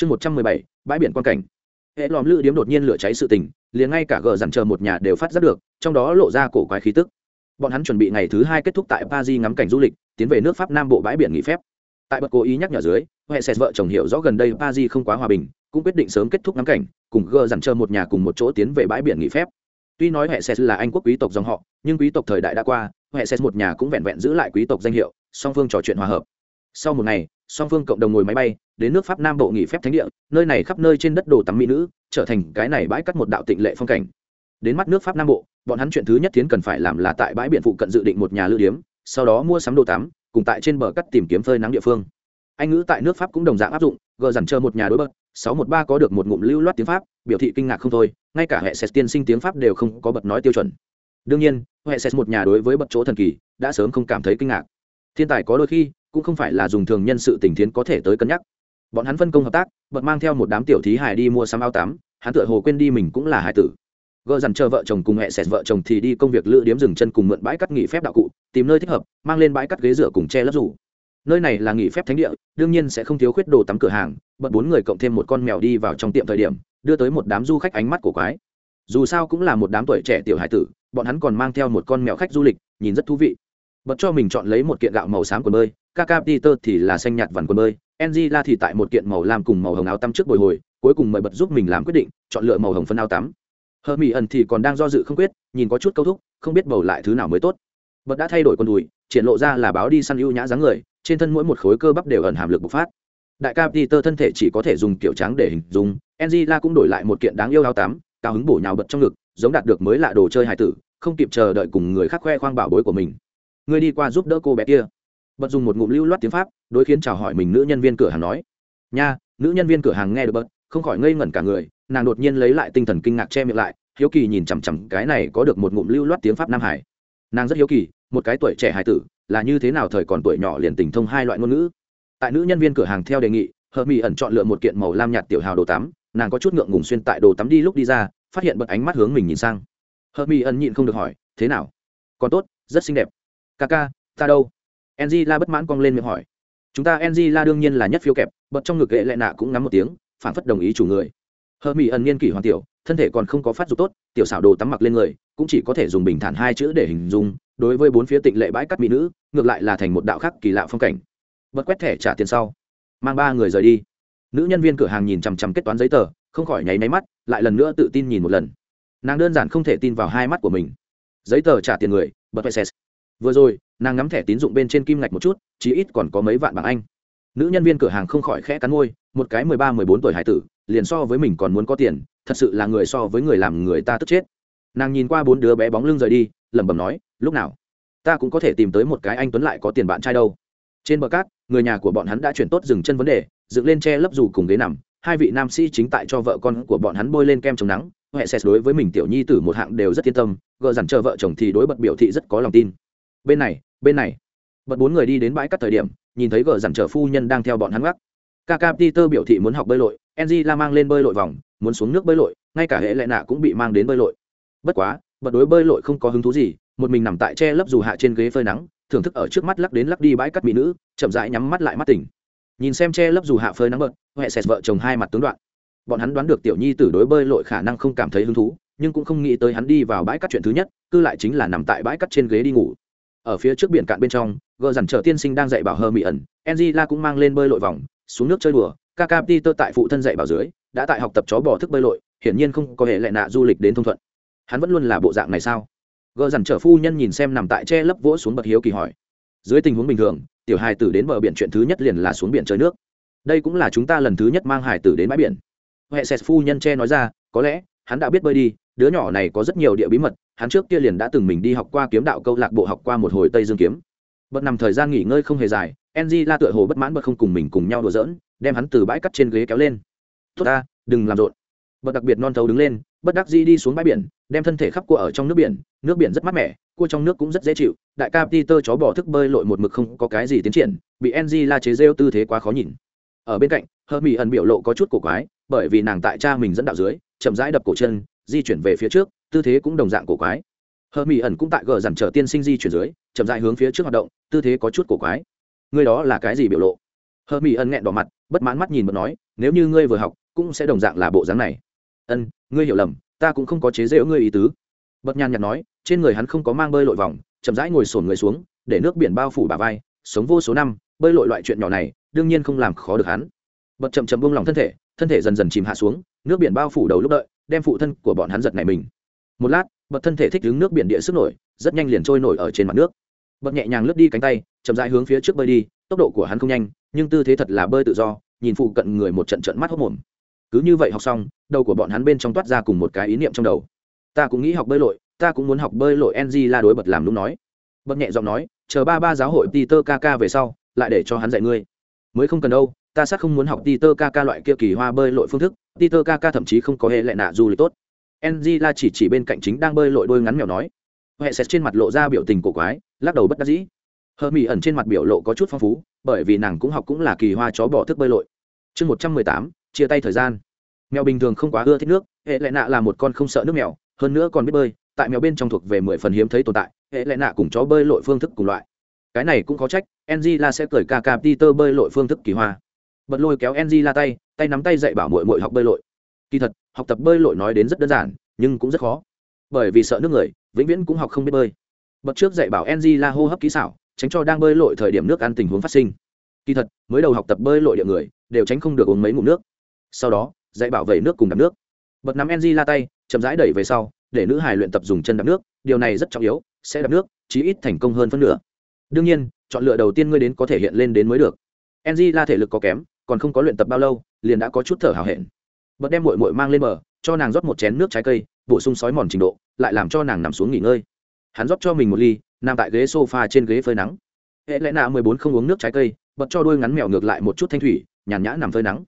chương một trăm mười bảy, bãi biển quan cảnh. Hệ lòm lữ điếm đột nhiên lửa cháy sự tình, liền ngay cả gờ dằn chờ một nhà đều phát giác được, trong đó lộ ra cổ quái khí tức. Bọn hắn chuẩn bị ngày thứ hai kết thúc tại paris ngắm cảnh du lịch, tiến về nước pháp nam bộ bãi biển nghỉ phép. Tại bậc cố ý nhắc nhở dưới, huệ sẹt vợ chồng hiểu rõ gần đây paris không quá hòa bình, cũng quyết định sớm kết thúc ngắm cảnh, cùng gờ dằn chờ một nhà cùng một chỗ tiến về bãi biển nghỉ phép. Tuy nói huệ sẹt là anh quốc quý tộc dòng họ, nhưng quý tộc thời đại đã qua, huệ sẹt một nhà cũng vẹn vẹn giữ lại quý tộc danh hiệu, song phương trò chuyện hòa hợp. Sau một ngày song phương cộng đồng ngồi máy bay, đến nước pháp nam bộ nghỉ phép thánh địa, nơi này khắp nơi trên đất đồ tắm mỹ nữ, trở thành cái này bãi cắt một đạo tịnh lệ phong cảnh. Đến mắt nước pháp nam bộ, bọn hắn chuyện thứ nhất tiến cần phải làm là tại bãi biển phụ cận dự định một nhà lưu điếm, sau đó mua sắm đồ tắm, cùng tại trên bờ cắt tìm kiếm phơi nắng địa phương. Anh ngữ tại nước pháp cũng đồng dạng áp dụng, gờ dằn chờ một nhà đối bật sáu một ba có được một ngụm lưu loát tiếng pháp, biểu thị kinh ngạc không thôi, ngay cả hệ sét tiên sinh tiếng pháp đều không có bật nói tiêu chuẩn. Đương nhiên, hệ sét một nhà đối với bật chỗ thần kỳ, đã sớm không cảm thấy kinh ngạc. Thiên tài có đôi khi cũng không phải là dùng thường nhân sự tình thiến có thể tới cân nhắc. Bọn hắn phân công hợp tác, bật mang theo một đám tiểu thí hài đi mua sắm áo tắm, hắn tựa hồ quên đi mình cũng là hải tử. Gờ dằn chờ vợ chồng cùng hẹ xẹt vợ chồng thì đi công việc lựa điếm dừng chân cùng mượn bãi cắt nghỉ phép đạo cụ, tìm nơi thích hợp, mang lên bãi cắt ghế rửa cùng che lấp rủ. Nơi này là nghỉ phép thánh địa, đương nhiên sẽ không thiếu khuyết đồ tắm cửa hàng, bật bốn người cộng thêm một con mèo đi vào trong tiệm thời điểm, đưa tới một đám du khách ánh mắt của quái. Dù sao cũng là một đám tuổi trẻ tiểu hải tử, bọn hắn còn mang theo một con mèo khách du lịch, nhìn rất thú vị. Bật cho mình chọn lấy một kiện gạo màu xám quần bơi kaka peter thì là xanh nhạt vằn quần bơi, angela thì tại một kiện màu lam cùng màu hồng áo tắm trước bồi hồi, cuối cùng mời bật giúp mình làm quyết định, chọn lựa màu hồng phân áo tắm. Hermione ẩn thì còn đang do dự không quyết, nhìn có chút câu thúc, không biết bầu lại thứ nào mới tốt. Bật đã thay đổi con đùi, triển lộ ra là báo đi săn ưu nhã dáng người, trên thân mỗi một khối cơ bắp đều ẩn hàm lực bộc phát. Đại ca peter thân thể chỉ có thể dùng kiểu trắng để hình dung, angela cũng đổi lại một kiện đáng yêu áo tắm, cao hứng bổ nhào bật trong ngực, giống đạt được mới lạ đồ chơi hài tử, không kịp chờ đợi cùng người khác khoe khoang bảo bối của mình. Người đi qua giúp đỡ cô bé kia bật dùng một ngụm lưu loát tiếng pháp, đối khiến chào hỏi mình nữ nhân viên cửa hàng nói. Nha, nữ nhân viên cửa hàng nghe được bật, không khỏi ngây ngẩn cả người, nàng đột nhiên lấy lại tinh thần kinh ngạc che miệng lại, hiếu kỳ nhìn chằm chằm cái này có được một ngụm lưu loát tiếng pháp nam hải. Nàng rất hiếu kỳ, một cái tuổi trẻ hài tử, là như thế nào thời còn tuổi nhỏ liền tình thông hai loại ngôn ngữ. Tại nữ nhân viên cửa hàng theo đề nghị hờ mỹ ẩn chọn lựa một kiện màu lam nhạt tiểu hào đồ tắm, nàng có chút ngượng ngùng xuyên tại đồ tắm đi lúc đi ra, phát hiện bật ánh mắt hướng mình nhìn sang. Hờ mỹ ẩn nhịn không được hỏi, thế nào? Còn tốt, rất xinh đẹp. Ca ca ta đâu? Enzy la bất mãn cong lên miệng hỏi. Chúng ta enzy la đương nhiên là nhất phiêu kẹp, bật trong ngực ghệ lệ nạ cũng ngắm một tiếng phản phất đồng ý chủ người. Hờ mỹ ẩn niên kỷ hoàn tiểu, thân thể còn không có phát dục tốt, tiểu xảo đồ tắm mặc lên người, cũng chỉ có thể dùng bình thản hai chữ để hình dung, đối với bốn phía tịnh lệ bãi cắt mỹ nữ, ngược lại là thành một đạo khắc kỳ lạ phong cảnh. Bật quét thẻ trả tiền sau, mang ba người rời đi. Nữ nhân viên cửa hàng nhìn chằm chằm kết toán giấy tờ, không khỏi nháy máy mắt, lại lần nữa tự tin nhìn một lần. Nàng đơn giản không thể tin vào hai mắt của mình. Giấy tờ trả tiền người, bật phải vừa rồi nàng ngắm thẻ tín dụng bên trên kim ngạch một chút, chí ít còn có mấy vạn bảng anh. Nữ nhân viên cửa hàng không khỏi khẽ cắn môi, một cái mười ba, mười bốn tuổi hải tử, liền so với mình còn muốn có tiền, thật sự là người so với người làm người ta tức chết. Nàng nhìn qua bốn đứa bé bóng lưng rời đi, lẩm bẩm nói, lúc nào? Ta cũng có thể tìm tới một cái anh tuấn lại có tiền bạn trai đâu. Trên bờ cát, người nhà của bọn hắn đã chuyển tốt dừng chân vấn đề, dựng lên che lấp dù cùng ghế nằm, hai vị nam sĩ chính tại cho vợ con của bọn hắn bôi lên kem chống nắng, huệ xét đối với mình tiểu nhi tử một hạng đều rất yên tâm, gờ dằn chờ vợ chồng thì đối bật biểu thị rất có lòng tin. Bên này bên này bật bốn người đi đến bãi cắt thời điểm nhìn thấy gờ dằn trở phu nhân đang theo bọn hắn gác Kaka Peter biểu thị muốn học bơi lội, Enji la mang lên bơi lội vòng, muốn xuống nước bơi lội, ngay cả hệ lệ nạ cũng bị mang đến bơi lội. Bất quá, bật đối bơi lội không có hứng thú gì, một mình nằm tại che lấp dù hạ trên ghế phơi nắng, thưởng thức ở trước mắt lắc đến lắc đi bãi cắt mỹ nữ, chậm rãi nhắm mắt lại mắt tỉnh. Nhìn xem che lấp dù hạ phơi nắng bật, hệ xẹt vợ chồng hai mặt tướng đoạn. Bọn hắn đoán được tiểu nhi tử đối bơi lội khả năng không cảm thấy hứng thú, nhưng cũng không nghĩ tới hắn đi vào bãi cắt chuyện thứ nhất, cứ lại chính là nằm tại bãi cắt trên ghế đi ngủ. Ở phía trước biển cạn bên trong, gờ dằn trở tiên sinh đang dạy bảo hơ mỹ ẩn, Angela cũng mang lên bơi lội vòng, xuống nước chơi đùa Kaka Peter tại phụ thân dạy bảo dưới, đã tại học tập chó bò thức bơi lội, hiển nhiên không có hệ lệ nạ du lịch đến thông thuận. Hắn vẫn luôn là bộ dạng này sao? Gờ dằn trở phu nhân nhìn xem nằm tại che lấp vỗ xuống bậc hiếu kỳ hỏi. Dưới tình huống bình thường, tiểu hài tử đến bờ biển chuyện thứ nhất liền là xuống biển chơi nước. Đây cũng là chúng ta lần thứ nhất mang hài tử đến bãi biển. Hệ Sệt phu nhân che nói ra, có lẽ hắn đã biết bơi đi, đứa nhỏ này có rất nhiều địa bí mật, hắn trước kia liền đã từng mình đi học qua kiếm đạo câu lạc bộ học qua một hồi Tây Dương kiếm. Bất nằm thời gian nghỉ ngơi không hề dài, Enji la tựa hồ bất mãn bật không cùng mình cùng nhau đùa giỡn, đem hắn từ bãi cắt trên ghế kéo lên. Tốt ta đừng làm rộn. Bật đặc biệt non thấu đứng lên bất đắc dĩ đi xuống bãi biển đem thân thể khắp cua ở trong nước biển nước biển rất mát mẻ cua trong nước cũng rất dễ chịu đại ca peter chó bỏ thức bơi lội một mực không có cái gì tiến triển bị ng la chế rêu tư thế quá khó nhìn. Ở bên cạnh hơ mỹ ẩn biểu lộ có chút cổ quái bởi vì nàng tại cha mình dẫn đạo dưới chậm rãi đập cổ chân, di chuyển về phía trước, tư thế cũng đồng dạng cổ quái. Hờ mỹ ẩn cũng tại gờ dằn trở tiên sinh di chuyển dưới, chậm rãi hướng phía trước hoạt động, tư thế có chút cổ quái. Người đó là cái gì biểu lộ? Hờ mỹ ẩn nghẹn đỏ mặt, bất mãn mắt nhìn bật nói, nếu như ngươi vừa học, cũng sẽ đồng dạng là bộ dáng này. Ân, ngươi hiểu lầm, ta cũng không có chế giễu ngươi ý tứ. Bật nhàn nhạt nói, trên người hắn không có mang bơi lội vòng, chậm rãi ngồi sổn người xuống, để nước biển bao phủ bà vai, sống vô số năm, bơi lội loại chuyện nhỏ này, đương nhiên không làm khó được hắn. Bật chậm chậm buông lòng thân thể thân thể dần dần chìm hạ xuống, nước biển bao phủ đầu lúc đợi, đem phụ thân của bọn hắn giật này mình. Một lát, bật thân thể thích đứng nước biển địa sức nổi, rất nhanh liền trôi nổi ở trên mặt nước. Bật nhẹ nhàng lướt đi cánh tay, chậm rãi hướng phía trước bơi đi, tốc độ của hắn không nhanh, nhưng tư thế thật là bơi tự do, nhìn phụ cận người một trận trận mắt hốc mồm cứ như vậy học xong, đầu của bọn hắn bên trong toát ra cùng một cái ý niệm trong đầu. Ta cũng nghĩ học bơi lội, ta cũng muốn học bơi lội ng la đối bật làm lúc nói. Bật nhẹ giọng nói, chờ ba ba giáo hội peter kk về sau, lại để cho hắn dạy ngươi. Mới không cần đâu ta xác không muốn học peter Kaka loại kia kỳ hoa bơi lội phương thức, peter Kaka thậm chí không có hệ lệ nạ du lịch tốt. Angela chỉ chỉ bên cạnh chính đang bơi lội đôi ngắn mèo nói. Hệ sẽ trên mặt lộ ra biểu tình cổ quái, lắc đầu bất đắc dĩ. Hermi ẩn trên mặt biểu lộ có chút phong phú, bởi vì nàng cũng học cũng là kỳ hoa chó bỏ thức bơi lội. Chương một trăm mười tám, chia tay thời gian. Mèo bình thường không quá ưa thích nước, hệ lệ nạ là một con không sợ nước mèo, hơn nữa còn biết bơi, tại mèo bên trong thuộc về mười phần hiếm thấy tồn tại, hệ lệ nạ cùng chó bơi lội phương thức cùng loại. Cái này cũng có trách Angela sẽ cởi ca ca peter bơi lội phương thức kỳ hoa bật lôi kéo enzy la tay tay nắm tay dạy bảo mội mội học bơi lội. Kỳ thật, học tập bơi lội nói đến rất đơn giản, nhưng cũng rất khó. Bởi vì sợ nước người, vĩnh viễn cũng học không biết bơi. Bật trước dạy bảo enzy la hô hấp kỹ xảo, tránh cho đang bơi lội thời điểm nước ăn tình huống phát sinh. Kỳ thật, mới đầu học tập bơi lội địa người, đều tránh không được uống mấy ngụm nước. Sau đó, dạy bảo vệ nước cùng đập nước. Bật nắm enzy la tay, chậm rãi đẩy về sau, để nữ hài luyện tập dùng chân đập nước, điều này rất trọng yếu, sẽ đập nước, chí ít thành công hơn phân nửa. Đương nhiên, chọn lựa đầu tiên ngươi đến có thể hiện lên đến mới được. Enzy la thể lực có kém còn không có luyện tập bao lâu, liền đã có chút thở hào hẹn. Bật đem mội mội mang lên bờ, cho nàng rót một chén nước trái cây, bổ sung sói mòn trình độ, lại làm cho nàng nằm xuống nghỉ ngơi. Hắn rót cho mình một ly, nằm tại ghế sofa trên ghế phơi nắng. Hệ lẽ nạ mười bốn không uống nước trái cây, bật cho đôi ngắn mèo ngược lại một chút thanh thủy, nhàn nhã nằm phơi nắng.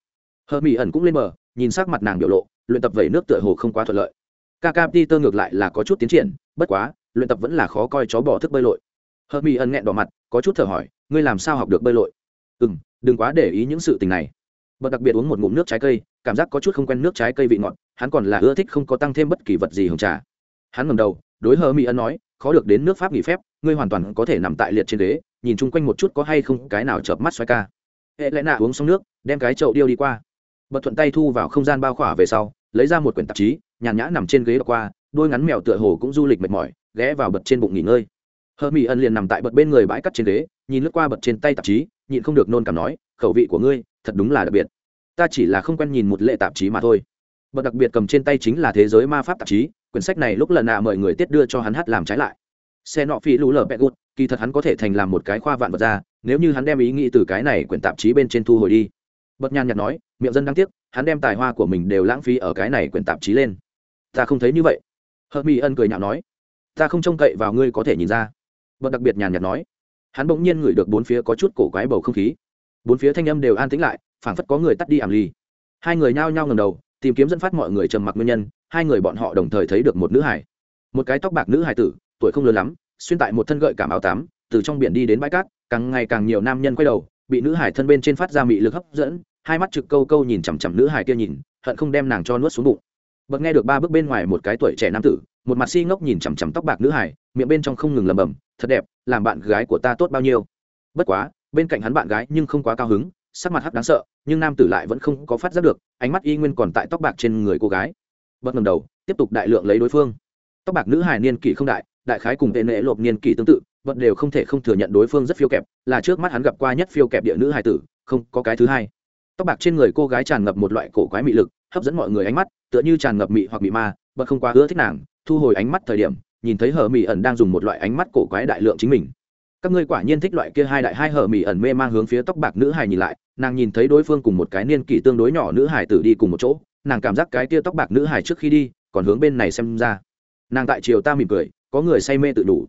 Hờ mỹ ẩn cũng lên bờ, nhìn sắc mặt nàng biểu lộ, luyện tập vẩy nước tựa hồ không quá thuận lợi. Kk peter ngược lại là có chút tiến triển, bất quá, luyện tập vẫn là khó coi chó bỏ thức bơi lội. Hờ mỹ ẩn nghẹn đỏ mặt, có chút thở hỏi, ngươi làm sao học được bơi lội? Ừ m đừng quá để ý những sự tình này. Bật đặc biệt uống một ngụm nước trái cây, cảm giác có chút không quen nước trái cây vị ngọt, hắn còn là ưa thích không có tăng thêm bất kỳ vật gì hồng trà. Hắn ngầm đầu, đối hờ mỹ ân nói, khó được đến nước pháp nghỉ phép, ngươi hoàn toàn có thể nằm tại liệt trên ghế, nhìn chung quanh một chút có hay không cái nào chợp mắt xoay ca. Hệ lẽ nạ uống xong nước, đem cái chậu điêu đi qua. Bật thuận tay thu vào không gian bao khỏa về sau, lấy ra một quyển tạp chí, nhàn nhã nằm trên ghế đọc qua, đôi ngắn mèo tựa hồ cũng du lịch mệt mỏi, ghé vào bật trên bụng nghỉ ngơi. Hờ mỹ ân liền nằm tại bật bên người bãi cắt trên ghế, nhìn lướt qua bật trên tay tạp chí nhịn không được nôn cảm nói, khẩu vị của ngươi, thật đúng là đặc biệt. Ta chỉ là không quen nhìn một lệ tạp chí mà thôi. Bậc đặc biệt cầm trên tay chính là thế giới ma pháp tạp chí, quyển sách này lúc lần nạ mời người tiết đưa cho hắn hát làm trái lại. Xe nọ phi lũ lờ bẹ gút kỳ thật hắn có thể thành làm một cái khoa vạn vật ra, nếu như hắn đem ý nghĩ từ cái này quyển tạp chí bên trên thu hồi đi. Bậc nhàn nhạt nói, miệng dân đáng tiếc, hắn đem tài hoa của mình đều lãng phí ở cái này quyển tạp chí lên. Ta không thấy như vậy. Hợp mỹ ân cười nhạo nói, ta không trông cậy vào ngươi có thể nhìn ra. Bậc đặc biệt nhàn nhạt nói hắn bỗng nhiên ngửi được bốn phía có chút cổ quái bầu không khí. Bốn phía thanh âm đều an tĩnh lại, phảng phất có người tắt đi ảm ly. Hai người nhao nhao ngầm đầu, tìm kiếm dẫn phát mọi người trầm mặc nguyên nhân, hai người bọn họ đồng thời thấy được một nữ hải một cái tóc bạc nữ hải tử, tuổi không lớn lắm, xuyên tại một thân gợi cảm áo tám từ trong biển đi đến bãi cát, càng ngày càng nhiều nam nhân quay đầu, bị nữ hải thân bên trên phát ra mị lực hấp dẫn, hai mắt trực câu câu nhìn chằm chằm nữ hải kia nhìn, hận không đem nàng cho nuốt xuống bụng. Bậc nghe được ba bước bên ngoài một cái tuổi trẻ nam tử một mặt si ngốc nhìn chằm chằm tóc bạc nữ hải, miệng bên trong không ngừng lầm bầm thật đẹp, làm bạn gái của ta tốt bao nhiêu? Bất quá, bên cạnh hắn bạn gái nhưng không quá cao hứng, sắc mặt hắc đáng sợ, nhưng nam tử lại vẫn không có phát giác được, ánh mắt y nguyên còn tại tóc bạc trên người cô gái. Bật ngầm đầu, tiếp tục đại lượng lấy đối phương. Tóc bạc nữ hải niên kỷ không đại đại khái cùng tệ nệ lộp niên kỷ tương tự, vẫn đều không thể không thừa nhận đối phương rất phiêu kẹp, là trước mắt hắn gặp qua nhất phiêu kẹp địa nữ hải tử, không có cái thứ hai. Tóc bạc trên người cô gái tràn ngập một loại cổ quái mị lực, hấp dẫn mọi người ánh mắt, tựa như tràn ngập mị hoặc mị ma bật không quá ưa thích nàng thu hồi ánh mắt thời điểm, nhìn thấy hờ mỹ ẩn đang dùng một loại ánh mắt cổ quái đại lượng chính mình. Các ngươi quả nhiên thích loại kia hai đại hai hờ mỹ ẩn mê mang hướng phía tóc bạc nữ hài nhìn lại, nàng nhìn thấy đối phương cùng một cái niên kỷ tương đối nhỏ nữ hài tử đi cùng một chỗ, nàng cảm giác cái kia tóc bạc nữ hài trước khi đi, còn hướng bên này xem ra. Nàng tại chiều ta mỉm cười, có người say mê tự đủ.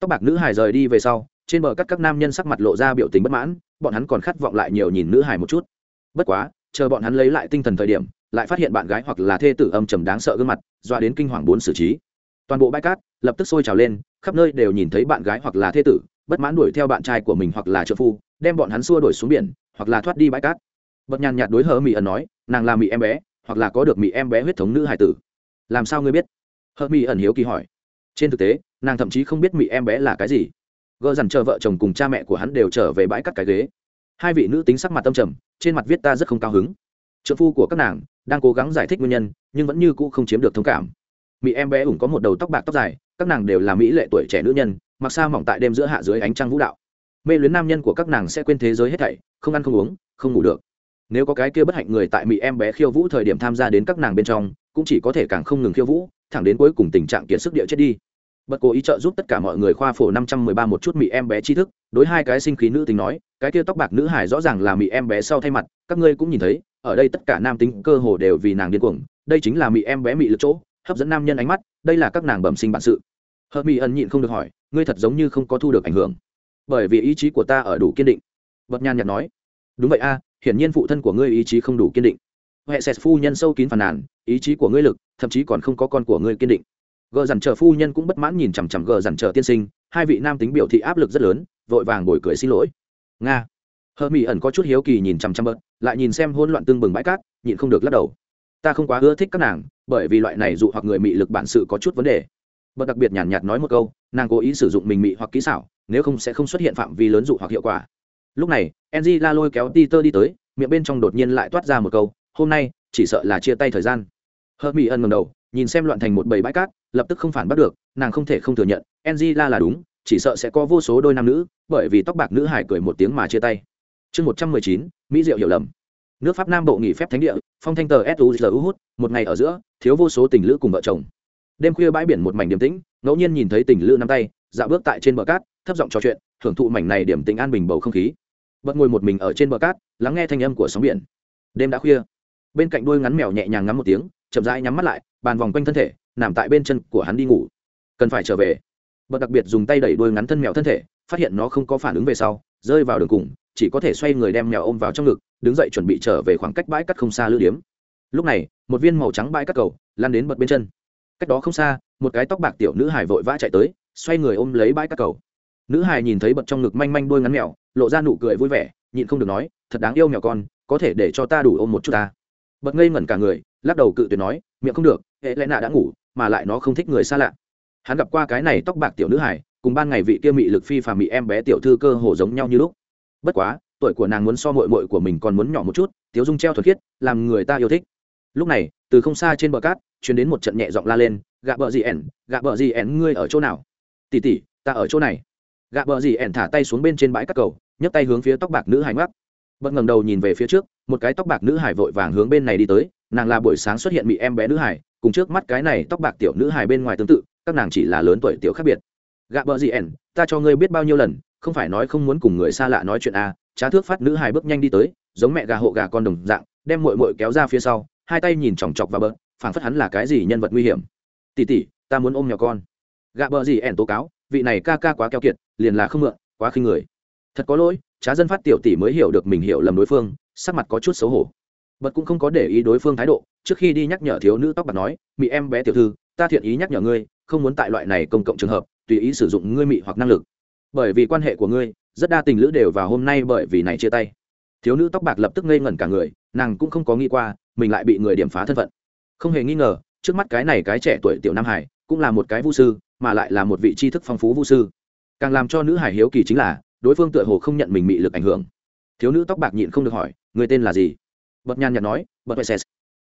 Tóc bạc nữ hài rời đi về sau, trên bờ cắt các nam nhân sắc mặt lộ ra biểu tình bất mãn, bọn hắn còn khát vọng lại nhiều nhìn nữ hài một chút. Bất quá chờ bọn hắn lấy lại tinh thần thời điểm, lại phát hiện bạn gái hoặc là thê tử âm trầm đáng sợ gương mặt doa đến kinh hoàng bốn xử trí. Toàn bộ bãi cát lập tức sôi trào lên, khắp nơi đều nhìn thấy bạn gái hoặc là thê tử, bất mãn đuổi theo bạn trai của mình hoặc là trợ phu, đem bọn hắn xua đuổi xuống biển, hoặc là thoát đi bãi cát. Bật nhàn nhạt đối hờ mỹ ẩn nói, nàng là mỹ em bé, hoặc là có được mỹ em bé huyết thống nữ hải tử. Làm sao ngươi biết? Hờ mỹ ẩn hiếu kỳ hỏi. Trên thực tế, nàng thậm chí không biết mỹ em bé là cái gì. Gờ dằn chờ vợ chồng cùng cha mẹ của hắn đều trở về bãi cắt cái ghế hai vị nữ tính sắc mặt tâm trầm, trên mặt viết ta rất không cao hứng. Trợ phu của các nàng đang cố gắng giải thích nguyên nhân, nhưng vẫn như cũ không chiếm được thông cảm. Mỹ em bé ủng có một đầu tóc bạc tóc dài, các nàng đều là mỹ lệ tuổi trẻ nữ nhân, mặc xa mỏng tại đêm giữa hạ dưới ánh trăng vũ đạo. Mê luyến nam nhân của các nàng sẽ quên thế giới hết thảy, không ăn không uống, không ngủ được. Nếu có cái kia bất hạnh người tại mỹ em bé khiêu vũ thời điểm tham gia đến các nàng bên trong, cũng chỉ có thể càng không ngừng khiêu vũ, thẳng đến cuối cùng tình trạng kiệt sức địa chết đi bật cố ý trợ giúp tất cả mọi người khoa phổ năm trăm mười ba một chút mỹ em bé tri thức, đối hai cái sinh khí nữ tính nói, cái kia tóc bạc nữ hải rõ ràng là mỹ em bé sau thay mặt, các ngươi cũng nhìn thấy, ở đây tất cả nam tính cơ hồ đều vì nàng điên cuồng, đây chính là mỹ em bé mỹ lực chỗ, hấp dẫn nam nhân ánh mắt, đây là các nàng bẩm sinh bản sự. Hợp mỹ ẩn nhịn không được hỏi, ngươi thật giống như không có thu được ảnh hưởng. Bởi vì ý chí của ta ở đủ kiên định. Bật nhàn nhạt nói, đúng vậy a, hiển nhiên phụ thân của ngươi ý chí không đủ kiên định. Huệ sẹt phu nhân sâu kín phàn nàn, ý chí của ngươi lực, thậm chí còn không có con của ngươi kiên định gờ dằn chờ phu nhân cũng bất mãn nhìn chằm chằm gờ dằn chờ tiên sinh hai vị nam tính biểu thị áp lực rất lớn vội vàng bồi cười xin lỗi. Nga. Hờ mỹ ẩn có chút hiếu kỳ nhìn chằm chằm bớt lại nhìn xem hỗn loạn tương bừng bãi cát nhịn không được lắc đầu. Ta không quá ưa thích các nàng bởi vì loại này dụ hoặc người mị lực bản sự có chút vấn đề. Bớt đặc biệt nhàn nhạt, nhạt nói một câu nàng cố ý sử dụng mình mị hoặc kỹ xảo nếu không sẽ không xuất hiện phạm vi lớn dụ hoặc hiệu quả. Lúc này enzy la lôi kéo peter đi tới miệng bên trong đột nhiên lại toát ra một câu hôm nay chỉ sợ là chia tay thời gian. Hờ mỹ ẩn ngầm đầu nhìn xem loạn thành một bầy bãi cát, lập tức không phản bắt được, nàng không thể không thừa nhận, Angela là đúng, chỉ sợ sẽ có vô số đôi nam nữ, bởi vì tóc bạc nữ hải cười một tiếng mà chia tay. Chương một trăm mười chín, mỹ diệu hiểu lầm. Nước pháp nam bộ nghỉ phép thánh địa, phong thanh tờ suzu hút, một ngày ở giữa, thiếu vô số tình lữ cùng vợ chồng. Đêm khuya bãi biển một mảnh điềm tĩnh, ngẫu nhiên nhìn thấy tình lữ nắm tay, dạo bước tại trên bờ cát, thấp giọng trò chuyện, thưởng thụ mảnh này điểm tĩnh an bình bầu không khí. Bật ngồi một mình ở trên bờ cát, lắng nghe thanh âm của sóng biển. Đêm đã khuya. Bên cạnh đuôi ngắn mèo nhẹ nhàng ngắm một tiếng, chậm rãi nhắm mắt lại bàn vòng quanh thân thể, nằm tại bên chân của hắn đi ngủ. Cần phải trở về. Bật đặc biệt dùng tay đẩy đuôi ngắn thân mèo thân thể, phát hiện nó không có phản ứng về sau, rơi vào đường cùng, chỉ có thể xoay người đem mèo ôm vào trong ngực, đứng dậy chuẩn bị trở về khoảng cách bãi cắt không xa lữ điếm. Lúc này, một viên màu trắng bãi cắt cầu lan đến bật bên chân. Cách đó không xa, một cái tóc bạc tiểu nữ hải vội vã chạy tới, xoay người ôm lấy bãi cắt cầu. Nữ hải nhìn thấy bật trong ngực manh manh đôi ngắn mèo, lộ ra nụ cười vui vẻ, nhịn không được nói, thật đáng yêu mèo con, có thể để cho ta đủ ôm một chút ta bật ngây ngẩn cả người, lắc đầu cự tuyệt nói, miệng không được, hệ lẽ nạ đã ngủ, mà lại nó không thích người xa lạ. Hắn gặp qua cái này tóc bạc tiểu nữ hải cùng ban ngày vị kia mị lực phi phà mị em bé tiểu thư cơ hồ giống nhau như lúc. Bất quá, tuổi của nàng muốn so mội mội của mình còn muốn nhỏ một chút, tiếu dung treo thuật khiết, làm người ta yêu thích. Lúc này, từ không xa trên bờ cát chuyến đến một trận nhẹ giọng la lên, gạ bờ gì ẻn, gạ bờ gì ẻn, ngươi ở chỗ nào? Tỉ tỉ ta ở chỗ này. Gạ bờ gì ẻn thả tay xuống bên trên bãi cát cầu, nhấc tay hướng phía tóc bạc nữ hải ngoắc. Bật ngẩng đầu nhìn về phía trước một cái tóc bạc nữ hải vội vàng hướng bên này đi tới, nàng là buổi sáng xuất hiện bị em bé nữ hải cùng trước mắt cái này tóc bạc tiểu nữ hải bên ngoài tương tự, các nàng chỉ là lớn tuổi tiểu khác biệt. Gạ bờ gì ẻn, ta cho ngươi biết bao nhiêu lần, không phải nói không muốn cùng người xa lạ nói chuyện à trá thước phát nữ hải bước nhanh đi tới, giống mẹ gà hộ gà con đồng dạng, đem mội mội kéo ra phía sau, hai tay nhìn chòng chọc và bờ, phảng phất hắn là cái gì nhân vật nguy hiểm. Tỉ tỉ ta muốn ôm nhỏ con. Gạ bờ gì ẻn tố cáo, vị này ca ca quá keo kiệt, liền là không mượn, quá khinh người. Thật có lỗi, trá dân phát tiểu tỷ mới hiểu được mình hiểu lầm đối phương sắc mặt có chút xấu hổ. Bật cũng không có để ý đối phương thái độ, trước khi đi nhắc nhở thiếu nữ tóc bạc nói, mị em bé tiểu thư, ta thiện ý nhắc nhở ngươi, không muốn tại loại này công cộng trường hợp, tùy ý sử dụng ngươi mị hoặc năng lực. Bởi vì quan hệ của ngươi, rất đa tình lữ đều vào hôm nay bởi vì này chia tay. Thiếu nữ tóc bạc lập tức ngây ngẩn cả người, nàng cũng không có nghĩ qua, mình lại bị người điểm phá thân phận. Không hề nghi ngờ, trước mắt cái này cái trẻ tuổi tiểu nam hải, cũng là một cái vu sư, mà lại là một vị tri thức phong phú vu sư. Càng làm cho nữ hải hiếu kỳ chính là, đối phương tựa hồ không nhận mình bị lực ảnh hưởng thiếu nữ tóc bạc nhịn không được hỏi người tên là gì? Bật nhàn nhạt nói, bật huệ sès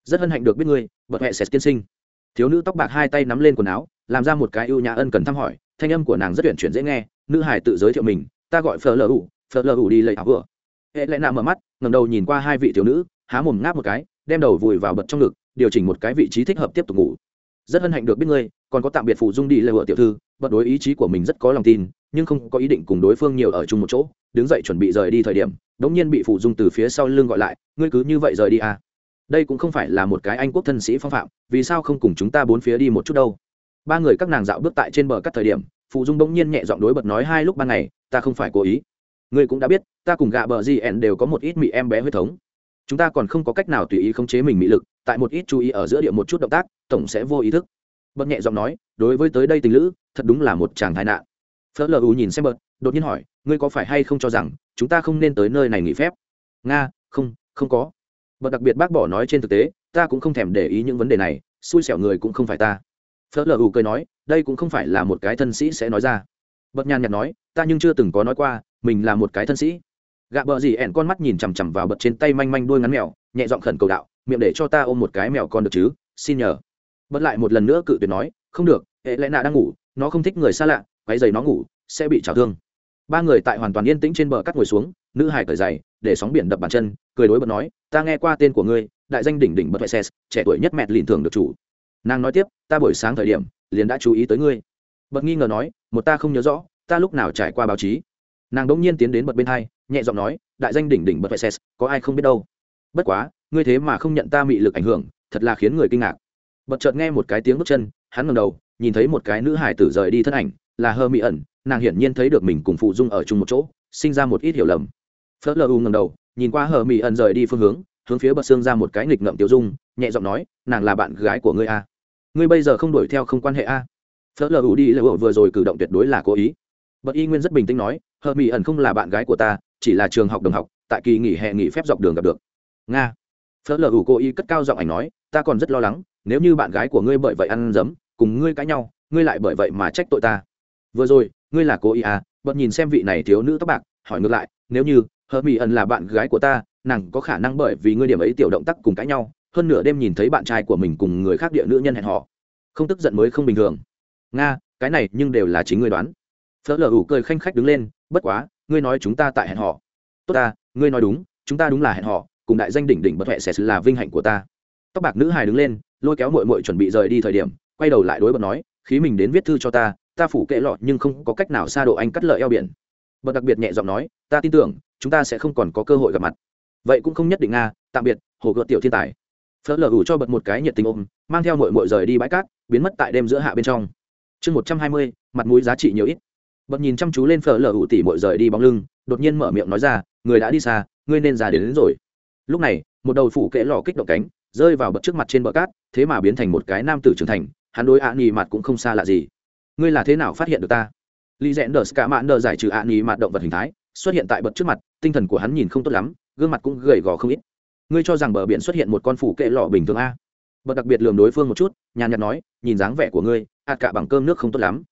rất hân hạnh được biết ngươi, bật huệ sès tiên sinh. Thiếu nữ tóc bạc hai tay nắm lên quần áo, làm ra một cái ưu nhã ân cần thăm hỏi, thanh âm của nàng rất tuyển chuyển dễ nghe, nữ hải tự giới thiệu mình, ta gọi phờ lờ ủ phờ lờ ủ đi lấy áo vừa. Hệ lẽ nạ mở mắt ngầm đầu nhìn qua hai vị thiếu nữ, há mồm ngáp một cái, đem đầu vùi vào bật trong ngực, điều chỉnh một cái vị trí thích hợp tiếp tục ngủ. Rất hân hạnh được biết ngươi, còn có tạm biệt phụ dung đi lệ vợ tiểu thư, bật đối ý chí của mình rất có lòng tin nhưng không có ý định cùng đối phương nhiều ở chung một chỗ, đứng dậy chuẩn bị rời đi thời điểm, đống nhiên bị phụ dung từ phía sau lưng gọi lại, ngươi cứ như vậy rời đi à? Đây cũng không phải là một cái anh quốc thân sĩ phong phạm, vì sao không cùng chúng ta bốn phía đi một chút đâu? Ba người các nàng dạo bước tại trên bờ các thời điểm, phụ dung bỗng nhiên nhẹ giọng đối bật nói hai lúc ban ngày, ta không phải cố ý. Ngươi cũng đã biết, ta cùng gạ bờ gì ẻn đều có một ít mị em bé huyết thống. Chúng ta còn không có cách nào tùy ý khống chế mình mị lực, tại một ít chú ý ở giữa địa một chút động tác, tổng sẽ vô ý thức. Bật nhẹ giọng nói, đối với tới đây tình lữ, thật đúng là một chàng tai nạn phớt lờ u nhìn xem bớt, đột nhiên hỏi, ngươi có phải hay không cho rằng chúng ta không nên tới nơi này nghỉ phép? Nga, không không có. Bớt đặc biệt bác bỏ nói trên thực tế, ta cũng không thèm để ý những vấn đề này, xui xẻo người cũng không phải ta. Phớt lờ u cười nói, đây cũng không phải là một cái thân sĩ sẽ nói ra. Bớt nhàn nhạt nói, ta nhưng chưa từng có nói qua, mình là một cái thân sĩ. Gạ bờ gì ẻn con mắt nhìn chằm chằm vào bật trên tay manh manh đuôi ngắn mèo, nhẹ giọng khẩn cầu đạo, miệng để cho ta ôm một cái mèo con được chứ, xin nhờ. Bật lại một lần nữa cự tuyệt nói, không được, hệ lẽ nạ đang ngủ, nó không thích người xa lạ quấy giày nó ngủ, sẽ bị trào thương. Ba người tại hoàn toàn yên tĩnh trên bờ cắt ngồi xuống, nữ hải cởi giày, để sóng biển đập bàn chân, cười đối bật nói, ta nghe qua tên của ngươi, đại danh đỉnh đỉnh bật vệ ses trẻ tuổi nhất mẹt lìn thường được chủ. Nàng nói tiếp, ta buổi sáng thời điểm, liền đã chú ý tới ngươi. Bật nghi ngờ nói, một ta không nhớ rõ, ta lúc nào trải qua báo chí? Nàng đỗng nhiên tiến đến bật bên hai, nhẹ giọng nói, đại danh đỉnh đỉnh bật vệ ses có ai không biết đâu? Bất quá, ngươi thế mà không nhận ta mị lực ảnh hưởng, thật là khiến người kinh ngạc. Bật chợt nghe một cái tiếng bước chân, hắn ngầm đầu, nhìn thấy một cái nữ hải tử rời đi thân ảnh là hơ mị ẩn, nàng hiển nhiên thấy được mình cùng phụ dung ở chung một chỗ, sinh ra một ít hiểu lầm. Phớt lờ u ngầm đầu, nhìn qua hờ mị ẩn rời đi phương hướng hướng phía bật xương ra một cái nghịch ngợm tiêu dung, nhẹ giọng nói, nàng là bạn gái của ngươi a. À? ngươi bây giờ không đuổi theo không quan hệ a. À? phớt lờ u đi lờ vừa rồi cử động tuyệt đối là cố ý. Bật y nguyên rất bình tĩnh nói hờ mị ẩn không là bạn gái của ta, chỉ là trường học đồng học, tại kỳ nghỉ hè nghỉ phép dọc đường gặp được. Nga. Phớt lờ u cố ý cất cao giọng ảnh nói, ta còn rất lo lắng, nếu như bạn gái của ngươi bởi vậy ăn dấm, cùng ngươi cãi nhau, ngươi lại bởi vậy mà trách tội ta vừa rồi, ngươi là cố ý à bật nhìn xem vị này thiếu nữ tóc bạc, hỏi ngược lại, nếu như hờ mỹ ẩn là bạn gái của ta, nàng có khả năng bởi vì ngươi điểm ấy tiểu động tác cùng cãi nhau, hơn nửa đêm nhìn thấy bạn trai của mình cùng người khác địa nữ nhân hẹn họ không tức giận mới không bình thường. Nga, cái này nhưng đều là chính ngươi đoán. Phớt lờ ủ cười khanh khách đứng lên, bất quá, ngươi nói chúng ta tại hẹn họ tốt ta, ngươi nói đúng, chúng ta đúng là hẹn họ cùng đại danh đỉnh đỉnh bất huệ sẽ là vinh hạnh của ta. Tóc bạc nữ hài đứng lên, lôi kéo mội mội chuẩn bị rời đi thời điểm, quay đầu lại đối bật nói khí mình đến viết thư cho ta ta phủ kệ lọ nhưng không có cách nào xa độ anh cắt lợi eo biển. Bật đặc biệt nhẹ giọng nói ta tin tưởng chúng ta sẽ không còn có cơ hội gặp mặt. Vậy cũng không nhất định nga tạm biệt hồ gợt tiểu thiên tài. Phớt lờ ủ cho bật một cái nhiệt tình ôm mang theo mội mội rời đi bãi cát biến mất tại đêm giữa hạ bên trong. Chương một trăm hai mươi mặt mũi giá trị nhiều ít. Bật nhìn chăm chú lên phở lờ ủ tỉ mội rời đi bóng lưng đột nhiên mở miệng nói ra người đã đi xa ngươi nên già đến, đến rồi. Lúc này một đầu phủ kệ lò kích động cánh rơi vào bật trước mặt trên bờ cát thế mà biến thành một cái nam tử trưởng thành hắn đối ạ nghỉ mặt cũng không xa lạ gì. Ngươi là thế nào phát hiện được ta? Lý dẹn đờ ska mãn đờ giải trừ ạ nghỉ mặt động vật hình thái, xuất hiện tại bậc trước mặt, tinh thần của hắn nhìn không tốt lắm, gương mặt cũng gầy gò không ít. Ngươi cho rằng bờ biển xuất hiện một con phủ kệ lọ bình thường a? Bậc đặc biệt lường đối phương một chút, nhàn nhạt nói, nhìn dáng vẻ của ngươi ạt cả bằng cơm nước không tốt lắm.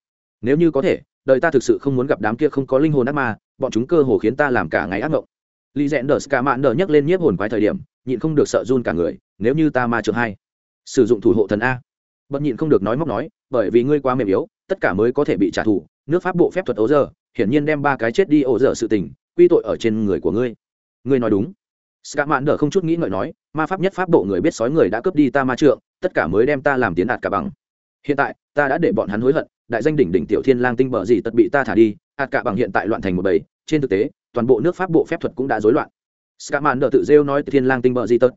Nếu như có thể, đời ta thực sự không muốn gặp đám kia không có linh hồn ác ma, bọn chúng cơ hồ khiến ta làm cả ngày ác mộng. Lý dẹn đờ ska mãn đờ nhấc lên nhiếp hồn quái thời điểm, nhịn không được sợ run cả người, nếu như ta ma trường hai, sử dụng thủ hộ thần a bận nhịn không được nói móc nói bởi vì ngươi quá mềm yếu tất cả mới có thể bị trả thù nước pháp bộ phép thuật ấu giờ hiển nhiên đem ba cái chết đi ổ dở sự tình quy tội ở trên người của ngươi ngươi nói đúng Scott Mạn đỡ không chút nghĩ ngợi nói, ma pháp nhất pháp bộ người biết sói người đã cướp đi ta ma trượng, tất cả mới đem ta làm tiến đạt cả bằng. Hiện tại, ta đã để bọn hắn hối hận, đại danh đỉnh đỉnh tiểu thiên lang tinh bờ gì tất bị ta thả đi, ạt cả bằng hiện tại loạn thành một bầy, trên thực tế, toàn bộ nước pháp bộ phép thuật cũng đã rối loạn. Scott Mạn đỡ tự rêu nói thiên lang tinh bờ gì tất.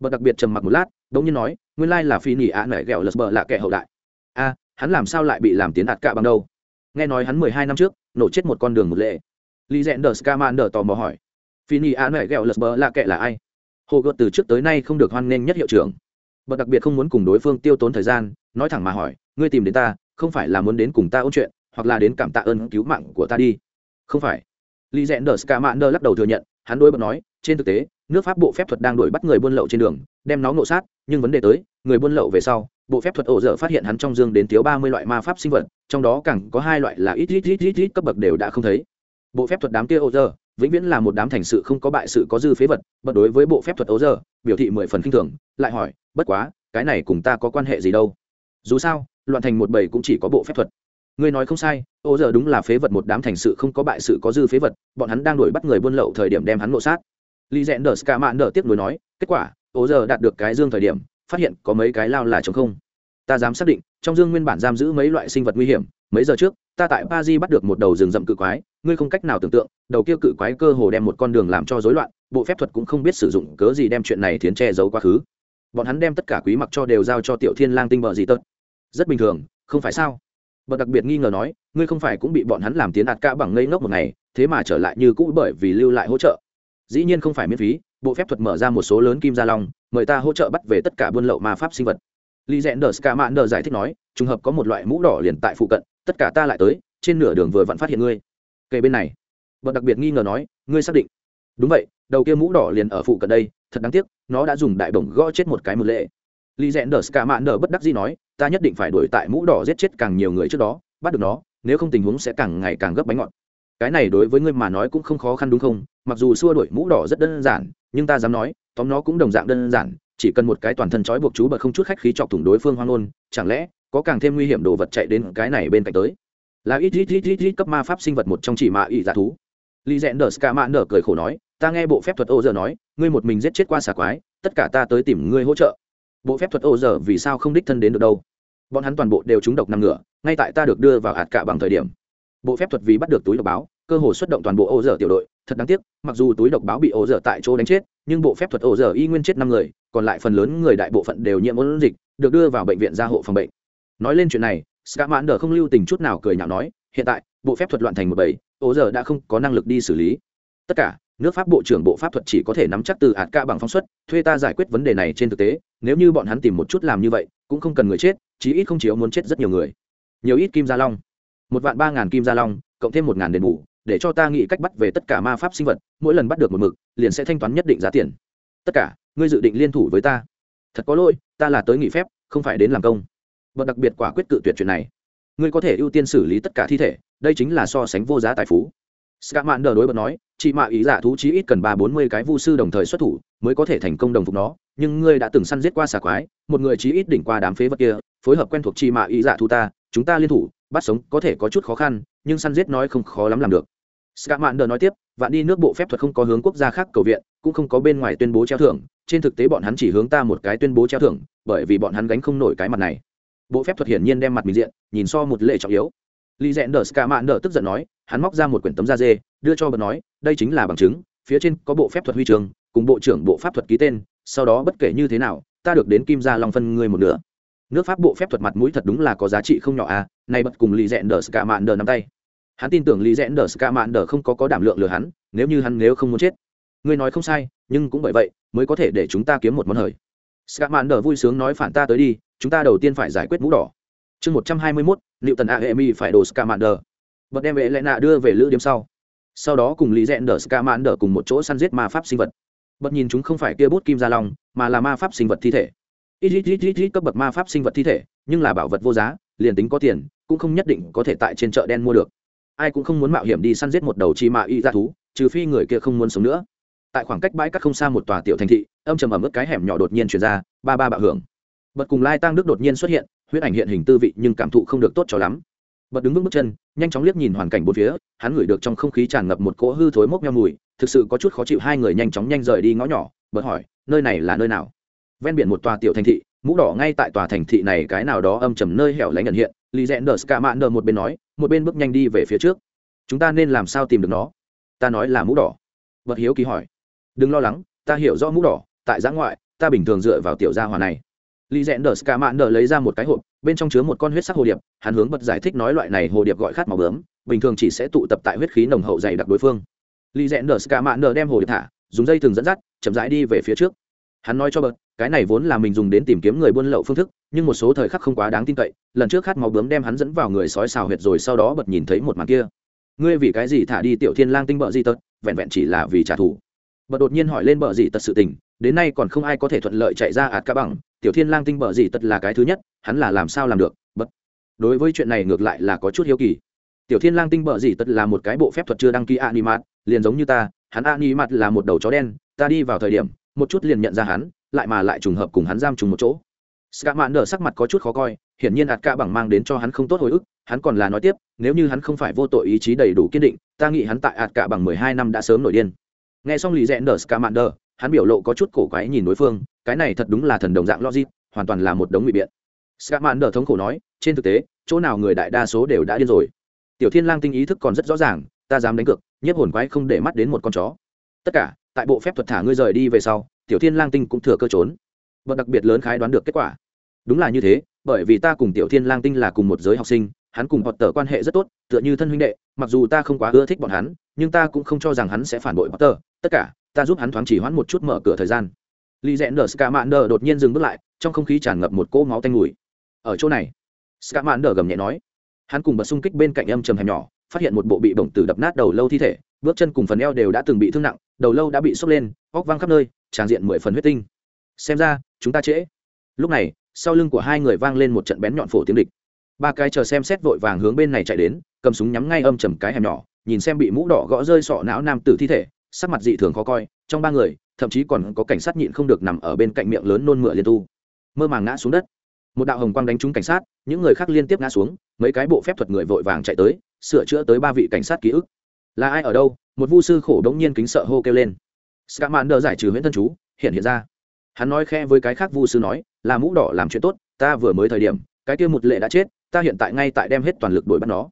Bật đặc biệt trầm mặc một lát, đống nhiên nói, nguyên lai là phi nhị ạ nảy gẹo lật bờ là kẻ hậu đại. A, hắn làm sao lại bị làm tiến đạt cả bằng đâu? Nghe nói hắn mười hai năm trước, nổ chết một con đường một lệ. Lý Dẹn Đờ Scamander tò mò hỏi, phi Fini ạ nảy Gẹo Lật Bờ là kẻ là ai? Hồ gợt từ trước tới nay không được hoan nghênh nhất hiệu trưởng. Bật đặc biệt không muốn cùng đối phương tiêu tốn thời gian, nói thẳng mà hỏi, ngươi tìm đến ta, không phải là muốn đến cùng ta ôn chuyện, hoặc là đến cảm tạ ơn cứu mạng của ta đi. Không phải. Lý Dẹn Đờ Scamander lắc đầu thừa nhận, hắn đối bật nói, trên thực tế, nước Pháp bộ phép thuật đang đuổi bắt người buôn lậu trên đường, đem nó ngộ sát, nhưng vấn đề tới, người buôn lậu về sau, bộ phép thuật ổ dở phát hiện hắn trong dương đến thiếu ba mươi loại ma pháp sinh vật, trong đó càng có hai loại là ít ít ít ít ít cấp bậc đều đã không thấy. Bộ phép thuật đám kia ổ dở, vĩnh viễn là một đám thành sự không có bại sự có dư phế vật bật đối với bộ phép thuật ấu giờ biểu thị mười phần k i n h thường lại hỏi bất quá cái này cùng ta có quan hệ gì đâu? Dù sao loạn thành một bầy cũng chỉ có bộ phép thuật. Ngươi nói không sai ô giờ đúng là phế vật một đám thành sự không có bại sự có dư phế vật bọn hắn đang đuổi bắt người buôn lậu thời điểm đem hắn nộ sát lý Dẹn Đở ska mạn Đở tiếp nối nói, kết quả ô giờ đạt được cái dương thời điểm, phát hiện có mấy cái lao là trống không. Ta dám xác định, trong dương nguyên bản giam giữ mấy loại sinh vật nguy hiểm, mấy giờ trước, ta tại Paris di bắt được một đầu rừng rậm cự quái, ngươi không cách nào tưởng tượng, đầu kia cự quái cơ hồ đem một con đường làm cho rối loạn, bộ phép thuật cũng không biết sử dụng cớ gì đem chuyện này thiến che giấu quá khứ. Bọn hắn đem tất cả quý mặc cho đều giao cho tiểu thiên lang tinh bợ gì tớt rất bình thường, không phải sao? Bậc đặc biệt nghi ngờ nói, ngươi không phải cũng bị bọn hắn làm tiến ạt cả bằng ngây ngốc một ngày, thế mà trở lại như cũ bởi vì lưu lại hỗ trợ dĩ nhiên không phải miễn phí, bộ phép thuật mở ra một số lớn kim gia long, mời ta hỗ trợ bắt về tất cả buôn lậu ma pháp sinh vật. Lý rẽn đờ ska mạn đờ giải thích nói, trùng hợp có một loại mũ đỏ liền tại phụ cận, tất cả ta lại tới, trên nửa đường vừa vặn phát hiện ngươi. Kề bên này bậc đặc biệt nghi ngờ nói, ngươi xác định. Đúng vậy, đầu kia mũ đỏ liền ở phụ cận đây, thật đáng tiếc, nó đã dùng đại bổng gõ chết một cái một lệ. Lý rẽn đờ ska mạn đờ bất đắc dĩ nói, ta nhất định phải đuổi tại mũ đỏ giết chết càng nhiều người trước đó, bắt được nó, nếu không tình huống sẽ càng ngày càng gấp bánh ngọt cái này đối với ngươi mà nói cũng không khó khăn đúng không? Mặc dù xua đuổi mũ đỏ rất đơn giản, nhưng ta dám nói, tóm nó cũng đồng dạng đơn giản, chỉ cần một cái toàn thân trói buộc chú bật không chút khách khí chọc thủng đối phương hoang ngôn, chẳng lẽ có càng thêm nguy hiểm đồ vật chạy đến cái này bên cạnh tới? Là ít ít ít ít ít cấp ma pháp sinh vật một trong chỉ mạ ỵ giả thú. Lý rẽ đờ ska mạ nở cười khổ nói, ta nghe bộ phép thuật ô giờ nói, ngươi một mình giết chết qua xà quái, tất cả ta tới tìm ngươi hỗ trợ. Bộ phép thuật ô giờ vì sao không đích thân đến được đâu? Bọn hắn toàn bộ đều trúng độc năm ngựa, ngay tại ta được đưa vào hạt cả bằng thời điểm bộ phép thuật vì bắt được túi độc báo cơ hồ xuất động toàn bộ ô dở tiểu đội thật đáng tiếc mặc dù túi độc báo bị ô dở tại chỗ đánh chết nhưng bộ phép thuật ô dở y nguyên chết năm người còn lại phần lớn người đại bộ phận đều nhiễm ôn dịch được đưa vào bệnh viện gia hộ phòng bệnh. Nói lên chuyện này scamander không lưu tình chút nào cười nhạo nói hiện tại bộ phép thuật loạn thành một bảy, ô dở đã không có năng lực đi xử lý. Tất cả nước pháp bộ trưởng bộ pháp thuật chỉ có thể nắm chắc từ hạt ca bằng phóng xuất thuê ta giải quyết vấn đề này trên thực tế nếu như bọn hắn tìm một chút làm như vậy cũng không cần người chết chí ít không chiếu muốn chết rất nhiều người. Nhiều ít kim gia long một vạn ba ngàn kim gia long cộng thêm một ngàn đền bù để cho ta nghĩ cách bắt về tất cả ma pháp sinh vật mỗi lần bắt được một mực liền sẽ thanh toán nhất định giá tiền. Tất cả ngươi dự định liên thủ với ta. Thật có lỗi ta là tới nghỉ phép không phải đến làm công. Và đặc biệt quả quyết cự tuyệt chuyện này. Ngươi có thể ưu tiên xử lý tất cả thi thể đây chính là so sánh vô giá tài phú. Sca mạn đờ đối bật nói, chị mạ ý giả thú chí ít cần ba bốn mươi cái vu sư đồng thời xuất thủ, mới có thể thành công đồng phục nó, nhưng ngươi đã từng săn giết qua xà quái, một người chí ít đỉnh qua đám phế vật kia, phối hợp quen thuộc chị mạ ý giả thú ta, chúng ta liên thủ, bắt sống có thể có chút khó khăn, nhưng săn giết nói không khó lắm làm được. Scamander nói tiếp, vạn đi nước bộ phép thuật không có hướng quốc gia khác cầu viện, cũng không có bên ngoài tuyên bố treo thưởng, trên thực tế bọn hắn chỉ hướng ta một cái tuyên bố treo thưởng, bởi vì bọn hắn gánh không nổi cái mặt này. Bộ phép thuật hiển nhiên đem mặt mình diện, nhìn so một lệ trọng yếu. Lý Dẹn Scamander tức giận nói, hắn móc ra một quyển tấm da dê đưa cho bật nói đây chính là bằng chứng phía trên có bộ phép thuật huy trường cùng bộ trưởng bộ pháp thuật ký tên sau đó bất kể như thế nào ta được đến kim gia long phân ngươi một nửa nước pháp bộ phép thuật mặt mũi thật đúng là có giá trị không nhỏ à nay bật cùng lì rẽn đờ ska mạn đờ nắm tay. Hắn tin tưởng lì rẽn đờ ska mạn đờ không có có đảm lượng lừa hắn, nếu như hắn nếu không muốn chết. Ngươi nói không sai, nhưng cũng bởi vậy, mới có thể để chúng ta kiếm một món hời. Ska mạn đờ vui sướng nói phản ta tới đi, chúng ta đầu tiên phải giải quyết mũ đỏ. Chương một trăm hai mươi mốt liệu tần a hệ mi phải đồ ska mạn đờ bật đem vệ lẽ nạ đưa về lữ điếm sau. Sau đó cùng lý rẽn đờ ska mạn đờ cùng một chỗ săn giết ma pháp sinh vật. Bật nhìn chúng không phải kia bút kim gia long, mà là ma pháp sinh vật thi thể ít ít ít ít ít cấp bậc ma pháp sinh vật thi thể, nhưng là bảo vật vô giá, liền tính có tiền, cũng không nhất định có thể tại trên chợ đen mua được. Ai cũng không muốn mạo hiểm đi săn giết một đầu chi mạ y ra thú, trừ phi người kia không muốn sống nữa. Tại khoảng cách bãi cắt không xa một tòa tiểu thành thị, âm trầm ẩm ướt cái hẻm nhỏ đột nhiên chuyển ra, ba ba bạo hưởng. Bật cùng lai tăng đức đột nhiên xuất hiện, huyết ảnh hiện hình tư vị nhưng cảm thụ không được tốt cho lắm. Bật đứng vững bước chân, nhanh chóng liếc nhìn hoàn cảnh bốn phía, hắn ngửi được trong không khí tràn ngập một cỗ hư thối mốc nhau mùi, thực sự có chút khó chịu hai người nhanh chóng nhanh rời đi ngõ nhỏ. Bật hỏi, nơi này là nơi nào? Ven biển một tòa tiểu thành thị mũ đỏ ngay tại tòa thành thị này cái nào đó âm trầm nơi hẻo lánh nhận hiện lì rẽ nờ ska mạn đờ một bên nói một bên bước nhanh đi về phía trước. Chúng ta nên làm sao tìm được nó? Ta nói là mũ đỏ. Vật hiếu kỳ hỏi. Đừng lo lắng ta hiểu rõ mũ đỏ tại giã ngoại ta bình thường dựa vào tiểu gia hòa này. Lý rẽ Đở Ska Mạn nờ lấy ra một cái hộp, bên trong chứa một con huyết sắc hồ điệp, hắn hướng bật giải thích nói loại này hồ điệp gọi khát màu bướm, bình thường chỉ sẽ tụ tập tại huyết khí nồng hậu dày đặc đối phương. Lý rẽ Đở Ska Mạn nờ đem hồ điệp thả, dùng dây thừng dẫn dắt, chậm rãi đi về phía trước. Hắn nói cho bật, cái này vốn là mình dùng đến tìm kiếm người buôn lậu phương thức, nhưng một số thời khắc không quá đáng tin cậy, lần trước khát máu bướm đem hắn dẫn vào người sói xào huyệt rồi sau đó bật nhìn thấy một màn kia. Ngươi vì cái gì thả đi Tiểu Thiên Lang tinh bợ gì tật, vẹn vẹn chỉ là vì trả thù. Bật đột nhiên hỏi lên bợ gì tật sự tình, đến nay còn không ai có thể thuận lợi chạy ra ạt ca bằng tiểu thiên lang tinh bờ gì Tật là cái thứ nhất hắn là làm sao làm được bật đối với chuyện này ngược lại là có chút hiếu kỳ tiểu thiên lang tinh bờ gì Tật là một cái bộ phép thuật chưa đăng ký animat liền giống như ta hắn animat là một đầu chó đen ta đi vào thời điểm một chút liền nhận ra hắn lại mà lại trùng hợp cùng hắn giam trùng một chỗ. Scamander sắc mặt có chút khó coi, hiển nhiên ạt cả bằng mang đến cho hắn không tốt hồi ức, hắn còn là nói tiếp, nếu như hắn không phải vô tội ý chí đầy đủ kiên định, ta nghĩ hắn tại ạt cả bằng mười hai năm đã sớm nổi điên. Nghe xong lý rẽ Nở Scamander, hắn biểu lộ có chút cổ quái nhìn đối phương cái này thật đúng là thần đồng dạng logic hoàn toàn là một đống ngụy biện. Scamander thống khổ nói trên thực tế chỗ nào người đại đa số đều đã điên rồi. Tiểu thiên lang tinh ý thức còn rất rõ ràng ta dám đánh cược nhiếp hồn quái không để mắt đến một con chó. Tất cả tại bộ phép thuật thả ngươi rời đi về sau tiểu thiên lang tinh cũng thừa cơ trốn và đặc biệt lớn khái đoán được kết quả đúng là như thế bởi vì ta cùng tiểu thiên lang tinh là cùng một giới học sinh hắn cùng Potter quan hệ rất tốt, tựa như thân huynh đệ, mặc dù ta không quá ưa thích bọn hắn, nhưng ta cũng không cho rằng hắn sẽ phản bội Potter, tất cả, ta giúp hắn thoáng chỉ hoãn một chút mở cửa thời gian. Lý Rẽn Đở Scamander đột nhiên dừng bước lại, trong không khí tràn ngập một cỗ máu tanh mùi. Ở chỗ này, Scamander gầm nhẹ nói, hắn cùng bật xung kích bên cạnh âm trầm hẻm nhỏ, phát hiện một bộ bị bổng tử đập nát đầu lâu thi thể, bước chân cùng phần eo đều đã từng bị thương nặng, đầu lâu đã bị sốc lên, óc văng khắp nơi, tràn diện mười phần huyết tinh. Xem ra, chúng ta trễ. Lúc này, sau lưng của hai người vang lên một trận bén nhọn phổ tiếng địch. Ba cái chờ xem xét vội vàng hướng bên này chạy đến cầm súng nhắm ngay âm trầm cái hẻm nhỏ nhìn xem bị mũ đỏ gõ rơi sọ não nam tử thi thể sắc mặt dị thường khó coi. Trong ba người thậm chí còn có cảnh sát nhịn không được nằm ở bên cạnh miệng lớn nôn mửa liên tu. Mơ màng ngã xuống đất. Một đạo hồng quang đánh trúng cảnh sát những người khác liên tiếp ngã xuống mấy cái bộ phép thuật người vội vàng chạy tới sửa chữa tới ba vị cảnh sát ký ức. Là ai ở đâu? Một vu sư khổ đống nhiên kính sợ hô kêu lên scamander giải trừ huyễn thân chú, hiện hiện ra. Hắn nói khẽ với cái khác vu sư nói, là mũ đỏ làm chuyện tốt, ta vừa mới thời điểm, cái kia một lệ đã chết, ta hiện tại ngay tại đem hết toàn lực đuổi bắt nó.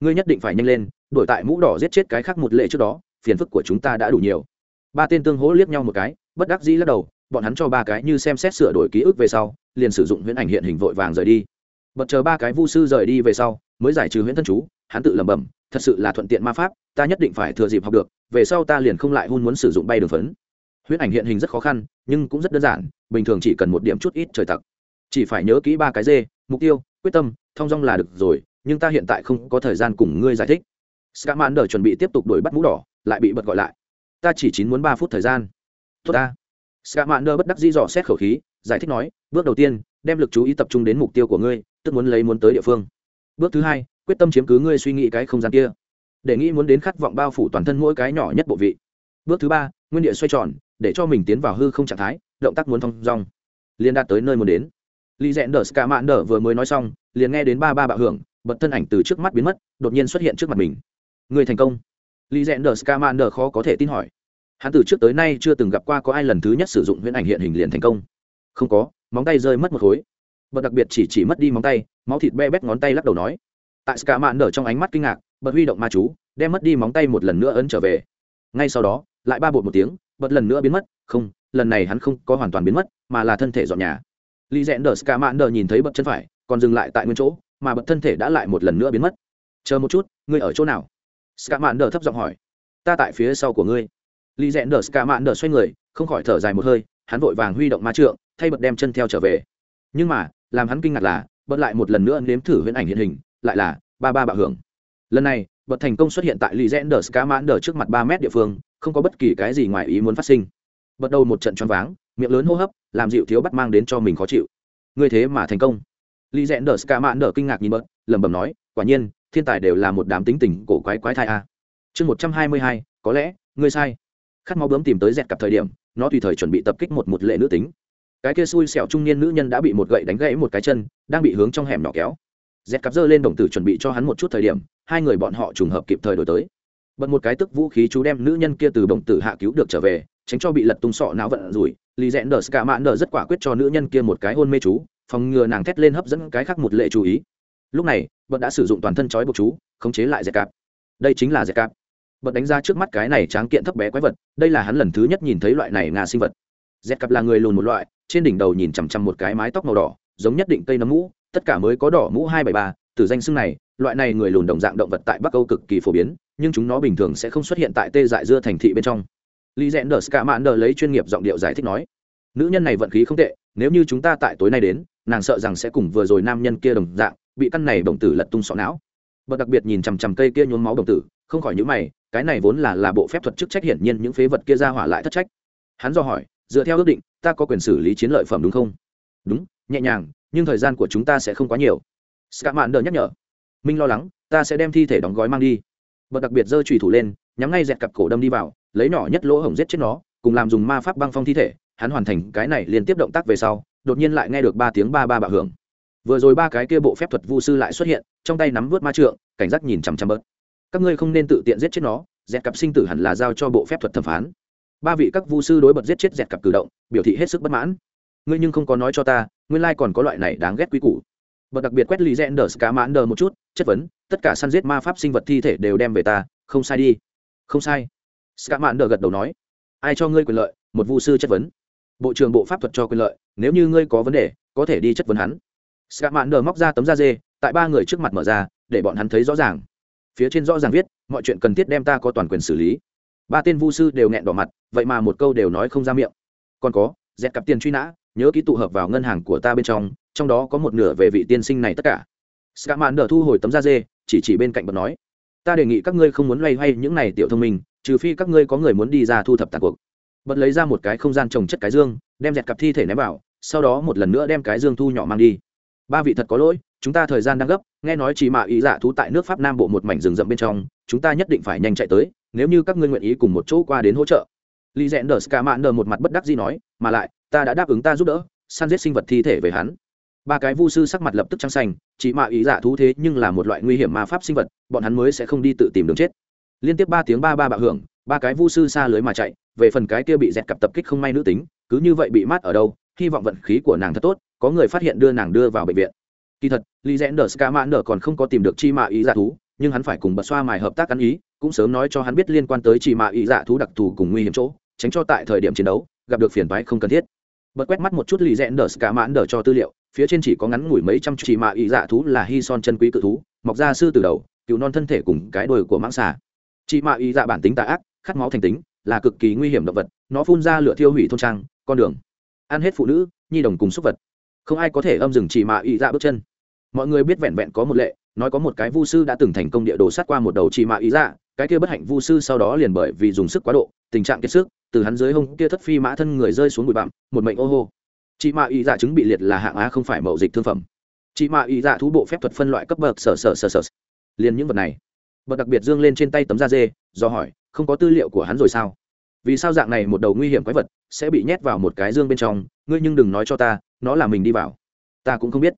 Ngươi nhất định phải nhanh lên, đuổi tại mũ đỏ giết chết cái khác một lệ trước đó, phiền phức của chúng ta đã đủ nhiều. Ba tên tương hỗ liếc nhau một cái, bất đắc dĩ lắc đầu, bọn hắn cho ba cái như xem xét sửa đổi ký ức về sau, liền sử dụng huyễn ảnh hiện hình vội vàng rời đi. Bất chờ ba cái vu sư rời đi về sau, mới giải trừ huyễn thân chú, hắn tự lẩm bẩm thật sự là thuận tiện ma pháp, ta nhất định phải thừa dịp học được, về sau ta liền không lại hun muốn sử dụng bay đường phấn. Huyễn ảnh hiện hình rất khó khăn, nhưng cũng rất đơn giản, bình thường chỉ cần một điểm chút ít trời tặc. Chỉ phải nhớ kỹ ba cái dê, mục tiêu, quyết tâm, thong dong là được rồi, nhưng ta hiện tại không có thời gian cùng ngươi giải thích. Scamander chuẩn bị tiếp tục đuổi bắt mũ đỏ, lại bị bật gọi lại. Ta chỉ chín muốn ba phút thời gian. Tốt ta. Scamander bất đắc dĩ dò xét khẩu khí, giải thích nói, bước đầu tiên, đem lực chú ý tập trung đến mục tiêu của ngươi, tức muốn lấy muốn tới địa phương. Bước thứ hai quyết tâm chiếm cứ ngươi suy nghĩ cái không gian kia. Để nghĩ muốn đến khát vọng bao phủ toàn thân mỗi cái nhỏ nhất bộ vị. Bước thứ ba, nguyên địa xoay tròn, để cho mình tiến vào hư không trạng thái, động tác muốn thong dong. Liền đạt tới nơi muốn đến. Lý Dẹn đờ ska mạn đờ vừa mới nói xong, liền nghe đến ba ba bạo hưởng, bật thân ảnh từ trước mắt biến mất, đột nhiên xuất hiện trước mặt mình. Người thành công. Lý Dẹn đờ ska mạn đờ khó có thể tin hỏi. Hắn từ trước tới nay chưa từng gặp qua có ai lần thứ nhất sử dụng huyễn ảnh hiện hình liền thành công. Không có, móng tay rơi mất một khối. Bật đặc biệt chỉ chỉ mất đi móng tay, máu thịt be bét ngón tay lắc đầu nói tại ska mạn nở trong ánh mắt kinh ngạc, bật huy động ma chú, đem mất đi móng tay một lần nữa ấn trở về. Ngay sau đó, lại ba bột một tiếng, bật lần nữa biến mất, không, lần này hắn không có hoàn toàn biến mất, mà là thân thể dọn nhà. Lý rẽn đờ ska mạn nở nhìn thấy bật chân phải, còn dừng lại tại nguyên chỗ, mà bật thân thể đã lại một lần nữa biến mất. Chờ một chút, ngươi ở chỗ nào? Ska mạn nở thấp giọng hỏi. Ta tại phía sau của ngươi. Lý rẽn đờ ska mạn nở xoay người, không khỏi thở dài một hơi, hắn vội vàng huy động ma trượng, thay bật đem chân theo trở về. Nhưng mà, làm hắn kinh ngạc là, bật lại một lần nữa nếm thử huyễn ảnh hiện hình lại là ba ba bạo hưởng. Lần này bật thành công xuất hiện tại lì rẽn đờ ska mạn đờ trước mặt ba mét địa phương, không có bất kỳ cái gì ngoài ý muốn phát sinh. Bật đầu một trận choáng váng, miệng lớn hô hấp, làm dịu thiếu bắt mang đến cho mình khó chịu. Ngươi thế mà thành công. Lì rẽn đờ ska mạn đờ kinh ngạc nhìn bớt lẩm bẩm nói, quả nhiên, thiên tài đều là một đám tính tình cổ quái quái thai a. Chương một trăm hai mươi hai, có lẽ, ngươi sai. Khát máu bướm tìm tới dẹt cặp thời điểm, nó tùy thời chuẩn bị tập kích một một lệ nữ tính. Cái kia xui xẻo trung niên nữ nhân đã bị một gậy đánh gãy một cái chân, đang bị hướng trong hẻm nhỏ kéo dẹt cặp dơ lên đồng tử chuẩn bị cho hắn một chút thời điểm, hai người bọn họ trùng hợp kịp thời đổi tới. Bật một cái tức vũ khí chú đem nữ nhân kia từ đồng tử hạ cứu được trở về, tránh cho bị lật tung sọ não vận rủi. Lý rẽn đờ ska mãn đờ rất quả quyết cho nữ nhân kia một cái hôn mê chú, phòng ngừa nàng thét lên hấp dẫn cái khác một lệ chú ý. Lúc này, bật đã sử dụng toàn thân trói buộc chú, khống chế lại dẹt cạp đây chính là dẹt cạp bật đánh ra trước mắt cái này tráng kiện thấp bé quái vật, đây là hắn lần thứ nhất nhìn thấy loại này ngà sinh vật. Dẹt cạp là người lùn một loại, trên đỉnh đầu nhìn chằm chằm một cái mái tóc màu đỏ, giống nhất định cây nấm mũ tất cả mới có đỏ mũ hai bảy ba, từ danh xưng này, loại này người lùn đồng dạng động vật tại bắc âu cực kỳ phổ biến, nhưng chúng nó bình thường sẽ không xuất hiện tại tê dại dưa thành thị bên trong. Lý rẽn đờ ska mãn đờ lấy chuyên nghiệp giọng điệu giải thích nói, nữ nhân này vận khí không tệ, nếu như chúng ta tại tối nay đến, nàng sợ rằng sẽ cùng vừa rồi nam nhân kia đồng dạng, bị căn này đồng tử lật tung sọ não. Bật đặc biệt nhìn chằm chằm cây kia nhuốm máu đồng tử, không khỏi những mày, cái này vốn là là bộ phép thuật chức trách hiển nhiên những phế vật kia ra hỏa lại thất trách. Hắn do hỏi, dựa theo ước định, ta có quyền xử lý chiến lợi phẩm đúng không? Đúng, nhẹ nhàng nhưng thời gian của chúng ta sẽ không quá nhiều. Scam mạn đờ nhắc nhở. Minh lo lắng, ta sẽ đem thi thể đóng gói mang đi. Bật đặc biệt giơ trùy thủ lên, nhắm ngay dẹt cặp cổ đâm đi vào, lấy nhỏ nhất lỗ hổng giết chết nó, cùng làm dùng ma pháp băng phong thi thể, hắn hoàn thành cái này liên tiếp động tác về sau, đột nhiên lại nghe được ba tiếng ba ba bạo hưởng. Vừa rồi ba cái kia bộ phép thuật vu sư lại xuất hiện, trong tay nắm vớt ma trượng, cảnh giác nhìn chằm chằm bớt. Các ngươi không nên tự tiện giết chết nó, dẹt cặp sinh tử hẳn là giao cho bộ phép thuật thẩm phán. Ba vị các vu sư đối bật giết chết dẹt cặp cử động, biểu thị hết sức bất mãn ngươi nhưng không có nói cho ta, nguyên lai còn có loại này đáng ghét quý củ. Bậc đặc biệt quét lý rẽn đờ cá mãn đờ một chút, chất vấn, tất cả săn giết ma pháp sinh vật thi thể đều đem về ta, không sai đi. Không sai. Ska mãn đờ gật đầu nói. Ai cho ngươi quyền lợi? Một vụ sư chất vấn. Bộ trưởng bộ pháp thuật cho quyền lợi, nếu như ngươi có vấn đề, có thể đi chất vấn hắn. Ska mãn đờ móc ra tấm da dê, tại ba người trước mặt mở ra, để bọn hắn thấy rõ ràng. Phía trên rõ ràng viết, mọi chuyện cần thiết đem ta có toàn quyền xử lý. Ba tên vu sư đều nghẹn đỏ mặt, vậy mà một câu đều nói không ra miệng. Còn có, dẹt cặp tiền truy nã nhớ ký tụ hợp vào ngân hàng của ta bên trong trong đó có một nửa về vị tiên sinh này tất cả. Scamander thu hồi tấm da dê, chỉ chỉ bên cạnh bật nói, ta đề nghị các ngươi không muốn loay hoay những này tiểu thông minh, trừ phi các ngươi có người muốn đi ra thu thập tàn cuộc. Bật lấy ra một cái không gian trồng chất cái dương, đem dẹt cặp thi thể ném vào, sau đó một lần nữa đem cái dương thu nhỏ mang đi. Ba vị thật có lỗi, chúng ta thời gian đang gấp, nghe nói chỉ mạ ý giả thú tại nước pháp nam bộ một mảnh rừng rậm bên trong, chúng ta nhất định phải nhanh chạy tới, nếu như các ngươi nguyện ý cùng một chỗ qua đến hỗ trợ. Lý rẽn đờ ska đờ một mặt bất đắc gì nói, mà lại ta đã đáp ứng ta giúp đỡ, săn giết sinh vật thi thể về hắn. Ba cái vu sư sắc mặt lập tức trắng xanh, chỉ mạ ý dạ thú thế nhưng là một loại nguy hiểm ma pháp sinh vật, bọn hắn mới sẽ không đi tự tìm đường chết. Liên tiếp ba tiếng ba ba bạo hưởng, ba cái vu sư xa lưới mà chạy, về phần cái kia bị dẹt cặp tập kích không may nữ tính, cứ như vậy bị mát ở đâu, hy vọng vận khí của nàng thật tốt, có người phát hiện đưa nàng đưa vào bệnh viện. Kỳ thật, lý rẽ nờ ska mã nờ còn không có tìm được chi mạ ý dạ thú, nhưng hắn phải cùng bật xoa mài hợp tác ăn ý, cũng sớm nói cho hắn biết liên quan tới chi mạ ý dạ thú đặc thù cùng nguy hiểm chỗ, tránh cho tại thời điểm chiến đấu, gặp được phiền toái không cần thiết bật quét mắt một chút lì rẽn đờ ska mãn đờ cho tư liệu, phía trên chỉ có ngắn ngủi mấy trăm chỉ mạ ý dạ thú là hy son chân quý cự thú, mọc ra sư từ đầu, cựu non thân thể cùng cái đồi của mãng xà. Chị mạ ý dạ bản tính tà ác, khát máu thành tính, là cực kỳ nguy hiểm động vật, nó phun ra lửa thiêu hủy thôn trang, con đường. Ăn hết phụ nữ, nhi đồng cùng súc vật. Không ai có thể âm dừng chỉ mạ ý dạ bước chân. Mọi người biết vẹn vẹn có một lệ, nói có một cái vu sư đã từng thành công địa đồ sát qua một đầu chị mạ ý dạ cái kia bất hạnh vu sư sau đó liền bởi vì dùng sức quá độ, tình trạng kiệt sức từ hắn dưới hông kia thất phi mã thân người rơi xuống bụi bặm, một mệnh ô hô. Chị mạ ý dạ chứng bị liệt là hạng á không phải mậu dịch thương phẩm. Chị mạ ý dạ thú bộ phép thuật phân loại cấp bậc sở sở sở sở. Liền những vật này. Bậc đặc biệt dương lên trên tay tấm da dê, do hỏi, không có tư liệu của hắn rồi sao? Vì sao dạng này một đầu nguy hiểm quái vật sẽ bị nhét vào một cái dương bên trong, ngươi nhưng đừng nói cho ta, nó là mình đi vào. Ta cũng không biết.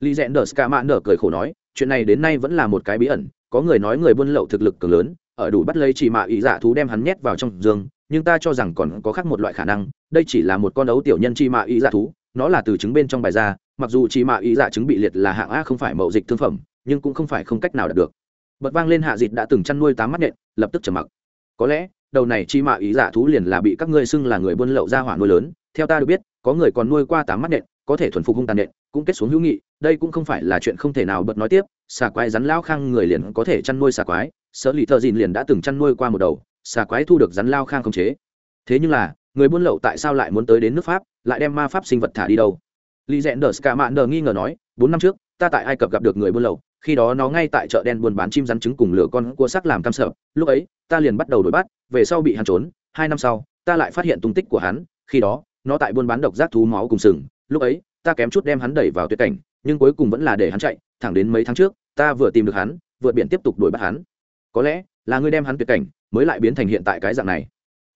Lý dẹn đờ ska mạ nở cười khổ nói, chuyện này đến nay vẫn là một cái bí ẩn, có người nói người buôn lậu thực lực cường lớn, ở đủ bắt lấy chỉ mạ ý dạ thú đem hắn nhét vào trong dương nhưng ta cho rằng còn có khác một loại khả năng đây chỉ là một con ấu tiểu nhân chi mạ ý dạ thú nó là từ trứng bên trong bài ra mặc dù chi mạ ý dạ trứng bị liệt là hạng a không phải mậu dịch thương phẩm nhưng cũng không phải không cách nào đạt được. Bật vang lên hạ dịt đã từng chăn nuôi tám mắt nện, lập tức trầm mặc. Có lẽ đầu này chi mạ ý dạ thú liền là bị các ngươi xưng là người buôn lậu ra hỏa nuôi lớn theo ta được biết có người còn nuôi qua tám mắt nện, có thể thuần phục hung tàn nện, cũng kết xuống hữu nghị đây cũng không phải là chuyện không thể nào bật nói tiếp xà quái rắn lao khang người liền có thể chăn nuôi xà quái sở lì thợ dìn liền đã từng chăn nuôi qua một đầu xà quái thu được rắn lao khang không chế. Thế nhưng là, người buôn lậu tại sao lại muốn tới đến nước pháp, lại đem ma pháp sinh vật thả đi đâu? Lý rẽn đờ ska mạn đờ nghi ngờ nói, bốn năm trước, ta tại ai cập gặp được người buôn lậu, khi đó nó ngay tại chợ đen buôn bán chim rắn trứng cùng lửa con cua sắc làm cam sợ. Lúc ấy, ta liền bắt đầu đuổi bắt, về sau bị hắn trốn, hai năm sau, ta lại phát hiện tung tích của hắn, khi đó, nó tại buôn bán độc giác thú máu cùng sừng. Lúc ấy, ta kém chút đem hắn đẩy vào tuyệt cảnh, nhưng cuối cùng vẫn là để hắn chạy, thẳng đến mấy tháng trước, ta vừa tìm được hắn, vượt biển tiếp tục đuổi bắt hắn. Có lẽ là ngươi đem hắn tuyệt cảnh mới lại biến thành hiện tại cái dạng này.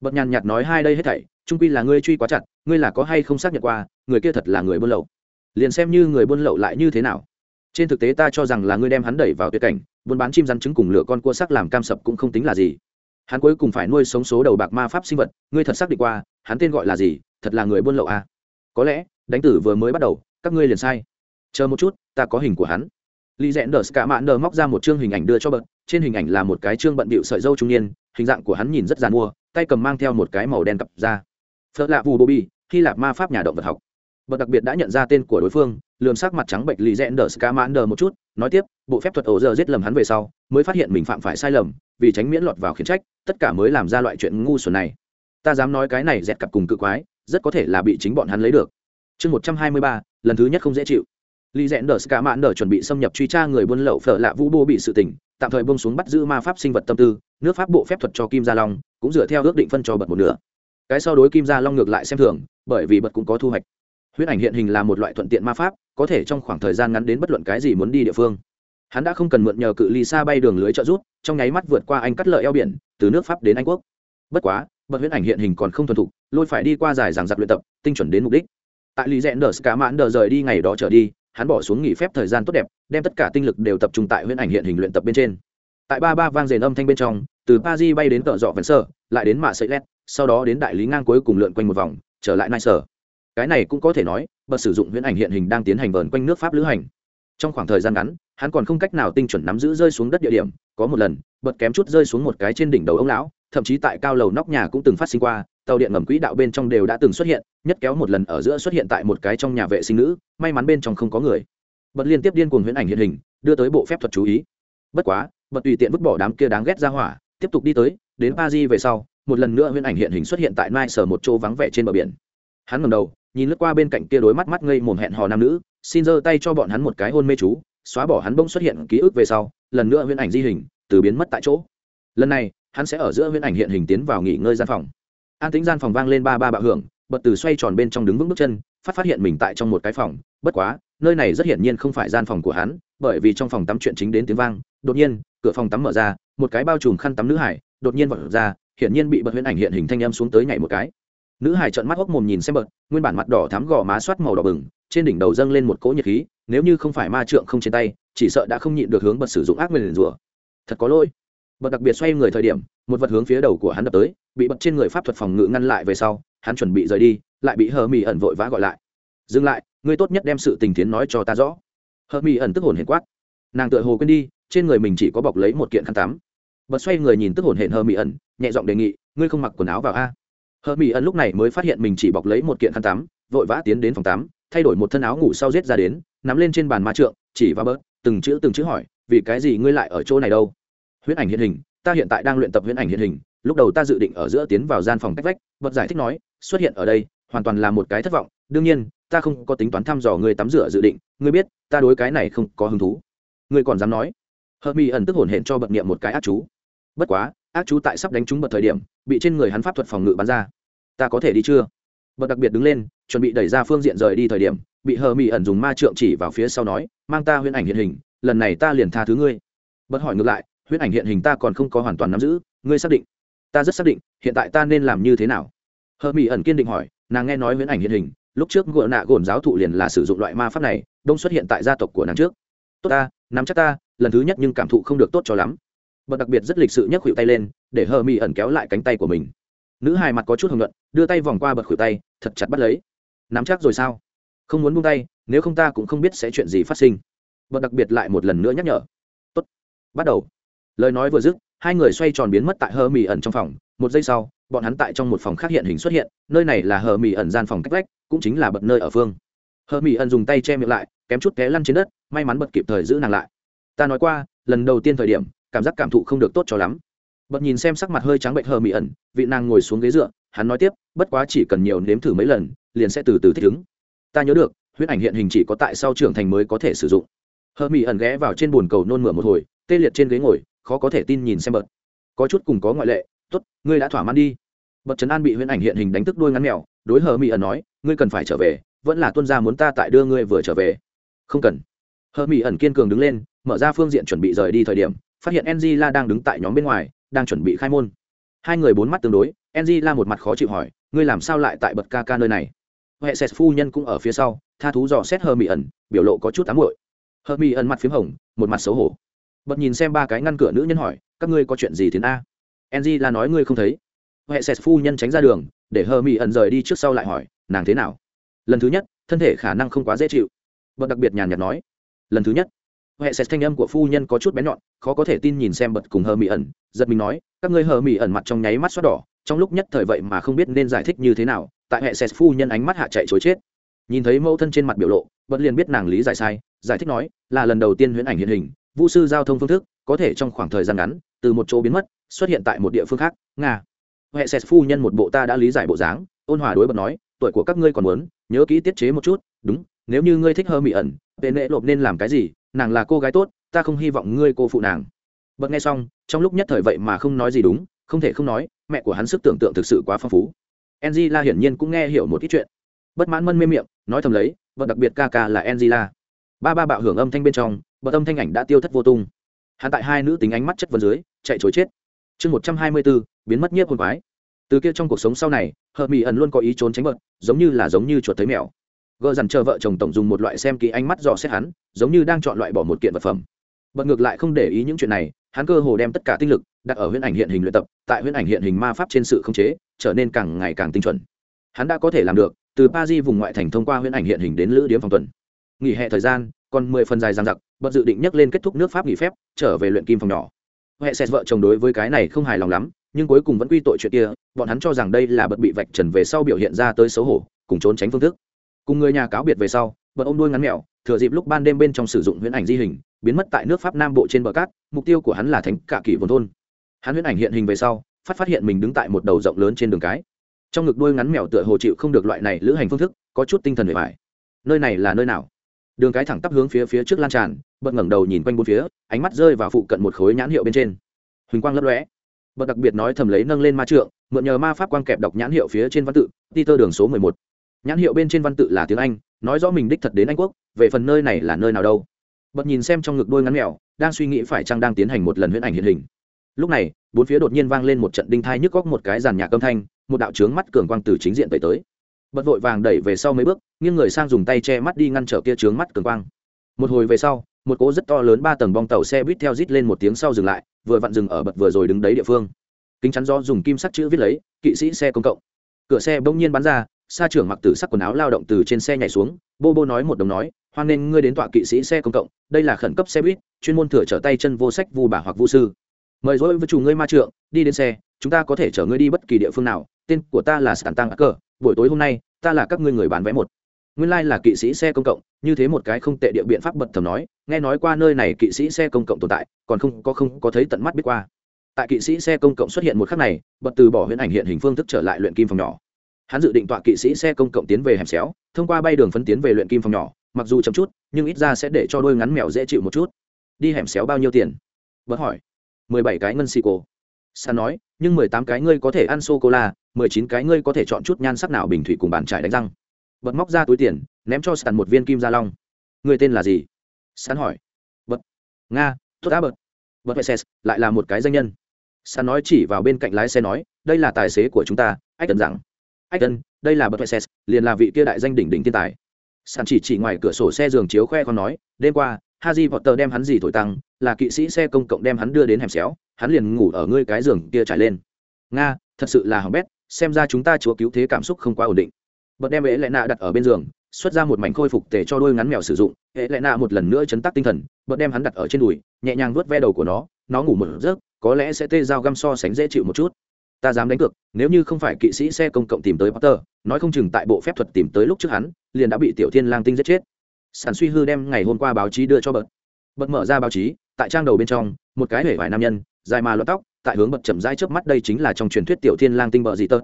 Bật nhàn nhạt nói hai đây hết thảy trung quy là ngươi truy quá chặt ngươi là có hay không xác nhận qua người kia thật là người buôn lậu. Liền xem như người buôn lậu lại như thế nào. Trên thực tế ta cho rằng là ngươi đem hắn đẩy vào tuyệt cảnh buôn bán chim rắn trứng cùng lửa con cua sắc làm cam sập cũng không tính là gì. Hắn cuối cùng phải nuôi sống số đầu bạc ma pháp sinh vật ngươi thật xác định qua hắn tên gọi là gì thật là người buôn lậu à? có lẽ đánh tử vừa mới bắt đầu các ngươi liền sai. Chờ một chút ta có hình của hắn. Lý Rẽn Đở Ska Mạn Đờ móc ra một chương hình ảnh đưa cho bận, trên hình ảnh là một cái trương bận bịu sợi dâu trung niên, hình dạng của hắn nhìn rất dàn mua, tay cầm mang theo một cái màu đen cặp ra. Phật lạ Vù Bobby, Hy Lạp ma pháp nhà động vật học. Bật đặc biệt đã nhận ra tên của đối phương, lườm sắc mặt trắng bệnh lì rẽ Đở Ska mãn Đờ một chút, nói tiếp, bộ phép thuật ổ giờ giết lầm hắn về sau, mới phát hiện mình phạm phải sai lầm, vì tránh miễn lọt vào khiến trách, tất cả mới làm ra loại chuyện ngu xuẩn này. Ta dám nói cái này dẹt cặp cùng cự quái, rất có thể là bị chính bọn hắn lấy được. Chương một trăm hai mươi ba, lần thứ nhất không dễ chịu lý Dẹn Đở ska Mạn đờ chuẩn bị xâm nhập truy tra người buôn lậu phở lạ vũ bô bị sự tỉnh, tạm thời buông xuống bắt giữ ma pháp sinh vật tâm tư, nước pháp bộ phép thuật cho kim gia long, cũng dựa theo ước định phân cho bật một nửa. Cái sau đối kim gia long ngược lại xem thường, bởi vì bật cũng có thu hoạch. Huyết ảnh hiện hình là một loại thuận tiện ma pháp, có thể trong khoảng thời gian ngắn đến bất luận cái gì muốn đi địa phương. Hắn đã không cần mượn nhờ cự ly xa bay đường lưới trợ rút trong nháy mắt vượt qua anh cắt lợi eo biển, từ nước pháp đến anh quốc. Bất quá, bật huyết ảnh hiện hình còn không thuần thục, lôi phải đi qua dài giảng giặc luyện tập, tinh chuẩn đến mục đích. Tại lý rẽn đờ ska mãn đờ rời đi ngày đó trở đi hắn bỏ xuống nghỉ phép thời gian tốt đẹp, đem tất cả tinh lực đều tập trung tại huyễn ảnh hiện hình luyện tập bên trên. Tại ba ba vang rền âm thanh bên trong, từ paris bay đến tợ dọ vần sơ, lại đến mạ sợi lét, sau đó đến đại lý ngang cuối cùng lượn quanh một vòng, trở lại nai sở cái này cũng có thể nói, bật sử dụng huyễn ảnh hiện hình đang tiến hành vờn quanh nước pháp lữ hành. Trong khoảng thời gian ngắn, hắn còn không cách nào tinh chuẩn nắm giữ rơi xuống đất địa điểm, có một lần, bật kém chút rơi xuống một cái trên đỉnh đầu ông lão, thậm chí tại cao lầu nóc nhà cũng từng phát sinh qua tàu điện ngầm quỹ đạo bên trong đều đã từng xuất hiện, nhất kéo một lần ở giữa xuất hiện tại một cái trong nhà vệ sinh nữ, may mắn bên trong không có người. Bật liên tiếp điên cuồng huyễn ảnh hiện hình, đưa tới bộ phép thuật chú ý. Bất quá, bật tùy tiện vứt bỏ đám kia đáng ghét ra hỏa, tiếp tục đi tới, đến paris về sau, một lần nữa huyễn ảnh hiện hình xuất hiện tại nai sở một chỗ vắng vẻ trên bờ biển. Hắn ngầm đầu, nhìn lướt qua bên cạnh kia đối mắt mắt ngây mồm hẹn hò nam nữ, xin giơ tay cho bọn hắn một cái hôn mê chú, xóa bỏ hắn bỗng xuất hiện ký ức về sau, lần nữa huyễn ảnh di hình, từ biến mất tại chỗ. Lần này, hắn sẽ ở giữa huyễn ảnh hiện hình tiến vào nghỉ ngơi gian phòng an tính gian phòng vang lên ba ba bạo hưởng, bật từ xoay tròn bên trong đứng vững bước chân, phát phát hiện mình tại trong một cái phòng, bất quá, nơi này rất hiển nhiên không phải gian phòng của hắn, bởi vì trong phòng tắm chuyện chính đến tiếng vang, đột nhiên, cửa phòng tắm mở ra, một cái bao trùm khăn tắm nữ hải, đột nhiên vọt ra, hiển nhiên bị bật huyễn ảnh hiện hình thanh em xuống tới nhảy một cái. Nữ hải trợn mắt hốc mồm nhìn xem bật, nguyên bản mặt đỏ thắm gò má soát màu đỏ bừng, trên đỉnh đầu dâng lên một cỗ nhiệt khí, nếu như không phải ma trượng không trên tay, chỉ sợ đã không nhịn được hướng bật sử dụng ác nguyền rủa. Thật có lỗi. Bật đặc biệt xoay người thời điểm một vật hướng phía đầu của hắn đập tới, bị bật trên người pháp thuật phòng ngự ngăn lại về sau, hắn chuẩn bị rời đi, lại bị hờ mỹ ẩn vội vã gọi lại. Dừng lại, ngươi tốt nhất đem sự tình tiến nói cho ta rõ. Hờ mỹ ẩn tức hồn hển quát. Nàng tựa hồ quên đi, trên người mình chỉ có bọc lấy một kiện khăn tắm. Bật xoay người nhìn tức hồn hển hờ mỹ ẩn, nhẹ giọng đề nghị, ngươi không mặc quần áo vào a? Hờ mỹ ẩn lúc này mới phát hiện mình chỉ bọc lấy một kiện khăn tắm, vội vã tiến đến phòng tắm, thay đổi một thân áo ngủ sau rết ra đến, nắm lên trên bàn ma trượng, chỉ vào bớt, từng chữ từng chữ hỏi, vì cái gì ngươi lại ở chỗ này đâu? Huyết ảnh hiện hình ta hiện tại đang luyện tập huyễn ảnh hiện hình, lúc đầu ta dự định ở giữa tiến vào gian phòng cách vách vật giải thích nói, xuất hiện ở đây, hoàn toàn là một cái thất vọng. Đương nhiên, ta không có tính toán thăm dò người tắm rửa dự định. Ngươi biết, ta đối cái này không có hứng thú. Ngươi còn dám nói. Hợp mỹ ẩn tức hổn hển cho bậc niệm một cái ác chú. Bất quá, ác chú tại sắp đánh trúng bật thời điểm, bị trên người hắn pháp thuật phòng ngự bắn ra. Ta có thể đi chưa? Bật đặc biệt đứng lên, chuẩn bị đẩy ra phương diện rời đi thời điểm, bị hờ mỹ ẩn dùng ma trượng chỉ vào phía sau nói, mang ta huyễn ảnh hiện hình, lần này ta liền tha thứ ngươi. Bật hỏi ngược lại huyễn ảnh hiện hình ta còn không có hoàn toàn nắm giữ, ngươi xác định. Ta rất xác định, hiện tại ta nên làm như thế nào? Hờ mỹ ẩn kiên định hỏi, nàng nghe nói huyễn ảnh hiện hình, lúc trước gội nạ gồn giáo thụ liền là sử dụng loại ma pháp này, đông xuất hiện tại gia tộc của nàng trước. Tốt ta, nắm chắc ta, lần thứ nhất nhưng cảm thụ không được tốt cho lắm. Bật đặc biệt rất lịch sự nhấc khuỷu tay lên, để hờ mỹ ẩn kéo lại cánh tay của mình. Nữ hài mặt có chút hồng luận đưa tay vòng qua bật khuỷu tay, thật chặt bắt lấy. Nắm chắc rồi sao? Không muốn buông tay, nếu không ta cũng không biết sẽ chuyện gì phát sinh. Bật đặc biệt lại một lần nữa nhắc nhở. Tốt, bắt đầu lời nói vừa dứt hai người xoay tròn biến mất tại hờ mỹ ẩn trong phòng. Một giây sau bọn hắn tại trong một phòng khác hiện hình xuất hiện nơi này là hờ mỹ ẩn gian phòng cách lách, cũng chính là bật nơi ở phương. Hờ mỹ ẩn dùng tay che miệng lại kém chút té lăn trên đất may mắn bật kịp thời giữ nàng lại. Ta nói qua lần đầu tiên thời điểm cảm giác cảm thụ không được tốt cho lắm. Bật nhìn xem sắc mặt hơi trắng bệnh hờ mỹ ẩn vị nàng ngồi xuống ghế dựa hắn nói tiếp bất quá chỉ cần nhiều nếm thử mấy lần liền sẽ từ từ thích ứng. Ta nhớ được huyết ảnh hiện hình chỉ có tại sau trưởng thành mới có thể sử dụng. Hờ mỹ ẩn ghé vào trên bồn cầu nôn mửa một hồi tê liệt trên ghế ngồi khó có thể tin nhìn xem bật có chút cùng có ngoại lệ, tốt, ngươi đã thỏa mãn đi. Bật trấn an bị huyễn ảnh hiện hình đánh tức đuôi ngắn mèo, đối hờ mỹ ẩn nói, ngươi cần phải trở về, vẫn là tuân gia muốn ta tại đưa ngươi vừa trở về. Không cần. Hờ mỹ ẩn kiên cường đứng lên, mở ra phương diện chuẩn bị rời đi thời điểm, phát hiện angela đang đứng tại nhóm bên ngoài, đang chuẩn bị khai môn. Hai người bốn mắt tương đối, angela một mặt khó chịu hỏi, ngươi làm sao lại tại bật ca ca nơi này? Hệ sệt phu nhân cũng ở phía sau, tha thú dò xét hờ mỹ ẩn, biểu lộ có chút ám muội. hờ mỹ ẩn mặt p h í m hồng, một mặt xấu hổ bật nhìn xem ba cái ngăn cửa nữ nhân hỏi, các ngươi có chuyện gì tiến a enzy là nói ngươi không thấy. Hệ sệt phu nhân tránh ra đường, để hờ mỹ ẩn rời đi trước sau lại hỏi, nàng thế nào? Lần thứ nhất, thân thể khả năng không quá dễ chịu. Bật đặc biệt nhàn nhạt nói. Lần thứ nhất hệ sệt thanh âm của phu nhân có chút bén nhọn, khó có thể tin nhìn xem bật cùng hờ mỹ ẩn, giật mình nói, các ngươi hờ mỹ ẩn mặt trong nháy mắt xoát đỏ, trong lúc nhất thời vậy mà không biết nên giải thích như thế nào, tại hệ sệt phu nhân ánh mắt hạ chạy chối chết. Nhìn thấy mẫu thân trên mặt biểu lộ, bật liền biết nàng lý giải sai, giải thích nói, là lần đầu tiên huyễn ảnh hiện hình vũ sư giao thông phương thức có thể trong khoảng thời gian ngắn từ một chỗ biến mất, xuất hiện tại một địa phương khác, nga. Huệ sệt phu nhân một bộ ta đã lý giải bộ dáng, ôn hòa đối bật nói, tuổi của các ngươi còn muốn, nhớ kỹ tiết chế một chút, đúng, nếu như ngươi thích hơ mỹ ẩn tên nệ lộp nên làm cái gì, nàng là cô gái tốt, ta không hy vọng ngươi cô phụ nàng. Bật nghe xong, trong lúc nhất thời vậy mà không nói gì đúng, không thể không nói, mẹ của hắn sức tưởng tượng thực sự quá phong phú. Angela hiển nhiên cũng nghe hiểu một ít chuyện. Bất mãn mân mê miệng, nói thầm lấy và đặc biệt ca ca là angela. Ba ba bạo hưởng âm thanh bên trong bật âm thanh ảnh đã tiêu thất vô tung. Hắn tại hai nữ tính ánh mắt chất vấn dưới, chạy chối chết. Chương một trăm hai mươi bốn biến mất nhiếp hồn quái. Từ kia trong cuộc sống sau này hờ mỹ ẩn luôn có ý trốn tránh bận giống như là giống như chuột thấy mèo. Gờ dằn chờ vợ chồng tổng dùng một loại xem kỹ ánh mắt dò xét hắn, giống như đang chọn loại bỏ một kiện vật phẩm. Bật ngược lại không để ý những chuyện này, hắn cơ hồ đem tất cả tinh lực đặt ở huyễn ảnh hiện hình luyện tập, tại huyễn ảnh hiện hình ma pháp trên sự khống chế, trở nên càng ngày càng tinh chuẩn. Hắn đã có thể làm được, từ pa di vùng ngoại thành thông qua huyễn ảnh hiện hình đến lữ điếm phòng tuần. Nghỉ hè thời gian còn mười phần dài dằng dặc bật dự định nhắc lên kết thúc nước pháp nghỉ phép, trở về luyện kim phòng nhỏ. Huệ xét vợ chồng đối với cái này không hài lòng lắm, nhưng cuối cùng vẫn quy tội chuyện kia, bọn hắn cho rằng đây là bật bị vạch trần về sau biểu hiện ra tới xấu hổ, cùng trốn tránh phương thức. Cùng người nhà cáo biệt về sau, bật ôm đuôi ngắn mẹo, thừa dịp lúc ban đêm bên trong sử dụng huyễn ảnh di hình, biến mất tại nước pháp nam bộ trên bờ cát, mục tiêu của hắn là thánh cả kỷ vồn thôn. Hắn huyễn ảnh hiện hình về sau, phát phát hiện mình đứng tại một đầu rộng lớn trên đường cái. Trong ngực đuôi ngắn mèo tựa hồ chịu không được loại này lữ hành phương thức, có chút tinh thần bề bài nơi này là nơi nào? Đường cái thẳng tắp hướng phía phía trước lan tràn, bật ngẩng đầu nhìn quanh bốn phía, ánh mắt rơi vào phụ cận một khối nhãn hiệu bên trên. Huỳnh quang lấp lóe. Bật đặc biệt nói thầm lấy nâng lên ma trượng, mượn nhờ ma pháp quang kẹp đọc nhãn hiệu phía trên văn tự ti tơ đường số mười một. Nhãn hiệu bên trên văn tự là tiếng anh, nói rõ mình đích thật đến anh quốc, về phần nơi này là nơi nào đâu. Bật nhìn xem trong ngực đôi ngắn mèo, đang suy nghĩ phải chăng đang tiến hành một lần huyễn ảnh hiện hình. Lúc này, bốn phía đột nhiên vang lên một trận đinh thai nhức góc một cái giàn nhạc âm thanh, một đạo trướng mắt cường quang từ chính diện tới tới bật vội vàng đẩy về sau mấy bước, nghiêng người sang dùng tay che mắt đi ngăn trở kia trướng mắt cường quang. Một hồi về sau, một cỗ rất to lớn ba tầng bong tàu xe buýt theo rít lên một tiếng sau dừng lại, vừa vặn dừng ở bật vừa rồi đứng đấy địa phương. Kính chắn do dùng kim sắc chữ viết lấy, kỵ sĩ xe công cộng. Cửa xe bỗng nhiên bắn ra xa trưởng mặc tử sắc quần áo lao động từ trên xe nhảy xuống, bô bô nói một đồng nói, hoan nghênh ngươi đến tọa kỵ sĩ xe công cộng, đây là khẩn cấp xe buýt, chuyên môn thừa trở tay chân vô sách vu bà hoặc vu sư. Mời dối với chủ ngươi ma trượng, đi đến xe, chúng ta có thể chở ngươi đi bất kỳ địa phương nào, tên của ta là sàn tăng cờ buổi tối hôm nay, ta là các ngươi người bán vé một. Nguyên lai là kỵ sĩ xe công cộng, như thế một cái không tệ địa biện pháp bật thầm nói, nghe nói qua nơi này kỵ sĩ xe công cộng tồn tại, còn không có không có thấy tận mắt biết qua. Tại kỵ sĩ xe công cộng xuất hiện một khắc này, bật từ bỏ huyễn ảnh hiện hình phương thức trở lại luyện kim phòng nhỏ. Hắn dự định tọa kỵ sĩ xe công cộng tiến về hẻm xéo, thông qua bay đường phân tiến về luyện kim phòng nhỏ, mặc dù chậm chút, nhưng ít ra sẽ để cho đôi ngắn mèo dễ chịu một chút. Đi hẻm xéo bao nhiêu tiền? Bớt hỏi. Mười bảy cái ngân xì cổ. Sa nói, nhưng mười tám cái ngươi có thể ăn sô cô la mười chín cái ngươi có thể chọn chút nhan sắc nào bình thủy cùng bàn trải đánh răng. Bật móc ra túi tiền, ném cho sàn một viên kim gia long. Người tên là gì? Sàn hỏi. Bật. Nga, tốt đã bật. Bật vệ ses lại là một cái danh nhân. Sàn nói chỉ vào bên cạnh lái xe nói, đây là tài xế của chúng ta, ách tần rằng ách tần đây là bật vệ ses liền là vị kia đại danh đỉnh đỉnh thiên tài. Sàn chỉ chỉ ngoài cửa sổ xe giường chiếu khoe con nói, đêm qua, haji potter đem hắn gì thổi tăng, là kỵ sĩ xe công cộng đem hắn đưa đến hẻm xéo, hắn liền ngủ ở ngươi cái giường kia trải lên. Nga, thật sự là hỏng bét xem ra chúng ta chúa cứu thế cảm xúc không quá ổn định. Bật đem ế lẽ nạ đặt ở bên giường, xuất ra một mảnh khôi phục tể cho đôi ngắn mèo sử dụng, ế lẽ nạ một lần nữa chấn tắc tinh thần, bật đem hắn đặt ở trên đùi, nhẹ nhàng vuốt ve đầu của nó nó ngủ một giấc, có lẽ sẽ tê dao găm so sánh dễ chịu một chút. Ta dám đánh cược, nếu như không phải kỵ sĩ xe công cộng tìm tới potter, nói không chừng tại bộ phép thuật tìm tới lúc trước hắn, liền đã bị tiểu thiên lang tinh giết chết. Sản suy hư đem ngày hôm qua báo chí đưa cho bật. Bật mở ra báo chí, tại trang đầu bên trong, một cái hể vải nam nhân, dài mà lọt tóc tại hướng bật chậm rãi chớp mắt đây chính là trong truyền thuyết tiểu thiên lang tinh bờ gì tớt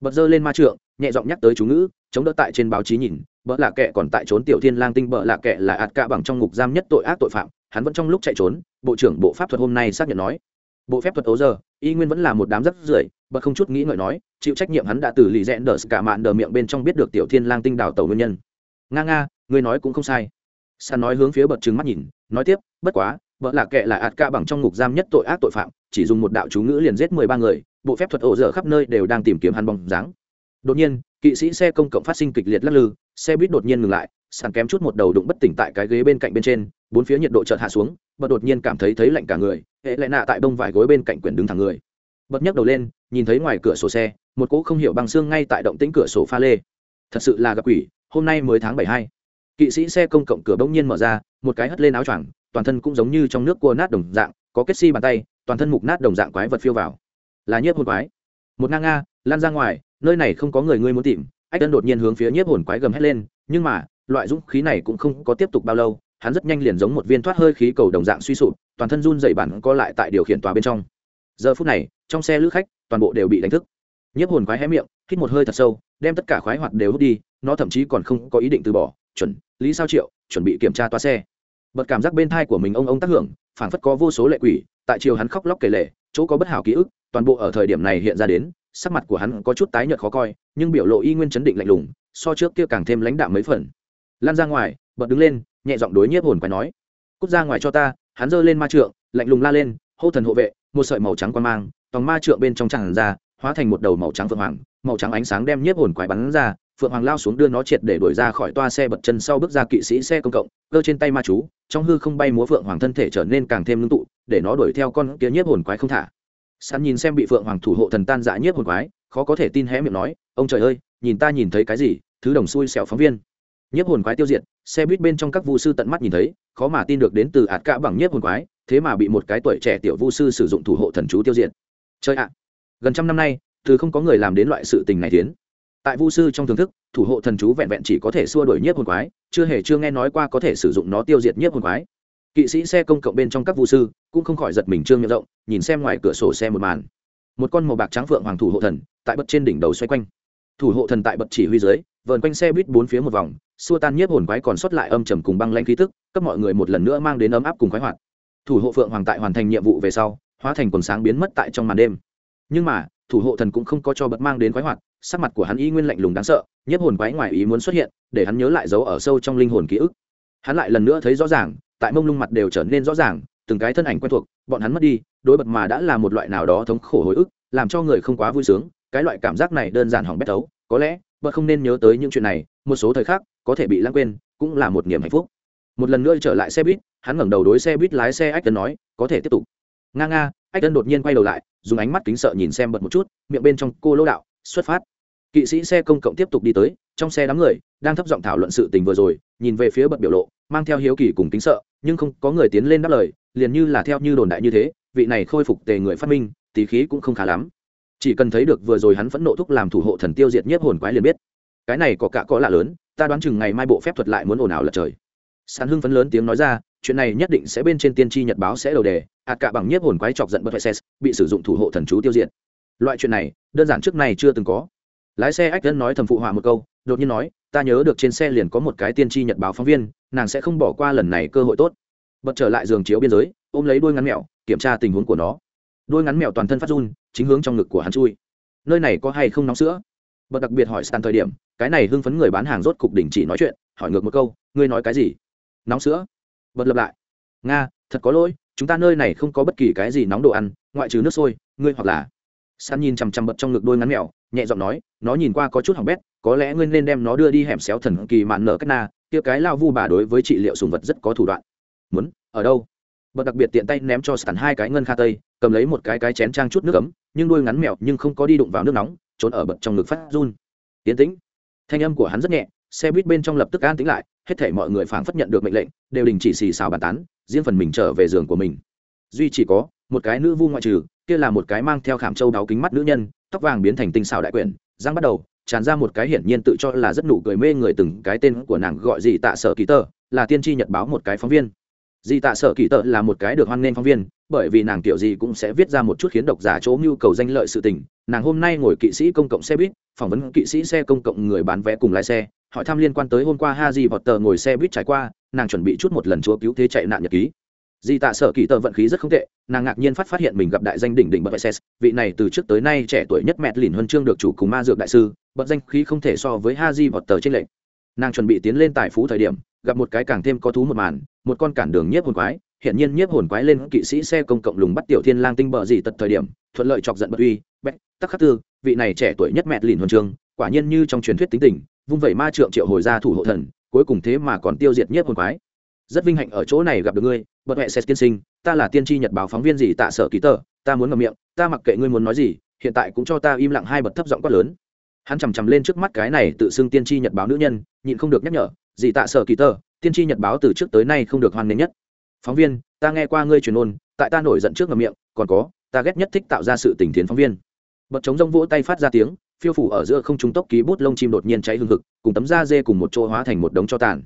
bật dơ lên ma trượng, nhẹ giọng nhắc tới chú ngữ, chống đỡ tại trên báo chí nhìn, bợ lạ kệ còn tại trốn tiểu thiên lang tinh bợ lạ kệ là ạt cả bằng trong ngục giam nhất tội ác tội phạm, hắn vẫn trong lúc chạy trốn, bộ trưởng bộ pháp thuật hôm nay xác nhận nói. Bộ phép thuật ấu giờ, y nguyên vẫn là một đám rất rưởi, bật không chút nghĩ ngợi nói, chịu trách nhiệm hắn đã từ lì rẽn đờ cả mạn đờ miệng bên trong biết được tiểu thiên lang tinh đảo tàu nguyên nhân. Nga nga, ngươi nói cũng không sai. San nói hướng phía bật trừng mắt nhìn, nói tiếp, bất quá vợ lạ kệ là ạt ca bằng trong ngục giam nhất tội ác tội phạm, chỉ dùng một đạo chú ngữ liền giết mười ba người, bộ phép thuật ổ dở khắp nơi đều đang tìm kiếm hắn bóng dáng. Đột nhiên, kỵ sĩ xe công cộng phát sinh kịch liệt lắc lư, xe buýt đột nhiên ngừng lại sàn kém chút một đầu đụng bất tỉnh tại cái ghế bên cạnh bên trên, bốn phía nhiệt độ chợt hạ xuống bật đột nhiên cảm thấy thấy lạnh cả người, hệ lại nạ tại bông vải gối bên cạnh quyển đứng thẳng người. Bật nhấc đầu lên, nhìn thấy ngoài cửa sổ xe, một cỗ không hiểu bằng xương ngay tại động tĩnh cửa sổ pha lê. Thật sự là gặp quỷ, hôm nay mới tháng bảy hai. Kỵ sĩ xe công cộng cửa bỗng nhiên mở ra, một cái hất lên áo choàng toàn thân cũng giống như trong nước cua nát đồng dạng, có kết si bàn tay, toàn thân mục nát đồng dạng quái vật phiêu vào. Là nhiếp hồn quái. Một ngang nga, lan ra ngoài, nơi này không có người ngươi muốn tìm. Ách tân đột nhiên hướng phía nhiếp hồn quái gầm hét lên, nhưng mà, loại dũng khí này cũng không có tiếp tục bao lâu, hắn rất nhanh liền giống một viên thoát hơi khí cầu đồng dạng suy sụp, toàn thân run dày bản co lại tại điều khiển tòa bên trong. Giờ phút này, trong xe lữ khách, toàn bộ đều bị đánh thức. Nhiếp hồn quái hé miệng, hít một hơi thật sâu, đem tất cả khoái hoạt đều hút đi, nó thậm chí còn không có ý định từ bỏ. Chuẩn, lý sao triệu, chuẩn bị kiểm tra toa xe bật cảm giác bên thai của mình ông ông tác hưởng, phảng phất có vô số lệ quỷ, tại chiều hắn khóc lóc kể lệ, chỗ có bất hảo ký ức, toàn bộ ở thời điểm này hiện ra đến, sắc mặt của hắn có chút tái nhợt khó coi, nhưng biểu lộ y nguyên chấn định lạnh lùng, so trước kia càng thêm lãnh đạm mấy phần. Lan ra ngoài, bật đứng lên, nhẹ giọng đối nhiếp hồn quái nói, cút ra ngoài cho ta. Hắn giơ lên ma trượng, lạnh lùng la lên, hô thần hộ vệ, một sợi màu trắng quan mang, tòng ma trượng bên trong tràn ra, hóa thành một đầu màu trắng phượng hoàng, màu trắng ánh sáng đem nhiếp hồn quái bắn ra phượng hoàng lao xuống đưa nó triệt để đuổi ra khỏi toa xe bật chân sau bước ra kỵ sĩ xe công cộng, cơ trên tay ma chú, trong hư không bay múa phượng hoàng thân thể trở nên càng thêm ngưng tụ, để nó đuổi theo con kia nhiếp hồn quái không thả. Săn nhìn xem bị phượng hoàng thủ hộ thần tan dã nhiếp hồn quái, khó có thể tin hé miệng nói, ông trời ơi, nhìn ta nhìn thấy cái gì, thứ đồng xui xẻo phóng viên. Nhiếp hồn quái tiêu diệt, xe buýt bên trong các vu sư tận mắt nhìn thấy, khó mà tin được đến từ ạt cả bằng nhiếp hồn quái, thế mà bị một cái tuổi trẻ tiểu vu sư sử dụng thủ hộ thần chú tiêu diệt. Chơi ạ! Gần trăm năm nay, từ không có người làm đến loại sự tình này tiến tại vu sư trong thưởng thức, thủ hộ thần chú vẹn vẹn chỉ có thể xua đuổi nhiếp hồn quái, chưa hề chưa nghe nói qua có thể sử dụng nó tiêu diệt nhiếp hồn quái. Kỵ sĩ xe công cộng bên trong các vu sư cũng không khỏi giật mình trương miệng rộng, nhìn xem ngoài cửa sổ xe một màn. Một con màu bạc trắng phượng hoàng thủ hộ thần tại bật trên đỉnh đầu xoay quanh. Thủ hộ thần tại bật chỉ huy dưới, vờn quanh xe buýt bốn phía một vòng, xua tan nhiếp hồn quái còn sót lại âm trầm cùng băng lanh khí tức, cấp mọi người một lần nữa mang đến ấm áp cùng khoái hoạt. Thủ hộ phượng hoàng tại hoàn thành nhiệm vụ về sau, hóa thành quần sáng biến mất tại trong màn đêm. Nhưng mà, thủ hộ thần cũng không có cho bật mang đến khoái hoạt sắc mặt của hắn y nguyên lạnh lùng đáng sợ, nhiếp hồn quái ngoài ý muốn xuất hiện, để hắn nhớ lại dấu ở sâu trong linh hồn ký ức. Hắn lại lần nữa thấy rõ ràng, tại mông lung mặt đều trở nên rõ ràng, từng cái thân ảnh quen thuộc, bọn hắn mất đi, đối bật mà đã là một loại nào đó thống khổ hồi ức, làm cho người không quá vui sướng, cái loại cảm giác này đơn giản hỏng bét thấu, có lẽ, bật không nên nhớ tới những chuyện này, một số thời khắc, có thể bị lãng quên, cũng là một niềm hạnh phúc. Một lần nữa trở lại xe buýt, hắn ngẩng đầu đối xe buýt lái xe ách tân nói, có thể tiếp tục. Nga nga, ách tân đột nhiên quay đầu lại, dùng ánh mắt kính sợ nhìn xem bật một chút, miệng bên trong cô lỗ đạo xuất phát. Kỵ sĩ xe công cộng tiếp tục đi tới, trong xe đám người đang thấp giọng thảo luận sự tình vừa rồi, nhìn về phía bật biểu lộ, mang theo hiếu kỳ cùng tính sợ, nhưng không có người tiến lên đáp lời, liền như là theo như đồn đại như thế, vị này khôi phục tề người phát minh, tí khí cũng không khá lắm. Chỉ cần thấy được vừa rồi hắn phẫn nộ thúc làm thủ hộ thần tiêu diệt nhất hồn quái liền biết. Cái này có cả có lạ lớn, ta đoán chừng ngày mai bộ phép thuật lại muốn ồn ào lật trời. Sàn hưng phấn lớn tiếng nói ra, chuyện này nhất định sẽ bên trên tiên tri nhật báo sẽ đầu đề ạt cả bằng nhiếp hồn quái chọc giận bất phải bị sử dụng thủ hộ thần chú tiêu diệt loại chuyện này, đơn giản trước này chưa từng có. Lái xe ách dân nói thầm phụ họa một câu, đột nhiên nói, ta nhớ được trên xe liền có một cái tiên tri nhật báo phóng viên, nàng sẽ không bỏ qua lần này cơ hội tốt. Bật trở lại giường chiếu biên giới, ôm lấy đôi ngắn mèo kiểm tra tình huống của nó. Đôi ngắn mèo toàn thân phát run, chính hướng trong ngực của hắn chui. Nơi này có hay không nóng sữa? Bật đặc biệt hỏi sàn thời điểm, cái này hưng phấn người bán hàng rốt cục đình chỉ nói chuyện, hỏi ngược một câu, ngươi nói cái gì? Nóng sữa. Bật lập lại, nga, thật có lỗi, chúng ta nơi này không có bất kỳ cái gì nóng đồ ăn, ngoại trừ nước sôi, ngươi hoặc là san nhìn chằm chằm bật trong ngực đôi ngắn mèo, nhẹ giọng nói, nó nhìn qua có chút hỏng bét, có lẽ ngươi nên đem nó đưa đi hẻm xéo thần kỳ mạn nở cách na, kia cái lao vu bà đối với trị liệu sùng vật rất có thủ đoạn. Muốn, ở đâu? Bật đặc biệt tiện tay ném cho sàn hai cái ngân kha tây, cầm lấy một cái cái chén trang chút nước ấm, nhưng đuôi ngắn mèo nhưng không có đi đụng vào nước nóng, trốn ở bật trong ngực phát run. Tiến tĩnh. Thanh âm của hắn rất nhẹ, xe buýt bên trong lập tức an tĩnh lại, hết thể mọi người phảng phất nhận được mệnh lệnh, đều đình chỉ xì xào bàn tán, riêng phần mình trở về giường của mình. Duy chỉ có một cái nữ vu ngoại trừ kia là một cái mang theo khảm châu đáo kính mắt nữ nhân, tóc vàng biến thành tinh xảo đại quyển giang bắt đầu, tràn ra một cái hiển nhiên tự cho là rất nụ cười mê người từng cái tên của nàng gọi gì tạ sở kỳ tờ là tiên tri nhật báo một cái phóng viên. Dì tạ sở kỳ tợ là một cái được hoan nghênh phóng viên, bởi vì nàng kiểu gì cũng sẽ viết ra một chút khiến độc giả chỗ nhu cầu danh lợi sự tình. Nàng hôm nay ngồi kỵ sĩ công cộng xe buýt, phỏng vấn kỵ sĩ xe công cộng người bán vé cùng lái xe, hỏi thăm liên quan tới hôm qua ha di vọt tờ ngồi xe buýt trải qua, nàng chuẩn bị chút một lần chúa cứu thế chạy nạn nhật ký. Di tạ sở kỳ tợ vận khí rất không tệ nàng ngạc nhiên phát phát hiện mình gặp đại danh đỉnh đỉnh bậc ses vị này từ trước tới nay trẻ tuổi nhất mẹt lìn huân chương được chủ cùng ma dược đại sư bậc danh khí không thể so với ha di vọt tờ trên lệnh. Nàng chuẩn bị tiến lên tài phú thời điểm gặp một cái càng thêm có thú một màn một con cản đường nhiếp hồn quái hiện nhiên nhiếp hồn quái lên kỵ sĩ xe công cộng lùng bắt tiểu thiên lang tinh bờ gì tật thời điểm thuận lợi chọc giận bất uy bách tắc khắc tư vị này trẻ tuổi nhất mẹ lìn huân chương, quả nhiên như trong truyền thuyết tính tình vung vẩy ma trượng triệu hồi ra thủ hộ thần cuối cùng thế mà còn tiêu diệt nhiếp hồn quái rất vinh hạnh ở chỗ này gặp được ngươi, bật mẹ xét tiên sinh, ta là tiên tri nhật báo phóng viên gì tạ sở ký tờ, ta muốn ngậm miệng, ta mặc kệ ngươi muốn nói gì, hiện tại cũng cho ta im lặng hai bật thấp giọng quát lớn. Hắn chằm chằm lên trước mắt cái này tự xưng tiên tri nhật báo nữ nhân, nhịn không được nhắc nhở, gì tạ sở kỳ tờ, tiên tri nhật báo từ trước tới nay không được hoan nghênh nhất. Phóng viên, ta nghe qua ngươi truyền ôn, tại ta nổi giận trước ngầm miệng, còn có, ta ghét nhất thích tạo ra sự tình thiến phóng viên. Bật chống rông vỗ tay phát ra tiếng, phiêu phủ ở giữa không trung tốc ký bút lông chim đột nhiên cháy hương hực, cùng tấm da dê cùng một chỗ hóa thành một đống cho tàn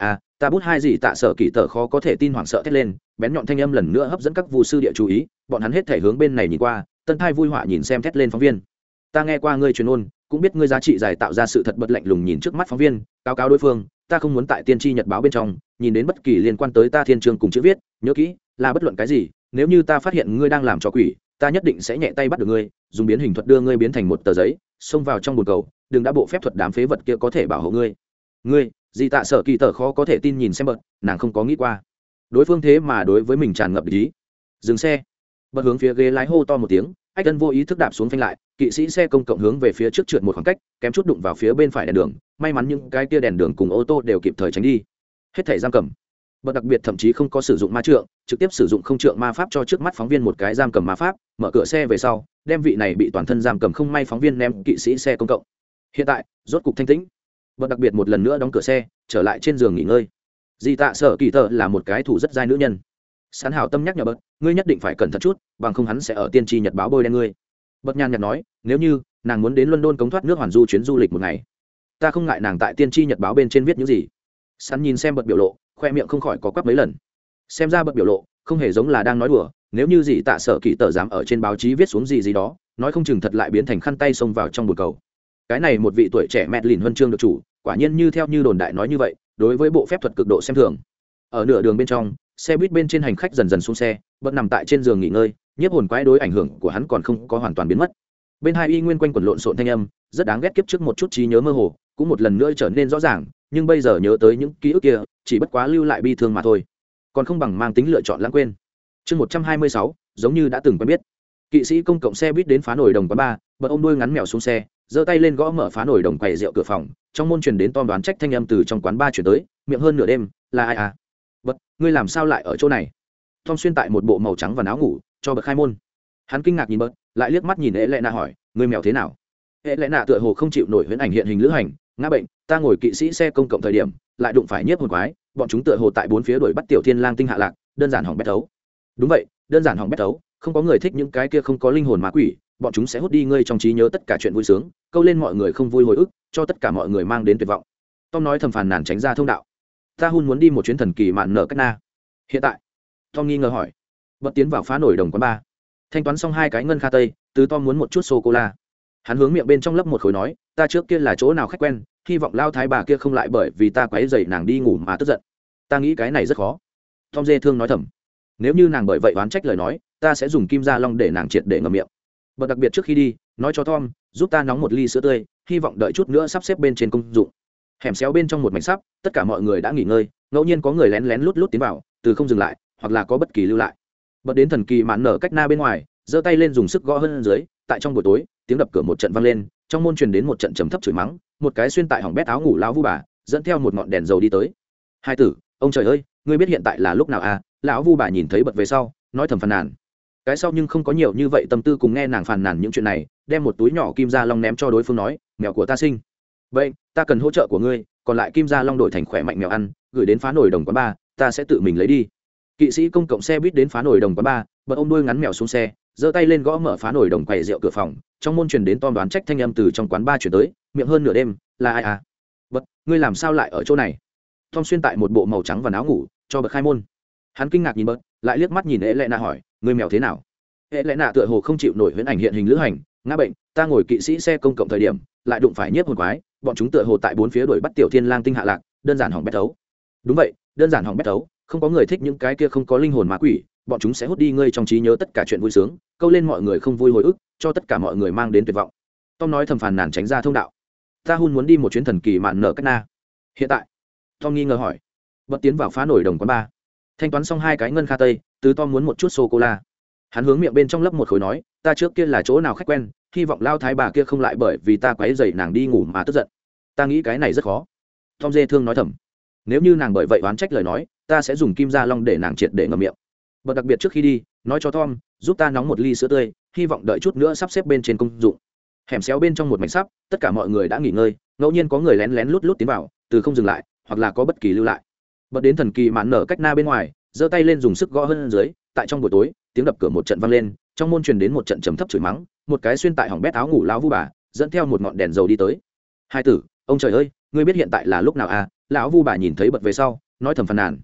à ta bút hai gì tạ sở kỳ tờ khó có thể tin hoảng sợ thét lên, bén nhọn thanh âm lần nữa hấp dẫn các vụ sư địa chú ý, bọn hắn hết thể hướng bên này nhìn qua, tân thai vui họa nhìn xem thét lên phóng viên. Ta nghe qua ngươi truyền ôn, cũng biết ngươi giá trị giải tạo ra sự thật bật lạnh lùng nhìn trước mắt phóng viên, cáo cáo đối phương, ta không muốn tại tiên tri nhật báo bên trong, nhìn đến bất kỳ liên quan tới ta thiên trường cùng chữ viết, nhớ kỹ, là bất luận cái gì, nếu như ta phát hiện ngươi đang làm cho quỷ, ta nhất định sẽ nhẹ tay bắt được ngươi, dùng biến hình thuật đưa ngươi biến thành một tờ giấy, xông vào trong bồn cầu, đừng đã bộ phép thuật đám phế vật kia có thể bảo hộ ngươi. Ngươi Dì tạ sở kỳ tờ khó có thể tin nhìn xem bật, nàng không có nghĩ qua. Đối phương thế mà đối với mình tràn ngập ý. Dừng xe. Bật hướng phía ghế lái hô to một tiếng, ách tân vô ý thức đạp xuống phanh lại, kỵ sĩ xe công cộng hướng về phía trước trượt một khoảng cách, kém chút đụng vào phía bên phải đèn đường, may mắn những cái tia đèn đường cùng ô tô đều kịp thời tránh đi. Hết thẻ giam cầm. Bật đặc biệt thậm chí không có sử dụng ma trượng, trực tiếp sử dụng không trượng ma pháp cho trước mắt phóng viên một cái giam cầm ma pháp, mở cửa xe về sau, đem vị này bị toàn thân giam cầm không may phóng viên ném kỵ sĩ xe công cộng. Hiện tại, rốt cục thanh tĩnh và đặc biệt một lần nữa đóng cửa xe, trở lại trên giường nghỉ ngơi. Di tạ sở kỳ thợ là một cái thủ rất dai nữ nhân. Sán hảo tâm nhắc nhở bật, ngươi nhất định phải cẩn thận chút, bằng không hắn sẽ ở tiên tri nhật báo bôi đen ngươi. Bật nhàn nhật nói, nếu như nàng muốn đến london cống thoát nước hoàn du chuyến du lịch một ngày, ta không ngại nàng tại tiên tri nhật báo bên trên viết những gì. Sán nhìn xem bật biểu lộ, khoe miệng không khỏi có quắp mấy lần. Xem ra bật biểu lộ không hề giống là đang nói đùa, nếu như gì tạ sở kỳ tờ dám ở trên báo chí viết xuống gì gì đó, nói không chừng thật lại biến thành khăn tay xông vào trong bồn cầu. Cái này một vị tuổi trẻ mẹ lìn huân chương được chủ quả nhiên như theo như đồn đại nói như vậy, đối với bộ phép thuật cực độ xem thường. Ở nửa đường bên trong, xe buýt bên trên hành khách dần dần xuống xe, vẫn nằm tại trên giường nghỉ ngơi, nhiếp hồn quái đối ảnh hưởng của hắn còn không có hoàn toàn biến mất. Bên hai y nguyên quanh quần lộn xộn thanh âm, rất đáng ghét kiếp trước một chút trí nhớ mơ hồ, cũng một lần nữa trở nên rõ ràng, nhưng bây giờ nhớ tới những ký ức kia, chỉ bất quá lưu lại bi thương mà thôi. Còn không bằng mang tính lựa chọn lãng quên. Chương một trăm hai mươi sáu, giống như đã từng quen biết. Kỵ sĩ công cộng xe buýt đến phá nổi đồng quán ba, bật ôm đuôi ngắn mèo xuống xe giơ tay lên gõ mở phá nổi đồng quầy rượu cửa phòng, trong môn truyền đến tom đoán trách thanh âm từ trong quán ba chuyển tới, miệng hơn nửa đêm, là ai à? Bật, ngươi làm sao lại ở chỗ này? Tom xuyên tại một bộ màu trắng và áo ngủ, cho bật khai môn. Hắn kinh ngạc nhìn bớt lại liếc mắt nhìn ế lệ nạ hỏi, ngươi mèo thế nào? Ế lệ nạ tựa hồ không chịu nổi huyễn ảnh hiện hình lữ hành, ngã bệnh, ta ngồi kỵ sĩ xe công cộng thời điểm, lại đụng phải nhiếp hồn quái, bọn chúng tựa hồ tại bốn phía đuổi bắt tiểu thiên lang tinh hạ lạc, đơn giản hỏng bét thấu. Đúng vậy, đơn giản hỏng bét thấu, không có người thích những cái kia không có linh hồn ma quỷ bọn chúng sẽ hút đi ngươi trong trí nhớ tất cả chuyện vui sướng, câu lên mọi người không vui hồi ức, cho tất cả mọi người mang đến tuyệt vọng. Tom nói thầm phàn nàn tránh ra thông đạo. Ta hun muốn đi một chuyến thần kỳ mạn nở cách na. Hiện tại? Tom nghi ngờ hỏi. Bật tiến vào phá nổi đồng quán ba. Thanh toán xong hai cái ngân kha tây, từ tom muốn một chút sô cô la hắn hướng miệng bên trong lớp một khối nói, ta trước kia là chỗ nào khách quen, hy vọng lao thái bà kia không lại bởi vì ta quấy dậy nàng đi ngủ mà tức giận. Ta nghĩ cái này rất khó. Tom dê thương nói thầm. Nếu như nàng bởi vậy oán trách lời nói, ta sẽ dùng kim da long để nàng triệt để ngầm miệng bật đặc biệt trước khi đi, nói cho tom, giúp ta nóng một ly sữa tươi, hy vọng đợi chút nữa sắp xếp bên trên công dụng. Hẻm xéo bên trong một mảnh sắp tất cả mọi người đã nghỉ ngơi, ngẫu nhiên có người lén lén lút lút tiến vào, từ không dừng lại, hoặc là có bất kỳ lưu lại. Bật đến thần kỳ mạn nở cách na bên ngoài, giơ tay lên dùng sức gõ hơn dưới, tại trong buổi tối, tiếng đập cửa một trận vang lên, trong môn truyền đến một trận trầm thấp chửi mắng, một cái xuyên tại hỏng bét áo ngủ lão vu bà, dẫn theo một ngọn đèn dầu đi tới. Hai tử, ông trời ơi, ngươi biết hiện tại là lúc nào à? Lão vu bà nhìn thấy bật về sau, nói thầm phàn nàn cái sau nhưng không có nhiều như vậy tâm tư cùng nghe nàng phàn nàn những chuyện này, đem một túi nhỏ kim gia long ném cho đối phương nói, mèo của ta sinh. Vậy, ta cần hỗ trợ của ngươi, còn lại kim gia long đổi thành khỏe mạnh mèo ăn, gửi đến phá nổi đồng quán ba, ta sẽ tự mình lấy đi. Kỵ sĩ công cộng xe buýt đến phá nổi đồng quán ba, bật ôm đuôi ngắn mèo xuống xe, giơ tay lên gõ mở phá nổi đồng quầy rượu cửa phòng, trong môn truyền đến tom đoán trách thanh âm từ trong quán ba chuyển tới, miệng hơn nửa đêm, là ai à? Bật, ngươi làm sao lại ở chỗ này? Tom xuyên tại một bộ màu trắng và áo ngủ, cho bật khai môn. Hắn kinh ngạc nhìn bật, lại liếc mắt nhìn ế lệ na hỏi người mèo thế nào? Hệ lẽ nạ tựa hồ không chịu nổi huyễn ảnh hiện hình lữ hành, ngã bệnh, ta ngồi kỵ sĩ xe công cộng thời điểm, lại đụng phải nhiếp hồn quái, bọn chúng tựa hồ tại bốn phía đuổi bắt tiểu thiên lang tinh hạ lạc, đơn giản hỏng bét thấu. Đúng vậy, đơn giản hỏng bét thấu, không có người thích những cái kia không có linh hồn ma quỷ, bọn chúng sẽ hút đi ngươi trong trí nhớ tất cả chuyện vui sướng, câu lên mọi người không vui hồi ức, cho tất cả mọi người mang đến tuyệt vọng. Tom nói thầm phàn nàn tránh ra thông đạo. Ta hun muốn đi một chuyến thần kỳ mạn nở cách na. Hiện tại? Tom nghi ngờ hỏi. Bật tiến vào phá nổi đồng quán ba. Thanh toán xong hai cái ngân kha tây tứ tom muốn một chút sô cô la hắn hướng miệng bên trong lấp một khối nói, ta trước kia là chỗ nào khách quen, hy vọng lao thái bà kia không lại bởi vì ta quấy dậy nàng đi ngủ mà tức giận. Ta nghĩ cái này rất khó. Tom dê thương nói thầm. Nếu như nàng bởi vậy oán trách lời nói, ta sẽ dùng kim da long để nàng triệt để ngầm miệng. Bật đặc biệt trước khi đi, nói cho tom, giúp ta nóng một ly sữa tươi, hy vọng đợi chút nữa sắp xếp bên trên công dụng. Hẻm xéo bên trong một mảnh sắp, tất cả mọi người đã nghỉ ngơi, ngẫu nhiên có người lén lén lút lút tiến vào, từ không dừng lại, hoặc là có bất kỳ lưu lại. Bật đến thần kỳ mạn nở cách na bên ngoài giơ tay lên dùng sức gõ hơn dưới, tại trong buổi tối, tiếng đập cửa một trận vang lên, trong môn truyền đến một trận trầm thấp chửi mắng, một cái xuyên tại hỏng bét áo ngủ lão vu bà, dẫn theo một ngọn đèn dầu đi tới. Hai tử, ông trời ơi, ngươi biết hiện tại là lúc nào à? Lão vu bà nhìn thấy bật về sau, nói thầm phàn nàn.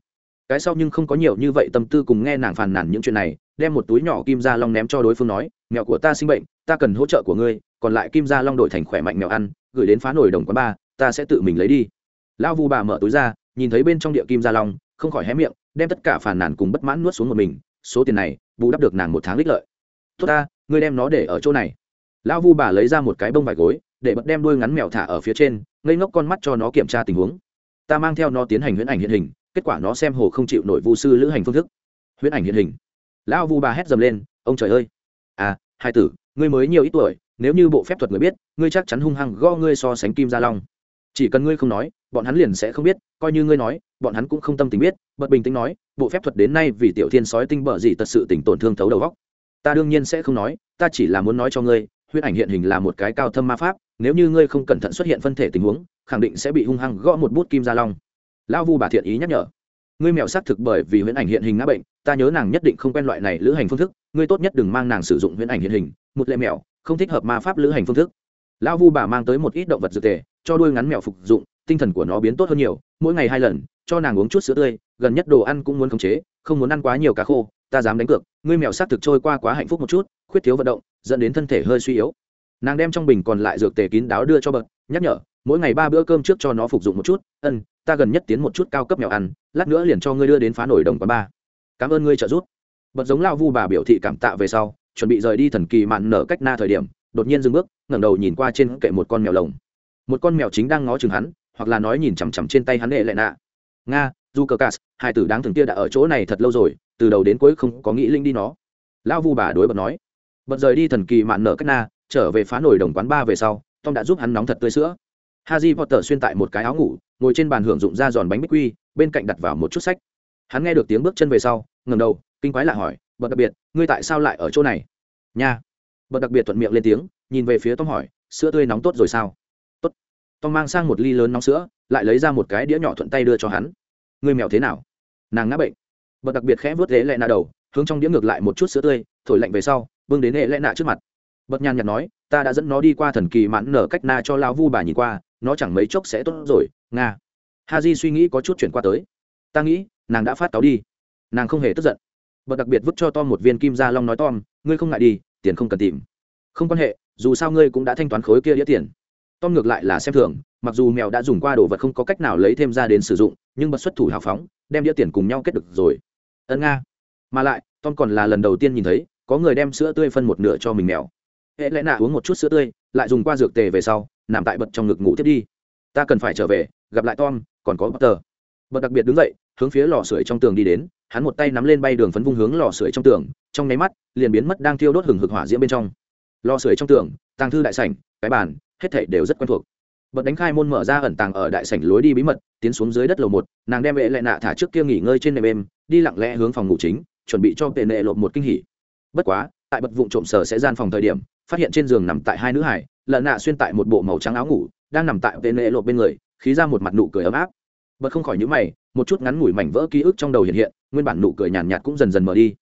Cái sau nhưng không có nhiều như vậy tâm tư cùng nghe nàng phàn nàn những chuyện này, đem một túi nhỏ kim gia long ném cho đối phương nói mẹo của ta sinh bệnh, ta cần hỗ trợ của ngươi, còn lại kim gia long đổi thành khỏe mạnh mèo ăn, gửi đến phá nổi đồng quán ba, ta sẽ tự mình lấy đi. Lão vu bà mở túi ra, nhìn thấy bên trong địa kim gia long, không khỏi hé miệng đem tất cả phàn nàn cùng bất mãn nuốt xuống một mình, số tiền này, bù đắp được nàng một tháng lích lợi. Tốt ta, ngươi đem nó để ở chỗ này. Lão vu bà lấy ra một cái bông vải gối, để bật đem đuôi ngắn mèo thả ở phía trên, ngây ngốc con mắt cho nó kiểm tra tình huống. Ta mang theo nó tiến hành huyễn ảnh hiện hình, kết quả nó xem hồ không chịu nổi vu sư lữ hành phương thức. Huyễn ảnh hiện hình. Lão vu bà hét dầm lên, ông trời ơi! À hai tử, ngươi mới nhiều ít tuổi, nếu như bộ phép thuật người biết, ngươi chắc chắn hung hăng go ngươi so sánh kim gia long. Chỉ cần ngươi không nói, bọn hắn liền sẽ không biết, coi như ngươi nói bọn hắn cũng không tâm tình biết bật bình tĩnh nói, bộ phép thuật đến nay vì tiểu thiên sói tinh bở gì thật sự tình tổn thương thấu đầu góc ta đương nhiên sẽ không nói, ta chỉ là muốn nói cho ngươi, huyết ảnh hiện hình là một cái cao thâm ma pháp, nếu như ngươi không cẩn thận xuất hiện phân thể tình huống, khẳng định sẽ bị hung hăng gõ một bút kim gia long. Lão vu bà thiện ý nhắc nhở. Ngươi mèo xác thực bởi vì huyễn ảnh hiện hình ngã bệnh, ta nhớ nàng nhất định không quen loại này lữ hành phương thức, ngươi tốt nhất đừng mang nàng sử dụng huyễn ảnh hiện hình, một lệ mèo, không thích hợp ma pháp lữ hành phương thức. Lão vu bà mang tới một ít động vật dược tề, cho đuôi ngắn mèo phục dụng tinh thần của nó biến tốt hơn nhiều, mỗi ngày hai lần, cho nàng uống chút sữa tươi, gần nhất đồ ăn cũng muốn khống chế, không muốn ăn quá nhiều cá khô, ta dám đánh cược, ngươi mèo xác thực trôi qua quá hạnh phúc một chút, khuyết thiếu vận động, dẫn đến thân thể hơi suy yếu. Nàng đem trong bình còn lại dược tề kín đáo đưa cho bậc, nhắc nhở, mỗi ngày ba bữa cơm trước cho nó phục dụng một chút, ân, ta gần nhất tiến một chút cao cấp mèo ăn, lát nữa liền cho ngươi đưa đến phá nổi đồng quán ba. Cảm ơn ngươi trợ giúp. Bật giống lao vu bà biểu thị cảm tạ về sau, chuẩn bị rời đi thần kỳ mạn nở cách na thời điểm, đột nhiên dừng bước, ngẩng đầu nhìn qua trên kệ một con mèo lồng. Một con mèo chính đang ngó chừng hắn hoặc là nói nhìn chằm chằm trên tay hắn hệ lệ nạ. Nga du cơ cas hai tử đáng thường kia đã ở chỗ này thật lâu rồi, từ đầu đến cuối không có nghĩ linh đi nó. Lão vu bà đối bật nói. Bật rời đi thần kỳ mạn nở cách na, trở về phá nổi đồng quán ba về sau, tom đã giúp hắn nóng thật tươi sữa. Haji potter xuyên tại một cái áo ngủ, ngồi trên bàn hưởng dụng ra giòn bánh bích quy, bên cạnh đặt vào một chút sách. Hắn nghe được tiếng bước chân về sau ngầm đầu, kinh quái lại hỏi bật đặc biệt, ngươi tại sao lại ở chỗ này? Nha. Bật đặc biệt thuận miệng lên tiếng, nhìn về phía tom hỏi, sữa tươi nóng tốt rồi sao? Tom mang sang một ly lớn nóng sữa, lại lấy ra một cái đĩa nhỏ thuận tay đưa cho hắn. Ngươi mèo thế nào? Nàng ngã bệnh. Bật đặc biệt khẽ vớt ghế lẹ nạ đầu, hướng trong đĩa ngược lại một chút sữa tươi, thổi lạnh về sau, bưng đến hệ lẽ nạ trước mặt. Bật nhàn nhạt nói, ta đã dẫn nó đi qua thần kỳ mãn nở cách na cho lao vu bà nhìn qua, nó chẳng mấy chốc sẽ tốt rồi, nga. Ha di suy nghĩ có chút chuyển qua tới. Ta nghĩ, nàng đã phát cáo đi. Nàng không hề tức giận. Bật đặc biệt vứt cho tom một viên kim gia long nói, tom, ngươi không ngại đi, tiền không cần tìm. Không quan hệ, dù sao ngươi cũng đã thanh toán khối kia đĩa tiền tom ngược lại là xem thường, mặc dù mèo đã dùng qua đồ vật không có cách nào lấy thêm ra đến sử dụng, nhưng bật xuất thủ hào phóng, đem đĩa tiền cùng nhau kết được rồi. Ân nga. Mà lại, tom còn là lần đầu tiên nhìn thấy, có người đem sữa tươi phân một nửa cho mình mèo. Hệ lẽ nạ uống một chút sữa tươi, lại dùng qua dược tề về sau, nằm tại bật trong ngực ngủ tiếp đi. Ta cần phải trở về, gặp lại tom, còn có potter bật đặc biệt đứng dậy, hướng phía lò sưởi trong tường đi đến, hắn một tay nắm lên bay đường phấn vung hướng lò sưởi trong tường, trong nháy mắt, liền biến mất đang thiêu đốt hừng hực hỏa diễm bên trong. Lò sưởi trong tường, tàng thư đại sảnh, cái bàn hết thảy đều rất quen thuộc. Bật đánh khai môn mở ra ẩn tàng ở đại sảnh lối đi bí mật, tiến xuống dưới đất lầu một, nàng đem vệ lệ nạ thả trước kia nghỉ ngơi trên nệm êm, đi lặng lẽ hướng phòng ngủ chính, chuẩn bị cho vệ nệ lộp một kinh hỉ. Bất quá, tại bật vụng trộm sở sẽ gian phòng thời điểm, phát hiện trên giường nằm tại hai nữ hải lợn nạ xuyên tại một bộ màu trắng áo ngủ, đang nằm tại vệ nệ lộp bên người, khí ra một mặt nụ cười ấm áp. Bật không khỏi nhíu mày, một chút ngắn ngủi mảnh vỡ ký ức trong đầu hiện hiện, nguyên bản nụ cười nhàn nhạt cũng dần dần mở đi.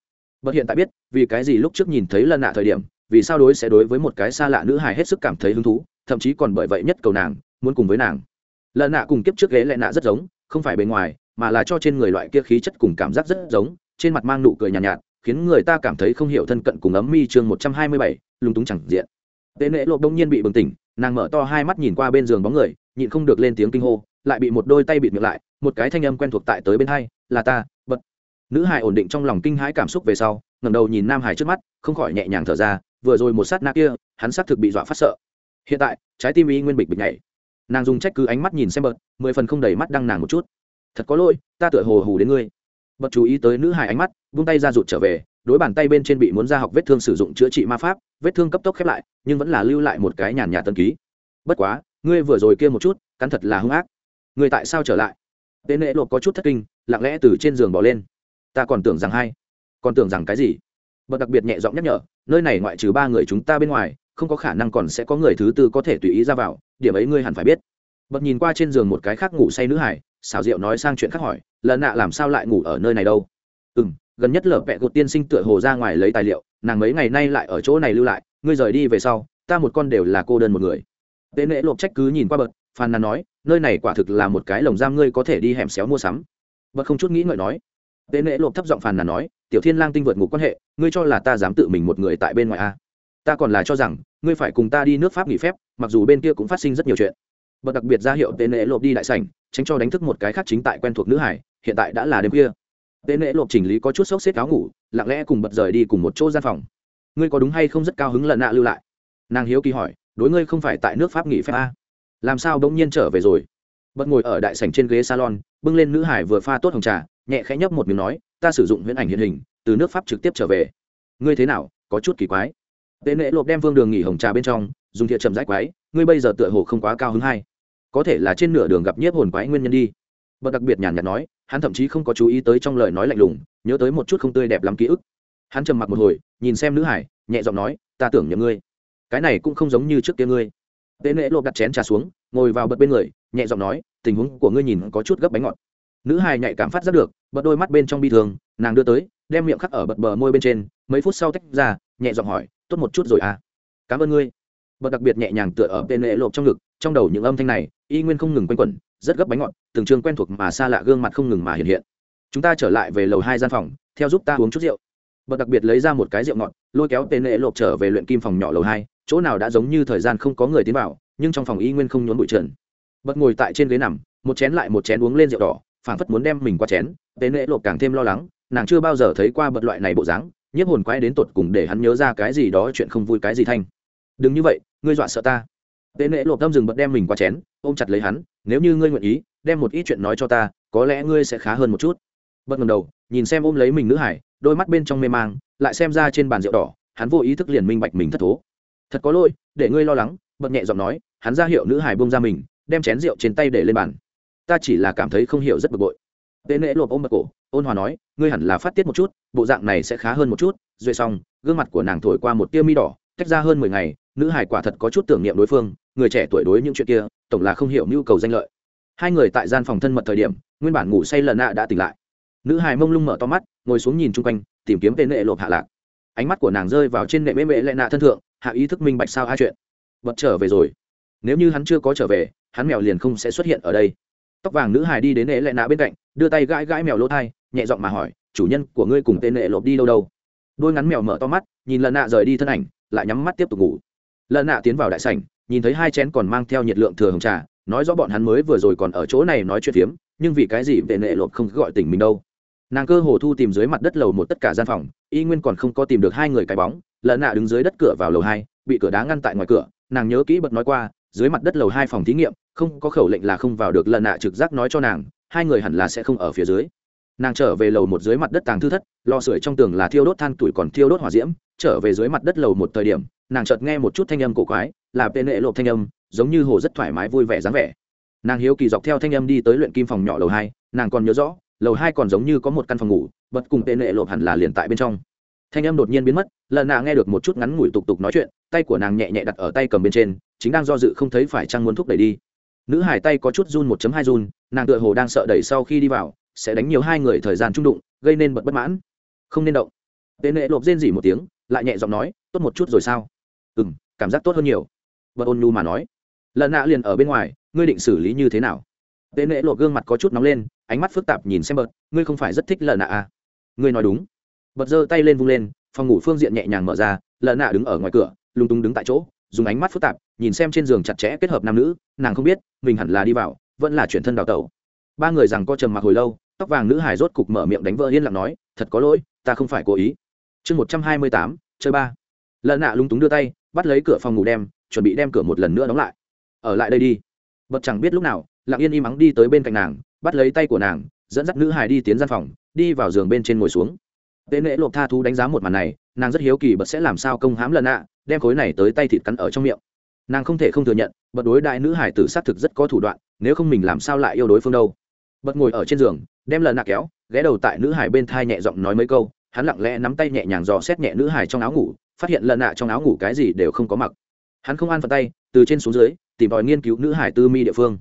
Bật hiện tại biết, vì cái gì lúc trước nhìn thấy lần nạ thời điểm, vì sao đối sẽ đối với một cái xa lạ nữ hài hết sức cảm thấy hứng thú thậm chí còn bởi vậy nhất cầu nàng muốn cùng với nàng. Lợn nạ cùng kiếp trước ghế lại nạ rất giống không phải bề ngoài mà là cho trên người loại kia khí chất cùng cảm giác rất giống trên mặt mang nụ cười nhàn nhạt, nhạt khiến người ta cảm thấy không hiểu thân cận cùng ấm mi chương một trăm hai mươi bảy lúng túng chẳng diện. Tên lễ lộ đông nhiên bị bừng tỉnh nàng mở to hai mắt nhìn qua bên giường bóng người nhịn không được lên tiếng kinh hô lại bị một đôi tay bịt miệng lại một cái thanh âm quen thuộc tại tới bên hai là ta bật. Nữ hải ổn định trong lòng kinh hãi cảm xúc về sau ngẩng đầu nhìn nam hải trước mắt không khỏi nhẹ nhàng thở ra vừa rồi một sát na kia hắn xác thực bị dọa phát sợ hiện tại, trái tim y nguyên bịch bịch nhảy. Nàng dùng trách cứ ánh mắt nhìn xem bợt, mười phần không đầy mắt đăng nàng một chút. Thật có lỗi, ta tựa hồ hù đến ngươi. Bật chú ý tới nữ hài ánh mắt, vung tay ra rụt trở về, đối bàn tay bên trên bị muốn ra học vết thương sử dụng chữa trị ma pháp, vết thương cấp tốc khép lại, nhưng vẫn là lưu lại một cái nhàn nhạt tân ký. Bất quá, ngươi vừa rồi kia một chút, cắn thật là hung ác. Ngươi tại sao trở lại? Tên lễ lột có chút thất kinh, lặng lẽ từ trên giường bỏ lên. Ta còn tưởng rằng hay. Còn tưởng rằng cái gì? Bật đặc biệt nhẹ giọng nhắc nhở, nơi này ngoại trừ ba người chúng ta bên ngoài không có khả năng còn sẽ có người thứ tư có thể tùy ý ra vào, điểm ấy ngươi hẳn phải biết. Bật nhìn qua trên giường một cái khác ngủ say nữ hải, xảo diệu nói sang chuyện khác hỏi lần nạ làm sao lại ngủ ở nơi này đâu? Ừ m gần nhất lở vẹ gột tiên sinh tựa hồ ra ngoài lấy tài liệu, nàng mấy ngày nay lại ở chỗ này lưu lại, ngươi rời đi về sau, ta một con đều là cô đơn một người. Tế nệ lộp trách cứ nhìn qua bật, phàn nàn nói, nơi này quả thực là một cái lồng giam ngươi có thể đi hẻm xéo mua sắm. Bật không chút nghĩ ngợi nói. Tế nệ lộp thấp giọng phàn nàn nói, tiểu thiên lang tinh vượt ngục quan hệ, ngươi cho là ta dám tự mình một người tại bên ngoài a à? Ta còn là cho rằng, ngươi phải cùng ta đi nước pháp nghỉ phép, mặc dù bên kia cũng phát sinh rất nhiều chuyện. Bật đặc biệt ra hiệu tên lễ lộp đi đại sảnh, tránh cho đánh thức một cái khác chính tại quen thuộc nữ hải, hiện tại đã là đêm kia tên lễ lộp chỉnh lý có chút sốc xếp áo ngủ, lặng lẽ cùng bật rời đi cùng một chỗ gian phòng. Ngươi có đúng hay không rất cao hứng lần nạ lưu lại? Nàng hiếu kỳ hỏi, đối ngươi không phải tại nước pháp nghỉ phép a à? làm sao bỗng nhiên trở về rồi? Bật ngồi ở đại sảnh trên ghế salon, bưng lên nữ hải vừa pha tốt hồng trà, nhẹ khẽ nhấp một miếng nói, ta sử dụng huyễn ảnh hiện hình, từ nước pháp trực tiếp trở về. Ngươi thế nào? Có chút kỳ quái tế nễ lộp đem vương đường nghỉ hồng trà bên trong, dùng thiệt chậm rãi quái ngươi bây giờ tựa hồ không quá cao hứng hay. Có thể là trên nửa đường gặp nhiếp hồn quái nguyên nhân đi. Bậc đặc biệt nhàn nhạt nói, hắn thậm chí không có chú ý tới trong lời nói lạnh lùng, nhớ tới một chút không tươi đẹp lắm ký ức. Hắn trầm mặc một hồi, nhìn xem nữ hải, nhẹ giọng nói, ta tưởng nhầm ngươi. Cái này cũng không giống như trước kia ngươi. Tế nễ lộp đặt chén trà xuống, ngồi vào bật bên người, nhẹ giọng nói, tình huống của ngươi nhìn có chút gấp bánh ngọt. Nữ hài nhạy cảm phát giác được, bật đôi mắt bên trong bi thường nàng đưa tới, đem miệng khắc ở bật bờ môi bên trên, mấy phút sau tách ra, nhẹ giọng hỏi tốt một chút rồi à. Cảm ơn ngươi. Bật đặc biệt nhẹ nhàng tựa ở bên lệ lộp trong ngực, trong đầu những âm thanh này, y nguyên không ngừng quanh quẩn, rất gấp bánh ngọt, từng trường quen thuộc mà xa lạ gương mặt không ngừng mà hiện hiện. Chúng ta trở lại về lầu hai gian phòng, theo giúp ta uống chút rượu. Bật đặc biệt lấy ra một cái rượu ngọt, lôi kéo tên lệ lộp trở về luyện kim phòng nhỏ lầu hai, chỗ nào đã giống như thời gian không có người tiến vào, nhưng trong phòng y nguyên không nhốn bụi trần. Bật ngồi tại trên ghế nằm, một chén lại một chén uống lên rượu đỏ, phảng phất muốn đem mình qua chén. Tên lệ lộp càng thêm lo lắng, nàng chưa bao giờ thấy qua bật loại này bộ dáng nhiếp hồn quái đến tột cùng để hắn nhớ ra cái gì đó chuyện không vui cái gì thanh? Đừng như vậy, ngươi dọa sợ ta. Tệ nệ lộp tâm dừng bật đem mình qua chén, ôm chặt lấy hắn, nếu như ngươi nguyện ý, đem một ít chuyện nói cho ta, có lẽ ngươi sẽ khá hơn một chút. Bật ngầm đầu, nhìn xem ôm lấy mình nữ hải, đôi mắt bên trong mê mang, lại xem ra trên bàn rượu đỏ, hắn vô ý thức liền minh bạch mình thất thố. Thật có lỗi, để ngươi lo lắng, bật nhẹ giọng nói, hắn ra hiệu nữ hải bông ra mình, đem chén rượu trên tay để lên bàn. Ta chỉ là cảm thấy không hiểu rất bực bội tên nễ lộp ôm bật cổ, ôn hòa nói, ngươi hẳn là phát tiết một chút, bộ dạng này sẽ khá hơn một chút. Duệ xong, gương mặt của nàng thổi qua một tia mi đỏ, tách ra hơn mười ngày, nữ hải quả thật có chút tưởng niệm đối phương, người trẻ tuổi đối những chuyện kia, tổng là không hiểu nhu cầu danh lợi. Hai người tại gian phòng thân mật thời điểm, nguyên bản ngủ say lần nạ đã tỉnh lại. Nữ hải mông lung mở to mắt, ngồi xuống nhìn chung quanh, tìm kiếm tên nệ lộp hạ lạc. Ánh mắt của nàng rơi vào trên nệ mễ mễ lệ nạ thân thượng, hạ ý thức minh bạch sao hai chuyện. Vật trở về rồi. Nếu như hắn chưa có trở về, hắn mèo liền không sẽ xuất hiện ở đây tóc vàng nữ hài đi đến nệ lệ nạ bên cạnh, đưa tay gãi gãi mèo lỗ thai, nhẹ giọng mà hỏi, chủ nhân của ngươi cùng tên lệ lộp đi đâu đâu? Đôi ngắn mèo mở to mắt, nhìn lần nạ rời đi thân ảnh, lại nhắm mắt tiếp tục ngủ. Lần nạ tiến vào đại sảnh, nhìn thấy hai chén còn mang theo nhiệt lượng thừa hồng trà, nói rõ bọn hắn mới vừa rồi còn ở chỗ này nói chuyện phiếm, nhưng vì cái gì vệ nệ lộp không gọi tỉnh mình đâu. Nàng cơ hồ thu tìm dưới mặt đất lầu một tất cả gian phòng, y nguyên còn không có tìm được hai người cái bóng lần nạ đứng dưới đất cửa vào lầu hai, bị cửa đá ngăn tại ngoài cửa, nàng nhớ kỹ bật nói qua, dưới mặt đất lầu hai phòng thí nghiệm không có khẩu lệnh là không vào được lần nạ trực giác nói cho nàng, hai người hẳn là sẽ không ở phía dưới. Nàng trở về lầu một dưới mặt đất tàng thư thất, lò sưởi trong tường là thiêu đốt than tuổi còn thiêu đốt hỏa diễm, trở về dưới mặt đất lầu một thời điểm, nàng chợt nghe một chút thanh âm cổ quái, là tên lệ lộp thanh âm, giống như hồ rất thoải mái vui vẻ dáng vẻ. Nàng hiếu kỳ dọc theo thanh âm đi tới luyện kim phòng nhỏ lầu hai, nàng còn nhớ rõ, lầu hai còn giống như có một căn phòng ngủ, bật cùng tên lệ lộp hẳn là liền tại bên trong. Thanh âm đột nhiên biến mất, lần nàng nghe được một chút ngắn ngủi tục tục nói chuyện, tay của nàng nhẹ nhẹ đặt ở tay cầm bên trên, chính đang do dự không thấy phải chăng muốn thúc đẩy đi nữ hải tay có chút run một hai run, nàng tựa hồ đang sợ đẩy sau khi đi vào, sẽ đánh nhiều hai người thời gian trung đụng, gây nên bật bất mãn. Không nên động. Tên nệ lộp rên rỉ một tiếng, lại nhẹ giọng nói, tốt một chút rồi sao? Ừ m cảm giác tốt hơn nhiều. Vợ ôn nhu mà nói. Lần nạ liền ở bên ngoài, ngươi định xử lý như thế nào? Tên nệ lộp gương mặt có chút nóng lên, ánh mắt phức tạp nhìn xem bật, ngươi không phải rất thích lần nạ à? Ngươi nói đúng. Bật giơ tay lên vung lên, phòng ngủ phương diện nhẹ nhàng mở ra, lần nạ đứng ở ngoài cửa lung tung đứng tại chỗ, dùng ánh mắt phức tạp nhìn xem trên giường chặt chẽ kết hợp nam nữ, nàng không biết, mình hẳn là đi vào, vẫn là chuyển thân đào tẩu. Ba người rằng co trầm mặc hồi lâu, tóc vàng nữ hải rốt cục mở miệng đánh vỡ yên lặng nói, thật có lỗi, ta không phải cố ý. Chương một trăm hai mươi tám, chơi ba. Lợn nạ lúng túng đưa tay, bắt lấy cửa phòng ngủ đem, chuẩn bị đem cửa một lần nữa đóng lại. Ở lại đây đi. Bật chẳng biết lúc nào, lặng yên im ắng đi tới bên cạnh nàng, bắt lấy tay của nàng, dẫn dắt nữ hải đi tiến gian phòng, đi vào giường bên trên ngồi xuống. Tế nễ lộp tha thú đánh giá một màn này, nàng rất hiếu kỳ bật sẽ làm sao công hãm lần nạ, đem khối này tới tay thịt cắn ở trong miệng nàng không thể không thừa nhận bật đối đại nữ hải tử xác thực rất có thủ đoạn, nếu không mình làm sao lại yêu đối phương đâu. Bật ngồi ở trên giường, đem lần nạ kéo, ghé đầu tại nữ hải bên thai nhẹ giọng nói mấy câu, hắn lặng lẽ nắm tay nhẹ nhàng dò xét nhẹ nữ hải trong áo ngủ, phát hiện lần nạ trong áo ngủ cái gì đều không có mặc. Hắn không an phần tay, từ trên xuống dưới, tìm tòi nghiên cứu nữ hải tư mi địa phương.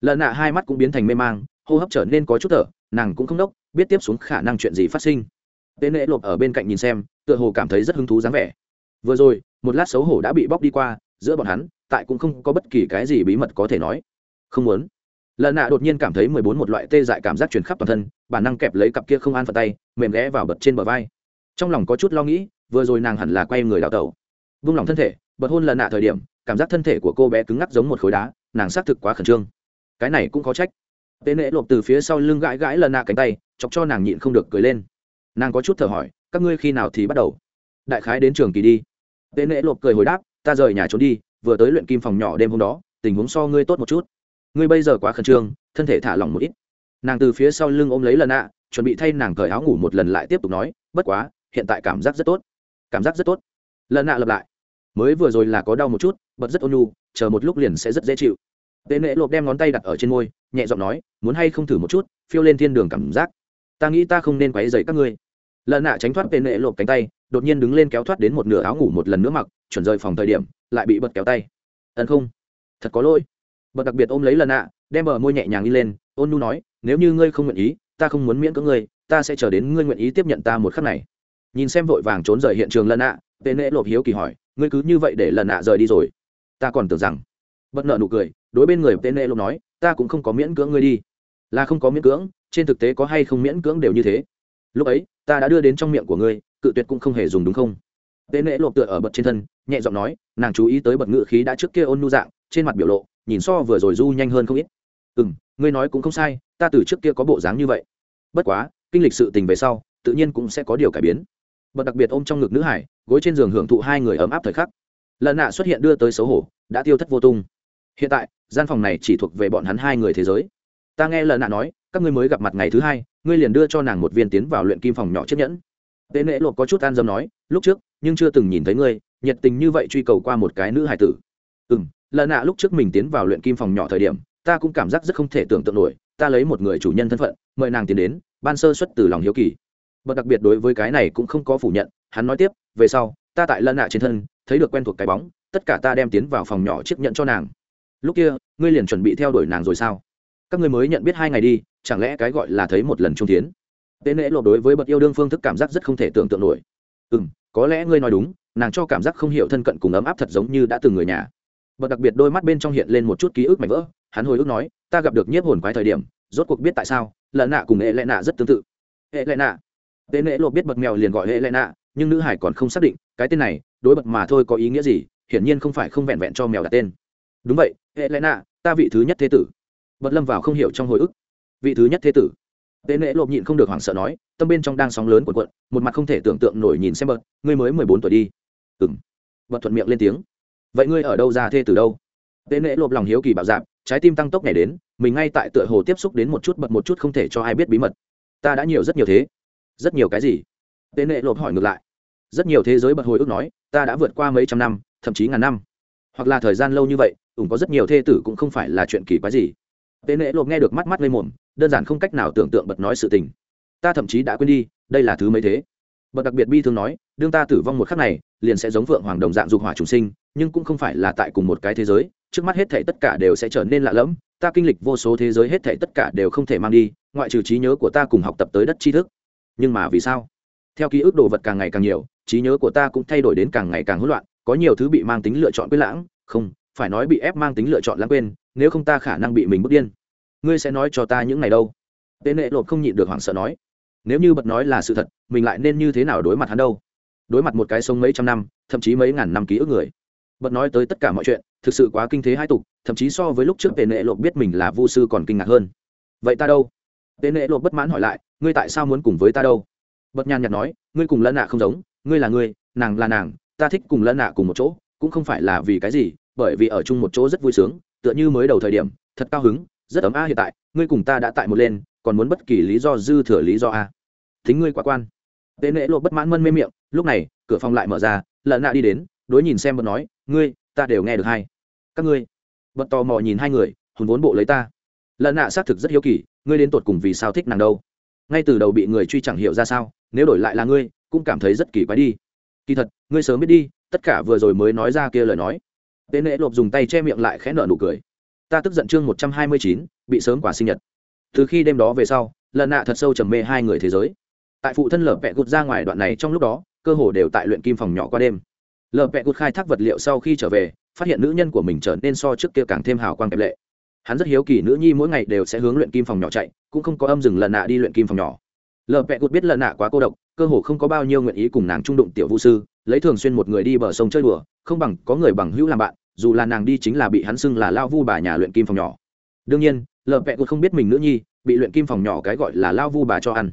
Lần nạ hai mắt cũng biến thành mê mang, hô hấp trở nên có chút thở, nàng cũng không đốc, biết tiếp xuống khả năng chuyện gì phát sinh. Tên lễ lộp ở bên cạnh nhìn xem, tựa hồ cảm thấy rất hứng thú dáng vẻ. Vừa rồi, một lát xấu hổ đã bị bóc đi qua giữa bọn hắn, tại cũng không có bất kỳ cái gì bí mật có thể nói. Không muốn. Lần nạ đột nhiên cảm thấy mười bốn một loại tê dại cảm giác truyền khắp toàn thân, bản năng kẹp lấy cặp kia không an phận tay, mềm ghé vào bật trên bờ vai. Trong lòng có chút lo nghĩ, vừa rồi nàng hẳn là quay người đào tẩu. Vung lòng thân thể, bật hôn lần nạ thời điểm, cảm giác thân thể của cô bé cứng ngắc giống một khối đá, nàng xác thực quá khẩn trương. Cái này cũng có trách. Tê nễ lộp từ phía sau lưng gãi gãi lần nạ cánh tay, chọc cho nàng nhịn không được cười lên. Nàng có chút thở hỏi, các ngươi khi nào thì bắt đầu? Đại khái đến trường kỳ đi. Tê nễ lộp cười hồi đáp ta rời nhà trốn đi, vừa tới luyện kim phòng nhỏ đêm hôm đó, tình huống so ngươi tốt một chút. Ngươi bây giờ quá khẩn trương, thân thể thả lỏng một ít. Nàng từ phía sau lưng ôm lấy lần nạ chuẩn bị thay nàng cởi áo ngủ một lần lại tiếp tục nói, bất quá, hiện tại cảm giác rất tốt. Cảm giác rất tốt. Lần nạ lặp lại, mới vừa rồi là có đau một chút, bật rất ôn nhu, chờ một lúc liền sẽ rất dễ chịu. Tên lễ lộp đem ngón tay đặt ở trên môi, nhẹ giọng nói, muốn hay không thử một chút, phiêu lên thiên đường cảm giác. Ta nghĩ ta không nên quấy dày các ngươi. Lần nạ tránh thoát tên lễ lộp cánh tay đột nhiên đứng lên kéo thoát đến một nửa áo ngủ một lần nữa mặc, chuẩn rời phòng thời điểm, lại bị bật kéo tay. Ân không, thật có lỗi. Bật đặc biệt ôm lấy lần nạ đem bờ môi nhẹ nhàng đi lên, ôn nu nói, nếu như ngươi không nguyện ý, ta không muốn miễn cưỡng ngươi, ta sẽ chờ đến ngươi nguyện ý tiếp nhận ta một khắc này. Nhìn xem vội vàng trốn rời hiện trường lần nạ tên nễ lộp hiếu kỳ hỏi, ngươi cứ như vậy để lần nạ rời đi rồi? Ta còn tưởng rằng. Bất nợ nụ cười, đối bên người tên nễ lộp nói, ta cũng không có miễn cưỡng ngươi đi. Là không có miễn cưỡng, trên thực tế có hay không miễn cưỡng đều như thế. Lúc ấy, ta đã đưa đến trong miệng của ngươi cự tuyệt cũng không hề dùng đúng không? Tế nễ lộp tựa ở bật trên thân, nhẹ giọng nói, nàng chú ý tới bật ngự khí đã trước kia ôn nu dạng, trên mặt biểu lộ, nhìn so vừa rồi du nhanh hơn không ít. Ừ m ngươi nói cũng không sai, ta từ trước kia có bộ dáng như vậy. Bất quá, kinh lịch sự tình về sau, tự nhiên cũng sẽ có điều cải biến. Bật đặc biệt ôm trong ngực nữ hải, gối trên giường hưởng thụ hai người ấm áp thời khắc. Lần nạ xuất hiện đưa tới xấu hổ, đã tiêu thất vô tung. Hiện tại, gian phòng này chỉ thuộc về bọn hắn hai người thế giới. Ta nghe lần nạ nói, các ngươi mới gặp mặt ngày thứ hai, ngươi liền đưa cho nàng một viên tiến vào luyện kim phòng nhỏ chiếc nhẫn tế nễ lột có chút an dâm nói, lúc trước, nhưng chưa từng nhìn thấy ngươi, nhiệt tình như vậy truy cầu qua một cái nữ hài tử. Ừ m lần nạ, lúc trước mình tiến vào luyện kim phòng nhỏ thời điểm, ta cũng cảm giác rất không thể tưởng tượng nổi, ta lấy một người chủ nhân thân phận, mời nàng tiến đến, ban sơ xuất từ lòng hiếu kỳ. Bậc đặc biệt đối với cái này cũng không có phủ nhận, hắn nói tiếp, về sau, ta tại lân nạ trên thân, thấy được quen thuộc cái bóng, tất cả ta đem tiến vào phòng nhỏ chiếc nhận cho nàng. Lúc kia, ngươi liền chuẩn bị theo đuổi nàng rồi sao? Các ngươi mới nhận biết hai ngày đi, chẳng lẽ cái gọi là thấy một lần trung tiến? Tế nễ lột đối với bậc yêu đương phương thức cảm giác rất không thể tưởng tượng nổi. Ừ m có lẽ ngươi nói đúng, nàng cho cảm giác không hiểu thân cận cùng ấm áp thật giống như đã từng người nhà. Bậc đặc biệt đôi mắt bên trong hiện lên một chút ký ức mảnh vỡ, hắn hồi ức nói, ta gặp được nhiếp hồn quái thời điểm, rốt cuộc biết tại sao lợn nạ cùng hệ lệ nạ rất tương tự. Hệ lệ nạ? Tế nễ lột biết bậc mèo liền gọi hệ lệ nạ, nhưng nữ hải còn không xác định, cái tên này, đối bậc mà thôi có ý nghĩa gì, hiển nhiên không phải không vẹn vẹn cho mèo đặt tên. Đúng vậy, hệ lệ nạ, ta vị thứ nhất thế tử. Bật lâm vào không hiểu trong hồi ức. Vị thứ nhất thế tử? Tên lễ lộp nhịn không được hoảng sợ nói, tâm bên trong đang sóng lớn cuộn cuộn, một mặt không thể tưởng tượng nổi nhìn xem bật, ngươi mới mười bốn tuổi đi. Ừ m bật thuận miệng lên tiếng. Vậy ngươi ở đâu ra thê từ đâu? Tên lễ lộp lòng hiếu kỳ bạo dạp trái tim tăng tốc nhảy đến, mình ngay tại tựa hồ tiếp xúc đến một chút bật một chút không thể cho ai biết bí mật. Ta đã nhiều rất nhiều thế. Rất nhiều cái gì? Tên lễ lộp hỏi ngược lại. Rất nhiều thế giới bật hồi ức nói, ta đã vượt qua mấy trăm năm, thậm chí ngàn năm. Hoặc là thời gian lâu như vậy ủng có rất nhiều thê tử cũng không phải là chuyện kỳ quái gì tệ nệ lộp nghe được mắt mắt lên mồm, đơn giản không cách nào tưởng tượng bật nói sự tình. Ta thậm chí đã quên đi, đây là thứ mấy thế? Bật đặc biệt bi thương nói, đương ta tử vong một khắc này, liền sẽ giống vượng hoàng đồng dạng dục hỏa trùng sinh, nhưng cũng không phải là tại cùng một cái thế giới, trước mắt hết thể tất cả đều sẽ trở nên lạ lẫm, ta kinh lịch vô số thế giới hết thể tất cả đều không thể mang đi, ngoại trừ trí nhớ của ta cùng học tập tới đất tri thức. Nhưng mà vì sao? Theo ký ức đồ vật càng ngày càng nhiều, trí nhớ của ta cũng thay đổi đến càng ngày càng hỗn loạn, có nhiều thứ bị mang tính lựa chọn quyết lãng, không phải nói bị ép mang tính lựa chọn lãng quên, nếu không ta khả năng bị mình bước điên. Ngươi sẽ nói cho ta những ngày đâu? Tệ nệ lộp không nhịn được hoảng sợ nói. Nếu như bật nói là sự thật, mình lại nên như thế nào đối mặt hắn đâu? Đối mặt một cái sông mấy trăm năm, thậm chí mấy ngàn năm ký ức người. Bật nói tới tất cả mọi chuyện, thực sự quá kinh thế hai tục, thậm chí so với lúc trước tệ nệ lộp biết mình là vu sư còn kinh ngạc hơn. Vậy ta đâu? Tệ nệ lộp bất mãn hỏi lại, ngươi tại sao muốn cùng với ta đâu? Bật nhàn nhạt nói, ngươi cùng lân nạ không giống, ngươi là ngươi, nàng là nàng, ta thích cùng lân nạ cùng một chỗ, cũng không phải là vì cái gì bởi vì ở chung một chỗ rất vui sướng, tựa như mới đầu thời điểm, thật cao hứng, rất ấm a hiện tại, ngươi cùng ta đã tại một lên, còn muốn bất kỳ lý do dư thừa lý do a thính ngươi quá quan. Tế nễ lộ bất mãn mân mê miệng, lúc này, cửa phòng lại mở ra lợn nạ đi đến, đối nhìn xem bật nói, ngươi, ta đều nghe được hay. Các ngươi. Bật tò mò nhìn hai người, hùn vốn bộ lấy ta. Lợn nạ xác thực rất hiếu kỳ, ngươi đến tột cùng vì sao thích nàng đâu? Ngay từ đầu bị người truy chẳng hiểu ra sao, nếu đổi lại là ngươi, cũng cảm thấy rất kỳ quái đi. Kỳ thật, ngươi sớm biết đi, tất cả vừa rồi mới nói ra kia lời nói tên nệ lộp dùng tay che miệng lại khẽ nợ nụ cười. Ta tức giận chương một trăm hai mươi chín, bị sớm quả sinh nhật. Từ khi đêm đó về sau, lần nạ thật sâu trầm mê hai người thế giới. Tại phụ thân lở vẹ gụt ra ngoài đoạn này trong lúc đó, cơ hồ đều tại luyện kim phòng nhỏ qua đêm. Lở vẹ gụt khai thác vật liệu sau khi trở về, phát hiện nữ nhân của mình trở nên so trước kia càng thêm hào quang kẹp lệ. Hắn rất hiếu kỳ nữ nhi mỗi ngày đều sẽ hướng luyện kim phòng nhỏ chạy, cũng không có âm dừng lần nạ đi luyện kim phòng nhỏ. Lờ vẹ gút biết lần nạ quá cô độc, cơ hồ không có bao nhiêu nguyện ý cùng nàng trung đụng tiểu vũ sư lấy thường xuyên một người đi bờ sông chơi đùa, không bằng có người bằng hữu làm bạn, dù là nàng đi chính là bị hắn xưng là lao vu bà nhà luyện kim phòng nhỏ. Đương nhiên, lờ vẹ gụt không biết mình nữ nhi, bị luyện kim phòng nhỏ cái gọi là lao vu bà cho ăn.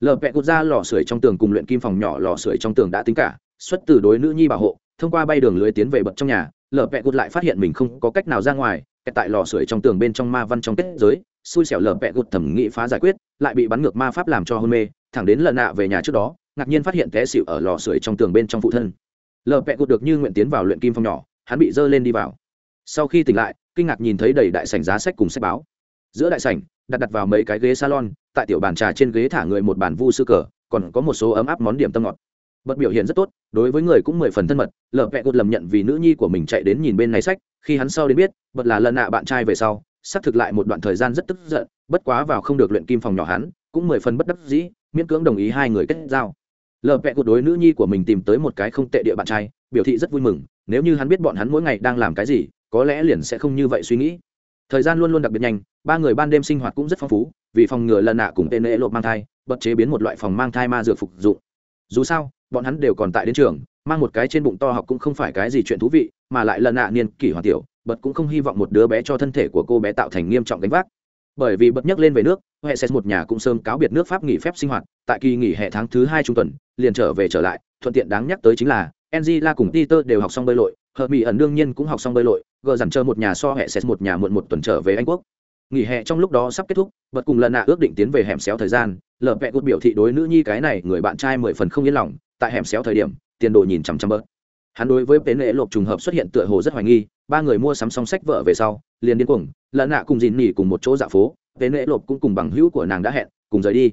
Lờ vẹ gụt ra lò sưởi trong tường cùng luyện kim phòng nhỏ lò sưởi trong tường đã tính cả, xuất từ đối nữ nhi bảo hộ, thông qua bay đường lưới tiến về bật trong nhà, lờ vẹ gụt lại phát hiện mình không có cách nào ra ngoài, kẹt tại lò sưởi trong tường bên trong ma văn trong kết giới, xui xẻo lờ vẹ gụt thẩm nghĩ phá giải quyết, lại bị bắn ngược ma pháp làm cho hôn mê, thẳng đến lần nạ về nhà trước đó ngạc nhiên phát hiện té xịu ở lò sưởi trong tường bên trong phụ thân. Lờ pẹ gụt được như nguyện tiến vào luyện kim phòng nhỏ, hắn bị dơ lên đi vào. Sau khi tỉnh lại, kinh ngạc nhìn thấy đầy đại sảnh giá sách cùng sách báo. Giữa đại sảnh, đặt đặt vào mấy cái ghế salon, tại tiểu bàn trà trên ghế thả người một bàn vu sư cờ, còn có một số ấm áp món điểm tâm ngọt. Bật biểu hiện rất tốt, đối với người cũng mười phần thân mật, lờ pẹ gột lầm nhận vì nữ nhi của mình chạy đến nhìn bên này sách, khi hắn sau đến biết, bật là lần nạ bạn trai về sau, xác thực lại một đoạn thời gian rất tức giận, bất quá vào không được luyện kim phòng nhỏ hắn, cũng mười phần bất đắc dĩ, miễn cưỡng đồng ý hai người kết giao lờ vẹ cuộc đối nữ nhi của mình tìm tới một cái không tệ địa bạn trai, biểu thị rất vui mừng, nếu như hắn biết bọn hắn mỗi ngày đang làm cái gì, có lẽ liền sẽ không như vậy suy nghĩ. Thời gian luôn luôn đặc biệt nhanh, ba người ban đêm sinh hoạt cũng rất phong phú, vì phòng ngừa lần nạ cùng tên lễ lộp mang thai bật chế biến một loại phòng mang thai ma dược phục dụng. Dù sao, bọn hắn đều còn tại đến trường, mang một cái trên bụng to học cũng không phải cái gì chuyện thú vị, mà lại lần nạ niên kỷ hoàn tiểu bật cũng không hy vọng một đứa bé cho thân thể của cô bé tạo thành nghiêm trọng gánh vác bởi vì bật nhắc lên về nước hệ sẽ một nhà cũng sớm cáo biệt nước pháp nghỉ phép sinh hoạt tại kỳ nghỉ hè tháng thứ hai trung tuần liền trở về trở lại thuận tiện đáng nhắc tới chính là Angela cùng Peter đều học xong bơi lội, hờ mỹ ẩn đương nhiên cũng học xong bơi lội gờ dằn chờ một nhà so hẹ sẽ một nhà muộn một tuần trở về anh quốc. Nghỉ hè trong lúc đó sắp kết thúc bật cùng lần nạ ước định tiến về hẻm xéo thời gian lờ vẹ gút biểu thị đối nữ nhi cái này người bạn trai mười phần không yên lòng tại hẻm xéo thời điểm tiền đồ nhìn chằm chằm bớt. Hắn đối với tế lễ lộp trùng hợp xuất hiện tựa hồ rất hoài nghi ba người mua sắm xong sách vợ về sau liền điên cuồng lợn nạ cùng dìn nỉ cùng một chỗ dạ phố, tế Nễ lộp cũng cùng bằng hữu của nàng đã hẹn, cùng rời đi.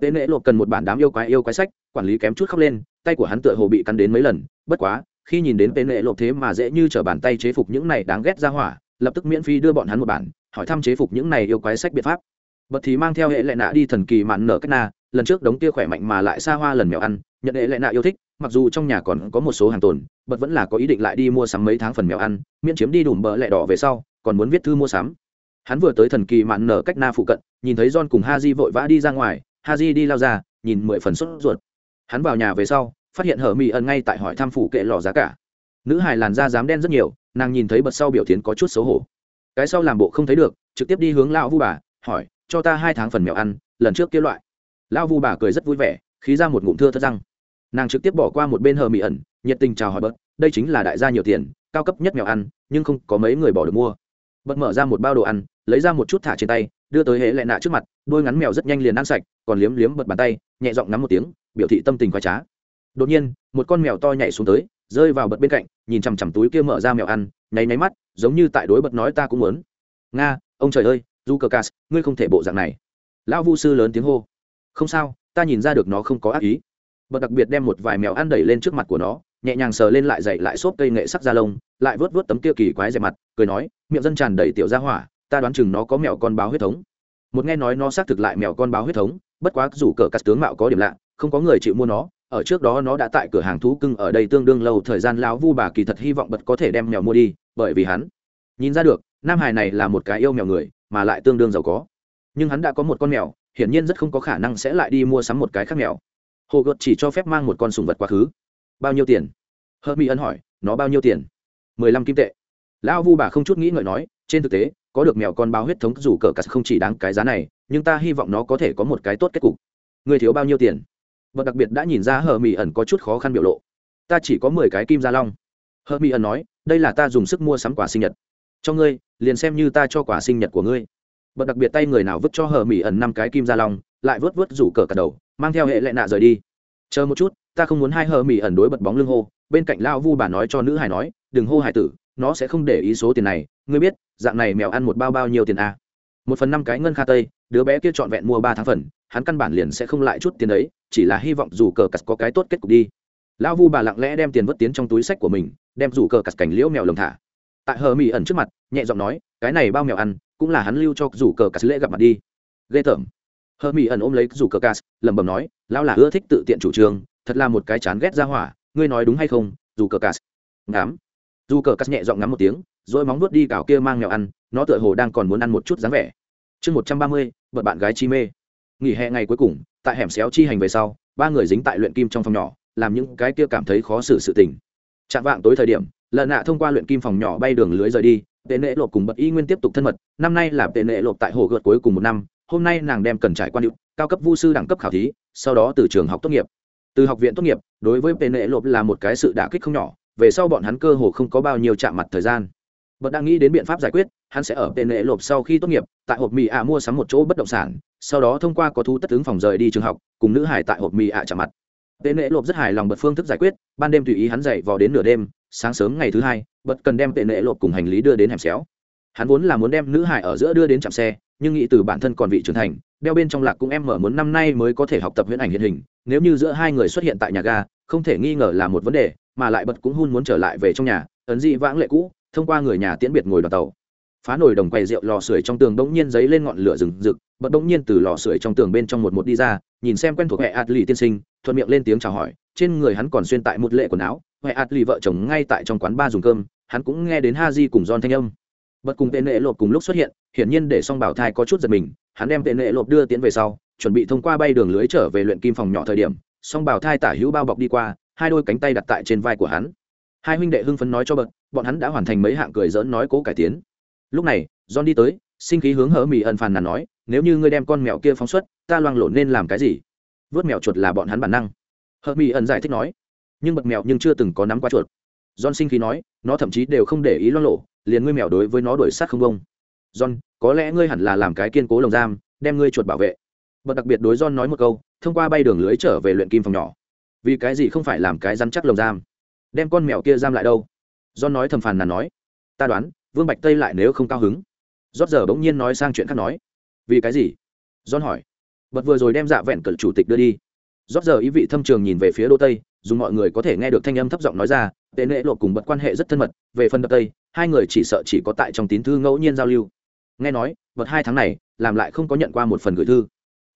Tế Nễ lộp cần một bản đám yêu quái yêu quái sách, quản lý kém chút khóc lên, tay của hắn tựa hồ bị cắn đến mấy lần, bất quá, khi nhìn đến tế Nễ lộp thế mà dễ như t bàn tay chế phục những này đáng ghét ra hỏa, lập tức miễn phí đưa bọn hắn một bản, hỏi thăm chế phục những này yêu quái sách biện pháp. Bật thì mang theo hệ lệ nạ đi thần kỳ mạn nở cách na, lần trước đống tia khỏe mạnh mà lại xa hoa lần mèo ăn, nhận hệ lệ nạ yêu thích, mặc dù trong nhà còn có một số hàng tồn, bật vẫn là có ý định lại đi mua sắm mấy tháng phần mèo ăn, miễn chiếm đi đùm bỡ lẹ đỏ về sau còn muốn viết thư mua sắm. Hắn vừa tới thần kỳ mạn nở cách na phụ cận, nhìn thấy john cùng ha di vội vã đi ra ngoài ha di đi lao ra, nhìn mười phần sốt ruột. Hắn vào nhà về sau, phát hiện hở mỹ ẩn ngay tại hỏi thăm phủ kệ lò giá cả. Nữ hài làn da dám đen rất nhiều, nàng nhìn thấy bật sau biểu tiến có chút xấu hổ. Cái sau làm bộ không thấy được, trực tiếp đi hướng lão vu bà, hỏi, cho ta hai tháng phần mèo ăn, lần trước kia loại. Lão vu bà cười rất vui vẻ, khí ra một ngụm thưa thất răng. Nàng trực tiếp bỏ qua một bên hờ mỹ ẩn, nhiệt tình chào hỏi bớt, đây chính là đại gia nhiều tiền, cao cấp nhất mèo ăn, nhưng không có mấy người bỏ được mua bật mở ra một bao đồ ăn, lấy ra một chút thả trên tay, đưa tới hệ lệ nạ trước mặt, đôi ngắn mèo rất nhanh liền ăn sạch, còn liếm liếm bật bàn tay, nhẹ giọng ngắm một tiếng, biểu thị tâm tình khoái trá. Đột nhiên, một con mèo to nhảy xuống tới, rơi vào bật bên cạnh, nhìn chằm chằm túi kia mở ra mèo ăn, nháy nháy mắt, giống như tại đối bật nói ta cũng muốn. Nga, ông trời ơi du cờ cas ngươi không thể bộ dạng này. Lão vu sư lớn tiếng hô. Không sao, ta nhìn ra được nó không có ác ý. Bật đặc biệt đem một vài mèo ăn đẩy lên trước mặt của nó nhẹ nhàng sờ lên lại dậy lại xốp cây nghệ sắc da lông, lại vớt vớt tấm kia kỳ quái dẹp mặt, cười nói, miệng dân tràn đầy tiểu ra hỏa, ta đoán chừng nó có mèo con báo huyết thống. Một nghe nói nó xác thực lại mèo con báo huyết thống, bất quá dù cờ cắt tướng mạo có điểm lạ, không có người chịu mua nó, ở trước đó nó đã tại cửa hàng thú cưng ở đây tương đương lâu, thời gian lão vu bà kỳ thật hy vọng bật có thể đem mèo mua đi, bởi vì hắn nhìn ra được, nam hải này là một cái yêu mèo người, mà lại tương đương giàu có. Nhưng hắn đã có một con mèo, hiển nhiên rất không có khả năng sẽ lại đi mua sắm một cái khác mèo. Hồ gợt chỉ cho phép mang một con sùng vật quá khứ bao nhiêu tiền? Hơ mỹ ân hỏi, nó bao nhiêu tiền? Mười lăm kim tệ. Lão vu bà không chút nghĩ ngợi nói, trên thực tế, có được mèo con báo huyết thống dù cờ cắt không chỉ đáng cái giá này, nhưng ta hy vọng nó có thể có một cái tốt kết cục. Người thiếu bao nhiêu tiền? Và đặc biệt đã nhìn ra hờ mỹ ẩn có chút khó khăn biểu lộ. Ta chỉ có mười cái kim gia long. Hờ mỹ ẩn nói, đây là ta dùng sức mua sắm quà sinh nhật. Cho ngươi, liền xem như ta cho quà sinh nhật của ngươi. Bật đặc biệt tay người nào vứt cho hờ mỹ ẩn năm cái kim gia long, lại vớt vớt rủ cờ cả đầu, mang theo hệ lệ nạ rời đi. Chờ một chút ta không muốn hai hờ mỹ ẩn đối bật bóng lưng hô. Bên cạnh lao vu bà nói cho nữ hải nói, đừng hô hải tử, nó sẽ không để ý số tiền này. Ngươi biết, dạng này mèo ăn một bao bao nhiêu tiền à? một phần năm cái ngân kha tây, đứa bé kia trọn vẹn mua ba tháng phần, hắn căn bản liền sẽ không lại chút tiền đấy chỉ là hy vọng dù cờ cắt có cái tốt kết cục đi. Lão vu bà lặng lẽ đem tiền vất tiến trong túi sách của mình, đem rủ cờ cắt cảnh liễu mèo lồng thả. Tại hờ mỹ ẩn trước mặt, nhẹ giọng nói, cái này bao mèo ăn, cũng là hắn lưu cho rủ cờ cắt lễ gặp mặt đi. Ghê tởm. Hờ mỹ ẩn ôm lấy rủ cờ cắt, lẩm bẩm nói, lão là ưa thích tự tiện chủ trương thật là một cái chán ghét ra hỏa, ngươi nói đúng hay không, dù cờ cắt ngắm. Dù cờ cắt nhẹ giọng ngắm một tiếng, rồi móng nuốt đi cào kia mang mèo ăn, nó tựa hồ đang còn muốn ăn một chút dáng vẻ. Chương một trăm ba mươi bật bạn gái chi mê. Nghỉ hè ngày cuối cùng, tại hẻm xéo chi hành về sau, ba người dính tại luyện kim trong phòng nhỏ, làm những cái kia cảm thấy khó xử sự tình. Chạm vạng tối thời điểm lợn nạ thông qua luyện kim phòng nhỏ bay đường lưới rời đi, tệ nệ lộp cùng bật y nguyên tiếp tục thân mật, năm nay là tệ nệ lộp tại hồ gợt cuối cùng một năm, hôm nay nàng đem cần trải quan hiệu cao cấp vu sư đẳng cấp khảo thí, sau đó từ trường học tốt nghiệp từ học viện tốt nghiệp, đối với tệ nệ lộp là một cái sự đả kích không nhỏ, về sau bọn hắn cơ hồ không có bao nhiêu chạm mặt thời gian. Bật đang nghĩ đến biện pháp giải quyết, hắn sẽ ở tệ nệ lộp sau khi tốt nghiệp, tại hộp mì ạ mua sắm một chỗ bất động sản, sau đó thông qua có thu tất ứng phòng rời đi trường học, cùng nữ hải tại hộp mì ạ chạm mặt. Tệ nệ lộp rất hài lòng bật phương thức giải quyết, ban đêm tùy ý hắn dậy vào đến nửa đêm, sáng sớm ngày thứ hai, bật cần đem tệ nệ lộp cùng hành lý đưa đến hẻm xéo. Hắn vốn là muốn đem nữ hải ở giữa đưa đến trạm xe, nhưng nghĩ từ bản thân còn vị trưởng thành, đeo bên trong lạc cũng em mở muốn năm nay mới có thể học tập huyễn ảnh hiện hình nếu như giữa hai người xuất hiện tại nhà ga, không thể nghi ngờ là một vấn đề, mà lại bật cũng hun muốn trở lại về trong nhà, ấn dị vãng lệ cũ, thông qua người nhà tiễn biệt ngồi đoàn tàu. Phá nồi đồng quầy rượu lò sưởi trong tường đống nhiên giấy lên ngọn lửa rừng rực, bật đống nhiên từ lò sưởi trong tường bên trong một một đi ra, nhìn xem quen thuộc hệ adli tiên sinh, thuận miệng lên tiếng chào hỏi, trên người hắn còn xuyên tại một lệ quần áo hệ adli vợ chồng ngay tại trong quán ba dùng cơm, hắn cũng nghe đến ha di cùng don thanh âm. Bật cùng tên lệ lộp cùng lúc xuất hiện, hiển nhiên để song bảo thai có chút giật mình hắn đem tên nệ lộp đưa tiến về sau, chuẩn bị thông qua bay đường lưới trở về luyện kim phòng nhỏ thời điểm, song bảo thai tả hữu bao bọc đi qua, hai đôi cánh tay đặt tại trên vai của hắn. Hai huynh đệ hưng phấn nói cho bật bọn hắn đã hoàn thành mấy hạng cười dỡn nói cố cải tiến. Lúc này, john đi tới, sinh khí hướng hở mỹ ẩn phàn nàn nói, nếu như ngươi đem con mèo kia phóng xuất, ta loang lộn nên làm cái gì? Vớt mèo chuột là bọn hắn bản năng. Hở mỹ ẩn giải thích nói, nhưng bật mèo nhưng chưa từng có nắm qua chuột. John sinh khí nói, nó thậm chí đều không để ý loang lộ liền ngươi mèo đối với nó đuổi sát không bông john, có lẽ ngươi hẳn là làm cái kiên cố lồng giam, đem ngươi chuột bảo vệ. Bật đặc biệt đối john nói một câu, thông qua bay đường lưới trở về luyện kim phòng nhỏ. Vì cái gì không phải làm cái rắn chắc lồng giam? Đem con mèo kia giam lại đâu? John nói thầm phàn nàn nói. Ta đoán, vương bạch tây lại nếu không cao hứng. Rót giờ bỗng nhiên nói sang chuyện khác nói. Vì cái gì? John hỏi. Bật vừa rồi đem dạ vẹn cận chủ tịch đưa đi. Rót giờ ý vị thâm trường nhìn về phía đô tây dùng mọi người có thể nghe được thanh âm thấp giọng nói ra tệ nệ lộ cùng bật quan hệ rất thân mật, về phần đập tây, hai người chỉ sợ chỉ có tại trong tín thư ngẫu nhiên giao lưu nghe nói vật hai tháng này, làm lại không có nhận qua một phần gửi thư.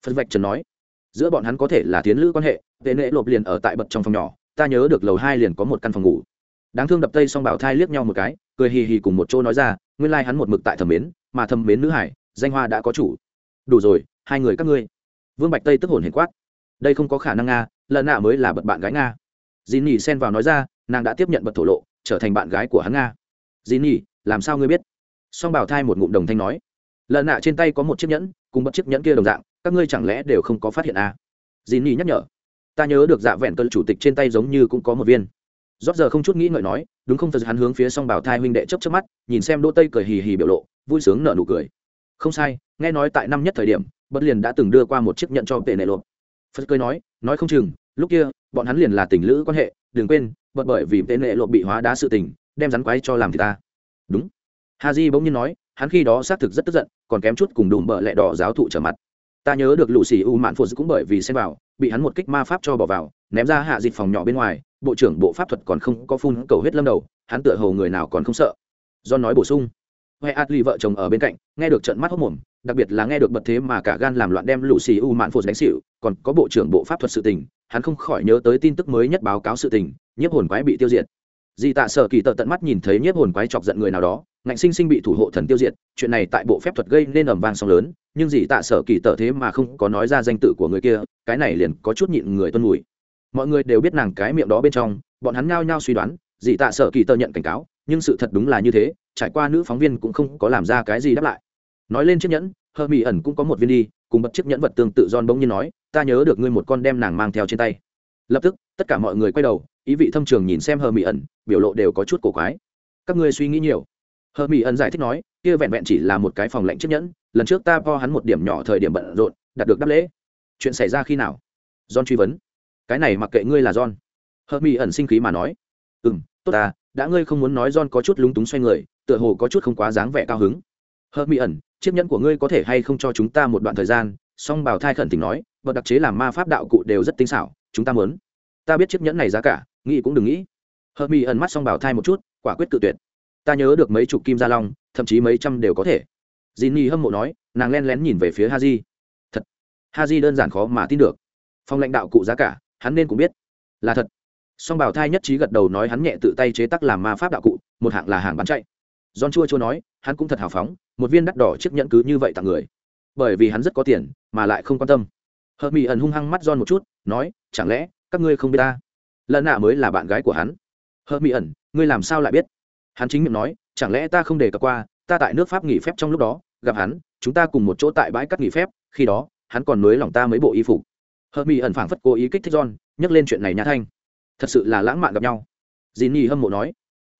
Phật vạch trần nói, giữa bọn hắn có thể là tiến lữ quan hệ, tệ nệ lộp liền ở tại bậc trong phòng nhỏ, ta nhớ được lầu hai liền có một căn phòng ngủ. Đáng thương đập tây xong bảo thai liếc nhau một cái, cười hì hì cùng một chỗ nói ra, nguyên lai hắn một mực tại thẩm mến, mà thẩm mến nữ hải, danh hoa đã có chủ. Đủ rồi, hai người các ngươi. Vương bạch tây tức hồn hiền quát, đây không có khả năng nga, lần nạ mới là bật bạn gái nga. Dì nỉ xen vào nói ra, nàng đã tiếp nhận bật thổ lộ, trở thành bạn gái của hắn nga. Dì nỉ làm sao ngươi biết? Song bảo thai một ngụm đồng thanh nói, lợn nạ trên tay có một chiếc nhẫn, cùng bất chiếc nhẫn kia đồng dạng, các ngươi chẳng lẽ đều không có phát hiện à? dì Nhi nhắc nhở, ta nhớ được dạ vẹn cơn chủ tịch trên tay giống như cũng có một viên. Rót giờ không chút nghĩ ngợi nói, đúng không? Thật hắn hướng phía song bảo thai huynh đệ chấp chấp mắt, nhìn xem đỗ tây cười hì hì biểu lộ, vui sướng nở nụ cười. Không sai, nghe nói tại năm nhất thời điểm, bất liền đã từng đưa qua một chiếc nhận cho tệ nệ lộp. Phật cười nói nói không chừng, lúc kia, bọn hắn liền là tình lữ quan hệ, đừng quên bật bởi vì tệ nệ lộp bị hóa đá sự tình, đem rắn quái cho làm thì ta. Đúng ha di bỗng nhiên nói, hắn khi đó xác thực rất tức giận, còn kém chút cùng đùm bợ lẹ đỏ giáo thụ trở mặt. Ta nhớ được lũ xì u mạn phụ cũng bởi vì xem vào, bị hắn một kích ma pháp cho bỏ vào, ném ra hạ dịch phòng nhỏ bên ngoài, bộ trưởng bộ pháp thuật còn không có phun cầu hết lâm đầu, hắn tựa hầu người nào còn không sợ. Do nói bổ sung. Huệ atli vợ chồng ở bên cạnh, nghe được trận mắt hốc mồm, đặc biệt là nghe được bật thế mà cả gan làm loạn đem lũ xì u mạn phụt đánh xịu còn có bộ trưởng bộ pháp thuật sự tình, hắn không khỏi nhớ tới tin tức mới nhất báo cáo sự tình, nhiếp hồn quái bị tiêu diệt di tạ sở kỳ tợ tận mắt nhìn thấy nhiếp hồn quái chọc giận người nào đó, ngạnh sinh sinh bị thủ hộ thần tiêu diệt, chuyện này tại bộ phép thuật gây nên ầm vang sóng lớn, nhưng gì tạ sở kỳ tợ thế mà không có nói ra danh tự của người kia, cái này liền có chút nhịn người tuân mùi mọi người đều biết nàng cái miệng đó bên trong, bọn hắn nhao nhao suy đoán dị tạ sở kỳ tợ nhận cảnh cáo, nhưng sự thật đúng là như thế, trải qua nữ phóng viên cũng không có làm ra cái gì đáp lại. Nói lên chiếc nhẫn hơi ẩn cũng có một viên đi, cùng bật chiếc nhẫn vật tương tự giòn bỗng nhiên nói, ta nhớ được ngươi một con đem nàng mang theo trên tay. Lập tức tất cả mọi người quay đầu, ý vị thâm trường nhìn xem hờ mỹ ẩn, biểu lộ đều có chút cổ quái. Các ngươi suy nghĩ nhiều. Hờ mỹ ẩn giải thích nói, kia vẹn vẹn chỉ là một cái phòng lệnh chiếc nhẫn, lần trước ta po hắn một điểm nhỏ thời điểm bận rộn, đạt được đáp lễ. Chuyện xảy ra khi nào? John truy vấn. Cái này mặc kệ ngươi là john. Hờ mỹ ẩn sinh khí mà nói. Ừ m tốt ta, đã ngươi không muốn nói john có chút lúng túng xoay người, tựa hồ có chút không quá dáng vẻ cao hứng. Hờ mỹ ẩn, chiếc nhẫn của ngươi có thể hay không cho chúng ta một đoạn thời gian? Song bảo thai khẩn tình nói vợ đặc chế làm ma pháp đạo cụ đều rất tinh xảo, chúng ta muốn ta biết chiếc nhẫn này giá cả nghĩ cũng đừng nghĩ. Hợp mỹ ẩn mắt song bảo thai một chút quả quyết tự tuyệt. Ta nhớ được mấy chục kim gia long thậm chí mấy trăm đều có thể. Dì nhi hâm mộ nói nàng len lén nhìn về phía ha thật. Ha đơn giản khó mà tin được. Phong lãnh đạo cụ giá cả hắn nên cũng biết. Là thật. Song bảo thai nhất trí gật đầu nói hắn nhẹ tự tay chế tác làm ma pháp đạo cụ một hạng là hàng bán chạy. John chua chua nói, hắn cũng thật hào phóng, một viên đắt đỏ chiếc nhẫn cứ như vậy tặng người. Bởi vì hắn rất có tiền, mà lại không quan tâm. Hợp Mỹ ẩn hung hăng mắt John một chút, nói, chẳng lẽ các ngươi không biết ta? Lần nạ mới là bạn gái của hắn. hơ Mỹ ẩn, ngươi làm sao lại biết? Hắn chính miệng nói, chẳng lẽ ta không đề cập qua, ta tại nước Pháp nghỉ phép trong lúc đó, gặp hắn, chúng ta cùng một chỗ tại bãi cắt nghỉ phép, khi đó, hắn còn nới lòng ta mấy bộ y phục. hơ Mỹ ẩn phảng phất cố ý kích thích John, nhắc lên chuyện này nhã thanh. Thật sự là lãng mạn gặp nhau. Jinny hâm mộ nói.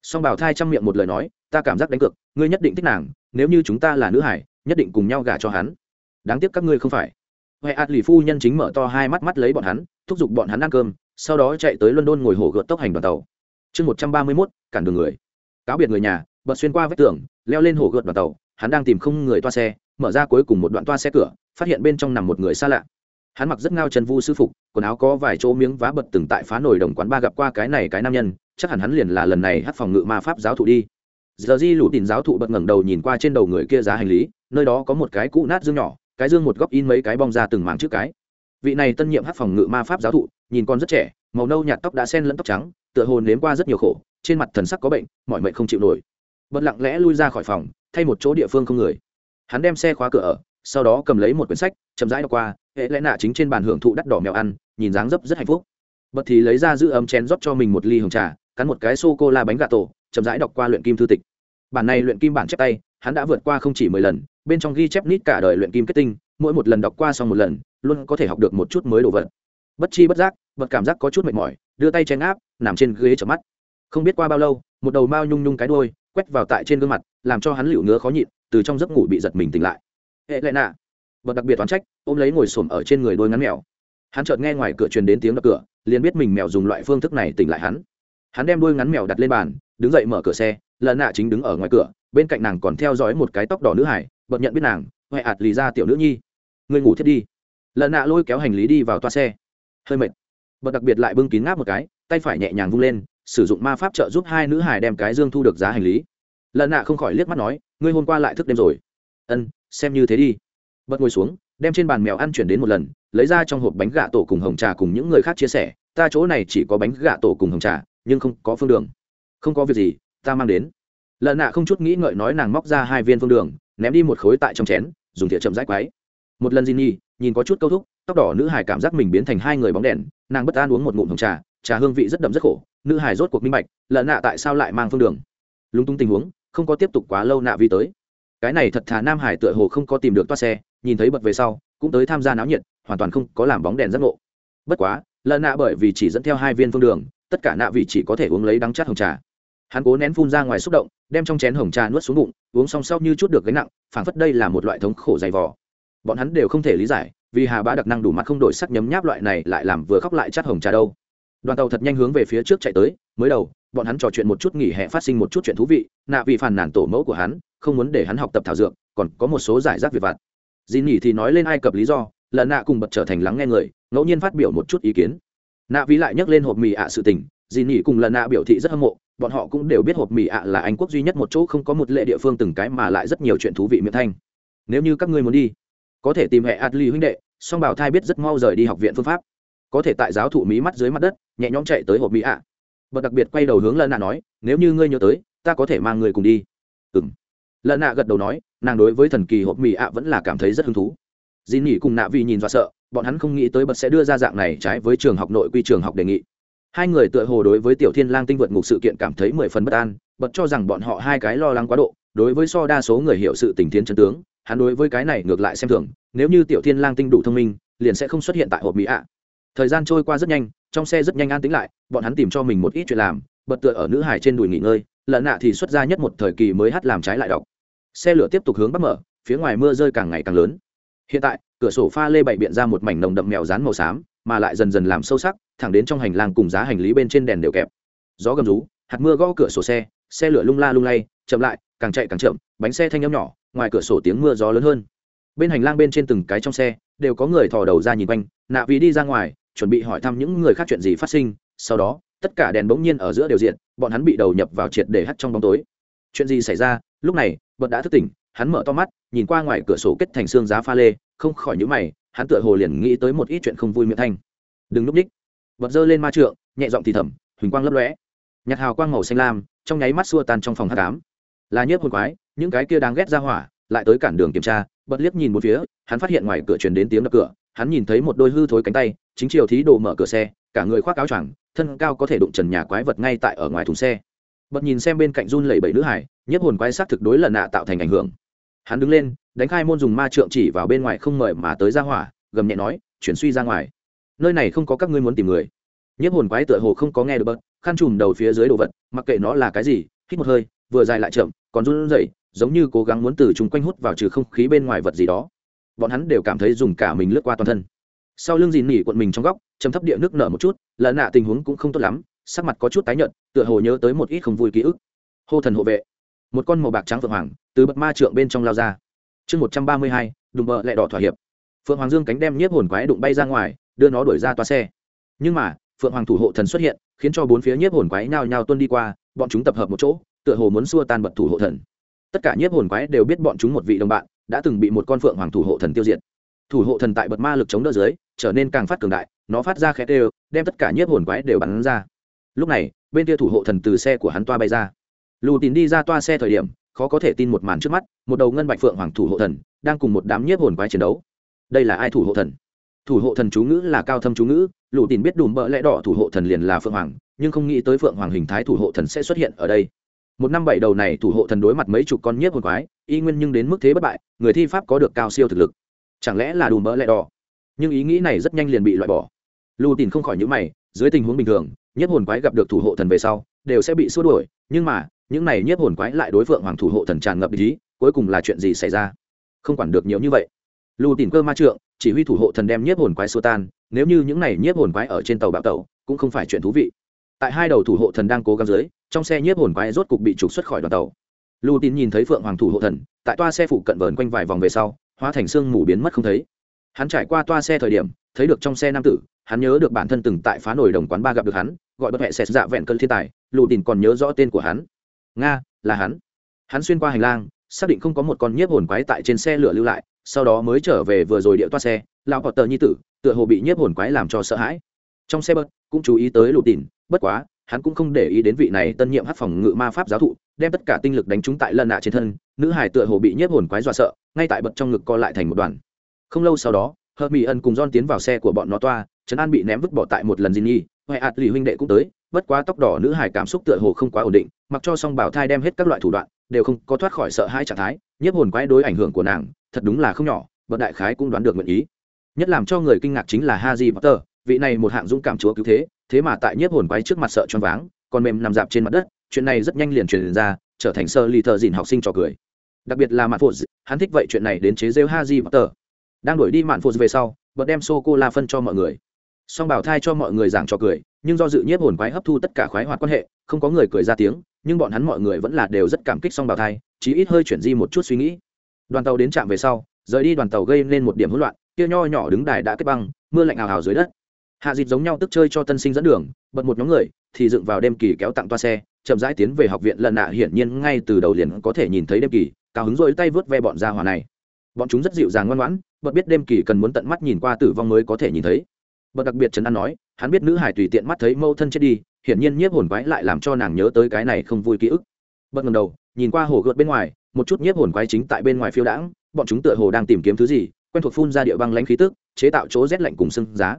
Song Bảo Thai trong miệng một lời nói, ta cảm giác đánh cược ngươi nhất định thích nàng nếu như chúng ta là nữ hải nhất định cùng nhau gả cho hắn đáng tiếc các ngươi không phải huệ ạt lì phu nhân chính mở to hai mắt mắt lấy bọn hắn, thúc giục bọn hắn ăn cơm, sau đó chạy tới london ngồi hổ gợt tốc hành đoàn tàu. Chương một trăm ba mươi mốt, cản đường người. Cáo biệt người nhà, bật xuyên qua vách tường, leo lên hổ gợt đoàn tàu, hắn đang tìm không người toa xe, mở ra cuối cùng một đoạn toa xe cửa, phát hiện bên trong nằm một người xa lạ. Hắn mặc rất ngao chân vu sư phục, quần áo có vài chỗ miếng vá bật từng tại phá nổi đồng quán ba gặp qua cái này cái nam nhân, chắc hẳn hắn liền là lần này hát phòng ngự ma pháp giáo thụ đi. Giờ di lũ tìm giáo thụ bật ngẩng đầu nhìn qua trên đầu người kia giá hành lý, nơi đó có một cái cũ nát dương nhỏ cái dương một góc in mấy cái bong ra từng mảng trước cái. Vị này tân nhiệm hát phòng ngự ma pháp giáo thụ, nhìn con rất trẻ, màu nâu nhạt tóc đã sen lẫn tóc trắng, tựa hồ nếm qua rất nhiều khổ, trên mặt thần sắc có bệnh, mọi mệnh không chịu nổi. Bật lặng lẽ lui ra khỏi phòng, thay một chỗ địa phương không người. Hắn đem xe khóa cửa ở, sau đó cầm lấy một quyển sách, chậm rãi đọc qua, hệ lẽ nạ chính trên bàn hưởng thụ đắt đỏ mèo ăn, nhìn dáng dấp rất hạnh phúc. Bật thì lấy ra giữ ấm chén rót cho mình một ly hồng trà, cắn một cái sô cô la bánh gà tổ, chậm rãi đọc qua luyện kim thư tịch. Bản này luyện kim bản chép tay, hắn đã vượt qua không chỉ mười lần bên trong ghi chép nít cả đời luyện kim kết tinh, mỗi một lần đọc qua xong một lần, luôn có thể học được một chút mới đồ vật. Bất chi bất giác, vật cảm giác có chút mệt mỏi, đưa tay chén áp, nằm trên ghế chở mắt. Không biết qua bao lâu, một đầu mao nhung nhung cái đôi quét vào tại trên gương mặt, làm cho hắn liệu ngứa khó nhịn, từ trong giấc ngủ bị giật mình tỉnh lại. Hệ lệ nạ. Bật đặc biệt toán trách, ôm lấy ngồi xổm ở trên người đôi ngắn mèo. Hắn chợt nghe ngoài cửa truyền đến tiếng đập cửa, liền biết mình mèo dùng loại phương thức này tỉnh lại hắn. Hắn đem đôi ngắn mèo đặt lên bàn, đứng dậy mở cửa xe, lợn nạ chính đứng ở ngoài cửa, bên cạnh nàng còn theo dõi một cái tóc đỏ nữ hải bật nhận biết nàng huệ ạt lì ra tiểu nữ nhi. Người ngủ thiết đi. Lần nạ lôi kéo hành lý đi vào toa xe. Hơi mệt. Bật đặc biệt lại bưng kín ngáp một cái, tay phải nhẹ nhàng vung lên, sử dụng ma pháp trợ giúp hai nữ hải đem cái dương thu được giá hành lý. Lần nạ không khỏi liếc mắt nói, ngươi hôm qua lại thức đêm rồi. Ân, xem như thế đi. Bật ngồi xuống, đem trên bàn mèo ăn chuyển đến một lần, lấy ra trong hộp bánh gà tổ cùng hồng trà cùng những người khác chia sẻ. Ta chỗ này chỉ có bánh gà tổ cùng hồng trà, nhưng không có phương đường. Không có việc gì, ta mang đến. Lần nạ không chút nghĩ ngợi nói nàng móc ra hai viên phương đường ném đi một khối tại trong chén, dùng thìa chậm rãi quái một lần di nhi nhìn có chút câu thúc, tóc đỏ nữ hải cảm giác mình biến thành hai người bóng đèn, nàng bất an uống một ngụm hồng trà trà hương vị rất đậm rất khổ, nữ hải rốt cuộc minh bạch, lợn nạ tại sao lại mang phương đường. Lúng túng tình huống, không có tiếp tục quá lâu nạ vi tới. Cái này thật thà nam hải tựa hồ không có tìm được toa xe, nhìn thấy bật về sau, cũng tới tham gia náo nhiệt, hoàn toàn không có làm bóng đèn giác ngộ. Bất quá, lợn nạ bởi vì chỉ dẫn theo hai viên phương đường, tất cả nạ vị chỉ có thể uống lấy đắng chát hồng trà hắn cố nén phun ra ngoài xúc động, đem trong chén hồng trà nuốt xuống bụng, uống xong sau như chút được gánh nặng, phảng phất đây là một loại thống khổ dày vò. Bọn hắn đều không thể lý giải, vì hà bá đặc năng đủ mặt không đổi sắc nhấm nháp loại này lại làm vừa khóc lại chát hồng trà đâu. Đoàn tàu thật nhanh hướng về phía trước chạy tới, mới đầu, bọn hắn trò chuyện một chút nghỉ hè phát sinh một chút chuyện thú vị, nạ vì phản nản tổ mẫu của hắn, không muốn để hắn học tập thảo dược, còn có một số giải rác việc vặt. Dì nghỉ thì nói lên ai cập lý do lần nạ cùng bật trở thành lắng nghe người, ngẫu nhiên phát biểu một chút ý kiến. Nạ vì lại nhắc lên hộp mì ạ sự tình dì nghỉ cùng lần nạ biểu thị rất hâm mộ bọn họ cũng đều biết hộp mì ạ là anh quốc duy nhất một chỗ không có một lệ địa phương từng cái mà lại rất nhiều chuyện thú vị miệng thanh. Nếu như các ngươi muốn đi, có thể tìm hệ adli huynh đệ, song bảo thai biết rất mau rời đi học viện phương pháp. Có thể tại giáo thụ mí mắt dưới mặt đất, nhẹ nhõm chạy tới hộp mỹ ạ. À. bật đặc biệt quay đầu hướng lân nạ nói, nếu như ngươi nhớ tới, ta có thể mang người cùng đi. Ừ m lân nạ gật đầu nói, nàng đối với thần kỳ hộp mỹ ạ vẫn là cảm thấy rất hứng thú. Dì nỉ cùng nạ vì nhìn và sợ, bọn hắn không nghĩ tới bật sẽ đưa ra dạng này trái với trường học nội quy trường học đề nghị hai người tựa hồ đối với tiểu thiên lang tinh vượt ngục sự kiện cảm thấy mười phần bất an, bật cho rằng bọn họ hai cái lo lắng quá độ, đối với so đa số người hiểu sự tình thiên chân tướng, hắn đối với cái này ngược lại xem thường, nếu như tiểu thiên lang tinh đủ thông minh, liền sẽ không xuất hiện tại hộp mỹ ạ. Thời gian trôi qua rất nhanh, trong xe rất nhanh an tĩnh lại, bọn hắn tìm cho mình một ít chuyện làm, bật tựa ở nữ hải trên đùi nghỉ ngơi lợn nạ thì xuất ra nhất một thời kỳ mới hát làm trái lại đọc. Xe lửa tiếp tục hướng bắc mở, phía ngoài mưa rơi càng ngày càng lớn. Hiện tại, cửa sổ pha lê bảy biện ra một mảnh nồng đậm mèo rán màu xám mà lại dần dần làm sâu sắc, thẳng đến trong hành lang cùng giá hành lý bên trên đèn đều kẹp. Gió gầm rú, hạt mưa gõ cửa sổ xe xe lửa lung la lung lay, chậm lại, càng chạy càng chậm, bánh xe thanh âm nhỏ, ngoài cửa sổ tiếng mưa gió lớn hơn. Bên hành lang bên trên từng cái trong xe, đều có người thò đầu ra nhìn quanh, nạ vì đi ra ngoài, chuẩn bị hỏi thăm những người khác chuyện gì phát sinh, sau đó, tất cả đèn bỗng nhiên ở giữa đều diện bọn hắn bị đầu nhập vào triệt để hắt trong bóng tối. Chuyện gì xảy ra? Lúc này, bật đã thức tỉnh, hắn mở to mắt, nhìn qua ngoài cửa sổ kết thành xương giá pha lê không khỏi nhíu mày, hắn tựa hồ liền nghĩ tới một ít chuyện không vui miệng thanh. Đừng lúc ních. Bật giơ lên ma trượng, nhẹ giọng thì thầm, huỳnh quang lấp lóe. Nhặt hào quang màu xanh lam, trong nháy mắt xua tan trong phòng hắc ám. là nhiếp hồn quái, những cái kia đang ghét ra hỏa, lại tới cản đường kiểm tra, bật liếc nhìn một phía, hắn phát hiện ngoài cửa truyền đến tiếng đập cửa, hắn nhìn thấy một đôi hư thối cánh tay, chính chiều thí đồ mở cửa xe, cả người khoác áo choàng, thân cao có thể đụng trần nhà quái vật ngay tại ở ngoài thùng xe. Bật nhìn xem bên cạnh run lẩy bẩy nữ hải nhất hồn quái sát thực đối lần nạ tạo thành ảnh hưởng. Hắn đứng lên đánh khai môn dùng ma trượng chỉ vào bên ngoài không mời mà tới ra hỏa, gầm nhẹ nói, chuyển suy ra ngoài. Nơi này không có các ngươi muốn tìm người. Nhất hồn quái tựa hồ không có nghe được bật khăn trùm đầu phía dưới đồ vật, mặc kệ nó là cái gì, hít một hơi, vừa dài lại chậm, còn run rẩy, giống như cố gắng muốn từ chúng quanh hút vào trừ không khí bên ngoài vật gì đó. Bọn hắn đều cảm thấy dùng cả mình lướt qua toàn thân. Sau lưng dìn nỉ quận mình trong góc chấm thấp địa nước nở một chút lợn nạ tình huống cũng không tốt lắm, sắc mặt có chút tái nhợt, tựa hồ nhớ tới một ít không vui ký ức. Hô thần hộ vệ. Một con màu bạc trắng vượng hoàng, từ bậc ma trượng bên trong lao ra chương một trăm ba mươi hai đùm bợ lại đỏ thỏa hiệp. Phượng hoàng dương cánh đem nhiếp hồn quái đụng bay ra ngoài, đưa nó đuổi ra toa xe. Nhưng mà, phượng hoàng thủ hộ thần xuất hiện, khiến cho bốn phía nhiếp hồn quái nhao nhao tuân đi qua, bọn chúng tập hợp một chỗ, tựa hồ muốn xua tan bật thủ hộ thần. Tất cả nhiếp hồn quái đều biết bọn chúng một vị đồng bạn, đã từng bị một con phượng hoàng thủ hộ thần tiêu diệt. Thủ hộ thần tại bật ma lực chống đỡ dưới, trở nên càng phát cường đại, nó phát ra khẽ đều đem tất cả nhiếp hồn quái đều bắn ra. Lúc này, bên kia thủ hộ thần từ xe của hắn toa bay ra. Lù tín đi ra toa xe thời điểm khó có thể tin một màn trước mắt, một đầu ngân bạch phượng hoàng thủ hộ thần, đang cùng một đám nhiếp hồn quái chiến đấu. Đây là ai thủ hộ thần? Thủ hộ thần chú ngữ là cao thâm chú ngữ, lũ tín biết đùm bợ lẽ đỏ thủ hộ thần liền là phượng hoàng, nhưng không nghĩ tới phượng hoàng hình thái thủ hộ thần sẽ xuất hiện ở đây. Một năm bảy đầu này thủ hộ thần đối mặt mấy chục con nhiếp hồn quái, y nguyên nhưng đến mức thế bất bại, người thi pháp có được cao siêu thực lực. Chẳng lẽ là đùm bỡ lẹ đỏ? Nhưng ý nghĩ này rất nhanh liền bị loại bỏ. Lù tìm không khỏi những mày, dưới tình huống bình thường, nhiếp hồn quái gặp được thủ hộ thần về sau, đều sẽ bị xua đuổi, nhưng mà những này nhiếp hồn quái lại đối phượng hoàng thủ hộ thần tràn ngập ý, cuối cùng là chuyện gì xảy ra? Không quản được nhiều như vậy. Lù tìm cơ ma trượng, chỉ huy thủ hộ thần đem nhiếp hồn quái xua tan, nếu như những này nhiếp hồn quái ở trên tàu bạo tàu cũng không phải chuyện thú vị. Tại hai đầu thủ hộ thần đang cố gắng dưới, trong xe nhiếp hồn quái rốt cục bị trục xuất khỏi đoàn tàu. Lù tín nhìn thấy phượng hoàng thủ hộ thần, tại toa xe phụ cận vờn quanh vài vòng về sau, hóa thành xương mù biến mất không thấy. Hắn trải qua toa xe thời điểm, thấy được trong xe nam tử, hắn nhớ được bản thân từng tại phá nổi đồng quán ba gặp được hắn, gọi bất hệ xẹt dạ vẹn cơn thiên tài lù tín còn nhớ rõ tên của hắn nga là hắn hắn xuyên qua hành lang xác định không có một con nhiếp hồn quái tại trên xe lửa lưu lại sau đó mới trở về vừa rồi địa toa xe lão họ tờ nhi tử tựa hồ bị nhiếp hồn quái làm cho sợ hãi trong xe bớt cũng chú ý tới lụt tỉn bất quá hắn cũng không để ý đến vị này tân nhiệm hát phòng ngự ma pháp giáo thụ đem tất cả tinh lực đánh trúng tại lần nạ trên thân nữ hải tựa hồ bị nhiếp hồn quái dọa sợ ngay tại bật trong ngực co lại thành một đoàn không lâu sau đó hờ mỹ ân cùng don tiến vào xe của bọn nó toa trấn an bị ném vứt bỏ tại một lần di nhi huệ ạt lì huynh đệ cũng tới bất quá tóc đỏ nữ hải cảm xúc tựa hồ không quá ổn định, mặc cho song bảo thai đem hết các loại thủ đoạn, đều không có thoát khỏi sợ hãi trạng thái, nhiếp hồn quái đối ảnh hưởng của nàng, thật đúng là không nhỏ, Bậc đại khái cũng đoán được nguyện ý. Nhất làm cho người kinh ngạc chính là haji potter, vị này một hạng dũng cảm chúa cứu thế thế mà tại nhiếp hồn quái trước mặt sợ choáng váng, còn mềm nằm dạp trên mặt đất, chuyện này rất nhanh liền truyền ra, trở thành sơ lì thợ dìn học sinh trò cười. Đặc biệt là mạn phụ hắn thích vậy chuyện này đến chế rêu haji potter. Đang đuổi đi mạn phụ về sau, bật đem sô cô la phân cho mọi người song bảo thai cho mọi người giảng cho cười, nhưng do dự nhiếp hồn quái hấp thu tất cả khoái hoạt quan hệ, không có người cười ra tiếng, nhưng bọn hắn mọi người vẫn là đều rất cảm kích song bảo thai, chí ít hơi chuyển di một chút suy nghĩ. Đoàn tàu đến trạm về sau, rời đi đoàn tàu gây nên một điểm hỗn loạn, kia nho nhỏ đứng đài đã kết băng, mưa lạnh ào ào dưới đất. Hạ dịt giống nhau tức chơi cho tân sinh dẫn đường, bật một nhóm người, thì dựng vào đêm kỳ kéo tặng toa xe, chậm rãi tiến về học viện lần nạ hiển nhiên ngay từ đầu liền có thể nhìn thấy đêm kỳ, cao hứng rỗi tay vớt ve bọn gia hỏa này. Bọn chúng rất dịu dàng ngoan ngoãn, bật biết đêm kỳ cần muốn tận mắt nhìn qua tử vong mới có thể nhìn thấy bậc đặc biệt trấn an nói, hắn biết nữ hải tùy tiện mắt thấy mâu thân chết đi, hiển nhiên nhiếp hồn quái lại làm cho nàng nhớ tới cái này không vui ký ức. Bật ngầm đầu, nhìn qua hồ gợt bên ngoài, một chút nhiếp hồn quái chính tại bên ngoài phiêu đãng, bọn chúng tựa hồ đang tìm kiếm thứ gì, quen thuộc phun ra địa băng lãnh khí tức, chế tạo chỗ rét lạnh cùng sưng giá.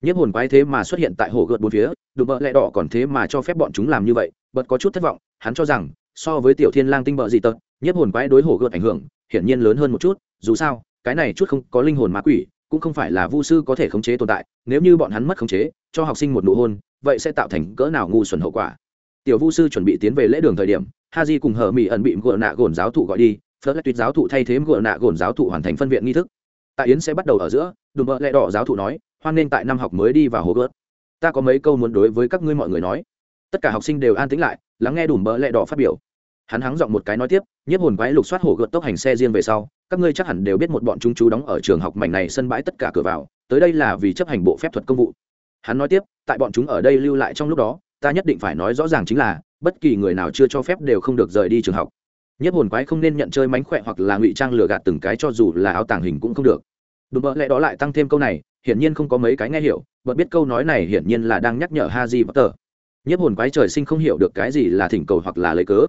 Nhiếp hồn quái thế mà xuất hiện tại hồ gợt bốn phía, đùm bợ lẹ đỏ còn thế mà cho phép bọn chúng làm như vậy, bật có chút thất vọng, hắn cho rằng, so với tiểu thiên lang tinh bợ dị tật, nhiếp hồn quái đối hồ gợt ảnh hưởng, hiển nhiên lớn hơn một chút, dù sao, cái này chút không có linh hồn ma quỷ cũng không phải là vu sư có thể khống chế tồn tại, nếu như bọn hắn mất khống chế, cho học sinh một nụ hôn, vậy sẽ tạo thành cỡ nào ngu xuẩn hậu quả? Tiểu vu sư chuẩn bị tiến về lễ đường thời điểm ha di cùng hờ mỹ ẩn bị gợ nạ gồn giáo thụ gọi đi, phớt lại tuyệt giáo thụ thay thế gợ nạ gồn giáo thụ hoàn thành phân viện nghi thức. Tại yến sẽ bắt đầu ở giữa, đùm bợ lẹ đỏ giáo thụ nói, hoan nên tại năm học mới đi vào hồ gớt ta có mấy câu muốn đối với các ngươi mọi người nói. Tất cả học sinh đều an tĩnh lại, lắng nghe đùm bợ lẹ đỏ phát biểu. Hắn hắng giọng một cái nói tiếp, nhiếp hồn quái lục soát hồ gợt tốc hành xe riêng về sau các ngươi chắc hẳn đều biết một bọn chúng chú đóng ở trường học mảnh này sân bãi tất cả cửa vào, tới đây là vì chấp hành bộ phép thuật công vụ. Hắn nói tiếp, tại bọn chúng ở đây lưu lại trong lúc đó, ta nhất định phải nói rõ ràng chính là, bất kỳ người nào chưa cho phép đều không được rời đi trường học. Nhất hồn quái không nên nhận chơi mánh khỏe hoặc là ngụy trang lừa gạt từng cái cho dù là áo tàng hình cũng không được. Đùm vậy, lẽ đó lại tăng thêm câu này, hiển nhiên không có mấy cái nghe hiểu, bật biết câu nói này hiển nhiên là đang nhắc nhở ha di potter nhất hồn quái trời sinh không hiểu được cái gì là thỉnh cầu hoặc là lấy cớ.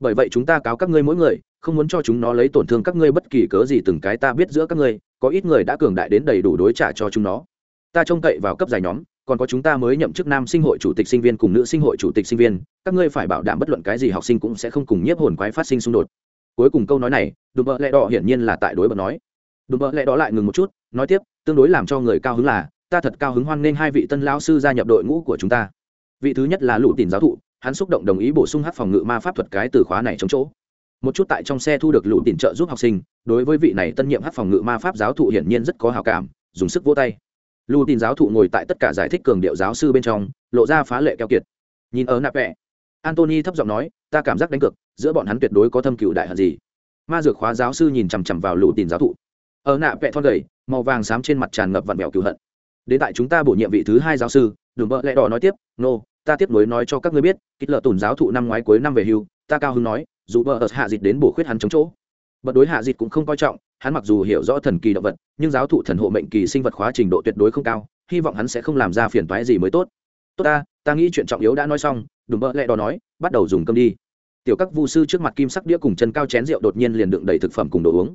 Bởi vậy chúng ta cáo các ngươi mỗi người không muốn cho chúng nó lấy tổn thương các ngươi bất kỳ cớ gì từng cái ta biết giữa các ngươi, có ít người đã cường đại đến đầy đủ đối trả cho chúng nó. Ta trông cậy vào cấp giải nhóm, còn có chúng ta mới nhậm chức nam sinh hội chủ tịch sinh viên cùng nữ sinh hội chủ tịch sinh viên, các ngươi phải bảo đảm bất luận cái gì học sinh cũng sẽ không cùng nhiếp hồn quái phát sinh xung đột. Cuối cùng câu nói này, đùm bợ lẹ đỏ hiển nhiên là tại đối bật nói. Đùm bợ lẹ đỏ lại ngừng một chút, nói tiếp, tương đối làm cho người cao hứng là, ta thật cao hứng hoan nghênh hai vị tân lao sư gia nhập đội ngũ của chúng ta. Vị thứ nhất là lũ tìm giáo thụ, hắn xúc động đồng ý bổ sung hát phòng ngự ma pháp thuật cái từ khóa này chống chỗ một chút tại trong xe thu được lũ tiền trợ giúp học sinh đối với vị này tân nhiệm hát phòng ngự ma pháp giáo thụ hiển nhiên rất có hào cảm dùng sức vỗ tay. Lũ tiền giáo thụ ngồi tại tất cả giải thích cường điệu giáo sư bên trong lộ ra phá lệ keo kiệt. Nhìn ở nạp vẹ antony thấp giọng nói ta cảm giác đánh cực giữa bọn hắn tuyệt đối có thâm cựu đại hận gì. Ma dược khóa giáo sư nhìn chằm chằm vào lũ tiền giáo thụ. Ở nạ vẹ thon gầy màu vàng xám trên mặt tràn ngập vặn vẹo cựu hận. Đến tại chúng ta bổ nhiệm vị thứ hai giáo sư đùm bỡ lẽ đỏ nói tiếp nô、no, ta tiếp nối nói cho các ngươi biết kích lợ tùn giáo thụ năm ngoái cuối năm về hưu ta cao hưng nói dù bờ ở hạ dịch đến bổ khuyết hắn chống chỗ. Bật đối hạ dịch cũng không coi trọng, hắn mặc dù hiểu rõ thần kỳ động vật, nhưng giáo thụ thần hộ mệnh kỳ sinh vật khóa trình độ tuyệt đối không cao, hy vọng hắn sẽ không làm ra phiền toái gì mới tốt. Tốt ta ta nghĩ chuyện trọng yếu đã nói xong, đùm bỡ lẽ đỏ nói, bắt đầu dùng cơm đi. Tiểu các vu sư trước mặt kim sắc đĩa cùng chân cao chén rượu đột nhiên liền đựng đầy thực phẩm cùng đồ uống.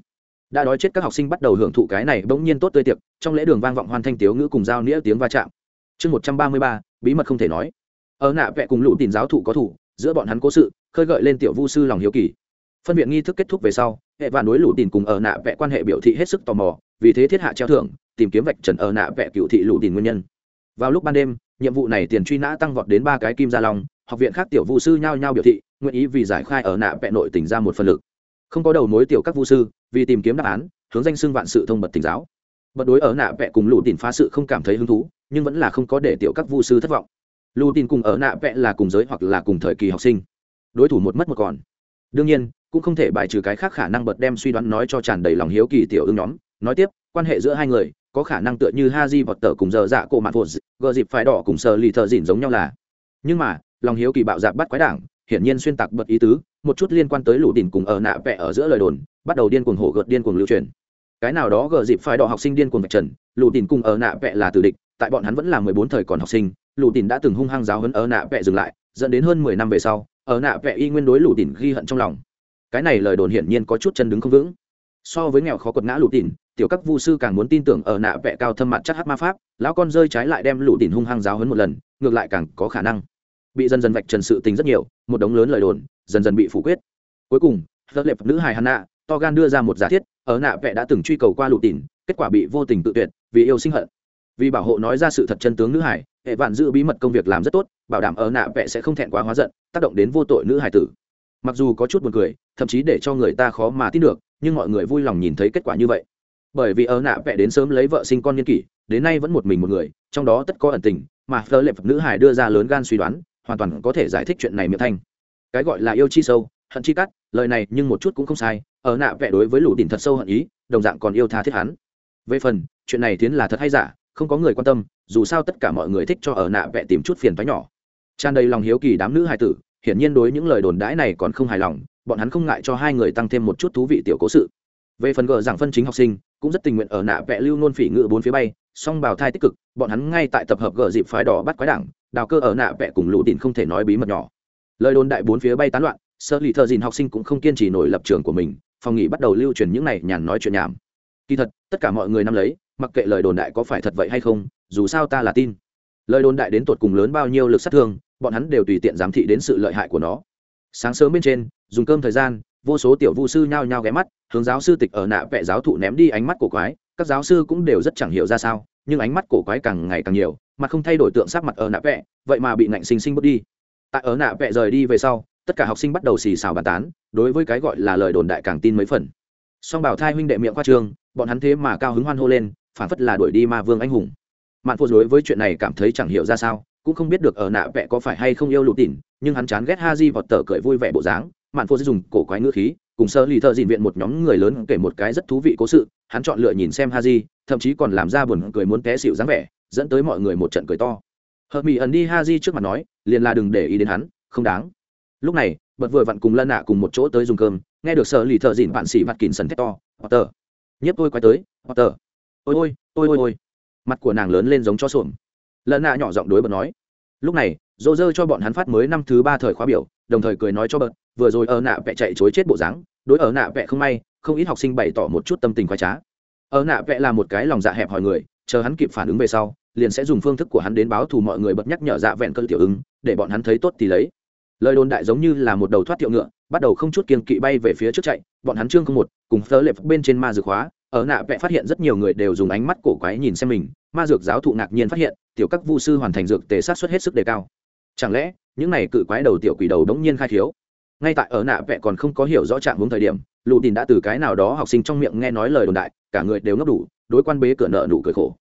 Đã đói chết các học sinh bắt đầu hưởng thụ cái này bỗng nhiên tốt tươi tiệc, trong lễ đường vang vọng hoàn thanh tiếu ngữ cùng giao nghĩa tiếng va chạm. Chương một trăm ba mươi ba, bí mật không thể nói. Ở nạ vẽ cùng lũ tìm giáo thụ có thủ giữa bọn hắn cố sự, khơi gợi lên tiểu vu sư lòng hiếu kỳ. Phân viện nghi thức kết thúc về sau, hệ vạn đối lũ tìm cùng ở nạ vẽ quan hệ biểu thị hết sức tò mò, vì thế thiết hạ treo thưởng, tìm kiếm vạch trần ở nạ vẽ cựu thị lũ tìm nguyên nhân. Vào lúc ban đêm, nhiệm vụ này tiền truy nã tăng vọt đến ba cái kim gia long, học viện khác tiểu vu sư nhao nhao biểu thị, nguyện ý vì giải khai ở nạ vẽ nội tỉnh ra một phần lực. Không có đầu mối tiểu các vu sư, vì tìm kiếm đáp án, hướng danh xưng vạn sự thông bật tỉnh giáo. Bật đối ở nạ vẽ cùng lũ tìm phá sự không cảm thấy hứng thú, nhưng vẫn là không có để tiểu các vu sư thất vọng lưu tin cùng ở nạ vẽ là cùng giới hoặc là cùng thời kỳ học sinh. Đối thủ một mất một còn. Đương nhiên, cũng không thể bài trừ cái khác khả năng bật đem suy đoán nói cho tràn đầy lòng hiếu kỳ tiểu ưng nhóm. Nói tiếp, quan hệ giữa hai người, có khả năng tựa như ha di vọt tờ cùng giờ dạ cổ mặt vột gờ dịp phải đỏ cùng sờ lì thợ dỉn giống nhau là. Nhưng mà, lòng hiếu kỳ bạo dạp bắt quái đảng, hiển nhiên xuyên tạc bật ý tứ, một chút liên quan tới lũ đỉnh cùng ở nạ vẽ ở giữa lời đồn, bắt đầu điên cuồng hổ gợt điên cuồng lưu truyền. Cái nào đó gờ dịp phải đỏ học sinh điên cuồng vạch trần lũ đỉnh cùng ở nạ vẽ là tử địch, tại bọn hắn vẫn là mười bốn thời còn học sinh lũ đỉnh đã từng hung hăng giáo hấn ở nạ vẽ dừng lại, dẫn đến hơn mười năm về sau, ở nạ vẽ y nguyên đối lũ đỉnh ghi hận trong lòng. Cái này lời đồn hiển nhiên có chút chân đứng không vững. So với nghèo khó quật ngã lũ đỉnh tiểu các vu sư càng muốn tin tưởng ở nạ vẽ cao thâm mặt chắc hát ma pháp, lão con rơi trái lại đem lũ đỉnh hung hăng giáo hấn một lần, ngược lại càng có khả năng. Bị dần dần vạch trần sự tình rất nhiều, một đống lớn lời đồn, dần dần bị phủ quyết. Cuối cùng rất lệp nữ hài hana to gan đưa ra một giả thiết, ở nạ vẽ đã từng truy cầu qua lũ tìn, kết quả bị vô tình tự tuyệt, vì yêu sinh hận vì bảo hộ nói ra sự thật chân tướng nữ hải, hệ vạn giữ bí mật công việc làm rất tốt, bảo đảm ở nạ vẽ sẽ không thẹn quá hóa giận, tác động đến vô tội nữ hải tử. Mặc dù có chút buồn cười, thậm chí để cho người ta khó mà tin được, nhưng mọi người vui lòng nhìn thấy kết quả như vậy. Bởi vì ở nạ vẽ đến sớm lấy vợ sinh con niên kỷ, đến nay vẫn một mình một người, trong đó tất có ẩn tình, mà phơ lệ nữ hải đưa ra lớn gan suy đoán, hoàn toàn có thể giải thích chuyện này miệng thanh. Cái gọi là yêu chi sâu, hận chi cắt, lời này nhưng một chút cũng không sai, ở nạ vẽ đối với lũ đỉnh thật sâu hận ý, đồng dạng còn yêu tha thiết hắn. Về phần, chuyện này tiến là thật hay giả không có người quan tâm, dù sao tất cả mọi người thích cho ở nạ vẽ tìm chút phiền thoái nhỏ. Tràn đầy lòng hiếu kỳ đám nữ hài tử, hiển nhiên đối những lời đồn đãi này còn không hài lòng, bọn hắn không ngại cho hai người tăng thêm một chút thú vị tiểu cố sự. Về phần gờ giảng phân chính học sinh, cũng rất tình nguyện ở nạ vẽ lưu nôn phỉ ngự bốn phía bay, song bào thai tích cực, bọn hắn ngay tại tập hợp gờ dịp phái đỏ bắt quái đảng, đào cơ ở nạ vẽ cùng lũ đỉnh không thể nói bí mật nhỏ. Lời đồn đại bốn phía bay tán loạn, sơ lì thợ dìn học sinh cũng không kiên trì nổi lập trường của mình, phòng nghỉ bắt đầu lưu truyền những này nhàn nói chuyện nhảm. Kỳ thật, tất cả mọi người năm lấy mặc kệ lời đồn đại có phải thật vậy hay không, dù sao ta là tin. Lời đồn đại đến tột cùng lớn bao nhiêu lực sát thương, bọn hắn đều tùy tiện giám thị đến sự lợi hại của nó. Sáng sớm bên trên, dùng cơm thời gian, vô số tiểu vu sư nhao nhao ghé mắt, hướng giáo sư tịch ở nạ vẽ giáo thụ ném đi ánh mắt của quái. Các giáo sư cũng đều rất chẳng hiểu ra sao, nhưng ánh mắt cổ quái càng ngày càng nhiều, mà không thay đổi tượng sắc mặt ở nạ vẽ vậy mà bị ngạnh sinh sinh bước đi. Tại ở nạ vẽ rời đi về sau, tất cả học sinh bắt đầu xì xào bàn tán, đối với cái gọi là lời đồn đại càng tin mấy phần. Song bảo thai huynh đệ miệng khoa trương, bọn hắn thế mà cao hứng hoan hô lên phản phất là đuổi đi ma vương anh hùng. Mạn phô đối với chuyện này cảm thấy chẳng hiểu ra sao cũng không biết được ở nạ vẽ có phải hay không yêu lụt tỉn nhưng hắn chán ghét ha di vọt tờ cười vui vẻ bộ dáng. Mạn phô dùng cổ quái ngữ khí cùng sơ lì thợ dịn viện một nhóm người lớn kể một cái rất thú vị cố sự. Hắn chọn lựa nhìn xem ha di thậm chí còn làm ra buồn cười muốn té xịu dáng vẻ dẫn tới mọi người một trận cười to. Hợp mỹ ẩn đi ha di trước mặt nói liền là đừng để ý đến hắn không đáng. Lúc này bật vừa vặn cùng lân nạ cùng một chỗ tới dùng cơm nghe được sở lì thợ dịn bạn xỉ mặt kín sần thét to Tờ, nhiếp tôi quay tới Tờ ôi ôi ôi ôi ôi. Mặt của nàng lớn lên giống cho sổm lần nạ nhỏ giọng đối bật nói. Lúc này dô dơ cho bọn hắn phát mới năm thứ ba thời khóa biểu, đồng thời cười nói cho bật, vừa rồi ở nạ vẽ chạy chối chết bộ dáng, đối ở nạ vẽ không may, không ít học sinh bày tỏ một chút tâm tình khoái trá. Ở nạ vẽ là một cái lòng dạ hẹp hỏi người, chờ hắn kịp phản ứng về sau, liền sẽ dùng phương thức của hắn đến báo thù mọi người bật nhắc nhở dạ vẹn cơn tiểu ứng, để bọn hắn thấy tốt thì lấy. Lời đồn đại giống như là một đầu thoát thiệu ngựa, bắt đầu không chút kiên kỵ bay về phía trước chạy, bọn hắn trương không một, cùng thớ lệ bên trên ma dược hóa ở nạ vẽ phát hiện rất nhiều người đều dùng ánh mắt cổ quái nhìn xem mình, ma dược giáo thụ ngạc nhiên phát hiện, tiểu các vu sư hoàn thành dược tề sát xuất hết sức đề cao. Chẳng lẽ, những này cự quái đầu tiểu quỷ đầu đống nhiên khai thiếu? Ngay tại ở nạ vẽ còn không có hiểu rõ trạng hướng thời điểm lụ tin đã từ cái nào đó học sinh trong miệng nghe nói lời đồn đại, cả người đều ngấp đủ, đối quan bế cửa nợ nụ cười khổ.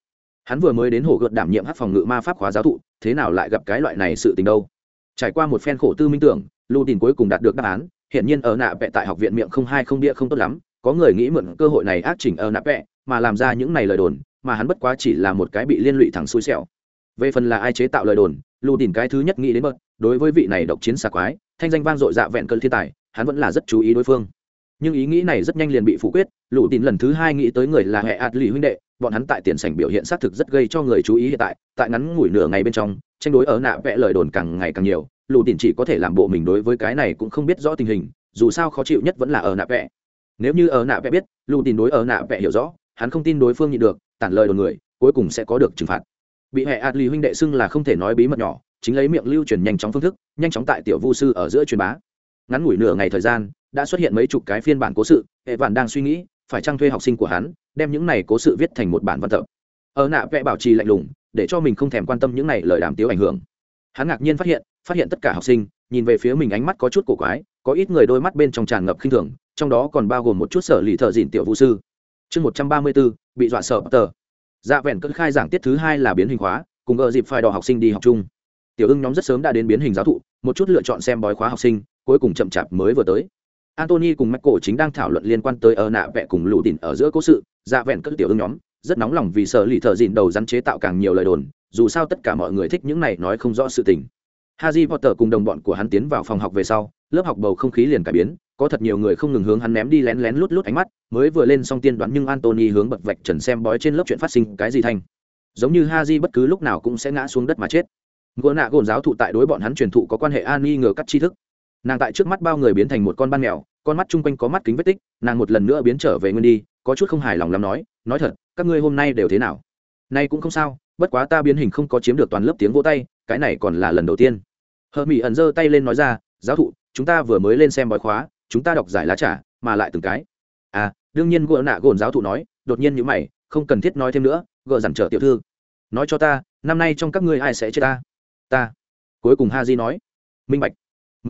Hắn vừa mới đến hồ gợt đảm nhiệm hát phòng ngự ma pháp khóa giáo thụ, thế nào lại gặp cái loại này sự tình đâu? Trải qua một phen khổ tư minh tưởng lưu tin cuối cùng đạt được đáp án hiện nhiên ở nạ vẽ tại học viện miệng không hai không địa không tốt lắm có người nghĩ mượn cơ hội này ác chỉnh ở nạ vẽ mà làm ra những này lời đồn, mà hắn bất quá chỉ là một cái bị liên lụy thẳng xui xẻo. Về phần là ai chế tạo lời đồn, lù đỉnh cái thứ nhất nghĩ đến bậc đối với vị này độc chiến xà quái, thanh danh vang dội dạ vẹn cơn thiên tài, hắn vẫn là rất chú ý đối phương. Nhưng ý nghĩ này rất nhanh liền bị phủ quyết, lù đỉnh lần thứ hai nghĩ tới người là hệ ạt lì huynh đệ, bọn hắn tại tiền sảnh biểu hiện xác thực rất gây cho người chú ý hiện tại tại ngắn ngủi nửa ngày bên trong, tranh đối ở nạ vẽ lời đồn càng ngày càng nhiều, lù đỉnh chỉ có thể làm bộ mình đối với cái này cũng không biết rõ tình hình, dù sao khó chịu nhất vẫn là ở nạ vẽ nếu như ở nạ vẽ biết lưu tin đối ở nạ vẽ hiểu rõ, hắn không tin đối phương nhịn được, tản lời đồn người, cuối cùng sẽ có được trừng phạt. Bị hệ ạt lì huynh đệ xưng là không thể nói bí mật nhỏ, chính lấy miệng lưu truyền nhanh chóng phương thức, nhanh chóng tại tiểu vu sư ở giữa truyền bá. Ngắn ngủi nửa ngày thời gian, đã xuất hiện mấy chục cái phiên bản cố sự, hệ vạn đang suy nghĩ, phải trang thuê học sinh của hắn, đem những này cố sự viết thành một bản văn tập. Ở nạ vẽ bảo trì lạnh lùng, để cho mình không thèm quan tâm những này lời đàm tiếu ảnh hưởng. Hắn ngạc nhiên phát hiện phát hiện tất cả học sinh, nhìn về phía mình ánh mắt có chút cổ quái, có ít người đôi mắt bên trong tràn ngập khinh thường trong đó còn bao gồm một chút sở lì thợ dịn tiểu vũ sư. Chương một trăm ba mươi bốn bị dọa sợ tờ dạ vẹn cất khai giảng tiết thứ hai là biến hình khóa cùng gợ dịp phải đò học sinh đi học chung. Tiểu ưng nhóm rất sớm đã đến biến hình giáo thụ một chút lựa chọn xem bói khóa học sinh cuối cùng chậm chạp mới vừa tới. Antony cùng michael chính đang thảo luận liên quan tới ở nạ vẽ cùng lũ đỉnh ở giữa cố sự. Dạ vẹn cất tiểu ưng nhóm rất nóng lòng vì sở lì thợ dịn đầu rắn chế tạo càng nhiều lời đồn dù sao tất cả mọi người thích những này nói không rõ sự tình. Harry Potter cùng đồng bọn của hắn tiến vào phòng học về sau, lớp học bầu không khí liền cải biến, có thật nhiều người không ngừng hướng hắn ném đi lén lén lút lút ánh mắt, mới vừa lên xong tiên đoán nhưng Anthony hướng bật vạch trần xem bói trên lớp chuyện phát sinh cái gì thành. Giống như Harry bất cứ lúc nào cũng sẽ ngã xuống đất mà chết. Gỗ nạ gồn giáo thụ tại đối bọn hắn truyền thụ có quan hệ an nghi ngờ cắt tri thức. Nàng tại trước mắt bao người biến thành một con ban mèo, con mắt chung quanh có mắt kính vết tích, nàng một lần nữa biến trở về nguyên đi, có chút không hài lòng lắm nói, nói thật, các ngươi hôm nay đều thế nào? Nay cũng không sao, bất quá ta biến hình không có chiếm được toàn lớp tiếng vỗ tay, cái này còn là lần đầu tiên hờ mỹ ẩn giơ tay lên nói ra giáo thụ chúng ta vừa mới lên xem bói khóa chúng ta đọc giải lá trà, mà lại từng cái. À đương nhiên gỡ nạ gồn giáo thụ nói đột nhiên như mày không cần thiết nói thêm nữa gỡ dằn trở tiểu thư. Nói cho ta năm nay trong các ngươi ai sẽ chết ta? Ta. Cuối cùng ha di nói. Minh bạch.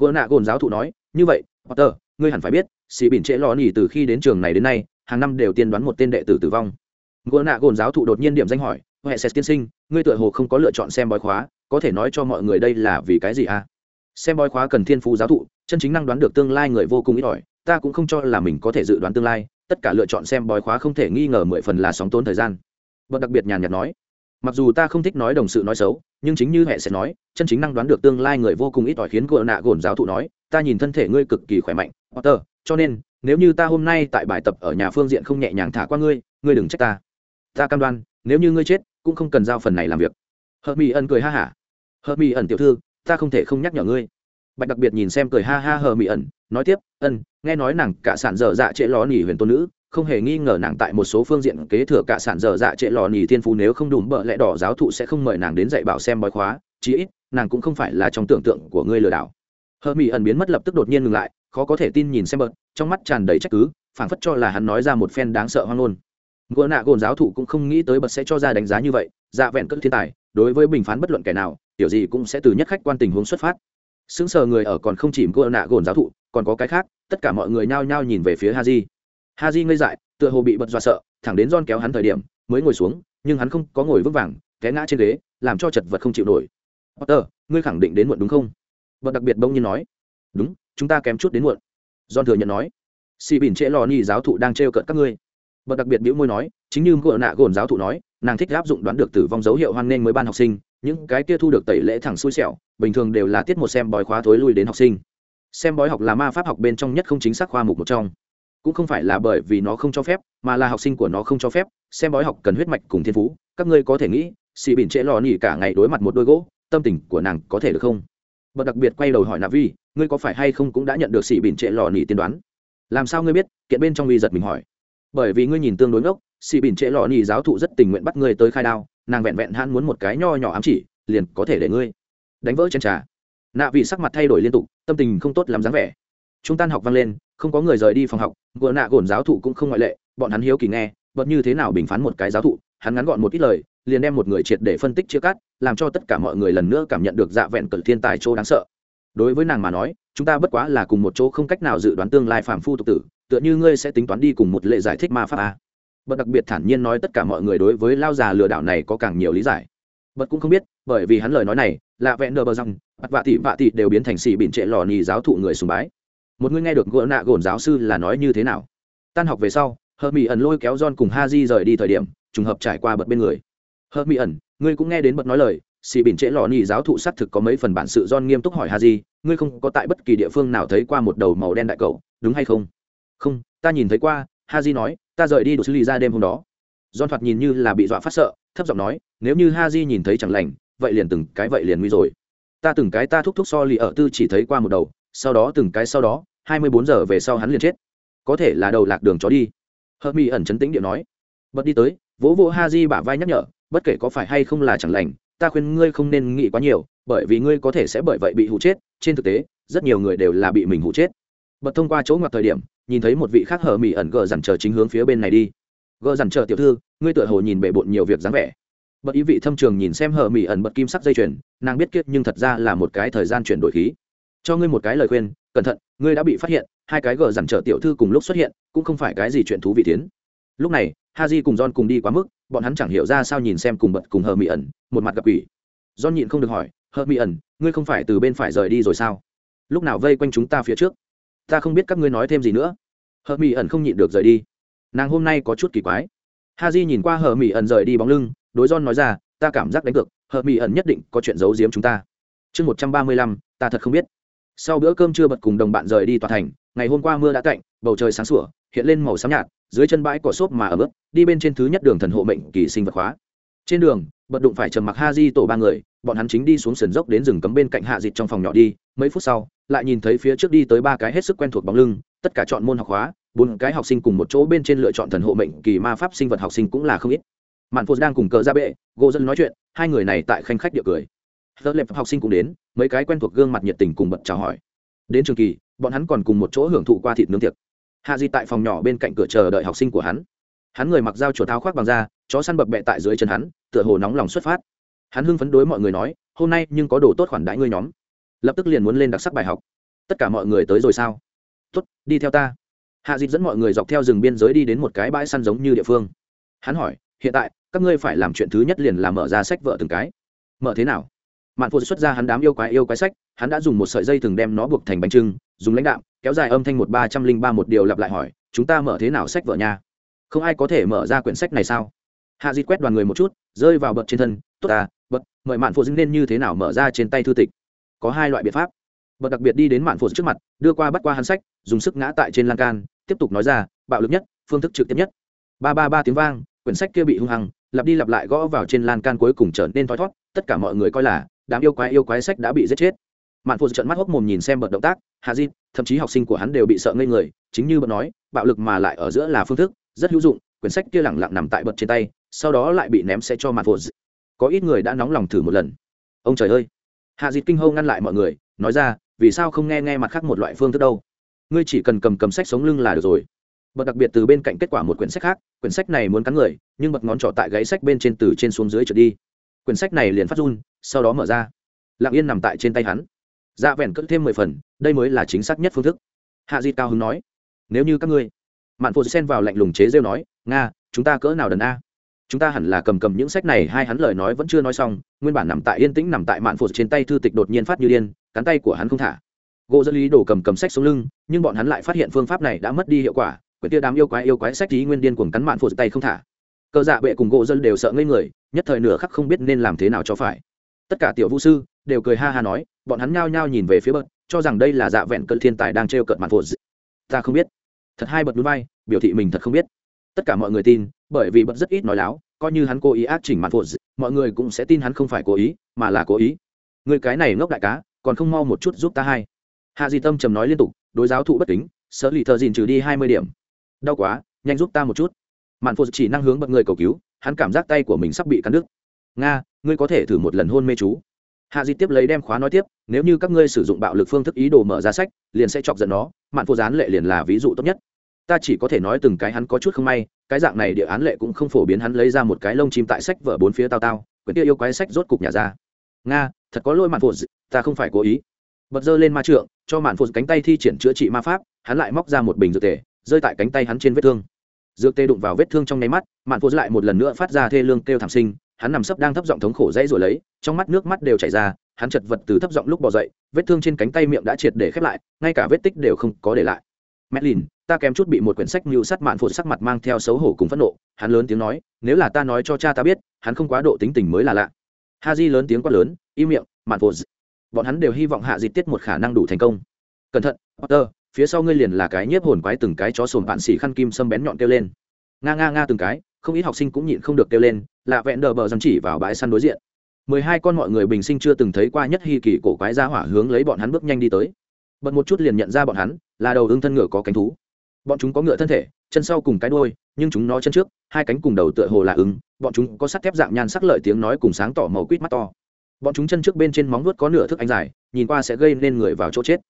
Gỡ nạ gồn giáo thụ nói như vậy potter ngươi hẳn phải biết xì bỉn trễ lò nỉ từ khi đến trường này đến nay hàng năm đều tiên đoán một tên đệ tử tử vong. Gỡ nạ gồn giáo thụ đột nhiên điểm danh hỏi huệ sẽ tiên sinh ngươi tựa hồ không có lựa chọn xem bói khóa có thể nói cho mọi người đây là vì cái gì à? Xem bói khóa cần thiên phú giáo thụ, chân chính năng đoán được tương lai người vô cùng ít ỏi, ta cũng không cho là mình có thể dự đoán tương lai, tất cả lựa chọn xem bói khóa không thể nghi ngờ mười phần là sóng tốn thời gian. Bậc đặc biệt nhàn nhạt nói, mặc dù ta không thích nói đồng sự nói xấu, nhưng chính như hệ sẽ nói, chân chính năng đoán được tương lai người vô cùng ít ỏi khiến cô nạ gồn giáo thụ nói, ta nhìn thân thể ngươi cực kỳ khỏe mạnh, potter, cho nên, nếu như ta hôm nay tại bài tập ở nhà phương diện không nhẹ nhàng thả qua ngươi ngươi đừng trách ta. Ta cam đoan, nếu như ngươi chết, cũng không cần giao phần này làm việc. Hợp mỹ ẩn cười ha hả. Hợp mỹ ẩn tiểu thư ta không thể không nhắc nhở ngươi. Bạch đặc biệt nhìn xem cười ha ha hờ mỹ ẩn, nói tiếp, ân, nghe nói nàng cả sản dở dạ trễ lò nỉ huyền tôn nữ, không hề nghi ngờ nàng tại một số phương diện kế thừa cả sản dở dạ trễ lò nỉ thiên phú nếu không đủ bợ lẽ đỏ giáo thụ sẽ không mời nàng đến dạy bảo xem bói khóa, chí ít, nàng cũng không phải là trong tưởng tượng của ngươi lừa đảo. Hờ mỹ ẩn biến mất lập tức đột nhiên ngừng lại, khó có thể tin nhìn xem bợt trong mắt tràn đầy trách cứ, phảng phất cho là hắn nói ra một phen đáng sợ hoang ngôn. Gỡ nạ gồn giáo thụ cũng không nghĩ tới bật sẽ cho ra đánh giá như vậy dạ vẹn cất thiên tài, đối với bình phán bất luận kẻ nào tiểu gì cũng sẽ từ nhất khách quan tình huống xuất phát. Xứng sờ người ở còn không chỉ cô nạ gồn giáo thụ, còn có cái khác, tất cả mọi người nhao nhao nhìn về phía haji. Haji ngây dại, tựa hồ bị bật dọa sợ, thẳng đến don kéo hắn thời điểm, mới ngồi xuống, nhưng hắn không có ngồi vững vàng, té ngã trên ghế, làm cho chật vật không chịu nổi. Potter, ngươi khẳng định đến muộn đúng không? Vợ đặc biệt bỗng nhiên nói. Đúng, chúng ta kém chút đến muộn. Don thừa nhận nói. Xì bỉn trễ lò ni giáo thụ đang trêu cợt các ngươi. Vợ đặc biệt bĩu môi nói, chính như cô nạ gồn giáo thụ nói, nàng thích áp dụng đoán được tử vong dấu hiệu hoan nghênh mới ban học sinh những cái kia thu được tẩy lễ thẳng xui xẻo, bình thường đều là tiết một xem bói khóa thối lui đến học sinh. Xem bói học là ma pháp học bên trong nhất không chính xác khoa mục một trong. Cũng không phải là bởi vì nó không cho phép, mà là học sinh của nó không cho phép, xem bói học cần huyết mạch cùng thiên phú, các ngươi có thể nghĩ, xì bỉn trễ lò nỉ cả ngày đối mặt một đôi gỗ, tâm tình của nàng có thể được không? Bật đặc biệt quay đầu hỏi nạ vi, ngươi có phải hay không cũng đã nhận được xì bỉn trễ lò nỉ tiên đoán? Làm sao ngươi biết? Kiện bên trong uy giật mình hỏi. Bởi vì ngươi nhìn tương đối ngốc, xì bỉn trễ lò nỉ giáo thụ rất tình nguyện bắt ngươi tới khai đao nàng vẹn vẹn hắn muốn một cái nho nhỏ ám chỉ, liền có thể để ngươi. Đánh vỡ chân trà. Nạ vị sắc mặt thay đổi liên tục, tâm tình không tốt lắm dáng vẻ. Chúng tan học vang lên, không có người rời đi phòng học gỡ nạ gồn giáo thụ cũng không ngoại lệ, bọn hắn hiếu kỳ nghe bật như thế nào bình phán một cái giáo thụ, hắn ngắn gọn một ít lời, liền đem một người triệt để phân tích chia cắt, làm cho tất cả mọi người lần nữa cảm nhận được dạ vẹn cờ thiên tài chỗ đáng sợ. Đối với nàng mà nói, chúng ta bất quá là cùng một chỗ không cách nào dự đoán tương lai phàm phu tục tử, tựa như ngươi sẽ tính toán đi cùng một lệ giải thích ma pháp a bật đặc biệt thản nhiên nói tất cả mọi người đối với lao già lừa đảo này có càng nhiều lý giải. Bật cũng không biết, bởi vì hắn lời nói này là vẹn nờ bờ răng mặt vạ thị vạ thị đều biến thành xì bỉn trệ lò nì giáo thụ người sùng bái. Một người nghe được gỡ nạ gồn giáo sư là nói như thế nào? Tan học về sau hờ mỹ ẩn lôi kéo john cùng ha di rời đi thời điểm, trùng hợp trải qua bật bên người. Hờ mỹ ẩn, ngươi cũng nghe đến bật nói lời, xì bỉn trệ lò nì giáo thụ xác thực có mấy phần bản sự john nghiêm túc hỏi ha di ngươi không có tại bất kỳ địa phương nào thấy qua một đầu màu đen đại cậu, đúng hay không? Không, ta nhìn thấy qua ha di nói ta rời đi đồ xử lý ra đêm hôm đó don thoạt nhìn như là bị dọa phát sợ, thấp giọng nói, nếu như ha di nhìn thấy chẳng lành, vậy liền từng cái vậy liền nguy rồi. Ta từng cái ta thúc thúc so lì ở tư chỉ thấy qua một đầu, sau đó từng cái sau đó, hai mươi bốn giờ về sau hắn liền chết. Có thể là đầu lạc đường chó đi. Hợp Mỹ ẩn chấn tĩnh điện nói. Bật đi tới, vỗ vỗ Haji bả vai nhắc nhở, bất kể có phải hay không là chẳng lành, ta khuyên ngươi không nên nghĩ quá nhiều, bởi vì ngươi có thể sẽ bởi vậy bị hụ chết, trên thực tế, rất nhiều người đều là bị mình hụ chết. Bật thông qua chỗ ngoặt thời điểm, nhìn thấy một vị khác hờ mỹ ẩn gờ dằn chờ chính hướng phía bên này đi. Gờ dằn chờ tiểu thư, ngươi tựa hồ nhìn bề bộn nhiều việc dáng vẻ. Bật ý vị thâm trường nhìn xem hờ mỹ ẩn bật kim sắc dây chuyền, nàng biết kiết nhưng thật ra là một cái thời gian chuyển đổi khí. Cho ngươi một cái lời khuyên, cẩn thận, ngươi đã bị phát hiện, hai cái gờ dằn chờ tiểu thư cùng lúc xuất hiện, cũng không phải cái gì chuyện thú vị tiến. Lúc này ha di cùng john cùng đi quá mức, bọn hắn chẳng hiểu ra sao nhìn xem cùng bật cùng hờ mỹ ẩn, một mặt gặp quỷ. John nhịn không được hỏi hờ mỹ ẩn, ngươi không phải từ bên phải rời đi rồi sao? Lúc nào vây quanh chúng ta phía trước? Ta không biết các ngươi nói thêm gì nữa. Hờ mỹ ẩn không nhịn được rời đi. Nàng hôm nay có chút kỳ quái. Ha j nhìn qua hờ mỹ ẩn rời đi bóng lưng, đối john nói ra, ta cảm giác đánh cược, hờ mỹ ẩn nhất định có chuyện giấu giếm chúng ta. Chương một trăm ba mươi lăm, ta thật không biết. Sau bữa cơm trưa bật cùng đồng bạn rời đi tòa thành, ngày hôm qua mưa đã cạnh bầu trời sáng sủa, hiện lên màu xám nhạt, dưới chân bãi cỏ xốp mà ở bước đi bên trên thứ nhất đường thần hộ mệnh kỳ sinh vật hóa. Trên đường, bật đụng phải trầm mặc ha di tổ ba người, bọn hắn chính đi xuống sườn dốc đến rừng cấm bên cạnh hạ dịt trong phòng nhỏ đi, mấy phút sau lại nhìn thấy phía trước đi tới ba cái hết sức quen thuộc bóng lưng tất cả chọn môn học hóa bốn cái học sinh cùng một chỗ bên trên lựa chọn thần hộ mệnh kỳ ma pháp sinh vật học sinh cũng là không ít mạn phô đang cùng cờ ra bệ gô dân nói chuyện hai người này tại khanh khách địa cười tớ lệp học sinh cũng đến, mấy cái quen thuộc gương mặt nhiệt tình cùng bật chào hỏi. Đến trường kỳ, bọn hắn còn cùng một chỗ hưởng thụ qua thịt nướng tiệc. Hạ Di tại phòng nhỏ bên cạnh cửa chờ đợi học sinh của hắn. Hắn người mặc dao chuột tháo khoác bằng da, chó săn bập bẹ tại dưới chân hắn, tựa hồ nóng lòng xuất phát. Hắn hưng phấn đối mọi người nói, "Hôm nay nhưng có đồ tốt khoản đãi ngươi nhóm." Lập tức liền muốn lên đặc sắc bài học. Tất cả mọi người tới rồi sao? tuất đi theo ta." Hạ Di dẫn mọi người dọc theo rừng biên giới đi đến một cái bãi săn giống như địa phương. Hắn hỏi, "Hiện tại, các ngươi phải làm chuyện thứ nhất liền là mở ra sách vợ từng cái." "Mở thế nào?" mạn phụ xuất ra hắn đám yêu quái yêu quái sách hắn đã dùng một sợi dây thừng đem nó buộc thành bánh trưng dùng lãnh đạm kéo dài âm thanh một ba trăm linh ba một điều lặp lại hỏi chúng ta mở thế nào sách vợ nhà không ai có thể mở ra quyển sách này sao hạ di quét đoàn người một chút rơi vào bậc trên thân tốt à bậc mời mạn phụ dính nên như thế nào mở ra trên tay thư tịch có hai loại biện pháp. Bậc đặc biệt đi đến mạn phụ trước mặt, đưa qua bắt qua hắn sách, dùng sức ngã tại trên lan can, tiếp tục nói ra, bạo lực nhất, phương thức trực tiếp nhất. Ba ba ba tiếng vang, quyển sách kia bị hung hăng, lặp đi lặp lại gõ vào trên lan can cuối cùng trở nên thoi thót, tất cả mọi người coi là, đám yêu quái yêu quái sách đã bị giết chết. Mạn phụ trợn mắt hốc mồm nhìn xem bật động tác hạ di, thậm chí học sinh của hắn đều bị sợ ngây người, chính như bật nói, bạo lực mà lại ở giữa là phương thức, rất hữu dụng, quyển sách kia lẳng lặng nằm tại bật trên tay, sau đó lại bị ném sẽ cho mạn phụ có ít người đã nóng lòng thử một lần. Ông trời ơi! Hạ di kinh hâu ngăn lại mọi người, nói ra, vì sao không nghe nghe mặt khác một loại phương thức đâu? Ngươi chỉ cần cầm cầm sách sống lưng là được rồi. Bật đặc biệt từ bên cạnh kết quả một quyển sách khác, quyển sách này muốn cắn người, nhưng bật ngón trỏ tại gáy sách bên trên từ trên xuống dưới trượt đi. Quyển sách này liền phát run, sau đó mở ra. Lặng yên nằm tại trên tay hắn. Dạ vẹn cất thêm mười phần, đây mới là chính xác nhất phương thức. Hạ di cao hứng nói, nếu như các ngươi. Mạn phụ xen vào lạnh lùng chế rêu nói, nga, chúng ta cỡ nào đần a? Chúng ta hẳn là cầm cầm những sách này, hai hắn lời nói vẫn chưa nói xong, nguyên bản nằm tại yên tĩnh nằm tại mạn phụt trên tay thư tịch đột nhiên phát như điên, cắn tay của hắn không thả. Gỗ dẫn lý đổ cầm cầm sách xuống lưng, nhưng bọn hắn lại phát hiện phương pháp này đã mất đi hiệu quả, quyển tia đám yêu quái yêu quái sách tí nguyên điên cuồng cắn mạn phụt tay không thả. Cờ dạ bệ cùng gỗ dân đều sợ ngây người, nhất thời nửa khắc không biết nên làm thế nào cho phải. Tất cả tiểu vũ sư đều cười ha ha nói, bọn hắn nhao nhao nhìn về phía bậc, cho rằng đây là dạ vẹn cơn thiên tài đang trêu cợt mạn phụt. Ta không biết. Thật hai bậc núi bay biểu thị mình thật không biết tất cả mọi người tin, bởi vì bật rất ít nói láo, coi như hắn cố ý ác chỉnh mặt phụ mọi người cũng sẽ tin hắn không phải cố ý, mà là cố ý. Người cái này ngốc đại cá, còn không mau một chút giúp ta hai. Hạ di tâm trầm nói liên tục, đối giáo thụ bất kính, sợ lì thợ dìn trừ đi hai mươi điểm. Đau quá, nhanh giúp ta một chút. Mạn phụ chỉ năng hướng bật người cầu cứu, hắn cảm giác tay của mình sắp bị cắn đứt. Nga, ngươi có thể thử một lần hôn mê chú. Hạ di tiếp lấy đem khóa nói tiếp, nếu như các ngươi sử dụng bạo lực phương thức ý đồ mở ra sách, liền sẽ chọc giận nó, mạn phụ gián lệ liền là ví dụ tốt nhất ta chỉ có thể nói từng cái hắn có chút không may, cái dạng này địa án lệ cũng không phổ biến hắn lấy ra một cái lông chim tại sách vở bốn phía tao tao, quyển kia yêu quái sách rốt cục nhà ra. Nga, thật có lỗi mạn phụ ta không phải cố ý. Bật dơ lên ma trượng, cho mạn phụ cánh tay thi triển chữa trị ma pháp, hắn lại móc ra một bình dược tề, rơi tại cánh tay hắn trên vết thương. Dược tê đụng vào vết thương trong nháy mắt, mạn phụ lại một lần nữa phát ra thê lương kêu thảm sinh, hắn nằm sấp đang thấp giọng thống khổ dãy rồi lấy, trong mắt nước mắt đều chảy ra, hắn chật vật từ thấp giọng lúc bỏ dậy, vết thương trên cánh tay miệng đã triệt để khép lại, ngay cả vết tích đều không có để lại. Madeline, ta kém chút bị một quyển sách mưu sát mạn phụ sắc mặt mang theo xấu hổ cùng phẫn nộ hắn lớn tiếng nói nếu là ta nói cho cha ta biết hắn không quá độ tính tình mới là lạ. Haji lớn tiếng quát lớn im miệng mạn phụ bọn hắn đều hy vọng hạ dịch tiết một khả năng đủ thành công. Cẩn thận potter phía sau ngươi liền là cái nhiếp hồn quái từng cái chó sồn bạn xỉ khăn kim sâm bén nhọn kêu lên. Nga nga nga từng cái không ít học sinh cũng nhịn không được kêu lên lạ vẹn đờ bờ dằm chỉ vào bãi săn đối diện. Mười hai con mọi người bình sinh chưa từng thấy qua nhất hi kỳ cổ quái ra hỏa hướng lấy bọn hắn bước nhanh đi tới bật một chút liền nhận ra bọn hắn, là đầu ưng thân ngựa có cánh thú. Bọn chúng có ngựa thân thể, chân sau cùng cái đôi nhưng chúng nó chân trước, hai cánh cùng đầu tựa hồ là ứng bọn chúng có sắt thép dạng nhan sắc lợi tiếng nói cùng sáng tỏ màu quýt mắt to. Bọn chúng chân trước bên trên móng nuốt có nửa thức anh dài, nhìn qua sẽ gây nên người vào chỗ chết.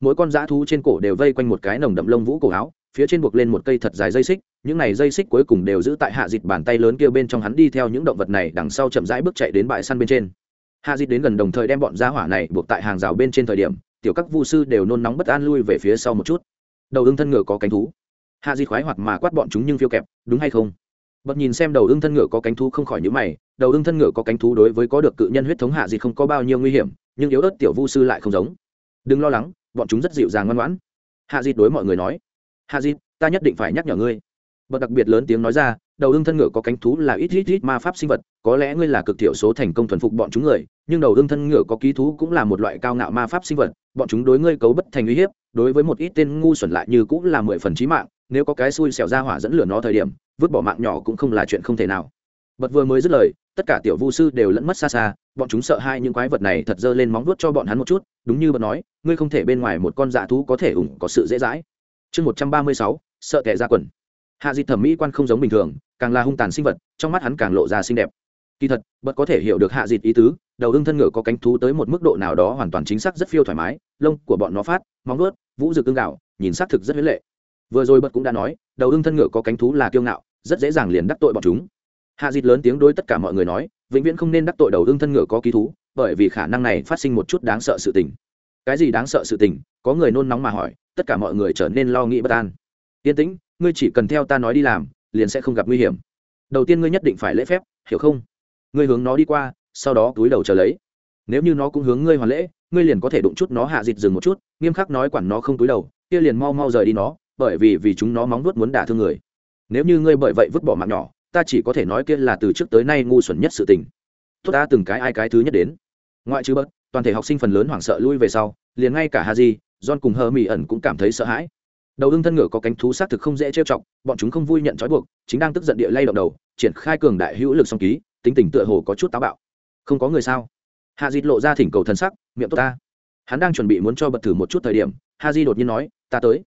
Mỗi con dã thú trên cổ đều vây quanh một cái nồng đậm lông vũ cổ áo, phía trên buộc lên một cây thật dài dây xích, những này dây xích cuối cùng đều giữ tại hạ dịt bàn tay lớn kia bên trong hắn đi theo những động vật này đằng sau chậm rãi bước chạy đến bãi săn bên trên. Hạ dịt đến gần đồng thời đem bọn da hỏa này buộc tại hàng rào bên trên thời điểm tiểu các vu sư đều nôn nóng bất an lui về phía sau một chút. Đầu ưng thân ngựa có cánh thú. Hạ Di khoái hoặc mà quát bọn chúng nhưng phiêu kẹp đúng hay không? Bật nhìn xem đầu ưng thân ngựa có cánh thú không khỏi nhữ mày đầu ưng thân ngựa có cánh thú đối với có được cự nhân huyết thống hạ Di không có bao nhiêu nguy hiểm nhưng yếu ớt tiểu vu sư lại không giống. Đừng lo lắng bọn chúng rất dịu dàng ngoan ngoãn. Hạ Di đối mọi người nói hạ Di, ta nhất định phải nhắc nhở ngươi bậc đặc biệt lớn tiếng nói ra, đầu ưng thân ngựa có cánh thú là ít ít ít ma pháp sinh vật, có lẽ ngươi là cực thiểu số thành công thuần phục bọn chúng người, nhưng đầu ưng thân ngựa có ký thú cũng là một loại cao ngạo ma pháp sinh vật, bọn chúng đối ngươi cấu bất thành uy hiếp, đối với một ít tên ngu xuẩn lại như cũng là mười phần trí mạng, nếu có cái xui xẻo ra hỏa dẫn lửa nó thời điểm, vứt bỏ mạng nhỏ cũng không là chuyện không thể nào. Bật vừa mới dứt lời, tất cả tiểu vu sư đều lẫn mất xa xa, bọn chúng sợ hai những quái vật này thật dơ lên móng vuốt cho bọn hắn một chút, đúng như bật nói, ngươi không thể bên ngoài một con dạ thú có thể ủng có sự dễ dãi. Chương một trăm ba mươi sáu, sợ kẻ ra quần hạ dịt thẩm mỹ quan không giống bình thường, càng là hung tàn sinh vật, trong mắt hắn càng lộ ra xinh đẹp. Kỳ thật bật có thể hiểu được hạ dịt ý tứ, đầu hưng thân ngựa có cánh thú tới một mức độ nào đó hoàn toàn chính xác rất phiêu thoải mái, lông của bọn nó phát, móng ướt vũ rực ưng gạo, nhìn xác thực rất huyết lệ. Vừa rồi bật cũng đã nói, đầu hưng thân ngựa có cánh thú là kiêu ngạo, rất dễ dàng liền đắc tội bọn chúng. Hạ dịt lớn tiếng đối tất cả mọi người nói, vĩnh viễn không nên đắc tội đầu hưng thân ngựa có ký thú, bởi vì khả năng này phát sinh một chút đáng sợ sự tình. Cái gì đáng sợ sự tình, có người nôn nóng mà hỏi, tất cả mọi người trở nên lo nghĩ bất an. Yên tĩnh ngươi chỉ cần theo ta nói đi làm, liền sẽ không gặp nguy hiểm. Đầu tiên ngươi nhất định phải lễ phép, hiểu không? Ngươi hướng nó đi qua, sau đó túi đầu chờ lấy. Nếu như nó cũng hướng ngươi hoàn lễ, ngươi liền có thể đụng chút nó hạ dịt dừng một chút, nghiêm khắc nói quản nó không túi đầu, kia liền mau mau rời đi nó, bởi vì vì chúng nó móng vuốt muốn đả thương người. Nếu như ngươi bởi vậy vứt bỏ mạng nhỏ, ta chỉ có thể nói kia là từ trước tới nay ngu xuẩn nhất sự tình. Tốt, ta từng cái ai cái thứ nhất đến. Ngoại trừ bớt, toàn thể học sinh phần lớn hoảng sợ lui về sau, liền ngay cả haji, john cùng hơ mỹ ẩn cũng cảm thấy sợ hãi đầu ưng thân ngựa có cánh thú xác thực không dễ trêu chọc, bọn chúng không vui nhận trói buộc, chính đang tức giận địa lay động đầu, triển khai cường đại hữu lực song ký, tính tình tựa hồ có chút táo bạo. Không có người sao? Hạ dịt lộ ra thỉnh cầu thân sắc, miệng tốt ta. Hắn đang chuẩn bị muốn cho bật thử một chút thời điểm ha di đột nhiên nói, ta tới.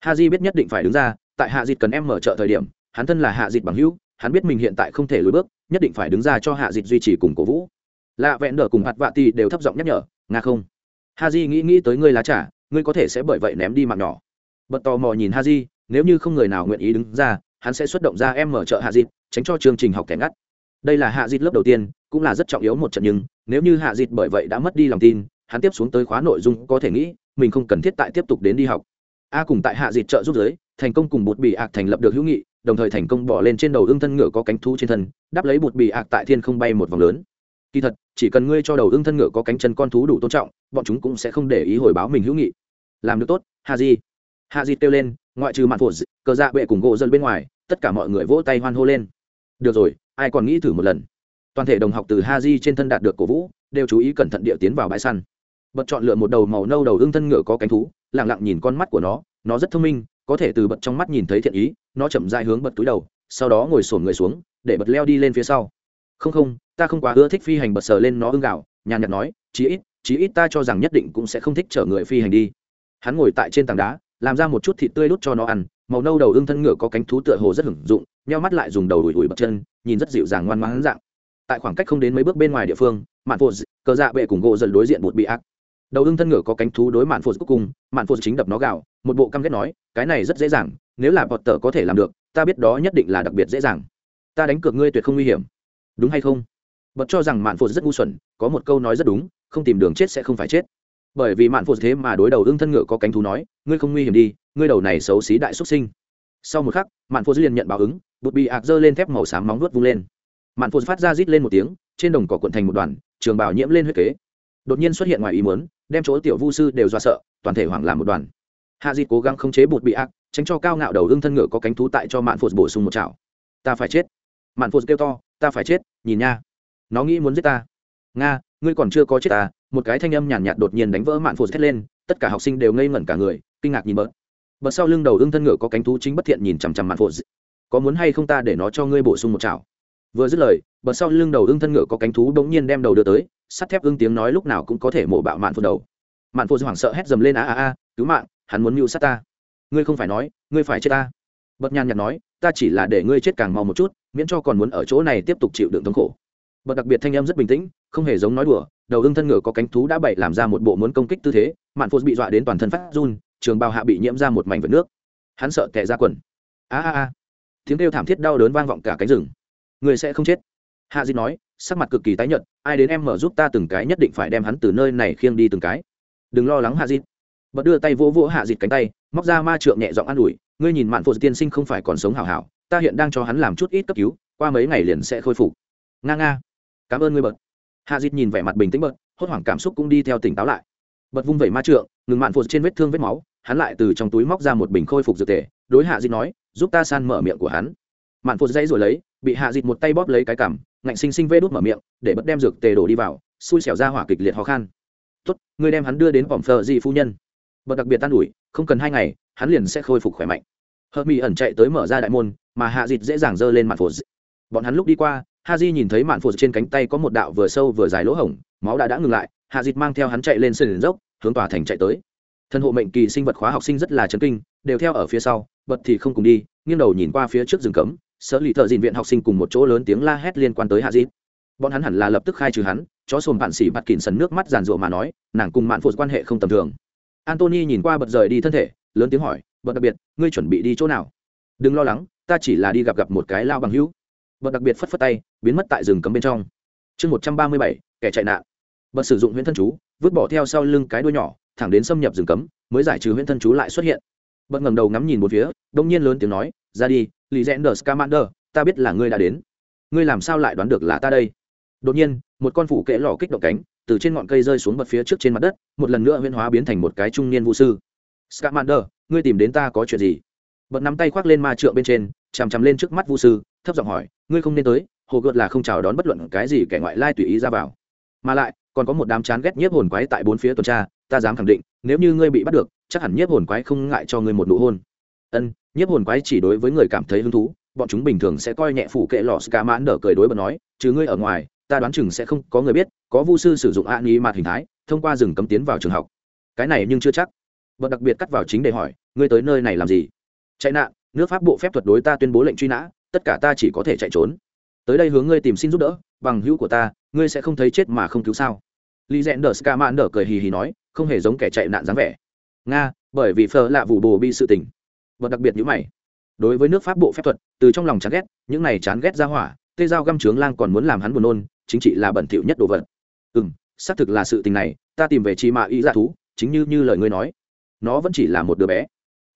Ha di biết nhất định phải đứng ra, tại hạ dịt cần em mở trợ thời điểm, hắn thân là hạ dịt bằng hữu, hắn biết mình hiện tại không thể lùi bước, nhất định phải đứng ra cho hạ dịt duy trì cùng cổ vũ. Lạ vẹn đờ cùng hạt vạ ti đều thấp giọng nhắc nhở, nga không. Ha di nghĩ nghĩ tới ngươi lá trả ngươi có thể sẽ bởi vậy ném đi mạng nhỏ bật tò mò nhìn ha di nếu như không người nào nguyện ý đứng ra, hắn sẽ xuất động ra em mở chợ hạ dịt, tránh cho chương trình học thẻ ngắt. Đây là hạ dịt lớp đầu tiên, cũng là rất trọng yếu một trận nhưng, nếu như hạ dịt bởi vậy đã mất đi lòng tin, hắn tiếp xuống tới khóa nội dung có thể nghĩ, mình không cần thiết tại tiếp tục đến đi học. A cùng tại hạ dịt trợ giúp giới, thành công cùng bột bị ạc thành lập được hữu nghị, đồng thời thành công bỏ lên trên đầu ưng thân ngựa có cánh thú trên thân, đáp lấy bột bị ạc tại thiên không bay một vòng lớn. Kỳ thật, chỉ cần ngươi cho đầu ưng thân ngựa có cánh chân con thú đủ tôn trọng, bọn chúng cũng sẽ không để ý hồi báo mình hữu nghị. Làm được tốt Hạ di ha dịt kêu lên, ngoại trừ mặt phổ cờ dạ bệ cùng gỗ dân bên ngoài, tất cả mọi người vỗ tay hoan hô lên. Được rồi, ai còn nghĩ thử một lần? Toàn thể đồng học từ ha di trên thân đạt được cổ vũ, đều chú ý cẩn thận địa tiến vào bãi săn. Bật chọn lựa một đầu màu nâu đầu ưng thân ngựa có cánh thú lẳng lặng nhìn con mắt của nó nó rất thông minh, có thể từ bật trong mắt nhìn thấy thiện ý, nó chậm dại hướng bật túi đầu, sau đó ngồi sổn người xuống, để bật leo đi lên phía sau. Không không, ta không quá ưa thích phi hành bật sờ lên nó ưng gạo, nhàn nhạt nói, chí ít chí ít ta cho rằng nhất định cũng sẽ không thích chở người phi hành đi. Hắn ngồi tại trên tảng đá làm ra một chút thịt tươi đút cho nó ăn, màu nâu đầu ưng thân ngựa có cánh thú tựa hồ rất hưởng dụng, nheo mắt lại dùng đầu đùi đùi bật chân, nhìn rất dịu dàng ngoan ngoãn dạng. Tại khoảng cách không đến mấy bước bên ngoài địa phương, mạn phô cờ dạ bệ cùng gỗ dần đối diện một bị ác. Đầu ưng thân ngựa có cánh thú đối mạn phô cuối cùng, mạn phô chính đập nó gạo một bộ căm ghét nói, cái này rất dễ dàng, nếu là bọt tờ có thể làm được, ta biết đó nhất định là đặc biệt dễ dàng. Ta đánh cược ngươi tuyệt không nguy hiểm. Đúng hay không? Bật cho rằng mạn phô rất ngu xuẩn, có một câu nói rất đúng, không tìm đường chết sẽ không phải chết bởi vì mạn phụ thế mà đối đầu ưng thân ngựa có cánh thú nói, ngươi không nguy hiểm đi, ngươi đầu này xấu xí đại xuất sinh. Sau một khắc, mạn phụ liền nhận báo ứng, bụt bị ạc dơ lên thép màu xám móng vuốt vung lên. Mạn phụ phát ra rít lên một tiếng, trên đồng cỏ cuộn thành một đoàn, trường bảo nhiễm lên huyết kế. Đột nhiên xuất hiện ngoài ý muốn, đem chỗ tiểu vu sư đều do sợ, toàn thể hoảng làm một đoàn. Hạ dịt cố gắng khống chế bụt bị ác tránh cho cao ngạo đầu ưng thân ngựa có cánh thú tại cho mạn phụ bổ sung một chảo. Ta phải chết. Mạn phụ kêu to, ta phải chết, nhìn nha. Nó nghĩ muốn giết ta. Nga, ngươi còn chưa có chết ta một cái thanh âm nhàn nhạt, đột nhiên đánh vỡ mạn phô thét lên tất cả học sinh đều ngây ngẩn cả người kinh ngạc nhìn bớt. Bớt sau lưng đầu ưng thân ngựa có cánh thú chính bất thiện nhìn chằm chằm mạn phô có muốn hay không ta để nó cho ngươi bổ sung một chảo? Vừa dứt lời bật sau lưng đầu ưng thân ngựa có cánh thú bỗng nhiên đem đầu đưa tới sắt thép ưng tiếng nói lúc nào cũng có thể mổ bạo mạn phô đầu. Mạn phô hoảng sợ hét dầm lên a a a cứu mạng hắn muốn mưu sát ta. Ngươi không phải nói ngươi phải chết ta. Bật nhàn nhạt nói ta chỉ là để ngươi chết càng mau một chút miễn cho còn muốn ở chỗ này tiếp tục chịu đựng thống khổ. Bật đặc biệt thanh em rất bình tĩnh không hề giống nói đùa đầu ưng thân ngựa có cánh thú đã bậy làm ra một bộ muốn công kích tư thế, mạn phô bị dọa đến toàn thân phát run, trường bao hạ bị nhiễm ra một mảnh vật nước. Hắn sợ tệ ra quần. A a a. Tiếng kêu thảm thiết đau đớn vang vọng cả cánh rừng. Người sẽ không chết. Hạ di nói, sắc mặt cực kỳ tái nhợt, ai đến em mở giúp ta từng cái nhất định phải đem hắn từ nơi này khiêng đi từng cái. Đừng lo lắng hạ dịt bật đưa tay vỗ vỗ hạ dịt cánh tay, móc ra ma trượng nhẹ giọng an ủi, ngươi nhìn mạn phụ tiên sinh không phải còn sống hảo hảo, ta hiện đang cho hắn làm chút ít cấp cứu, qua mấy ngày liền sẽ khôi phục. Nga nga. Cảm ơn ngươi bật hạ dịt nhìn vẻ mặt bình tĩnh bật hốt hoảng cảm xúc cũng đi theo tỉnh táo lại. Bật vung vẩy ma trượng, ngừng mạn phụt trên vết thương vết máu, hắn lại từ trong túi móc ra một bình khôi phục dược tề đối hạ dịt nói, giúp ta san mở miệng của hắn. Mạn phụt dãy rồi lấy, bị hạ dịt một tay bóp lấy cái cằm, ngạnh sinh sinh vê đốt mở miệng, để bật đem dược tề đổ đi vào, xui xẻo ra hỏa kịch liệt khó khăn. Tốt, ngươi đem hắn đưa đến vòng phờ dị phu nhân. Bật đặc biệt tan ủi, không cần hai ngày, hắn liền sẽ khôi phục khỏe mạnh. Hợp mỹ ẩn chạy tới mở ra đại môn, mà hạ dịt dễ dàng giơ lên mạn phụt. Bọn hắn lúc đi qua ha di nhìn thấy mạn phổ trên cánh tay có một đạo vừa sâu vừa dài lỗ hổng, máu đã đã ngừng lại, hạ dịt mang theo hắn chạy lên sườn dốc, hướng tòa thành chạy tới. Thân hộ mệnh kỳ sinh vật khóa học sinh rất là chấn kinh, đều theo ở phía sau, bật thì không cùng đi, nghiêng đầu nhìn qua phía trước rừng cấm sở lì thợ dìn viện học sinh cùng một chỗ lớn tiếng la hét liên quan tới hạ dịt bọn hắn hẳn là lập tức khai trừ hắn, chó sồn bạn xỉ bạt kỉn sần nước mắt giàn rụa mà nói, nàng cùng mạn phụ quan hệ không tầm thường. Antony nhìn qua bật rời đi thân thể, lớn tiếng hỏi, bật đặc biệt, ngươi chuẩn bị đi chỗ nào? Đừng lo lắng, ta chỉ là đi gặp gặp một cái lao bằng hữu bật đặc biệt phất phất tay, biến mất tại rừng cấm bên trong. Chương một trăm ba mươi bảy, kẻ chạy nạn. Bật sử dụng huyễn thân chú, vứt bỏ theo sau lưng cái đuôi nhỏ, thẳng đến xâm nhập rừng cấm, mới giải trừ huyễn thân chú lại xuất hiện. Bật ngầm đầu ngắm nhìn một phía, đông nhiên lớn tiếng nói, ra đi lý rẽ nờ scamander, ta biết là ngươi đã đến. Ngươi làm sao lại đoán được là ta đây? Đột nhiên, một con phủ kệ lò kích động cánh, từ trên ngọn cây rơi xuống bật phía trước trên mặt đất, một lần nữa huyễn hóa biến thành một cái trung niên vũ sư. Scamander, ngươi tìm đến ta có chuyện gì? Bật nắm tay khoác lên ma trượng bên trên, chằm chằm lên trước mắt vũ sư, thấp giọng hỏi ngươi không nên tới, hồ gợt là không chào đón bất luận cái gì kẻ ngoại lai tùy ý ra vào. Mà lại, còn có một đám chán ghét nhiếp hồn quái tại bốn phía tuần tra, ta dám khẳng định, nếu như ngươi bị bắt được, chắc hẳn nhiếp hồn quái không ngại cho ngươi một nụ hôn. Ân, nhiếp hồn quái chỉ đối với người cảm thấy hứng thú, bọn chúng bình thường sẽ coi nhẹ phủ kệ lò ska mãn đỡ cười đối bật nói chứ ngươi ở ngoài, ta đoán chừng sẽ không có người biết, có vu sư sử dụng an ý mạt hình thái, thông qua rừng cấm tiến vào trường học. Cái này nhưng chưa chắc. Bật đặc biệt cắt vào chính để hỏi, ngươi tới nơi này làm gì? Chạy nạn, nước pháp bộ phép thuật đối ta tuyên bố lệnh truy nã tất cả ta chỉ có thể chạy trốn. Tới đây hướng ngươi tìm xin giúp đỡ, bằng hữu của ta, ngươi sẽ không thấy chết mà không cứu sao? Lý rẽn đờ ska mãn đờ cười hì hì nói, không hề giống kẻ chạy nạn dáng vẻ. Nga, bởi vì phờ lạ vụ bồ bi sự tình. Và đặc biệt như mày. Đối với nước pháp bộ phép thuật, từ trong lòng chán ghét, những này chán ghét ra hỏa, tê dao găm trướng lang còn muốn làm hắn buồn nôn, chính trị là bẩn thỉu nhất đồ vật. Ừ m xác thực là sự tình này, ta tìm về chi mạ ý dạ thú, chính như như lời ngươi nói. Nó vẫn chỉ là một đứa bé.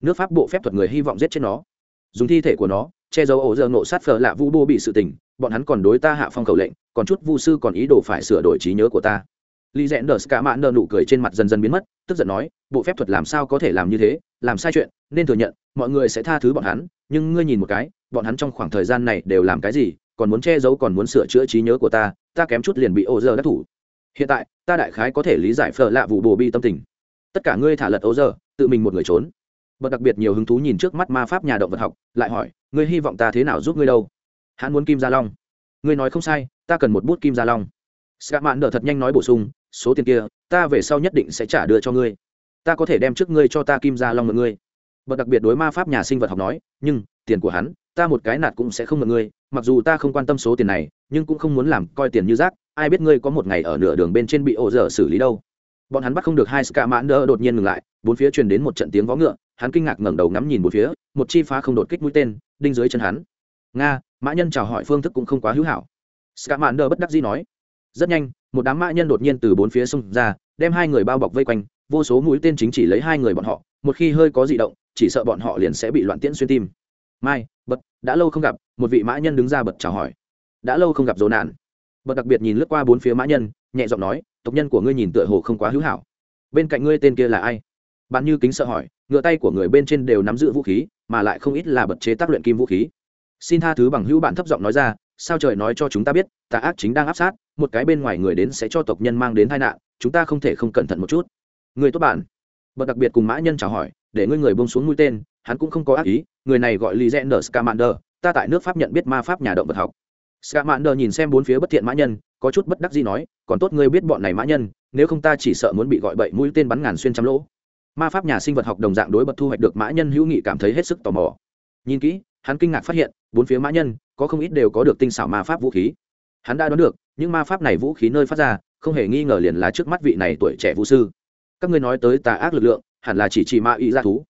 Nước pháp bộ phép thuật người hy vọng giết chết nó. Dùng thi thể của nó che giấu ổ giờ nộ sát phở lạ Vu bô bị sự tình, bọn hắn còn đối ta hạ phong cầu lệnh, còn chút vu sư còn ý đồ phải sửa đổi trí nhớ của ta. Lý rẽ nờ ska mãn nợ nụ cười trên mặt dần dần biến mất, tức giận nói, bộ phép thuật làm sao có thể làm như thế, làm sai chuyện, nên thừa nhận, mọi người sẽ tha thứ bọn hắn, nhưng ngươi nhìn một cái, bọn hắn trong khoảng thời gian này đều làm cái gì, còn muốn che giấu còn muốn sửa chữa trí nhớ của ta ta kém chút liền bị ô giờ đắc thủ. Hiện tại, ta đại khái có thể lý giải phở lạ vụ bồ bi tâm tình. Tất cả ngươi thả lật ô giờ tự mình một người trốn bật đặc biệt nhiều hứng thú nhìn trước mắt ma pháp nhà động vật học, lại hỏi, ngươi hy vọng ta thế nào giúp ngươi đâu? Hắn muốn kim gia long. Ngươi nói không sai, ta cần một bút kim gia long. Ska mạn đỡ thật nhanh nói bổ sung, số tiền kia, ta về sau nhất định sẽ trả đưa cho ngươi. Ta có thể đem trước ngươi cho ta kim gia long mượn ngươi. Bật đặc biệt đối ma pháp nhà sinh vật học nói, nhưng, tiền của hắn, ta một cái nạt cũng sẽ không mượn ngươi. Mặc dù ta không quan tâm số tiền này, nhưng cũng không muốn làm coi tiền như rác. Ai biết ngươi có một ngày ở nửa đường bên trên bị ổ dở xử lý đâu. Bọn hắn bắt không được hai ska mãn đỡ đột nhiên ngừng lại, bốn phía truyền đến một trận tiếng vó ngựa hắn kinh ngạc ngẩng đầu ngắm nhìn bốn phía, một chi phá không đột kích mũi tên, đinh dưới chân hắn. Nga, mã nhân chào hỏi phương thức cũng không quá hữu hảo. Scamander đỡ bất đắc dĩ nói. Rất nhanh, một đám mã nhân đột nhiên từ bốn phía xông ra, đem hai người bao bọc vây quanh, vô số mũi tên chính chỉ lấy hai người bọn họ, một khi hơi có di động, chỉ sợ bọn họ liền sẽ bị loạn tiễn xuyên tim. Mai, bật, đã lâu không gặp, một vị mã nhân đứng ra bật chào hỏi. Đã lâu không gặp dỗ nạn. Bật đặc biệt nhìn lướt qua bốn phía mã nhân, nhẹ giọng nói, tộc nhân của ngươi nhìn tựa hồ không quá hữu hảo. Bên cạnh ngươi tên kia là ai? Bạn như kính sợ hỏi, ngựa tay của người bên trên đều nắm giữ vũ khí, mà lại không ít là bật chế tác luyện kim vũ khí. Xin tha thứ bằng hữu bạn thấp giọng nói ra, sao trời nói cho chúng ta biết, tà ác chính đang áp sát, một cái bên ngoài người đến sẽ cho tộc nhân mang đến tai nạn, chúng ta không thể không cẩn thận một chút. Người tốt bạn. Bật đặc biệt cùng mã nhân chào hỏi, để ngươi người bông xuống mũi tên, hắn cũng không có ác ý, người này gọi lý rẽ nở scamander, ta tại nước pháp nhận biết ma pháp nhà động vật học. Scamander nhìn xem bốn phía bất thiện mã nhân, có chút bất đắc gì nói, còn tốt ngươi biết bọn này mã nhân, nếu không ta chỉ sợ muốn bị gọi bậy mũi tên bắn ngàn xuyên trăm lỗ ma pháp nhà sinh vật học đồng dạng đối bật thu hoạch được mã nhân hữu nghị cảm thấy hết sức tò mò. Nhìn kỹ, hắn kinh ngạc phát hiện, bốn phía mã nhân, có không ít đều có được tinh xảo ma pháp vũ khí. Hắn đã đoán được, những ma pháp này vũ khí nơi phát ra, không hề nghi ngờ liền là trước mắt vị này tuổi trẻ vũ sư. Các ngươi nói tới tà ác lực lượng, hẳn là chỉ chỉ ma y dạ thú.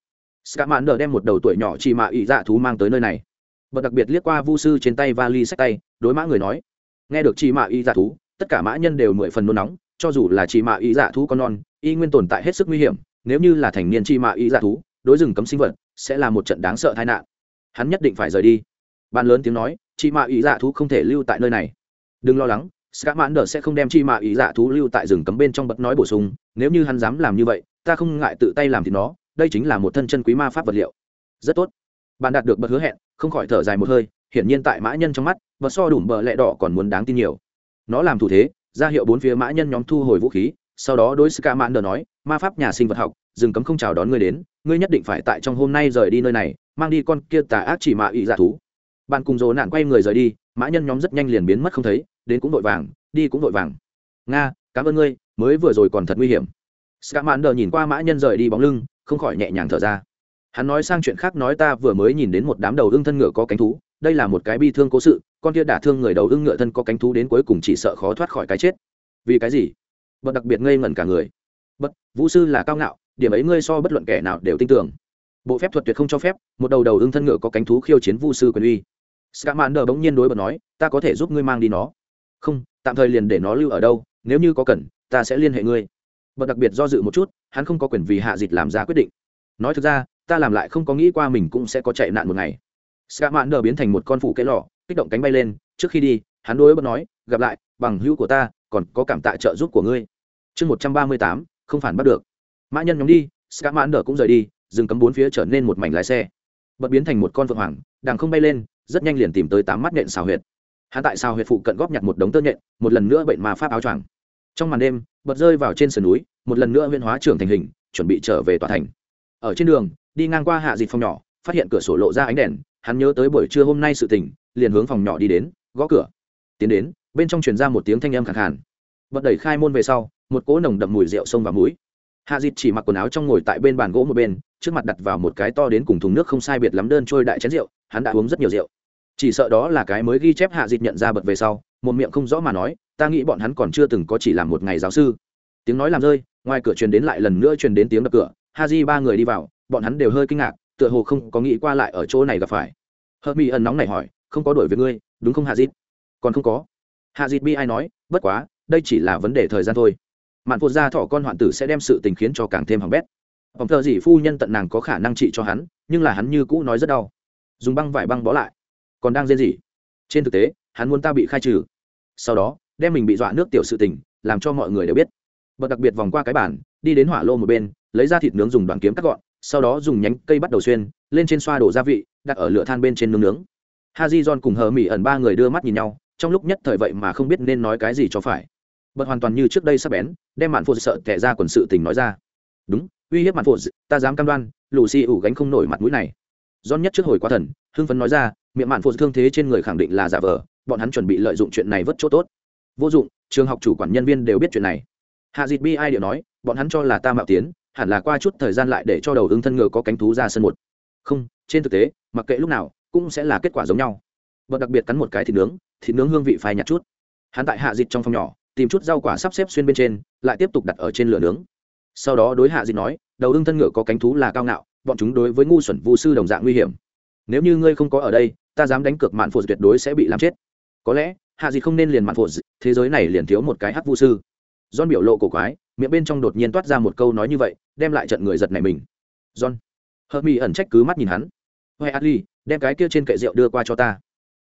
Scamander đem một đầu tuổi nhỏ chỉ ma y dạ thú mang tới nơi này. Bật đặc biệt liếc qua vu sư trên tay vali sách tay, đối mã người nói, nghe được chi ma y dạ thú, tất cả mã nhân đều mười phần nôn nóng, cho dù là chi ma y dạ thú con non, y nguyên tồn tại hết sức nguy hiểm nếu như là thành niên chi mạ y dạ thú đối rừng cấm sinh vật sẽ là một trận đáng sợ tai nạn hắn nhất định phải rời đi ban lớn tiếng nói chi mạ y dạ thú không thể lưu tại nơi này đừng lo lắng Scamander sẽ không đem chi mạ ý dạ thú lưu tại rừng cấm bên trong bật nói bổ sung, nếu như hắn dám làm như vậy, ta không ngại tự tay làm thì nó, đây chính là một thân chân quý ma pháp vật liệu. Rất tốt. Bạn đạt được bật hứa hẹn, không khỏi thở dài một hơi, hiển nhiên tại mã nhân trong mắt, bật so đủ bờ lẹ đỏ còn muốn đáng tin nhiều. Nó làm thủ thế, ra hiệu bốn phía mã nhân nhóm thu hồi vũ khí, sau đó đối Scamander nói, ma pháp nhà sinh vật học, rừng cấm không chào đón ngươi đến, ngươi nhất định phải tại trong hôm nay rời đi nơi này, mang đi con kia tà ác chỉ mạ ị dạ thú. Bạn cùng dồ nạn quay người rời đi, mã nhân nhóm rất nhanh liền biến mất không thấy, đến cũng vội vàng đi cũng vội vàng. Nga cảm ơn ngươi mới vừa rồi còn thật nguy hiểm. Scamander nhìn qua mã nhân rời đi bóng lưng không khỏi nhẹ nhàng thở ra. Hắn nói sang chuyện khác nói ta vừa mới nhìn đến một đám đầu ưng thân ngựa có cánh thú đây là một cái bi thương cố sự con kia đả thương người đầu ưng ngựa thân có cánh thú đến cuối cùng chỉ sợ khó thoát khỏi cái chết. Vì cái gì? Bật đặc biệt ngây ngẩn cả người. Bất vũ sư là cao ngạo, điểm ấy ngươi so bất luận kẻ nào đều tin tưởng. Bộ phép thuật tuyệt không cho phép, một đầu đầu ưng thân ngựa có cánh thú khiêu chiến vũ sư quyền uy. Scamander bỗng nhiên đối bật nói, ta có thể giúp ngươi mang đi nó. Không, tạm thời liền để nó lưu ở đâu, nếu như có cần, ta sẽ liên hệ ngươi. Bật đặc biệt do dự một chút, hắn không có quyền vì hạ dịch làm ra quyết định. Nói thực ra, ta làm lại không có nghĩ qua mình cũng sẽ có chạy nạn một ngày. Ska mạn đờ biến thành một con phụ kẽ lò, kích động cánh bay lên, trước khi đi, hắn đối bật nói, gặp lại, bằng hữu của ta còn có cảm tạ trợ giúp của ngươi. Chương một trăm ba mươi tám, không phản bắt được. Mã nhân nhóm đi scam mãn đờ cũng rời đi dừng cấm bốn phía trở nên một mảnh lái xe. Bật biến thành một con vượng hoàng đàng không bay lên, rất nhanh liền tìm tới tám mắt nện xào huyệt. Hắn tại sao huyệt phụ cận góp nhặt một đống tơ nhện, một lần nữa bệnh ma pháp áo choàng. Trong màn đêm, bật rơi vào trên sườn núi, một lần nữa huyên hóa trưởng thành hình, chuẩn bị trở về tòa thành. Ở trên đường, đi ngang qua hạ dịch phòng nhỏ, phát hiện cửa sổ lộ ra ánh đèn, hắn nhớ tới buổi trưa hôm nay sự tình, liền hướng phòng nhỏ đi đến, gõ cửa. Tiến đến bên trong truyền ra một tiếng thanh âm khẳng hẳn bật đẩy khai môn về sau, một cỗ nồng đậm mùi rượu xông vào mũi. Hạ dịp chỉ mặc quần áo trong ngồi tại bên bàn gỗ một bên, trước mặt đặt vào một cái to đến cùng thùng nước không sai biệt lắm đơn trôi đại chén rượu, hắn đã uống rất nhiều rượu. Chỉ sợ đó là cái mới ghi chép hạ dịch nhận ra bật về sau, một miệng không rõ mà nói, ta nghĩ bọn hắn còn chưa từng có chỉ làm một ngày giáo sư. Tiếng nói làm rơi, ngoài cửa truyền đến lại lần nữa truyền đến tiếng đập cửa. Ha di ba người đi vào, bọn hắn đều hơi kinh ngạc, tựa hồ không có nghĩ qua lại ở chỗ này gặp phải. Hớt mi ẩn nóng này hỏi, không có đổi với ngươi, đúng không hạ dịp còn không có hạ dịt bi ai nói, bất quá, đây chỉ là vấn đề thời gian thôi. Mạn phụt ra thọ con hoạn tử sẽ đem sự tình khiến cho càng thêm hỏng bét. Ông thợ gì phu nhân tận nàng có khả năng trị cho hắn, nhưng là hắn như cũ nói rất đau. Dùng băng vải băng bó lại. Còn đang rên gì trên thực tế, hắn muốn ta bị khai trừ. Sau đó, đem mình bị dọa nước tiểu sự tình, làm cho mọi người đều biết. Bật đặc biệt vòng qua cái bản đi đến hỏa lô một bên, lấy ra thịt nướng dùng đoạn kiếm cắt gọn, sau đó dùng nhánh cây bắt đầu xuyên, lên trên xoa đổ gia vị, đặt ở lửa than bên trên nướng nướng. Ha di john cùng hờ mỹ ẩn ba người đưa mắt nhìn nhau trong lúc nhất thời vậy mà không biết nên nói cái gì cho phải. Bật hoàn toàn như trước đây sắp bén, đem mạn phụ sợ tệ ra quần sự tình nói ra. Đúng, uy hiếp mạn phụ, ta dám cam đoan lù xì ủ gánh không nổi mặt mũi này. John nhất trước hồi quá thần, hưng phấn nói ra, miệng mạn phụ thương thế trên người khẳng định là giả vờ, bọn hắn chuẩn bị lợi dụng chuyện này vớt chỗ tốt. Vô dụng, trường học chủ quản nhân viên đều biết chuyện này. Hạ dịt bi ai điệu nói, bọn hắn cho là ta mạo tiến, hẳn là qua chút thời gian lại để cho đầu ứng thân ngựa có cánh thú ra sân một. Không, trên thực tế, mặc kệ lúc nào, cũng sẽ là kết quả giống nhau bọn đặc biệt cắn một cái thịt nướng thịt nướng hương vị phai nhạt chút hắn tại hạ dịt trong phòng nhỏ tìm chút rau quả sắp xếp xuyên bên trên lại tiếp tục đặt ở trên lửa nướng sau đó đối hạ dịt nói đầu đương thân ngựa có cánh thú là cao ngạo bọn chúng đối với ngu xuẩn vu sư đồng dạng nguy hiểm nếu như ngươi không có ở đây ta dám đánh cược mạn phụ tuyệt đối sẽ bị làm chết có lẽ hạ gì không nên liền mạn phụ thế giới này liền thiếu một cái hắc vu sư John biểu lộ cổ quái, miệng bên trong đột nhiên toát ra một câu nói như vậy, đem lại trận người giật này mình. John. Hermi ẩn trách cứ mắt nhìn hắn. Hoài Adli, đem cái kia trên kệ rượu đưa qua cho ta.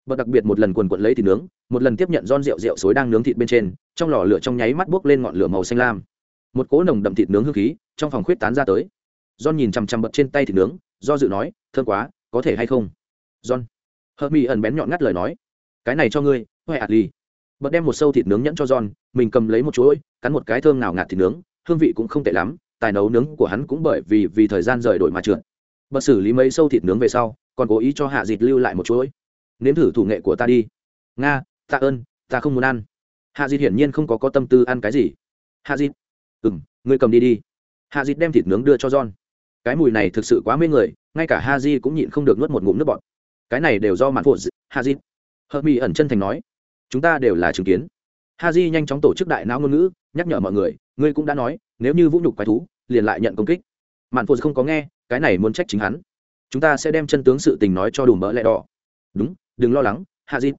Bật đặc biệt một lần quần quật lấy thịt nướng, một lần tiếp nhận giòn rượu rượu xối đang nướng thịt bên trên, trong lò lửa trong nháy mắt bốc lên ngọn lửa màu xanh lam. Một cỗ nồng đậm thịt nướng hương khí, trong phòng khuyết tán ra tới. Giòn nhìn chằm chằm bật trên tay thịt nướng, do dự nói, thơm quá, có thể hay không? Giòn. Hợp mỹ ẩn bén nhọn ngắt lời nói cái này cho ngươi hoài Atli." bật đem một sâu thịt nướng nhẫn cho Giòn, mình cầm lấy một chuỗi cắn một cái thơm nào ngạt thịt nướng hương vị cũng không tệ lắm tài nấu nướng của hắn cũng bởi vì vì thời gian rời đổi mà trượt bật xử lý mấy sâu thịt nướng về sau còn cố ý cho hạ Dịch lưu lại một chuỗi nếm thử thủ nghệ của ta đi. Nga tạ ơn ta không muốn ăn. Hạ dịt hiển nhiên không có có tâm tư ăn cái gì. Hạ dịt. Ừ m ngươi cầm đi đi. Hạ dịt đem thịt nướng đưa cho john. Cái mùi này thực sự quá mê người ngay cả ha di cũng nhịn không được nuốt một ngụm nước bọt. Cái này đều do mạn phụ Di, hợp mỹ ẩn chân thành nói. Chúng ta đều là chứng kiến. Haji nhanh chóng tổ chức đại não ngôn ngữ nhắc nhở mọi người ngươi cũng đã nói nếu như vũ nhục quái thú liền lại nhận công kích. Mạn phụ không có nghe cái này muốn trách chính hắn. Chúng ta sẽ đem chân tướng sự tình nói cho đủ mỡ lẹ đỏ. Đúng đừng lo lắng hazit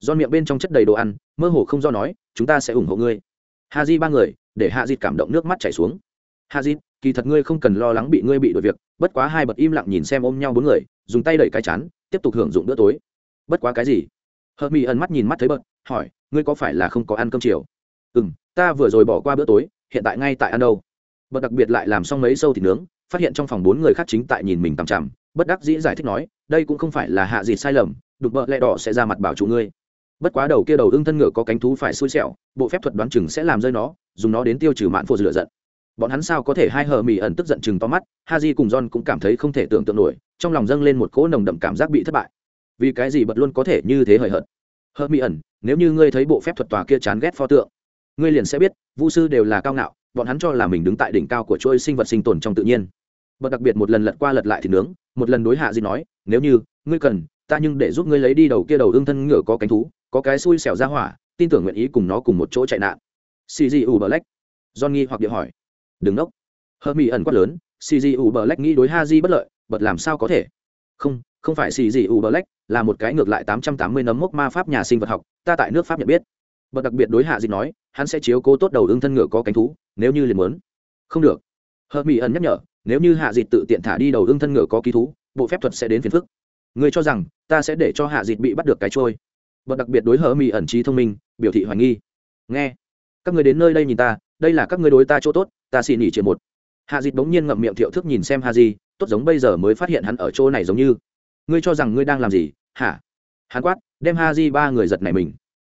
do miệng bên trong chất đầy đồ ăn, mơ hồ không do nói, chúng ta sẽ ủng hộ ngươi. Ha di ba người, để hạ di cảm động nước mắt chảy xuống. Hạ di, kỳ thật ngươi không cần lo lắng bị ngươi bị đuổi việc, bất quá hai bật im lặng nhìn xem ôm nhau bốn người, dùng tay đẩy cái chán, tiếp tục hưởng dụng bữa tối. Bất quá cái gì? Hờ mỹ ẩn mắt nhìn mắt thấy bật, hỏi, ngươi có phải là không có ăn cơm chiều? Ừ m ta vừa rồi bỏ qua bữa tối, hiện tại ngay tại ăn đâu. Bật đặc biệt lại làm xong mấy sâu thịt nướng, phát hiện trong phòng bốn người khác chính tại nhìn mình tằm chằm, bất đắc dĩ giải thích nói đây cũng không phải là hạ gì sai lầm, đục bợ lẹ đỏ sẽ ra mặt bảo chủ ngươi. Bất quá đầu kia đầu ưng thân ngựa có cánh thú phải xui xẻo, bộ phép thuật đoán chừng sẽ làm rơi nó, dùng nó đến tiêu trừ mạn phô lựa giận. Bọn hắn sao có thể hai hờ mỹ ẩn tức giận chừng to mắt ha di cùng john cũng cảm thấy không thể tưởng tượng nổi, trong lòng dâng lên một cỗ nồng đậm cảm giác bị thất bại. Vì cái gì bật luôn có thể như thế hời hợt? Hờ mỹ ẩn, nếu như ngươi thấy bộ phép thuật tòa kia chán ghét pho tượng, ngươi liền sẽ biết vũ sư đều là cao ngạo, bọn hắn cho là mình đứng tại đỉnh cao của trôi sinh vật sinh tồn trong tự nhiên bật đặc biệt một lần lật qua lật lại thì nướng, một lần đối hạ di nói, nếu như ngươi cần, ta nhưng để giúp ngươi lấy đi đầu kia đầu ương thân ngựa có cánh thú, có cái xui xẻo ra hỏa, tin tưởng nguyện ý cùng nó cùng một chỗ chạy nạn. Cgu black john nghi hoặc điện hỏi. Đừng nốc. Hơ mỹ ẩn quát lớn cgu black nghĩ đối ha di bất lợi, bật làm sao có thể? Không không phải cgu black là một cái ngược lại tám trăm tám mươi nấm mốc ma pháp nhà sinh vật học, ta tại nước pháp nhận biết. Bật đặc biệt đối hạ di nói, hắn sẽ chiếu cố tốt đầu ương thân ngựa có cánh thú, nếu như liền muốn. Không được. Hơ mỹ ẩn nhắc nhở nếu như hạ dịt tự tiện thả đi đầu ưng thân ngựa có ký thú, bộ phép thuật sẽ đến phiền phức. Ngươi cho rằng, ta sẽ để cho hạ dịt bị bắt được cái trôi. Bật đặc biệt đối Hở mỹ ẩn trí thông minh, biểu thị hoài nghi. Nghe. Các người đến nơi đây nhìn ta, đây là các người đối ta chỗ tốt, ta xin nghỉ chuyện một. Hạ dịt bỗng nhiên ngậm miệng thiệu thức nhìn xem ha di tốt giống bây giờ mới phát hiện hắn ở chỗ này giống như. Ngươi cho rằng ngươi đang làm gì? Hả? Hắn quát, đem ha di ba người giật này mình.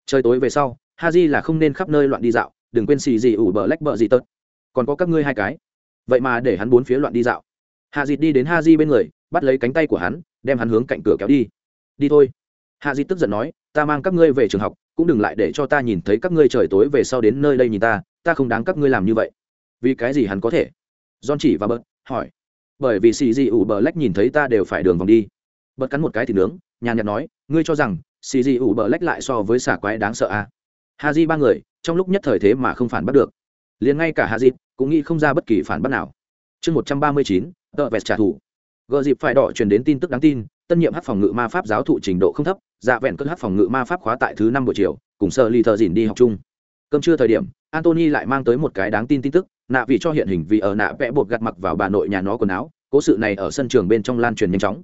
Trời tối về sau ha di là không nên khắp nơi loạn đi dạo, đừng quên xì gì ủ bờ lách bờ gì tớt còn có các ngươi hai cái vậy mà để hắn bốn phía loạn đi dạo. Hạ dịt đi đến ha di bên người, bắt lấy cánh tay của hắn, đem hắn hướng cạnh cửa kéo đi. Đi thôi. Hạ dịt tức giận nói, ta mang các ngươi về trường học, cũng đừng lại để cho ta nhìn thấy các ngươi trời tối về sau đến nơi đây nhìn ta ta không đáng các ngươi làm như vậy. Vì cái gì hắn có thể? John chỉ và bớt hỏi. Bởi vì xì dị ủ bờ lách nhìn thấy ta đều phải đường vòng đi. Bớt cắn một cái thì nướng, nhàn nhạt nói, ngươi cho rằng, xì dị ủ bờ lách lại so với xà quái đáng sợ à. ha di ba người, trong lúc nhất thời thế mà không phản bắt được liền ngay cả hạ dịp cũng nghĩ không ra bất kỳ phản bác nào. Chương một trăm ba mươi chín tờ vẹt trả thù. Gợ dịp phải đỏ truyền đến tin tức đáng tin, tân nhiệm hát phòng ngự ma pháp giáo thụ trình độ không thấp dạ vẹn cất hát phòng ngự ma pháp khóa tại thứ năm buổi chiều, cùng sợ lì thợ dìn đi học chung. Cơm trưa thời điểm antony lại mang tới một cái đáng tin tin tức, nạ vì cho hiện hình vì ở nạ vẽ bột gặt mặc vào bà nội nhà nó quần áo, cố sự này ở sân trường bên trong lan truyền nhanh chóng.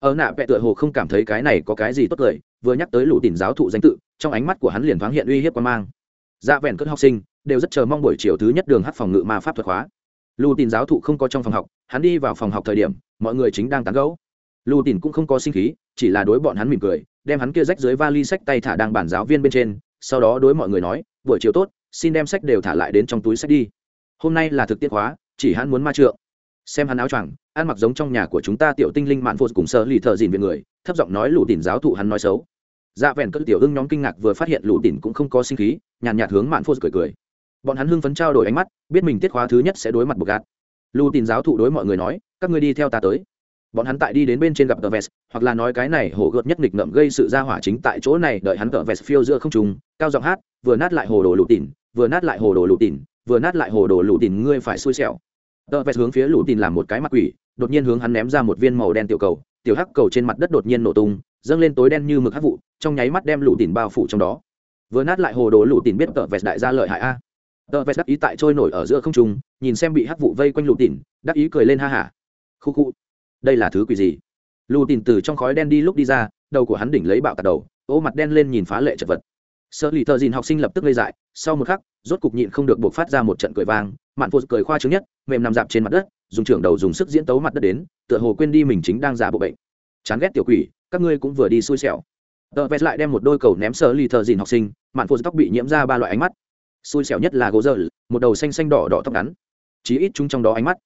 Ở nạ vẽ tựa hồ không cảm thấy cái này có cái gì tốt cười vừa nhắc tới lũ tìm giáo thụ danh tự, trong ánh mắt của hắn liền thoáng hiện uy hiếp quan mang. Dạ vẹn cất học sinh đều rất chờ mong buổi chiều thứ nhất đường hát phòng ngự ma pháp thuật khóa. Lù tin giáo thụ không có trong phòng học, hắn đi vào phòng học thời điểm, mọi người chính đang tán gẫu. Lù tin cũng không có sinh khí, chỉ là đối bọn hắn mỉm cười, đem hắn kia rách dưới vali sách tay thả đang bản giáo viên bên trên, sau đó đối mọi người nói, buổi chiều tốt, xin đem sách đều thả lại đến trong túi sách đi. Hôm nay là thực tiết khóa, chỉ hắn muốn ma trượng. Xem hắn áo choàng, ăn mặc giống trong nhà của chúng ta tiểu tinh linh mạn phô cùng sơ lì thợ dìn về người, thấp giọng nói lù tìm giáo thụ hắn nói xấu. Dạ vẹn cất tiểu ưng nhóm kinh ngạc vừa phát hiện lù tìm cũng không có sinh khí, nhàn nhạt hướng mạn phô cười cười bọn hắn hưng phấn trao đổi ánh mắt, biết mình tiết khóa thứ nhất sẽ đối mặt bột gạt. Lù tin giáo thụ đối mọi người nói, các ngươi đi theo ta tới. Bọn hắn tại đi đến bên trên gặp tờ vest, hoặc là nói cái này hổ gợt nhất nghịch ngợm gây sự ra hỏa chính tại chỗ này đợi hắn tờ vest phiêu giữa không trùng cao giọng hát, vừa nát lại hồ đồ lụ tỉn vừa nát lại hồ đồ lụ tỉn vừa nát lại hồ đồ lụ tỉn ngươi phải xui xẻo. Tờ vest hướng phía lụ tỉn làm một cái mặt quỷ, đột nhiên hướng hắn ném ra một viên màu đen tiểu cầu, tiểu hắc cầu trên mặt đất đột nhiên nổ tung, dâng lên tối đen như mực hắc vụ, trong nháy mắt đem lụ tỉn bao phủ trong đó. Vừa nát lại hồ đồ lụ tỉn biết tờ vest đại gia lợi hại a tờ vest đắc ý tại trôi nổi ở giữa không trung, nhìn xem bị hắc vụ vây quanh lụ tỉn đắc ý cười lên ha hả. Khu khu. Đây là thứ quỷ gì? Lù tỉn từ trong khói đen đi lúc đi ra, đầu của hắn đỉnh lấy bạo tạt đầu, ô mặt đen lên nhìn phá lệ chật vật. Sợ lì thợ dìn học sinh lập tức lây dại, sau một khắc, rốt cục nhịn không được buộc phát ra một trận cười vang, mạn phụ cười khoa chứng nhất, mềm nằm dạp trên mặt đất, dùng trưởng đầu dùng sức diễn tấu mặt đất đến, tựa hồ quên đi mình chính đang giả bộ bệnh. Chán ghét tiểu quỷ, các ngươi cũng vừa đi xui xẻo. Tờ vest lại đem một đôi cầu ném sợ lì thợ dìn học sinh, mạn phụ tóc bị nhiễm ra ba loại ánh mắt xui xẻo nhất là gỗ dơ một đầu xanh xanh đỏ đỏ tóc ngắn. Chí ít chúng trong đó ánh mắt.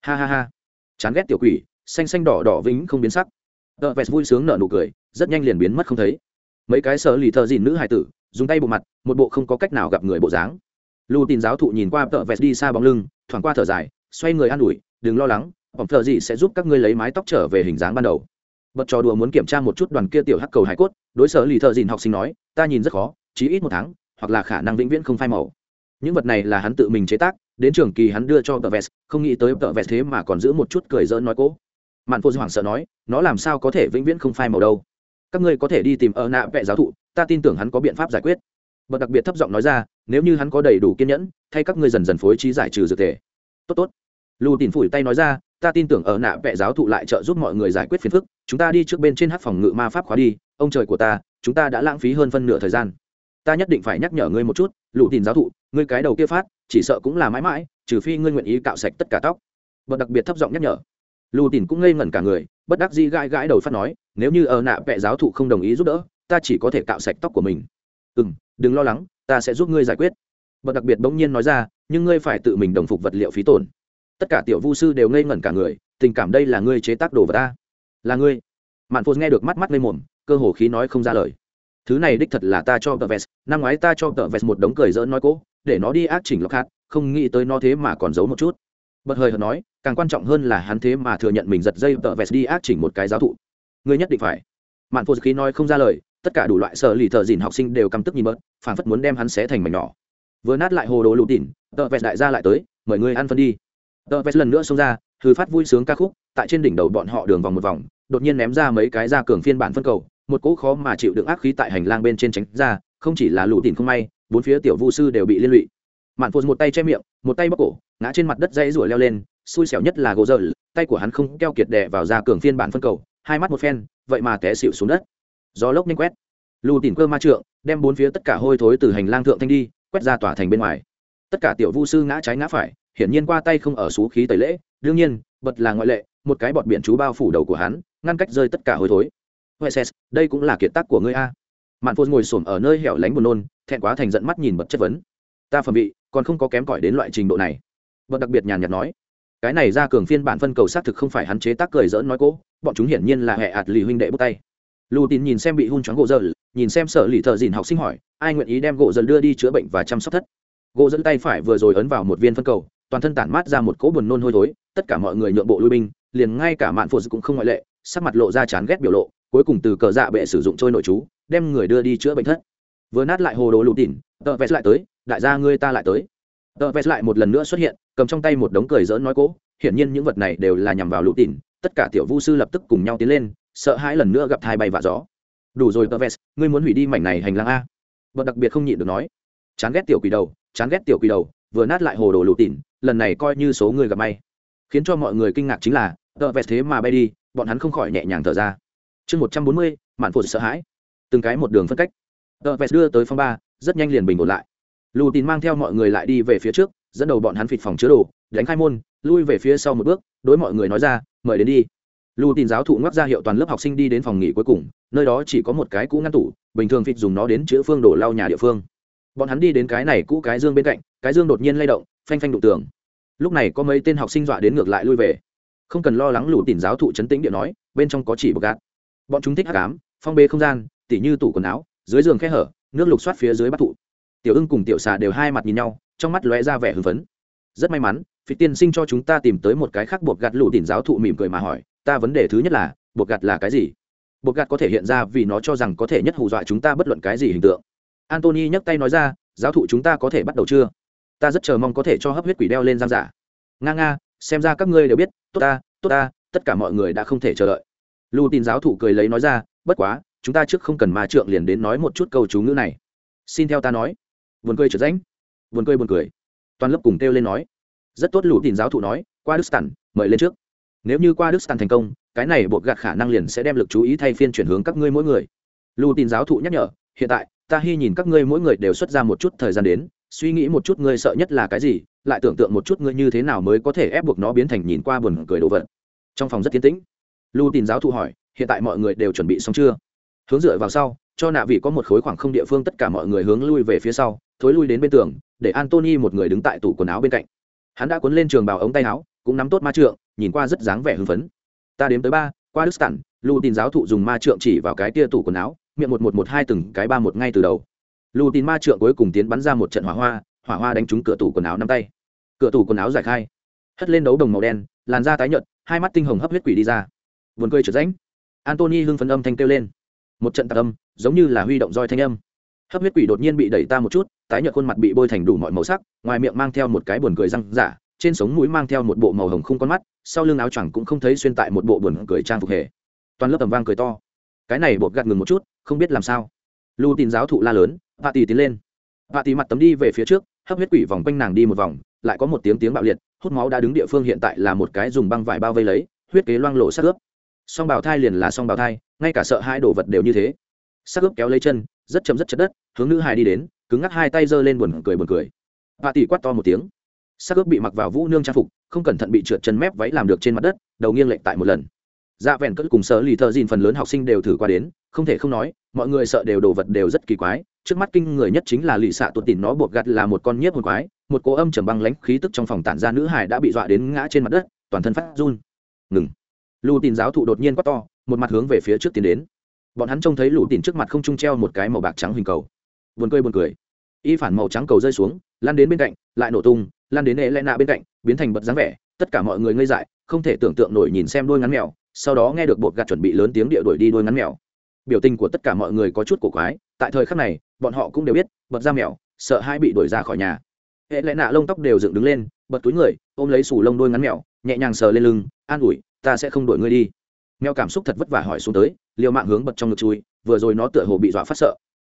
Ha ha ha. Chán ghét tiểu quỷ, xanh xanh đỏ đỏ vĩnh không biến sắc. Tờ vest vui sướng nở nụ cười, rất nhanh liền biến mất không thấy. Mấy cái sợ lì thợ dìn nữ hải tử, dùng tay bộ mặt, một bộ không có cách nào gặp người bộ dáng. Lưu tin giáo thụ nhìn qua tờ vest đi xa bóng lưng, thoảng qua thở dài, xoay người an ủi, đừng lo lắng bỏng thợ gì sẽ giúp các ngươi lấy mái tóc trở về hình dáng ban đầu. Bật trò đùa muốn kiểm tra một chút đoàn kia tiểu hắc cầu hải cốt, đối sở lì thợ dìn học sinh nói, ta nhìn rất khó, chí ít một tháng hoặc là khả năng vĩnh viễn không phai màu. Những vật này là hắn tự mình chế tác, đến trường kỳ hắn đưa cho tờ vest, không nghĩ tới tờ vest thế mà còn giữ một chút cười dỡn nói cố. Mạn phô hoảng sợ nói, nó làm sao có thể vĩnh viễn không phai màu đâu? Các ngươi có thể đi tìm ở nạ vẽ giáo thụ, ta tin tưởng hắn có biện pháp giải quyết. Bất đặc biệt thấp giọng nói ra, nếu như hắn có đầy đủ kiên nhẫn, thay các ngươi dần dần phối trí giải trừ dược thể tốt tốt. Lù tìm phủi tay nói ra, ta tin tưởng ở nạ vẽ giáo thụ lại trợ giúp mọi người giải quyết phiền phức, chúng ta đi trước bên trên hát phòng ngự ma pháp khóa đi, ông trời của ta, chúng ta đã lãng phí hơn phân nửa thời gian ta nhất định phải nhắc nhở ngươi một chút lù tìm giáo thụ, ngươi cái đầu kia phát, chỉ sợ cũng là mãi mãi, trừ phi ngươi nguyện ý cạo sạch tất cả tóc. Và đặc biệt thấp giọng nhắc nhở. Lù tìm cũng ngây ngẩn cả người, bất đắc dĩ gãi gãi đầu phát nói, nếu như ở nạ vẽ giáo thụ không đồng ý giúp đỡ, ta chỉ có thể cạo sạch tóc của mình. Ừ m đừng lo lắng, ta sẽ giúp ngươi giải quyết. Và đặc biệt bỗng nhiên nói ra, nhưng ngươi phải tự mình đồng phục vật liệu phí tổn. Tất cả tiểu vu sư đều ngây ngẩn cả người, tình cảm đây là ngươi chế tác đồ vật ta. Là ngươi. Mạn phô nghe được mắt mắt ngây mồm cơ hồ khí nói không ra lời. Thứ này đích thật là ta cho vest năm ngoái ta cho tờ vest một đống cười dỡn nói cố, để nó đi ác chỉnh lọc hạt, không nghĩ tới nó thế mà còn giấu một chút. Bật hơi hợt nói, càng quan trọng hơn là hắn thế mà thừa nhận mình giật dây tờ vest đi ác chỉnh một cái giáo thụ. Ngươi nhất định phải. Mạn phô khí nói không ra lời, tất cả đủ loại sở lì thợ dìn học sinh đều căm tức nhìn bớt, phản phất muốn đem hắn xé thành mảnh nhỏ. Vừa nát lại hồ đồ lụt tỉn tờ vest đại gia lại tới, mời ngươi ăn phân đi. Tờ vest lần nữa xông ra thư phát vui sướng ca khúc, tại trên đỉnh đầu bọn họ đường vòng một vòng, đột nhiên ném ra mấy cái ra cường phiên bản phân cầu, một cỗ khó mà chịu đựng ác khí tại hành lang bên trên tránh ra không chỉ là lũ tỉn không may bốn phía tiểu vu sư đều bị liên lụy. Mạn phụt một tay che miệng một tay bóc cổ ngã trên mặt đất dây rủa leo lên xui xẻo nhất là gỗ dở. tay của hắn không keo kiệt đè vào ra cường phiên bản phân cầu hai mắt một phen vậy mà té xịu xuống đất. Gió lốc nhanh quét. Lù tỉn cơ ma trượng đem bốn phía tất cả hôi thối từ hành lang thượng thanh đi quét ra tỏa thành bên ngoài. Tất cả tiểu vu sư ngã trái ngã phải hiển nhiên qua tay không ở xú khí tẩy lễ đương nhiên bật là ngoại lệ một cái bọt biển chú bao phủ đầu của hắn ngăn cách rơi tất cả hôi thối. Hueses, đây cũng là kiệt tác của ngươi a mạn phô ngồi xổm ở nơi hẻo lánh buồn nôn, thẹn quá thành giận mắt nhìn bật chất vấn. Ta phẩm vị, còn không có kém cỏi đến loại trình độ này. Bật đặc biệt nhàn nhạt nói. Cái này ra cường phiên bản phân cầu xác thực không phải hắn chế tác cười dỡn nói cố, bọn chúng hiển nhiên là hệ ạt lì huynh đệ bước tay. Lù tín nhìn xem bị hun choáng gỗ dơ nhìn xem sở lì thợ dìn học sinh hỏi, ai nguyện ý đem gỗ dần đưa đi chữa bệnh và chăm sóc thất? Gỗ dẫn tay phải vừa rồi ấn vào một viên phân cầu, toàn thân tản mát ra một cỗ buồn nôn hôi thối, tất cả mọi người nhượng bộ lui binh, liền ngay cả mạn phụ cũng không ngoại lệ, sắc mặt lộ ra chán ghét biểu lộ, cuối cùng từ cờ dạ bệ sử dụng trôi nội chú đem người đưa đi chữa bệnh thất. Vừa nát lại hồ đồ lụt tỉn tợ vest lại tới, đại gia ngươi ta lại tới. Tợ vest lại một lần nữa xuất hiện, cầm trong tay một đống cười dỡn nói cỗ hiển nhiên những vật này đều là nhằm vào lụt tỉn tất cả tiểu vu sư lập tức cùng nhau tiến lên, sợ hãi lần nữa gặp thai bay và gió. Đủ rồi tợ vest ngươi muốn hủy đi mảnh này hành lang a? Bậc đặc biệt không nhịn được nói. Chán ghét tiểu quỷ đầu, chán ghét tiểu quỷ đầu, vừa nát lại hồ đồ lụt tỉn lần này coi như số người gặp may. Khiến cho mọi người kinh ngạc chính là tợ vest thế mà bay đi, bọn hắn không khỏi nhẹ nhàng thở ra. Chương một trăm bốn mươi, mạn phụ sợ hãi từng cái một đường phân cách. Tợ vest đưa tới phong ba, rất nhanh liền bình ổn lại. Lù tín mang theo mọi người lại đi về phía trước, dẫn đầu bọn hắn phịt phòng chứa đồ, đánh khai môn, lui về phía sau một bước, đối mọi người nói ra, mời đến đi. Lù tín giáo thụ ngoắc ra hiệu toàn lớp học sinh đi đến phòng nghỉ cuối cùng, nơi đó chỉ có một cái cũ ngăn tủ, bình thường phịt dùng nó đến chữ phương đổ lau nhà địa phương. Bọn hắn đi đến cái này cũ cái dương bên cạnh, cái dương đột nhiên lay động, phanh phanh đụng tường. Lúc này có mấy tên học sinh dọa đến ngược lại lui về. Không cần lo lắng lù Tín giáo thụ chấn tĩnh điện nói, bên trong có chỉ bột gạt. Bọn chúng thích hát cám phong bê không gian tỉ như tủ quần áo, dưới giường khe hở, nước lục xoát phía dưới bắt thụ tiểu ưng cùng tiểu xà đều hai mặt nhìn nhau, trong mắt lóe ra vẻ hưng phấn. Rất may mắn phi tiên sinh cho chúng ta tìm tới một cái khác buộc gạt lù đỉnh giáo thụ mỉm cười mà hỏi, ta vấn đề thứ nhất là, buộc gạt là cái gì? Buộc gạt có thể hiện ra vì nó cho rằng có thể nhất hù dọa chúng ta bất luận cái gì hình tượng. Antony nhấc tay nói ra, giáo thụ chúng ta có thể bắt đầu chưa? Ta rất chờ mong có thể cho hấp huyết quỷ đeo lên giam giả. Nga nga, xem ra các ngươi đều biết, tốt ta tốt ta, tất cả mọi người đã không thể chờ đợi. Lù tin giáo thụ cười lấy nói ra, bất quá chúng ta trước không cần ma trượng liền đến nói một chút câu chú ngữ này. Xin theo ta nói. Vườn cười trở ránh vườn cười buồn cười. Toàn lớp cùng kêu lên nói. Rất tốt, lũ tin giáo thụ nói, qua đức tản mời lên trước. Nếu như qua đức tản thành công, cái này bột gạt khả năng liền sẽ đem lực chú ý thay phiên chuyển hướng các ngươi mỗi người. Lũ tin giáo thụ nhắc nhở, hiện tại, ta hy nhìn các ngươi mỗi người đều xuất ra một chút thời gian đến, suy nghĩ một chút ngươi sợ nhất là cái gì, lại tưởng tượng một chút ngươi như thế nào mới có thể ép buộc nó biến thành nhìn qua buồn cười đồ vật. Trong phòng rất tiến tĩnh. Lưu tin giáo thụ hỏi, hiện tại mọi người đều chuẩn bị xong chưa? Hướng dựa vào sau, cho nạ vị có một khối khoảng không địa phương tất cả mọi người hướng lui về phía sau, thối lui đến bên tường, để antony một người đứng tại tủ quần áo bên cạnh. Hắn đã cuốn lên trường bào ống tay áo, cũng nắm tốt ma trượng, nhìn qua rất dáng vẻ hưng phấn. Ta đếm tới ba, qua đức tản lưu tin giáo thụ dùng ma trượng chỉ vào cái tia tủ quần áo, miệng một một một hai từng cái ba một ngay từ đầu. Lu tin ma trượng cuối cùng tiến bắn ra một trận hỏa hoa hỏa hoa đánh trúng cửa tủ quần áo năm tay. Cửa tủ quần áo giải khai. Hất lên đấu đồng màu đen, làn da tái nhợt, hai mắt tinh hồng hấp huyết quỷ đi ra. Vườn cười trượt ránh antony hưng phấn âm thanh kêu lên một trận tạc âm, giống như là huy động roi thanh âm. Hấp huyết quỷ đột nhiên bị đẩy ta một chút, tái nhợt khuôn mặt bị bôi thành đủ mọi màu sắc, ngoài miệng mang theo một cái buồn cười răng giả trên sống mũi mang theo một bộ màu hồng không con mắt, sau lưng áo choàng cũng không thấy xuyên tại một bộ buồn cười trang phục hề. Toàn lớp tầm vang cười to. Cái này bột gạt ngừng một chút, không biết làm sao. Lưu tin giáo thụ la lớn, vạ tì tiến lên. Vạ tì mặt tấm đi về phía trước, hấp huyết quỷ vòng quanh nàng đi một vòng, lại có một tiếng tiếng bạo liệt, hút máu đã đứng địa phương hiện tại là một cái dùng băng vải bao vây lấy, huyết kế loang lộ sát ướp. Song bào thai liền là song bào thai ngay cả sợ hai đồ vật đều như thế. Sắc ướp kéo lấy chân, rất chấm rất chất đất, hướng nữ hài đi đến, cứng ngắc hai tay giơ lên buồn cười buồn cười. Bà tỷ quát to một tiếng. Sắc ướp bị mặc vào vũ nương trang phục, không cẩn thận bị trượt chân mép váy làm được trên mặt đất, đầu nghiêng lệch tại một lần. Dạ vẹn cất cùng sở lì thợ dìn phần lớn học sinh đều thử qua đến, không thể không nói, mọi người sợ đều đồ vật đều rất kỳ quái. Trước mắt kinh người nhất chính là lì xạ tuột tỉn nó buộc gặt là một con nhiếp hồn quái, một cô âm trầm băng lãnh khí tức trong phòng tản ra nữ hải đã bị dọa đến ngã trên mặt đất, toàn thân phát run. Ngừng. Lù tin giáo thụ đột nhiên quát to một mặt hướng về phía trước tiến đến. Bọn hắn trông thấy lũ tìm trước mặt không trung treo một cái màu bạc trắng hình cầu. Buồn cười buồn cười. Y phản màu trắng cầu rơi xuống lan đến bên cạnh, lại nổ tung lan đến ế lẽ nạ bên cạnh, biến thành bật dáng vẻ. Tất cả mọi người ngây dại, không thể tưởng tượng nổi nhìn xem đôi ngắn mèo, sau đó nghe được bột gạt chuẩn bị lớn tiếng địa đuổi đi đôi ngắn mèo. Biểu tình của tất cả mọi người có chút cổ quái, tại thời khắc này, bọn họ cũng đều biết, bật ra mèo, sợ hai bị đuổi ra khỏi nhà. Hệ lẽ nạ lông tóc đều dựng đứng lên, bật túi người, ôm lấy sủ lông đôi ngắn mèo, nhẹ nhàng sờ lên lưng, an ủi, ta sẽ không đuổi ngươi đi mèo cảm xúc thật vất vả hỏi xuống tới, liều mạng hướng bật trong ngực chui, vừa rồi nó tựa hồ bị dọa phát sợ.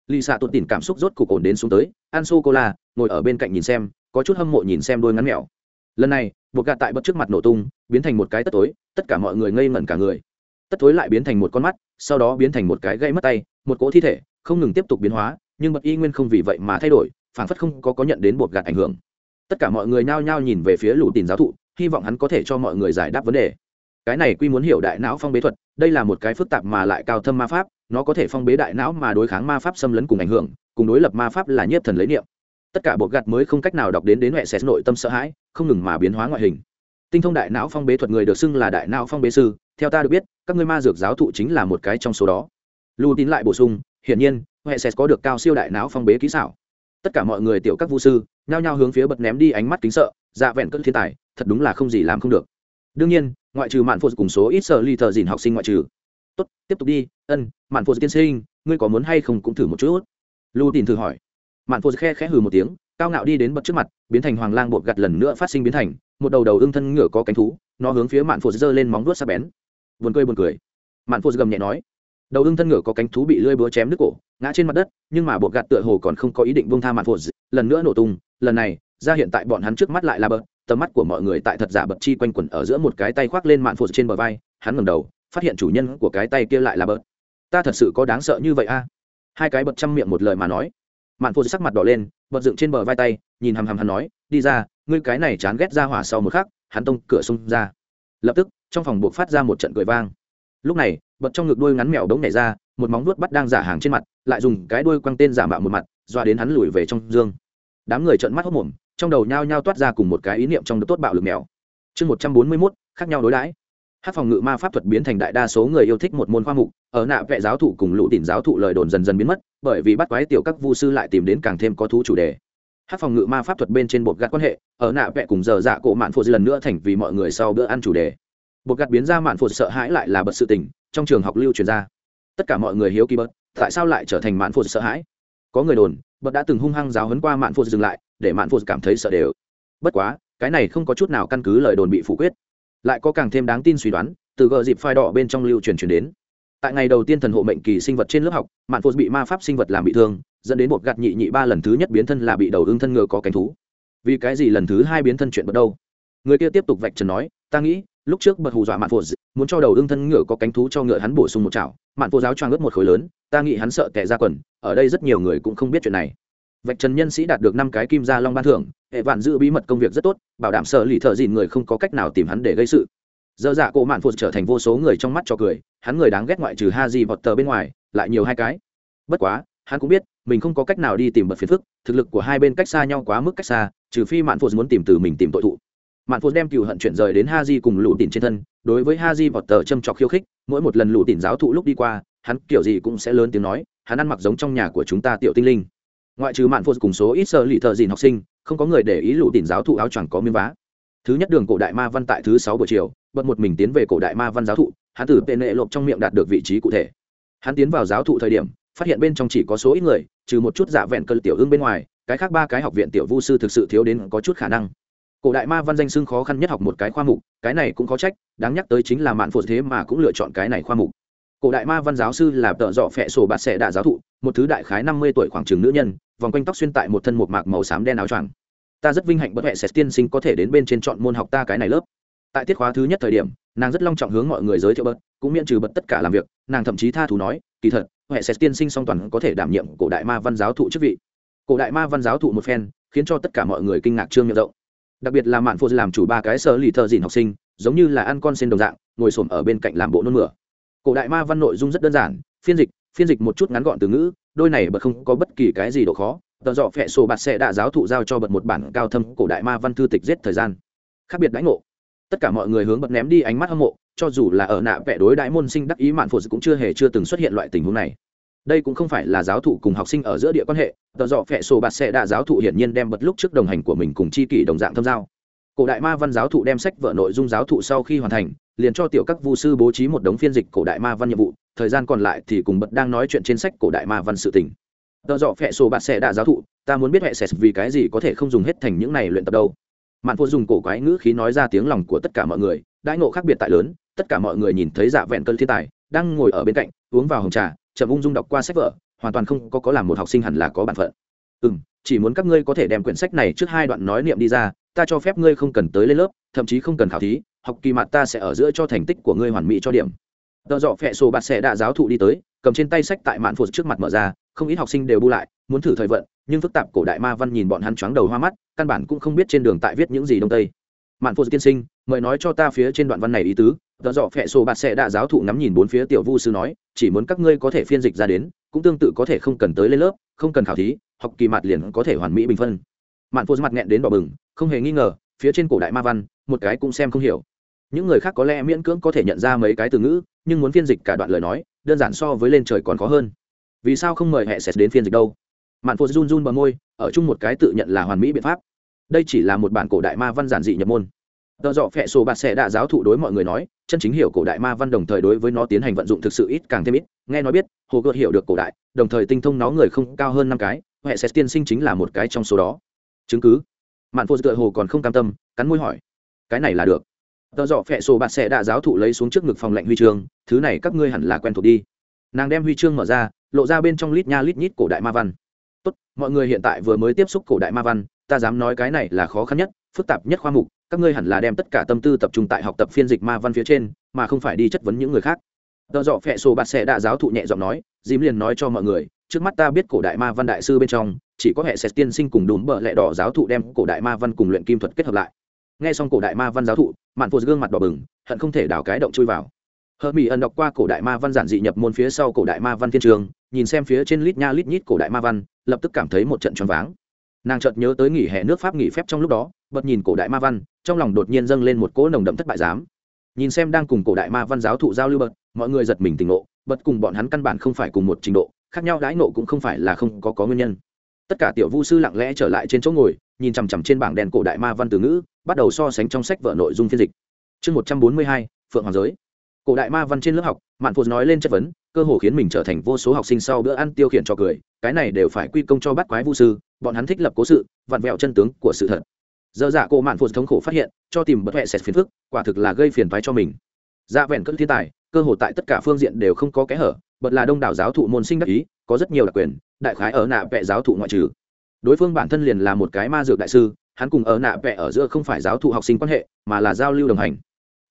Lì xạ tụt tỉn cảm xúc rốt cục ổn đến xuống tới, ăn sô cô la ngồi ở bên cạnh nhìn xem, có chút hâm mộ nhìn xem đôi ngắn mèo. Lần này bột gạt tại bật trước mặt nổ tung, biến thành một cái tất tối, tất cả mọi người ngây ngẩn cả người. Tất tối lại biến thành một con mắt, sau đó biến thành một cái gây mất tay, một cỗ thi thể, không ngừng tiếp tục biến hóa, nhưng bật y nguyên không vì vậy mà thay đổi phản phất không có có nhận đến bột gạt ảnh hưởng. Tất cả mọi người nhao nhao nhìn về phía lũ tìm giáo thụ, hy vọng hắn có thể cho mọi người giải đáp vấn đề cái này quy muốn hiểu đại não phong bế thuật, đây là một cái phức tạp mà lại cao thâm ma pháp, nó có thể phong bế đại não mà đối kháng ma pháp xâm lấn cùng ảnh hưởng, cùng đối lập ma pháp là nhiếp thần lấy niệm. Tất cả bột gạt mới không cách nào đọc đến đến huệ xét nội tâm sợ hãi, không ngừng mà biến hóa ngoại hình. Tinh thông đại não phong bế thuật người được xưng là đại não phong bế sư, theo ta được biết, các ngươi ma dược giáo thụ chính là một cái trong số đó. Lưu tín lại bổ sung, hiển nhiên huệ xét có được cao siêu đại não phong bế kỹ xảo. Tất cả mọi người tiểu các vu sư, nhao nhao hướng phía bật ném đi ánh mắt kính sợ dạ vẹn cất thiên tài, thật đúng là không gì làm không được. Đương nhiên ngoại trừ mạn phụ cùng số ít sở ly thợ dìn học sinh ngoại trừ. Tốt, tiếp tục đi. Ân, mạn phụ tiên sinh, ngươi có muốn hay không cũng thử một chút? Lưu tìm thử hỏi. Mạn phụ khe khẽ hừ một tiếng, cao ngạo đi đến bật trước mặt, biến thành hoàng lang bột gặt lần nữa phát sinh biến thành, một đầu đầu ưng thân ngựa có cánh thú, nó hướng phía mạn phụ giơ lên móng vuốt sắc bén. Buồn cười buồn cười. Mạn phụ gầm nhẹ nói. Đầu ưng thân ngựa có cánh thú bị lưỡi búa chém đứt cổ, ngã trên mặt đất, nhưng mà bột gạt tựa hồ còn không có ý định buông tha mạn phụ lần nữa nổ tung. Lần này, ra hiện tại bọn hắn trước mắt lại là bờ tầm mắt của mọi người tại thật giả bật chi quanh quẩn ở giữa một cái tay khoác lên mạn phụt trên bờ vai, hắn ngẩng đầu, phát hiện chủ nhân của cái tay kia lại là bớt ta thật sự có đáng sợ như vậy a? Hai cái bật chăm miệng một lời mà nói. Mạn phụt sắc mặt đỏ lên, bật dựng trên bờ vai tay, nhìn hằm hằm hắn nói, đi ra, ngươi cái này chán ghét ra hỏa sau một khắc. Hắn tông cửa xông ra. Lập tức, trong phòng buộc phát ra một trận cười vang. Lúc này, bật trong ngực đuôi ngắn mèo đống nhảy ra, một móng vuốt bắt đang giả hàng trên mặt, lại dùng cái đuôi quăng tên giả mạo một mặt, dọa đến hắn lùi về trong dương. Đám người trợn mắt hốc mồm trong đầu nhao nhao toát ra cùng một cái ý niệm trong đợt tốt bạo lực mèo. Chương một trăm bốn mươi mốt, khác nhau đối đãi. Hát phòng ngự ma pháp thuật biến thành đại đa số người yêu thích một môn khoa mục, ở nạ vệ giáo thụ cùng lũ đỉnh giáo thụ lời đồn dần dần biến mất, bởi vì bắt quái tiểu các vu sư lại tìm đến càng thêm có thú chủ đề. Hát phòng ngự ma pháp thuật bên trên bột gạt quan hệ, ở nạ vệ cùng giờ dạ cổ mạn phụ lần nữa thành vì mọi người sau bữa ăn chủ đề. Bột gạt biến ra mạn phụ sợ hãi lại là bật sự tình, trong trường học lưu truyền ra. Tất cả mọi người hiếu kỳ bớt, tại sao lại trở thành mạn phụ sợ hãi? Có người đồn bật đã từng hung hăng giáo hấn qua mạn phụ dừng lại, để mạn phụ cảm thấy sợ đều. Bất quá, cái này không có chút nào căn cứ lời đồn bị phủ quyết. Lại có càng thêm đáng tin suy đoán, từ gờ dịp phai đỏ bên trong lưu truyền truyền đến. Tại ngày đầu tiên thần hộ mệnh kỳ sinh vật trên lớp học, mạn phụ bị ma pháp sinh vật làm bị thương, dẫn đến bột gạt nhị nhị ba lần thứ nhất biến thân là bị đầu ưng thân ngựa có cánh thú. Vì cái gì lần thứ hai biến thân chuyện bật đâu? Người kia tiếp tục vạch trần nói, ta nghĩ, lúc trước bật hù dọa mạn phụ muốn cho đầu ưng thân ngựa có cánh thú cho ngựa hắn bổ sung một chảo. Mạn phụ giáo choang ướt một khối lớn, ta nghĩ hắn sợ tệ ra quần ở đây rất nhiều người cũng không biết chuyện này. Vạch trần nhân sĩ đạt được năm cái kim gia long ban thưởng, hệ vạn giữ bí mật công việc rất tốt, bảo đảm sợ lì thợ dìn người không có cách nào tìm hắn để gây sự. Dơ dạ cổ mạn phô trở thành vô số người trong mắt cho cười, hắn người đáng ghét ngoại trừ ha di vọt tờ bên ngoài, lại nhiều hai cái. Bất quá, hắn cũng biết, mình không có cách nào đi tìm bật phiền phức, thực lực của hai bên cách xa nhau quá mức cách xa, trừ phi mạn phô muốn tìm từ mình tìm tội thụ. Mạn phô đem cựu hận chuyển rời đến ha di cùng lũ tỉn trên thân, đối với ha di vọt tờ châm trọc khiêu khích, mỗi một lần lũ tỉn giáo thụ lúc đi qua, hắn kiểu gì cũng sẽ lớn tiếng nói hắn ăn mặc giống trong nhà của chúng ta tiểu tinh linh. Ngoại trừ mạn phô cùng số ít sơ lì thợ dìn học sinh, không có người để ý lũ tỉn giáo thụ áo choàng có miếng vá. Thứ nhất đường cổ đại ma văn tại thứ sáu buổi chiều, bật một mình tiến về cổ đại ma văn giáo thụ, hắn từ tên nệ lộp trong miệng đạt được vị trí cụ thể. Hắn tiến vào giáo thụ thời điểm, phát hiện bên trong chỉ có số ít người, trừ một chút giả vẹn cơn tiểu ương bên ngoài, cái khác ba cái học viện tiểu vu sư thực sự thiếu đến có chút khả năng. Cổ đại ma văn danh xưng khó khăn nhất học một cái khoa mục, cái này cũng có trách, đáng nhắc tới chính là mạn phụ thế mà cũng lựa chọn cái này khoa mục cổ đại ma văn giáo sư là tợ dọ phẹ sổ bạt xẻ đạ giáo thụ, một thứ đại khái năm mươi tuổi khoảng trường nữ nhân, vòng quanh tóc xuyên tại một thân một mạc màu xám đen áo choàng. Ta rất vinh hạnh bất hệ sẽ tiên sinh có thể đến bên trên chọn môn học ta cái này lớp. Tại tiết khóa thứ nhất thời điểm, nàng rất long trọng hướng mọi người giới thiệu bớt, cũng miễn trừ bật tất cả làm việc, nàng thậm chí tha thú nói, kỳ thật huệ sẽ tiên sinh song toàn có thể đảm nhiệm cổ đại ma văn giáo thụ chức vị. Cổ đại ma văn giáo thụ một phen, khiến cho tất cả mọi người kinh ngạc trương miệng rộng. Đặc biệt là mạn phụ làm chủ ba cái sở lì thợ dìn học sinh, giống như là ăn con sen đồng dạng, ngồi xổm ở bên cạnh làm bộ nôn mửa cổ đại ma văn nội dung rất đơn giản, phiên dịch phiên dịch một chút ngắn gọn từ ngữ, đôi này bật không có bất kỳ cái gì độ khó. Tờ dọ phẹ sổ bạt sẽ đã giáo thụ giao cho bật một bản cao thâm cổ đại ma văn thư tịch giết thời gian. Khác biệt đãi ngộ. Tất cả mọi người hướng bật ném đi ánh mắt hâm mộ, cho dù là ở nạ vẽ đối đại môn sinh đắc ý mạn phụ cũng chưa hề chưa từng xuất hiện loại tình huống này. Đây cũng không phải là giáo thụ cùng học sinh ở giữa địa quan hệ, tờ dọ phẹ sổ bạt sẽ đã giáo thụ hiển nhiên đem bật lúc trước đồng hành của mình cùng chi kỷ đồng dạng thâm giao. Cổ đại ma văn giáo thụ đem sách vở nội dung giáo thụ sau khi hoàn thành liền cho tiểu các vu sư bố trí một đống phiên dịch cổ đại ma văn nhiệm vụ, thời gian còn lại thì cùng bật đang nói chuyện trên sách cổ đại ma văn sự tình. Tờ dọ phẹ sổ bạt sẽ đã giáo thụ, ta muốn biết hệ sẽ vì cái gì có thể không dùng hết thành những này luyện tập đâu. Mạn phụ dùng cổ quái ngữ khí nói ra tiếng lòng của tất cả mọi người đãi ngộ khác biệt tại lớn, tất cả mọi người nhìn thấy dạ vẹn cơn thiên tài, đang ngồi ở bên cạnh, uống vào hồng trà, chậm ung dung đọc qua sách vở, hoàn toàn không có có làm một học sinh hẳn là có bản phận. Ừ m chỉ muốn các ngươi có thể đem quyển sách này trước hai đoạn nói niệm đi ra, ta cho phép ngươi không cần tới lên lớp, thậm chí không cần khảo thí học kỳ mặt ta sẽ ở giữa cho thành tích của ngươi hoàn mỹ cho điểm. Tờ dọ phẹ sổ bạt sẽ đạ giáo thụ đi tới, cầm trên tay sách tại mạn phụt trước mặt mở ra, không ít học sinh đều bu lại, muốn thử thời vận, nhưng phức tạp cổ đại ma văn nhìn bọn hắn choáng đầu hoa mắt, căn bản cũng không biết trên đường tại viết những gì đông tây. Mạn phụt tiên sinh, mời nói cho ta phía trên đoạn văn này ý tứ. Tờ dọ phẹ sổ bạt sẽ đạ giáo thụ ngắm nhìn bốn phía tiểu vu sư nói, chỉ muốn các ngươi có thể phiên dịch ra đến, cũng tương tự có thể không cần tới lên lớp, không cần khảo thí, học kỳ mặt liền có thể hoàn mỹ bình phân. Mạn phụt mặt nghẹn đến đỏ bừng, không hề nghi ngờ, phía trên cổ đại ma văn, một cái cũng xem không hiểu những người khác có lẽ miễn cưỡng có thể nhận ra mấy cái từ ngữ, nhưng muốn phiên dịch cả đoạn lời nói, đơn giản so với lên trời còn khó hơn. Vì sao không mời hệ sẽ đến phiên dịch đâu? Mạn phụ run run bờ môi, ở chung một cái tự nhận là hoàn mỹ biện pháp. Đây chỉ là một bản cổ đại ma văn giản dị nhập môn. Tờ dọ phẹ sổ bạt sẽ đã giáo thụ đối mọi người nói, chân chính hiểu cổ đại ma văn đồng thời đối với nó tiến hành vận dụng thực sự ít càng thêm ít. Nghe nói biết, hồ gợt hiểu được cổ đại, đồng thời tinh thông nó người không cao hơn năm cái, hệ sẽ tiên sinh chính là một cái trong số đó. Chứng cứ. Mạn phụ tựa hồ còn không cam tâm, cắn môi hỏi. Cái này là được tờ dọ phẹ sổ bạt sẽ đã giáo thụ lấy xuống trước ngực phòng lệnh huy chương, thứ này các ngươi hẳn là quen thuộc đi. Nàng đem huy chương mở ra, lộ ra bên trong lít nha lít nhít cổ đại ma văn. Tốt, mọi người hiện tại vừa mới tiếp xúc cổ đại ma văn, ta dám nói cái này là khó khăn nhất, phức tạp nhất khoa mục, các ngươi hẳn là đem tất cả tâm tư tập trung tại học tập phiên dịch ma văn phía trên, mà không phải đi chất vấn những người khác. Tờ dọ phẹ sổ bạt sẽ đã giáo thụ nhẹ giọng nói, dìm liền nói cho mọi người, trước mắt ta biết cổ đại ma văn đại sư bên trong, chỉ có hệ sẽ tiên sinh cùng đùm bợ lẹ đỏ giáo thụ đem cổ đại ma văn cùng luyện kim thuật kết hợp lại nghe xong cổ đại ma văn giáo thụ, mạn phụ gương mặt đỏ bừng, hận không thể đào cái động chui vào. Hờ mỹ ẩn đọc qua cổ đại ma văn giản dị nhập môn phía sau cổ đại ma văn thiên trường, nhìn xem phía trên lít nha lít nhít cổ đại ma văn, lập tức cảm thấy một trận choáng váng. Nàng chợt nhớ tới nghỉ hè nước pháp nghỉ phép trong lúc đó, bật nhìn cổ đại ma văn, trong lòng đột nhiên dâng lên một cỗ nồng đậm thất bại giám nhìn xem đang cùng cổ đại ma văn giáo thụ giao lưu bật, mọi người giật mình tỉnh ngộ, bật cùng bọn hắn căn bản không phải cùng một trình độ, khác nhau đãi nộ cũng không phải là không có có nguyên nhân. Tất cả tiểu vu sư lặng lẽ trở lại trên chỗ ngồi, nhìn chằm chằm trên bảng đèn cổ đại ma văn từ ngữ bắt đầu so sánh trong sách vở nội dung phiên dịch. Chương một trăm bốn mươi hai, phượng hoàng giới. Cổ đại ma văn trên lớp học, mạn phụ nói lên chất vấn, cơ hồ khiến mình trở thành vô số học sinh sau bữa ăn tiêu khiển cho cười, cái này đều phải quy công cho bắt quái vu sư, bọn hắn thích lập cố sự, vặn vẹo chân tướng của sự thật. Giờ dạ cô mạn phụ thống khổ phát hiện, cho tìm bất hệ sệt phiền phức, quả thực là gây phiền phái cho mình. Dạ vẹn cỡ thiên tài, cơ hồ tại tất cả phương diện đều không có kẽ hở, bật là đông đảo giáo thụ môn sinh đắc ý, có rất nhiều đặc quyền, đại khái ở nạ vẽ giáo thụ ngoại trừ. Đối phương bản thân liền là một cái ma dược đại sư hắn cùng ở nạ vẽ ở giữa không phải giáo thụ học sinh quan hệ, mà là giao lưu đồng hành.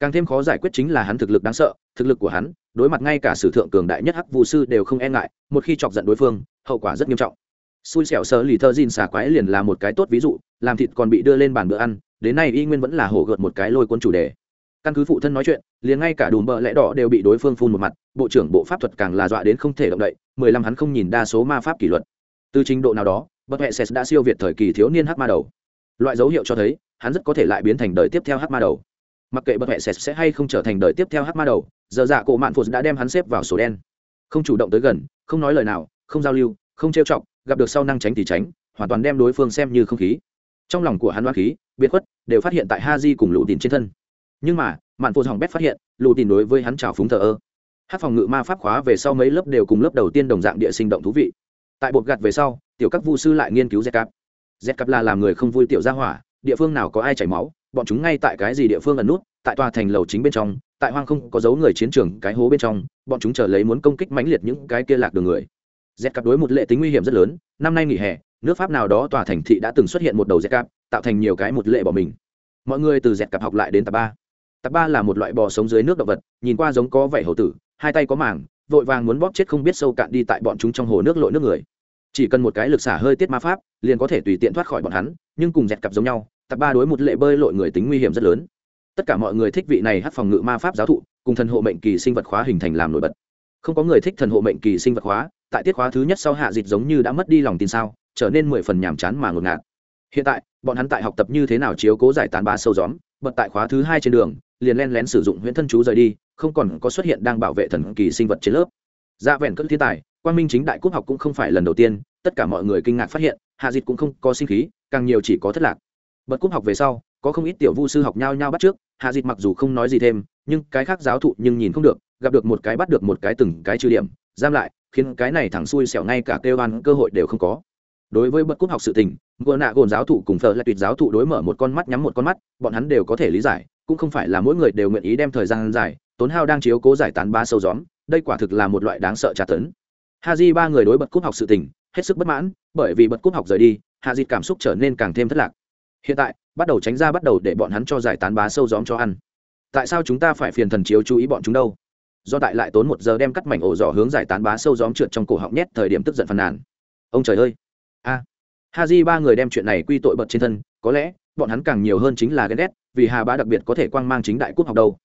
Càng thêm khó giải quyết chính là hắn thực lực đáng sợ, thực lực của hắn, đối mặt ngay cả sử thượng cường đại nhất hắc vụ sư đều không e ngại, một khi chọc giận đối phương, hậu quả rất nghiêm trọng. Xui xẻo sơ lì thơ dìn xà quái liền là một cái tốt ví dụ, làm thịt còn bị đưa lên bàn bữa ăn, đến nay y nguyên vẫn là hổ gợt một cái lôi cuốn chủ đề. Căn cứ phụ thân nói chuyện, liền ngay cả đùm bợ lẽ đỏ đều bị đối phương phun một mặt, bộ trưởng bộ pháp thuật càng là dọa đến không thể động đậy, mười lăm hắn không nhìn đa số ma pháp kỷ luật. Từ trình độ nào đó bất hệ ses đã siêu việt thời kỳ thiếu niên hắc ma đầu loại dấu hiệu cho thấy, hắn rất có thể lại biến thành đời tiếp theo hát ma đầu. Mặc kệ bất hệ ses sẽ hay không trở thành đời tiếp theo hát ma đầu, giờ dạ cổ mạn phụ đã đem hắn xếp vào sổ đen. Không chủ động tới gần, không nói lời nào, không giao lưu, không trêu chọc, gặp được sau năng tránh thì tránh, hoàn toàn đem đối phương xem như không khí. Trong lòng của hắn hoa khí, biệt khuất, đều phát hiện tại ha di cùng lụ tìm trên thân. Nhưng mà, mạn phụ hỏng bét phát hiện lụ tìm đối với hắn trào phúng thờ ơ. Hát phòng ngự ma pháp khóa về sau mấy lớp đều cùng lớp đầu tiên đồng dạng địa sinh động thú vị. Tại bột gặt về sau, tiểu các vu sư lại nghiên cứu dẹt cạp z cap là làm người không vui tiểu gia hỏa, địa phương nào có ai chảy máu, bọn chúng ngay tại cái gì địa phương ẩn nút, tại tòa thành lầu chính bên trong, tại hoang không có dấu người chiến trường cái hố bên trong, bọn chúng chờ lấy muốn công kích mãnh liệt những cái kia lạc đường người. dẹt cặp đối một lệ tính nguy hiểm rất lớn, năm nay nghỉ hè, nước pháp nào đó tòa thành thị đã từng xuất hiện một đầu dẹt cặp, tạo thành nhiều cái một lệ bỏ mình. Mọi người từ dẹt cặp học lại đến tập ba. Tập ba là một loại bò sống dưới nước động vật, nhìn qua giống có vảy hầu tử, hai tay có màng, vội vàng muốn bóp chết không biết sâu cạn đi tại bọn chúng trong hồ nước lội nước người chỉ cần một cái lực xả hơi tiết ma pháp, liền có thể tùy tiện thoát khỏi bọn hắn, nhưng cùng dẹt cặp giống nhau tập ba đối một lệ bơi lội người tính nguy hiểm rất lớn. Tất cả mọi người thích vị này hát phòng ngự ma pháp giáo thụ, cùng thần hộ mệnh kỳ sinh vật khóa hình thành làm nổi bật. Không có người thích thần hộ mệnh kỳ sinh vật khóa, tại tiết khóa thứ nhất sau hạ dịch giống như đã mất đi lòng tin sao, trở nên mười phần nhàm chán mà ngột ngạt. Hiện tại, bọn hắn tại học tập như thế nào chiếu cố giải tán ba sâu gióm, bật tại khóa thứ hai trên đường, liền len lén sử dụng huyễn thân chú rời đi, không còn có xuất hiện đang bảo vệ thần kỳ sinh vật trên lớp. Dạ vẹn cất thiên tài quan minh chính đại cúp học cũng không phải lần đầu tiên, tất cả mọi người kinh ngạc phát hiện, hạ dịch cũng không có sinh khí, càng nhiều chỉ có thất lạc. Bật cúp học về sau, có không ít tiểu vu sư học nhau nhau bắt trước, hạ dịch mặc dù không nói gì thêm, nhưng cái khác giáo thụ nhưng nhìn không được, gặp được một cái bắt được một cái từng cái trừ điểm, giam lại, khiến cái này thẳng xui xẻo ngay cả kêu ăn cơ hội đều không có. Đối với bất cúp học sự tình gỡ nạ gồn giáo thụ cùng phở lại tuyệt giáo thụ đối mở một con mắt nhắm một con mắt, bọn hắn đều có thể lý giải, cũng không phải là mỗi người đều nguyện ý đem thời gian dài, tốn hao đang chiếu cố giải tán ba sâu gióm, đây quả thực là một loại đáng sợ tra tấn ha di ba người đối bật cúp học sự tình, hết sức bất mãn, bởi vì bật cúp học rời đi, hạ dịt cảm xúc trở nên càng thêm thất lạc. Hiện tại, bắt đầu tránh ra bắt đầu để bọn hắn cho giải tán bá sâu gióm cho ăn. Tại sao chúng ta phải phiền thần chiếu chú ý bọn chúng đâu? Do tại lại tốn một giờ đem cắt mảnh ổ giỏ hướng giải tán bá sâu gióm trượt trong cổ họng nhét thời điểm tức giận phàn nàn. Ông trời ơi! A! Ha di ba người đem chuyện này quy tội bật trên thân, có lẽ, bọn hắn càng nhiều hơn chính là ghen ghét, vì hà bá đặc biệt có thể quang mang chính đại quốc học đâu.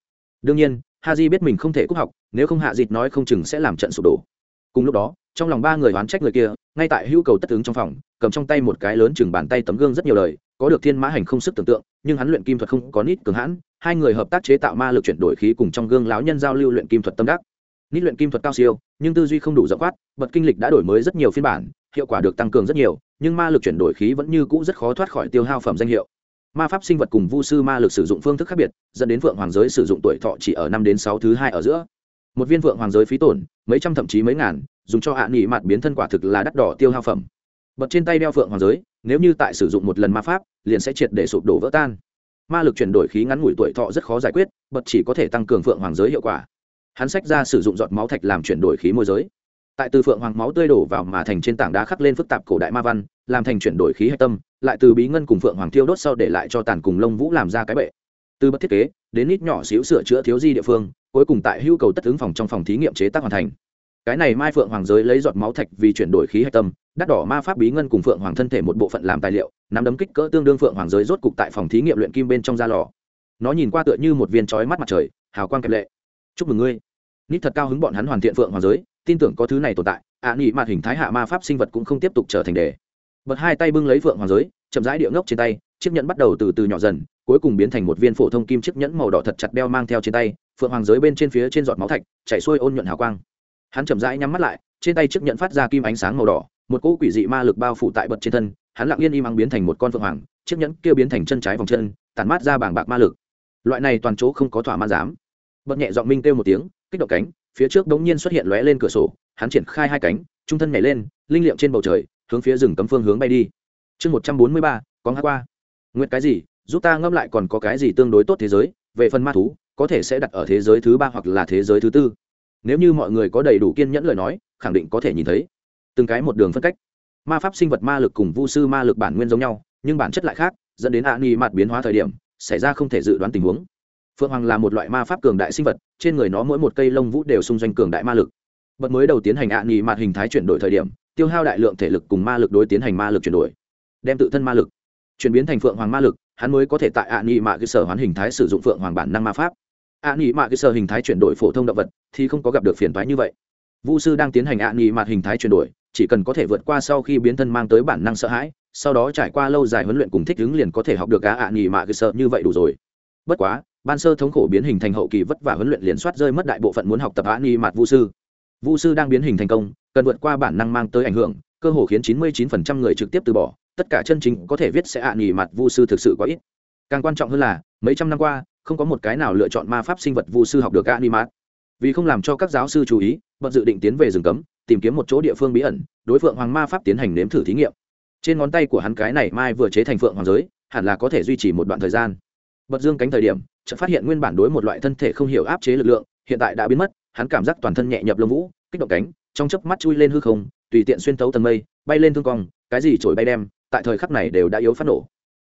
Đương nhiên ha di biết mình không thể quốc học, nếu không hạ dịt nói không chừng sẽ làm trận sụp đổ cùng lúc đó, trong lòng ba người oán trách người kia, ngay tại hữu cầu tất ứng trong phòng, cầm trong tay một cái lớn chừng bàn tay tấm gương rất nhiều lời, có được thiên mã hành không sức tưởng tượng, nhưng hắn luyện kim thuật không có nít cường hãn, hai người hợp tác chế tạo ma lực chuyển đổi khí cùng trong gương lão nhân giao lưu luyện kim thuật tâm đắc. Nít luyện kim thuật cao siêu, nhưng tư duy không đủ rộng quát bật kinh lịch đã đổi mới rất nhiều phiên bản, hiệu quả được tăng cường rất nhiều, nhưng ma lực chuyển đổi khí vẫn như cũ rất khó thoát khỏi tiêu hao phẩm danh hiệu. Ma pháp sinh vật cùng vu sư ma lực sử dụng phương thức khác biệt, dẫn đến vượng hoàng giới sử dụng tuổi thọ chỉ ở năm đến sáu thứ hai ở giữa một viên vượng hoàng giới phí tổn, mấy trăm thậm chí mấy ngàn, dùng cho hạ nghỉ mặt biến thân quả thực là đắt đỏ tiêu hao phẩm. Bật trên tay đeo phượng hoàng giới, nếu như tại sử dụng một lần ma pháp, liền sẽ triệt để sụp đổ vỡ tan. Ma lực chuyển đổi khí ngắn ngủi tuổi thọ rất khó giải quyết, bật chỉ có thể tăng cường phượng hoàng giới hiệu quả. Hắn sách ra sử dụng giọt máu thạch làm chuyển đổi khí môi giới. Tại từ phượng hoàng máu tươi đổ vào mà thành trên tảng đá khắc lên phức tạp cổ đại ma văn, làm thành chuyển đổi khí hạch tâm, lại từ bí ngân cùng phượng hoàng thiêu đốt sau để lại cho tàn cùng lông vũ làm ra cái bệ. Từ bất thiết kế, đến ít nhỏ xíu sửa chữa thiếu di địa phương cuối cùng tại hưu cầu tất ứng phòng trong phòng thí nghiệm chế tác hoàn thành. Cái này mai phượng hoàng giới lấy giọt máu thạch vì chuyển đổi khí hạch tâm đắt đỏ ma pháp bí ngân cùng phượng hoàng thân thể một bộ phận làm tài liệu nắm đấm kích cỡ tương đương phượng hoàng giới rốt cục tại phòng thí nghiệm luyện kim bên trong da lò. Nó nhìn qua tựa như một viên trói mắt mặt trời hào quang kẹp lệ. Chúc mừng ngươi. Nít thật cao hứng bọn hắn hoàn thiện phượng hoàng giới tin tưởng có thứ này tồn tại ạ à, nghị mặt hình thái hạ ma pháp sinh vật cũng không tiếp tục trở thành đề. Bật hai tay bưng lấy phượng hoàng giới chậm rãi địa ngốc trên tay chiếc nhẫn bắt đầu từ từ nhỏ dần cuối cùng biến thành một viên phổ thông kim chiếc nhẫn màu đỏ thật chặt đeo mang theo trên tay phượng hoàng giới bên trên phía trên giọt máu thạch chảy xuôi ôn nhuận hào quang hắn chậm rãi nhắm mắt lại trên tay chiếc nhận phát ra kim ánh sáng màu đỏ một cỗ quỷ dị ma lực bao phủ tại bật trên thân hắn lặng yên im ắng biến thành một con phượng hoàng chiếc nhẫn kia biến thành chân trái vòng chân tàn mát ra bảng bạc ma lực loại này toàn chỗ không có thỏa man dám bật nhẹ giọng minh kêu một tiếng kích động cánh phía trước đống nhiên xuất hiện lóe lên cửa sổ hắn triển khai hai cánh trung thân nhảy lên linh liệm trên bầu trời hướng phía rừng cấm phương hướng bay đi chương một trăm bốn mươi ba có ngã qua nguyện cái gì giúp ta ngâm lại còn có cái gì tương đối tốt thế giới về phần ma thú có thể sẽ đặt ở thế giới thứ ba hoặc là thế giới thứ tư. Nếu như mọi người có đầy đủ kiên nhẫn lời nói, khẳng định có thể nhìn thấy. Từng cái một đường phân cách. Ma pháp sinh vật ma lực cùng vu sư ma lực bản nguyên giống nhau, nhưng bản chất lại khác, dẫn đến ạ ni mặt biến hóa thời điểm, xảy ra không thể dự đoán tình huống. Phượng hoàng là một loại ma pháp cường đại sinh vật, trên người nó mỗi một cây lông vũ đều xung doanh cường đại ma lực. Bật mới đầu tiến hành ạ ni mặt hình thái chuyển đổi thời điểm, tiêu hao đại lượng thể lực cùng ma lực đối tiến hành ma lực chuyển đổi, đem tự thân ma lực chuyển biến thành phượng hoàng ma lực, hắn mới có thể tại ạ ni mạ cơ sở hoán hình thái sử dụng phượng hoàng bản năng ma pháp ạ nghỉ mạ cơ sở hình thái chuyển đổi phổ thông động vật thì không có gặp được phiền toái như vậy. Vu sư đang tiến hành ạ nghỉ mạ hình thái chuyển đổi, chỉ cần có thể vượt qua sau khi biến thân mang tới bản năng sợ hãi, sau đó trải qua lâu dài huấn luyện cùng thích ứng liền có thể học được cá ạ nghỉ mạ cơ sở như vậy đủ rồi. Bất quá, ban sơ thống khổ biến hình thành hậu kỳ vất vả huấn luyện liền soát rơi mất đại bộ phận muốn học tập ạ nghỉ mạt vu sư. Vu sư đang biến hình thành công, cần vượt qua bản năng mang tới ảnh hưởng, cơ hồ khiến 99% người trực tiếp từ bỏ, tất cả chân chính có thể viết sẽ ạ nghỉ mạt vu sư thực sự có ít. Càng quan trọng hơn là, mấy trăm năm qua không có một cái nào lựa chọn ma pháp sinh vật vu sư học được animat vì không làm cho các giáo sư chú ý bận dự định tiến về rừng cấm, tìm kiếm một chỗ địa phương bí ẩn, đối phượng hoàng ma pháp tiến hành nếm thử thí nghiệm. Trên ngón tay của hắn cái này mai vừa chế thành phượng hoàng giới, hẳn là có thể duy trì một đoạn thời gian. Bật dương cánh thời điểm, chợt phát hiện nguyên bản đối một loại thân thể không hiểu áp chế lực lượng, hiện tại đã biến mất, hắn cảm giác toàn thân nhẹ nhập lông vũ, kích động cánh, trong chớp mắt chui lên hư không, tùy tiện xuyên tấu tầng mây, bay lên thương cong, cái gì trổi bay đem, tại thời khắc này đều đã yếu phát nổ.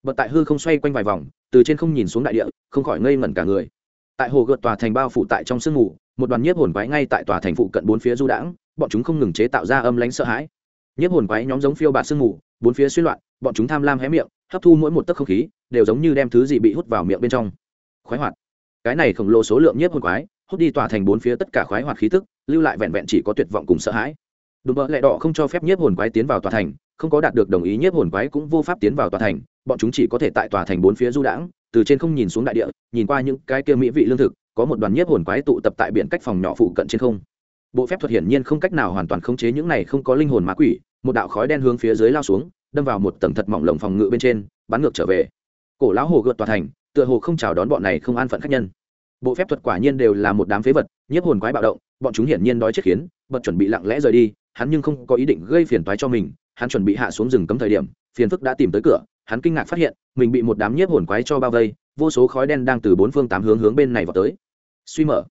Bật tại hư không xoay quanh vài vòng từ trên không nhìn xuống đại địa, không khỏi ngây ngẩn cả người. Tại hồ gợt tòa thành bao phủ tại trong sương mù, một đoàn nhiếp hồn quái ngay tại tòa thành phụ cận bốn phía du đãng, bọn chúng không ngừng chế tạo ra âm lánh sợ hãi. Nhiếp hồn quái nhóm giống phiêu bạt sương mù, bốn phía xuyên loạn, bọn chúng tham lam hé miệng, hấp thu mỗi một tấc không khí, đều giống như đem thứ gì bị hút vào miệng bên trong. Khoái hoạt. Cái này khổng lồ số lượng nhiếp hồn quái, hút đi tòa thành bốn phía tất cả khoái hoạt khí tức, lưu lại vẹn vẹn chỉ có tuyệt vọng cùng sợ hãi. Đùm bợ lẹ đỏ không cho phép nhiếp hồn quái tiến vào tòa thành, không có đạt được đồng ý, nhiếp hồn quái cũng vô pháp tiến vào tòa thành bọn chúng chỉ có thể tại tòa thành bốn phía du đãng, từ trên không nhìn xuống đại địa, nhìn qua những cái kia mỹ vị lương thực, có một đoàn nhiếp hồn quái tụ tập tại biển cách phòng nhỏ phụ cận trên không. Bộ phép thuật hiển nhiên không cách nào hoàn toàn khống chế những này không có linh hồn ma quỷ, một đạo khói đen hướng phía dưới lao xuống, đâm vào một tầng thật mỏng lồng phòng ngự bên trên, bắn ngược trở về. Cổ lão hồ gợt tòa thành, tựa hồ không chào đón bọn này không an phận khách nhân. Bộ phép thuật quả nhiên đều là một đám phế vật, nhiếp hồn quái bạo động, bọn chúng hiển nhiên đói chết khiến, bật chuẩn bị lặng lẽ rời đi, hắn nhưng không có ý định gây phiền toái cho mình, hắn chuẩn bị hạ xuống rừng cấm thời điểm, phiền phức đã tìm tới cửa hắn kinh ngạc phát hiện, mình bị một đám nhiếp hồn quái cho bao vây, vô số khói đen đang từ bốn phương tám hướng hướng bên này vào tới. Suy mở.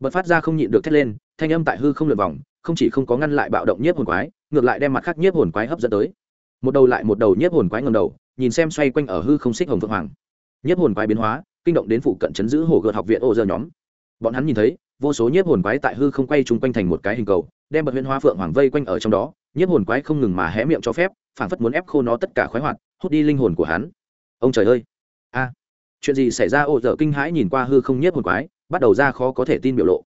Bật phát ra không nhịn được thét lên, thanh âm tại hư không lượt vòng, không chỉ không có ngăn lại bạo động nhiếp hồn quái, ngược lại đem mặt khác nhiếp hồn quái hấp dẫn tới. Một đầu lại một đầu nhiếp hồn quái ngầm đầu, nhìn xem xoay quanh ở hư không xích hồng vượng hoàng. Nhiếp hồn quái biến hóa, kinh động đến phụ cận chấn giữ hồ gợt học viện ô giờ nhóm. Bọn hắn nhìn thấy, vô số nhiếp hồn quái tại hư không quay chung quanh thành một cái hình cầu, đem bật huyên hoa phượng hoàng vây quanh ở trong đó. Nhiếp hồn quái không ngừng mà hé miệng cho phép phản phất muốn ép khô nó tất cả khoái hoạt hút đi linh hồn của hắn. Ông trời ơi! A! Chuyện gì xảy ra? Ô dở kinh hãi nhìn qua hư không nhất hồn quái, bắt đầu ra khó có thể tin biểu lộ.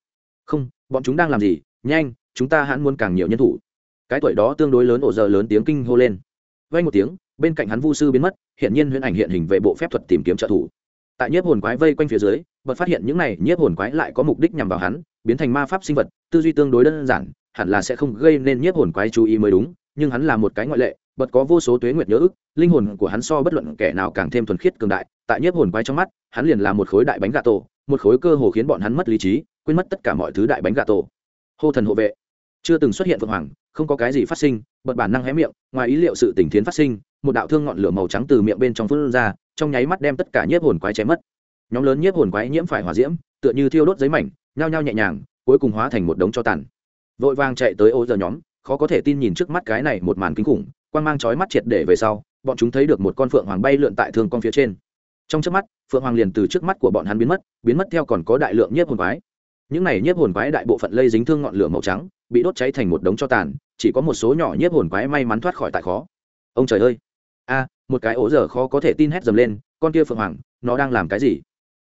Không, bọn chúng đang làm gì? Nhanh, chúng ta hãn muốn càng nhiều nhân thủ. Cái tuổi đó tương đối lớn ổ dở lớn tiếng kinh hô lên. Vay một tiếng, bên cạnh hắn vu sư biến mất hiện nhiên huyễn ảnh hiện hình về bộ phép thuật tìm kiếm trợ thủ. Tại nhiếp hồn quái vây quanh phía dưới, bật phát hiện những này nhiếp hồn quái lại có mục đích nhằm vào hắn, biến thành ma pháp sinh vật, tư duy tương đối đơn giản, hẳn là sẽ không gây nên nhiếp hồn quái chú ý mới đúng, nhưng hắn là một cái ngoại lệ bật có vô số tuế nguyệt nhớ ức, linh hồn của hắn so bất luận kẻ nào càng thêm thuần khiết cường đại, tại nhiếp hồn quái trong mắt, hắn liền là một khối đại bánh gà tổ, một khối cơ hồ khiến bọn hắn mất lý trí, quên mất tất cả mọi thứ đại bánh gà tổ. Hô thần hộ vệ. Chưa từng xuất hiện vượng hoàng, không có cái gì phát sinh, bật bản năng hé miệng, ngoài ý liệu sự tình thiến phát sinh, một đạo thương ngọn lửa màu trắng từ miệng bên trong phun ra, trong nháy mắt đem tất cả nhiếp hồn quái chém mất. Nhóm lớn nhiếp hồn quái nhiễm phải hỏa diễm, tựa như thiêu đốt giấy mảnh, nhao nhao nhẹ nhàng, cuối cùng hóa thành một đống cho tàn. Vội vàng chạy tới ô giờ nhóm, khó có thể tin nhìn trước mắt cái này một màn kinh khủng quan mang chói mắt triệt để về sau, bọn chúng thấy được một con phượng hoàng bay lượn tại thương con phía trên. Trong trước mắt, phượng hoàng liền từ trước mắt của bọn hắn biến mất biến mất theo còn có đại lượng nhiếp hồn quái. Những này nhiếp hồn quái đại bộ phận lây dính thương ngọn lửa màu trắng, bị đốt cháy thành một đống cho tàn, chỉ có một số nhỏ nhiếp hồn quái may mắn thoát khỏi tại khó. Ông trời ơi! A, một cái ố giờ khó có thể tin hét dầm lên, con kia phượng hoàng, nó đang làm cái gì?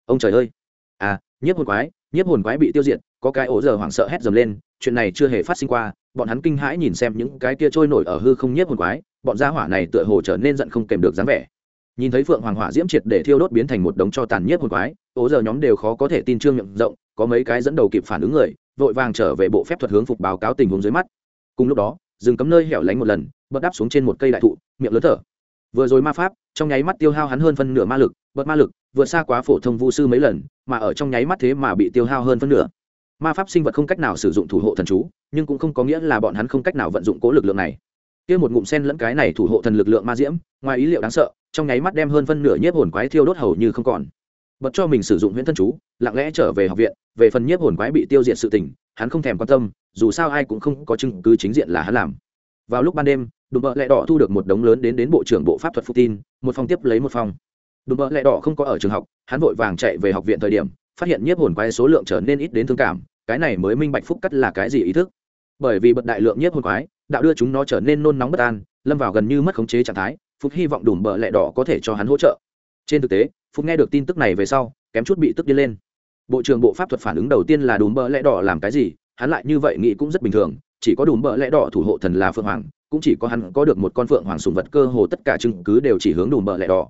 Ông trời ơi! À nhiếp hồn quái, nhiếp hồn quái bị tiêu diệt có cái ố giờ hoảng sợ hét dầm lên, chuyện này chưa hề phát sinh qua, bọn hắn kinh hãi nhìn xem những cái kia trôi nổi ở hư không nhiếp hồn quái, bọn gia hỏa này tựa hồ trở nên giận không kèm được dáng vẻ. Nhìn thấy phượng hoàng hỏa diễm triệt để thiêu đốt biến thành một đống cho tàn nhiếp hồn quái ố giờ nhóm đều khó có thể tin trương miệng rộng, có mấy cái dẫn đầu kịp phản ứng người, vội vàng trở về bộ phép thuật hướng phục báo cáo tình huống dưới mắt. Cùng lúc đó dừng cấm nơi hẻo lánh một lần, bật đáp xuống trên một cây đại thụ, miệng lớn thở. Vừa rồi ma pháp, trong nháy mắt tiêu hao hắn hơn phân nửa ma lực, bật ma lực, vượt xa quá phổ thông vu sư mấy lần, mà ở trong nháy mắt thế mà bị tiêu hao hơn phân nửa ma pháp sinh vật không cách nào sử dụng thủ hộ thần chú, nhưng cũng không có nghĩa là bọn hắn không cách nào vận dụng cố lực lượng này. Kia một ngụm sen lẫn cái này thủ hộ thần lực lượng ma diễm, ngoài ý liệu đáng sợ, trong nháy mắt đem hơn phân nửa nhiếp hồn quái thiêu đốt hầu như không còn. Bật cho mình sử dụng huyễn thân chú, lặng lẽ trở về học viện, về phần nhiếp hồn quái bị tiêu diệt sự tình, hắn không thèm quan tâm, dù sao ai cũng không có chứng cứ chính diện là hắn làm. Vào lúc ban đêm, đùm bợ lẹ đỏ thu được một đống lớn đến đến bộ trưởng bộ pháp thuật phụ tin, một phong tiếp lấy một phong đùm bợ lẹ đỏ không có ở trường học, hắn vội vàng chạy về học viện thời điểm, phát hiện nhiếp hồn quái số lượng trở nên ít đến thương cảm cái này mới minh bạch phúc cắt là cái gì ý thức. Bởi vì bật đại lượng nhiếp hồn quái, đạo đưa chúng nó trở nên nôn nóng bất an, lâm vào gần như mất khống chế trạng thái, phúc hy vọng đủ bờ lẹ đỏ có thể cho hắn hỗ trợ. Trên thực tế, phúc nghe được tin tức này về sau, kém chút bị tức đi lên. Bộ trưởng bộ pháp thuật phản ứng đầu tiên là đùm bờ lẹ đỏ làm cái gì, hắn lại như vậy nghĩ cũng rất bình thường, chỉ có đùm bờ lẽ đỏ thủ hộ thần là phượng hoàng, cũng chỉ có hắn có được một con phượng hoàng sùng vật cơ hồ tất cả chứng cứ đều chỉ hướng đùm bờ lẽ đỏ.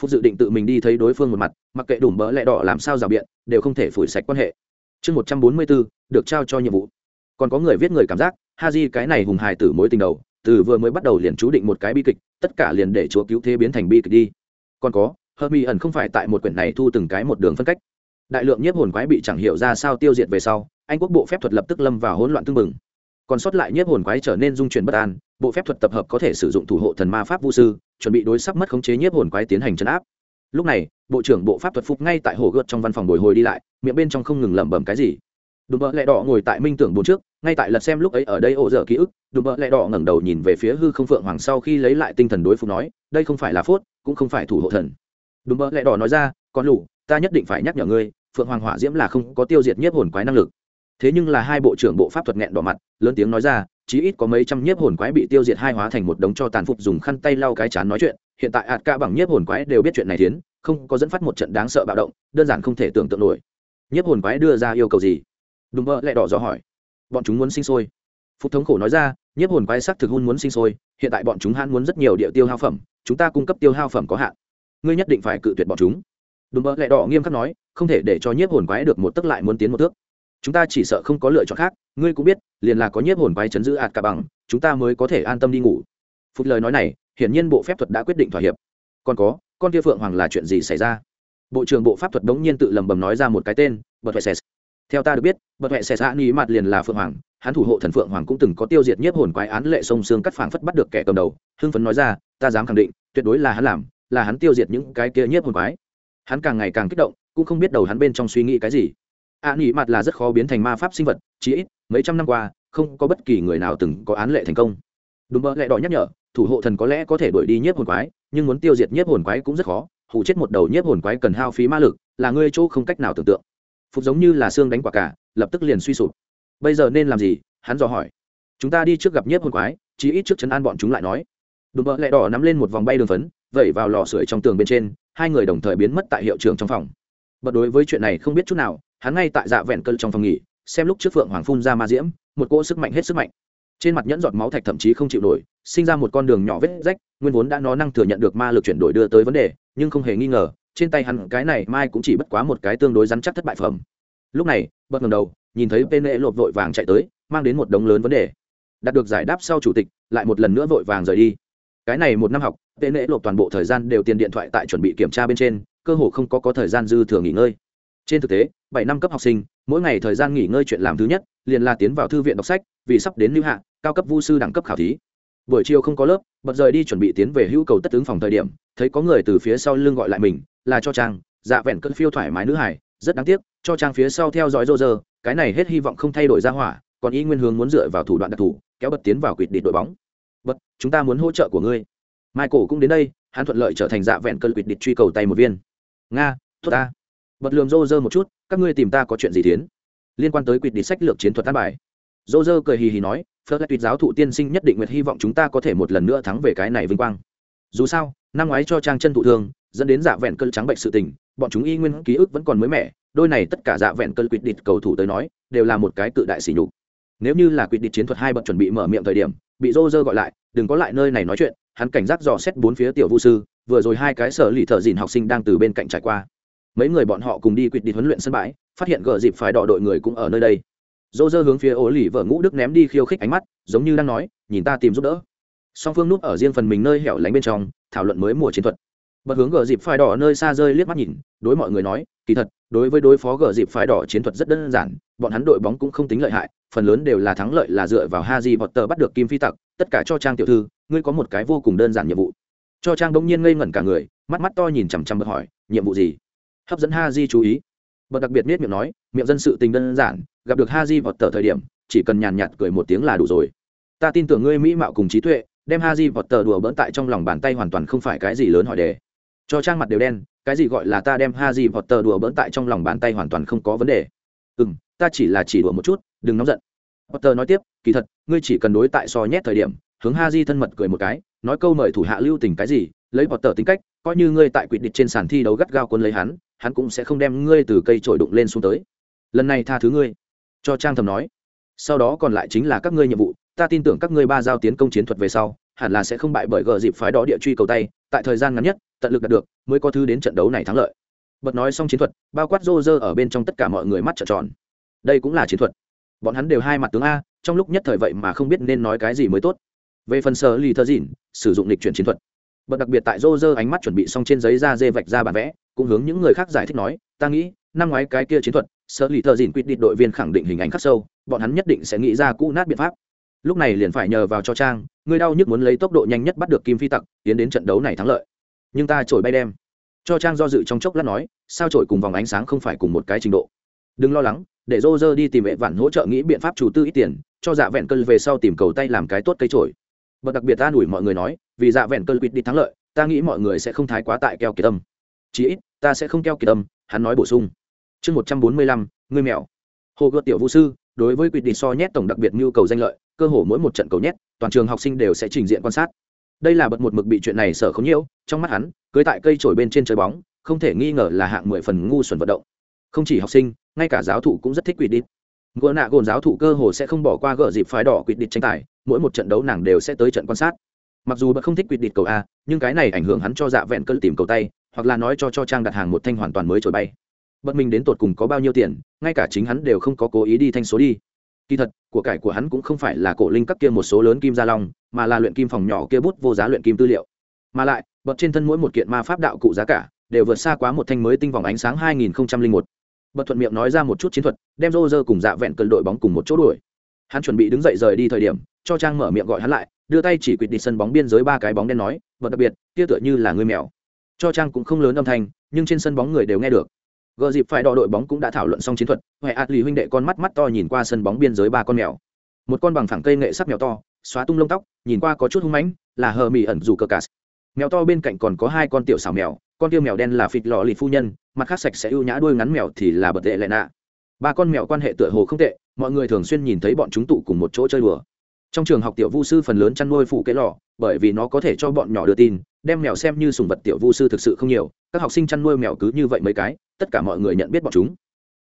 Phúc dự định tự mình đi thấy đối phương một mặt, mặc kệ đùm bờ lẽ đỏ làm sao rào biện, đều không thể phủi sạch quan hệ chương một trăm bốn mươi bốn, được trao cho nhiệm vụ. Còn có người viết người cảm giác ha di cái này hùng hài tử mối tình đầu, từ vừa mới bắt đầu liền chú định một cái bi kịch, tất cả liền để chúa cứu thế biến thành bi kịch đi. Còn có hơ mi ẩn không phải tại một quyển này thu từng cái một đường phân cách. Đại lượng nhiếp hồn quái bị chẳng hiểu ra sao tiêu diệt về sau, anh quốc bộ phép thuật lập tức lâm vào hỗn loạn tương mừng còn sót lại nhiếp hồn quái trở nên dung chuyển bất an, bộ phép thuật tập hợp có thể sử dụng thủ hộ thần ma pháp vũ sư, chuẩn bị đối sắp mất khống chế nhiếp hồn quái tiến hành chấn áp lúc này, bộ trưởng bộ pháp thuật phục ngay tại hồ gợt trong văn phòng bồi hồi đi lại, miệng bên trong không ngừng lẩm bẩm cái gì. Đùm bợ lẹ đỏ ngồi tại minh tưởng bốn trước, ngay tại lật xem lúc ấy ở đây ổ dở ký ức, đùm bợ lẹ đỏ ngẩng đầu nhìn về phía hư không phượng hoàng sau khi lấy lại tinh thần đối phục nói, đây không phải là phốt, cũng không phải thủ hộ thần. Đùm bợ lẹ đỏ nói ra, con lủ ta nhất định phải nhắc nhở ngươi, phượng hoàng hỏa diễm là không có tiêu diệt nhiếp hồn quái năng lực. Thế nhưng là hai bộ trưởng bộ pháp thuật nghẹn đỏ mặt, lớn tiếng nói ra, chí ít có mấy trăm nhiếp hồn quái bị tiêu diệt hai hóa thành một đống cho tàn phục dùng khăn tay lau cái chán nói chuyện hiện tại ạt ca bằng nhiếp hồn quái đều biết chuyện này tiến không có dẫn phát một trận đáng sợ bạo động, đơn giản không thể tưởng tượng nổi. Nhiếp hồn quái đưa ra yêu cầu gì? Đùm mơ lại đỏ do hỏi. Bọn chúng muốn sinh sôi. Phục thống khổ nói ra, nhiếp hồn quái sắc thực hôn muốn sinh sôi, hiện tại bọn chúng hãn muốn rất nhiều địa tiêu hao phẩm, chúng ta cung cấp tiêu hao phẩm có hạn. Ngươi nhất định phải cự tuyệt bọn chúng. Đùm mơ lại đỏ nghiêm khắc nói, không thể để cho nhiếp hồn quái được một tức lại muốn tiến một thước. Chúng ta chỉ sợ không có lựa chọn khác, ngươi cũng biết, liền là có nhiếp hồn quái chấn giữ ạt cả bằng, chúng ta mới có thể an tâm đi ngủ. Phục lời nói này hiển nhiên bộ phép thuật đã quyết định thỏa hiệp. Còn có, con kia phượng hoàng là chuyện gì xảy ra? Bộ trưởng bộ pháp thuật đống nhiên tự lầm bầm nói ra một cái tên, bật huệ sès theo ta được biết, bật huệ sès hạ nghĩ mặt liền là phượng hoàng, hắn thủ hộ thần phượng hoàng cũng từng có tiêu diệt nhiếp hồn quái án lệ sông xương cắt phảng phất bắt được kẻ cầm đầu, hưng phấn nói ra, ta dám khẳng định, tuyệt đối là hắn làm, là hắn tiêu diệt những cái kia nhiếp hồn quái. Hắn càng ngày càng kích động, cũng không biết đầu hắn bên trong suy nghĩ cái gì. Ạ nghĩ mặt là rất khó biến thành ma pháp sinh vật, chí ít, mấy trăm năm qua, không có bất kỳ người nào từng có án lệ thành công. Đúng mơ lẽ đòi nhắc nhở thủ hộ thần có lẽ có thể đuổi đi nhiếp hồn quái, nhưng muốn tiêu diệt nhiếp hồn quái cũng rất khó hụ chết một đầu nhiếp hồn quái cần hao phí ma lực, là ngươi chỗ không cách nào tưởng tượng. Phục giống như là xương đánh quả cả, lập tức liền suy sụp. Bây giờ nên làm gì? Hắn dò hỏi. Chúng ta đi trước gặp nhiếp hồn quái, chí ít trước chấn an bọn chúng lại nói. Đùm bợ lẹ đỏ nắm lên một vòng bay đường phấn, vẩy vào lò sưởi trong tường bên trên, hai người đồng thời biến mất tại hiệu trường trong phòng. Bật đối với chuyện này không biết chút nào, hắn ngay tại dạ vẹn cơn trong phòng nghỉ, xem lúc trước phượng hoàng phun ra ma diễm, một cỗ sức mạnh hết sức mạnh trên mặt nhẫn giọt máu thạch thậm chí không chịu nổi, sinh ra một con đường nhỏ vết rách, nguyên vốn đã nó năng thừa nhận được ma lực chuyển đổi đưa tới vấn đề, nhưng không hề nghi ngờ, trên tay hắn cái này mai cũng chỉ bất quá một cái tương đối rắn chắc thất bại phẩm. Lúc này, bật ngầm đầu, nhìn thấy tên lễ lộp vội vàng chạy tới, mang đến một đống lớn vấn đề. Đạt được giải đáp sau chủ tịch, lại một lần nữa vội vàng rời đi. Cái này một năm học tên lễ lộp toàn bộ thời gian đều tiền điện thoại tại chuẩn bị kiểm tra bên trên, cơ hồ không có có thời gian dư thừa nghỉ ngơi. Trên thực tế, bảy năm cấp học sinh, mỗi ngày thời gian nghỉ ngơi chuyện làm thứ nhất, liền là tiến vào thư viện đọc sách, vì sắp đến lưu hạ cao cấp vu sư đẳng cấp khảo thí. Buổi chiều không có lớp, bật rời đi chuẩn bị tiến về hữu cầu tất tướng phòng thời điểm, thấy có người từ phía sau lưng gọi lại mình, là cho trang dạ vẹn cơn phiêu thoải mái nữ hải rất đáng tiếc, cho trang phía sau theo dõi rô rơ cái này hết hy vọng không thay đổi ra hỏa, còn y nguyên hướng muốn dựa vào thủ đoạn đặc thù, kéo bật tiến vào quỵt địch đội bóng. Bật, chúng ta muốn hỗ trợ của ngươi. Michael cũng đến đây, hắn thuận lợi trở thành dạ vẹn cơn quỵt địch truy cầu tay một viên. Nga, tốt ta. Bật lườm rô rơ một chút, các ngươi tìm ta có chuyện gì tiến? Liên quan tới quỵt địch sách lược chiến thuật tan bài rô dơ cười hì hì nói phớt lại tuyệt giáo thụ tiên sinh nhất định nguyện hy vọng chúng ta có thể một lần nữa thắng về cái này vinh quang. Dù sao, năm ngoái cho trang chân thụ thương, dẫn đến dạ vẹn cơn trắng bệnh sự tình, bọn chúng y nguyên ký ức vẫn còn mới mẻ, đôi này tất cả dạ vẹn cơn quyết địch cầu thủ tới nói, đều là một cái cự đại sỉ nhục. Nếu như là quyết địch chiến thuật hai bậc chuẩn bị mở miệng thời điểm, bị rô rơ gọi lại, đừng có lại nơi này nói chuyện. Hắn cảnh giác dò xét bốn phía tiểu vũ sư, vừa rồi hai cái sở lì thợ dìn học sinh đang từ bên cạnh trải qua. Mấy người bọn họ cùng đi quyết địch huấn luyện sân bãi, phát hiện gờ dịp phải đỏ đội người cũng ở nơi đây dô dơ hướng phía ố lì vợ ngũ đức ném đi khiêu khích ánh mắt, giống như đang nói, nhìn ta tìm giúp đỡ. Song phương núp ở riêng phần mình nơi hẻo lánh bên trong, thảo luận mới mùa chiến thuật. Bật hướng gờ dịp phải đỏ nơi xa rơi liếc mắt nhìn, đối mọi người nói, kỳ thật, đối với đối phó gờ dịp phải đỏ chiến thuật rất đơn giản, bọn hắn đội bóng cũng không tính lợi hại, phần lớn đều là thắng lợi là dựa vào ha di potter bắt được kim phi tặc, tất cả cho trang tiểu thư, ngươi có một cái vô cùng đơn giản nhiệm vụ. Cho trang đông nhiên ngây ngẩn cả người, mắt mắt to nhìn chằm chằm bật hỏi, nhiệm vụ gì? Hấp dẫn ha di chú ý. Bật đặc biệt biết miệng nói miệng dân sự tình đơn giản, gặp được ha di vọt tờ thời điểm, chỉ cần nhàn nhạt cười một tiếng là đủ rồi. Ta tin tưởng ngươi mỹ mạo cùng trí tuệ, đem ha di vọt tờ đùa bỡn tại trong lòng bàn tay hoàn toàn không phải cái gì lớn hỏi đề. Cho trang mặt đều đen, cái gì gọi là ta đem ha di vọt tờ đùa bỡn tại trong lòng bàn tay hoàn toàn không có vấn đề. Ừ m ta chỉ là chỉ đùa một chút, đừng nóng giận. Tờ nói tiếp, kỳ thật, ngươi chỉ cần đối tại so nhét thời điểm, hướng ha di thân mật cười một cái, nói câu mời thủ hạ lưu tình cái gì, lấy tờ tính cách, coi như ngươi tại quyết địch trên sàn thi đấu gắt gao quân lấy hắn hắn cũng sẽ không đem ngươi từ cây trổi đụng lên xuống tới lần này tha thứ ngươi. Cho trang thầm nói. Sau đó còn lại chính là các ngươi nhiệm vụ, ta tin tưởng các ngươi ba giao tiến công chiến thuật về sau, hẳn là sẽ không bại bởi gờ dịp phái đó địa truy cầu tay, tại thời gian ngắn nhất, tận lực đạt được, mới có thứ đến trận đấu này thắng lợi. Bật nói xong chiến thuật, bao quát rô rơ ở bên trong tất cả mọi người mắt trợn tròn. Đây cũng là chiến thuật. Bọn hắn đều hai mặt tướng a, trong lúc nhất thời vậy mà không biết nên nói cái gì mới tốt. Về phần sơ lì thơ dịn sử dụng lịch chuyển chiến thuật. Bật đặc biệt tại rô rơ ánh mắt chuẩn bị xong trên giấy da dê vạch ra bản vẽ, cũng hướng những người khác giải thích nói, ta nghĩ, năm ngoái cái kia chiến thuật sở lì thợ dìn quyết định đội viên khẳng định hình ảnh khắc sâu, bọn hắn nhất định sẽ nghĩ ra cũ nát biện pháp. Lúc này liền phải nhờ vào cho trang, người đau nhức muốn lấy tốc độ nhanh nhất bắt được kim phi tặc, tiến đến trận đấu này thắng lợi. Nhưng ta trổi bay đem cho trang do dự trong chốc lát nói, sao trổi cùng vòng ánh sáng không phải cùng một cái trình độ? Đừng lo lắng, để dô dơ đi tìm vệ vạn hỗ trợ nghĩ biện pháp chủ tư ít tiền, cho dạ vẹn cơn về sau tìm cầu tay làm cái tốt cây trổi. Bật đặc biệt ta đuổi mọi người nói, vì dạ vẹn cơn quyết đi thắng lợi, ta nghĩ mọi người sẽ không thái quá tại keo kiệt tâm chí ít, ta sẽ không keo kiệt tâm hắn nói bổ sung chương một trăm bốn mươi lăm, ngươi mèo. Hồ gợt tiểu vũ sư, đối với quyết định so nhét tổng đặc biệt nhu cầu danh lợi, cơ hồ mỗi một trận cầu nhét, toàn trường học sinh đều sẽ trình diện quan sát. Đây là bật một mực bị chuyện này sở không nhiễu, trong mắt hắn, cưới tại cây trổi bên trên chơi bóng, không thể nghi ngờ là hạng mười phần ngu xuẩn vận động. Không chỉ học sinh, ngay cả giáo thụ cũng rất thích quyết định gỡ nạ gồn giáo thụ cơ hồ sẽ không bỏ qua gỡ dịp phái đỏ quyết định tranh tài, mỗi một trận đấu nàng đều sẽ tới trận quan sát. Mặc dù bật không thích quyết định cầu a, nhưng cái này ảnh hưởng hắn cho dạ vẹn cơn tìm cầu tay, hoặc là nói cho cho trang đặt hàng một thanh hoàn toàn mới trồi bay bật mình đến tột cùng có bao nhiêu tiền, ngay cả chính hắn đều không có cố ý đi thanh số đi. Kỳ thật, của cải của hắn cũng không phải là cổ linh các kia một số lớn kim gia long, mà là luyện kim phòng nhỏ kia bút vô giá luyện kim tư liệu. Mà lại bật trên thân mỗi một kiện ma pháp đạo cụ giá cả, đều vượt xa quá một thanh mới tinh vòng ánh sáng 2001. bật thuận miệng nói ra một chút chiến thuật, đem rô rơ cùng dạ vẹn cơn đội bóng cùng một chỗ đuổi. Hắn chuẩn bị đứng dậy rời đi thời điểm, cho trang mở miệng gọi hắn lại, đưa tay chỉ quỵt đi sân bóng biên giới ba cái bóng đen nói bật đặc biệt, kia tựa như là người mèo. Cho trang cũng không lớn âm thanh, nhưng trên sân bóng người đều nghe được gờ dịp phải đọ đội bóng cũng đã thảo luận xong chiến thuật, huệ ạt lì huynh đệ con mắt mắt to nhìn qua sân bóng biên giới ba con mèo. Một con bằng phẳng cây nghệ sắc mèo to, xóa tung lông tóc, nhìn qua có chút hung mãnh, là hờ mì ẩn dù cơ cà. Mèo to bên cạnh còn có hai con tiểu xảo mèo, con tiêu mèo đen là phịt lò lì phu nhân, mặt khác sạch sẽ ưu nhã đuôi ngắn mèo thì là bật tệ lệ nạ. Ba con mèo quan hệ tựa hồ không tệ, mọi người thường xuyên nhìn thấy bọn chúng tụ cùng một chỗ chơi đùa. Trong trường học tiểu vu sư phần lớn chăn nuôi phụ kế lò, bởi vì nó có thể cho bọn nhỏ đưa tin đem mèo xem như sùng vật tiểu vu sư thực sự không nhiều, các học sinh chăn nuôi mèo cứ như vậy mấy cái, tất cả mọi người nhận biết bọn chúng.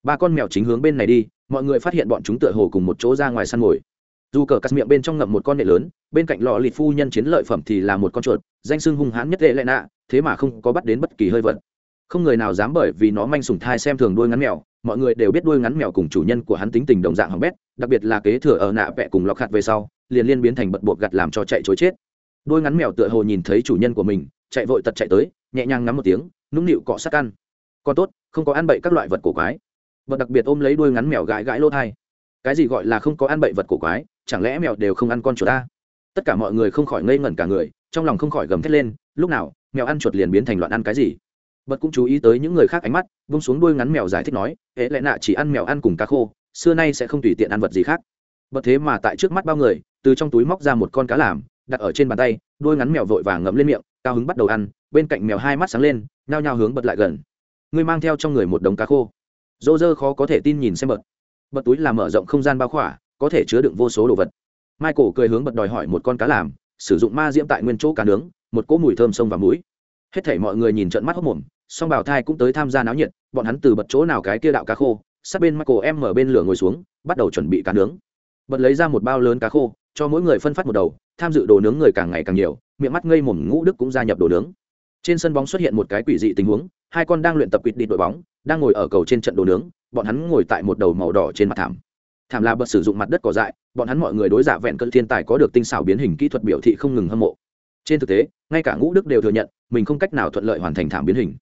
Ba con mèo chính hướng bên này đi, mọi người phát hiện bọn chúng tựa hồ cùng một chỗ ra ngoài săn mồi. Dù cờ cắt miệng bên trong ngậm một con nệ lớn, bên cạnh lò lịt phu nhân chiến lợi phẩm thì là một con chuột, danh sưng hung hãn nhất lệ lệ nạ, thế mà không có bắt đến bất kỳ hơi vật không người nào dám bởi vì nó manh sùng thai xem thường đuôi ngắn mèo, mọi người đều biết đuôi ngắn mèo cùng chủ nhân của hắn tính tình đồng dạng hỏng bét, đặc biệt là kế thừa ở nạ vẹ cùng lọc hạt về sau, liền liên biến thành bật buộc gặt làm cho chạy chối chết đuôi ngắn mèo tựa hồ nhìn thấy chủ nhân của mình, chạy vội tật chạy tới, nhẹ nhàng ngắm một tiếng, nũng nịu cọ sát ăn còn tốt, không có ăn bậy các loại vật cổ quái. Vật đặc biệt ôm lấy đuôi ngắn mèo gãi gãi lỗ thai. Cái gì gọi là không có ăn bậy vật cổ quái, chẳng lẽ mèo đều không ăn con chuột ta? Tất cả mọi người không khỏi ngây ngẩn cả người, trong lòng không khỏi gầm thét lên, lúc nào, mèo ăn chuột liền biến thành loạn ăn cái gì? Bật cũng chú ý tới những người khác ánh mắt, vung xuống đuôi ngắn mèo giải thích nói hễ lẽ nạ chỉ ăn mèo ăn cùng cá khô, xưa nay sẽ không tùy tiện ăn vật gì khác. Bật thế mà tại trước mắt bao người, từ trong túi móc ra một con cá làm đặt ở trên bàn tay đuôi ngắn mèo vội vàng ngậm lên miệng, cao hứng bắt đầu ăn, bên cạnh mèo hai mắt sáng lên, nhao nhao hướng bật lại gần. Ngươi mang theo trong người một đống cá khô. Dô dơ khó có thể tin nhìn xem bật. Bật túi làm mở rộng không gian bao khỏa, có thể chứa đựng vô số đồ vật. Michael cười hướng bật đòi hỏi một con cá làm, sử dụng ma diễm tại nguyên chỗ cá nướng, một cỗ mùi thơm sông và mũi hết thảy mọi người nhìn trận mắt hốc mồm song bảo thai cũng tới tham gia náo nhiệt, bọn hắn từ bật chỗ nào cái kia đạo cá khô, sát bên michael em mở bên lửa ngồi xuống, bắt đầu chuẩn bị cá nướng. Bật lấy ra một bao lớn cá khô cho mỗi người phân phát một đầu, tham dự đồ nướng người càng ngày càng nhiều, miệng mắt ngây mồm ngũ đức cũng gia nhập đồ nướng. Trên sân bóng xuất hiện một cái quỷ dị tình huống, hai con đang luyện tập quỵt đi đội bóng, đang ngồi ở cầu trên trận đồ nướng, bọn hắn ngồi tại một đầu màu đỏ trên mặt thảm. Thảm là bật sử dụng mặt đất cỏ dại, bọn hắn mọi người đối giả vẹn cơn thiên tài có được tinh xảo biến hình kỹ thuật biểu thị không ngừng hâm mộ. Trên thực tế, ngay cả ngũ đức đều thừa nhận, mình không cách nào thuận lợi hoàn thành thảm biến hình.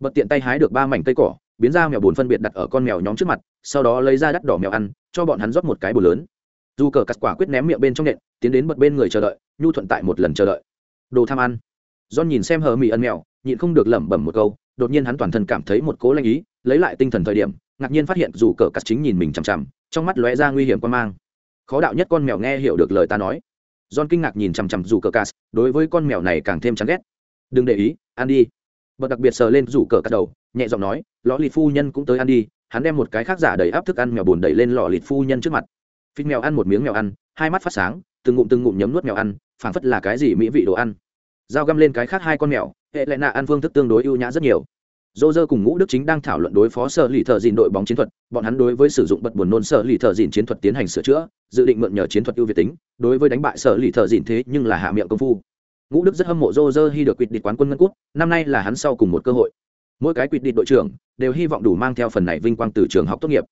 Bật tiện tay hái được ba mảnh cây cỏ, biến ra mèo bùn phân biệt đặt ở con mèo nhóm trước mặt, sau đó lấy ra đắt đỏ mèo ăn, cho bọn hắn rót một cái bù lớn dù cờ cắt quả quyết ném miệng bên trong nện, tiến đến bật bên người chờ đợi, nhu thuận tại một lần chờ đợi. Đồ tham ăn. John nhìn xem hờ mì ân mèo, nhịn không được lẩm bẩm một câu, đột nhiên hắn toàn thân cảm thấy một cố lanh ý, lấy lại tinh thần thời điểm, ngạc nhiên phát hiện dù cờ cắt chính nhìn mình chằm chằm, trong mắt lóe ra nguy hiểm quan mang. Khó đạo nhất con mèo nghe hiểu được lời ta nói. John kinh ngạc nhìn chằm chằm dù cờ cắt, đối với con mèo này càng thêm chán ghét. Đừng để ý, ăn đi. Bật đặc biệt sờ lên rủ cờ cắt đầu, nhẹ giọng nói lò lịt phu nhân cũng tới ăn đi. Hắn đem một cái khác giả đầy áp thức ăn mèo bùn đẩy lên lò lịt phu nhân trước mặt phịt mèo ăn một miếng mèo ăn hai mắt phát sáng từng ngụm từng ngụm nhấm nuốt mèo ăn phảng phất là cái gì mỹ vị đồ ăn. Dao găm lên cái khác hai con mèo hệ lệ nạ ăn phương thức tương đối ưu nhã rất nhiều. Dô dơ cùng ngũ đức chính đang thảo luận đối phó sở lì thợ dìn đội bóng chiến thuật bọn hắn đối với sử dụng bật buồn nôn sở lì thợ dìn chiến thuật tiến hành sửa chữa dự định mượn nhờ chiến thuật ưu việt tính đối với đánh bại sở lì thợ dìn thế nhưng là hạ miệng công phu. Ngũ đức rất hâm mộ dô dơ hy được quyết định quán quân ngân quốc, năm nay là hắn sau cùng một cơ hội. Mỗi cái quyết định đội trưởng đều hy vọng đủ mang theo phần này vinh quang từ trường học tốt nghiệp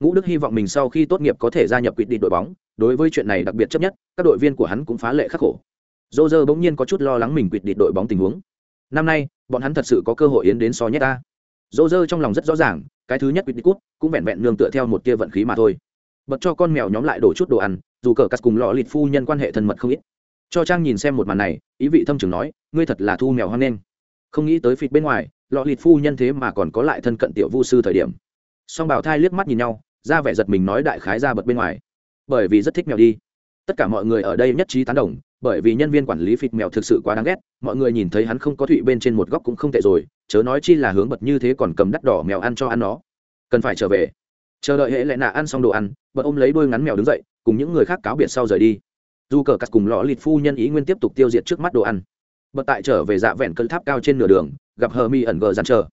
ngũ đức hy vọng mình sau khi tốt nghiệp có thể gia nhập quyết định đội bóng, đối với chuyện này đặc biệt chấp nhất, các đội viên của hắn cũng phá lệ khắc khổ. Dô dơ bỗng nhiên có chút lo lắng mình quyết định đội bóng tình huống. Năm nay, bọn hắn thật sự có cơ hội yến đến so nhất ta. Dô dơ trong lòng rất rõ ràng, cái thứ nhất quyết định cút, cũng vẹn vẹn nương tựa theo một tia vận khí mà thôi. Bật cho con mèo nhóm lại đổ chút đồ ăn, dù cờ cắt cùng lọ lịt phu nhân quan hệ thân mật không ít. Cho trang nhìn xem một màn này, ý vị thâm trường nói, ngươi thật là thu mèo hoang nghênh không nghĩ tới phịt bên ngoài, lọ lịt phu nhân thế mà còn có lại thân cận tiểu vu sư thời điểm. Song bảo thai liếc mắt nhìn nhau ra vẻ giật mình nói đại khái ra bật bên ngoài. Bởi vì rất thích mèo đi. Tất cả mọi người ở đây nhất trí tán đồng, bởi vì nhân viên quản lý phịt mèo thực sự quá đáng ghét, mọi người nhìn thấy hắn không có thụy bên trên một góc cũng không tệ rồi, chớ nói chi là hướng bật như thế còn cầm đắt đỏ mèo ăn cho ăn nó. Cần phải trở về. Chờ đợi hệ lệ nạ ăn xong đồ ăn, bật ôm lấy đôi ngắn mèo đứng dậy, cùng những người khác cáo biệt sau rời đi. Dù cờ cắt cùng lọ lịt phu nhân ý nguyên tiếp tục tiêu diệt trước mắt đồ ăn. Bật tại trở về dạ vẹn cơn tháp cao trên nửa đường, gặp hờ mi ẩn gờ gian chờ.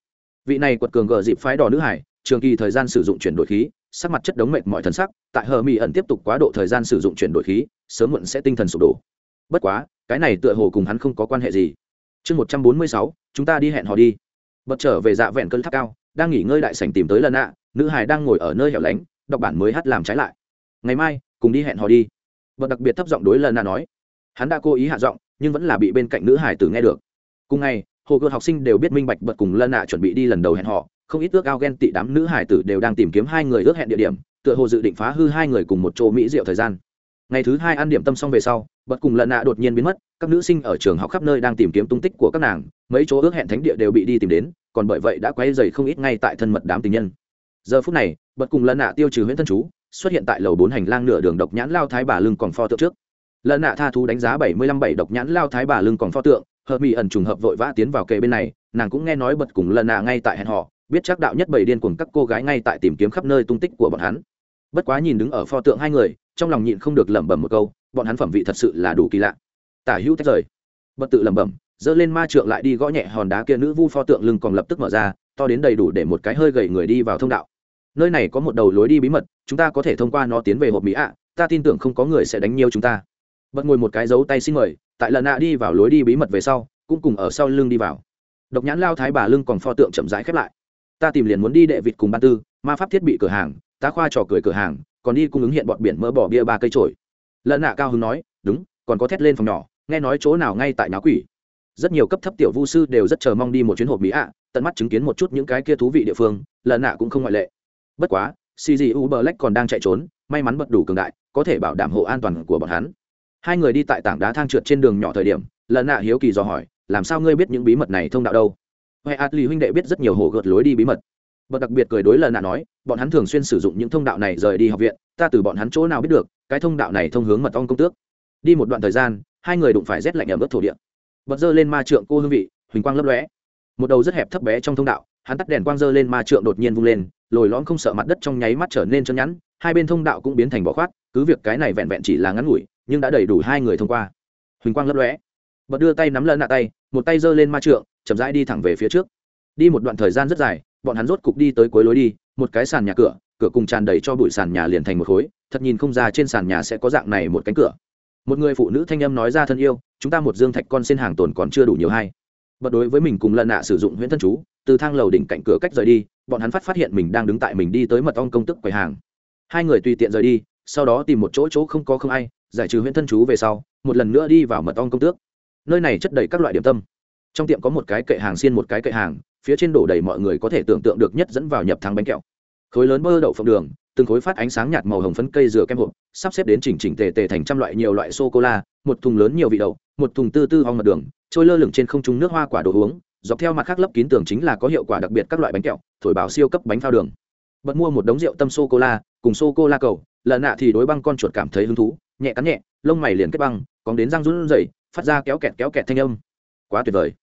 Vị này quật cường gờ dịp phái đỏ nữ hải, trường kỳ thời gian sử dụng chuyển đổi khí sắc mặt chất đống mệt mọi thần sắc, tại hờ mi ẩn tiếp tục quá độ thời gian sử dụng chuyển đổi khí, sớm muộn sẽ tinh thần sụp đổ. Bất quá, cái này tựa hồ cùng hắn không có quan hệ gì. Chương một trăm bốn mươi sáu, chúng ta đi hẹn hò đi. Bật trở về dạ vẹn cơn tháp cao, đang nghỉ ngơi đại sảnh tìm tới lần ạ nữ hải đang ngồi ở nơi hẻo lánh, đọc bản mới hát làm trái lại. Ngày mai, cùng đi hẹn hò đi. Bật đặc biệt thấp giọng đối lần ạ nói. Hắn đã cố ý hạ giọng, nhưng vẫn là bị bên cạnh nữ hải tử nghe được. Cùng ngày, hồ cơ học sinh đều biết minh bạch bật cùng lân nạ chuẩn bị đi lần đầu hẹn họ không ít ước ao ghen tị đám nữ hải tử đều đang tìm kiếm hai người ước hẹn địa điểm, tựa hồ dự định phá hư hai người cùng một chỗ mỹ diệu thời gian. Ngày thứ hai ăn điểm tâm xong về sau bật cùng lợn nạ đột nhiên biến mất, các nữ sinh ở trường học khắp nơi đang tìm kiếm tung tích của các nàng, mấy chỗ ước hẹn thánh địa đều bị đi tìm đến, còn bởi vậy đã quay dày không ít ngay tại thân mật đám tình nhân. Giờ phút này bật cùng lợn nạ tiêu trừ huyễn thân chú, xuất hiện tại lầu bốn hành lang nửa đường độc nhãn lao thái bà lưng còn pho tượng trước. Lợn nạ tha thú đánh giá bảy mươi lăm bảy độc nhãn lao thái bà lưng còn pho tượng, hợp mỹ ẩn trùng hợp vội vã tiến vào kề bên này, nàng cũng nghe nói bật cùng lợn nạ ngay tại hẹn họ biết chắc đạo nhất bảy điên cuồng các cô gái ngay tại tìm kiếm khắp nơi tung tích của bọn hắn. Bất quá nhìn đứng ở pho tượng hai người, trong lòng nhịn không được lẩm bẩm một câu, bọn hắn phẩm vị thật sự là đủ kỳ lạ. Tả hữu tách rời. Bất tự lẩm bẩm, giơ lên ma trượng lại đi gõ nhẹ hòn đá kia nữ vu pho tượng lưng còn lập tức mở ra, to đến đầy đủ để một cái hơi gầy người đi vào thông đạo. Nơi này có một đầu lối đi bí mật, chúng ta có thể thông qua nó tiến về hộp mỹ ạ, ta tin tưởng không có người sẽ đánh nhiều chúng ta. Bật ngồi một cái dấu tay xin mời, tại lần nạ đi vào lối đi bí mật về sau, cũng cùng ở sau lưng đi vào. Độc nhãn lao thái bà lưng còn pho tượng chậm rãi khép lại ta tìm liền muốn đi đệ vịt cùng ban tư, ma pháp thiết bị cửa hàng, tá khoa trò cười cửa hàng, còn đi cung ứng hiện bọn biển mỡ bỏ bia ba cây trổi lợn nạ cao hứng nói, đúng, còn có thét lên phòng nhỏ, nghe nói chỗ nào ngay tại náo quỷ. Rất nhiều cấp thấp tiểu vu sư đều rất chờ mong đi một chuyến hộp mỹ ạ, tận mắt chứng kiến một chút những cái kia thú vị địa phương lợn nạ cũng không ngoại lệ. Bất quá cgu black còn đang chạy trốn, may mắn bật đủ cường đại, có thể bảo đảm hộ an toàn của bọn hắn. Hai người đi tại tảng đá thang trượt trên đường nhỏ thời điểm lợn nạ hiếu kỳ dò hỏi, làm sao ngươi biết những bí mật này thông đạo đâu? Huệ ạt lì huynh đệ biết rất nhiều hồ gợt lối đi bí mật. Bật đặc biệt cười đối lần nạ nói, bọn hắn thường xuyên sử dụng những thông đạo này rời đi học viện, ta từ bọn hắn chỗ nào biết được, cái thông đạo này thông hướng mật ong công tước. Đi một đoạn thời gian, hai người đụng phải rét lạnh ở mức thổ địa. Bật dơ lên ma trượng cô hương vị, huỳnh quang lấp lóe. Một đầu rất hẹp thấp bé trong thông đạo, hắn tắt đèn quang dơ lên ma trượng đột nhiên vung lên, lồi lõm không sợ mặt đất trong nháy mắt trở nên chân nhẵn, hai bên thông đạo cũng biến thành bỏ khoát, cứ việc cái này vẹn vẹn chỉ là ngắn ngủi, nhưng đã đầy đủ hai người thông qua. Huỳnh quang lấp lóe. Bật đưa tay nắm lân nạ tay, một tay giơ lên ma trượng chậm rãi đi thẳng về phía trước. Đi một đoạn thời gian rất dài, bọn hắn rốt cục đi tới cuối lối đi, một cái sàn nhà cửa cửa cùng tràn đầy cho bụi sàn nhà liền thành một khối, thật nhìn không ra trên sàn nhà sẽ có dạng này một cánh cửa. Một người phụ nữ thanh âm nói ra thân yêu, chúng ta một dương thạch con xin hàng tồn còn chưa đủ nhiều hay. Bật đối với mình cùng lần nạ sử dụng huyễn thân chú, từ thang lầu đỉnh cạnh cửa cách rời đi, bọn hắn phát phát hiện mình đang đứng tại mình đi tới mật ong công tức quầy hàng. Hai người tùy tiện rời đi, sau đó tìm một chỗ chỗ không có không ai, giải trừ huyễn thân chú về sau, một lần nữa đi vào mật ong công tước. Nơi này chất đầy các loại điểm tâm trong tiệm có một cái kệ hàng xiên một cái kệ hàng, phía trên đổ đầy mọi người có thể tưởng tượng được nhất dẫn vào nhập thang bánh kẹo. Khối lớn bơ đậu phộng đường, từng khối phát ánh sáng nhạt màu hồng phấn cây dừa kem hộp, sắp xếp đến chỉnh chỉnh tề tề thành trăm loại nhiều loại sô cô la một thùng lớn nhiều vị đậu, một thùng tư tư hoang mật đường, trôi lơ lửng trên không trung nước hoa quả đồ uống, dọc theo mặt khác lấp kín tường chính là có hiệu quả đặc biệt các loại bánh kẹo, thổi bảo siêu cấp bánh phao đường. Bật mua một đống rượu tâm sô cô la cùng sô cô la cầu lần nạ thì đối băng con chuột cảm thấy hứng thú, nhẹ cắn nhẹ, lông mày liền kết băng còn đến răng run rẩy, phát ra kéo kẹt kéo kẹt thanh âm quá tuyệt vời.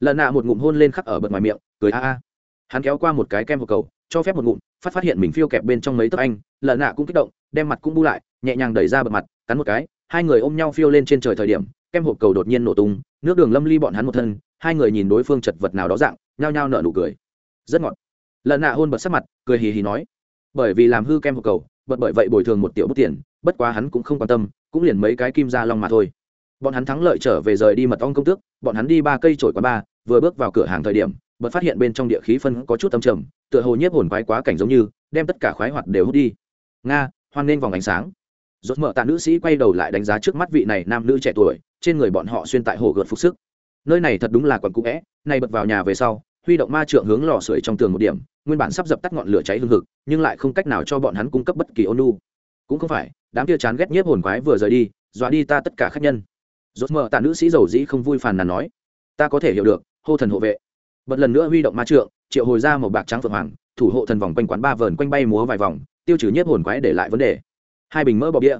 Lần nạ một ngụm hôn lên khắc ở bật ngoài miệng, cười a a. Hắn kéo qua một cái kem hộp cầu, cho phép một ngụm, phát phát hiện mình phiêu kẹp bên trong mấy tấc anh, lần nạ cũng kích động, đem mặt cũng bu lại, nhẹ nhàng đẩy ra bật mặt, cắn một cái, hai người ôm nhau phiêu lên trên trời thời điểm, kem hộp cầu đột nhiên nổ tung, nước đường lâm ly bọn hắn một thân, hai người nhìn đối phương chật vật nào đó dạng, nhao nhao nở nụ cười. Rất ngọt. Lần nạ hôn bật sắc mặt, cười hì hì nói, bởi vì làm hư kem hộp cầu, bật bởi vậy bồi thường một tiểu bút tiền, bất quá hắn cũng không quan tâm, cũng liền mấy cái kim ra long mà thôi bọn hắn thắng lợi trở về rời đi mật ong công tước, bọn hắn đi ba cây trổi quá ba, vừa bước vào cửa hàng thời điểm, bật phát hiện bên trong địa khí phân có chút tâm trầm, tựa hồ nhiếp hồn quái quá cảnh giống như, đem tất cả khoái hoạt đều hút đi. Nga, hoan nên vòng ánh sáng. Rốt mở tạ nữ sĩ quay đầu lại đánh giá trước mắt vị này nam nữ trẻ tuổi, trên người bọn họ xuyên tại hồ gợt phục sức. Nơi này thật đúng là quần cũ vẽ nay bật vào nhà về sau, huy động ma trượng hướng lò sưởi trong tường một điểm, nguyên bản sắp dập tắt ngọn lửa cháy hương hực, nhưng lại không cách nào cho bọn hắn cung cấp bất kỳ ôn nu cũng không phải, đám kia chán ghét nhiếp hồn quái vừa rời đi, dọa đi ta tất cả khách nhân rốt mở tạ nữ sĩ giàu dĩ không vui phàn nàn nói, ta có thể hiểu được, hô thần hộ vệ. Bật lần nữa huy động ma trượng, triệu hồi ra một bạc trắng phượng hoàng, thủ hộ thần vòng quanh quán ba vờn quanh bay múa vài vòng, tiêu trừ nhiếp hồn quái để lại vấn đề. Hai bình mỡ bọc bia.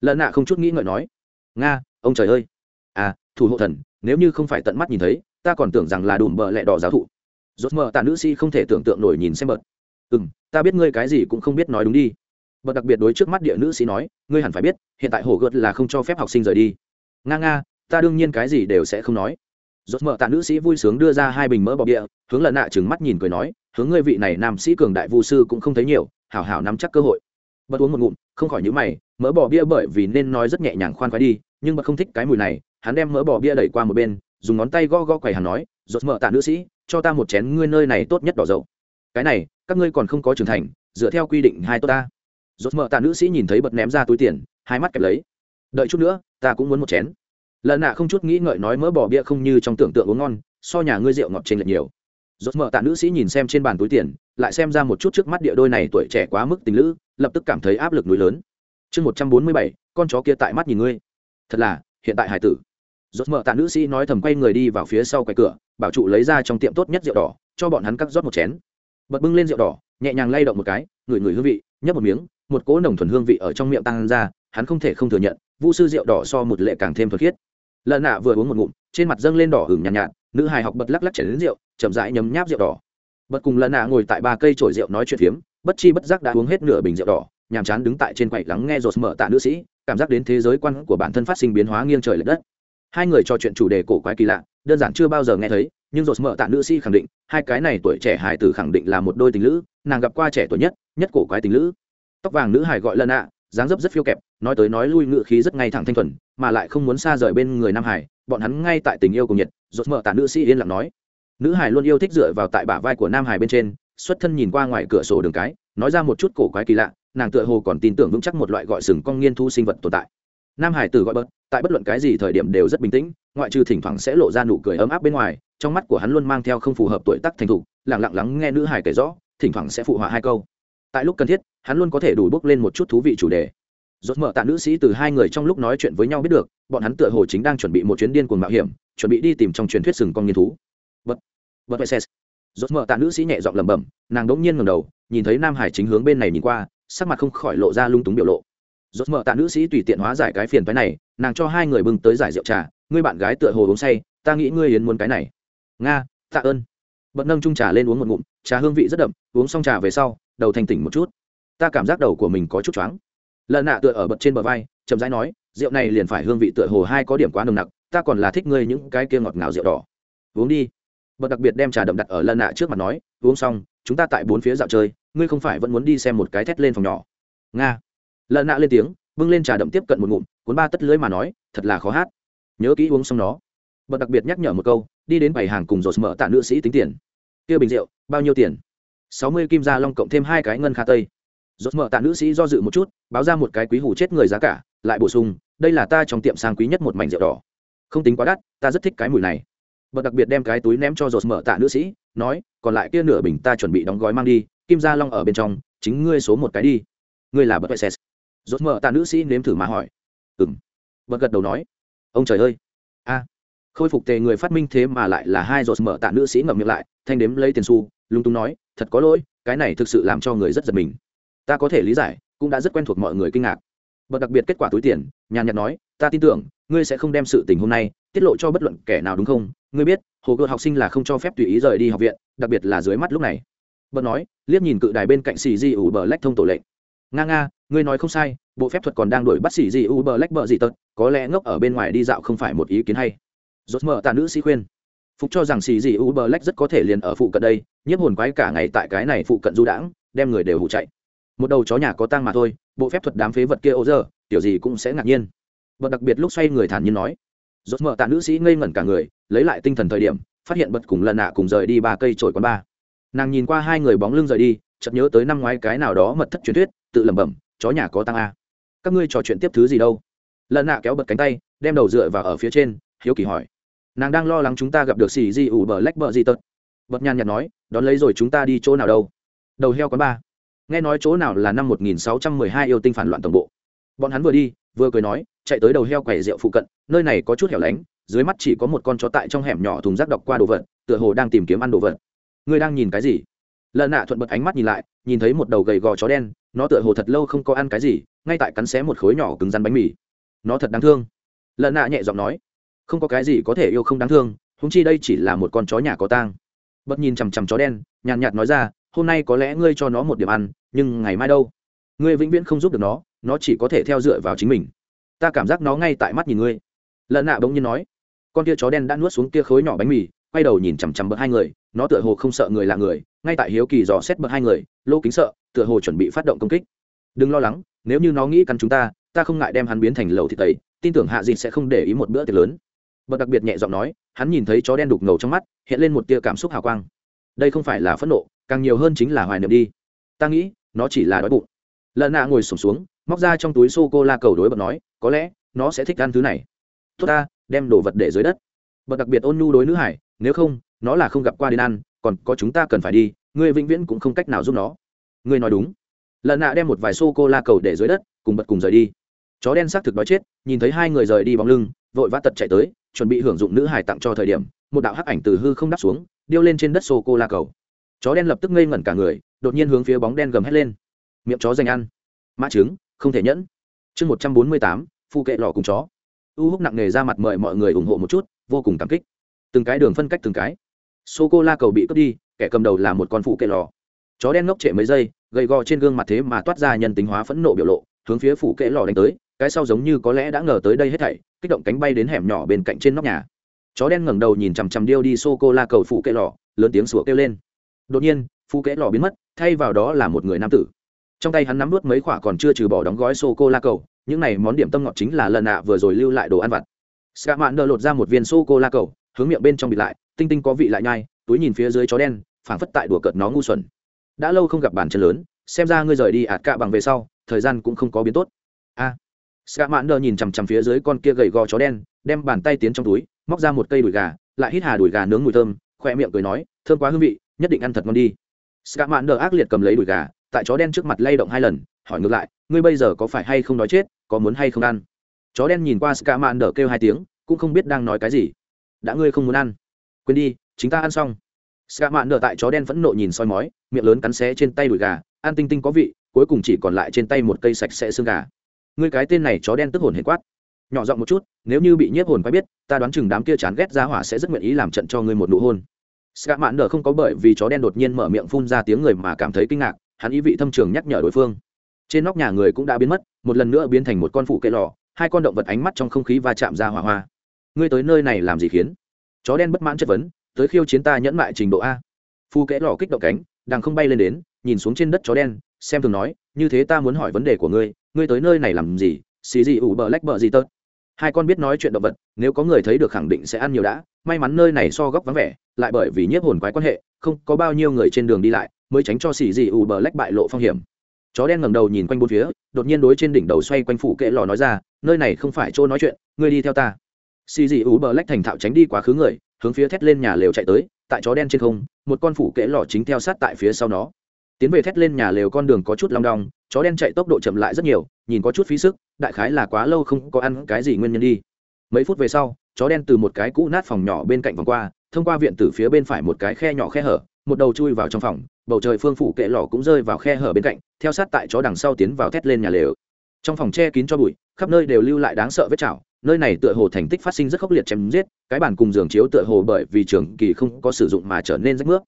Lợn nạ không chút nghĩ ngợi nói, nga, ông trời ơi. À thủ hộ thần, nếu như không phải tận mắt nhìn thấy, ta còn tưởng rằng là đùm bợ lẹ đỏ giáo thụ. Rốt mở tạ nữ sĩ không thể tưởng tượng nổi nhìn xem bật. Ừ ta biết ngươi cái gì cũng không biết nói đúng đi. Bật đặc biệt đối trước mắt địa nữ sĩ nói, ngươi hẳn phải biết, hiện tại hồ gợt là không cho phép học sinh rời đi nga nga, ta đương nhiên cái gì đều sẽ không nói. Rốt mở tạ nữ sĩ vui sướng đưa ra hai bình mỡ bọc địa hướng lần nạ trừng mắt nhìn cười nói, hướng ngươi vị này nam sĩ cường đại vu sư cũng không thấy nhiều, hảo hảo nắm chắc cơ hội. Bật uống một ngụm, không khỏi nhíu mày, mỡ bò bia bởi vì nên nói rất nhẹ nhàng khoan khoái đi, nhưng bật không thích cái mùi này, hắn đem mỡ bò bia đẩy qua một bên, dùng ngón tay gõ gõ quầy hắn nói, rốt mở tạ nữ sĩ, cho ta một chén ngươi nơi này tốt nhất đỏ dầu. Cái này, các ngươi còn không có trưởng thành, dựa theo quy định hai tốt ta. Rốt mở tạ nữ sĩ nhìn thấy bật ném ra túi tiền, hai mắt kẹp lấy đợi chút nữa, ta cũng muốn một chén. Lần nạ không chút nghĩ ngợi nói mỡ bò bia không như trong tưởng tượng uống ngon, so nhà ngươi rượu ngọt trên lệch nhiều. Rốt mở tạ nữ sĩ nhìn xem trên bàn túi tiền, lại xem ra một chút trước mắt địa đôi này tuổi trẻ quá mức tình lữ, lập tức cảm thấy áp lực núi lớn. Chương một trăm bốn mươi bảy, con chó kia tại mắt nhìn ngươi. Thật là, hiện tại hải tử. Rốt mở tạ nữ sĩ nói thầm quay người đi vào phía sau quầy cửa, bảo trụ lấy ra trong tiệm tốt nhất rượu đỏ, cho bọn hắn cắt rót một chén. Bật bưng lên rượu đỏ, nhẹ nhàng lay động một cái, ngửi ngửi hương vị, nhấp một miếng, một cỗ nồng thuần hương vị ở trong miệng tăng ra, hắn không thể không thừa nhận vu sư rượu đỏ so một lệ càng thêm thuật khiết. Lợn nạ vừa uống một ngụm trên mặt dâng lên đỏ hửng nhàn nhạt, nhạt nữ hài học bật lắc lắc chảy đến rượu chậm rãi nhấm nháp rượu đỏ. Bật cùng lợn nạ ngồi tại ba cây chổi rượu nói chuyện phiếm bất chi bất giác đã uống hết nửa bình rượu đỏ nhàm chán đứng tại trên quầy lắng nghe rột mở tạ nữ sĩ cảm giác đến thế giới quan của bản thân phát sinh biến hóa nghiêng trời lệch đất. Hai người trò chuyện chủ đề cổ quái kỳ lạ đơn giản chưa bao giờ nghe thấy nhưng rột mở tạ nữ sĩ khẳng định hai cái này tuổi trẻ hài tử khẳng định là một đôi tình lữ nàng gặp qua trẻ tuổi nhất nhất cổ quái tình lữ. Tóc vàng nữ hài gọi lợn nạ dáng dấp rất phiêu kẹp, nói tới nói lui ngự khí rất ngay thẳng thanh thuần, mà lại không muốn xa rời bên người nam hải, bọn hắn ngay tại tình yêu cùng nhiệt rột mở tả nữ sĩ yên lặng nói. Nữ hải luôn yêu thích dựa vào tại bả vai của nam hải bên trên, xuất thân nhìn qua ngoài cửa sổ đường cái, nói ra một chút cổ quái kỳ lạ, nàng tựa hồ còn tin tưởng vững chắc một loại gọi sừng con nghiên thu sinh vật tồn tại. Nam hải tử gọi bớt, tại bất luận cái gì thời điểm đều rất bình tĩnh, ngoại trừ thỉnh thoảng sẽ lộ ra nụ cười ấm áp bên ngoài, trong mắt của hắn luôn mang theo không phù hợp tuổi tác thành thục lẳng lặng lắng nghe nữ hải kể rõ, thỉnh thoảng sẽ phụ họa hai câu tại lúc cần thiết, hắn luôn có thể đủ bước lên một chút thú vị chủ đề. Rốt mở tạ nữ sĩ từ hai người trong lúc nói chuyện với nhau biết được, bọn hắn tựa hồ chính đang chuẩn bị một chuyến điên cuồng mạo hiểm, chuẩn bị đi tìm trong truyền thuyết sừng con nghiên thú. Bất bất vệ rốt mở tạ nữ sĩ nhẹ giọng lẩm bẩm, nàng đỗng nhiên ngẩng đầu, nhìn thấy nam hải chính hướng bên này nhìn qua, sắc mặt không khỏi lộ ra lung túng biểu lộ. Rốt mở tạ nữ sĩ tùy tiện hóa giải cái phiền phái này, nàng cho hai người bưng tới giải rượu trà, ngươi bạn gái tựa hồ uống say, ta nghĩ ngươi yến muốn cái này. Nga, tạ ơn bật nâng chung trà lên uống một ngụm, trà hương vị rất đậm, uống xong trà về sau, đầu thanh tỉnh một chút. Ta cảm giác đầu của mình có chút choáng. Lợn nạ tựa ở bật trên bờ vai, chậm rãi nói, rượu này liền phải hương vị tựa hồ hai có điểm quá nồng nặc, ta còn là thích ngươi những cái kia ngọt ngào rượu đỏ. Uống đi. Bật đặc biệt đem trà đậm đặt ở lợn nạ trước mặt nói, uống xong, chúng ta tại bốn phía dạo chơi, ngươi không phải vẫn muốn đi xem một cái thét lên phòng nhỏ. Nga. Lợn nạ lên tiếng, bưng lên trà đậm tiếp cận một ngụm, cuốn ba tất lưới mà nói, thật là khó hát. Nhớ kỹ uống xong nó bật đặc biệt nhắc nhở một câu, đi đến bảy hàng cùng rột mở tạ nữ sĩ tính tiền. Kia bình rượu, bao nhiêu tiền? Sáu mươi kim gia long cộng thêm hai cái ngân kha tây. Rốt mở tạ nữ sĩ do dự một chút, báo ra một cái quý hủ chết người giá cả, lại bổ sung, đây là ta trong tiệm sang quý nhất một mảnh rượu đỏ. Không tính quá đắt, ta rất thích cái mùi này. Bật đặc biệt đem cái túi ném cho rột mở tạ nữ sĩ, nói, còn lại kia nửa bình ta chuẩn bị đóng gói mang đi, kim gia long ở bên trong, chính ngươi số một cái đi. Ngươi là bật vệ xét rột mở tạ nữ sĩ nếm thử mà hỏi. Ừng bật gật đầu nói. Ông trời ơi. A khôi phục tề người phát minh thế mà lại là hai giọt mở tạ nữ sĩ ngậm miệng lại, thanh đếm lấy tiền xu, lúng túng nói, thật có lỗi, cái này thực sự làm cho người rất giật mình. Ta có thể lý giải, cũng đã rất quen thuộc mọi người kinh ngạc. Bậc đặc biệt kết quả túi tiền, nhàn nhạt nói, ta tin tưởng, ngươi sẽ không đem sự tình hôm nay tiết lộ cho bất luận kẻ nào đúng không? Ngươi biết, hồ gợt học sinh là không cho phép tùy ý rời đi học viện, đặc biệt là dưới mắt lúc này. Bậc nói, liếc nhìn cự đài bên cạnh xì di ủ bờ lách thông tổ lệnh. Nga nga, ngươi nói không sai, bộ phép thuật còn đang đuổi bắt xì di ủ bờ lách bờ gì tật, có lẽ ngốc ở bên ngoài đi dạo không phải một ý kiến hay rốt mở tà nữ sĩ khuyên. Phục cho rằng xì gì ủ bờ lách rất có thể liền ở phụ cận đây, nhiếp hồn quái cả ngày tại cái này phụ cận du đãng, đem người đều hụ chạy. Một đầu chó nhà có tang mà thôi, bộ phép thuật đám phế vật kia ô giờ tiểu gì cũng sẽ ngạc nhiên. Bật đặc biệt lúc xoay người thản nhiên nói. Rốt mở tạ nữ sĩ ngây ngẩn cả người, lấy lại tinh thần thời điểm, phát hiện bật cùng lần nạ cùng rời đi ba cây trổi quán ba. Nàng nhìn qua hai người bóng lưng rời đi, chợt nhớ tới năm ngoái cái nào đó mật thất truyền thuyết, tự lẩm bẩm, chó nhà có tăng a. Các ngươi trò chuyện tiếp thứ gì đâu? Lần nạ kéo bật cánh tay, đem đầu dựa vào ở phía trên, hiếu kỳ hỏi nàng đang lo lắng chúng ta gặp được xì di ủ bờ lách bờ gì tật. Bật nhàn nhạt nói, đón lấy rồi chúng ta đi chỗ nào đâu? Đầu heo quán ba. Nghe nói chỗ nào là năm 1612 yêu tinh phản loạn tổng bộ. Bọn hắn vừa đi, vừa cười nói, chạy tới đầu heo quẻ rượu phụ cận, nơi này có chút hẻo lánh, dưới mắt chỉ có một con chó tại trong hẻm nhỏ thùng rác đọc qua đồ vật, tựa hồ đang tìm kiếm ăn đồ vật. Ngươi đang nhìn cái gì? Lợn nạ thuận bật ánh mắt nhìn lại, nhìn thấy một đầu gầy gò chó đen, nó tựa hồ thật lâu không có ăn cái gì, ngay tại cắn xé một khối nhỏ cứng rắn bánh mì. Nó thật đáng thương. Lợn nạ nhẹ giọng nói không có cái gì có thể yêu không đáng thương húng chi đây chỉ là một con chó nhà có tang. Bật nhìn chằm chằm chó đen, nhàn nhạt nói ra, hôm nay có lẽ ngươi cho nó một điểm ăn, nhưng ngày mai đâu? Ngươi vĩnh viễn không giúp được nó nó chỉ có thể theo dựa vào chính mình. Ta cảm giác nó ngay tại mắt nhìn ngươi. Lợn nạ bỗng nhiên nói. Con tia chó đen đã nuốt xuống tia khối nhỏ bánh mì, quay đầu nhìn chằm chằm bậc hai người, nó tựa hồ không sợ người là người, ngay tại hiếu kỳ dò xét bậc hai người, lô kính sợ, tựa hồ chuẩn bị phát động công kích. Đừng lo lắng, nếu như nó nghĩ cắn chúng ta ta không ngại đem hắn biến thành lầu thịt tẩy, tin tưởng hạ dịt sẽ không để ý một bữa tiệc lớn bậc đặc biệt nhẹ giọng nói hắn nhìn thấy chó đen đục ngầu trong mắt hiện lên một tia cảm xúc hào quang. Đây không phải là phẫn nộ càng nhiều hơn chính là hoài niệm đi. Ta nghĩ nó chỉ là đói bụng. Lợn nạ ngồi sổm xuống, xuống móc ra trong túi sô cô la cầu đối bậc nói có lẽ nó sẽ thích ăn thứ này. Tốt ta đem đồ vật để dưới đất. Bậc đặc biệt ôn nhu đối nữ hải nếu không nó là không gặp qua đến ăn còn có chúng ta cần phải đi ngươi vĩnh viễn cũng không cách nào giúp nó. Ngươi nói đúng. Lợn nạ đem một vài sô cô la cầu để dưới đất cùng bật cùng rời đi. Chó đen xác thực đói chết nhìn thấy hai người rời đi bóng lưng vội vã tật chạy tới chuẩn bị hưởng dụng nữ hải tặng cho thời điểm, một đạo hắc ảnh từ hư không đắp xuống, điêu lên trên đất sô cô la cầu. Chó đen lập tức ngây ngẩn cả người, đột nhiên hướng phía bóng đen gầm hét lên. Miệng chó dành ăn. Mã trứng, không thể nhẫn. Chương một trăm bốn mươi tám, phu kệ lò cùng chó. U húc nặng nề ra mặt mời mọi người ủng hộ một chút, vô cùng cảm kích. Từng cái đường phân cách từng cái. Sô cô la cầu bị cướp đi, kẻ cầm đầu là một con phụ kệ lò chó đen ngốc trệ mấy giây, gầy gò trên gương mặt thế mà toát ra nhân tính hóa phẫn nộ biểu lộ, hướng phía phụ kệ lò đánh tới cái sau giống như có lẽ đã ngờ tới đây hết thảy kích động cánh bay đến hẻm nhỏ bên cạnh trên nóc nhà. Chó đen ngẩng đầu nhìn chằm chằm điêu đi sô cô la cầu phụ kệ lò lớn tiếng sủa kêu lên. Đột nhiên phụ kệ lò biến mất thay vào đó là một người nam tử. Trong tay hắn nắm nuốt mấy quả còn chưa trừ bỏ đóng gói sô cô la cầu những này món điểm tâm ngọt chính là lần nạ vừa rồi lưu lại đồ ăn vặt. Ska mạn đờ lột ra một viên sô cô la cầu hướng miệng bên trong bịt lại tinh tinh có vị lại nhai túi nhìn phía dưới chó đen phảng phất tại đùa cợt nó ngu xuẩn. Đã lâu không gặp bản chân lớn xem ra ngươi rời đi ạt cạ bằng về sau thời gian cũng không có biến tốt. A. à, Sạ mạn đờ nhìn chằm chằm phía dưới con kia gầy gò chó đen, đem bàn tay tiến trong túi, móc ra một cây đùi gà, lại hít hà đùi gà nướng mùi thơm, khỏe miệng cười nói, thơm quá hương vị, nhất định ăn thật ngon đi. Sạ mạn đờ ác liệt cầm lấy đùi gà, tại chó đen trước mặt lay động hai lần, hỏi ngược lại, ngươi bây giờ có phải hay không nói chết, có muốn hay không ăn? Chó đen nhìn qua Sạ mạn đờ kêu hai tiếng, cũng không biết đang nói cái gì. Đã ngươi không muốn ăn, quên đi, chính ta ăn xong. Sạ mạn đờ tại chó đen phẫn nộ nhìn soi mói, miệng lớn cắn xé trên tay đùi gà, ăn tinh tinh có vị, cuối cùng chỉ còn lại trên tay một cây sạch sẽ xương gà ngươi cái tên này chó đen tức hồn hệ quát. Nhỏ giọng một chút, nếu như bị nhiếp hồn quay biết, ta đoán chừng đám kia chán ghét ra hỏa sẽ rất nguyện ý làm trận cho ngươi một nụ hôn. Ska mạn nở không có bởi vì chó đen đột nhiên mở miệng phun ra tiếng người mà cảm thấy kinh ngạc, hắn ý vị thâm trường nhắc nhở đối phương. Trên nóc nhà người cũng đã biến mất, một lần nữa biến thành một con phụ cây lò, hai con động vật ánh mắt trong không khí va chạm ra hỏa hoa. Ngươi tới nơi này làm gì khiến? Chó đen bất mãn chất vấn, tới khiêu chiến ta nhẫn mại trình độ a. Phu kẽ lò kích động cánh, đằng không bay lên đến, nhìn xuống trên đất chó đen, xem thường nói, như thế ta muốn hỏi vấn đề của ngươi ngươi tới nơi này làm gì? Xì gì ủ bờ lách bờ gì tớt hai con biết nói chuyện động vật, nếu có người thấy được khẳng định sẽ ăn nhiều đã. May mắn nơi này so góc vắng vẻ, lại bởi vì nhiếp hồn quái quan hệ, không có bao nhiêu người trên đường đi lại, mới tránh cho xì gì ủ bờ lách bại lộ phong hiểm. Chó đen ngẩng đầu nhìn quanh bốn phía, đột nhiên đối trên đỉnh đầu xoay quanh phủ kệ lò nói ra, nơi này không phải chỗ nói chuyện, ngươi đi theo ta. Xì dị ủ bờ lách thành thạo tránh đi quá khứ người, hướng phía thét lên nhà lều chạy tới, tại chó đen trên không, một con phủ kệ lò chính theo sát tại phía sau nó. Tiến về thét lên nhà lều con đường có chút long đong chó đen chạy tốc độ chậm lại rất nhiều, nhìn có chút phí sức, đại khái là quá lâu không có ăn cái gì nguyên nhân đi. Mấy phút về sau, chó đen từ một cái cũ nát phòng nhỏ bên cạnh vòng qua, thông qua viện từ phía bên phải một cái khe nhỏ khe hở, một đầu chui vào trong phòng, bầu trời phương phủ kệ lò cũng rơi vào khe hở bên cạnh, theo sát tại chó đằng sau tiến vào thét lên nhà lều. Trong phòng che kín cho bụi, khắp nơi đều lưu lại đáng sợ vết chảo, nơi này tựa hồ thành tích phát sinh rất khốc liệt chém giết, cái bàn cùng giường chiếu tựa hồ bởi vì trường kỳ không có sử dụng mà trở nên rách nước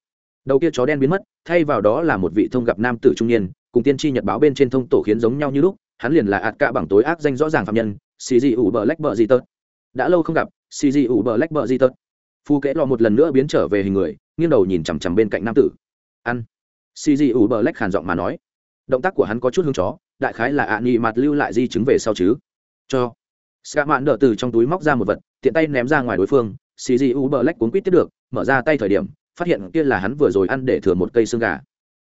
đầu kia chó đen biến mất, thay vào đó là một vị thông gặp nam tử trung niên cùng tiên tri nhật báo bên trên thông tổ khiến giống nhau như lúc, hắn liền là ạt cạ bằng tối ác danh rõ ràng phạm nhân xì dị ủ bờ lách bờ di tớt đã lâu không gặp xì dị ủ bờ lách bờ di tớt phu kẽ lò một lần nữa biến trở về hình người, nghiêng đầu nhìn chằm chằm bên cạnh nam tử. Ăn. Xì dị ủ bờ lách khàn giọng mà nói. Động tác của hắn có chút hương chó, đại khái là ạ à nghị mặt lưu lại di chứng về sau chứ. Cho. Ska mạn đỡ từ trong túi móc ra một vật, tiện tay ném ra ngoài đối phương xì dị u bờ lách cuốn quýt tiếp được, mở ra tay thời điểm, phát hiện kia là hắn vừa rồi ăn để thừa một cây xương gà.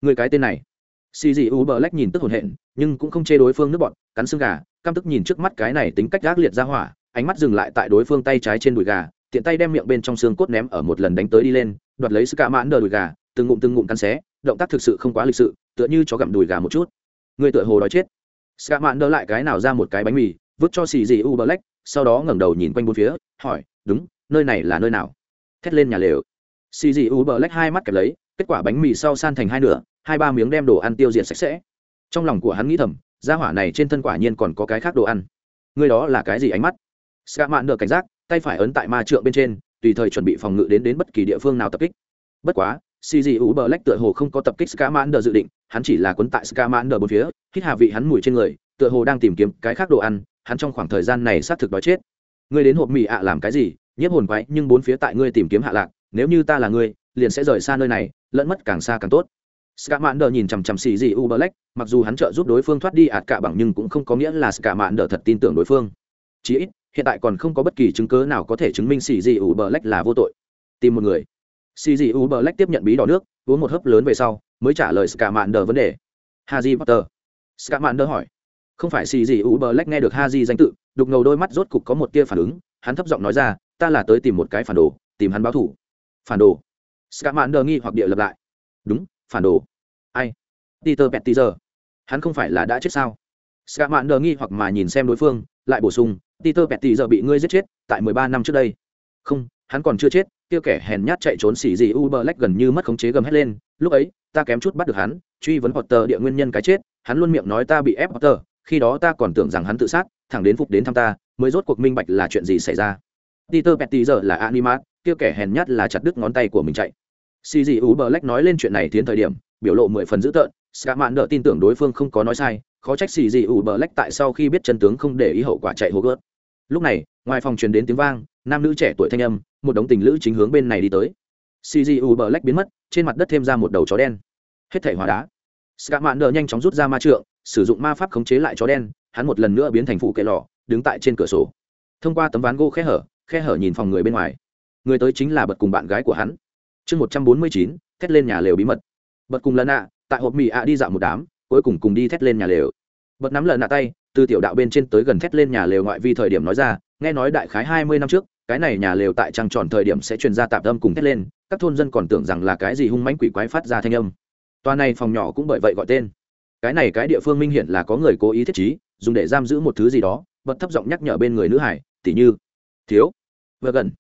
Người cái tên này xì dị u bờ lách nhìn tức hồn hện, nhưng cũng không chê đối phương nước bọn cắn xương gà, căm tức nhìn trước mắt cái này tính cách gác liệt ra hỏa, ánh mắt dừng lại tại đối phương tay trái trên đùi gà, tiện tay đem miệng bên trong xương cốt ném ở một lần đánh tới đi lên, đoạt lấy ska mãn đờ đùi gà, từng ngụm từng ngụm cắn xé, động tác thực sự không quá lịch sự, tựa như chó gặm đùi gà một chút. Người tựa hồ đói chết. Ska mãn đỡ lại cái nào ra một cái bánh mì, vứt cho xì dị u black, sau đó ngẩng đầu nhìn quanh bốn phía, hỏi, đúng, nơi này là nơi nào? Thét lên nhà lều. Xì dị u Black lách hai mắt kẹp lấy, kết quả bánh mì sau san thành hai nửa hai ba miếng đem đồ ăn tiêu diệt sạch sẽ. Trong lòng của hắn nghĩ thầm, gia hỏa này trên thân quả nhiên còn có cái khác đồ ăn. Người đó là cái gì ánh mắt? Ska mạn nợ cảnh giác, tay phải ấn tại ma trượng bên trên, tùy thời chuẩn bị phòng ngự đến đến bất kỳ địa phương nào tập kích. Bất quá cg u bờ lách tựa hồ không có tập kích ska mạn nợ dự định, hắn chỉ là quấn tại ska mạn nợ bốn phía, hít hạ vị hắn mùi trên người, tựa hồ đang tìm kiếm cái khác đồ ăn, hắn trong khoảng thời gian này xác thực đói chết. Ngươi đến hộp mì ạ làm cái gì? Nhiếp hồn quái, nhưng bốn phía tại ngươi tìm kiếm hạ lạc, nếu như ta là ngươi, liền sẽ rời xa nơi này, lẫn mất càng xa càng tốt. Scamander nhìn chằm chằm xì gì U Black, mặc dù hắn trợ giúp đối phương thoát đi ạt cả bằng nhưng cũng không có nghĩa là Scamander thật tin tưởng đối phương. Chỉ ít, hiện tại còn không có bất kỳ chứng cứ nào có thể chứng minh xì gì U Black là vô tội. Tìm một người. Xì gì U Black tiếp nhận bí đỏ nước, uống một hớp lớn về sau, mới trả lời Scamander vấn đề. Harry Potter. Scamander hỏi. Không phải xì gì U Black nghe được Harry danh tự, đục ngầu đôi mắt rốt cục có một tia phản ứng, hắn thấp giọng nói ra, ta là tới tìm một cái phản đồ, tìm hắn báo thù. Phản đồ. Scamander nghi hoặc địa lập lại. Đúng, phản đồ. Ai? Peter pettiger. Hắn không phải là đã chết sao? Scamander nghi hoặc mà nhìn xem đối phương, lại bổ sung, peter pettiger bị ngươi giết chết tại mười ba năm trước đây. Không, hắn còn chưa chết. Kia kẻ hèn nhát chạy trốn xỉ gì uber lách gần như mất khống chế gầm hết lên. Lúc ấy, ta kém chút bắt được hắn, truy vấn potter địa nguyên nhân cái chết, hắn luôn miệng nói ta bị ép potter, khi đó ta còn tưởng rằng hắn tự sát, thẳng đến phục đến thăm ta, mới rốt cuộc minh bạch là chuyện gì xảy ra. Peter pettiger là animat, kia kẻ hèn nhát là chặt đứt ngón tay của mình chạy xì dị ú bờ lách nói lên chuyện này tiến thời điểm, biểu lộ mười phần dữ tợn ska mạn đỡ tin tưởng đối phương không có nói sai, khó trách xì dị ú bờ lách tại sau khi biết chân tướng không để ý hậu quả chạy hố gớt lúc này, ngoài phòng truyền đến tiếng vang, nam nữ trẻ tuổi thanh âm, một đống tình lữ chính hướng bên này đi tới. Xì dị ú bờ lách biến mất, trên mặt đất thêm ra một đầu chó đen. Hết thảy hóa đá. Ska mạn đỡ nhanh chóng rút ra ma trượng, sử dụng ma pháp khống chế lại chó đen, hắn một lần nữa biến thành phụ kệ lò, đứng tại trên cửa sổ. Thông qua tấm ván gỗ khe hở khe hở nhìn phòng người bên ngoài. Người tới chính là bật cùng bạn gái của hắn chương một trăm bốn mươi chín, thét lên nhà lều bí mật. Bật cùng lần ạ, tại hộp mì ạ đi dạo một đám, cuối cùng cùng đi thét lên nhà lều. Bật nắm lần ạ tay, từ tiểu đạo bên trên tới gần thét lên nhà lều ngoại vi thời điểm nói ra, nghe nói đại khái hai mươi năm trước, cái này nhà lều tại trăng tròn thời điểm sẽ truyền ra tạp âm cùng thét lên, các thôn dân còn tưởng rằng là cái gì hung mãnh quỷ quái phát ra thanh âm. Toa này phòng nhỏ cũng bởi vậy gọi tên. Cái này cái địa phương minh hiện là có người cố ý thiết trí, dùng để giam giữ một thứ gì đó, bật thấp giọng nhắc nhở bên người nữ hải tỉ như, thiếu, vừa gần.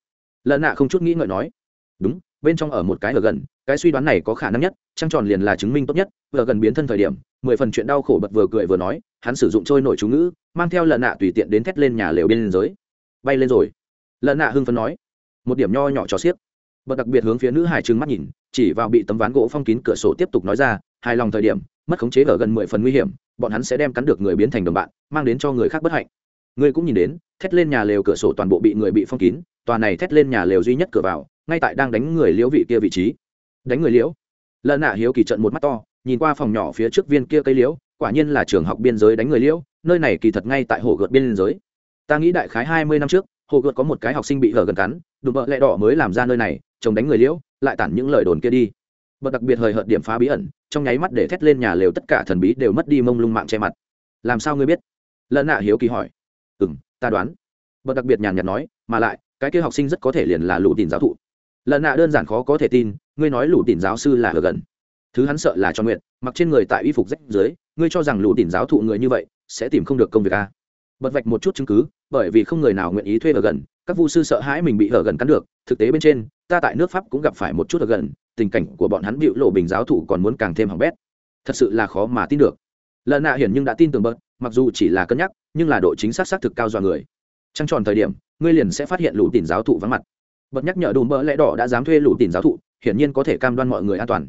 Lần nạ không chút nghĩ ngợi nói, đúng bên trong ở một cái ở gần, cái suy đoán này có khả năng nhất, trăng tròn liền là chứng minh tốt nhất. Vừa gần biến thân thời điểm, mười phần chuyện đau khổ bật vừa cười vừa nói, hắn sử dụng trôi nổi chú ngữ, mang theo lợn nạ tùy tiện đến thét lên nhà lều bên giới. Bay lên rồi. Lợn nạ hưng phấn nói. Một điểm nho nhỏ cho xiếc. Bật đặc biệt hướng phía nữ hải trừng mắt nhìn, chỉ vào bị tấm ván gỗ phong kín cửa sổ tiếp tục nói ra, hài lòng thời điểm, mất khống chế ở gần mười phần nguy hiểm, bọn hắn sẽ đem cắn được người biến thành đồng bạn, mang đến cho người khác bất hạnh. Ngươi cũng nhìn đến, thét lên nhà lều cửa sổ toàn bộ bị người bị phong kín, tòa này thét lên nhà lều duy nhất cửa vào ngay tại đang đánh người liễu vị kia vị trí. Đánh người liễu? Lợn nạ hiếu kỳ trận một mắt to, nhìn qua phòng nhỏ phía trước viên kia cây liễu, quả nhiên là trường học biên giới đánh người liễu, nơi này kỳ thật ngay tại hồ gợt biên giới. Ta nghĩ đại khái hai mươi năm trước, hồ gợt có một cái học sinh bị hở gần cắn, đùm bợ lẹ đỏ mới làm ra nơi này, chồng đánh người liễu, lại tản những lời đồn kia đi. Bậc đặc biệt hời hợt điểm phá bí ẩn, trong nháy mắt để thét lên nhà lều tất cả thần bí đều mất đi mông lung mạng che mặt. Làm sao ngươi biết? Lợn nạ hiếu kỳ hỏi. Ừ m ta đoán. Bậc đặc biệt nhàn nhạt nói, mà lại, cái kia học sinh rất có thể liền là lũ tìm giáo thụ lần nạ đơn giản khó có thể tin, ngươi nói lũ đỉnh giáo sư là ở gần. Thứ hắn sợ là cho nguyện mặc trên người tại y phục rách dưới, ngươi cho rằng lũ đỉnh giáo thụ người như vậy, sẽ tìm không được công việc a à? bật vạch một chút chứng cứ, bởi vì không người nào nguyện ý thuê ở gần, các vu sư sợ hãi mình bị ở gần cắn được, thực tế bên trên, ta tại nước pháp cũng gặp phải một chút ở gần, tình cảnh của bọn hắn bị lộ bình giáo thụ còn muốn càng thêm hỏng bét. Thật sự là khó mà tin được. Lần nạ hiển nhưng đã tin tưởng bớt mặc dù chỉ là cân nhắc, nhưng là độ chính xác xác thực cao do người. Trăng tròn thời điểm, ngươi liền sẽ phát hiện lũ tìm giáo thụ vắng mặt bật nhắc nhở đùm bỡ lẽ đỏ đã dám thuê lũ tìm giáo thụ, hiển nhiên có thể cam đoan mọi người an toàn.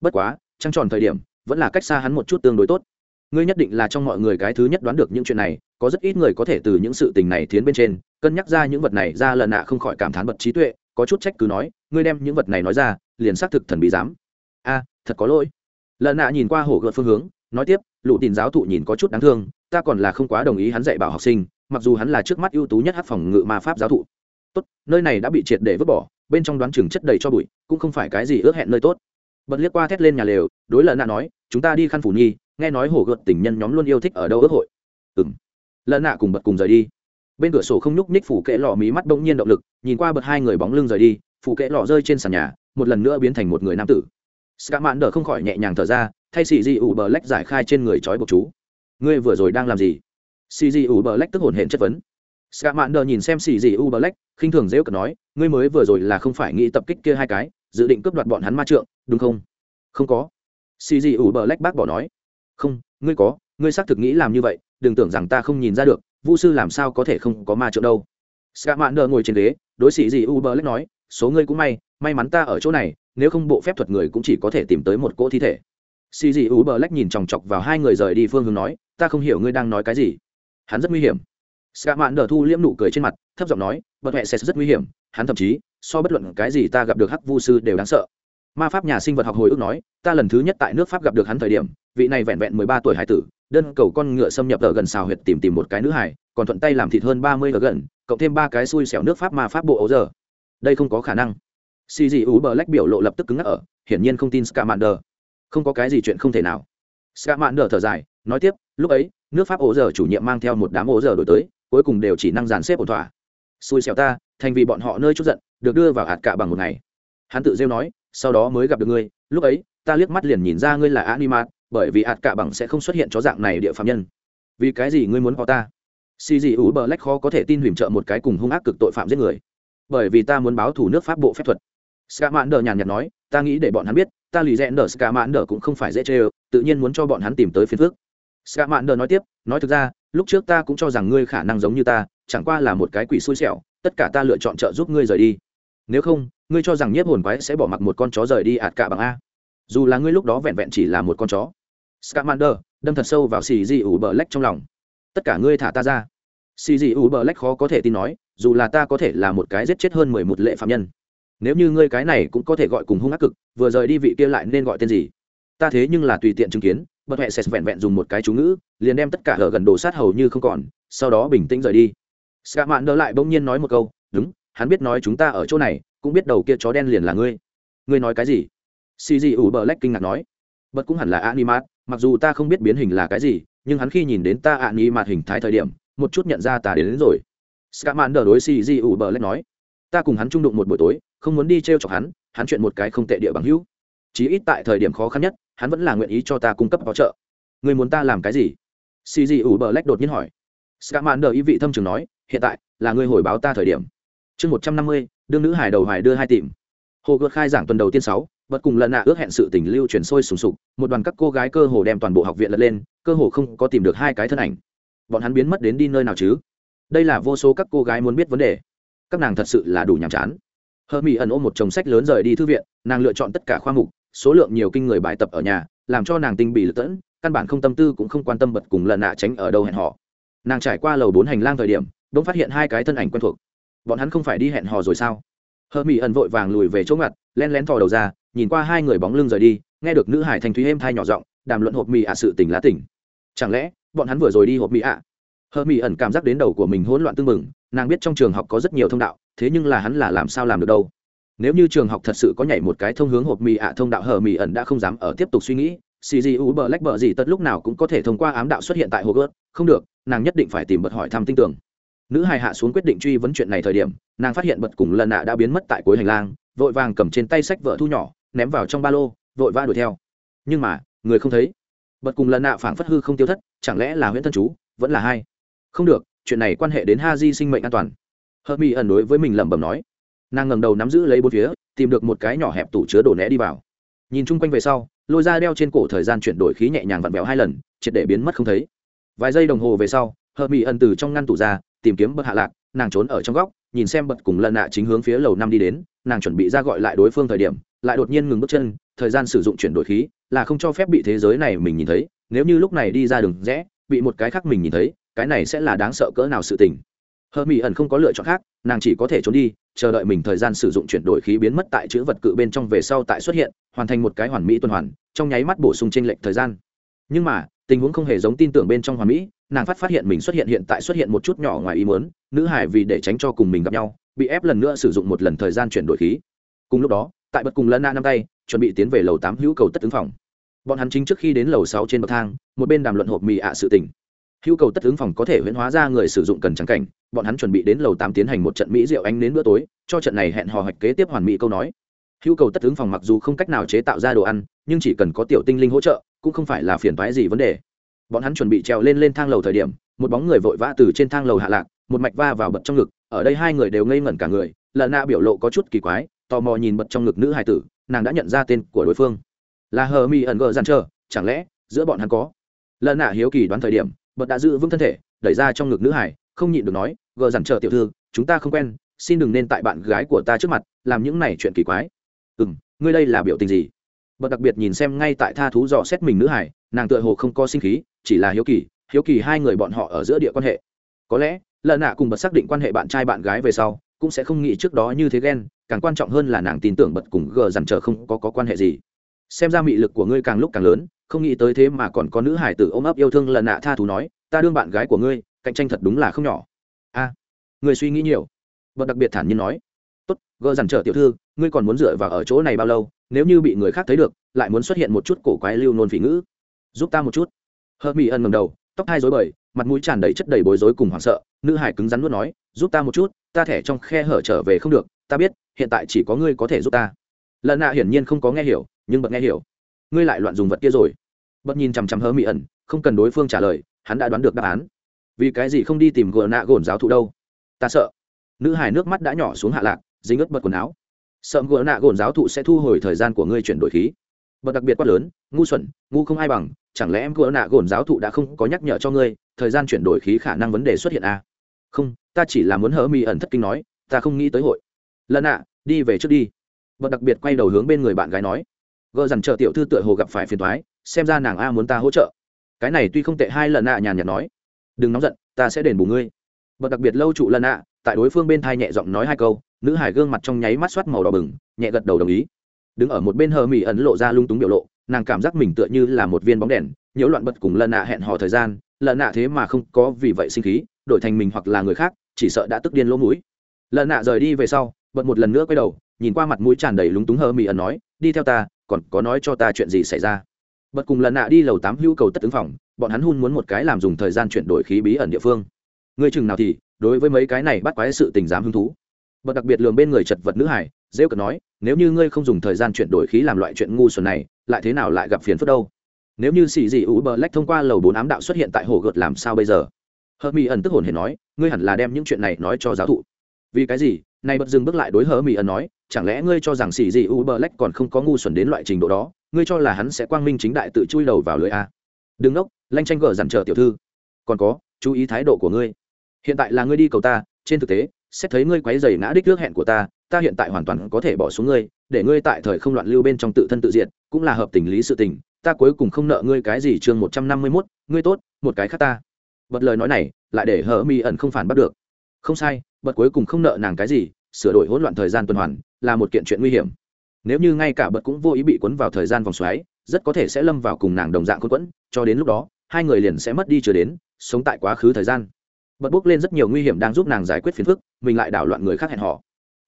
Bất quá, trăng tròn thời điểm, vẫn là cách xa hắn một chút tương đối tốt. Ngươi nhất định là trong mọi người cái thứ nhất đoán được những chuyện này, có rất ít người có thể từ những sự tình này tiến bên trên, cân nhắc ra những vật này ra lần nạ không khỏi cảm thán bật trí tuệ, có chút trách cứ nói, ngươi đem những vật này nói ra, liền xác thực thần bí dám. A, thật có lỗi. Lần nạ nhìn qua hổ gợt phương hướng, nói tiếp, lũ tìm giáo thụ nhìn có chút đáng thương, ta còn là không quá đồng ý hắn dạy bảo học sinh, mặc dù hắn là trước mắt ưu tú nhất hát phòng ngự ma pháp giáo thụ tốt, nơi này đã bị triệt để vứt bỏ, bên trong đoán chừng chất đầy cho bụi, cũng không phải cái gì ước hẹn nơi tốt. Bật liếc qua thét lên nhà lều, đối lợn nạ nói, chúng ta đi khăn phủ nhi, nghe nói hổ gợt tình nhân nhóm luôn yêu thích ở đâu ước hội. Ừng lợn nạ cùng bật cùng rời đi. Bên cửa sổ không nhúc ních phủ kệ lọ mí mắt bỗng nhiên động lực, nhìn qua bật hai người bóng lưng rời đi, phủ kệ lọ rơi trên sàn nhà, một lần nữa biến thành một người nam tử. Ska đỡ không khỏi nhẹ nhàng thở ra, thay xì di ủ bờ lách giải khai trên người trói buộc chú. Ngươi vừa rồi đang làm gì? Xì di ủ bờ lách tức hồn hển chất vấn. Scamander nhìn xem xì gì U Black, khinh thường dễ cợt nói, ngươi mới vừa rồi là không phải nghĩ tập kích kia hai cái, dự định cướp đoạt bọn hắn ma trượng, đúng không? Không có. Xì gì U Black bác bỏ nói, không, ngươi có, ngươi xác thực nghĩ làm như vậy, đừng tưởng rằng ta không nhìn ra được, Vu sư làm sao có thể không có ma trượng đâu. Scamander ngồi trên ghế, đối xì gì U Black nói, số ngươi cũng may, may mắn ta ở chỗ này, nếu không bộ phép thuật người cũng chỉ có thể tìm tới một cỗ thi thể. Xì gì U Black nhìn chòng chọc vào hai người rời đi phương hướng nói, ta không hiểu ngươi đang nói cái gì. Hắn rất nguy hiểm Sạ Mạn Đở thu liễm nụ cười trên mặt, thấp giọng nói, "Bất hệ sẽ rất nguy hiểm, hắn thậm chí, so bất luận cái gì ta gặp được Hắc Vu sư đều đáng sợ." Ma pháp nhà sinh vật học hồi ức nói, "Ta lần thứ nhất tại nước Pháp gặp được hắn thời điểm, vị này vẹn vẹn mười ba tuổi hải tử, đơn cầu con ngựa xâm nhập ở gần xào huyệt tìm tìm một cái nữ hải, còn thuận tay làm thịt hơn ba mươi ở gần, cộng thêm ba cái xui xẻo nước Pháp ma pháp bộ ấu giờ. Đây không có khả năng." Xì gì ú bờ lách biểu lộ lập tức cứng ngắc ở, hiển nhiên không tin Scamander. Mạn Không có cái gì chuyện không thể nào. Scamander Mạn thở dài, nói tiếp, lúc ấy, nước Pháp ổ giờ chủ nhiệm mang theo một đám ổ giờ đổi tới, cuối cùng đều chỉ năng dàn xếp ổn thỏa. Xui xẻo ta thành vì bọn họ nơi chút giận được đưa vào hạt cạ bằng một ngày. Hắn tự rêu nói sau đó mới gặp được ngươi lúc ấy ta liếc mắt liền nhìn ra ngươi là animat bởi vì hạt cạ bằng sẽ không xuất hiện cho dạng này địa phạm nhân. Vì cái gì ngươi muốn họ ta? Xì gì ủ bờ lách khó có thể tin hủy trợ một cái cùng hung ác cực tội phạm giết người. Bởi vì ta muốn báo thủ nước pháp bộ phép thuật. Scamander nhàn nhạt nói ta nghĩ để bọn hắn biết ta lì rẽ nở scamander cũng không phải dễ chơi, tự nhiên muốn cho bọn hắn tìm tới phiền phước Scamander nói tiếp nói thực ra lúc trước ta cũng cho rằng ngươi khả năng giống như ta, chẳng qua là một cái quỷ xui xẻo, tất cả ta lựa chọn trợ giúp ngươi rời đi. Nếu không, ngươi cho rằng nhiếp hồn quái sẽ bỏ mặc một con chó rời đi ạt cả bằng a. Dù là ngươi lúc đó vẹn vẹn chỉ là một con chó. Scamander, đâm thật sâu vào xì dị ủ bờ lách trong lòng. Tất cả ngươi thả ta ra. Xì dị ủ bờ lách khó có thể tin nói, dù là ta có thể là một cái giết chết hơn mười một lệ phạm nhân, nếu như ngươi cái này cũng có thể gọi cùng hung ác cực, vừa rời đi vị kia lại nên gọi tên gì? Ta thế nhưng là tùy tiện chứng kiến bật hệ sẽ vẹn vẹn dùng một cái chú ngữ liền đem tất cả ở gần đồ sát hầu như không còn sau đó bình tĩnh rời đi. Ska mạn đỡ lại bỗng nhiên nói một câu đúng hắn biết nói chúng ta ở chỗ này cũng biết đầu kia chó đen liền là ngươi. Ngươi nói cái gì? Xì ủ bờ lách kinh ngạc nói. Bật cũng hẳn là animat mặc dù ta không biết biến hình là cái gì nhưng hắn khi nhìn đến ta animat hình thái thời điểm một chút nhận ra ta đến, đến rồi. Ska mạn đỡ đối xì ủ bờ lách nói. Ta cùng hắn trung đụng một buổi tối không muốn đi t chọc hắn hắn chuyện một cái không tệ địa bằng hữu chí ít tại thời điểm khó khăn nhất, hắn vẫn là nguyện ý cho ta cung cấp hỗ trợ người muốn ta làm cái gì? Xì gì ủ bờ lách đột nhiên hỏi. Scamander ý vị thâm trường nói, hiện tại là người hồi báo ta thời điểm. Chương một trăm năm mươi, đương nữ hải đầu hải đưa hai tìm. Hồ gợt khai giảng tuần đầu tiên sáu bất cùng lần nạ ước hẹn sự tình lưu truyền sôi sùng sục, một đoàn các cô gái cơ hồ đem toàn bộ học viện lật lên, cơ hồ không có tìm được hai cái thân ảnh. Bọn hắn biến mất đến đi nơi nào chứ? Đây là vô số các cô gái muốn biết vấn đề. Các nàng thật sự là đủ nhàm chán. Hơ mỹ ẩn ôm một chồng sách lớn rời đi thư viện, nàng lựa chọn tất cả khoa mục số lượng nhiều kinh người bài tập ở nhà, làm cho nàng tinh bị lật tẫn, căn bản không tâm tư cũng không quan tâm bật cùng lần nạ tránh ở đâu hẹn họ nàng trải qua lầu bốn hành lang thời điểm đ ỗ n g phát hiện hai cái thân ảnh quen thuộc. Bọn hắn không phải đi hẹn hò rồi sao? Hờ mỹ ẩn vội vàng lùi về chỗ ngặt len lén thò đầu ra, nhìn qua hai người bóng lưng rời đi, nghe được nữ hải thanh thúy êm thai nhỏ giọng, đàm luận hộp mì ạ sự tình lá tỉnh chẳng lẽ, bọn hắn vừa rồi đi hộp mì ạ? Hờ mỹ ẩn cảm giác đến đầu của mình hỗn loạn tưng mừng nàng biết trong trường học có rất nhiều thông đạo, thế nhưng là hắn là làm sao làm được đâu? Nếu như trường học thật sự có nhảy một cái thông hướng hộp mì ạ, thông đạo hờ mì ẩn đã không dám ở tiếp tục suy nghĩ cgu bờ lách bờ gì tất lúc nào cũng có thể thông qua ám đạo xuất hiện tại hồ gớt không được, nàng nhất định phải tìm bật hỏi thăm tin tưởng. Nữ hài hạ xuống quyết định truy vấn chuyện này thời điểm, nàng phát hiện bật cùng lần nạ đã biến mất tại cuối hành lang, vội vàng cầm trên tay sách vợ thu nhỏ, ném vào trong ba lô, vội vã đuổi theo. Nhưng mà, người không thấy. Bật cùng lần nạ phảng phất hư không tiêu thất, chẳng lẽ là huyễn thân chú? Vẫn là hai. Không được, chuyện này quan hệ đến ha di sinh mệnh an toàn. Hờ mỹ ẩn đối với mình lẩm bẩm nói nàng ngẩng đầu nắm giữ lấy bốn phía, tìm được một cái nhỏ hẹp tủ chứa đồ né đi vào. Nhìn chung quanh về sau, lôi ra đeo trên cổ thời gian chuyển đổi khí nhẹ nhàng vặn vẹo hai lần, triệt để biến mất không thấy. Vài giây đồng hồ về sau, hợp mỹ ẩn từ trong ngăn tủ ra, tìm kiếm bậc hạ lạc, nàng trốn ở trong góc, nhìn xem bậc cùng lần nạ chính hướng phía lầu năm đi đến, nàng chuẩn bị ra gọi lại đối phương thời điểm, lại đột nhiên ngừng bước chân, thời gian sử dụng chuyển đổi khí là không cho phép bị thế giới này mình nhìn thấy, nếu như lúc này đi ra đường rẽ, bị một cái khác mình nhìn thấy, cái này sẽ là đáng sợ cỡ nào sự tình. Hờ mỹ ẩn không có lựa chọn khác, nàng chỉ có thể trốn đi chờ đợi mình thời gian sử dụng chuyển đổi khí biến mất tại chữ vật cự bên trong về sau tại xuất hiện, hoàn thành một cái hoàn mỹ tuần hoàn, trong nháy mắt bổ sung tranh lệnh thời gian. Nhưng mà, tình huống không hề giống tin tưởng bên trong hoàn mỹ, nàng phát phát hiện mình xuất hiện hiện tại xuất hiện một chút nhỏ ngoài ý muốn, nữ hải vì để tránh cho cùng mình gặp nhau, bị ép lần nữa sử dụng một lần thời gian chuyển đổi khí. Cùng lúc đó, tại bật cùng lân na năm tay, chuẩn bị tiến về lầu tám hữu cầu tất ứng phòng. Bọn hắn chính trước khi đến lầu sáu trên bậc thang, một bên đàm luận hộp mì ạ sự tình. Hữu cầu tất ứng phòng có thể huyễn hóa ra người sử dụng cần trắng cảnh bọn hắn chuẩn bị đến lầu tám tiến hành một trận mỹ rượu ánh đến bữa tối, cho trận này hẹn hò hạch kế tiếp hoàn mỹ câu nói. Hữu cầu tất tướng phòng mặc dù không cách nào chế tạo ra đồ ăn, nhưng chỉ cần có tiểu tinh linh hỗ trợ, cũng không phải là phiền toái gì vấn đề. Bọn hắn chuẩn bị trèo lên lên thang lầu thời điểm, một bóng người vội vã từ trên thang lầu hạ lạc, một mạch va vào bật trong ngực, ở đây hai người đều ngây ngẩn cả người lần nạ biểu lộ có chút kỳ quái, tò mò nhìn bật trong ngực nữ hài tử, nàng đã nhận ra tên của đối phương. Là hờ mi ẩn gờ dàn trơ chẳng lẽ giữa bọn hắn có? Lần nạ hiếu kỳ đoán thời điểm, bật đã giữ vững thân thể, đẩy ra trong ngực nữ hải không nhịn được nói gờ dằn chờ tiểu thư chúng ta không quen xin đừng nên tại bạn gái của ta trước mặt làm những này chuyện kỳ quái. Ừ m ngươi đây là biểu tình gì? Bật đặc biệt nhìn xem ngay tại tha thú dò xét mình nữ hải nàng tựa hồ không có sinh khí chỉ là hiếu kỳ hiếu kỳ hai người bọn họ ở giữa địa quan hệ. Có lẽ lợn nạ cùng bật xác định quan hệ bạn trai bạn gái về sau cũng sẽ không nghĩ trước đó như thế ghen càng quan trọng hơn là nàng tin tưởng bật cùng gờ dằn chờ không có, có quan hệ gì. Xem ra mị lực của ngươi càng lúc càng lớn không nghĩ tới thế mà còn có nữ hải tử ôm ấp yêu thương lần nạ tha thú nói ta đương bạn gái của ngươi cạnh tranh thật đúng là không nhỏ. A à, người suy nghĩ nhiều. Vợ đặc biệt thản nhiên nói tốt gờ dằn trở tiểu thư ngươi còn muốn dựa vào ở chỗ này bao lâu? Nếu như bị người khác thấy được lại muốn xuất hiện một chút cổ quái lưu nôn phỉ ngữ. Giúp ta một chút. Hơ mỹ ân ngầm đầu tóc hai dối bời mặt mũi tràn đầy chất đầy bối rối cùng hoảng sợ nữ hải cứng rắn nuốt nói giúp ta một chút ta thẻ trong khe hở trở về không được ta biết hiện tại chỉ có ngươi có thể giúp ta. Lần nạ hiển nhiên không có nghe hiểu nhưng bật nghe hiểu. Ngươi lại loạn dùng vật kia rồi. Bật nhìn chằm chằm hơ mỹ ẩn không cần đối phương trả lời hắn đã đoán được đáp án vì cái gì không đi tìm gờ nạ gồn giáo thụ đâu? Ta sợ. Nữ hải nước mắt đã nhỏ xuống hạ lạc, dính ướt bật quần áo. Sợ gờ nạ gồn giáo thụ sẽ thu hồi thời gian của ngươi chuyển đổi khí. Bật đặc biệt quát lớn, ngu xuẩn, ngu không ai bằng, chẳng lẽ em gờ nạ gồn giáo thụ đã không có nhắc nhở cho ngươi, thời gian chuyển đổi khí khả năng vấn đề xuất hiện à? không, ta chỉ là muốn hở mi ẩn thất kinh nói, ta không nghĩ tới hội. Lần ạ, đi về trước đi. Bật đặc biệt quay đầu hướng bên người bạn gái nói. Gờ dằn chờ tiểu thư tựa hồ gặp phải phiền thoái xem ra nàng a muốn ta hỗ trợ. Cái này tuy không tệ, hai lần ạ nhàn nhạt nói đừng nóng giận, ta sẽ đền bù ngươi. Bật đặc biệt lâu trụ lần ạ tại đối phương bên thai nhẹ giọng nói hai câu, nữ hải gương mặt trong nháy mắt soát màu đỏ bừng, nhẹ gật đầu đồng ý. Đứng ở một bên hờ mỹ ẩn lộ ra lung túng biểu lộ, nàng cảm giác mình tựa như là một viên bóng đèn, nhiễu loạn bật cùng lần nạ hẹn hò thời gian lần nạ thế mà không có vì vậy sinh khí, đổi thành mình hoặc là người khác, chỉ sợ đã tức điên lỗ mũi. Lần nạ rời đi về sau, bật một lần nữa quay đầu, nhìn qua mặt mũi tràn đầy lúng túng hờ mỹ ẩn nói, đi theo ta, còn có nói cho ta chuyện gì xảy ra? Bật cùng lần nạ đi lầu tám hữu cầu tất ứng phòng bọn hắn hun muốn một cái làm dùng thời gian chuyển đổi khí bí ẩn địa phương. Ngươi chừng nào thì, đối với mấy cái này bắt quái sự tình dám hứng thú. Bật đặc biệt lường bên người chật vật nữ hải dễ cận nói, nếu như ngươi không dùng thời gian chuyển đổi khí làm loại chuyện ngu xuẩn này, lại thế nào lại gặp phiền phức đâu? Nếu như xì dị ủ bờ lách thông qua lầu bốn ám đạo xuất hiện tại hồ gợt làm sao bây giờ? Hờ mỹ ẩn tức hồn hề nói, ngươi hẳn là đem những chuyện này nói cho giáo thụ. Vì cái gì? Nay bật dừng bước lại đối hờ mỹ ẩn nói, chẳng lẽ ngươi cho rằng xì dị ủ bờ lách còn không có ngu xuẩn đến loại trình độ đó? Ngươi cho là hắn sẽ quang minh chính đại tự chui đầu vào lưới a. Đừng đốc lanh tranh gở dằn chờ tiểu thư. Còn có, chú ý thái độ của ngươi. Hiện tại là ngươi đi cầu ta, trên thực tế, xét thấy ngươi quấy dày ngã đích ước hẹn của ta ta hiện tại hoàn toàn có thể bỏ xuống ngươi, để ngươi tại thời không loạn lưu bên trong tự thân tự diện cũng là hợp tình lý sự tình, ta cuối cùng không nợ ngươi cái gì chương một trăm năm mươi mốt, ngươi tốt, một cái khác ta. Bật lời nói này, lại để hờ mi ẩn không phản bắt được. Không sai, bật cuối cùng không nợ nàng cái gì, sửa đổi hỗn loạn thời gian tuần hoàn, là một kiện chuyện nguy hiểm. Nếu như ngay cả bật cũng vô ý bị cuốn vào thời gian vòng xoáy, rất có thể sẽ lâm vào cùng nàng đồng dạng quấn quẫn, cho đến lúc đó hai người liền sẽ mất đi chưa đến, sống tại quá khứ thời gian. Bật bước lên rất nhiều nguy hiểm đang giúp nàng giải quyết phiền phức, mình lại đảo loạn người khác hẹn họ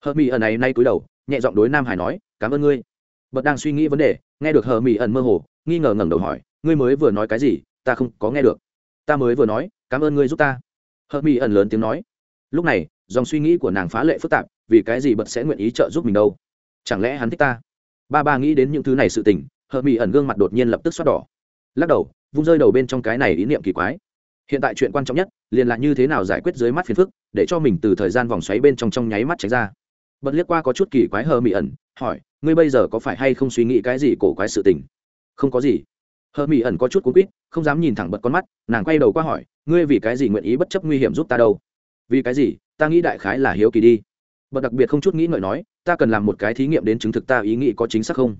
hờ mỹ ẩn này nay cúi đầu, nhẹ giọng đối nam hải nói, cảm ơn ngươi. Bật đang suy nghĩ vấn đề, nghe được hờ mỹ ẩn mơ hồ, nghi ngờ ngẩng đầu hỏi, ngươi mới vừa nói cái gì? Ta không có nghe được. Ta mới vừa nói, cảm ơn ngươi giúp ta. Hờ mỹ ẩn lớn tiếng nói. Lúc này, dòng suy nghĩ của nàng phá lệ phức tạp, vì cái gì bật sẽ nguyện ý trợ giúp mình đâu? Chẳng lẽ hắn thích ta? Ba ba nghĩ đến những thứ này sự tình, hờ mỹ ẩn gương mặt đột nhiên lập tức xoát đỏ. Lắc đầu vung rơi đầu bên trong cái này ý niệm kỳ quái. Hiện tại chuyện quan trọng nhất, liền là như thế nào giải quyết dưới mắt phiền phức, để cho mình từ thời gian vòng xoáy bên trong trong nháy mắt tránh ra. Bật liếc qua có chút kỳ quái hờ mỹ ẩn, hỏi, ngươi bây giờ có phải hay không suy nghĩ cái gì cổ quái sự tình? Không có gì. Hờ mỹ ẩn có chút cuốn quýt, không dám nhìn thẳng bật con mắt, nàng quay đầu qua hỏi, ngươi vì cái gì nguyện ý bất chấp nguy hiểm giúp ta đâu? Vì cái gì? Ta nghĩ đại khái là hiếu kỳ đi. Bật đặc biệt không chút nghĩ ngợi nói, ta cần làm một cái thí nghiệm đến chứng thực ta ý nghĩ có chính xác không?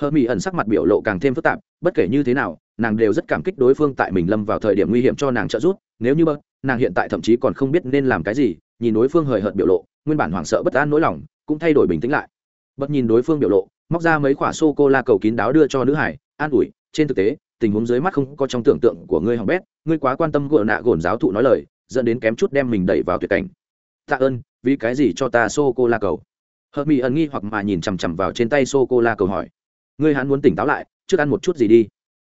Hờ mỹ ẩn sắc mặt biểu lộ càng thêm phức tạp, bất kể như thế nào nàng đều rất cảm kích đối phương tại mình lâm vào thời điểm nguy hiểm cho nàng trợ giúp, nếu như bớt, nàng hiện tại thậm chí còn không biết nên làm cái gì, nhìn đối phương hời hợt biểu lộ, nguyên bản hoảng sợ bất an nỗi lòng, cũng thay đổi bình tĩnh lại. Bớt nhìn đối phương biểu lộ, móc ra mấy quả sô cô la cầu kín đáo đưa cho nữ hải, an ủi, trên thực tế, tình huống dưới mắt không có trong tưởng tượng của ngươi hỏng bét, ngươi quá quan tâm gỡ nạ gồn giáo thụ nói lời, dẫn đến kém chút đem mình đẩy vào tuyệt cảnh. Tạ ơn, vì cái gì cho ta sô cô la cầu? Hợp mỹ ẩn nghi hoặc mà nhìn chằm chằm vào trên tay sô cô la cầu hỏi. Ngươi hắn muốn tỉnh táo lại, trước ăn một chút gì đi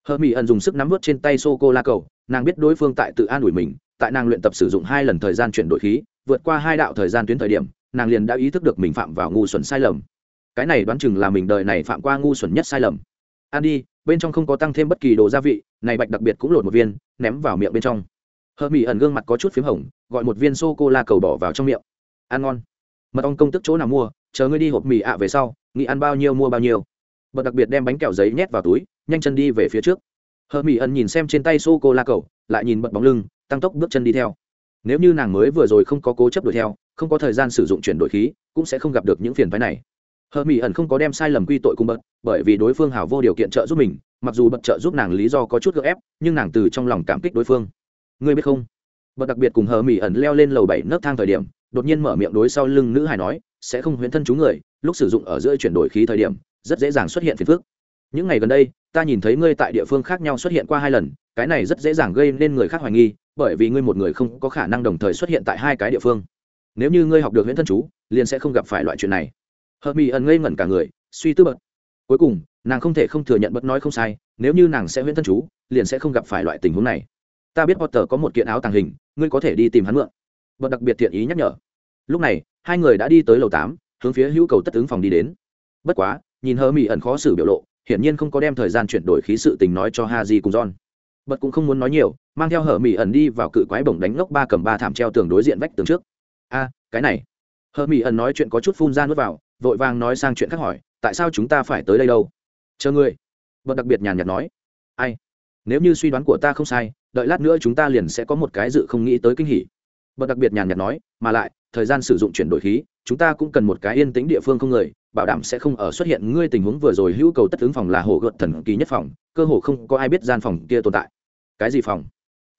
hờ mỹ ẩn dùng sức nắm vớt trên tay sô cô la cầu, nàng biết đối phương tại tự an ủi mình, tại nàng luyện tập sử dụng hai lần thời gian chuyển đổi khí, vượt qua hai đạo thời gian tuyến thời điểm, nàng liền đã ý thức được mình phạm vào ngu xuẩn sai lầm. Cái này đoán chừng là mình đời này phạm qua ngu xuẩn nhất sai lầm. Ăn đi, bên trong không có tăng thêm bất kỳ đồ gia vị, này bạch đặc biệt cũng lột một viên, ném vào miệng bên trong. Hờ mỹ ẩn gương mặt có chút p h í m hồng, gọi một viên sô cô la cầu bỏ vào trong miệng. Ăn ngon. Mật ong công tức chỗ nào mua, chờ ngươi đi hộp mì ạ về sau, nghĩ ăn bao nhiêu mua bao nhiêu bật đặc biệt đem bánh kẹo giấy nhét vào túi, nhanh chân đi về phía trước. Hờ mỹ ẩn nhìn xem trên tay sô cô la cầu, lại nhìn bật bóng lưng, tăng tốc bước chân đi theo. Nếu như nàng mới vừa rồi không có cố chấp đuổi theo, không có thời gian sử dụng chuyển đổi khí, cũng sẽ không gặp được những phiền phái này. Hờ mỹ ẩn không có đem sai lầm quy tội cùng bật, bởi vì đối phương hảo vô điều kiện trợ giúp mình, mặc dù bật trợ giúp nàng lý do có chút gượng ép, nhưng nàng từ trong lòng cảm kích đối phương. Ngươi biết không? Bật đặc biệt cùng hờ mỹ ẩn leo lên lầu bảy nấc thang thời điểm, đột nhiên mở miệng đối sau lưng nữ hài nói, sẽ không huyễn thân chú người, lúc sử dụng ở giữa chuyển đổi khí thời điểm rất dễ dàng xuất hiện phiền phức. Những ngày gần đây, ta nhìn thấy ngươi tại địa phương khác nhau xuất hiện qua hai lần, cái này rất dễ dàng gây nên người khác hoài nghi, bởi vì ngươi một người không có khả năng đồng thời xuất hiện tại hai cái địa phương. Nếu như ngươi học được huyễn thân chú, liền sẽ không gặp phải loại chuyện này. Hợp mỹ ẩn ngây ngẩn cả người, suy tư bật. Cuối cùng, nàng không thể không thừa nhận bất nói không sai, nếu như nàng sẽ huyễn thân chú, liền sẽ không gặp phải loại tình huống này. Ta biết potter có một kiện áo tàng hình, ngươi có thể đi tìm hắn mượn. Bật đặc biệt thiện ý nhắc nhở. Lúc này, hai người đã đi tới lầu tám, hướng phía hữu cầu tất ứng phòng đi đến. Bất quá nhìn Hờ mỹ ẩn khó xử biểu lộ, hiển nhiên không có đem thời gian chuyển đổi khí sự tình nói cho ha di cùng john. Bật cũng không muốn nói nhiều, mang theo Hờ mỹ ẩn đi vào cự quái bổng đánh ngốc ba cầm ba thảm treo tường đối diện vách tường trước. A, cái này. Hờ mỹ ẩn nói chuyện có chút phun ra nuốt vào, vội vàng nói sang chuyện khác hỏi, tại sao chúng ta phải tới đây đâu? Chờ ngươi. Bật đặc biệt nhàn nhạt nói, ai? Nếu như suy đoán của ta không sai, đợi lát nữa chúng ta liền sẽ có một cái dự không nghĩ tới kinh hỉ. Bật đặc biệt nhàn nhạt nói, mà lại, thời gian sử dụng chuyển đổi khí, chúng ta cũng cần một cái yên tĩnh địa phương không người bảo đảm sẽ không ở xuất hiện ngươi tình huống vừa rồi hữu cầu tất tướng phòng là hồ gợt thần kỳ nhất phòng, cơ hồ không có ai biết gian phòng kia tồn tại. Cái gì phòng?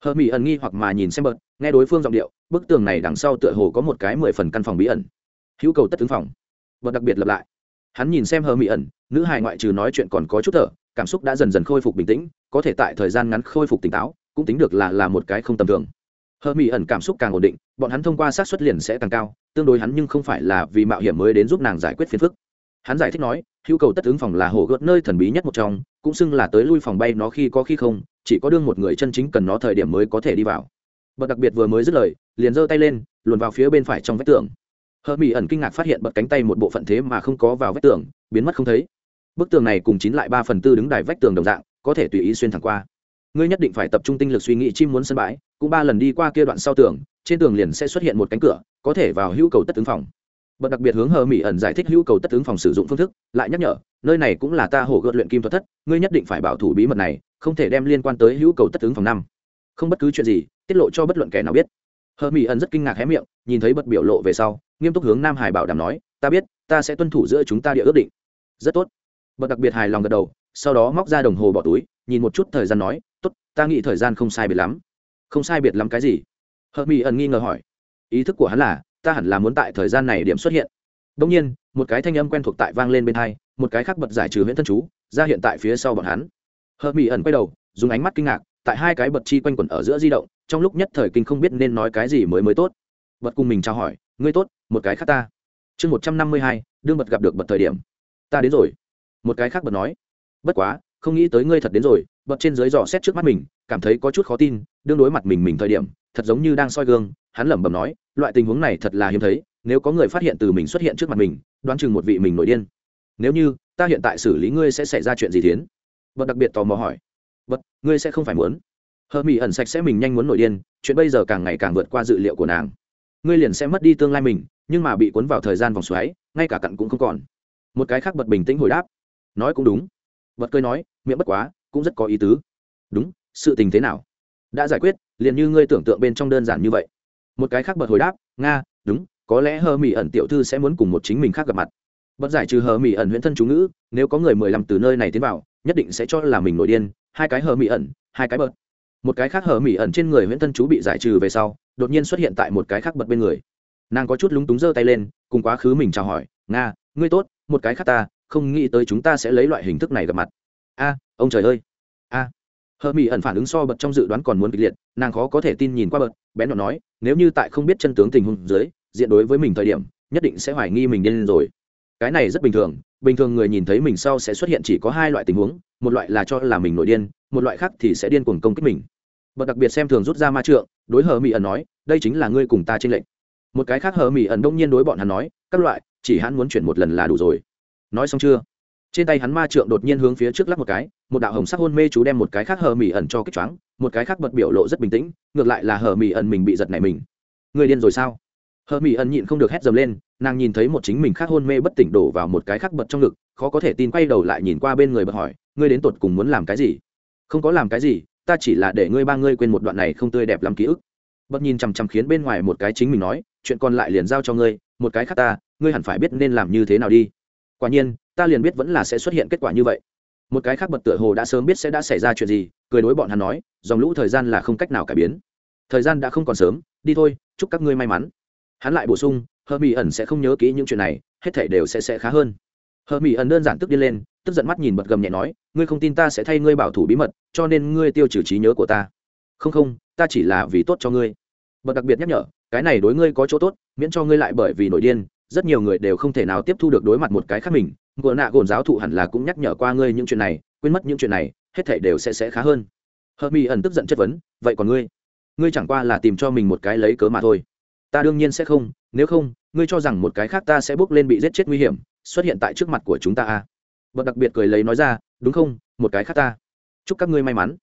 Hờ mỹ ẩn nghi hoặc mà nhìn xem bớt nghe đối phương giọng điệu, bức tường này đằng sau tựa hồ có một cái mười phần căn phòng bí ẩn. Hữu cầu tất tướng phòng. Bớt đặc biệt lặp lại. Hắn nhìn xem hờ mỹ ẩn, nữ hài ngoại trừ nói chuyện còn có chút thở, cảm xúc đã dần dần khôi phục bình tĩnh, có thể tại thời gian ngắn khôi phục tỉnh táo, cũng tính được là là một cái không tầm thường. Hờ mỹ ẩn cảm xúc càng ổn định, bọn hắn thông qua sát xuất liền sẽ càng cao, tương đối hắn nhưng không phải là vì mạo hiểm mới đến giúp nàng giải quyết phiền phức hắn giải thích nói, hữu cầu tất ứng phòng là hồ gợt nơi thần bí nhất một trong, cũng xưng là tới lui phòng bay nó khi có khi không, chỉ có đương một người chân chính cần nó thời điểm mới có thể đi vào. Bật đặc biệt vừa mới dứt lời, liền giơ tay lên, luồn vào phía bên phải trong vách tường. Hờ mỹ ẩn kinh ngạc phát hiện bật cánh tay một bộ phận thế mà không có vào vách tường, biến mất không thấy. Bức tường này cùng chín lại ba phần tư đứng đài vách tường đồng dạng, có thể tùy ý xuyên thẳng qua. Ngươi nhất định phải tập trung tinh lực suy nghĩ chim muốn sân bãi, cũng ba lần đi qua kia đoạn sau tường, trên tường liền sẽ xuất hiện một cánh cửa, có thể vào hữu cầu tất ứng phòng bật đặc biệt hướng hờ mỹ ẩn giải thích hữu cầu tất ứng phòng sử dụng phương thức, lại nhắc nhở, nơi này cũng là ta hổ gợt luyện kim thuật thất, ngươi nhất định phải bảo thủ bí mật này, không thể đem liên quan tới hữu cầu tất ứng phòng năm. Không bất cứ chuyện gì, tiết lộ cho bất luận kẻ nào biết. Hờ mỹ ẩn rất kinh ngạc hé miệng, nhìn thấy bật biểu lộ về sau, nghiêm túc hướng nam hải bảo đảm nói, ta biết, ta sẽ tuân thủ giữa chúng ta địa ước định. Rất tốt. Bật đặc biệt hài lòng gật đầu, sau đó móc ra đồng hồ bỏ túi, nhìn một chút thời gian nói, tốt, ta nghĩ thời gian không sai biệt lắm. Không sai biệt lắm cái gì? Hờ mỹ ẩn nghi ngờ hỏi. Ý thức của hắn là ta hẳn là muốn tại thời gian này điểm xuất hiện. Đông nhiên, một cái thanh âm quen thuộc tại vang lên bên hai, một cái khác bật giải trừ huyễn thân chú, ra hiện tại phía sau bọn hắn. Hờ mỹ ẩn quay đầu, dùng ánh mắt kinh ngạc, tại hai cái bật chi quanh quẩn ở giữa di động, trong lúc nhất thời kinh không biết nên nói cái gì mới mới tốt. Bật cùng mình trao hỏi, ngươi tốt, một cái khác ta. Chương một trăm năm mươi hai, đương bật gặp được bật thời điểm. Ta đến rồi. Một cái khác bật nói, bất quá, không nghĩ tới ngươi thật đến rồi. Bật trên dưới dò xét trước mắt mình cảm thấy có chút khó tin, đương đối mặt mình mình thời điểm, thật giống như đang soi gương, hắn lẩm bẩm nói, loại tình huống này thật là hiếm thấy, nếu có người phát hiện từ mình xuất hiện trước mặt mình, đoán chừng một vị mình nổi điên. Nếu như, ta hiện tại xử lý ngươi sẽ xảy ra chuyện gì thiến bật đặc biệt tò mò hỏi. Bật ngươi sẽ không phải muốn. Hờ mỹ ẩn sạch sẽ mình nhanh muốn nổi điên, chuyện bây giờ càng ngày càng vượt qua dự liệu của nàng. Ngươi liền sẽ mất đi tương lai mình, nhưng mà bị cuốn vào thời gian vòng xoáy, ngay cả cặn cũng không còn. Một cái khác bật bình tĩnh hồi đáp. Nói cũng đúng. Bật cười nói, miệng bất quá, cũng rất có ý tứ. Đúng sự tình thế nào? Đã giải quyết, liền như ngươi tưởng tượng bên trong đơn giản như vậy. Một cái khác bật hồi đáp, nga, đúng, có lẽ hờ mỹ ẩn tiểu thư sẽ muốn cùng một chính mình khác gặp mặt. Bật giải trừ hờ mỹ ẩn huyễn thân chú ngữ, nếu có người mười lăm từ nơi này tiến vào, nhất định sẽ cho là mình nổi điên, hai cái hờ mỹ ẩn, hai cái bật. Một cái khác hờ mỹ ẩn trên người huyễn thân chú bị giải trừ về sau, đột nhiên xuất hiện tại một cái khác bật bên người. Nàng có chút lúng túng giơ tay lên, cùng quá khứ mình chào hỏi, nga, ngươi tốt, một cái khác ta, không nghĩ tới chúng ta sẽ lấy loại hình thức này gặp mặt. A, ông trời ơi! Hờ mỹ ẩn phản ứng so bật trong dự đoán còn muốn kịch liệt, nàng khó có thể tin nhìn qua bật bén nhọn nói, nếu như tại không biết chân tướng tình huống dưới, diện đối với mình thời điểm, nhất định sẽ hoài nghi mình điên rồi. Cái này rất bình thường bình thường người nhìn thấy mình sau sẽ xuất hiện chỉ có hai loại tình huống, một loại là cho là mình nổi điên, một loại khác thì sẽ điên cuồng công kích mình. Bật đặc biệt xem thường rút ra ma trượng, đối hờ mỹ ẩn nói, đây chính là ngươi cùng ta trên lệnh một cái khác hờ mỹ ẩn đông nhiên đối bọn hắn nói, các loại, chỉ hắn muốn chuyển một lần là đủ rồi. Nói xong chưa? Trên tay hắn ma trượng đột nhiên hướng phía trước lắc một cái, một đạo hồng sắc hôn mê chú đem một cái khác hờ mỹ ẩn cho kích choáng, một cái khác bật biểu lộ rất bình tĩnh, ngược lại là hờ mỹ ẩn mình bị giật này mình. Người điên rồi sao? Hờ mỹ ẩn nhịn không được hét dầm lên, nàng nhìn thấy một chính mình khác hôn mê bất tỉnh đổ vào một cái khác bật trong ngực, khó có thể tin quay đầu lại nhìn qua bên người bật hỏi, ngươi đến tột cùng muốn làm cái gì? Không có làm cái gì, ta chỉ là để ngươi ba ngươi quên một đoạn này không tươi đẹp lắm ký ức. Bật nhìn chằm chằm khiến bên ngoài một cái chính mình nói, chuyện còn lại liền giao cho ngươi, một cái khác ta, ngươi hẳn phải biết nên làm như thế nào đi. Quả nhiên ta liền biết vẫn là sẽ xuất hiện kết quả như vậy. Một cái khác bật tựa hồ đã sớm biết sẽ đã xảy ra chuyện gì, cười đối bọn hắn nói, dòng lũ thời gian là không cách nào cải biến. Thời gian đã không còn sớm, đi thôi, chúc các ngươi may mắn. Hắn lại bổ sung, hơ mỹ ẩn sẽ không nhớ kỹ những chuyện này, hết thể đều sẽ sẽ khá hơn. Hờ mỹ ẩn đơn giản tức điên lên, tức giận mắt nhìn bật gầm nhẹ nói, ngươi không tin ta sẽ thay ngươi bảo thủ bí mật, cho nên ngươi tiêu trừ trí nhớ của ta. Không không, ta chỉ là vì tốt cho ngươi. Bật đặc biệt nhắc nhở, cái này đối ngươi có chỗ tốt, miễn cho ngươi lại bởi vì nổi điên rất nhiều người đều không thể nào tiếp thu được đối mặt một cái khác mình. Ngựa nạ gồn giáo thụ hẳn là cũng nhắc nhở qua ngươi những chuyện này, quên mất những chuyện này, hết thể đều sẽ sẽ khá hơn. Hợp mỹ ẩn tức giận chất vấn, vậy còn ngươi? Ngươi chẳng qua là tìm cho mình một cái lấy cớ mà thôi. Ta đương nhiên sẽ không, nếu không, ngươi cho rằng một cái khác ta sẽ bước lên bị giết chết nguy hiểm, xuất hiện tại trước mặt của chúng ta à? Bật đặc biệt cười lấy nói ra, đúng không, một cái khác ta. Chúc các ngươi may mắn.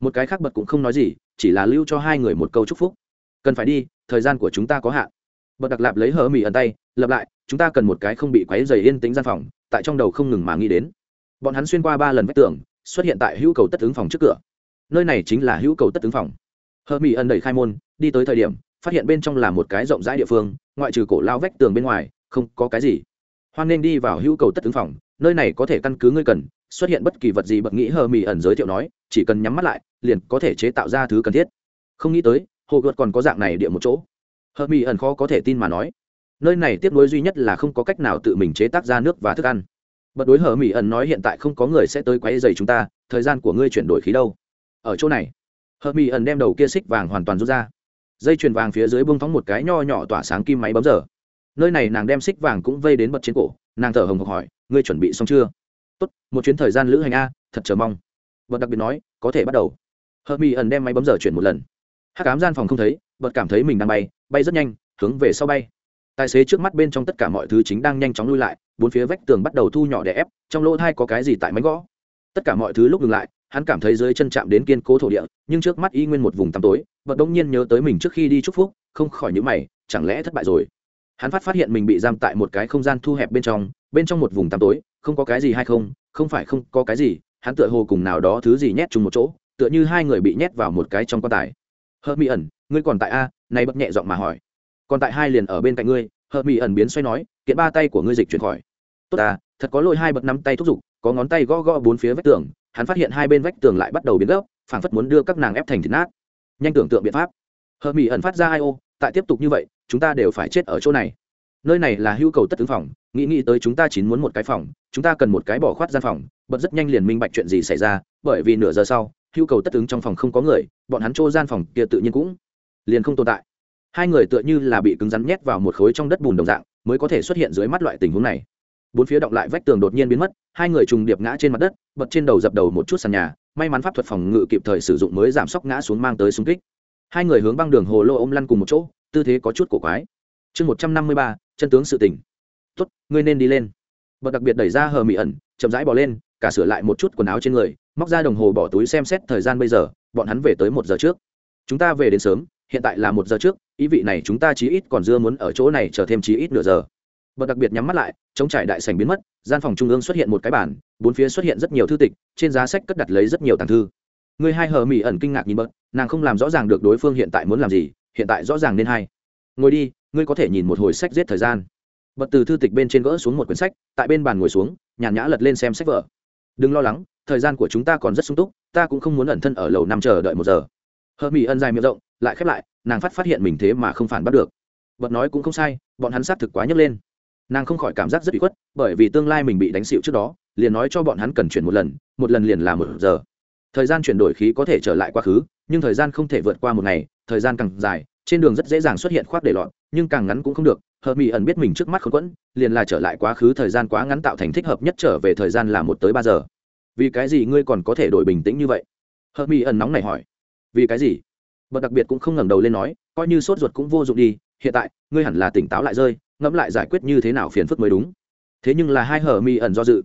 Một cái khác bật cũng không nói gì, chỉ là lưu cho hai người một câu chúc phúc. Cần phải đi, thời gian của chúng ta có hạn. Bật đặc lạp lấy hờ mỹ ẩn tay lập lại, chúng ta cần một cái không bị quáy dày yên tĩnh gian phòng, tại trong đầu không ngừng mà nghĩ đến. Bọn hắn xuyên qua ba lần vách tường, xuất hiện tại hữu cầu tất ứng phòng trước cửa. Nơi này chính là hữu cầu tất ứng phòng. Hờ mỹ ẩn đẩy khai môn, đi tới thời điểm, phát hiện bên trong là một cái rộng rãi địa phương, ngoại trừ cổ lao vách tường bên ngoài, không có cái gì. Hoan nên đi vào hữu cầu tất ứng phòng, nơi này có thể căn cứ ngươi cần, xuất hiện bất kỳ vật gì bậc nghĩ hờ mỹ ẩn giới thiệu nói, chỉ cần nhắm mắt lại, liền có thể chế tạo ra thứ cần thiết. Không nghĩ tới hồ gợt còn có dạng này địa một chỗ. Hờ mỹ ẩn khó có thể tin mà nói nơi này tiếp nối duy nhất là không có cách nào tự mình chế tác ra nước và thức ăn. Bật đối hở mỹ ẩn nói hiện tại không có người sẽ tới quấy dày chúng ta, thời gian của ngươi chuyển đổi khí đâu. Ở chỗ này, hở mỹ ẩn đem đầu kia xích vàng hoàn toàn rút ra. Dây chuyền vàng phía dưới bông thóng một cái nho nhỏ tỏa sáng kim máy bấm giờ. Nơi này nàng đem xích vàng cũng vây đến bật trên cổ, nàng thở hồng hộc hỏi, ngươi chuẩn bị xong chưa? Tốt, một chuyến thời gian lữ hành a, thật chờ mong. Bật đặc biệt nói, có thể bắt đầu. Hợp mỹ ẩn đem máy bấm giờ chuyển một lần. Hát cám gian phòng không thấy, bật cảm thấy mình đang bay bay rất nhanh, hướng về sau bay tài xế trước mắt bên trong tất cả mọi thứ chính đang nhanh chóng lui lại, bốn phía vách tường bắt đầu thu nhỏ để ép, trong lỗ thai có cái gì tại mánh gõ. Tất cả mọi thứ lúc ngừng lại, hắn cảm thấy dưới chân chạm đến kiên cố thổ địa, nhưng trước mắt y nguyên một vùng tăm tối và đông nhiên nhớ tới mình trước khi đi chúc phúc, không khỏi nhữ mày, chẳng lẽ thất bại rồi? Hắn phát phát hiện mình bị giam tại một cái không gian thu hẹp bên trong bên trong một vùng tăm tối, không có cái gì hay không không phải không có cái gì, hắn tựa hồ cùng nào đó thứ gì nhét chung một chỗ, tựa như hai người bị nhét vào một cái trong quan tài. Hớt mỹ ẩn, ngươi còn tại a? Này bật nhẹ giọng mà hỏi còn tại hai liền ở bên cạnh ngươi, hợp mỹ ẩn biến xoay nói, kiện ba tay của ngươi dịch chuyển khỏi. Tốt à thật có lỗi hai bậc nắm tay thúc giục, có ngón tay gõ gõ bốn phía vách tường, hắn phát hiện hai bên vách tường lại bắt đầu biến gốc phảng phất muốn đưa các nàng ép thành thịt nát. Nhanh tưởng tượng biện pháp. Hợp mỹ ẩn phát ra ai ô, tại tiếp tục như vậy, chúng ta đều phải chết ở chỗ này. Nơi này là hưu cầu tất tướng phòng, nghĩ nghĩ tới chúng ta chỉ muốn một cái phòng, chúng ta cần một cái bỏ khoát gian phòng, bật rất nhanh liền minh bạch chuyện gì xảy ra, bởi vì nửa giờ sau hưu cầu tất tướng trong phòng không có người, bọn hắn trô gian phòng kia tự nhiên cũng liền không tồn tại hai người tựa như là bị cứng rắn nhét vào một khối trong đất bùn đồng dạng, mới có thể xuất hiện dưới mắt loại tình huống này. Bốn phía động lại vách tường đột nhiên biến mất, hai người trùng điệp ngã trên mặt đất, bật trên đầu dập đầu một chút sàn nhà, may mắn pháp thuật phòng ngự kịp thời sử dụng mới giảm sốc ngã xuống mang tới xung kích. Hai người hướng băng đường hồ lô ôm lăn cùng một chỗ, tư thế có chút cổ quái. Chương một trăm năm mươi ba, chân tướng sự tỉnh tốt, ngươi nên đi lên. Bật đặc biệt đẩy ra hờ mị ẩn, chậm rãi bỏ lên, cả sửa lại một chút quần áo trên người, móc ra đồng hồ bỏ túi xem xét thời gian bây giờ, bọn hắn về tới một giờ trước. Chúng ta về đến sớm hiện tại là một giờ trước, ý vị này chúng ta chí ít còn dưa muốn ở chỗ này chờ thêm chí ít nửa giờ. Bật đặc biệt nhắm mắt lại, chống trải đại sành biến mất, gian phòng trung ương xuất hiện một cái bản bốn phía xuất hiện rất nhiều thư tịch, trên giá sách cất đặt lấy rất nhiều tàng thư. Người hai hờ mỹ ẩn kinh ngạc nhìn bớt nàng không làm rõ ràng được đối phương hiện tại muốn làm gì, hiện tại rõ ràng nên hay. ngồi đi, ngươi có thể nhìn một hồi sách giết thời gian. Bật từ thư tịch bên trên gỡ xuống một quyển sách, tại bên bàn ngồi xuống, nhàn nhã lật lên xem sách vở. Đừng lo lắng, thời gian của chúng ta còn rất sung túc, ta cũng không muốn ẩn thân ở lầu năm chờ đợi một giờ hờ mỹ ân dài miệng rộng, lại khép lại, nàng phát phát hiện mình thế mà không phản bắt được. Bật nói cũng không sai, bọn hắn xác thực quá nhấc lên. Nàng không khỏi cảm giác rất bị khuất, bởi vì tương lai mình bị đánh xịu trước đó, liền nói cho bọn hắn cần chuyển một lần một lần liền là một giờ. Thời gian chuyển đổi khí có thể trở lại quá khứ, nhưng thời gian không thể vượt qua một ngày, thời gian càng dài, trên đường rất dễ dàng xuất hiện khoác để lọt, nhưng càng ngắn cũng không được. Hợp mỹ ẩn biết mình trước mắt khốn quẫn, liền là trở lại quá khứ thời gian quá ngắn tạo thành thích hợp nhất trở về thời gian là một tới ba giờ. Vì cái gì ngươi còn có thể đổi bình tĩnh như vậy? Hợp mỹ ẩn nóng này hỏi vì cái gì? Bậc đặc biệt cũng không ngẩng đầu lên nói, coi như sốt ruột cũng vô dụng đi, hiện tại, ngươi hẳn là tỉnh táo lại rơi, ngẫm lại giải quyết như thế nào phiền phức mới đúng. Thế nhưng là hai hở mi ẩn do dự.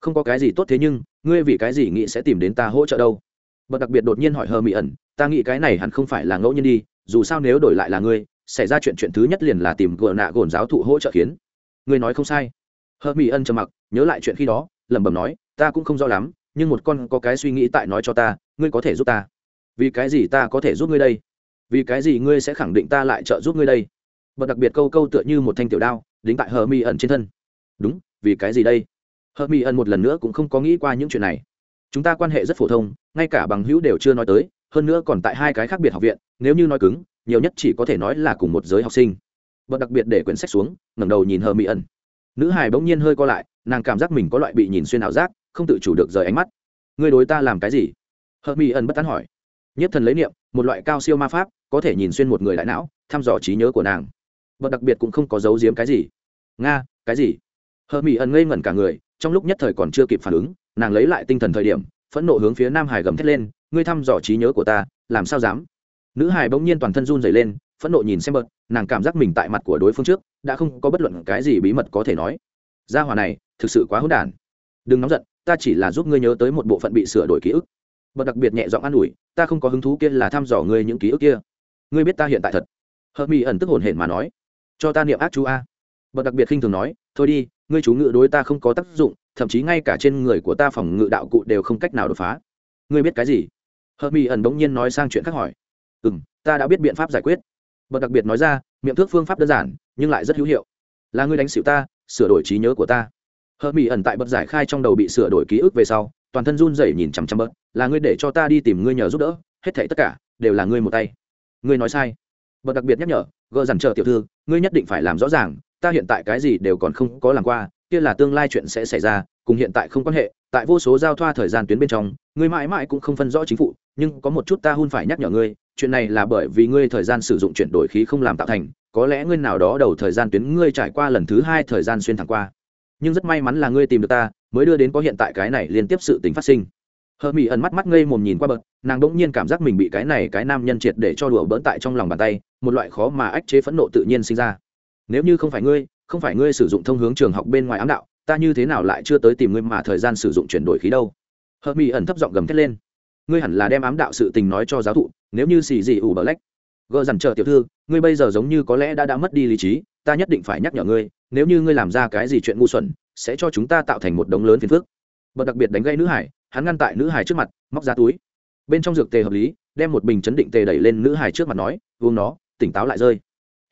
Không có cái gì tốt thế nhưng, ngươi vì cái gì nghĩ sẽ tìm đến ta hỗ trợ đâu? Bậc đặc biệt đột nhiên hỏi hờ mỹ ẩn, ta nghĩ cái này hẳn không phải là ngẫu nhiên đi, dù sao nếu đổi lại là ngươi, xảy ra chuyện chuyện thứ nhất liền là tìm gợ nạ gồn giáo thụ hỗ trợ khiến. Ngươi nói không sai. Hờ mỹ ẩn trầm mặc, nhớ lại chuyện khi đó, lẩm bẩm nói, ta cũng không rõ lắm, nhưng một con có cái suy nghĩ tại nói cho ta, ngươi có thể giúp ta vì cái gì ta có thể giúp ngươi đây? Vì cái gì ngươi sẽ khẳng định ta lại trợ giúp ngươi đây? Bật đặc biệt câu câu tựa như một thanh tiểu đao, đính tại hờ mi ẩn trên thân. Đúng, vì cái gì đây? Hờ mi ẩn một lần nữa cũng không có nghĩ qua những chuyện này. Chúng ta quan hệ rất phổ thông, ngay cả bằng hữu đều chưa nói tới, hơn nữa còn tại hai cái khác biệt học viện, nếu như nói cứng, nhiều nhất chỉ có thể nói là cùng một giới học sinh. Bật đặc biệt để quyển sách xuống, ngẩng đầu nhìn hờ mi ẩn. Nữ hài bỗng nhiên hơi co lại, nàng cảm giác mình có loại bị nhìn xuyên ảo giác, không tự chủ được rời ánh mắt. Ngươi đối ta làm cái gì? Hờ mi ẩn bất tán hỏi nhất thần lấy niệm, một loại cao siêu ma pháp, có thể nhìn xuyên một người đại não, thăm dò trí nhớ của nàng. Và đặc biệt cũng không có giấu giếm cái gì. Nga, cái gì? Hờ mỹ ẩn ngây ngẩn cả người, trong lúc nhất thời còn chưa kịp phản ứng, nàng lấy lại tinh thần thời điểm, phẫn nộ hướng phía nam hải gầm thét lên, ngươi thăm dò trí nhớ của ta, làm sao dám? Nữ hải bỗng nhiên toàn thân run dày lên, phẫn nộ nhìn xem bật, nàng cảm giác mình tại mặt của đối phương trước, đã không có bất luận cái gì bí mật có thể nói. Gia hòa này, thực sự quá hỗn đản. Đừng nóng giận, ta chỉ là giúp ngươi nhớ tới một bộ phận bị sửa đổi ký ức bật đặc biệt nhẹ giọng an ủi, ta không có hứng thú kia là thăm dò ngươi những ký ức kia. Ngươi biết ta hiện tại thật. Hợp mỹ ẩn tức hồn hển mà nói, cho ta niệm ác chú a. Bật đặc biệt khinh thường nói, thôi đi, ngươi chú ngự đối ta không có tác dụng, thậm chí ngay cả trên người của ta phòng ngự đạo cụ đều không cách nào đột phá. Ngươi biết cái gì? Hợp mỹ ẩn bỗng nhiên nói sang chuyện khác hỏi ừ m ta đã biết biện pháp giải quyết. Bật đặc biệt nói ra, miệng thước phương pháp đơn giản, nhưng lại rất hữu hiệu. Là ngươi đánh xịu ta, sửa đổi trí nhớ của ta. Hợp mỹ ẩn tại bật giải khai trong đầu bị sửa đổi ký ức về sau toàn thân run rẩy nhìn chằm chằm bớt, là ngươi để cho ta đi tìm ngươi nhờ giúp đỡ, hết thảy tất cả đều là ngươi một tay. Ngươi nói sai. Bớt đặc biệt nhắc nhở gỡ dằn chờ tiểu thư, ngươi nhất định phải làm rõ ràng, ta hiện tại cái gì đều còn không có làm qua, kia là tương lai chuyện sẽ xảy ra, cùng hiện tại không quan hệ, tại vô số giao thoa thời gian tuyến bên trong, ngươi mãi mãi cũng không phân rõ chính phủ, nhưng có một chút ta hun phải nhắc nhở ngươi, chuyện này là bởi vì ngươi thời gian sử dụng chuyển đổi khí không làm tạo thành, có lẽ ngươi nào đó đầu thời gian tuyến ngươi trải qua lần thứ hai thời gian xuyên thẳng qua nhưng rất may mắn là ngươi tìm được ta, mới đưa đến có hiện tại cái này liên tiếp sự tính phát sinh. Hờ mỹ ẩn mắt mắt ngây mồm nhìn qua bậc nàng đ ỗ n g nhiên cảm giác mình bị cái này cái nam nhân triệt để cho đùa bỡn tại trong lòng bàn tay, một loại khó mà ách chế phẫn nộ tự nhiên sinh ra. Nếu như không phải ngươi, không phải ngươi sử dụng thông hướng trường học bên ngoài ám đạo, ta như thế nào lại chưa tới tìm ngươi mà thời gian sử dụng chuyển đổi khí đâu? Hờ mỹ ẩn thấp giọng gầm thét lên. Ngươi hẳn là đem ám đạo sự tình nói cho giáo thụ, nếu như xì gì ủ bờ lách gờ dằn chờ tiểu thư, ngươi bây giờ giống như có lẽ đã đã mất đi lý trí, ta nhất định phải nhắc nhở ngươi, nếu như ngươi làm ra cái gì chuyện ngu xuẩn, sẽ cho chúng ta tạo thành một đống lớn phiền phức. Bật đặc biệt đánh gây nữ hải, hắn ngăn tại nữ hải trước mặt, móc ra túi. Bên trong dược tề hợp lý, đem một bình chấn định tề đẩy lên nữ hải trước mặt nói, uống nó, tỉnh táo lại rơi.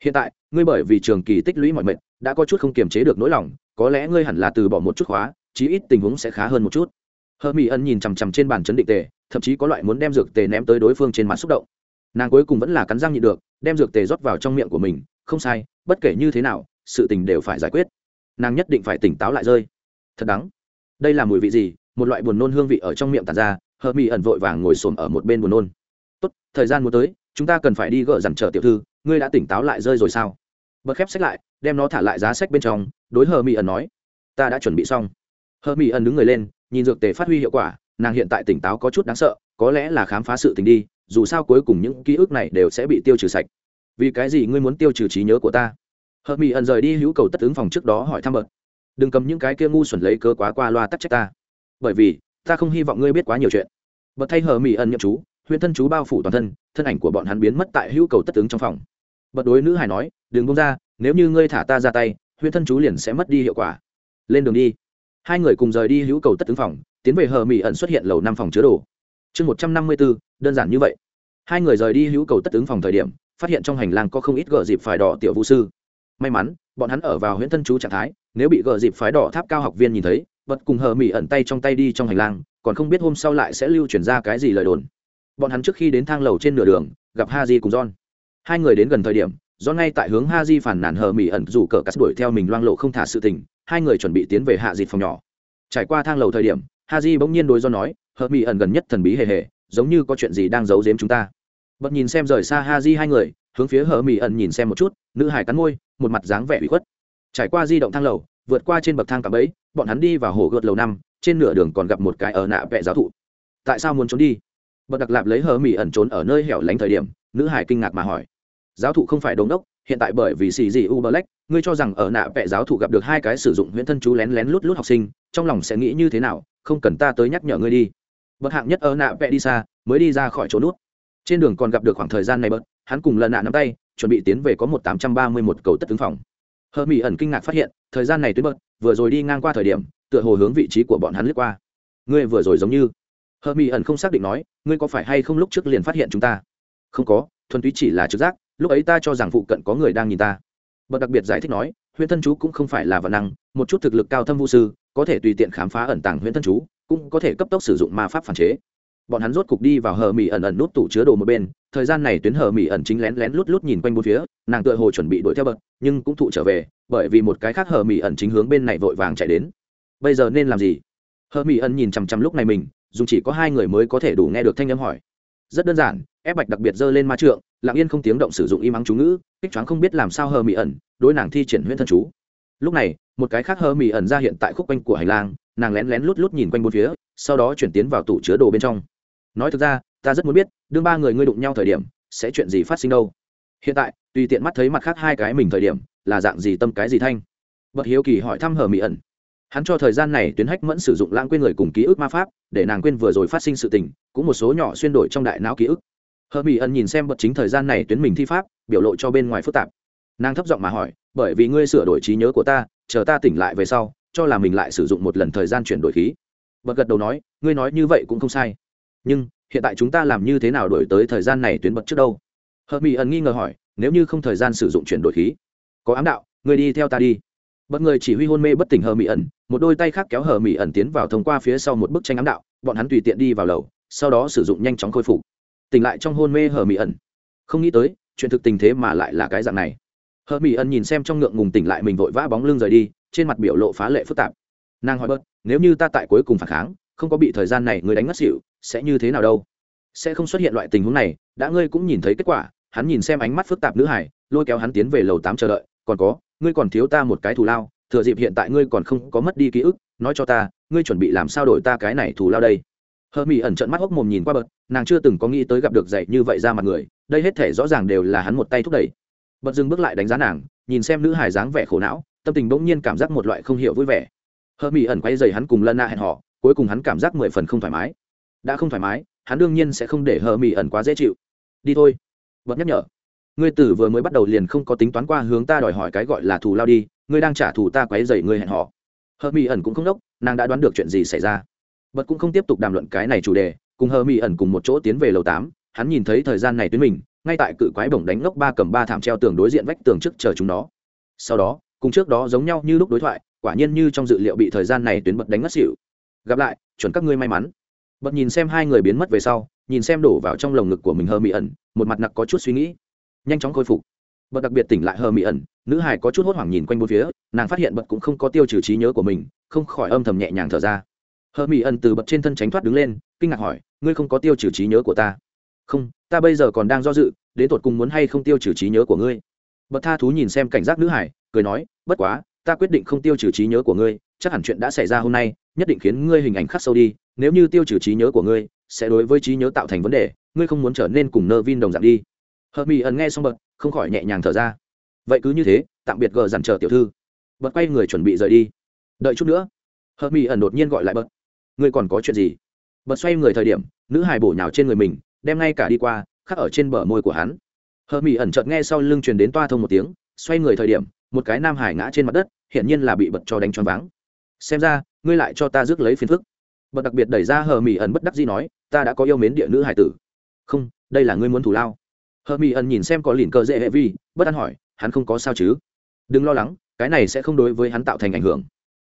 Hiện tại, ngươi bởi vì trường kỳ tích lũy mọi mệnh, đã có chút không kiềm chế được nỗi lòng, có lẽ ngươi hẳn là từ bỏ một chút khóa, chí ít tình huống sẽ khá hơn một chút. Hơ mỹ ân nhìn chằm chằm trên bàn chấn định tề, thậm chí có loại muốn đem dược tề ném tới đối phương trên mặt xúc động nàng cuối cùng vẫn là cắn răng nhịn được, đem dược tề rót vào trong miệng của mình, không sai, bất kể như thế nào, sự tình đều phải giải quyết. Nàng nhất định phải tỉnh táo lại rơi. Thật đắng. Đây là mùi vị gì? Một loại buồn nôn hương vị ở trong miệng tàn ra hờ mỹ ẩn vội vàng ngồi xổm ở một bên buồn nôn. Tốt, thời gian muốn tới, chúng ta cần phải đi gỡ dằn trở tiểu thư, ngươi đã tỉnh táo lại rơi rồi sao? Bật khép sách lại, đem nó thả lại giá sách bên trong, đối hờ mỹ ẩn nói, ta đã chuẩn bị xong. Hờ mỹ ẩn đứng người lên, nhìn dược tề phát huy hiệu quả, nàng hiện tại tỉnh táo có chút đáng sợ, có lẽ là khám phá sự tình đi dù sao cuối cùng những ký ức này đều sẽ bị tiêu trừ sạch. Vì cái gì ngươi muốn tiêu trừ trí nhớ của ta? Hờ mỹ ẩn rời đi hữu cầu tất ứng phòng trước đó hỏi thăm bợt đừng cầm những cái kia ngu xuẩn lấy cớ quá qua loa tắc trách ta. Bởi vì, ta không hy vọng ngươi biết quá nhiều chuyện. Bật thay hờ mỹ ẩn nhậm chú huyện thân chú bao phủ toàn thân thân ảnh của bọn hắn biến mất tại hữu cầu tất ứng trong phòng. Bật đối nữ hải nói, đừng bông ra, nếu như ngươi thả ta ra tay huyện thân chú liền sẽ mất đi hiệu quả. Lên đường đi. Hai người cùng rời đi hữu cầu tất ứng phòng, tiến về hờ mỹ ẩn xuất hiện lầu năm phòng chứa đồ chương một trăm năm mươi bốn đơn giản như vậy. Hai người rời đi hữu cầu tất ứng phòng thời điểm, phát hiện trong hành lang có không ít gờ dịp phải đỏ tiểu vũ sư. May mắn, bọn hắn ở vào huyện thân chú trạng thái, nếu bị gờ dịp phái đỏ tháp cao học viên nhìn thấy bật cùng hờ mỹ ẩn tay trong tay đi trong hành lang, còn không biết hôm sau lại sẽ lưu chuyển ra cái gì lời đồn. Bọn hắn trước khi đến thang lầu trên nửa đường, gặp ha di cùng john. Hai người đến gần thời điểm do ngay tại hướng ha di phản nản hờ mỹ ẩn dù cờ cắt đuổi theo mình loang lộ không thả sự tình, hai người chuẩn bị tiến về hạ dịt phòng nhỏ. Trải qua thang lầu thời điểm, ha di bỗng nhiên đối do nói hợp mỹ ẩn gần nhất thần bí hề hề, giống như có chuyện gì đang giấu giếm chúng ta. Bật nhìn xem rời xa ha di hai người, hướng phía hờ mỹ ẩn nhìn xem một chút, nữ hải cắn môi, một mặt dáng vẻ bị khuất. Trải qua di động thang lầu, vượt qua trên bậc thang cả bẫy, bọn hắn đi vào hồ gợt lầu năm, trên nửa đường còn gặp một cái ở nạ vẹ giáo thụ. Tại sao muốn trốn đi? Bật đặc lạp lấy hờ mỹ ẩn trốn ở nơi hẻo lánh thời điểm, nữ hải kinh ngạc mà hỏi. Giáo thụ không phải đống đốc, hiện tại bởi vì xì gì u black ngươi cho rằng ở nạ vẽ giáo thụ gặp được hai cái sử dụng huyễn thân chú lén lén lút lút học sinh, trong lòng sẽ nghĩ như thế nào? Không cần ta tới nhắc nhở ngươi đi bậc hạng nhất ở nạ vẽ đi xa, mới đi ra khỏi chỗ nút. Trên đường còn gặp được khoảng thời gian này bớt, hắn cùng lần nạ nắm tay, chuẩn bị tiến về có một tám trăm ba mươi một cầu tất ứng phòng. Hờ mỹ ẩn kinh ngạc phát hiện, thời gian này tuyến bớt, vừa rồi đi ngang qua thời điểm, tựa hồ hướng vị trí của bọn hắn lướt qua. Ngươi vừa rồi giống như. Hờ mỹ ẩn không xác định nói, ngươi có phải hay không lúc trước liền phát hiện chúng ta? Không có, thuần túy chỉ là trực giác, lúc ấy ta cho rằng phụ cận có người đang nhìn ta. Bậc đặc biệt giải thích nói huyễn thân chú cũng không phải là vật năng, một chút thực lực cao thâm vũ sư, có thể tùy tiện khám phá ẩn tàng huyễn thân chú cũng có thể cấp tốc sử dụng ma pháp phản chế. Bọn hắn rốt cục đi vào hờ mỹ ẩn ẩn nút tủ chứa đồ một bên, thời gian này tuyến hờ mỹ ẩn chính lén lén lút lút nhìn quanh bốn phía, nàng tựa hồ chuẩn bị đuổi theo bậc nhưng cũng thụ trở về, bởi vì một cái khác hờ mỹ ẩn chính hướng bên này vội vàng chạy đến. Bây giờ nên làm gì? Hờ mỹ ẩn nhìn chằm chằm lúc này mình dùng chỉ có hai người mới có thể đủ nghe được thanh âm hỏi. Rất đơn giản, ép bạch đặc biệt giơ lên ma trượng, lặng yên không tiếng động sử dụng im ắng chú ngữ, kích choáng không biết làm sao hờ mỹ ẩn đối nàng thi triển huyễn thân chú. Lúc này, một cái khác hờ mỹ ẩn ra hiện tại khúc quanh của hành lang nàng lén lén lút lút nhìn quanh bốn phía, sau đó chuyển tiến vào tủ chứa đồ bên trong. Nói thực ra, ta rất muốn biết, đương ba người ngươi đụng nhau thời điểm, sẽ chuyện gì phát sinh đâu? Hiện tại, tùy tiện mắt thấy mặt khác hai cái mình thời điểm, là dạng gì tâm cái gì thanh? Bậc hiếu kỳ hỏi thăm hờ mỹ ẩn. Hắn cho thời gian này tuyến hách mẫn sử dụng lãng quên người cùng ký ức ma pháp, để nàng quên vừa rồi phát sinh sự tình, cũng một số nhỏ xuyên đổi trong đại não ký ức. Hờ mỹ ẩn nhìn xem bậc chính thời gian này tuyến mình thi pháp, biểu lộ cho bên ngoài phức tạp. Nàng thấp giọng mà hỏi, bởi vì ngươi sửa đổi trí nhớ của ta, chờ ta tỉnh lại về sau cho là mình lại sử dụng một lần thời gian chuyển đổi khí. Bật gật đầu nói, ngươi nói như vậy cũng không sai. Nhưng, hiện tại chúng ta làm như thế nào đổi tới thời gian này tuyến bật trước đâu? Hợp mỹ ẩn nghi ngờ hỏi, nếu như không thời gian sử dụng chuyển đổi khí, có ám đạo, ngươi đi theo ta đi. Bất người chỉ huy hôn mê bất tỉnh hờ mỹ ẩn, một đôi tay khác kéo hờ mỹ ẩn tiến vào thông qua phía sau một bức tranh ám đạo, bọn hắn tùy tiện đi vào lầu, sau đó sử dụng nhanh chóng khôi phục. Tỉnh lại trong hôn mê hờ mỹ ẩn. Không nghĩ tới, chuyện thực tình thế mà lại là cái dạng này. Hờ mỹ ẩn nhìn xem trong ngượng ngùng tỉnh lại mình vội vã bóng lưng rời đi trên mặt biểu lộ phá lệ phức tạp. Nàng hỏi bớt, nếu như ta tại cuối cùng phản kháng, không có bị thời gian này người đánh ngất xỉu, sẽ như thế nào đâu? Sẽ không xuất hiện loại tình huống này, đã ngươi cũng nhìn thấy kết quả. Hắn nhìn xem ánh mắt phức tạp nữ hải, lôi kéo hắn tiến về lầu tám chờ đợi, còn có, ngươi còn thiếu ta một cái thù lao, thừa dịp hiện tại ngươi còn không có mất đi ký ức, nói cho ta, ngươi chuẩn bị làm sao đổi ta cái này thù lao đây? Hơ mỹ ẩn trận mắt hốc mồm nhìn qua bớt, nàng chưa từng có nghĩ tới gặp được dạy như vậy ra mặt người, đây hết thể rõ ràng đều là hắn một tay thúc đẩy. Bật dừng bước lại đánh giá nàng, nhìn xem nữ hải dáng vẻ khổ não tâm tình bỗng nhiên cảm giác một loại không hiểu vui vẻ. Hơ mỹ ẩn quay dày hắn cùng lân na hẹn họ cuối cùng hắn cảm giác mười phần không thoải mái. Đã không thoải mái, hắn đương nhiên sẽ không để hờ mỹ ẩn quá dễ chịu. Đi thôi. Bật nhắc nhở. Ngươi tử vừa mới bắt đầu liền không có tính toán qua hướng ta đòi hỏi cái gọi là thù lao đi, ngươi đang trả thù ta quấy dày ngươi hẹn họ hờ mỹ ẩn cũng không đốc, nàng đã đoán được chuyện gì xảy ra. Bật cũng không tiếp tục đàm luận cái này chủ đề, cùng hờ mỹ ẩn cùng một chỗ tiến về lầu tám, hắn nhìn thấy thời gian này tuyến mình, ngay tại cự quái bổng đánh ngốc ba cầm ba thảm treo tường đối diện vách tường trước chờ chúng nó. Sau đó cùng trước đó giống nhau như lúc đối thoại, quả nhiên như trong dự liệu bị thời gian này tuyến bật đánh ngất xỉu. Gặp lại, chuẩn các ngươi may mắn. Bật nhìn xem hai người biến mất về sau, nhìn xem đổ vào trong lồng ngực của mình hờ mỹ ẩn, một mặt nặc có chút suy nghĩ. Nhanh chóng khôi phục. Bật đặc biệt tỉnh lại hờ mỹ ẩn, nữ hải có chút hốt hoảng nhìn quanh bốn phía, nàng phát hiện bật cũng không có tiêu trừ trí nhớ của mình, không khỏi âm thầm nhẹ nhàng thở ra. Hờ mỹ ẩn từ bật trên thân tránh thoát đứng lên, kinh ngạc hỏi, ngươi không có tiêu trừ trí nhớ của ta? Không, ta bây giờ còn đang do dự, đến tột cùng muốn hay không tiêu trừ trí nhớ của ngươi? Bật tha thú nhìn xem cảnh giác nữ hải cười nói, bất quá, ta quyết định không tiêu trừ trí nhớ của ngươi, chắc hẳn chuyện đã xảy ra hôm nay, nhất định khiến ngươi hình ảnh khắc sâu đi, nếu như tiêu trừ trí nhớ của ngươi, sẽ đối với trí nhớ tạo thành vấn đề, ngươi không muốn trở nên cùng nơ vin đồng dạng đi. Hợp mỹ ẩn nghe xong bật, không khỏi nhẹ nhàng thở ra. Vậy cứ như thế, tạm biệt gờ dằn chờ tiểu thư. Bật quay người chuẩn bị rời đi. Đợi chút nữa. Hợp mỹ ẩn đột nhiên gọi lại bật. Ngươi còn có chuyện gì? Bật xoay người thời điểm, nữ hài bổ nhào trên người mình, đem ngay cả đi qua, khắc ở trên bờ môi của hắn. Hợp mỹ ẩn chợt nghe sau lưng truyền đến toa thông một tiếng, xoay người thời điểm một cái nam hải ngã trên mặt đất, hiển nhiên là bị bật cho đánh choáng váng. Xem ra, ngươi lại cho ta rước lấy phiền phức. Bật đặc biệt đẩy ra hờ mỹ ẩn bất đắc dĩ nói, ta đã có yêu mến địa nữ hải tử. Không, đây là ngươi muốn thủ lao. Hờ mỹ ẩn nhìn xem có lìn cờ dễ hệ vi, bất an hỏi, hắn không có sao chứ? Đừng lo lắng, cái này sẽ không đối với hắn tạo thành ảnh hưởng.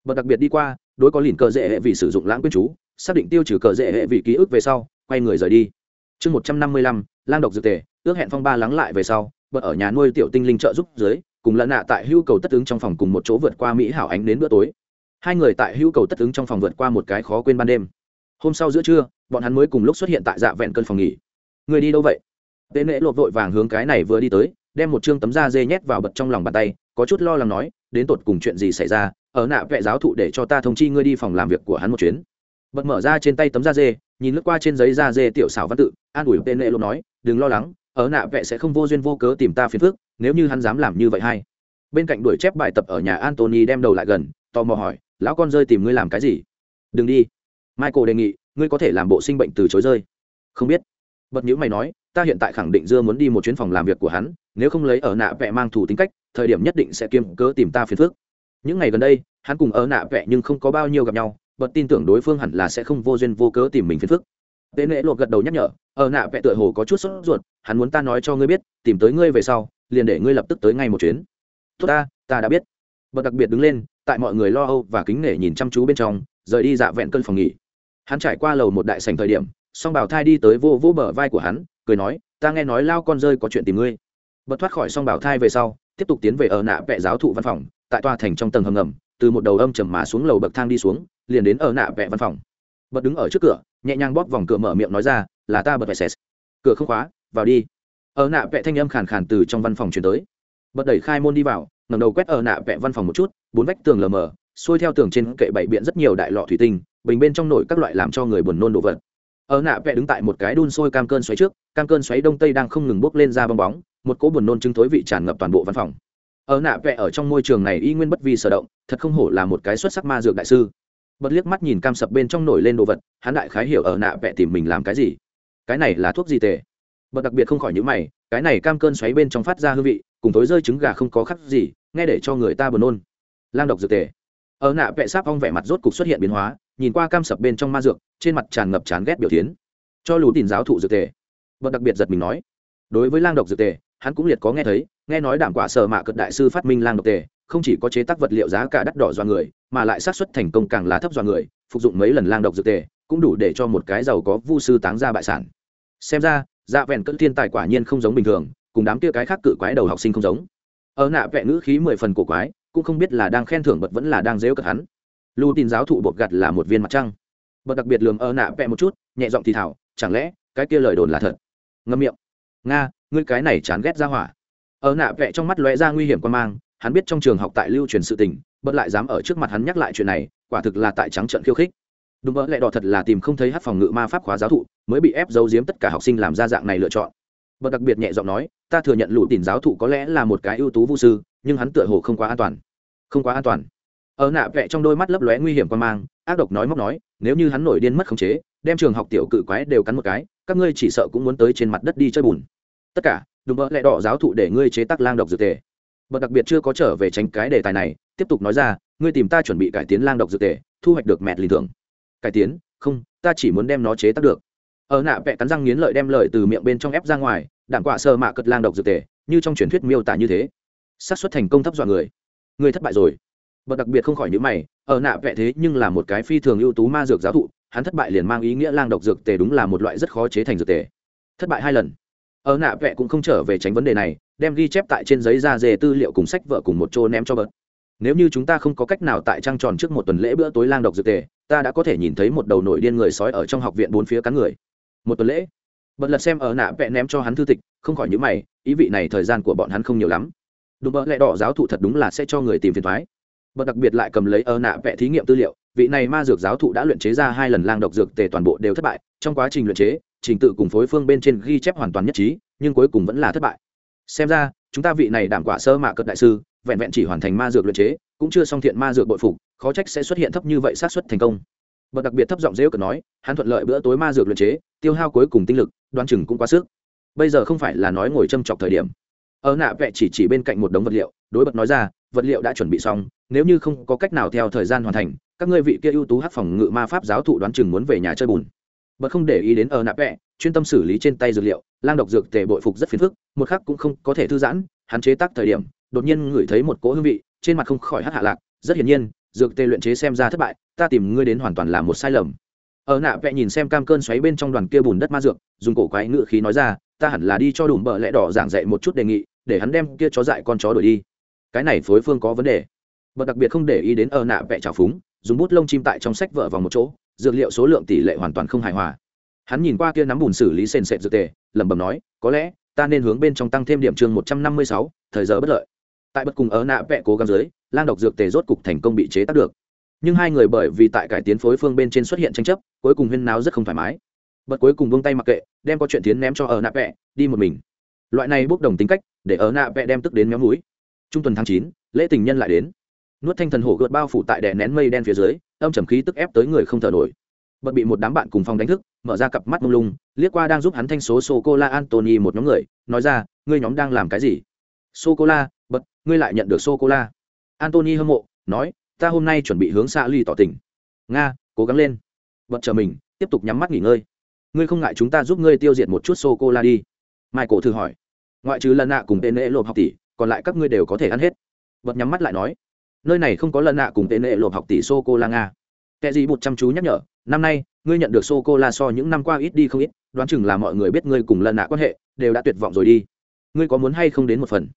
Bật đặc biệt đi qua, đối có lìn cờ dễ hệ vì sử dụng lãng quyên chú, xác định tiêu trừ cờ dễ hệ vị ký ức về sau, quay người rời đi. Chương một trăm năm mươi lăm, lang độc dược tề, ước hẹn phong ba lắng lại về sau, bật ở nhà nuôi tiểu tinh linh trợ giúp dưới cùng lẫn nạ tại hưu cầu tất ứng trong phòng cùng một chỗ vượt qua mỹ hảo ánh đến bữa tối. Hai người tại hưu cầu tất ứng trong phòng vượt qua một cái khó quên ban đêm. Hôm sau giữa trưa, bọn hắn mới cùng lúc xuất hiện tại dạ vẹn cơn phòng nghỉ. Người đi đâu vậy? Tệ nệ lột vội vàng hướng cái này vừa đi tới, đem một chương tấm da dê nhét vào bật trong lòng bàn tay, có chút lo lắng nói, đến tột cùng chuyện gì xảy ra? Ở nạ vệ giáo thụ để cho ta thông chi ngươi đi phòng làm việc của hắn một chuyến. Bật mở ra trên tay tấm da dê, nhìn lướt qua trên giấy da dê tiểu xảo văn tự, an ủi tên nệ lột nói, đừng lo lắng ở nạ vẽ sẽ không vô duyên vô cớ tìm ta phiền phức, nếu như hắn dám làm như vậy hay. Bên cạnh đuổi chép bài tập ở nhà antony đem đầu lại gần, tò mò hỏi, lão con rơi tìm ngươi làm cái gì? Đừng đi. Michael đề nghị, ngươi có thể làm bộ sinh bệnh từ chối rơi. Không biết. Bật nhữ mày nói, ta hiện tại khẳng định dưa muốn đi một chuyến phòng làm việc của hắn, nếu không lấy ở nạ vẽ mang thủ tính cách, thời điểm nhất định sẽ kiêm cớ tìm ta phiền phức. Những ngày gần đây, hắn cùng ở nạ vẽ nhưng không có bao nhiêu gặp nhau, bật tin tưởng đối phương hẳn là sẽ không vô duyên vô cớ tìm mình phiền phức tế nệ lột gật đầu nhắc nhở ở nạ vẽ tựa hồ có chút sốt ruột, hắn muốn ta nói cho ngươi biết, tìm tới ngươi về sau, liền để ngươi lập tức tới ngay một chuyến. Tốt ta ta đã biết. Bật đặc biệt đứng lên, tại mọi người lo âu và kính nể nhìn chăm chú bên trong, rời đi dạ vẹn cơn phòng nghỉ. Hắn trải qua lầu một đại sành thời điểm, song bảo thai đi tới vô vô bờ vai của hắn, cười nói, ta nghe nói lao con rơi có chuyện tìm ngươi. Bật thoát khỏi song bảo thai về sau, tiếp tục tiến về ở nạ vẽ giáo thụ văn phòng, tại tòa thành trong tầng hầm ngầm, từ một đầu âm trầm mà xuống lầu bậc thang đi xuống, liền đến ở nạ vẽ văn phòng. Bật đứng ở trước cửa nhẹ nhàng bóp vòng cửa mở miệng nói ra, là ta bật vẽ xẹt. Cửa không khóa, vào đi. Ở nạ vẽ thanh âm khàn khàn từ trong văn phòng chuyển tới. Bật đẩy khai môn đi vào ngầm đầu quét ở nạ vẽ văn phòng một chút, bốn vách tường lờ mờ, xuôi theo tường trên kệ bảy biện rất nhiều đại lọ thủy tinh, bình bên trong nổi các loại làm cho người buồn nôn đồ vật. Ở nạ vẽ đứng tại một cái đun sôi cam cơn xoáy trước, cam cơn xoáy đông tây đang không ngừng bốc lên ra bong bóng, một cỗ buồn nôn chứng thối vị tràn ngập toàn bộ văn phòng. Ở nạ vẽ ở trong môi trường này y nguyên bất vi sở động, thật không hổ là một cái xuất sắc ma dược đại sư bật liếc mắt nhìn cam sập bên trong nổi lên đồ vật, hắn đại khái hiểu ở nạ vẽ tìm mình làm cái gì. Cái này là thuốc gì tệ bật đặc biệt không khỏi những mày, cái này cam cơn xoáy bên trong phát ra hương vị, cùng tối rơi trứng gà không có khắc gì, nghe để cho người ta buồn nôn. Lang độc dược tề. Ở nạ vẽ sáp ong vẻ mặt rốt cục xuất hiện biến hóa, nhìn qua cam sập bên trong ma dược, trên mặt tràn ngập chán ghét biểu tiến cho lù tìm giáo thụ dược tề. Bật đặc biệt giật mình nói. Đối với lang độc dược tề, hắn cũng liệt có nghe thấy, nghe nói đảm quả sở mạ cật đại sư phát minh lang độc tề, không chỉ có chế tác vật liệu giá cả đắt đỏ do người mà lại xác suất thành công càng là thấp do người, phục dụng mấy lần lang độc dược tề, cũng đủ để cho một cái giàu có vu sư táng ra bại sản. Xem ra dạ vẹn cỡ thiên tài quả nhiên không giống bình thường, cùng đám kia cái khác cự quái đầu học sinh không giống. Ở nạ vẹn ngữ khí mười phần cổ quái, cũng không biết là đang khen thưởng bật vẫn là đang dễu cợt hắn. Lưu tin giáo thụ bột gặt là một viên mặt trăng. Bật đặc biệt lường ở nạ vẹn một chút, nhẹ giọng thì thảo, chẳng lẽ, cái kia lời đồn là thật? Ngâm miệng, nga, ngươi cái này chán ghét ra hỏa. Ở nạ vẽ trong mắt lóe ra nguy hiểm quan mang hắn biết trong trường học tại lưu truyền sự tình bất lại dám ở trước mặt hắn nhắc lại chuyện này, quả thực là tại trắng trận khiêu khích. Đúng mỡ lẽ đỏ thật là tìm không thấy hát phòng ngự ma pháp khóa giáo thụ, mới bị ép giấu giếm tất cả học sinh làm ra dạng này lựa chọn. Bậc đặc biệt nhẹ giọng nói, ta thừa nhận lũ tìm giáo thụ có lẽ là một cái ưu tú vũ sư, nhưng hắn tựa hồ không quá an toàn. Không quá an toàn. Ở nạ vẽ trong đôi mắt lấp lóe nguy hiểm quan mang, ác độc nói móc nói, nếu như hắn nổi điên mất khống chế, đem trường học tiểu cự quái đều cắn một cái, các ngươi chỉ sợ cũng muốn tới trên mặt đất đi chơi bùn. Tất cả, đúng mỡ lẽ đỏ giáo thụ để ngươi chế tác lang độc dược tề bậc đặc biệt chưa có trở về tránh cái đề tài này, tiếp tục nói ra, ngươi tìm ta chuẩn bị cải tiến lang độc dược tề, thu hoạch được mẹt lì thưởng. Cải tiến? Không, ta chỉ muốn đem nó chế tác được. Ở nạ vẽ cắn răng nghiến lợi đem lợi từ miệng bên trong ép ra ngoài đảm quả sơ mạ cật lang độc dược tề, như trong truyền thuyết miêu tả như thế. Xác suất thành công thấp dọa người. Người thất bại rồi. Bậc đặc biệt không khỏi những mày, ở nạ vẽ thế nhưng là một cái phi thường ưu tú ma dược giáo thụ, hắn thất bại liền mang ý nghĩa lang độc dược tề đúng là một loại rất khó chế thành dược tề. Thất bại hai lần. Ở nạ vẽ cũng không trở về tránh vấn đề này đem ghi chép tại trên giấy da dề tư liệu cùng sách vợ cùng một chỗ ném cho bớt. Nếu như chúng ta không có cách nào tại trăng tròn trước một tuần lễ bữa tối lang độc dược tề, ta đã có thể nhìn thấy một đầu nổi điên người sói ở trong học viện bốn phía cắn người. Một tuần lễ? Bật lật xem ở nạ vẽ ném cho hắn thư tịch, không khỏi những mày, ý vị này thời gian của bọn hắn không nhiều lắm. Đùm bỡ lẽ đỏ giáo thụ thật đúng là sẽ cho người tìm phiền thoái bật đặc biệt lại cầm lấy ở nạ vẽ thí nghiệm tư liệu, vị này ma dược giáo thụ đã luyện chế ra hai lần lang độc dược tề toàn bộ đều thất bại, trong quá trình luyện chế, trình tự cùng phối phương bên trên ghi chép hoàn toàn nhất trí, nhưng cuối cùng vẫn là thất bại xem ra, chúng ta vị này đảm quả sơ mạ cật đại sư, vẹn vẹn chỉ hoàn thành ma dược luyện chế, cũng chưa xong thiện ma dược bội phục, khó trách sẽ xuất hiện thấp như vậy sát xuất thành công. Bậc đặc biệt thấp giọng dễ cợt nói, hắn thuận lợi bữa tối ma dược luyện chế, tiêu hao cuối cùng tinh lực đoan chừng cũng quá sức. Bây giờ không phải là nói ngồi châm chọc thời điểm. Ở nạ vẹ chỉ chỉ bên cạnh một đống vật liệu, đối bật nói ra, vật liệu đã chuẩn bị xong, nếu như không có cách nào theo thời gian hoàn thành, các ngươi vị kia ưu tú hát phòng ngự ma pháp giáo thụ đoán chừng muốn về nhà chơi bùn. Bật không để ý đến ở nạ vẹ chuyên tâm xử lý trên tay dược liệu, lang độc dược tề bội phục rất phiền phức, một khắc cũng không có thể thư giãn, hắn chế tác thời điểm, đột nhiên ngửi thấy một cỗ hương vị, trên mặt không khỏi hắc hạ lạc, rất hiển nhiên, dược tề luyện chế xem ra thất bại, ta tìm ngươi đến hoàn toàn là một sai lầm. Ở nạ vẽ nhìn xem cam cơn xoáy bên trong đoàn kia bùn đất ma dược, dùng cổ quái ngự khí nói ra, ta hẳn là đi cho đủ bờ lẽ đỏ giảng dạy một chút đề nghị, để hắn đem kia chó dại con chó đổi đi. Cái này phối phương có vấn đề. Bậc đặc biệt không để ý đến ở nạ vẽ trào phúng, dùng bút lông chim tại trong sách vợ vào một chỗ, dược liệu số lượng tỷ lệ hoàn toàn không hài hòa hắn nhìn qua kia nắm bùn xử lý sền sệt dược tề, lẩm bẩm nói, có lẽ ta nên hướng bên trong tăng thêm điểm chương một trăm năm mươi sáu, thời giờ bất lợi. Tại bất cùng ở nạ vẽ cố gắng dưới, lang độc dược tề rốt cục thành công bị chế tác được. Nhưng hai người bởi vì tại cải tiến phối phương bên trên xuất hiện tranh chấp, cuối cùng huyên náo rất không thoải mái. Bật cuối cùng vung tay mặc kệ, đem có chuyện tiến ném cho ở nạ vẽ đi một mình. Loại này bốc đồng tính cách, để ở nạ vẽ đem tức đến méo mũi. Trung tuần tháng chín, lễ tình nhân lại đến. Nuốt thanh thần hổ gợt bao phủ tại đè nén mây đen phía dưới, âm trầm khí tức ép tới người không thở nổi bật bị một đám bạn cùng phòng đánh thức, mở ra cặp mắt mông lung, liếc qua đang giúp hắn thanh số sô cô la antony một nhóm người, nói ra, ngươi nhóm đang làm cái gì? Sô cô la bật, ngươi lại nhận được sô cô la antony hâm mộ, nói, ta hôm nay chuẩn bị hướng xa ly tỏ tình. Nga, cố gắng lên. Bật chờ mình, tiếp tục nhắm mắt nghỉ ngơi. Ngươi không ngại chúng ta giúp ngươi tiêu diệt một chút sô cô la đi? Michael thử hỏi. Ngoại trừ lần nạ cùng tên lễ lộp học tỷ, còn lại các ngươi đều có thể ăn hết. Bật nhắm mắt lại nói, nơi này không có lần nạ cùng tên lễ lộp học tỷ sô cô la nga kẻ gì bụt chăm chú nhắc nhở, năm nay, ngươi nhận được sô cô la so những năm qua ít đi không ít, đoán chừng là mọi người biết ngươi cùng lần nạ quan hệ, đều đã tuyệt vọng rồi đi. Ngươi có muốn hay không đến một phần?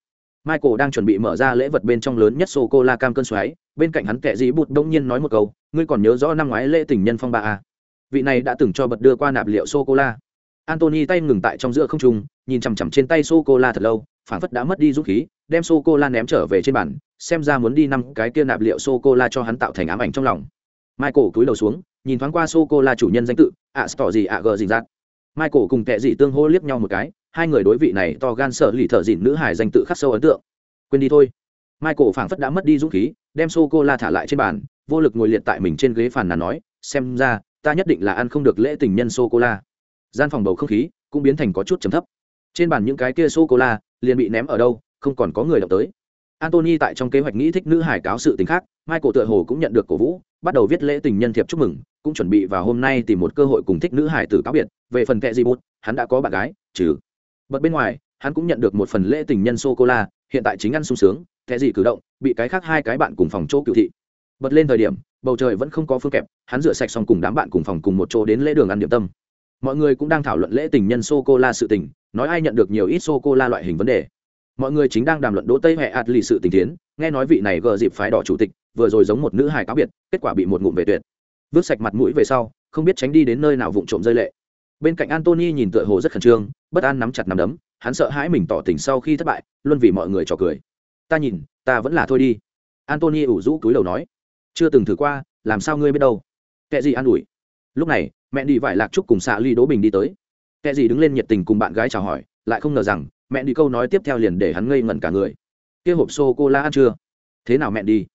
Michael đang chuẩn bị mở ra lễ vật bên trong lớn nhất sô cô la cam cơn xoáy, bên cạnh hắn kẻ gì bụt đông nhiên nói một câu, ngươi còn nhớ rõ năm ngoái lễ tình nhân phong ba à? vị này đã từng cho bật đưa qua nạp liệu sô cô la antony tay ngừng tại trong giữa không trung, nhìn chằm chằm trên tay sô cô la thật lâu phản phất đã mất đi dũng khí, đem sô cô la ném trở về trên bàn, xem ra muốn đi năm cái kia nạp liệu sô cô la cho hắn tạo thành ám ảnh trong lòng michael cúi đầu xuống, nhìn thoáng qua sô cô la chủ nhân danh tự, ạ tỏ gì ạ gờ dình dạt. Michael cùng tệ dị tương hô liếc nhau một cái, hai người đối vị này to gan sợ lì thợ dịn nữ hải danh tự khắc sâu ấn tượng. Quên đi thôi. Michael phảng phất đã mất đi dũng khí, đem sô cô la thả lại trên bàn, vô lực ngồi liệt tại mình trên ghế phàn nàn nói, xem ra, ta nhất định là ăn không được lễ tình nhân sô cô la gian phòng bầu không khí cũng biến thành có chút chấm thấp. Trên bàn những cái kia sô cô la liền bị ném ở đâu, không còn có người động tới antony tại trong kế hoạch nghĩ thích nữ hải cáo sự tình khác, michael tựa hồ cũng nhận được cổ vũ, bắt đầu viết lễ tình nhân thiệp chúc mừng, cũng chuẩn bị vào hôm nay tìm một cơ hội cùng thích nữ hải tử cáo biệt. Về phần kệ gì bút hắn đã có bạn gái, trừ. Bật bên ngoài, hắn cũng nhận được một phần lễ tình nhân sô cô la hiện tại chính ăn sung sướng, kệ gì cử động, bị cái khác hai cái bạn cùng phòng chỗ cựu thị. Bật lên thời điểm, bầu trời vẫn không có phương kẹp, hắn rửa sạch xong cùng đám bạn cùng phòng cùng một chỗ đến lễ đường ăn điểm tâm. Mọi người cũng đang thảo luận lễ tình nhân sô cô la sự tình, nói ai nhận được nhiều ít sô cô la loại hình vấn đề mọi người chính đang đàm luận đỗ tây hệ ạt lì sự tình tiến, nghe nói vị này gờ dịp phái đỏ chủ tịch, vừa rồi giống một nữ hài cáo biệt, kết quả bị một ngụm về tuyệt. Vứt sạch mặt mũi về sau, không biết tránh đi đến nơi nào vụng trộm rơi lệ. Bên cạnh antony nhìn tựa hồ rất khẩn trương, bất an nắm chặt nắm đấm, hắn sợ hãi mình tỏ tình sau khi thất bại, luôn vì mọi người trò cười. Ta nhìn, ta vẫn là thôi đi. Antony ủ rũ cúi đầu nói. Chưa từng thử qua, làm sao ngươi biết đâu? Kệ gì an ủi? Lúc này, mẹ đi vải lạc trúc cùng xạ ly đỗ bình đi tới. Kệ gì đứng lên nhiệt tình cùng bạn gái chào hỏi, lại không ngờ rằng mẹ đi câu nói tiếp theo liền để hắn ngây ngẩn cả người. Kia hộp sô cô la ăn chưa? Thế nào mẹ đi?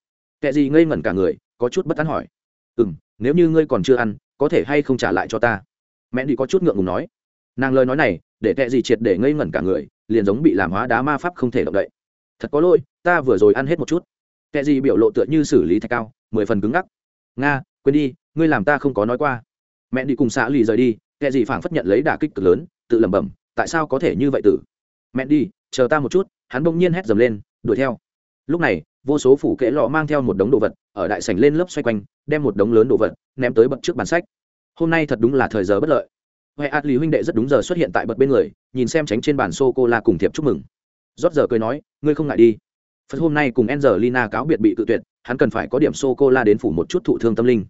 Kệ gì ngây ngẩn cả người, có chút bất tán hỏi. Ừ m nếu như ngươi còn chưa ăn, có thể hay không trả lại cho ta? Mẹ đi có chút ngượng ngùng nói. Nàng lời nói này, để kệ gì triệt để ngây ngẩn cả người, liền giống bị làm hóa đá ma pháp không thể động đậy. Thật có lỗi, ta vừa rồi ăn hết một chút. Kệ gì biểu lộ tựa như xử lý thạch cao, mười phần cứng ngắc. Nga, quên đi, ngươi làm ta không có nói qua. Mẹ đi cùng xã lì rời đi kệ gì phảng phất nhận lấy đả kích cực lớn, tự lẩm bẩm, tại sao có thể như vậy tử? Mẹ đi chờ ta một chút. Hắn bỗng nhiên hét dầm lên đuổi theo. Lúc này vô số phủ kệ lọ mang theo một đống đồ vật ở đại sảnh lên lớp xoay quanh đem một đống lớn đồ vật ném tới bật trước bàn sách. Hôm nay thật đúng là thời giờ bất lợi. Huệ ạt lý huynh đệ rất đúng giờ xuất hiện tại bật bên người nhìn xem tránh trên bàn sô cô la cùng thiệp chúc mừng. Rót giờ cười nói ngươi không ngại đi. Phật hôm nay cùng Angelina cáo biệt bị tự tuyệt hắn cần phải có điểm sô cô la đến phủ một chút thụ thương tâm linh.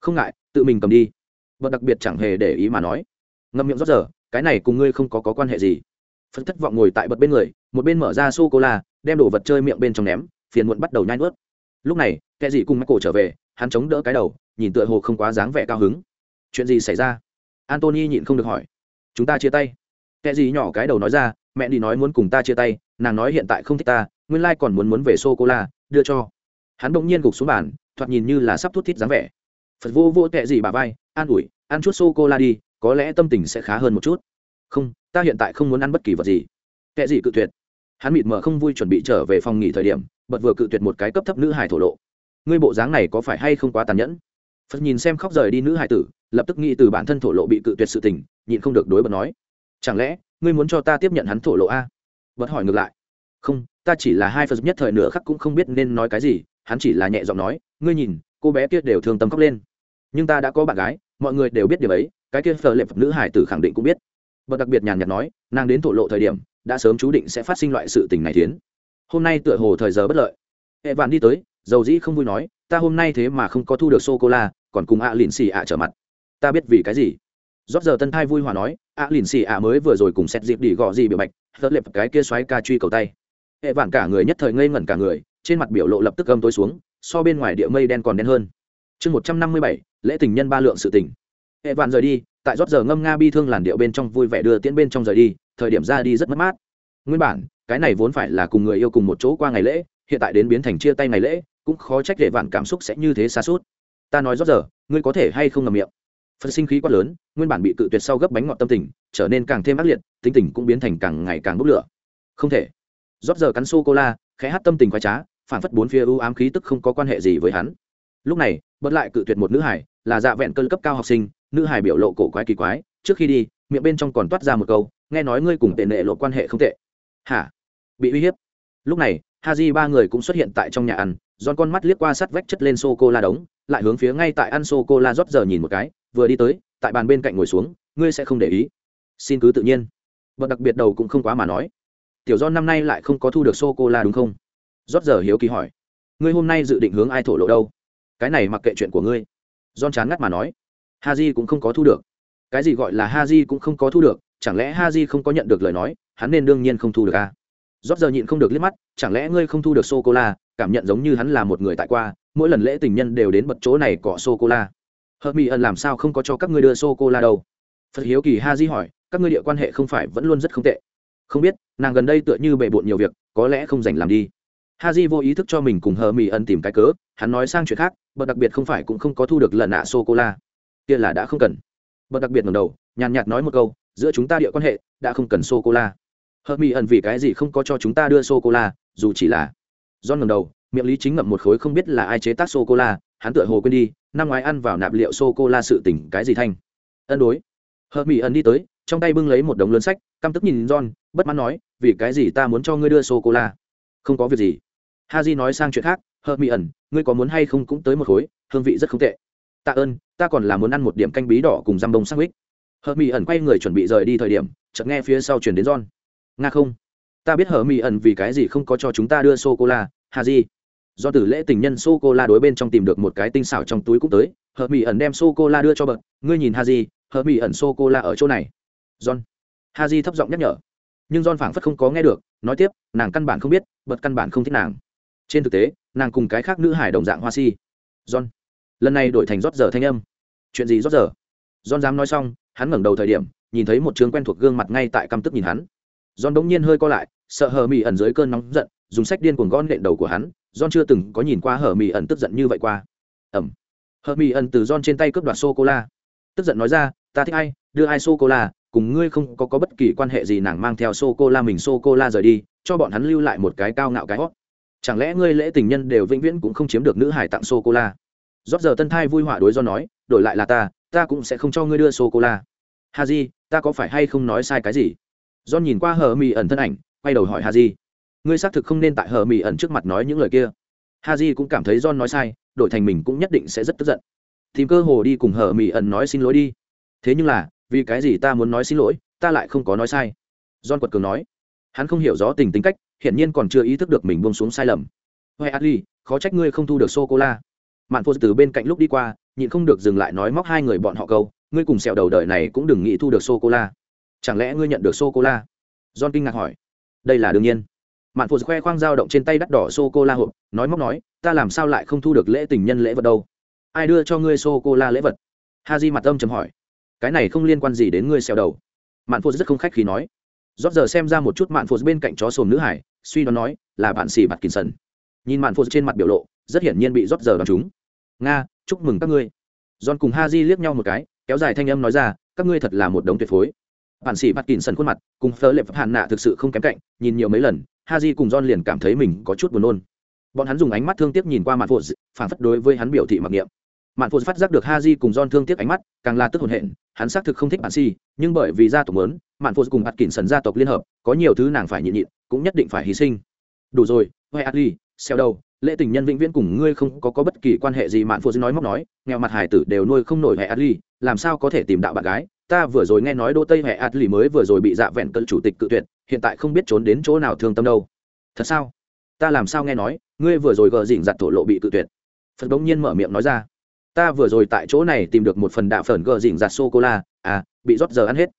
Không ngại tự mình cầm đi. Bật đặc biệt chẳng hề để ý mà nói. Ngâm miệng rót giờ cái này cùng ngươi không có, có quan hệ gì? Phật thất vọng ngồi tại bật bên người, một bên mở ra sô cô la đem đồ vật chơi miệng bên trong ném, phiền muộn bắt đầu nhai nuốt. Lúc này, kẻ gì cùng cổ trở về, hắn chống đỡ cái đầu, nhìn tựa hồ không quá dáng vẻ cao hứng. Chuyện gì xảy ra? Antony nhịn không được hỏi. Chúng ta chia tay. Kẻ gì nhỏ cái đầu nói ra, mẹ đi nói muốn cùng ta chia tay, nàng nói hiện tại không thích ta, nguyên lai còn muốn muốn về sô cô la đưa cho. Hắn bỗng nhiên gục xuống bàn, thoạt nhìn như là sắp thút thít dáng vẻ. Phật vô vô tệ gì bà vai, an ủi, ăn chút sô cô la đi, có lẽ tâm tình sẽ khá hơn một chút không, ta hiện tại không muốn ăn bất kỳ vật gì. Kệ gì cự tuyệt. Hắn mịt mờ không vui chuẩn bị trở về phòng nghỉ thời điểm, bật vừa cự tuyệt một cái cấp thấp nữ hải thổ lộ. Ngươi bộ dáng này có phải hay không quá tàn nhẫn? Phật nhìn xem khóc rời đi nữ hải tử, lập tức nghĩ từ bản thân thổ lộ bị cự tuyệt sự tình, nhịn không được đối bật nói. Chẳng lẽ, ngươi muốn cho ta tiếp nhận hắn thổ lộ a? Bật hỏi ngược lại. Không, ta chỉ là hai phật nhất thời nửa khắc cũng không biết nên nói cái gì, hắn chỉ là nhẹ giọng nói, ngươi nhìn, cô bé kia đều thương tâm khóc lên. Nhưng ta đã có bạn gái, mọi người đều biết điều ấy, cái kia phờ lệ phật nữ hải tử khẳng định cũng biết bật đặc biệt nhàn nhạt nói, nàng đến thổ lộ thời điểm, đã sớm chú định sẽ phát sinh loại sự tình này tiến hôm nay tựa hồ thời giờ bất lợi. Hệ vạn đi tới, dầu dĩ không vui nói, ta hôm nay thế mà không có thu được sô cô la còn cùng ạ lìn xì ạ trở mặt. Ta biết vì cái gì? Rót giờ tân thai vui hòa nói, ạ lìn xì ạ mới vừa rồi cùng xét dịp đi gõ gì biểu bạch thất lệp cái kia xoáy ca truy cầu tay. Hệ vạn cả người nhất thời ngây ngẩn cả người, trên mặt biểu lộ lập tức gâm tối xuống, so bên ngoài địa mây đen còn đen hơn. Chương một trăm năm mươi bảy, lễ tình nhân ba lượng sự tình hệ vạn rời đi, tại rót giờ ngâm nga bi thương làn điệu bên trong vui vẻ đưa tiễn bên trong rời đi, thời điểm ra đi rất mất mát. Nguyên bản, cái này vốn phải là cùng người yêu cùng một chỗ qua ngày lễ, hiện tại đến biến thành chia tay ngày lễ, cũng khó trách để vạn cảm xúc sẽ như thế xa suốt. Ta nói rót giờ, ngươi có thể hay không ngầm miệng? Phần sinh khí quá lớn, nguyên bản bị cự tuyệt sau gấp bánh ngọt tâm tình, trở nên càng thêm ác liệt, tính tình cũng biến thành càng ngày càng bốc lửa. Không thể. Rót giờ cắn sô cô la khẽ hát tâm tình khoái trá, phản phất bốn phía ưu ám khí tức không có quan hệ gì với hắn. Lúc này bật lại cự tuyệt một nữ hải, là dạ vẹn cơn cấp cao học sinh nữ hải biểu lộ cổ quái kỳ quái, trước khi đi, miệng bên trong còn toát ra một câu, nghe nói ngươi cùng tệ nệ lộ quan hệ không tệ. Hả? Bị uy hiếp. Lúc này ha di ba người cũng xuất hiện tại trong nhà ăn giòn con mắt liếc qua sắt vách chất lên sô cô la đống, lại hướng phía ngay tại ăn sô cô la rót giờ nhìn một cái, vừa đi tới, tại bàn bên cạnh ngồi xuống, ngươi sẽ không để ý. Xin cứ tự nhiên. Bậc đặc biệt đầu cũng không quá mà nói. Tiểu do năm nay lại không có thu được sô cô la đúng không? Rót giờ hiếu kỳ hỏi. Ngươi hôm nay dự định hướng ai thổ lộ đâu? Cái này mặc kệ chuyện của ngươi. Don chán ngắt mà nói ha j cũng không có thu được. Cái gì gọi là ha j cũng không có thu được, chẳng lẽ ha j không có nhận được lời nói, hắn nên đương nhiên không thu được à? rót giờ nhịn không được liếc mắt, chẳng lẽ ngươi không thu được sô cô la cảm nhận giống như hắn là một người tại qua, mỗi lần lễ tình nhân đều đến bật chỗ này cọ sô cô la hợp mỹ ẩn làm sao không có cho các ngươi đưa sô cô la đâu? Phật hiếu kỳ ha di hỏi, các ngươi địa quan hệ không phải vẫn luôn rất không tệ. Không biết, nàng gần đây tựa như bề bộn nhiều việc, có lẽ không dành làm đi. Ha di vô ý thức cho mình cùng hờ mỹ ẩn tìm cái cớ, hắn nói sang chuyện khác, bật đặc biệt không phải cũng không có thu được lần ạ sô cô la kia là đã không cần. Bật đặc biệt ngầm đầu, nhàn nhạt nói một câu, giữa chúng ta địa quan hệ, đã không cần sô cô la Hợp mỹ ẩn vì cái gì không có cho chúng ta đưa sô cô la dù chỉ là do ngầm đầu, miệng lý chính ngậm một khối không biết là ai chế tác sô cô la hắn tựa hồ quên đi, năm ngoái ăn vào nạp liệu sô cô la sự tỉnh cái gì thanh. Ân đối. Hợp mỹ ẩn đi tới, trong tay bưng lấy một đống lớn sách, căm tức nhìn john, bất mãn nói, vì cái gì ta muốn cho ngươi đưa sô cô la không có việc gì. Ha j nói sang chuyện khác, hợp mỹ ẩn, ngươi có muốn hay không cũng tới một khối, hương vị rất không tệ tạ ơn, ta còn là muốn ăn một điểm canh bí đỏ cùng răm bông sắc ích hờ mỹ ẩn quay người chuẩn bị rời đi thời điểm, chợt nghe phía sau chuyển đến john. Nga không? Ta biết hờ mỹ ẩn vì cái gì không có cho chúng ta đưa sô cô la hà gì? do tử lễ tình nhân sô cô la đối bên trong tìm được một cái tinh xảo trong túi cũng tới, hờ mỹ ẩn đem sô cô la đưa cho bậc. Ngươi nhìn hà gì? hờ mỹ ẩn sô cô la ở chỗ này. John. Hà di thấp giọng nhắc nhở. Nhưng john phảng phất không có nghe được, nói tiếp, nàng căn bản không biết, bậc căn bản không thích nàng. Trên thực tế, nàng cùng cái khác nữ hải đồng dạng hoa si. John lần này đổi thành rót giờ thanh âm. Chuyện gì rót giờ? John dám nói xong hắn ngẩng đầu thời điểm nhìn thấy một trường quen thuộc gương mặt ngay tại căm tức nhìn hắn. John đống nhiên hơi co lại sợ hờ mỹ ẩn dưới cơn nóng giận dùng sách điên cuồng gõ nện đầu của hắn. John chưa từng có nhìn qua hờ mỹ ẩn tức giận như vậy qua. Ẩm hờ mỹ ẩn từ john trên tay cướp đoạt sô cô la tức giận nói ra ta thích ai đưa ai sô cô la cùng ngươi không có, có bất kỳ quan hệ gì nàng mang theo sô cô la mình sô cô la rời đi cho bọn hắn lưu lại một cái cao ngạo cái hót chẳng lẽ ngươi lễ tình nhân đều vĩnh viễn cũng không chiếm được nữ hải tặng sô cô la rót giờ tân thai vui họa đối do nói, đổi lại là ta ta cũng sẽ không cho ngươi đưa sô cô la ha di ta có phải hay không nói sai cái gì? Do nhìn qua hờ mỹ ẩn thân ảnh, quay đầu hỏi ha di ngươi xác thực không nên tại hờ mỹ ẩn trước mặt nói những lời kia. Ha di cũng cảm thấy john nói sai, đổi thành mình cũng nhất định sẽ rất tức giận. Tìm cơ hồ đi cùng hờ mỹ ẩn nói xin lỗi đi. Thế nhưng là, vì cái gì ta muốn nói xin lỗi, ta lại không có nói sai. John quật cường nói. Hắn không hiểu rõ tình tính cách, hiển nhiên còn chưa ý thức được mình buông xuống sai lầm. Huệ adli khó trách ngươi không thu được sô cô la mạn phô từ bên cạnh lúc đi qua, nhịn không được dừng lại nói móc hai người bọn họ câu, ngươi cùng sẹo đầu đời này cũng đừng nghĩ thu được sô cô la chẳng lẽ ngươi nhận được sô cô la john kinh ngạc hỏi. Đây là đương nhiên. Mạn phụ khoe khoang dao động trên tay đắt đỏ sô cô la hộp, nói móc nói, ta làm sao lại không thu được lễ tình nhân lễ vật đâu? Ai đưa cho ngươi sô cô la lễ vật? Ha di mặt âm chấm hỏi. Cái này không liên quan gì đến ngươi xèo đầu. Mạn phụ rất không khách khi nói. Rót giờ xem ra một chút mạn phụ bên cạnh chó sồn nữ hải, suy đoán nói, là bạn xì mặt kín sần. Nhìn mạn phụ trên mặt biểu lộ, rất hiển nhiên bị rót giờ đoán chúng nga chúc mừng các ngươi john cùng ha di liếc nhau một cái kéo dài thanh âm nói ra các ngươi thật là một đống tuyệt phối bản sĩ mặt kín sần khuôn mặt cùng phớ lệ hạn nạ thực sự không kém cạnh nhìn nhiều mấy lần Ha Haji cùng John liền cảm thấy mình có chút buồn nôn. Bọn hắn dùng ánh mắt thương tiếc nhìn qua mặt Phụ, phản phất đối với hắn biểu thị mặc niệm. Mạn Phụ phát giác được Ha Haji cùng John thương tiếc ánh mắt, càng là tức hồn hện, hắn xác thực không thích Bạn Si, nhưng bởi vì gia tộc lớn, Mạn Phụ cùng Atkinson gia tộc liên hợp, có nhiều thứ nàng phải nhịn nhịn, cũng nhất định phải hy sinh. Đủ rồi, Hoè adli xeo đầu, lễ tình nhân vĩnh viễn cùng ngươi không có có bất kỳ quan hệ gì Mạn Phụ nói móc nói, nghèo mặt hải tử đều nuôi không nổi hệ adli làm sao có thể tìm đạo bạn gái? Ta vừa rồi nghe nói Đô Tây hệ adli mới vừa rồi bị dạ vẹn cận chủ tịch cự tuyệt, hiện tại không biết trốn đến chỗ nào thương tâm đâu. Thật sao? Ta làm sao nghe nói ngươi vừa rồi gờ dỉnh giặt thổ lộ bị cự tuyệt? Phật bỗng nhiên mở miệng nói ra. Ta vừa rồi tại chỗ này tìm được một phần đạo phần gờ dỉnh giặt sô cô la à bị rót giờ ăn hết.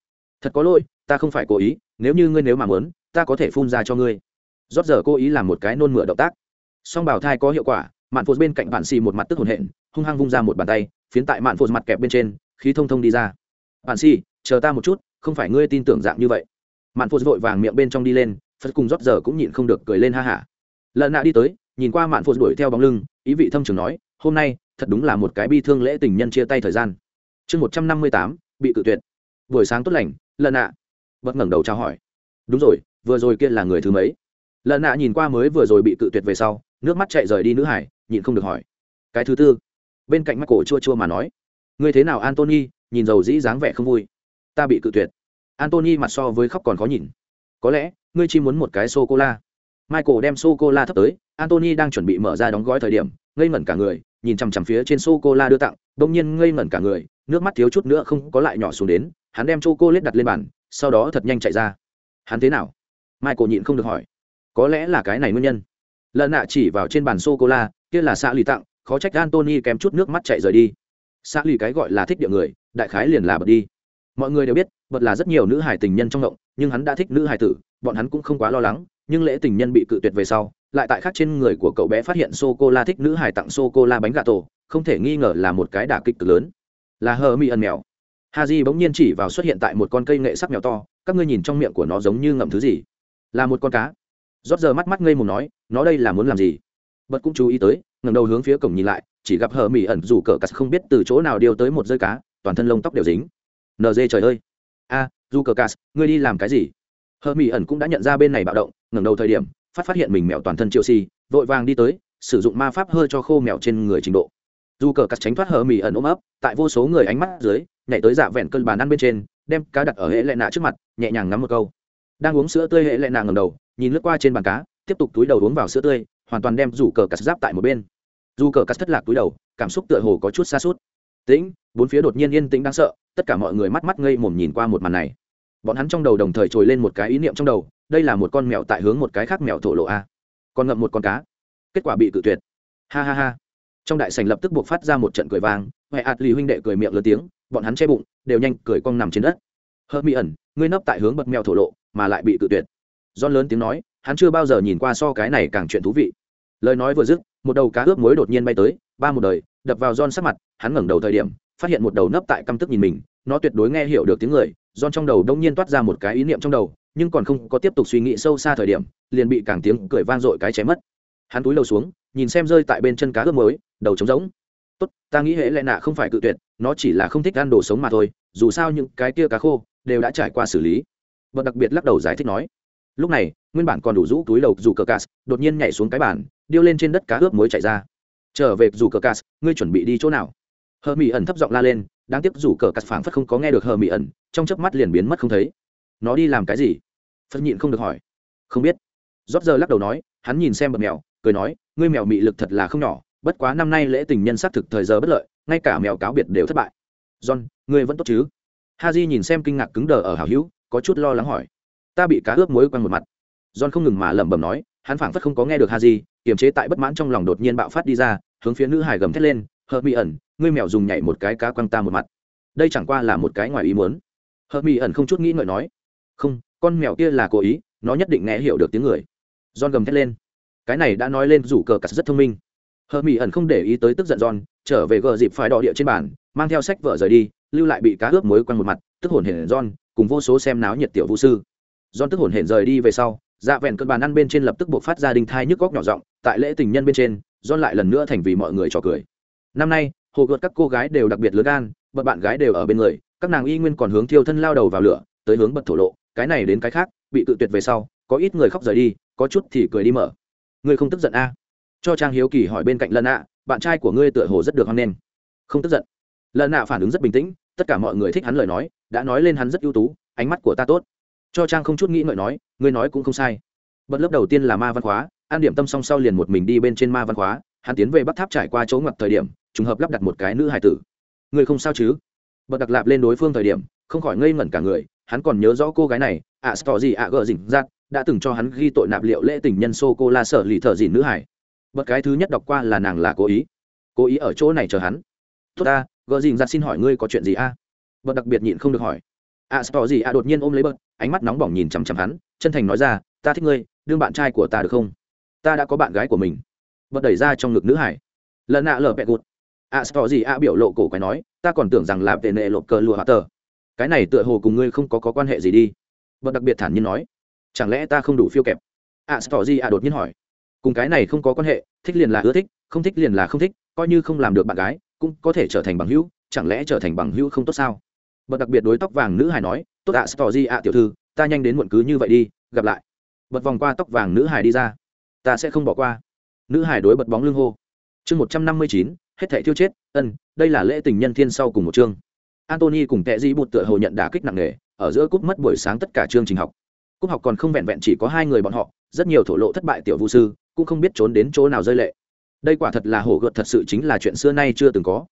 Thật có lỗi ta không phải cố ý nếu như ngươi nếu mà muốn ta có thể phun ra cho ngươi. Rót giờ cố ý làm một cái nôn mửa động tác song bảo thai có hiệu quả, mạn phụt bên cạnh bạn xì một mặt tức hồn hện, hung hăng vung ra một bàn tay, phiến tại mạn phụt mặt kẹp bên trên, khí thông thông đi ra. Bạn xì, chờ ta một chút, không phải ngươi tin tưởng dạng như vậy. Mạn phụt vội vàng miệng bên trong đi lên, phật cùng rót giờ cũng nhịn không được cười lên ha hả. Lần nạ đi tới, nhìn qua mạn phụt đuổi theo bóng lưng, ý vị thâm trường nói, hôm nay, thật đúng là một cái bi thương lễ tình nhân chia tay thời gian. Chương một trăm năm mươi tám, bị cự tuyệt. Buổi sáng tốt lành lần nạ. Bất ngẩng đầu trao hỏi. Đúng rồi, vừa rồi kia là người thứ mấy? Lần nạ nhìn qua mới vừa rồi bị cự tuyệt về sau nước mắt chạy rời đi nữ hải, nhịn không được hỏi. Cái thứ tư. Bên cạnh mắt cổ chua chua mà nói, ngươi thế nào antony nhìn dầu dĩ dáng vẻ không vui? Ta bị cự tuyệt. Antony mặt so với khóc còn khó nhìn. Có lẽ, ngươi chỉ muốn một cái sô cô la michael đem sô cô la thấp tới antony đang chuẩn bị mở ra đóng gói thời điểm, ngây ngẩn cả người, nhìn chằm chằm phía trên sô cô la đưa tặng bỗng nhiên ngây ngẩn cả người, nước mắt thiếu chút nữa không có lại nhỏ xuống đến, hắn đem chô cô lết đặt lên bàn, sau đó thật nhanh chạy ra. Hắn thế nào? Michael nhịn không được hỏi. Có lẽ là cái này nguyên nhân lợn nạ chỉ vào trên bàn sô cô la kia là xạ lì tặng, khó trách antony kém chút nước mắt chạy rời đi. Xạ lì cái gọi là thích địa người, đại khái liền là bật đi. Mọi người đều biết, bật là rất nhiều nữ hải tình nhân trong động nhưng hắn đã thích nữ hải tử, bọn hắn cũng không quá lo lắng, nhưng lễ tình nhân bị cự tuyệt về sau, lại tại khác trên người của cậu bé phát hiện sô cô la thích nữ hải tặng sô cô la bánh gà tổ, không thể nghi ngờ là một cái đả kích cực lớn. Là hờ mi ẩn mèo. Ha di bỗng nhiên chỉ vào xuất hiện tại một con cây nghệ sắc mèo to, các ngươi nhìn trong miệng của nó giống như ngậm thứ gì? Là một con cá rót giờ mắt mắt ngây mùng nói, nó đây là muốn làm gì? Bật cũng chú ý tới ngầm đầu hướng phía cổng nhìn lại, chỉ gặp hờ mỹ ẩn dù cờ cắt không biết từ chỗ nào điêu tới một rơi cá, toàn thân lông tóc đều dính. Nd trời ơi! A, dù cờ cắt, ngươi đi làm cái gì? Hờ mỹ ẩn cũng đã nhận ra bên này bạo động, ngẩng đầu thời điểm, phát phát hiện mình mèo toàn thân triệu xì vội vàng đi tới, sử dụng ma pháp hơi cho khô mèo trên người trình độ. Dù cờ cắt tránh thoát hờ mỹ ẩn ôm ấp, tại vô số người ánh mắt dưới, nhảy tới giả vẹn cơn bàn ăn bên trên, đem cá đặt ở hệ lệ nạ trước mặt, nhẹ nhàng ngắm một câu. Đang uống sữa tươi hệ lệ nạ ngầm đầu nhìn lướt qua trên bàn cá, tiếp tục túi đầu uống vào sữa tươi, hoàn toàn đem rủ cờ cắt giáp tại một bên. Dù cờ cắt thất lạc túi đầu, cảm xúc tựa hồ có chút xa suốt. Tĩnh, bốn phía đột nhiên yên tĩnh đáng sợ, tất cả mọi người mắt mắt ngây mồm nhìn qua một màn này. Bọn hắn trong đầu đồng thời trồi lên một cái ý niệm trong đầu, đây là một con mèo tại hướng một cái khác mèo thổ lộ a. Còn ngậm một con cá. Kết quả bị cự tuyệt. Ha ha ha. Trong đại sành lập tức buộc phát ra một trận cười vang huệ ạt lì huynh đệ cười miệng lớn tiếng, bọn hắn che bụng, đều nhanh cười cong nằm trên đất. Hớt mi ẩn, ngươi nấp tại hướng bật mèo thổ lộ, mà lại bị cự tuyệt. John lớn tiếng nói, hắn chưa bao giờ nhìn qua so cái này càng chuyện thú vị. Lời nói vừa dứt, một đầu cá ướp muối đột nhiên bay tới, ba một đời, đập vào John sắc mặt, hắn ngẩng đầu thời điểm, phát hiện một đầu nấp tại căm tức nhìn mình, nó tuyệt đối nghe hiểu được tiếng người, John trong đầu đông nhiên toát ra một cái ý niệm trong đầu, nhưng còn không có tiếp tục suy nghĩ sâu xa thời điểm, liền bị càng tiếng cười vang dội cái chém mất. Hắn túi lầu xuống, nhìn xem rơi tại bên chân cá ướp muối, đầu trống rỗng. Tốt, ta nghĩ hệ lệ nạ không phải cự tuyệt, nó chỉ là không thích ăn đồ sống mà thôi, dù sao những cái kia cá khô đều đã trải qua xử lý. Vật đặc biệt lắc đầu giải thích nói, lúc này, nguyên bản còn đủ rũ túi lầu dù cờ cà đột nhiên nhảy xuống cái bàn, điêu lên trên đất cá ướp muối chạy ra. Trở về dù cờ cà ngươi chuẩn bị đi chỗ nào? Hờ mỹ ẩn thấp giọng la lên, đáng tiếc dù cờ cà phảng phất không có nghe được hờ mỹ ẩn, trong chớp mắt liền biến mất không thấy. Nó đi làm cái gì? Phật nhịn không được hỏi. Không biết. Rót giờ lắc đầu nói, hắn nhìn xem bật mèo, cười nói, ngươi mèo mị lực thật là không nhỏ, bất quá năm nay lễ tình nhân xác thực thời giờ bất lợi, ngay cả mèo cáo biệt đều thất bại. John, ngươi vẫn tốt chứ? Ha j nhìn xem kinh ngạc cứng đờ ở hào hữu, có chút lo lắng hỏi ta bị cá ướp muối quăng một mặt. John không ngừng mà lẩm bẩm nói hắn phảng phất không có nghe được ha gì, kiềm chế tại bất mãn trong lòng đột nhiên bạo phát đi ra hướng phía nữ hải gầm thét lên hợp mỹ ẩn ngươi mèo dùng nhảy một cái cá quăng ta một mặt. Đây chẳng qua là một cái ngoài ý muốn. Hợp mỹ ẩn không chút nghĩ ngợi nói không con mèo kia là cố ý nó nhất định nghe hiểu được tiếng người. John gầm thét lên cái này đã nói lên rủ cờ cắt rất thông minh. Hợp mỹ ẩn không để ý tới tức giận john trở về gờ dịp phải đọ địa trên bàn mang theo sách vợ rời đi lưu lại bị cá ướp muối quăng một mặt tức hồn hển john cùng vô số xem náo nhiệt tiểu vũ sư. John tức hồn hển rời đi về sau, dạ vẹn cơn bàn ăn bên trên lập tức buộc phát ra đình thai nhức góc nhỏ giọng, tại lễ tình nhân bên trên, John lại lần nữa thành vì mọi người trò cười. Năm nay, hồ gợt các cô gái đều đặc biệt lớn gan, bật bạn gái đều ở bên người, các nàng y nguyên còn hướng thiêu thân lao đầu vào lửa, tới hướng bật thổ lộ, cái này đến cái khác, bị tự tuyệt về sau, có ít người khóc rời đi, có chút thì cười đi mở. Ngươi không tức giận a? À? Cho Trang Hiếu Kỳ hỏi bên cạnh Lân ạ, bạn trai của ngươi tựa hồ rất được hoan nghênh. Không tức giận. Lân ạ phản ứng rất bình tĩnh, tất cả mọi người thích hắn lời nói, đã nói lên hắn rất ưu tú, ánh mắt của ta tốt cho trang không chút nghĩ ngợi nói ngươi nói cũng không sai. Bật lớp đầu tiên là ma văn khóa an điểm tâm song sau liền một mình đi bên trên ma văn khóa hắn tiến về bắc tháp trải qua chỗ ngặt thời điểm trùng hợp lắp đặt một cái nữ hải tử. Ngươi không sao chứ? Bật đặc lạp lên đối phương thời điểm không khỏi ngây ngẩn cả người hắn còn nhớ rõ cô gái này ạ à, gì ạ gờ dỉnh giặt đã từng cho hắn ghi tội nạp liệu lễ tình nhân sô cô la sở lì thợ dìn nữ hải bật cái thứ nhất đọc qua là nàng là cố ý. Cố ý ở chỗ này chờ hắn. Tốt ta gờ dìn giặt xin hỏi ngươi có chuyện gì a? À? bật đặc biệt nhịn không được hỏi a à, gì? A đột nhiên ôm lấy bớt ánh mắt nóng bỏng nhìn chằm chằm hắn chân thành nói ra ta thích ngươi đương bạn trai của ta được không? Ta đã có bạn gái của mình. Bớt đẩy ra trong ngực nữ hải. Lần nạ lờ bẹt gụt. A à, gì? A biểu lộ cổ quái nói ta còn tưởng rằng là tệ nệ lộp cờ lụa hạ tờ. Cái này tựa hồ cùng ngươi không có, có quan hệ gì đi. Bớt đặc biệt thản nhiên nói chẳng lẽ ta không đủ phiêu kẹp? A à, gì? A đột nhiên hỏi cùng cái này không có quan hệ thích liền là ưa thích không thích liền là không thích coi như không làm được bạn gái cũng có thể trở thành bằng hữu chẳng lẽ trở thành bằng hữu không tốt sao? Bật đặc biệt đối tóc vàng nữ hài nói tốt ạ à, ạ tiểu thư ta nhanh đến muộn cứ như vậy đi gặp lại. Bật vòng qua tóc vàng nữ hài đi ra. Ta sẽ không bỏ qua. Nữ hài đối bật bóng lưng hô. Chương một trăm năm mươi chín hết thẻ thiêu chết ân đây là lễ tình nhân thiên sau cùng một chương. Antony cùng tệ di bụt tựa hồ nhận đả kích nặng nề ở giữa cúp mất buổi sáng tất cả chương trình học. Cúp học còn không vẹn vẹn chỉ có hai người bọn họ rất nhiều thổ lộ thất bại tiểu vũ sư cũng không biết trốn đến chỗ nào rơi lệ. Đây quả thật là hổ gợt thật sự chính là chuyện xưa nay chưa từng có.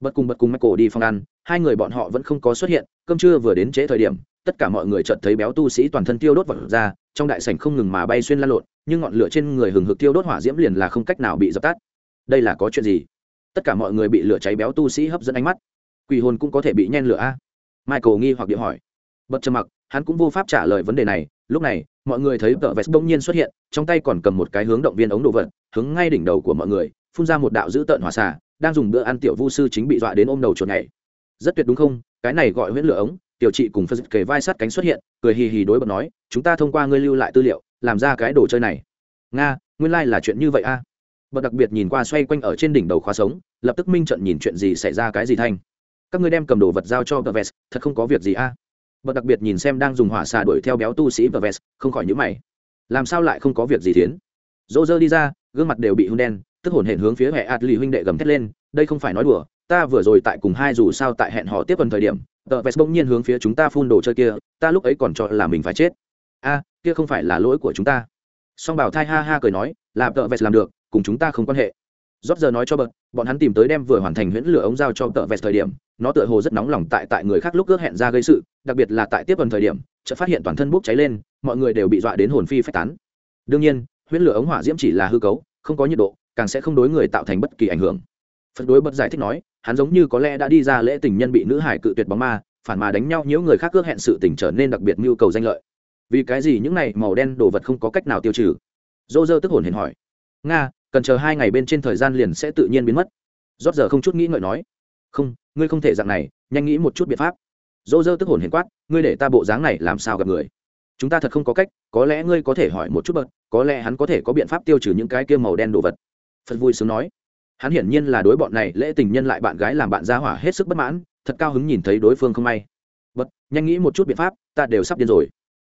Bật cùng bật cùng michael đi phòng ăn hai người bọn họ vẫn không có xuất hiện, cơm trưa vừa đến trễ thời điểm, tất cả mọi người chợt thấy béo tu sĩ toàn thân tiêu đốt vật ra, trong đại sảnh không ngừng mà bay xuyên lan lộn, nhưng ngọn lửa trên người hừng hực tiêu đốt hỏa diễm liền là không cách nào bị dập tắt. Đây là có chuyện gì? Tất cả mọi người bị lửa cháy béo tu sĩ hấp dẫn ánh mắt. Quỷ hồn cũng có thể bị nhen lửa a? Michael nghi hoặc điện hỏi. Bật trầm mặc, hắn cũng vô pháp trả lời vấn đề này. Lúc này, mọi người thấy tờ vest bỗng nhiên xuất hiện, trong tay còn cầm một cái hướng động viên ống đồ vật, hướng ngay đỉnh đầu của mọi người, phun ra một đạo dữ tợn hỏa xà đang dùng bữa ăn tiểu vu sư chính bị dọa đến ôm đầu chuột này rất tuyệt đúng không? Cái này gọi huyễn lửa ống. Tiểu trị cùng phân kề vai sát cánh xuất hiện, cười hì hì đối bật nói, chúng ta thông qua ngươi lưu lại tư liệu, làm ra cái đồ chơi này. Nga, nguyên lai、like、là chuyện như vậy a. À? bật đặc biệt nhìn qua xoay quanh ở trên đỉnh đầu khóa sống, lập tức minh trận nhìn chuyện gì xảy ra cái gì thanh. Các ngươi đem cầm đồ vật giao cho tờ vest, thật không có việc gì a. À? bật đặc biệt nhìn xem đang dùng hỏa xà đuổi theo béo tu sĩ tờ vest, không khỏi nhữ mày. Làm sao lại không có việc gì tiến dỗ dơ đi ra, gương mặt đều bị hôn đen, tức hồn hển hướng phía hệ ạt lì huynh đệ gầm thét lên, đây không phải nói đùa ta vừa rồi tại cùng hai dù sao tại hẹn họ tiếp gần thời điểm, tờ vest bỗng nhiên hướng phía chúng ta phun đồ chơi kia, ta lúc ấy còn cho là mình phải chết. A, kia không phải là lỗi của chúng ta. Song bảo thai ha ha cười nói, là tờ vest làm được, cùng chúng ta không quan hệ. Rót giờ nói cho bật, bọn hắn tìm tới đem vừa hoàn thành huyễn lửa ống giao cho tờ vest thời điểm, nó tựa hồ rất nóng lòng tại tại người khác lúc ước hẹn ra gây sự, đặc biệt là tại tiếp gần thời điểm, chợt phát hiện toàn thân bốc cháy lên, mọi người đều bị dọa đến hồn phi phách tán. Đương nhiên, huyễn lửa ống hỏa diễm chỉ là hư cấu, không có nhiệt độ, càng sẽ không đối người tạo thành bất kỳ ảnh hưởng. Phật đối bật giải thích nói hắn giống như có lẽ đã đi ra lễ tình nhân bị nữ hải cự tuyệt bóng ma, phản mà đánh nhau, nhiễu người khác ước hẹn sự tình trở nên đặc biệt nhu cầu danh lợi. Vì cái gì những này màu đen đồ vật không có cách nào tiêu trừ? Dô dơ tức hồn hển hỏi. Nga, cần chờ hai ngày bên trên thời gian liền sẽ tự nhiên biến mất. Rót giờ không chút nghĩ ngợi nói. Không, ngươi không thể dạng này, nhanh nghĩ một chút biện pháp. Dô dơ tức hồn hển quát, ngươi để ta bộ dáng này làm sao gặp người? Chúng ta thật không có cách, có lẽ ngươi có thể hỏi một chút bật có lẽ hắn có thể có biện pháp tiêu trừ những cái kia màu đen đồ vật. Phật vui sướng nói hắn hiển nhiên là đối bọn này lễ tình nhân lại bạn gái làm bạn gia hỏa hết sức bất mãn, thật cao hứng nhìn thấy đối phương không may. Bật, nhanh nghĩ một chút biện pháp, ta đều sắp điên rồi.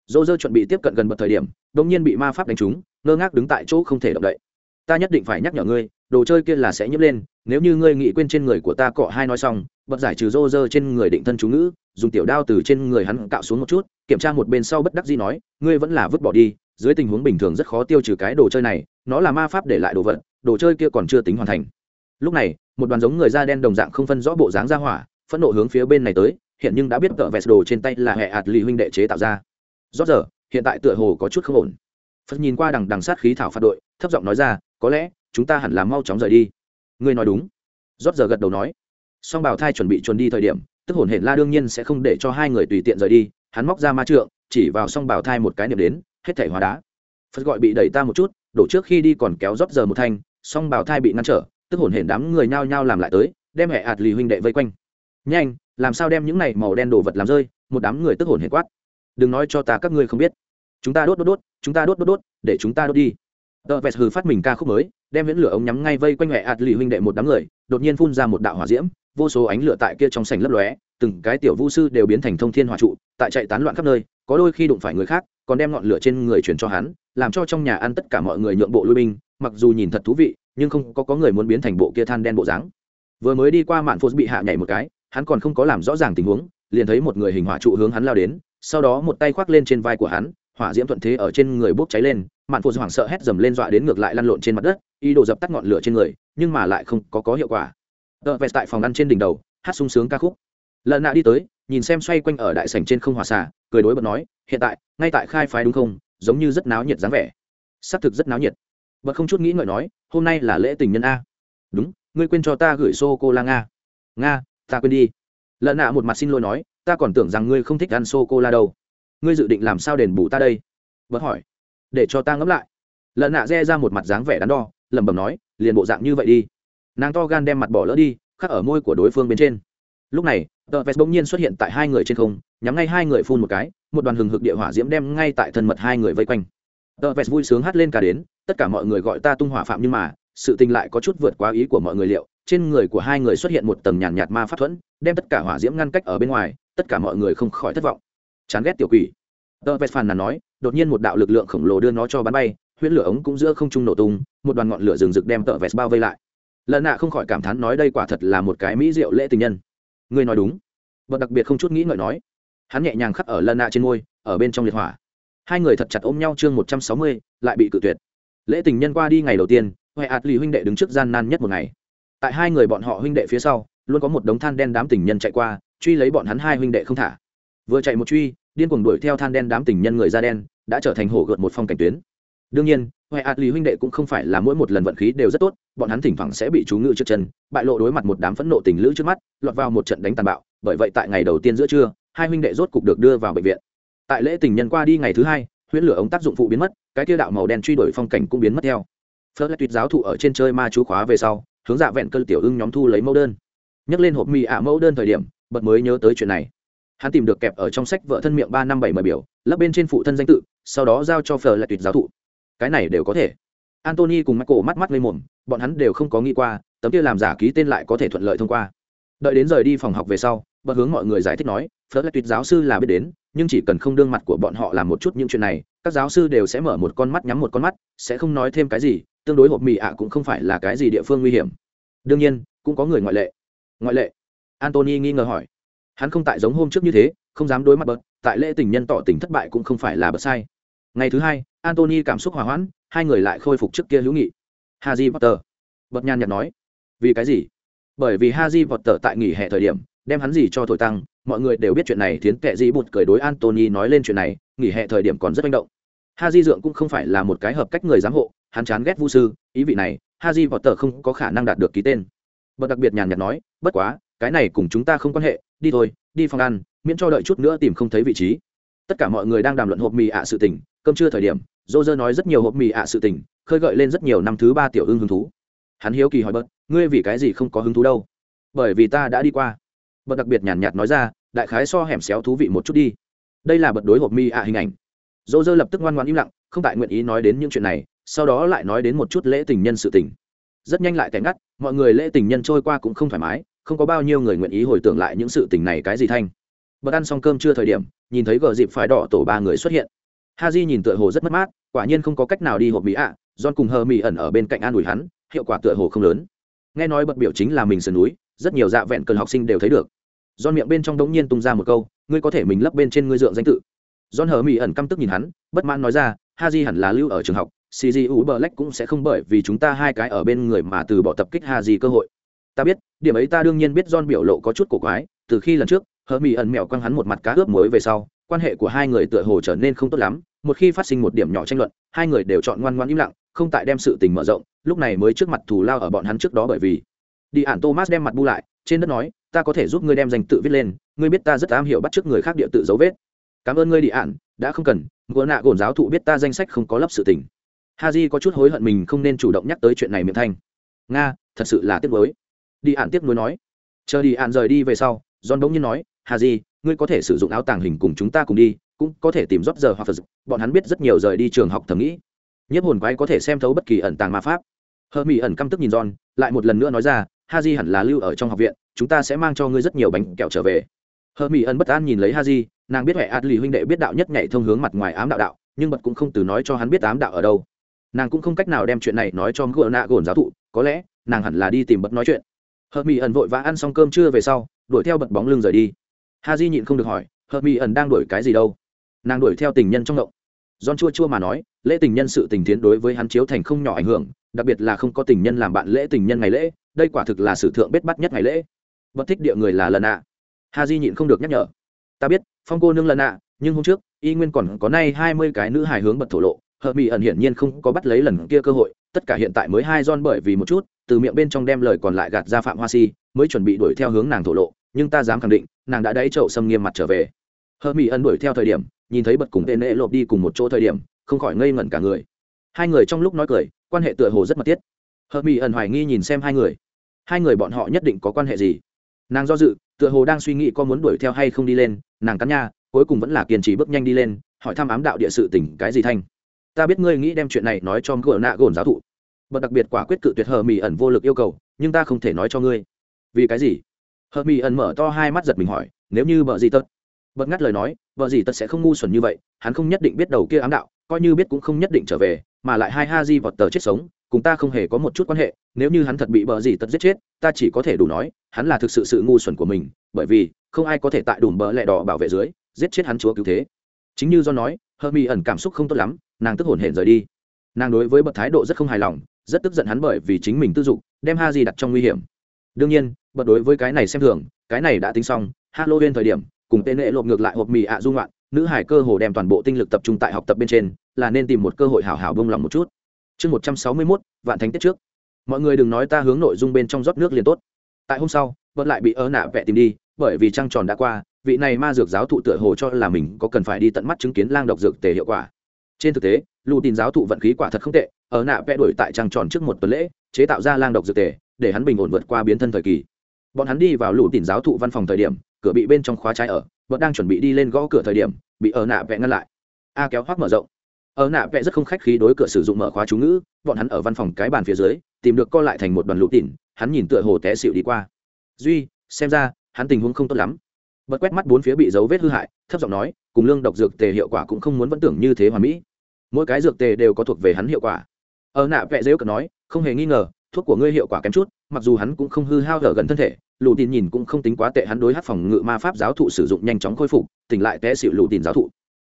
Dô dơ chuẩn bị tiếp cận gần bật thời điểm đ ỗ n g nhiên bị ma pháp đánh trúng, ngơ ngác đứng tại chỗ không thể động đậy. Ta nhất định phải nhắc nhở ngươi, đồ chơi kia là sẽ nhấp lên, nếu như ngươi nghĩ quên trên người của ta cọ hai nói xong, bật giải trừ dô dơ trên người định thân chú ngữ, dùng tiểu đao từ trên người hắn cạo xuống một chút, kiểm tra một bên sau bất đắc gì nói, ngươi vẫn là vứt bỏ đi, dưới tình huống bình thường rất khó tiêu trừ cái đồ chơi này, nó là ma pháp để lại đồ vật, đồ chơi kia còn chưa tính hoàn thành lúc này, một đoàn giống người da đen đồng dạng không phân rõ bộ dáng ra hỏa, phẫn nộ hướng phía bên này tới, hiện nhưng đã biết tợ vẹt đồ trên tay là hệ hạt lì huynh đệ chế tạo ra. Rót giờ, hiện tại tựa hồ có chút không ổn. Phật nhìn qua đằng đằng sát khí thảo phạt đội, thấp giọng nói ra, có lẽ, chúng ta hẳn là mau chóng rời đi. Ngươi nói đúng. Rót giờ gật đầu nói. Song bảo thai chuẩn bị chuẩn đi thời điểm, tức hồn hển la đương nhiên sẽ không để cho hai người tùy tiện rời đi, hắn móc ra ma trượng, chỉ vào song bảo thai một cái niệm đến, hết thể hóa đá. Phật gọi bị đẩy ta một chút, đổ trước khi đi còn kéo rót giờ một thanh, song bảo thai bị ngăn trở tức hồn hển đám người nhao nhao làm lại tới, đem hệ ạt lì huynh đệ vây quanh. Nhanh, làm sao đem những này màu đen đồ vật làm rơi? Một đám người tức hồn hển quát. Đừng nói cho ta các ngươi không biết. Chúng ta đốt đốt đốt, chúng ta đốt đốt đốt, để chúng ta đốt đi. Tờ vẹt hừ phát mình ca khúc mới, đem viễn lửa ống nhắm ngay vây quanh hệ ạt lì huynh đệ một đám người, đột nhiên phun ra một đạo hỏa diễm, vô số ánh lửa tại kia trong sảnh lấp lóe, từng cái tiểu vu sư đều biến thành thông thiên hỏa trụ, tại chạy tán loạn khắp nơi, có đôi khi đụng phải người khác, còn đem ngọn lửa trên người chuyển cho hắn, làm cho trong nhà ăn tất cả mọi người nhượng bộ lui binh, mặc dù nhìn thật thú vị nhưng không có có người muốn biến thành bộ kia than đen bộ dáng. Vừa mới đi qua mạn phô bị hạ nhảy một cái, hắn còn không có làm rõ ràng tình huống, liền thấy một người hình hỏa trụ hướng hắn lao đến, sau đó một tay khoác lên trên vai của hắn, hỏa diễm thuận thế ở trên người bốc cháy lên, mạn phô hoảng sợ hét dầm lên dọa đến ngược lại lăn lộn trên mặt đất, ý đồ dập tắt ngọn lửa trên người, nhưng mà lại không có có hiệu quả. Tờ vest tại phòng ăn trên đỉnh đầu, hát sung sướng ca khúc. Lần nạ đi tới, nhìn xem xoay quanh ở đại sảnh trên không hỏa xà cười đối bật nói, hiện tại, ngay tại khai phái đúng không? Giống như rất náo nhiệt dáng vẻ. Xác thực rất náo nhiệt bật không chút nghĩ ngợi nói, hôm nay là lễ tình nhân a. Đúng, ngươi quên cho ta gửi sô cô la nga. Nga, ta quên đi. Lợn nạ một mặt xin lỗi nói, ta còn tưởng rằng ngươi không thích ăn sô cô la đâu. Ngươi dự định làm sao đền bù ta đây? Bớt hỏi, để cho ta ngẫm lại. Lợn nạ re ra một mặt dáng vẻ đắn đo, lẩm bẩm nói, liền bộ dạng như vậy đi. Nàng to gan đem mặt bỏ lỡ đi, khắc ở môi của đối phương bên trên. Lúc này, tờ vest bỗng nhiên xuất hiện tại hai người trên không, nhắm ngay hai người phun một cái, một đoàn hừng hực địa hỏa diễm đem ngay tại thân mật hai người vây quanh tờ vest vui sướng hát lên cả đến tất cả mọi người gọi ta tung hỏa phạm nhưng mà sự tình lại có chút vượt quá ý của mọi người liệu. Trên người của hai người xuất hiện một tầng nhàn nhạt, ma pháp thuẫn đem tất cả hỏa diễm ngăn cách ở bên ngoài tất cả mọi người không khỏi thất vọng. Chán ghét tiểu quỷ. Tờ vest phàn là nói đột nhiên một đạo lực lượng khổng lồ đưa nó cho bắn bay huyễn lửa ống cũng giữa không trung nổ tung một đoàn ngọn lửa rừng rực đem tờ vest bao vây lại. Lần nạ không khỏi cảm thán nói đây quả thật là một cái mỹ diệu lễ tình nhân. Ngươi nói đúng. Bật đặc biệt không chút nghĩ ngợi nói. Hắn nhẹ nhàng khắc ở lần nạ trên môi ở bên trong liệt hỏa hai người thật chặt ôm nhau chương một trăm sáu mươi, lại bị cự tuyệt. Lễ tình nhân qua đi ngày đầu tiên, huệ ạt lì huynh đệ đứng trước gian nan nhất một ngày. Tại hai người bọn họ huynh đệ phía sau, luôn có một đống than đen đám tình nhân chạy qua, truy lấy bọn hắn hai huynh đệ không thả. Vừa chạy một truy, điên cuồng đuổi theo than đen đám tình nhân người da đen, đã trở thành hổ gợt một phong cảnh tuyến. Đương nhiên, huệ ạt lì huynh đệ cũng không phải là mỗi một lần vận khí đều rất tốt, bọn hắn thỉnh thoảng sẽ bị chú ngự trước chân, bại lộ đối mặt một đám phẫn nộ tình lữ trước mắt, lọt vào một trận đánh tàn bạo, bởi vậy tại ngày đầu tiên giữa trưa, hai huynh đệ rốt cục được đưa vào bệnh viện tại lễ tình nhân qua đi ngày thứ hai, huyễn lửa ống tác dụng phụ biến mất, cái kia đạo màu đen truy đuổi phong cảnh cũng biến mất theo. Phớt lại tuyệt giáo thụ ở trên chơi ma chú khóa về sau, hướng dạ vẹn cơn tiểu ưng nhóm thu lấy mẫu đơn. Nhắc lên hộp mì ạ mẫu đơn thời điểm, bật mới nhớ tới chuyện này. Hắn tìm được kẹp ở trong sách vợ thân miệng ba năm bảy mở biểu lấp bên trên phụ thân danh tự, sau đó giao cho phở lại tuyệt giáo thụ. Cái này đều có thể. Antony cùng michael mắt mắt lên mồm, bọn hắn đều không có nghĩ qua, tấm kia làm giả ký tên lại có thể thuận lợi thông qua. Đợi đến rời đi phòng học về sau bật hướng mọi người giải thích nói, phớt lại tuyệt giáo sư là biết đến, nhưng chỉ cần không đương mặt của bọn họ làm một chút những chuyện này, các giáo sư đều sẽ mở một con mắt nhắm một con mắt, sẽ không nói thêm cái gì, tương đối hộp mì ạ cũng không phải là cái gì địa phương nguy hiểm. Đương nhiên, cũng có người ngoại lệ. Ngoại lệ? Antony nghi ngờ hỏi. Hắn không tại giống hôm trước như thế, không dám đối mặt bật, tại lễ tình nhân tỏ tình thất bại cũng không phải là bật sai. Ngày thứ hai antony cảm xúc hòa hoãn, hai người lại khôi phục trước kia hữu nghị. Haji potter. Bật nhàn nhạt nói. Vì cái gì? Bởi vì haji potter tại nghỉ hè thời điểm, đem hắn gì cho thổi tăng, mọi người đều biết chuyện này, thiến kệ dĩ bụt cười đối Anthony nói lên chuyện này, nghỉ hè thời điểm còn rất manh động. Haji dượng cũng không phải là một cái hợp cách người giám hộ, hắn chán ghét vu sư, ý vị này haji potter không có khả năng đạt được ký tên. Bất đặc biệt nhàn nhạt nói, bất quá, cái này cùng chúng ta không quan hệ, đi thôi, đi phòng ăn, miễn cho đợi chút nữa tìm không thấy vị trí. Tất cả mọi người đang đàm luận hộp mì ạ sự tình, cơm trưa thời điểm, Roger nói rất nhiều hộp mì ạ sự tình, khơi gợi lên rất nhiều năm thứ ba tiểu ưng hứng thú hắn hiếu kỳ hỏi bớt ngươi vì cái gì không có hứng thú đâu? Bởi vì ta đã đi qua. Bật đặc biệt nhàn nhạt nói ra đại khái so hẻm xéo thú vị một chút đi. Đây là bật đối hộp mi ạ hình ảnh. Dỗ dơ lập tức ngoan ngoan im lặng không tại nguyện ý nói đến những chuyện này sau đó lại nói đến một chút lễ tình nhân sự tình. Rất nhanh lại tẻ ngắt mọi người lễ tình nhân trôi qua cũng không thoải mái không có bao nhiêu người nguyện ý hồi tưởng lại những sự tình này cái gì thanh. Bật ăn xong cơm chưa thời điểm nhìn thấy gờ dịp phái đỏ tổ ba người xuất hiện. Ha j nhìn tựa hồ rất mất mát quả nhiên không có cách nào đi hộp mỹ ạ à, john cùng hờ mỹ ẩn ở bên cạnh an ủi hắn hiệu quả tựa hồ không lớn nghe nói bật biểu chính là mình sườn núi rất nhiều dạ vẹn cần học sinh đều thấy được John miệng bên trong đống nhiên tung ra một câu, ngươi có thể mình lấp bên trên ngươi dượng danh tự. John hờ mỹ ẩn căm tức nhìn hắn, bất mãn nói ra, Haji hẳn là lưu ở trường học, CGU Black cũng sẽ không bởi vì chúng ta hai cái ở bên người mà từ bỏ tập kích Haji cơ hội. Ta biết, điểm ấy ta đương nhiên biết John biểu lộ có chút cổ quái, từ khi lần trước, hờ mỹ ẩn mèo quăng hắn một mặt cá ướp muối về sau, quan hệ của hai người tựa hồ trở nên không tốt lắm, một khi phát sinh một điểm nhỏ tranh luận, hai người đều chọn ngoan ngoãn im lặng, không tại đem sự tình mở rộng, lúc này mới trước mặt thù lao ở bọn hắn trước đó bởi vì. Đi ản Thomas đem mặt bu lại, trên đất nói, ta có thể giúp ngươi đem danh tự viết lên ngươi biết ta rất am hiểu bắt chước người khác địa tự dấu vết. Cảm ơn ngươi đi ản đã không cần ngựa nạ gồn giáo thụ biết ta danh sách không có lấp sự tình. Ha j có chút hối hận mình không nên chủ động nhắc tới chuyện này miệng thanh. Nga thật sự là tiếc mới đi ản tiếc nuối nói. Chờ đi ản rời đi về sau john bỗng nhiên nói ha j ngươi có thể sử dụng áo tàng hình cùng chúng ta cùng đi cũng có thể tìm rót giờ hoặc phật bọn hắn biết rất nhiều rời đi trường học thầm nghĩ nhiếp hồn quái có thể xem thấu bất kỳ ẩn tàng ma pháp. Hơ mỹ ẩn căm tức nhìn john, lại một lần nữa nói ra ha di hẳn là lưu ở trong học viện, chúng ta sẽ mang cho ngươi rất nhiều bánh kẹo trở về. Hơ mỹ ẩn bất an nhìn lấy ha di nàng biết huệ ạt lì huynh đệ biết đạo nhất nhảy thông hướng mặt ngoài ám đạo đạo, nhưng bật cũng không từ nói cho hắn biết ám đạo ở đâu. Nàng cũng không cách nào đem chuyện này nói cho ngựa nạ gồn giáo thụ, có lẽ, nàng hẳn là đi tìm bật nói chuyện. Hợp mỹ ẩn vội vã ăn xong cơm trưa về sau, đuổi theo bật bóng lưng rời đi. Ha di nhịn không được hỏi Hợp mỹ ẩn đang đuổi cái gì đâu? Nàng đuổi theo tình nhân trong động. John chua chua mà nói, lễ tình nhân sự tình tiến đối với hắn chiếu thành không nhỏ ảnh hưởng, đặc biệt là không có tình nhân làm bạn lễ tình nhân ngày lễ, đây quả thực là sự thượng bết bắt nhất ngày lễ. Bất thích địa người là lần ạ. Ha di nhịn không được nhắc nhở. Ta biết phong cô nương lần ạ nhưng hôm trước y nguyên còn có nay hai mươi cái nữ hài hướng bật thổ lộ hợp mỹ ẩn hiển nhiên không có bắt lấy lần kia cơ hội tất cả hiện tại mới hai don bởi vì một chút từ miệng bên trong đem lời còn lại gạt ra phạm hoa si mới chuẩn bị đuổi theo hướng nàng thổ lộ nhưng ta dám khẳng định nàng đã đáy chậu xâm nghiêm mặt trở về. Hợp mỹ ẩn đuổi theo thời điểm nhìn thấy bật cùng tên nệ lộp đi cùng một chỗ thời điểm, không khỏi ngây ngẩn cả người. Hai người trong lúc nói cười, quan hệ tựa hồ rất mật thiết. Hợp mỹ ẩn hoài nghi nhìn xem hai người. Hai người bọn họ nhất định có quan hệ gì? Nàng do dự, tựa hồ đang suy nghĩ có muốn đuổi theo hay không đi lên, nàng cắn nha, cuối cùng vẫn là kiên trì bước nhanh đi lên, hỏi thăm ám đạo địa sự tỉnh cái gì thanh. Ta biết ngươi nghĩ đem chuyện này nói cho gỡ nạ gồn giáo thụ. Bật đặc biệt quả quyết cự tuyệt hờ mỹ ẩn vô lực yêu cầu, nhưng ta không thể nói cho ngươi. Vì cái gì? Hờ mỹ ẩn mở to hai mắt giật mình hỏi, nếu như bợ gì tật? Bật ngắt lời nói, vợ gì tật sẽ không ngu xuẩn như vậy, hắn không nhất định biết đầu kia ám đạo, coi như biết cũng không nhất định trở về, mà lại hai ha di vọt tờ chết sống, cùng ta không hề có một chút quan hệ, nếu như hắn thật bị bờ gì tật giết chết, ta chỉ có thể đủ nói, hắn là thực sự sự ngu xuẩn của mình, bởi vì, không ai có thể tại đủ bờ lẹ đỏ bảo vệ dưới, giết chết hắn chúa cứu thế. Chính như do nói hơ mi ẩn cảm xúc không tốt lắm, nàng tức hổn hển rời đi. Nàng đối với bậc thái độ rất không hài lòng, rất tức giận hắn bởi vì chính mình tư dục, đem ha di đặt trong nguy hiểm. Đương nhiên, bậc đối với cái này xem thường, cái này đã tính xong, halloween thời điểm cùng tên lệ lộp ngược lại hộp mì ạ dung loạn, nữ hải cơ hồ đem toàn bộ tinh lực tập trung tại học tập bên trên, là nên tìm một cơ hội hảo hảo bông lòng một chút. Chương một trăm sáu mươi mốt, vạn thánh tiết trước. Mọi người đừng nói ta hướng nội dung bên trong rót nước liền tốt. Tại hôm sau, vẫn lại bị ớ nạ vẹ tìm đi, bởi vì trăng tròn đã qua, vị này ma dược giáo thụ tựa hồ cho là mình có cần phải đi tận mắt chứng kiến lang độc dược tề hiệu quả. Trên thực tế, lù tin giáo thụ vận khí quả thật không tệ ở nạ vẽ đuổi tại trăng tròn trước một tuần lễ, chế tạo ra lang độc dược tề, để hắn bình ổn vượt qua biến thân thời kỳ. Bọn hắn đi vào lù tin giáo thụ văn phòng thời điểm cửa bị bên trong khóa trái ở, vẫn đang chuẩn bị đi lên gõ cửa thời điểm, bị ở nạ vẽ ngăn lại. A kéo hoác mở rộng. Ở nạ vẽ rất không khách khí đối cửa sử dụng mở khóa chú ngữ, bọn hắn ở văn phòng cái bàn phía dưới, tìm được co lại thành một đoàn lũ tỉn, hắn nhìn tựa hồ té xịu đi qua. Duy, xem ra, hắn tình huống không tốt lắm. Bật quét mắt bốn phía bị dấu vết hư hại, thấp giọng nói, cùng lương độc dược tề hiệu quả cũng không muốn vẫn tưởng như thế hoàn mỹ. Mỗi cái dược tề đều có thuộc về hắn hiệu quả. Ở nạ vẽ dễ cờ nói, không hề nghi ngờ, thuốc của ngươi hiệu quả kém chút, mặc dù hắn cũng không hư hao ở gần thân thể lù tin nhìn cũng không tính quá tệ, hắn đối hát phòng ngự ma pháp giáo thụ sử dụng nhanh chóng khôi phục, tỉnh lại té xịu lù tin giáo thụ.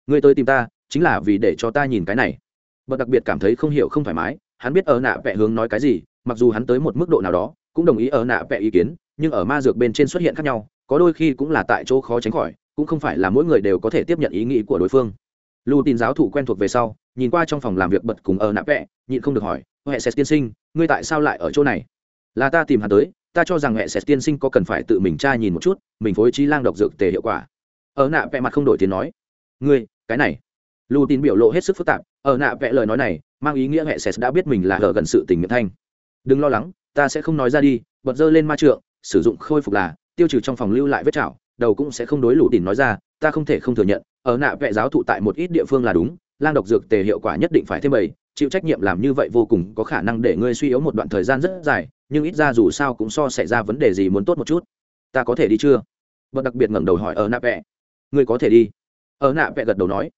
Người tới tìm ta, chính là vì để cho ta nhìn cái này. Bậc đặc biệt cảm thấy không hiểu không thoải mái, hắn biết ở nạ vẽ hướng nói cái gì, mặc dù hắn tới một mức độ nào đó, cũng đồng ý ở nạ vẽ ý kiến, nhưng ở ma dược bên trên xuất hiện khác nhau, có đôi khi cũng là tại chỗ khó tránh khỏi, cũng không phải là mỗi người đều có thể tiếp nhận ý nghĩ của đối phương. Lù tin giáo thụ quen thuộc về sau, nhìn qua trong phòng làm việc bật cùng ở nạ vẽ nhịn không được hỏi huệ sẽ tiên sinh, ngươi tại sao lại ở chỗ này? Là ta tìm hắn tới ta cho rằng hệ sẽ tiên sinh có cần phải tự mình tra nhìn một chút, mình phối trí lang độc dược tề hiệu quả. Ở nạ vẽ mặt không đổi tiếng nói. Ngươi, cái này. Lù tin biểu lộ hết sức phức tạp, ở nạ vẽ lời nói này, mang ý nghĩa hệ sẽ đã biết mình là hở gần sự tình miệng thanh. Đừng lo lắng, ta sẽ không nói ra đi, bật dơ lên ma trượng, sử dụng khôi phục là, tiêu trừ trong phòng lưu lại vết chảo, đầu cũng sẽ không đối lù tin nói ra, ta không thể không thừa nhận, ở nạ vẽ giáo thụ tại một ít địa phương là đúng, lang độc dược tề hiệu quả nhất định phải thêm bầy chịu trách nhiệm làm như vậy vô cùng có khả năng để ngươi suy yếu một đoạn thời gian rất dài, nhưng ít ra dù sao cũng so xảy ra vấn đề gì muốn tốt một chút. Ta có thể đi chưa? Vợ đặc biệt ngẩng đầu hỏi ở nạ vẽ ngươi có thể đi. Ở nạ vẽ gật đầu nói.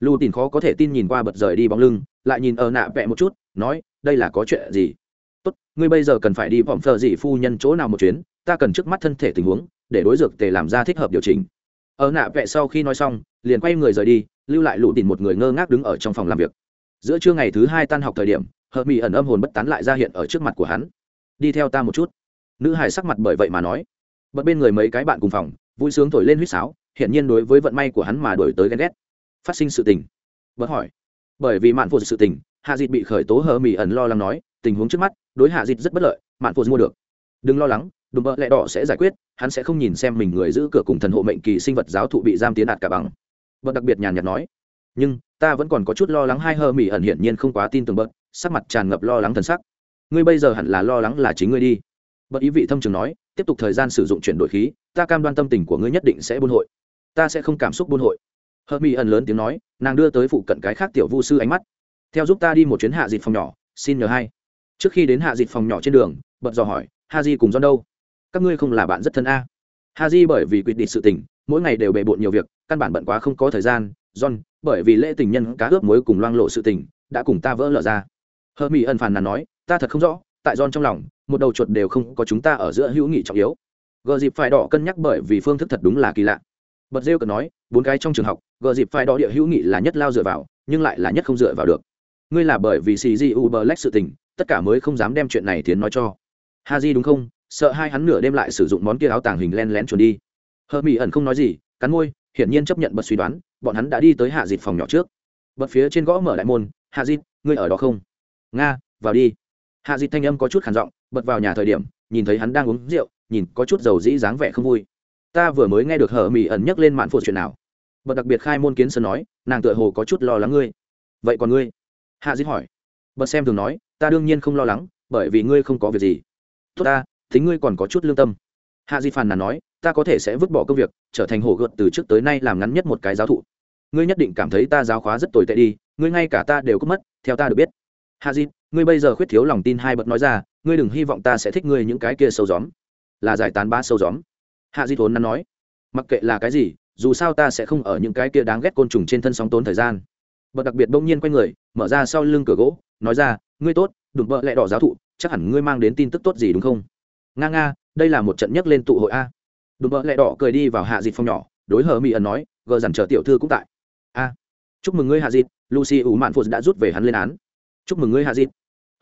Lù tìm khó có thể tin nhìn qua bật rời đi bóng lưng, lại nhìn ở nạ vẽ một chút, nói, đây là có chuyện gì? Tốt, ngươi bây giờ cần phải đi vòng phờ dị phu nhân chỗ nào một chuyến, ta cần trước mắt thân thể tình huống, để đối dược tề làm ra thích hợp điều chỉnh. Ở nạ vẽ sau khi nói xong, liền quay người rời đi, lưu lại lụ tìm một người ngơ ngác đứng ở trong phòng làm việc giữa trưa ngày thứ hai tan học thời điểm, hợp mỹ ẩn âm hồn bất tán lại ra hiện ở trước mặt của hắn. Đi theo ta một chút. Nữ Hải sắc mặt bởi vậy mà nói. Bật bên người mấy cái bạn cùng phòng, vui sướng thổi lên huýt sáo hiện nhiên đối với vận may của hắn mà đổi tới ghen ghét. Phát sinh sự tình. Bật hỏi. Bởi vì mạn phụ sự tình, hạ dịt bị khởi tố hờ mỹ ẩn lo lắng nói, tình huống trước mắt, đối hạ dịt rất bất lợi, mạn phụ mua được. Đừng lo lắng đùm bợ lẹ đỏ sẽ giải quyết, hắn sẽ không nhìn xem mình người giữ cửa cùng thần hộ mệnh kỳ sinh vật giáo thụ bị giam tiến đạt cả bằng. Bật đặc biệt nhàn nhạt nói. Nhưng ta vẫn còn có chút lo lắng hai hơ mỹ ẩn hiển nhiên không quá tin tưởng bớt, sắc mặt tràn ngập lo lắng thần sắc. Ngươi bây giờ hẳn là lo lắng là chính ngươi đi. Bớt ý vị thâm trường nói, tiếp tục thời gian sử dụng chuyển đổi khí, ta cam đoan tâm tình của ngươi nhất định sẽ buôn hội. Ta sẽ không cảm xúc buôn hội. Hơ mỹ ẩn lớn tiếng nói, nàng đưa tới phụ cận cái khác tiểu vu sư ánh mắt. Theo giúp ta đi một chuyến hạ dịt phòng nhỏ, xin nhờ hai. Trước khi đến hạ dịt phòng nhỏ trên đường bật dò hỏi, ha di cùng do đâu? Các ngươi không là bạn rất thân a? Ha di bởi vì quyết định sự tình, mỗi ngày đều bề bộn nhiều việc, căn bản bận quá không có thời gian, john bởi vì lễ tình nhân cá ướp muối cùng loang lộ sự tình đã cùng ta vỡ lở ra. Hơ mỹ ân phàn nàn nói, ta thật không rõ, tại don trong lòng, một đầu chuột đều không có chúng ta ở giữa hữu nghị trọng yếu. Gờ dịp phải đỏ cân nhắc bởi vì phương thức thật đúng là kỳ lạ. Bật rêu cần nói, bốn cái trong trường học, gờ dịp phải đỏ địa hữu nghị là nhất lao dựa vào, nhưng lại là nhất không dựa vào được. Ngươi là bởi vì cg uber lách sự tình, tất cả mới không dám đem chuyện này tiến nói cho. Ha di đúng không? Sợ hai hắn nửa đêm lại sử dụng món kia áo tàng hình len lén chuồn đi. Hờ mỹ ẩn không nói gì, cắn môi, hiển nhiên chấp nhận bật suy đoán bọn hắn đã đi tới hạ dịt phòng nhỏ trước. Bật phía trên gõ mở đại môn, hạ dịt, ngươi ở đó không? Nga, vào đi. Hạ dịt thanh âm có chút khản giọng, bật vào nhà thời điểm, nhìn thấy hắn đang uống rượu, nhìn có chút dầu dĩ dáng vẻ không vui. Ta vừa mới nghe được hở mỹ ẩn nhắc lên mạn phụ chuyện nào. Bật đặc biệt khai môn kiến sơn nói, nàng tựa hồ có chút lo lắng ngươi. Vậy còn ngươi? Hạ dịt hỏi. Bật xem thường nói, ta đương nhiên không lo lắng, bởi vì ngươi không có việc gì. Tốt ta, tính ngươi còn có chút lương tâm. Hạ di phàn nàn nói ta có thể sẽ vứt bỏ công việc, trở thành hổ gợt từ trước tới nay làm ngắn nhất một cái giáo thụ. Ngươi nhất định cảm thấy ta giáo khóa rất tồi tệ đi, ngươi ngay cả ta đều có mất, theo ta được biết. Hạ dịp ngươi bây giờ khuyết thiếu lòng tin hai bậc nói ra, ngươi đừng hy vọng ta sẽ thích ngươi những cái kia sâu gióm. Là giải tán ba sâu gióm. Hạ di thốn nắn nói. Mặc kệ là cái gì, dù sao ta sẽ không ở những cái kia đáng ghét côn trùng trên thân sóng tốn thời gian. Bậc đặc biệt bỗng nhiên quay người, mở ra sau lưng cửa gỗ, nói ra, ngươi tốt đùm bợ lẹ đỏ giáo thụ, chắc hẳn ngươi mang đến tin tức tốt gì đúng không? Nga nga, đây là một trận nhấc lên tụ hội a đùm bợ lẹ đỏ cười đi vào hạ dịt phòng nhỏ, đối hờ mỹ ẩn nói, gờ dằn chờ tiểu thư cũng tại. A, chúc mừng ngươi, hạ dịt. Lucy ủ mạn phụ đã rút về hắn lên án. Chúc mừng ngươi, hạ dịt.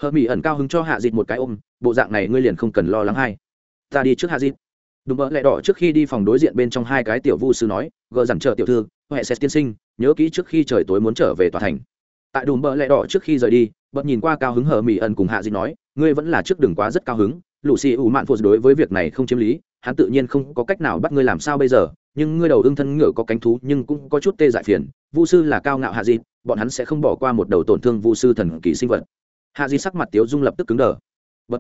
Hờ mỹ ẩn cao hứng cho hạ dịt một cái ôm, bộ dạng này ngươi liền không cần lo lắng hay. Ta đi trước, hạ dịt. Đùm bợ lẹ đỏ trước khi đi phòng đối diện bên trong hai cái tiểu vu sư nói, gờ dằn chờ tiểu thư, huệ sẽ tiên sinh, nhớ kỹ trước khi trời tối muốn trở về tòa thành. Tại đùm bợ lẹ đỏ trước khi rời đi, bật nhìn qua cao hứng hờ mỹ ẩn cùng hạ dịt nói, ngươi vẫn là trước đừng quá rất cao hứng. Lũ xì ủ mạn phụ đối với việc này không chiếm lý hắn tự nhiên không có cách nào bắt ngươi làm sao bây giờ, nhưng ngươi đầu ưng thân ngựa có cánh thú nhưng cũng có chút tê dại phiền, vu sư là cao ngạo hạ dịt bọn hắn sẽ không bỏ qua một đầu tổn thương vu sư thần kỳ sinh vật. Hạ dịt sắc mặt tiếu dung lập tức cứng đờ. Bật.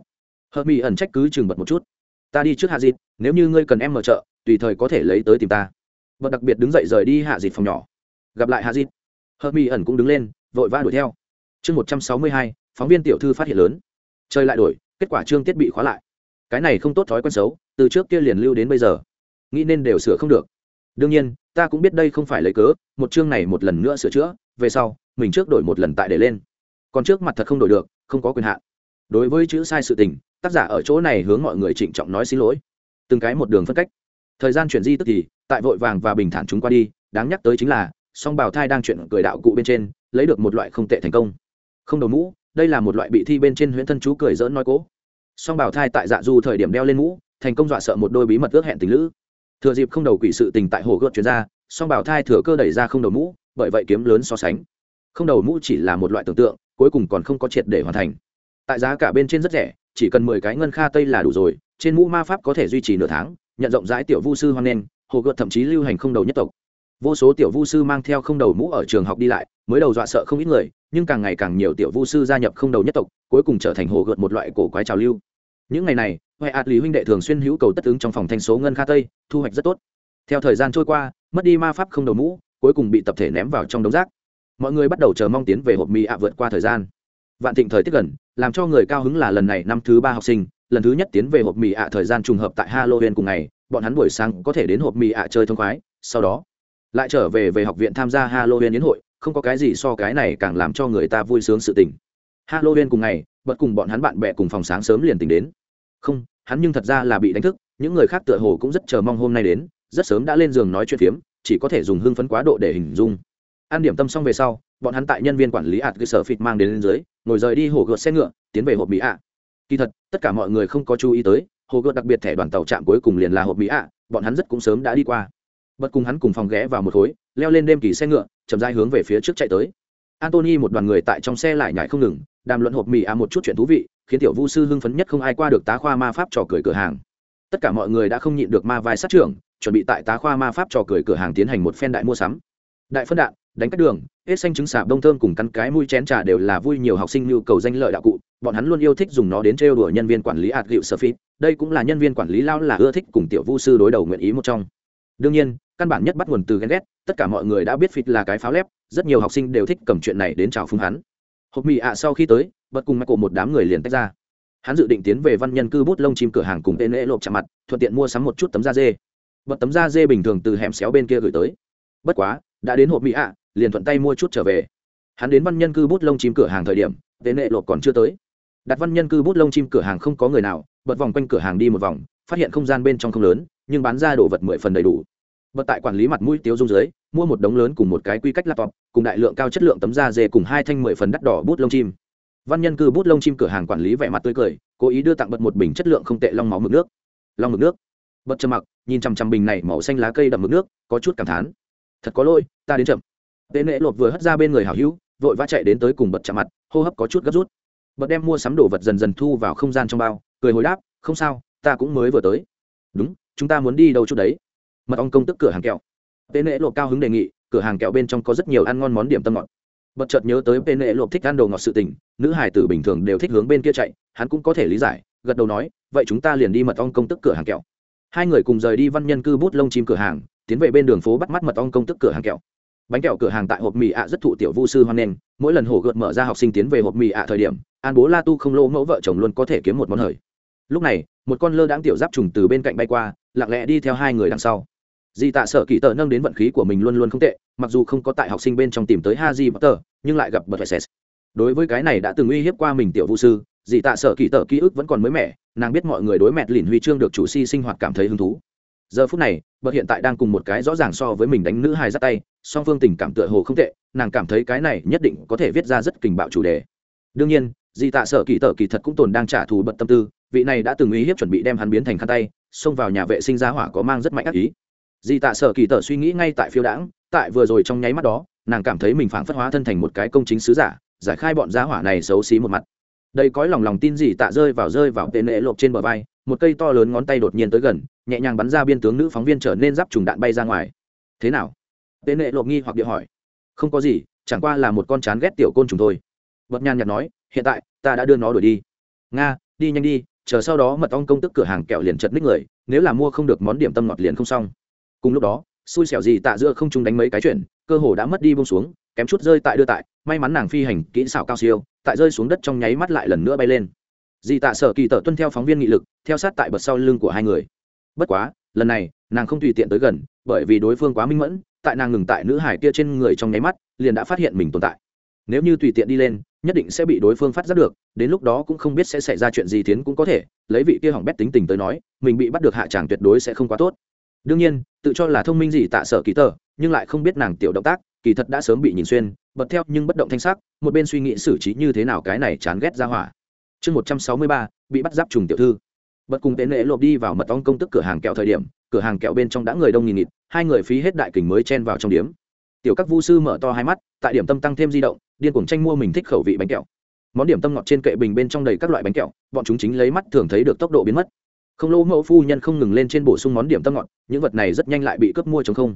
Hờ mỹ ẩn trách cứ chừng bật một chút. Ta đi trước hạ dịt nếu như ngươi cần em mở chợ, tùy thời có thể lấy tới tìm ta. Bật đặc biệt đứng dậy rời đi hạ dịt phòng nhỏ. Gặp lại hạ dịt hờ mỹ ẩn cũng đứng lên, vội vã đuổi theo. Chương một trăm sáu mươi hai, phóng viên tiểu thư phát hiện lớn. Chơi lại đổi, kết quả trương tiết bị khóa lại. Cái này không tốt thói quen xấu từ trước kia liền lưu đến bây giờ. Nghĩ nên đều sửa không được. Đương nhiên, ta cũng biết đây không phải lấy cớ, một chương này một lần nữa sửa chữa, về sau, mình trước đổi một lần tại để lên. Còn trước mặt thật không đổi được, không có quyền hạn. Đối với chữ sai sự tình, tác giả ở chỗ này hướng mọi người trịnh trọng nói xin lỗi. Từng cái một đường phân cách. Thời gian chuyển di tức thì, tại vội vàng và bình thản chúng qua đi, đáng nhắc tới chính là, song bào thai đang chuyển cười đạo cụ bên trên, lấy được một loại không tệ thành công. Không đầu mũ, đây là một loại bị thi bên trên huyễn thân chú cười dỡn nói cố. Song bảo thai tại dạ du thời điểm đeo lên mũ thành công dọa sợ một đôi bí mật ước hẹn tình lữ. Thừa dịp không đầu quỷ sự tình tại hồ gợt chuyên gia song bảo thai thừa cơ đẩy ra không đầu mũ, bởi vậy kiếm lớn so sánh. Không đầu mũ chỉ là một loại tưởng tượng, cuối cùng còn không có triệt để hoàn thành. Tại giá cả bên trên rất rẻ, chỉ cần mười cái ngân kha tây là đủ rồi, trên mũ ma pháp có thể duy trì nửa tháng, nhận rộng rãi tiểu vu sư hoan nghênh, hồ gợt thậm chí lưu hành không đầu nhất tộc. Vô số tiểu vu sư mang theo không đầu mũ ở trường học đi lại, mới đầu dọa sợ không ít người, nhưng càng ngày càng nhiều tiểu vu sư gia nhập không đầu nhất tộc, cuối cùng trở thành hồ gợt một loại cổ quái trào lưu những ngày này huệ ạt lý huynh đệ thường xuyên hữu cầu tất ứng trong phòng thanh số ngân kha tây, thu hoạch rất tốt. Theo thời gian trôi qua, mất đi ma pháp không đầu mũ, cuối cùng bị tập thể ném vào trong đống rác. Mọi người bắt đầu chờ mong tiến về hộp mì ạ vượt qua thời gian. Vạn thịnh thời tiết gần, làm cho người cao hứng là lần này năm thứ ba học sinh, lần thứ nhất tiến về hộp mì ạ thời gian trùng hợp tại halloween cùng ngày, bọn hắn buổi sáng có thể đến hộp mì ạ chơi thông khoái, sau đó lại trở về về học viện tham gia halloween đến hội, không có cái gì so cái này càng làm cho người ta vui sướng sự tình. Halloween cùng ngày, bật cùng bọn hắn bạn bè cùng phòng sáng sớm liền tỉnh đến không, hắn nhưng thật ra là bị đánh thức, những người khác tựa hồ cũng rất chờ mong hôm nay đến, rất sớm đã lên giường nói chuyện phiếm, chỉ có thể dùng hưng phấn quá độ để hình dung. Ăn điểm tâm xong về sau, bọn hắn tại nhân viên quản lý ạt cơ sở phịt mang đến lên dưới, ngồi rời đi hồ gợt xe ngựa, tiến về hộp mỹ ạ. Kỳ thật, tất cả mọi người không có chú ý tới, hồ gợt đặc biệt thẻ đoàn tàu trạm cuối cùng liền là hộp mỹ ạ, bọn hắn rất cũng sớm đã đi qua. Bật cùng hắn cùng phòng ghé vào một khối, leo lên đêm kỳ xe ngựa, chậm dai hướng về phía trước chạy tới. Antony một đoàn người tại trong xe lại nhảy không ngừng, đàm luận hộp mì à một chút chuyện thú vị khiến tiểu vu sư hưng phấn nhất không ai qua được tá khoa ma pháp trò cười cửa hàng. Tất cả mọi người đã không nhịn được ma vai sát trưởng, chuẩn bị tại tá khoa ma pháp trò cười cửa hàng tiến hành một phen đại mua sắm. Đại phân đạn, đánh cắt đường, hết xanh trứng xả bông thơm cùng cắn cái mũi chén trà đều là vui nhiều học sinh nhu cầu danh lợi đạo cụ, bọn hắn luôn yêu thích dùng nó đến trêu đùa nhân viên quản lý ạt gịu sơ phi đây cũng là nhân viên quản lý lao là ưa thích cùng tiểu vu sư đối đầu nguyện ý một trong. Đương nhiên, căn bản nhất bắt nguồn từ ghen ghét, tất cả mọi người đã biết phịt là cái pháo lép, rất nhiều học sinh đều thích cầm chuyện này đến chào phúng hắn. Hộp mì ạ, sau khi tới bật cùng mắt cổ một đám người liền tách ra. Hắn dự định tiến về văn nhân cư bút lông chim cửa hàng cùng tên lễ lộp chạm mặt, thuận tiện mua sắm một chút tấm da dê. Bật tấm da dê bình thường từ hẻm xéo bên kia gửi tới. Bất quá, đã đến hộp mỹ ạ, liền thuận tay mua chút trở về. Hắn đến văn nhân cư bút lông chim cửa hàng thời điểm, tên lễ lộp còn chưa tới. Đặt văn nhân cư bút lông chim cửa hàng không có người nào, bật vòng quanh cửa hàng đi một vòng, phát hiện không gian bên trong không lớn, nhưng bán ra đồ vật mười phần đầy đủ. Bật tại quản lý mặt mũi tiêu dung dưới, mua một đống lớn cùng một cái quy cách laptop, cùng đại lượng cao chất lượng tấm da dê cùng hai thanh mười phần đắt đỏ bút lông chim văn nhân cư bút lông chim cửa hàng quản lý vẻ mặt tươi cười, cố ý đưa tặng bật một bình chất lượng không tệ long máu mực nước. Long mực nước. Bật trầm mặc, nhìn chằm chằm bình này màu xanh lá cây đậm mực nước, có chút cảm thán. Thật có lỗi, ta đến chậm. Tên nệ lột vừa hất ra bên người hảo hữu, vội vã chạy đến tới cùng bật chạm mặt, hô hấp có chút gấp rút. Bật đem mua sắm đồ vật dần dần thu vào không gian trong bao, cười hồi đáp, không sao, ta cũng mới vừa tới. Đúng, chúng ta muốn đi đâu chút đấy? Mật ong công tức cửa hàng kẹo. Tên nệ lột cao hứng đề nghị, cửa hàng kẹo bên trong có rất nhiều ăn ngon món điểm tâm ngọt bật chợt nhớ tới bên nệ lộp thích ăn đồ ngọt sự tình, nữ hải tử bình thường đều thích hướng bên kia chạy, hắn cũng có thể lý giải, gật đầu nói, vậy chúng ta liền đi mật ong công tức cửa hàng kẹo. Hai người cùng rời đi văn nhân cư bút lông chim cửa hàng, tiến về bên đường phố bắt mắt mật ong công tức cửa hàng kẹo. Bánh kẹo cửa hàng tại hộp mì ạ rất thụ tiểu vu sư hoan nghênh, mỗi lần hổ gợt mở ra học sinh tiến về hộp mì ạ thời điểm, an bố la tu không lô mẫu vợ chồng luôn có thể kiếm một món hời. Lúc này, một con lơ đáng tiểu giáp trùng từ bên cạnh bay qua, lặng lẽ đi theo hai người đằng sau di tạ sợ kỳ Tở nâng đến vận khí của mình luôn luôn không tệ, mặc dù không có tại học sinh bên trong tìm tới haji potter, nhưng lại gặp bật phải đối với cái này đã từng uy hiếp qua mình tiểu vũ sư, Di tạ sợ kỳ Tở ký ức vẫn còn mới mẻ, nàng biết mọi người đối mẹt lìn huy chương được chủ si sinh hoạt cảm thấy hứng thú. Giờ phút này Bất hiện tại đang cùng một cái rõ ràng so với mình đánh nữ hài ra tay, song phương tình cảm tựa hồ không tệ, nàng cảm thấy cái này nhất định có thể viết ra rất kình bạo chủ đề. Đương nhiên, Di tạ sợ kỳ Tở kỳ thật cũng tồn đang trả thù bận tâm tư, vị này đã từng uy hiếp chuẩn bị đem hắn biến thành khăn tay, xông vào nhà vệ sinh giá hỏa có mang rất mạnh ác ý dì tạ sở kỳ tờ suy nghĩ ngay tại phiêu đãng, tại vừa rồi trong nháy mắt đó, nàng cảm thấy mình phảng phất hóa thân thành một cái công chính sứ giả, giải khai bọn giá hỏa này xấu xí một mặt. Đây cõi lòng lòng tin gì tạ rơi vào rơi vào tên lệ lộp trên bờ vai, một cây to lớn ngón tay đột nhiên tới gần, nhẹ nhàng bắn ra biên tướng nữ phóng viên trở nên giáp trùng đạn bay ra ngoài. Thế nào? Tên lệ lộp nghi hoặc địa hỏi. Không có gì, chẳng qua là một con chán ghét tiểu côn trùng thôi. Bật nhan nhạt nói, hiện tại, ta đã đưa nó đuổi đi. Nga, đi nhanh đi, chờ sau đó mật ong công tức cửa hàng kẹo liền chật ních người, nếu là mua không được món điểm tâm ngọt liền không xong cùng lúc đó, xui xẻo gì tạ giữa không trung đánh mấy cái chuyện cơ hồ đã mất đi bông xuống, kém chút rơi tại đưa tại, may mắn nàng phi hành kỹ xảo cao siêu, tại rơi xuống đất trong nháy mắt lại lần nữa bay lên. Dì tạ sở kỳ tở tuân theo phóng viên nghị lực, theo sát tại bật sau lưng của hai người. Bất quá, lần này, nàng không tùy tiện tới gần, bởi vì đối phương quá minh mẫn, tại nàng ngừng tại nữ hải kia trên người trong nháy mắt, liền đã phát hiện mình tồn tại. Nếu như tùy tiện đi lên, nhất định sẽ bị đối phương phát giác được, đến lúc đó cũng không biết sẽ xảy ra chuyện gì tiến cũng có thể, lấy vị kia hỏng bét tính tình tới nói, mình bị bắt được hạ tràng tuyệt đối sẽ không quá tốt. Đương nhiên tự cho là thông minh gì tạ sở kỳ tờ, nhưng lại không biết nàng tiểu động tác, kỳ thật đã sớm bị nhìn xuyên, bật theo nhưng bất động thanh sắc, một bên suy nghĩ xử trí như thế nào cái này chán ghét ra hỏa. Chương một trăm sáu mươi ba, bị bắt giáp trùng tiểu thư. Bật cùng tên lễ lộp đi vào mật ong công tức cửa hàng kẹo thời điểm, cửa hàng kẹo bên trong đã người đông nghìn nghịt, hai người phí hết đại kình mới chen vào trong điếm. Tiểu các vu sư mở to hai mắt, tại điểm tâm tăng thêm di động, điên cuồng tranh mua mình thích khẩu vị bánh kẹo. Món điểm tâm ngọt trên kệ bình bên trong đầy các loại bánh kẹo, bọn chúng chính lấy mắt thường thấy được tốc độ biến mất không lỗ mẫu phu nhân không ngừng lên trên bổ sung món điểm tâm ngọt, những vật này rất nhanh lại bị cướp mua chống không.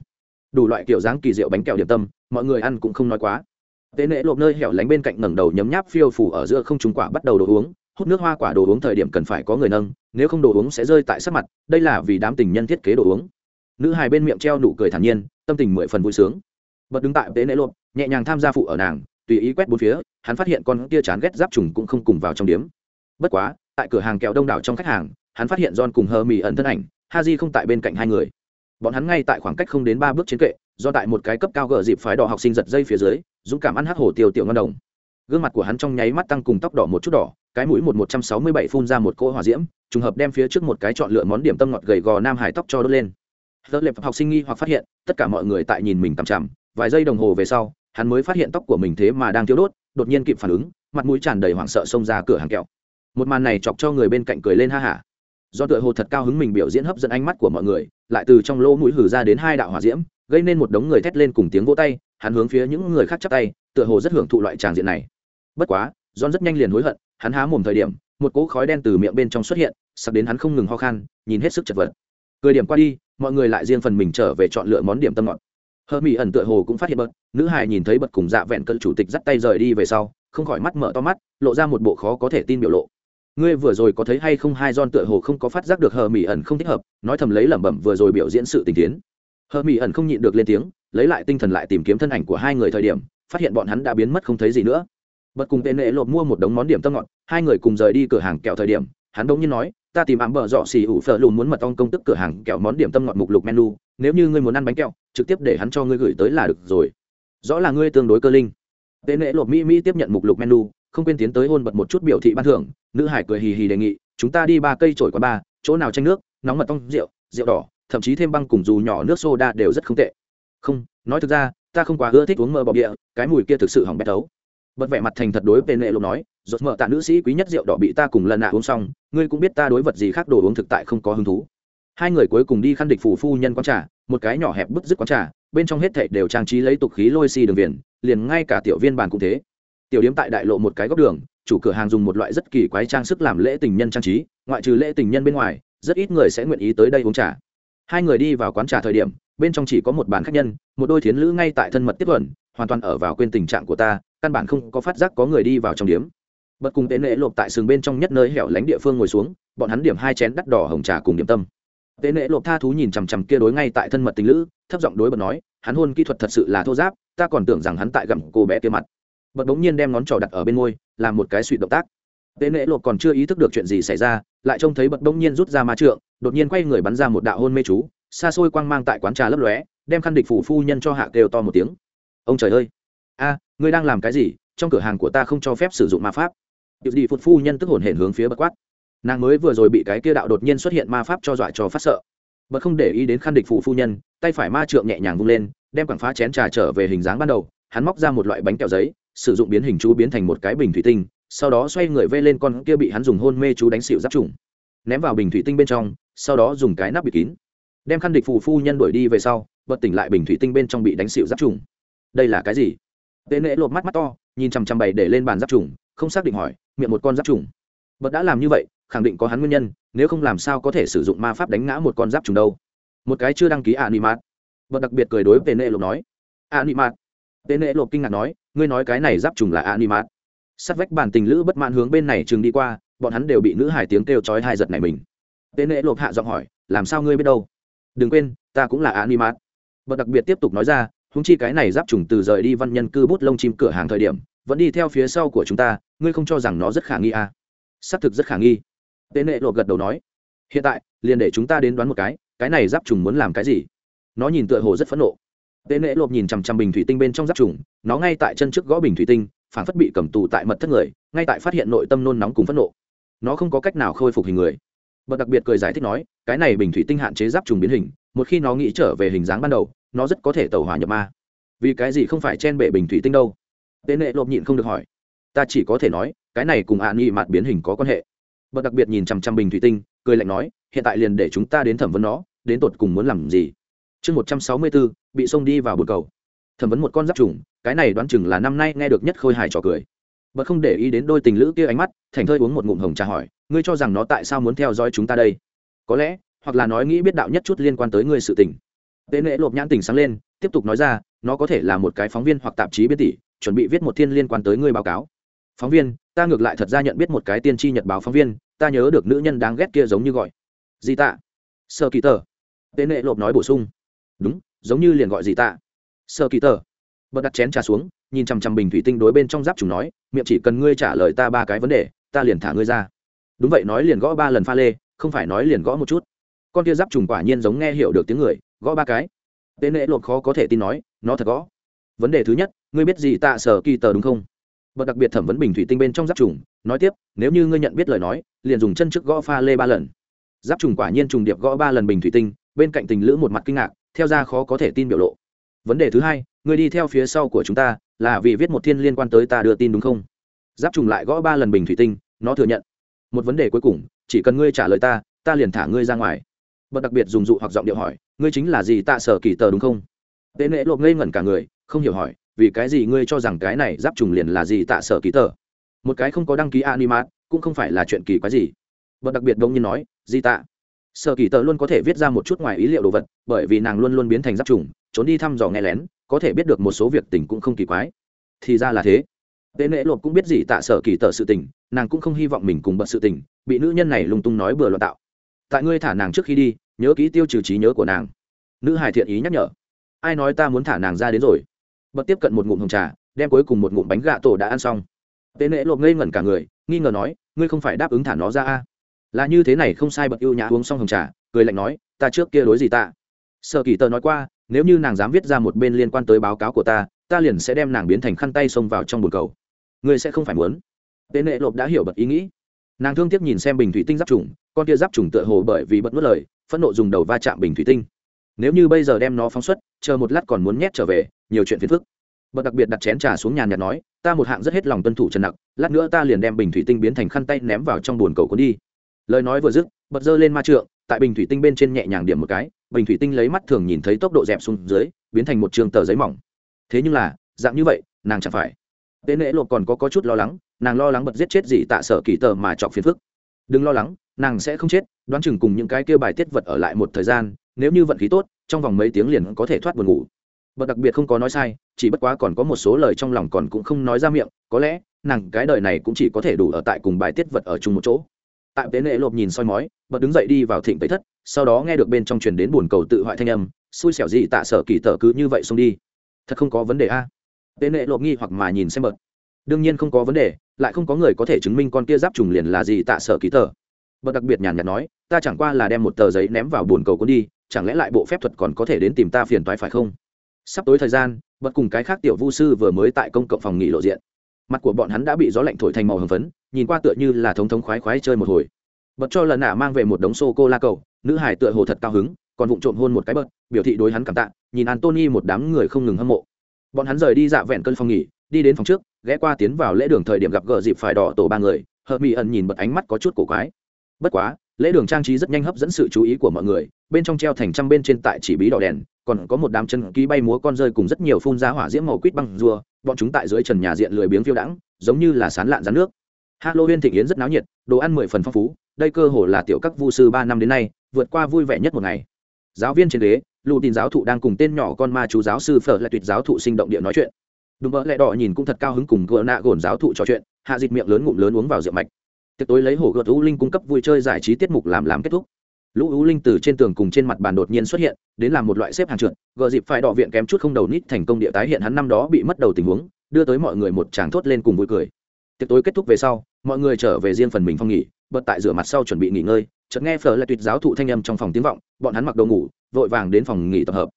Đủ loại kiểu dáng kỳ diệu bánh kẹo điểm tâm, mọi người ăn cũng không nói quá. Tế nễ lộp nơi hẻo lánh bên cạnh ngẩng đầu nhấm nháp phiêu phủ ở giữa không trúng quả bắt đầu đồ uống, hút nước hoa quả đồ uống thời điểm cần phải có người nâng, nếu không đồ uống sẽ rơi tại sắc mặt, đây là vì đám tình nhân thiết kế đồ uống. Nữ hài bên miệng treo nụ cười thản nhiên, tâm tình mười phần vui sướng. Bật đứng tại tế nễ lộp, nhẹ nhàng tham gia phụ ở nàng, tùy ý quét bốn phía, hắn phát hiện con kia chán ghét giáp trùng cũng không cùng vào trong điếm. Bất quá, tại cửa hàng kẹo đông đảo trong khách hàng hắn phát hiện John cùng hờ mì ẩn thân ảnh, Haji không tại bên cạnh hai người. Bọn hắn ngay tại khoảng cách không đến ba bước trên kệ, do tại một cái cấp cao gờ dịp phái đỏ học sinh giật dây phía dưới, dũng cảm ăn hắc hổ tiêu tiểu ngon đồng. Gương mặt của hắn trong nháy mắt tăng cùng tóc đỏ một chút đỏ, cái mũi một một trăm sáu mươi bảy phun ra một cỗ hỏa diễm, trùng hợp đem phía trước một cái chọn lựa món điểm tâm ngọt gầy gò nam hải tóc cho đốt lên. Tớ lệp học sinh nghi hoặc phát hiện, tất cả mọi người tại nhìn mình tằm chằm, vài giây đồng hồ về sau, hắn mới phát hiện tóc của mình thế mà đang thiếu đốt, đột nhiên kịp phản ứng, mặt mũi tràn đầy hoảng sợ xông ra cửa hàng kẹo. Một màn này chọc cho người bên cạnh cười lên ha hả do tựa hồ thật cao hứng mình biểu diễn hấp dẫn ánh mắt của mọi người, lại từ trong lỗ mũi hử ra đến hai đạo hỏa diễm, gây nên một đống người thét lên cùng tiếng vỗ tay, hắn hướng phía những người khác chắp tay, tựa hồ rất hưởng thụ loại tràng diện này. Bất quá, john rất nhanh liền hối hận, hắn há mồm thời điểm, một cỗ khói đen từ miệng bên trong xuất hiện, sắp đến hắn không ngừng ho khan, nhìn hết sức chật vật. Cười điểm qua đi, mọi người lại riêng phần mình trở về chọn lựa món điểm tâm ngọt. Hơ mỹ ẩn tựa hồ cũng phát hiện bật, nữ hài nhìn thấy bật cùng dạ vẹn cận chủ tịch dắt tay rời đi về sau, không khỏi mắt mở to mắt, lộ ra một bộ khó có thể tin biểu lộ ngươi vừa rồi có thấy hay không? Hai don tựa hồ không có phát giác được hờ mỹ ẩn không thích hợp, nói thầm lấy lẩm bẩm vừa rồi biểu diễn sự tình tiến. Hờ mỹ ẩn không nhịn được lên tiếng, lấy lại tinh thần lại tìm kiếm thân ảnh của hai người thời điểm, phát hiện bọn hắn đã biến mất không thấy gì nữa. Bật cùng tên nệ lộp mua một đống món điểm tâm ngọt, hai người cùng rời đi cửa hàng kẹo thời điểm, hắn đống nhiên nói, ta tìm ám bờ dọ xì ủ phở lùn muốn mật ong công tức cửa hàng kẹo món điểm tâm ngọt mục lục menu, nếu như ngươi muốn ăn bánh kẹo, trực tiếp để hắn cho ngươi gửi tới là được rồi. Rõ là ngươi tương đối cơ linh. Tên nệ lộp mỹ mỹ tiếp nhận mục lục menu không quên tiến tới hôn bật một chút biểu thị ban thưởng, nữ hải cười hì hì đề nghị, chúng ta đi ba cây trổi qua ba, chỗ nào tranh nước, nóng mật tông rượu rượu đỏ, thậm chí thêm băng cùng dù nhỏ nước soda đều rất không tệ. Không, nói thực ra, ta không quá ưa thích uống mơ bọc địa cái mùi kia thực sự hỏng bét tấu bật vẻ mặt thành thật đối bên lệ lục nói rột mỡ tạ nữ sĩ quý nhất rượu đỏ bị ta cùng lần nạ uống xong, ngươi cũng biết ta đối vật gì khác đồ uống thực tại không có hứng thú. Hai người cuối cùng đi khăn địch phủ phu nhân quán trà, một cái nhỏ hẹp bức dứt quán trà, bên trong hết thảy đều trang trí lấy tục khí lôi xi si đường viền, liền ngay cả tiểu viên bàn cũng thế tiểu điếm tại đại lộ một cái góc đường, chủ cửa hàng dùng một loại rất kỳ quái trang sức làm lễ tình nhân trang trí, ngoại trừ lễ tình nhân bên ngoài, rất ít người sẽ nguyện ý tới đây uống trà. Hai người đi vào quán trà thời điểm, bên trong chỉ có một bàn khách nhân, một đôi thiến lữ ngay tại thân mật tiếp thuận hoàn toàn ở vào quên tình trạng của ta, căn bản không có phát giác có người đi vào trong điếm. Bật cùng tên lễ lộp tại sừng bên trong nhất nơi hẻo lánh địa phương ngồi xuống, bọn hắn điểm hai chén đắt đỏ hồng trà cùng điểm tâm. Tế nệ lộp tha thú nhìn chằm chằm kia đối ngay tại thân mật tình lữ, thấp giọng đối bật nói, hắn hôn kỹ thuật thật sự là thô giáp, ta còn tưởng rằng hắn tại gặm cô bé kia mặt bật bỗng nhiên đem ngón trỏ đặt ở bên môi, làm một cái suy động tác. Tế nệ lộp còn chưa ý thức được chuyện gì xảy ra, lại trông thấy bật đống nhiên rút ra ma trượng, đột nhiên quay người bắn ra một đạo hôn mê chú, xa xôi quang mang tại quán trà lấp lóe, đem khăn địch phủ phu nhân cho hạ kêu to một tiếng. Ông trời ơi! A, ngươi đang làm cái gì? Trong cửa hàng của ta không cho phép sử dụng ma pháp. Điệu gì phụt phu nhân tức hồn hển hướng phía bật quát. Nàng mới vừa rồi bị cái kia đạo đột nhiên xuất hiện ma pháp cho dọa cho phát sợ. Bật không để ý đến khăn địch phụ phu nhân, tay phải ma trượng nhẹ nhàng vung lên, đem quảng phá chén trà trở về hình dáng ban đầu, hắn móc ra một loại bánh kẹo giấy sử dụng biến hình chú biến thành một cái bình thủy tinh, sau đó xoay người vây lên con kia bị hắn dùng hôn mê chú đánh xịu giáp trùng. Ném vào bình thủy tinh bên trong, sau đó dùng cái nắp bịt kín. Đem khăn địch phù phu nhân đuổi đi về sau, bật tỉnh lại bình thủy tinh bên trong bị đánh xịu giáp trùng. Đây là cái gì? Tệ nệ lột mắt mắt to, nhìn chằm chằm bày để lên bàn giáp trùng, không xác định hỏi, miệng một con giáp trùng. Bật đã làm như vậy, khẳng định có hắn nguyên nhân, nếu không làm sao có thể sử dụng ma pháp đánh ngã một con giáp trùng đâu. Một cái chưa đăng ký animat. Bật đặc biệt cười đối với nệ lột nói. Animat tên nệ lộp kinh ngạc nói, ngươi nói cái này giáp trùng là animat. Sắt vách bàn tình lữ bất mãn hướng bên này chừng đi qua, bọn hắn đều bị nữ hải tiếng kêu chói hai giật này mình. Tên nệ lộp hạ giọng hỏi, làm sao ngươi biết đâu? Đừng quên, ta cũng là animat. Bậc đặc biệt tiếp tục nói ra húng chi cái này giáp trùng từ rời đi văn nhân cư bút lông chim cửa hàng thời điểm, vẫn đi theo phía sau của chúng ta, ngươi không cho rằng nó rất khả nghi à. xác thực rất khả nghi. Tên nệ lột gật đầu nói, hiện tại, liền để chúng ta đến đoán một cái cái này giáp trùng muốn làm cái gì? Nó nhìn tựa hồ rất phẫn nộ tế nệ lộp nhìn chằm chằm bình thủy tinh bên trong giáp trùng, nó ngay tại chân trước gõ bình thủy tinh, phản phất bị cầm tù tại mật thất người, ngay tại phát hiện nội tâm nôn nóng cùng phẫn nộ. Nó không có cách nào khôi phục hình người. Bật đặc biệt cười giải thích nói, cái này bình thủy tinh hạn chế giáp trùng biến hình, một khi nó nghĩ trở về hình dáng ban đầu, nó rất có thể tẩu hỏa nhập ma. Vì cái gì không phải chen bệ bình thủy tinh đâu? Tế nệ lộp nhịn không được hỏi. Ta chỉ có thể nói, cái này cùng hạ nghị mạt biến hình có quan hệ. Bật đặc biệt nhìn chằm chằm bình thủy tinh, cười lạnh nói, hiện tại liền để chúng ta đến thẩm vấn nó, đến tột cùng muốn làm gì? Chương một trăm sáu mươi bốn bị xông đi vào bồn cầu. Thẩm vấn một con giáp trùng, cái này đoán chừng là năm nay nghe được nhất khôi hài trò cười. Bật không để ý đến đôi tình lữ kia ánh mắt, thành thơi uống một ngụm hồng trà hỏi, ngươi cho rằng nó tại sao muốn theo dõi chúng ta đây? Có lẽ, hoặc là nói nghĩ biết đạo nhất chút liên quan tới ngươi sự tình. Tệ nệ lộp nhãn tình sáng lên, tiếp tục nói ra, nó có thể là một cái phóng viên hoặc tạp chí biên tỷ, chuẩn bị viết một thiên liên quan tới ngươi báo cáo. Phóng viên, ta ngược lại thật ra nhận biết một cái tiên tri nhật báo phóng viên, ta nhớ được nữ nhân đáng ghét kia giống như gọi. Gì tạ. Sơ kỳ tờ. Tệ nệ lộp nói bổ sung đúng, giống như liền gọi gì tạ sơ kỳ tờ. Bật đặt chén trà xuống, nhìn chằm chằm bình thủy tinh đối bên trong giáp chúng nói, miệng chỉ cần ngươi trả lời ta ba cái vấn đề, ta liền thả ngươi ra. Đúng vậy nói liền gõ ba lần pha lê, không phải nói liền gõ một chút. Con kia giáp trùng quả nhiên giống nghe hiểu được tiếng người, gõ ba cái. Tế nệ lột khó có thể tin nói, nó thật gõ. Vấn đề thứ nhất, ngươi biết gì tạ sở kỳ tờ đúng không? Bậc đặc biệt thẩm vấn bình thủy tinh bên trong giáp trùng, nói tiếp, nếu như ngươi nhận biết lời nói, liền dùng chân trước gõ pha lê ba lần. Giáp trùng quả nhiên trùng điệp gõ ba lần bình thủy tinh, bên cạnh tình lữ một mặt kinh ngạc theo ra khó có thể tin biểu lộ. Vấn đề thứ hai, người đi theo phía sau của chúng ta là vì viết một thiên liên quan tới ta đưa tin đúng không? Giáp trùng lại gõ ba lần bình thủy tinh, nó thừa nhận. Một vấn đề cuối cùng, chỉ cần ngươi trả lời ta ta liền thả ngươi ra ngoài. Bậc đặc biệt dùng dụ hoặc giọng điệu hỏi, ngươi chính là gì tạ sở kỳ tờ đúng không? Tế nệ lộp ngây ngẩn cả người, không hiểu hỏi, vì cái gì ngươi cho rằng cái này giáp trùng liền là gì tạ sở kỳ tờ? Một cái không có đăng ký animat, cũng không phải là chuyện kỳ quái gì. Bậc đặc biệt đông nhiên nói di tạ? Sở kỳ tờ luôn có thể viết ra một chút ngoài ý liệu đồ vật, bởi vì nàng luôn luôn biến thành giáp trùng, trốn đi thăm dò nghe lén, có thể biết được một số việc tình cũng không kỳ quái. Thì ra là thế. Tế nệ lộp cũng biết gì tạ sở kỳ tờ sự tình, nàng cũng không hy vọng mình cùng bận sự tình, bị nữ nhân này lung tung nói bừa loạn tạo. Tại ngươi thả nàng trước khi đi, nhớ ký tiêu trừ trí nhớ của nàng. Nữ hải thiện ý nhắc nhở. Ai nói ta muốn thả nàng ra đến rồi? Bật tiếp cận một ngụm hồng trà, đem cuối cùng một ngụm bánh gạ tổ đã ăn xong. Tế nệ lộp ngây ngẩn cả người, nghi ngờ nói, ngươi không phải đáp ứng thả nó ra a? Là như thế này không sai bật ưu nhã uống xong hồng trà, cười lạnh nói, ta trước kia đối gì ta? Sợ kỳ tờ nói qua, nếu như nàng dám viết ra một bên liên quan tới báo cáo của ta ta liền sẽ đem nàng biến thành khăn tay xông vào trong bồn cầu. Ngươi sẽ không phải muốn. Tế nệ lộp đã hiểu bật ý nghĩ. Nàng thương tiếc nhìn xem bình thủy tinh giáp trùng, con kia giáp trùng tựa hồ bởi vì bật nuốt lời, phẫn nộ dùng đầu va chạm bình thủy tinh. Nếu như bây giờ đem nó phóng xuất, chờ một lát còn muốn nhét trở về, nhiều chuyện phiền phức. Bật đặc biệt đặt chén trà xuống nhàn nhạt nói, ta một hạng rất hết lòng tuân thủ trần nặc, lát nữa ta liền đem bình thủy tinh biến thành khăn tay ném vào trong bồn cầu cuốn đi lời nói vừa dứt bật dơ lên ma trượng tại bình thủy tinh bên trên nhẹ nhàng điểm một cái bình thủy tinh lấy mắt thường nhìn thấy tốc độ dẹp xuống dưới biến thành một trường tờ giấy mỏng. Thế nhưng là dạng như vậy nàng chẳng phải. Tế nễ lộp còn có, có chút lo lắng nàng lo lắng bật giết chết gì tạ sở kỳ tờ mà chọc phiền phức. Đừng lo lắng nàng sẽ không chết đoán chừng cùng những cái kia bài tiết vật ở lại một thời gian nếu như vận khí tốt trong vòng mấy tiếng liền có thể thoát buồn ngủ. Bật đặc biệt không có nói sai chỉ bất quá còn có một số lời trong lòng còn cũng không nói ra miệng có lẽ nàng cái đời này cũng chỉ có thể đủ ở tại cùng bài tiết vật ở chung một chỗ tại tế nệ lộp nhìn soi mói, bật đứng dậy đi vào thịnh tây thất, sau đó nghe được bên trong truyền đến buồn cầu tự hoại thanh âm, xui xẻo gì tạ sở kỳ tờ cứ như vậy xông đi? Thật không có vấn đề a? Tế nệ lộp nghi hoặc mà nhìn xem bật. Đương nhiên không có vấn đề, lại không có người có thể chứng minh con kia giáp trùng liền là gì tạ sở kỳ tờ bật đặc biệt nhàn nhạt nói, ta chẳng qua là đem một tờ giấy ném vào buồn cầu cuốn đi, chẳng lẽ lại bộ phép thuật còn có thể đến tìm ta phiền toái phải không? Sắp tối thời gian, bật cùng cái khác tiểu vu sư vừa mới tại công cộng phòng nghỉ lộ diện mặt của bọn hắn đã bị gió lạnh thổi thành màu hồng phấn, nhìn qua tựa như là thống thống khoái khoái chơi một hồi. Bật cho lần nạ mang về một đống sô cô la cầu, nữ hải tựa hồ thật cao hứng, còn vụng trộm hôn một cái bật, biểu thị đối hắn cảm tạ, nhìn antony một đám người không ngừng hâm mộ. Bọn hắn rời đi dạ vẹn cơn phòng nghỉ, đi đến phòng trước, ghé qua tiến vào lễ đường thời điểm gặp gỡ dịp phải đỏ tổ ba người hợp mỹ ẩn nhìn bật ánh mắt có chút cổ quái. Bất quá, lễ đường trang trí rất nhanh hấp dẫn sự chú ý của mọi người bên trong treo thành trăm bên trên tại chỉ bí đỏ đèn, còn có một đám chân ký bay múa con rơi cùng rất nhiều phun ra hỏa diễm màu quýt băng rùa, bọn chúng tại dưới trần nhà diện lười biếng phiêu đãng, giống như là sán lạn rán nước. Halloween thịnh yến rất náo nhiệt, đồ ăn mười phần phong phú, đây cơ hồ là tiểu các vu sư ba năm đến nay, vượt qua vui vẻ nhất một ngày. Giáo viên trên ghế, lù tin giáo thụ đang cùng tên nhỏ con ma chú giáo sư phở lại tuyệt giáo thụ sinh động địa nói chuyện. Đúng mỡ lẹ đỏ nhìn cũng thật cao hứng cùng gỡ nạ gồn giáo thụ trò chuyện, hạ dịch miệng lớn ngụm lớn uống vào rượu mạch. Tiệc tối lấy hổ gợt u linh cung cấp vui chơi giải trí tiết mục làm làm kết thúc lũ ưu linh từ trên tường cùng trên mặt bàn đột nhiên xuất hiện, đến làm một loại xếp hàng trượt gợ dịp phải đỏ viện kém chút không đầu nít thành công địa tái hiện hắn năm đó bị mất đầu tình huống, đưa tới mọi người một tràng thốt lên cùng vui cười. Tiệc tối kết thúc về sau, mọi người trở về riêng phần mình phong nghỉ, bật tại rửa mặt sau chuẩn bị nghỉ ngơi, chợt nghe phở lại tuyệt giáo thụ thanh âm trong phòng tiếng vọng, bọn hắn mặc đồ ngủ, vội vàng đến phòng nghỉ tập hợp.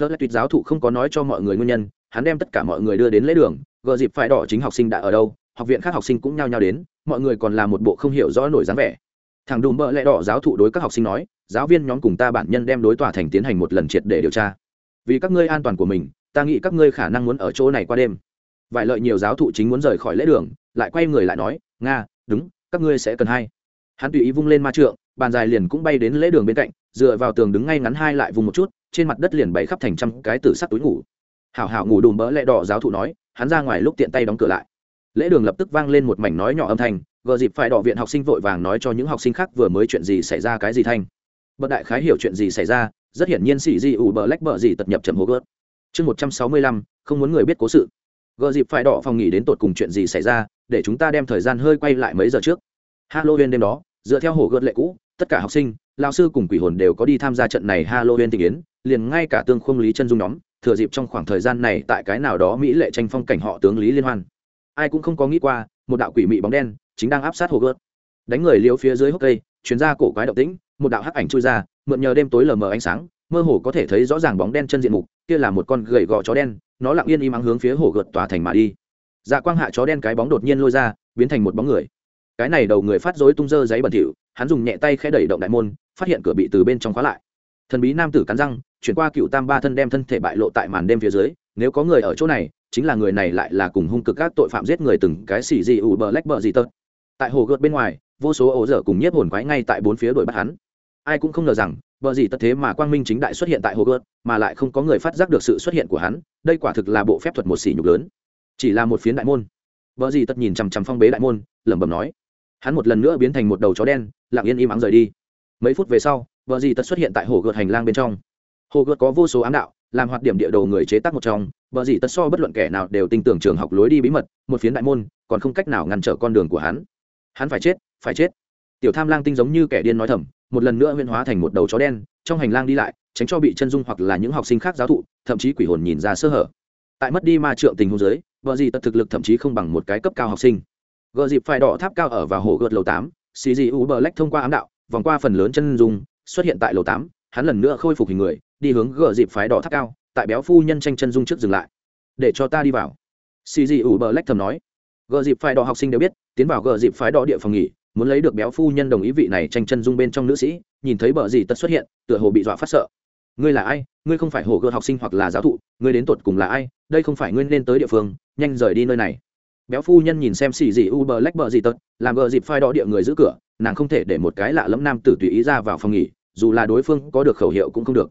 Phở lại tuyệt giáo thụ không có nói cho mọi người nguyên nhân, hắn đem tất cả mọi người đưa đến lễ đường gợ dịp phải đỏ chính học sinh đã ở đâu, học viện khác học sinh cũng nhao nhao đến, mọi người còn là một bộ không hiểu rõ nổi dáng vẻ thằng đùm bợ lẽ đỏ giáo thụ đối các học sinh nói, giáo viên nhóm cùng ta bản nhân đem đối tòa thành tiến hành một lần triệt để điều tra. Vì các ngươi an toàn của mình, ta nghĩ các ngươi khả năng muốn ở chỗ này qua đêm. Vài lợi nhiều giáo thụ chính muốn rời khỏi lễ đường, lại quay người lại nói, nga, đúng, các ngươi sẽ cần hay hắn tùy ý vung lên ma trượng, bàn dài liền cũng bay đến lễ đường bên cạnh, dựa vào tường đứng ngay ngắn hai lại vùng một chút, trên mặt đất liền bày khắp thành trăm cái tử sắt túi ngủ. Hảo hảo ngủ đùm bỡ lẽ đỏ giáo thụ nói. Hắn ra ngoài lúc tiện tay đóng cửa lại. Lễ đường lập tức vang lên một mảnh nói nhỏ âm thanh gờ dịp phải đỏ viện học sinh vội vàng nói cho những học sinh khác vừa mới chuyện gì xảy ra cái gì thanh. Bậc đại khái hiểu chuyện gì xảy ra, rất hiển nhiên xì gì ủ bờ lách bờ gì tật nhập chậm hố gớt. Chương một trăm sáu mươi lăm, không muốn người biết cố sự. Gờ dịp phải đỏ phòng nghỉ đến tột cùng chuyện gì xảy ra, để chúng ta đem thời gian hơi quay lại mấy giờ trước. Halloween đêm đó, dựa theo hồ gợt lệ cũ, tất cả học sinh lao sư cùng quỷ hồn đều có đi tham gia trận này halloween tình yến, liền ngay cả tương khung lý chân dung nhóm, thừa dịp trong khoảng thời gian này tại cái nào đó mỹ lệ tranh phong cảnh họ tướng lý liên hoan. Ai cũng không có nghĩ qua, một đạo quỷ mị bóng đen chính đang áp sát hồ gớt đánh người liếu phía dưới hốc cây chuyến ra cổ quái động tĩnh, một đạo hắc ảnh chui ra, mượn nhờ đêm tối lờ mờ ánh sáng, mơ hồ có thể thấy rõ ràng bóng đen chân diện mục, kia là một con gầy gò chó đen, nó lặng yên im ắng hướng phía hồ gợt tòa thành mà đi. Dạ quang hạ chó đen cái bóng đột nhiên lôi ra, biến thành một bóng người. Cái này đầu người phát rối tung dơ giấy bẩn thỉu, hắn dùng nhẹ tay khẽ đẩy động đại môn, phát hiện cửa bị từ bên trong khóa lại. Thần bí nam tử cắn răng, chuyển qua cựu tam ba thân đem thân thể bại lộ tại màn đêm phía dưới, nếu có người ở chỗ này, chính là người này lại là cùng hung cực các tội phạm giết người từng cái xì gì ủ bờ lách bờ gì tớt tại hồ gợt bên ngoài, vô số ổ dở cùng nhiếp hồn quái ngay tại bốn phía đuổi bắt hắn. Ai cũng không ngờ rằng bờ gì tật thế mà quang minh chính đại xuất hiện tại hồ gợt, mà lại không có người phát giác được sự xuất hiện của hắn, đây quả thực là bộ phép thuật một sỉ nhục lớn. Chỉ là một phiến đại môn. Bờ gì tật nhìn chằm chằm phong bế đại môn, lẩm bẩm nói. Hắn một lần nữa biến thành một đầu chó đen, lặng yên im ắng rời đi. Mấy phút về sau bờ gì tật xuất hiện tại hồ gợt hành lang bên trong. Hồ gợt có vô số ám đạo, làm hoạt điểm địa đồ người chế tác một trong bờ gì tật so bất luận kẻ nào đều tin tưởng trường học lối đi bí mật, một phiến đại môn, còn không cách nào ngăn trở con đường của hắn hắn phải chết phải chết. Tiểu tham lang tinh giống như kẻ điên nói thầm, một lần nữa huyên hóa thành một đầu chó đen, trong hành lang đi lại, tránh cho bị chân dung hoặc là những học sinh khác giáo thụ, thậm chí quỷ hồn nhìn ra sơ hở. Tại mất đi ma trượng tình hôn giới vợ gì tật thực lực thậm chí không bằng một cái cấp cao học sinh. Gợ dịp phải đỏ tháp cao ở vào hồ gợt lầu tám, xì dị u bờ lách thông qua ám đạo, vòng qua phần lớn chân dung, xuất hiện tại lầu tám, hắn lần nữa khôi phục hình người, đi hướng gợ dịp phái đỏ tháp cao, tại béo phu nhân tranh chân dung trước dừng lại. Để cho ta đi vào. Xì dị u bờ lách thầm nói. Gờ dịp phái đỏ học sinh đều biết, tiến vào gờ dịp phái đỏ địa phòng nghỉ, muốn lấy được béo phu nhân đồng ý vị này tranh chân dung bên trong nữ sĩ, nhìn thấy bờ gì tật xuất hiện, tựa hồ bị dọa phát sợ. Ngươi là ai? Ngươi không phải hồ gợt học sinh hoặc là giáo thụ, ngươi đến tột cùng là ai? Đây không phải ngươi nên tới địa phương, nhanh rời đi nơi này. Béo phu nhân nhìn xem xì gì u bờ lách bờ gì tật, làm gờ dịp phai đỏ địa người giữ cửa, nàng không thể để một cái lạ lẫm nam tử tùy ý ra vào phòng nghỉ, dù là đối phương có được khẩu hiệu cũng không được.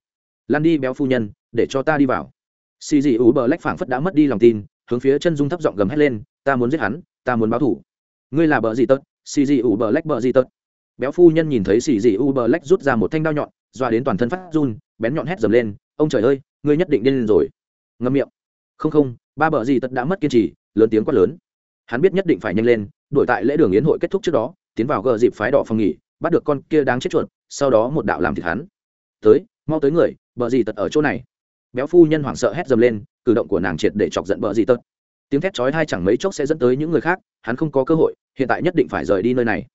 Lan đi béo phu nhân, để cho ta đi vào. Xì gì u bờ lách phảng phất đã mất đi lòng tin, hướng phía chân dung thấp giọng gầm hét lên ta muốn giết hắn, ta muốn báo thủ. Ngươi là bờ gì tật? Xì dị u bờ lách bờ gì tật? Béo phu nhân nhìn thấy xì dị u bờ lách rút ra một thanh đao nhọn doa đến toàn thân phát run, bén nhọn hét dầm lên, ông trời ơi, ngươi nhất định điên lên rồi. Ngâm miệng. Không không, ba bờ gì tật đã mất kiên trì, lớn tiếng quát lớn. Hắn biết nhất định phải nhanh lên, đuổi tại lễ đường yến hội kết thúc trước đó, tiến vào gờ dịp phái đỏ phòng nghỉ, bắt được con kia đáng chết chuột, sau đó một đạo làm thịt hắn. Tới, mau tới người bờ gì tật ở chỗ này. Béo phu nhân hoảng sợ hét dầm lên, cử động của nàng triệt để chọc giận bờ gì tật tiếng thét chói hai chẳng mấy chốc sẽ dẫn tới những người khác hắn không có cơ hội hiện tại nhất định phải rời đi nơi này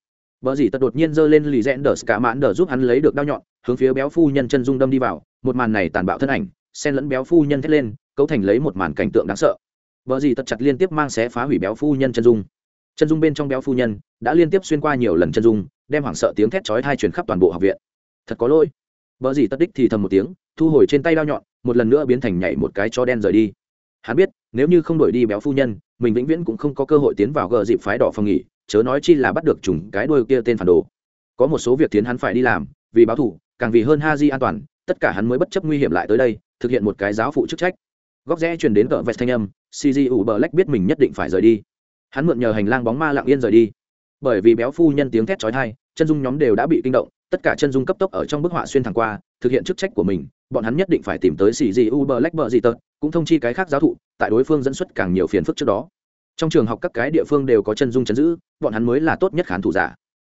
Bờ dì tật đột nhiên giơ lên lì rẽn đờ cả mãn đờ giúp hắn lấy được đao nhọn, hướng phía béo phu nhân chân dung đâm đi vào, một màn này tàn bạo thân ảnh, xen lẫn béo phu nhân thét lên, cấu thành lấy một màn cảnh tượng đáng sợ. Bờ dì tật chặt liên tiếp mang xé phá hủy béo phu nhân chân dung. Chân dung bên trong béo phu nhân đã liên tiếp xuyên qua nhiều lần chân dung, đem hoảng sợ tiếng thét chói tai truyền khắp toàn bộ học viện. Thật có lỗi. Bờ dì tật đích thì thầm một tiếng, thu hồi trên tay đao nhọn, một lần nữa biến thành nhảy một cái cho đen rời đi. Hắn biết, nếu như không đổi đi béo phu nhân, mình vĩnh viễn cũng không có cơ hội tiến vào gờ dịp phái đỏ phòng nghỉ, chớ nói chi là bắt được trùng cái đuôi kia tên phản đồ. Có một số việc tiến hắn phải đi làm vì báo thù càng vì hơn ha di an toàn tất cả hắn mới bất chấp nguy hiểm lại tới đây thực hiện một cái giáo phụ chức trách. Góc rẽ truyền đến cỡ vẹt thanh âm cg ủ biết mình nhất định phải rời đi. Hắn mượn nhờ hành lang bóng ma lặng yên rời đi. Bởi vì béo phu nhân tiếng thét trói thai chân dung nhóm đều đã bị kinh động tất cả chân dung cấp tốc ở trong bức họa xuyên thẳng qua thực hiện chức trách của mình bọn hắn nhất định phải tìm tới xì gì u bờ gì tật cũng thông chi cái khác giáo thụ tại đối phương dẫn xuất càng nhiều phiền phức trước đó trong trường học các cái địa phương đều có chân dung chấn giữ bọn hắn mới là tốt nhất khán thủ giả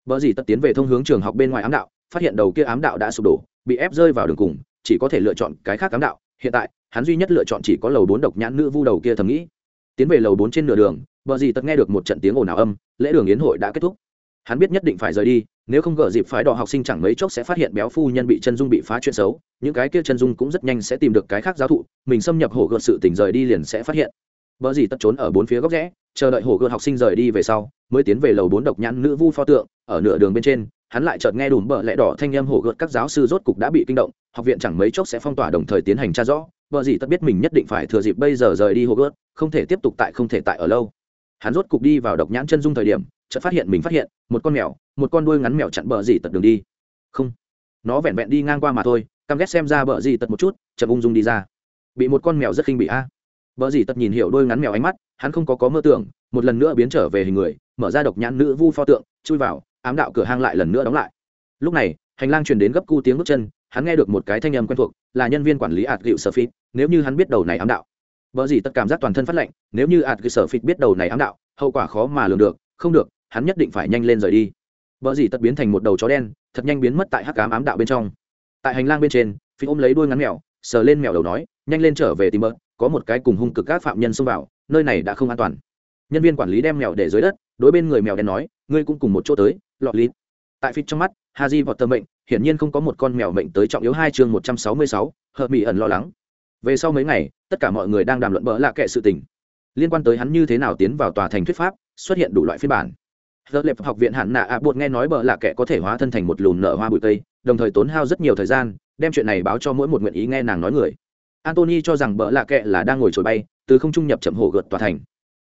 vợ gì tất tiến về thông hướng trường học bên ngoài ám đạo, phát hiện đầu kia ám đạo đã sụp đổ, bị ép rơi vào đường cùng, chỉ có thể lựa chọn cái khác ám đạo. Hiện tại, hắn duy nhất lựa chọn chỉ có lầu bốn độc nhãn nữ vu đầu kia thầm nghĩ. Tiến về lầu bốn trên nửa đường, vợ gì tất nghe được một trận tiếng ồn ào âm, lễ đường yến hội đã kết thúc. Hắn biết nhất định phải rời đi, nếu không gỡ dịp phái đỏ học sinh chẳng mấy chốc sẽ phát hiện béo phu nhân bị chân dung bị phá chuyện xấu, những cái kia chân dung cũng rất nhanh sẽ tìm được cái khác giáo thụ, mình xâm nhập hổ gợt sự tỉnh rời đi liền sẽ phát hiện. vợ gì tất trốn ở bốn phía góc rẽ, chờ đợi hổ gợt học sinh rời đi về sau, mới tiến về lầu bốn độc nhãn nữ vu pho tượng, ở nửa đường bên trên hắn lại chợt nghe đùm bợ lẹ đỏ thanh âm hổ gợt các giáo sư rốt cục đã bị kinh động học viện chẳng mấy chốc sẽ phong tỏa đồng thời tiến hành tra rõ vợ gì tất biết mình nhất định phải thừa dịp bây giờ rời đi hổ gợt không thể tiếp tục tại không thể tại ở lâu hắn rốt cục đi vào độc nhãn chân dung thời điểm chợt phát hiện mình phát hiện một con mèo, một con đuôi ngắn mèo chặn bờ gì tật đường đi. Không. Nó vẹn vẹn đi ngang qua mà thôi, căm ghét xem ra bờ gì tật một chút, chậm ung dung đi ra. Bị một con mèo rất khinh bị a. Bờ gì tật nhìn hiểu đôi ngắn mèo ánh mắt, hắn không có có mơ tưởng, một lần nữa biến trở về hình người, mở ra độc nhãn nữ vu pho tượng, chui vào, ám đạo cửa hang lại lần nữa đóng lại. Lúc này, hành lang truyền đến gấp cu tiếng bước chân, hắn nghe được một cái thanh âm quen thuộc, là nhân viên quản lý ạt gịu sở phít nếu như hắn biết đầu này ám đạo. Vợ gì tất cảm giác toàn thân phát lệnh nếu như ạt gịu sở phít biết đầu này ám đạo, hậu quả khó mà lường được, không được hắn nhất định phải nhanh lên rời đi. Vợ dì tất biến thành một đầu chó đen, thật nhanh biến mất tại hắc cám ám đạo bên trong. Tại hành lang bên trên, phi ôm lấy đuôi ngắn mèo, sờ lên mèo đầu nói, nhanh lên trở về tìm mỡ có một cái cùng hung cực các phạm nhân xông vào, nơi này đã không an toàn. Nhân viên quản lý đem mèo để dưới đất, đối bên người mèo đen nói, ngươi cũng cùng một chỗ tới, lọt lít tại phít trong mắt, haji vọt tơ mệnh, hiển nhiên không có một con mèo mệnh tới trọng yếu hai chương một trăm sáu mươi sáu, hợp mỹ ẩn lo lắng. Về sau mấy ngày, tất cả mọi người đang đàm luận bỡ lạ kệ sự tình. Liên quan tới hắn như thế nào tiến vào tòa thành thuyết pháp, xuất hiện đủ loại phiên bản. Giờ lệp học viện hạn nạ ạ bột nghe nói bờ lạ kệ có thể hóa thân thành một lùn nở hoa bụi tây, đồng thời tốn hao rất nhiều thời gian, đem chuyện này báo cho mỗi một nguyện ý nghe nàng nói người. Anthony cho rằng bờ lạ kệ là đang ngồi trồi bay, từ không trung nhập chậm hồ gợt tòa thành.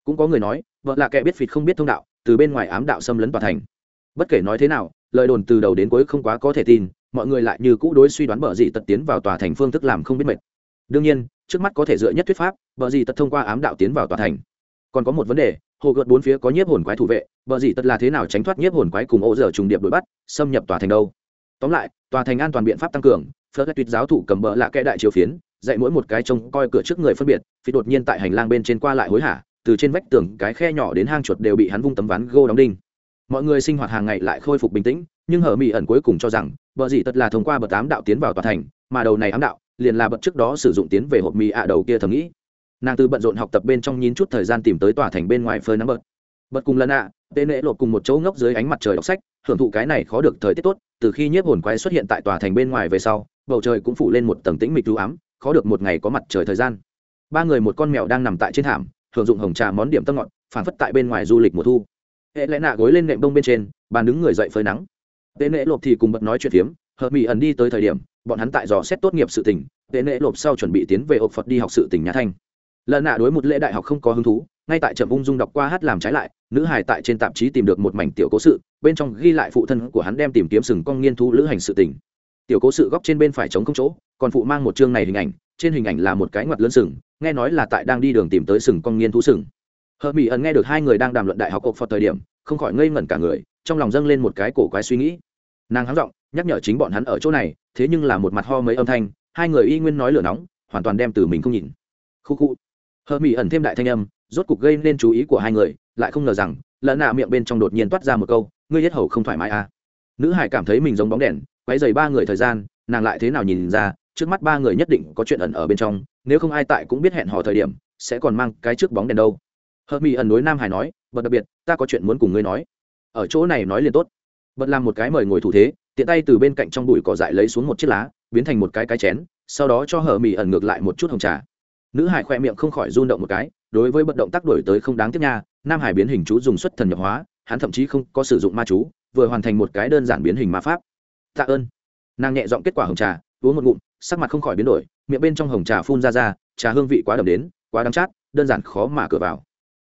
Cũng có người nói, bờ lạ kệ biết phịt không biết thông đạo, từ bên ngoài ám đạo xâm lấn tòa thành bất kể nói thế nào lời đồn từ đầu đến cuối không quá có thể tin mọi người lại như cũ đối suy đoán bờ gì tật tiến vào tòa thành phương thức làm không biết mệt đương nhiên trước mắt có thể dựa nhất thuyết pháp bờ gì tật thông qua ám đạo tiến vào tòa thành còn có một vấn đề hồ gợt bốn phía có nhiếp hồn quái thủ vệ, bờ gì tật là thế nào tránh thoát nhiếp hồn quái cùng ô dở trùng điệp đuổi bắt, xâm nhập tòa thành đâu? Tóm lại, tòa thành an toàn biện pháp tăng cường phớt tuyệt giáo thủ cầm bờ lạ kẽ đại chiếu phiến, dạy mỗi một cái trông coi cửa trước người phân biệt, phi đột nhiên tại hành lang bên trên qua lại hối hả, từ trên vách tường cái khe nhỏ đến hang chuột đều bị hắn vung tấm ván gô đóng đinh. Mọi người sinh hoạt hàng ngày lại khôi phục bình tĩnh, nhưng hở mỹ ẩn cuối cùng cho rằng vợ dị tất là thông qua bậc tám đạo tiến vào tòa thành, mà đầu này ám đạo, liền là bậc trước đó sử dụng tiến về hộp mì ạ đầu kia thầm nghĩ nàng từ bận rộn học tập bên trong nhín chút thời gian tìm tới tòa thành bên ngoài phơi nắng bật bật cùng lần ạ, tên nệ lột cùng một chỗ ngốc dưới ánh mặt trời đọc sách, hưởng thụ cái này khó được thời tiết tốt, từ khi nhiếp hồn quái xuất hiện tại tòa thành bên ngoài về sau, bầu trời cũng phủ lên một tầng tĩnh mịch chú ám, khó được một ngày có mặt trời thời gian. Ba người một con mèo đang nằm tại trên thảm, hưởng dụng hồng trà món điểm tâm ngọt, phản phất tại bên ngoài du lịch mùa thu. Hệ lẽ nạ gối lên nệm đông bên trên, bàn đứng người dậy phơi nắng. Tệ nệ lộp thì cùng bật nói chuyện phiếm, hợp mỹ ẩn đi tới thời điểm, bọn hắn tại dò xét tốt nghiệp sự tỉnh tệ nệ lộp sau chuẩn bị tiến về ộp phật đi học sự tỉnh nhà thanh lần nạ đối một lễ đại học không có hứng thú, ngay tại trầm ung dung đọc qua hát làm trái lại, nữ hài tại trên tạp chí tìm được một mảnh tiểu cố sự, bên trong ghi lại phụ thân của hắn đem tìm kiếm sừng con nghiên thu lữ hành sự tình. Tiểu cố sự góc trên bên phải trống không chỗ, còn phụ mang một chương này hình ảnh, trên hình ảnh là một cái ngoặt lớn sừng, nghe nói là tại đang đi đường tìm tới sừng con nghiên thú sừng. Hờ mỹ ẩn nghe được hai người đang đàm luận đại học ộp phật thời điểm, không khỏi ngây ngẩn cả người, trong lòng dâng lên một cái cổ quái suy nghĩ. Nàng hắng giọng, nhắc nhở chính bọn hắn ở chỗ này, thế nhưng là một mặt ho mấy âm thanh, hai người y nguyên nói lửa nóng, hoàn toàn đem từ mình không nhìn. Khu khu hờ mỹ ẩn thêm đại thanh âm, rốt cục gây nên chú ý của hai người, lại không ngờ rằng, lợn nạ miệng bên trong đột nhiên toát ra một câu, ngươi hết hầu không thoải mái à? Nữ hải cảm thấy mình giống bóng đèn, quấy dày ba người thời gian, nàng lại thế nào nhìn ra, trước mắt ba người nhất định có chuyện ẩn ở bên trong, nếu không ai tại cũng biết hẹn hò thời điểm, sẽ còn mang cái trước bóng đèn đâu. Hợp mỹ ẩn đối nam hải nói, bật đặc biệt, ta có chuyện muốn cùng ngươi nói. Ở chỗ này nói liền tốt. Bật làm một cái mời ngồi thủ thế, tiện tay từ bên cạnh trong bụi cỏ dại lấy xuống một chiếc lá, biến thành một cái cái chén, sau đó cho hờ mỹ ẩn ngược lại một chút hồng trà nữ hải khoe miệng không khỏi run động một cái, đối với bất động tác đổi tới không đáng tiếc nha, nam hải biến hình chú dùng xuất thần nhập hóa, hắn thậm chí không có sử dụng ma chú, vừa hoàn thành một cái đơn giản biến hình ma pháp. Tạ ơn. Nàng nhẹ giọng kết quả hồng trà, uống một ngụm, sắc mặt không khỏi biến đổi, miệng bên trong hồng trà phun ra ra, trà hương vị quá đậm đến, quá đắng chát, đơn giản khó mà cửa vào.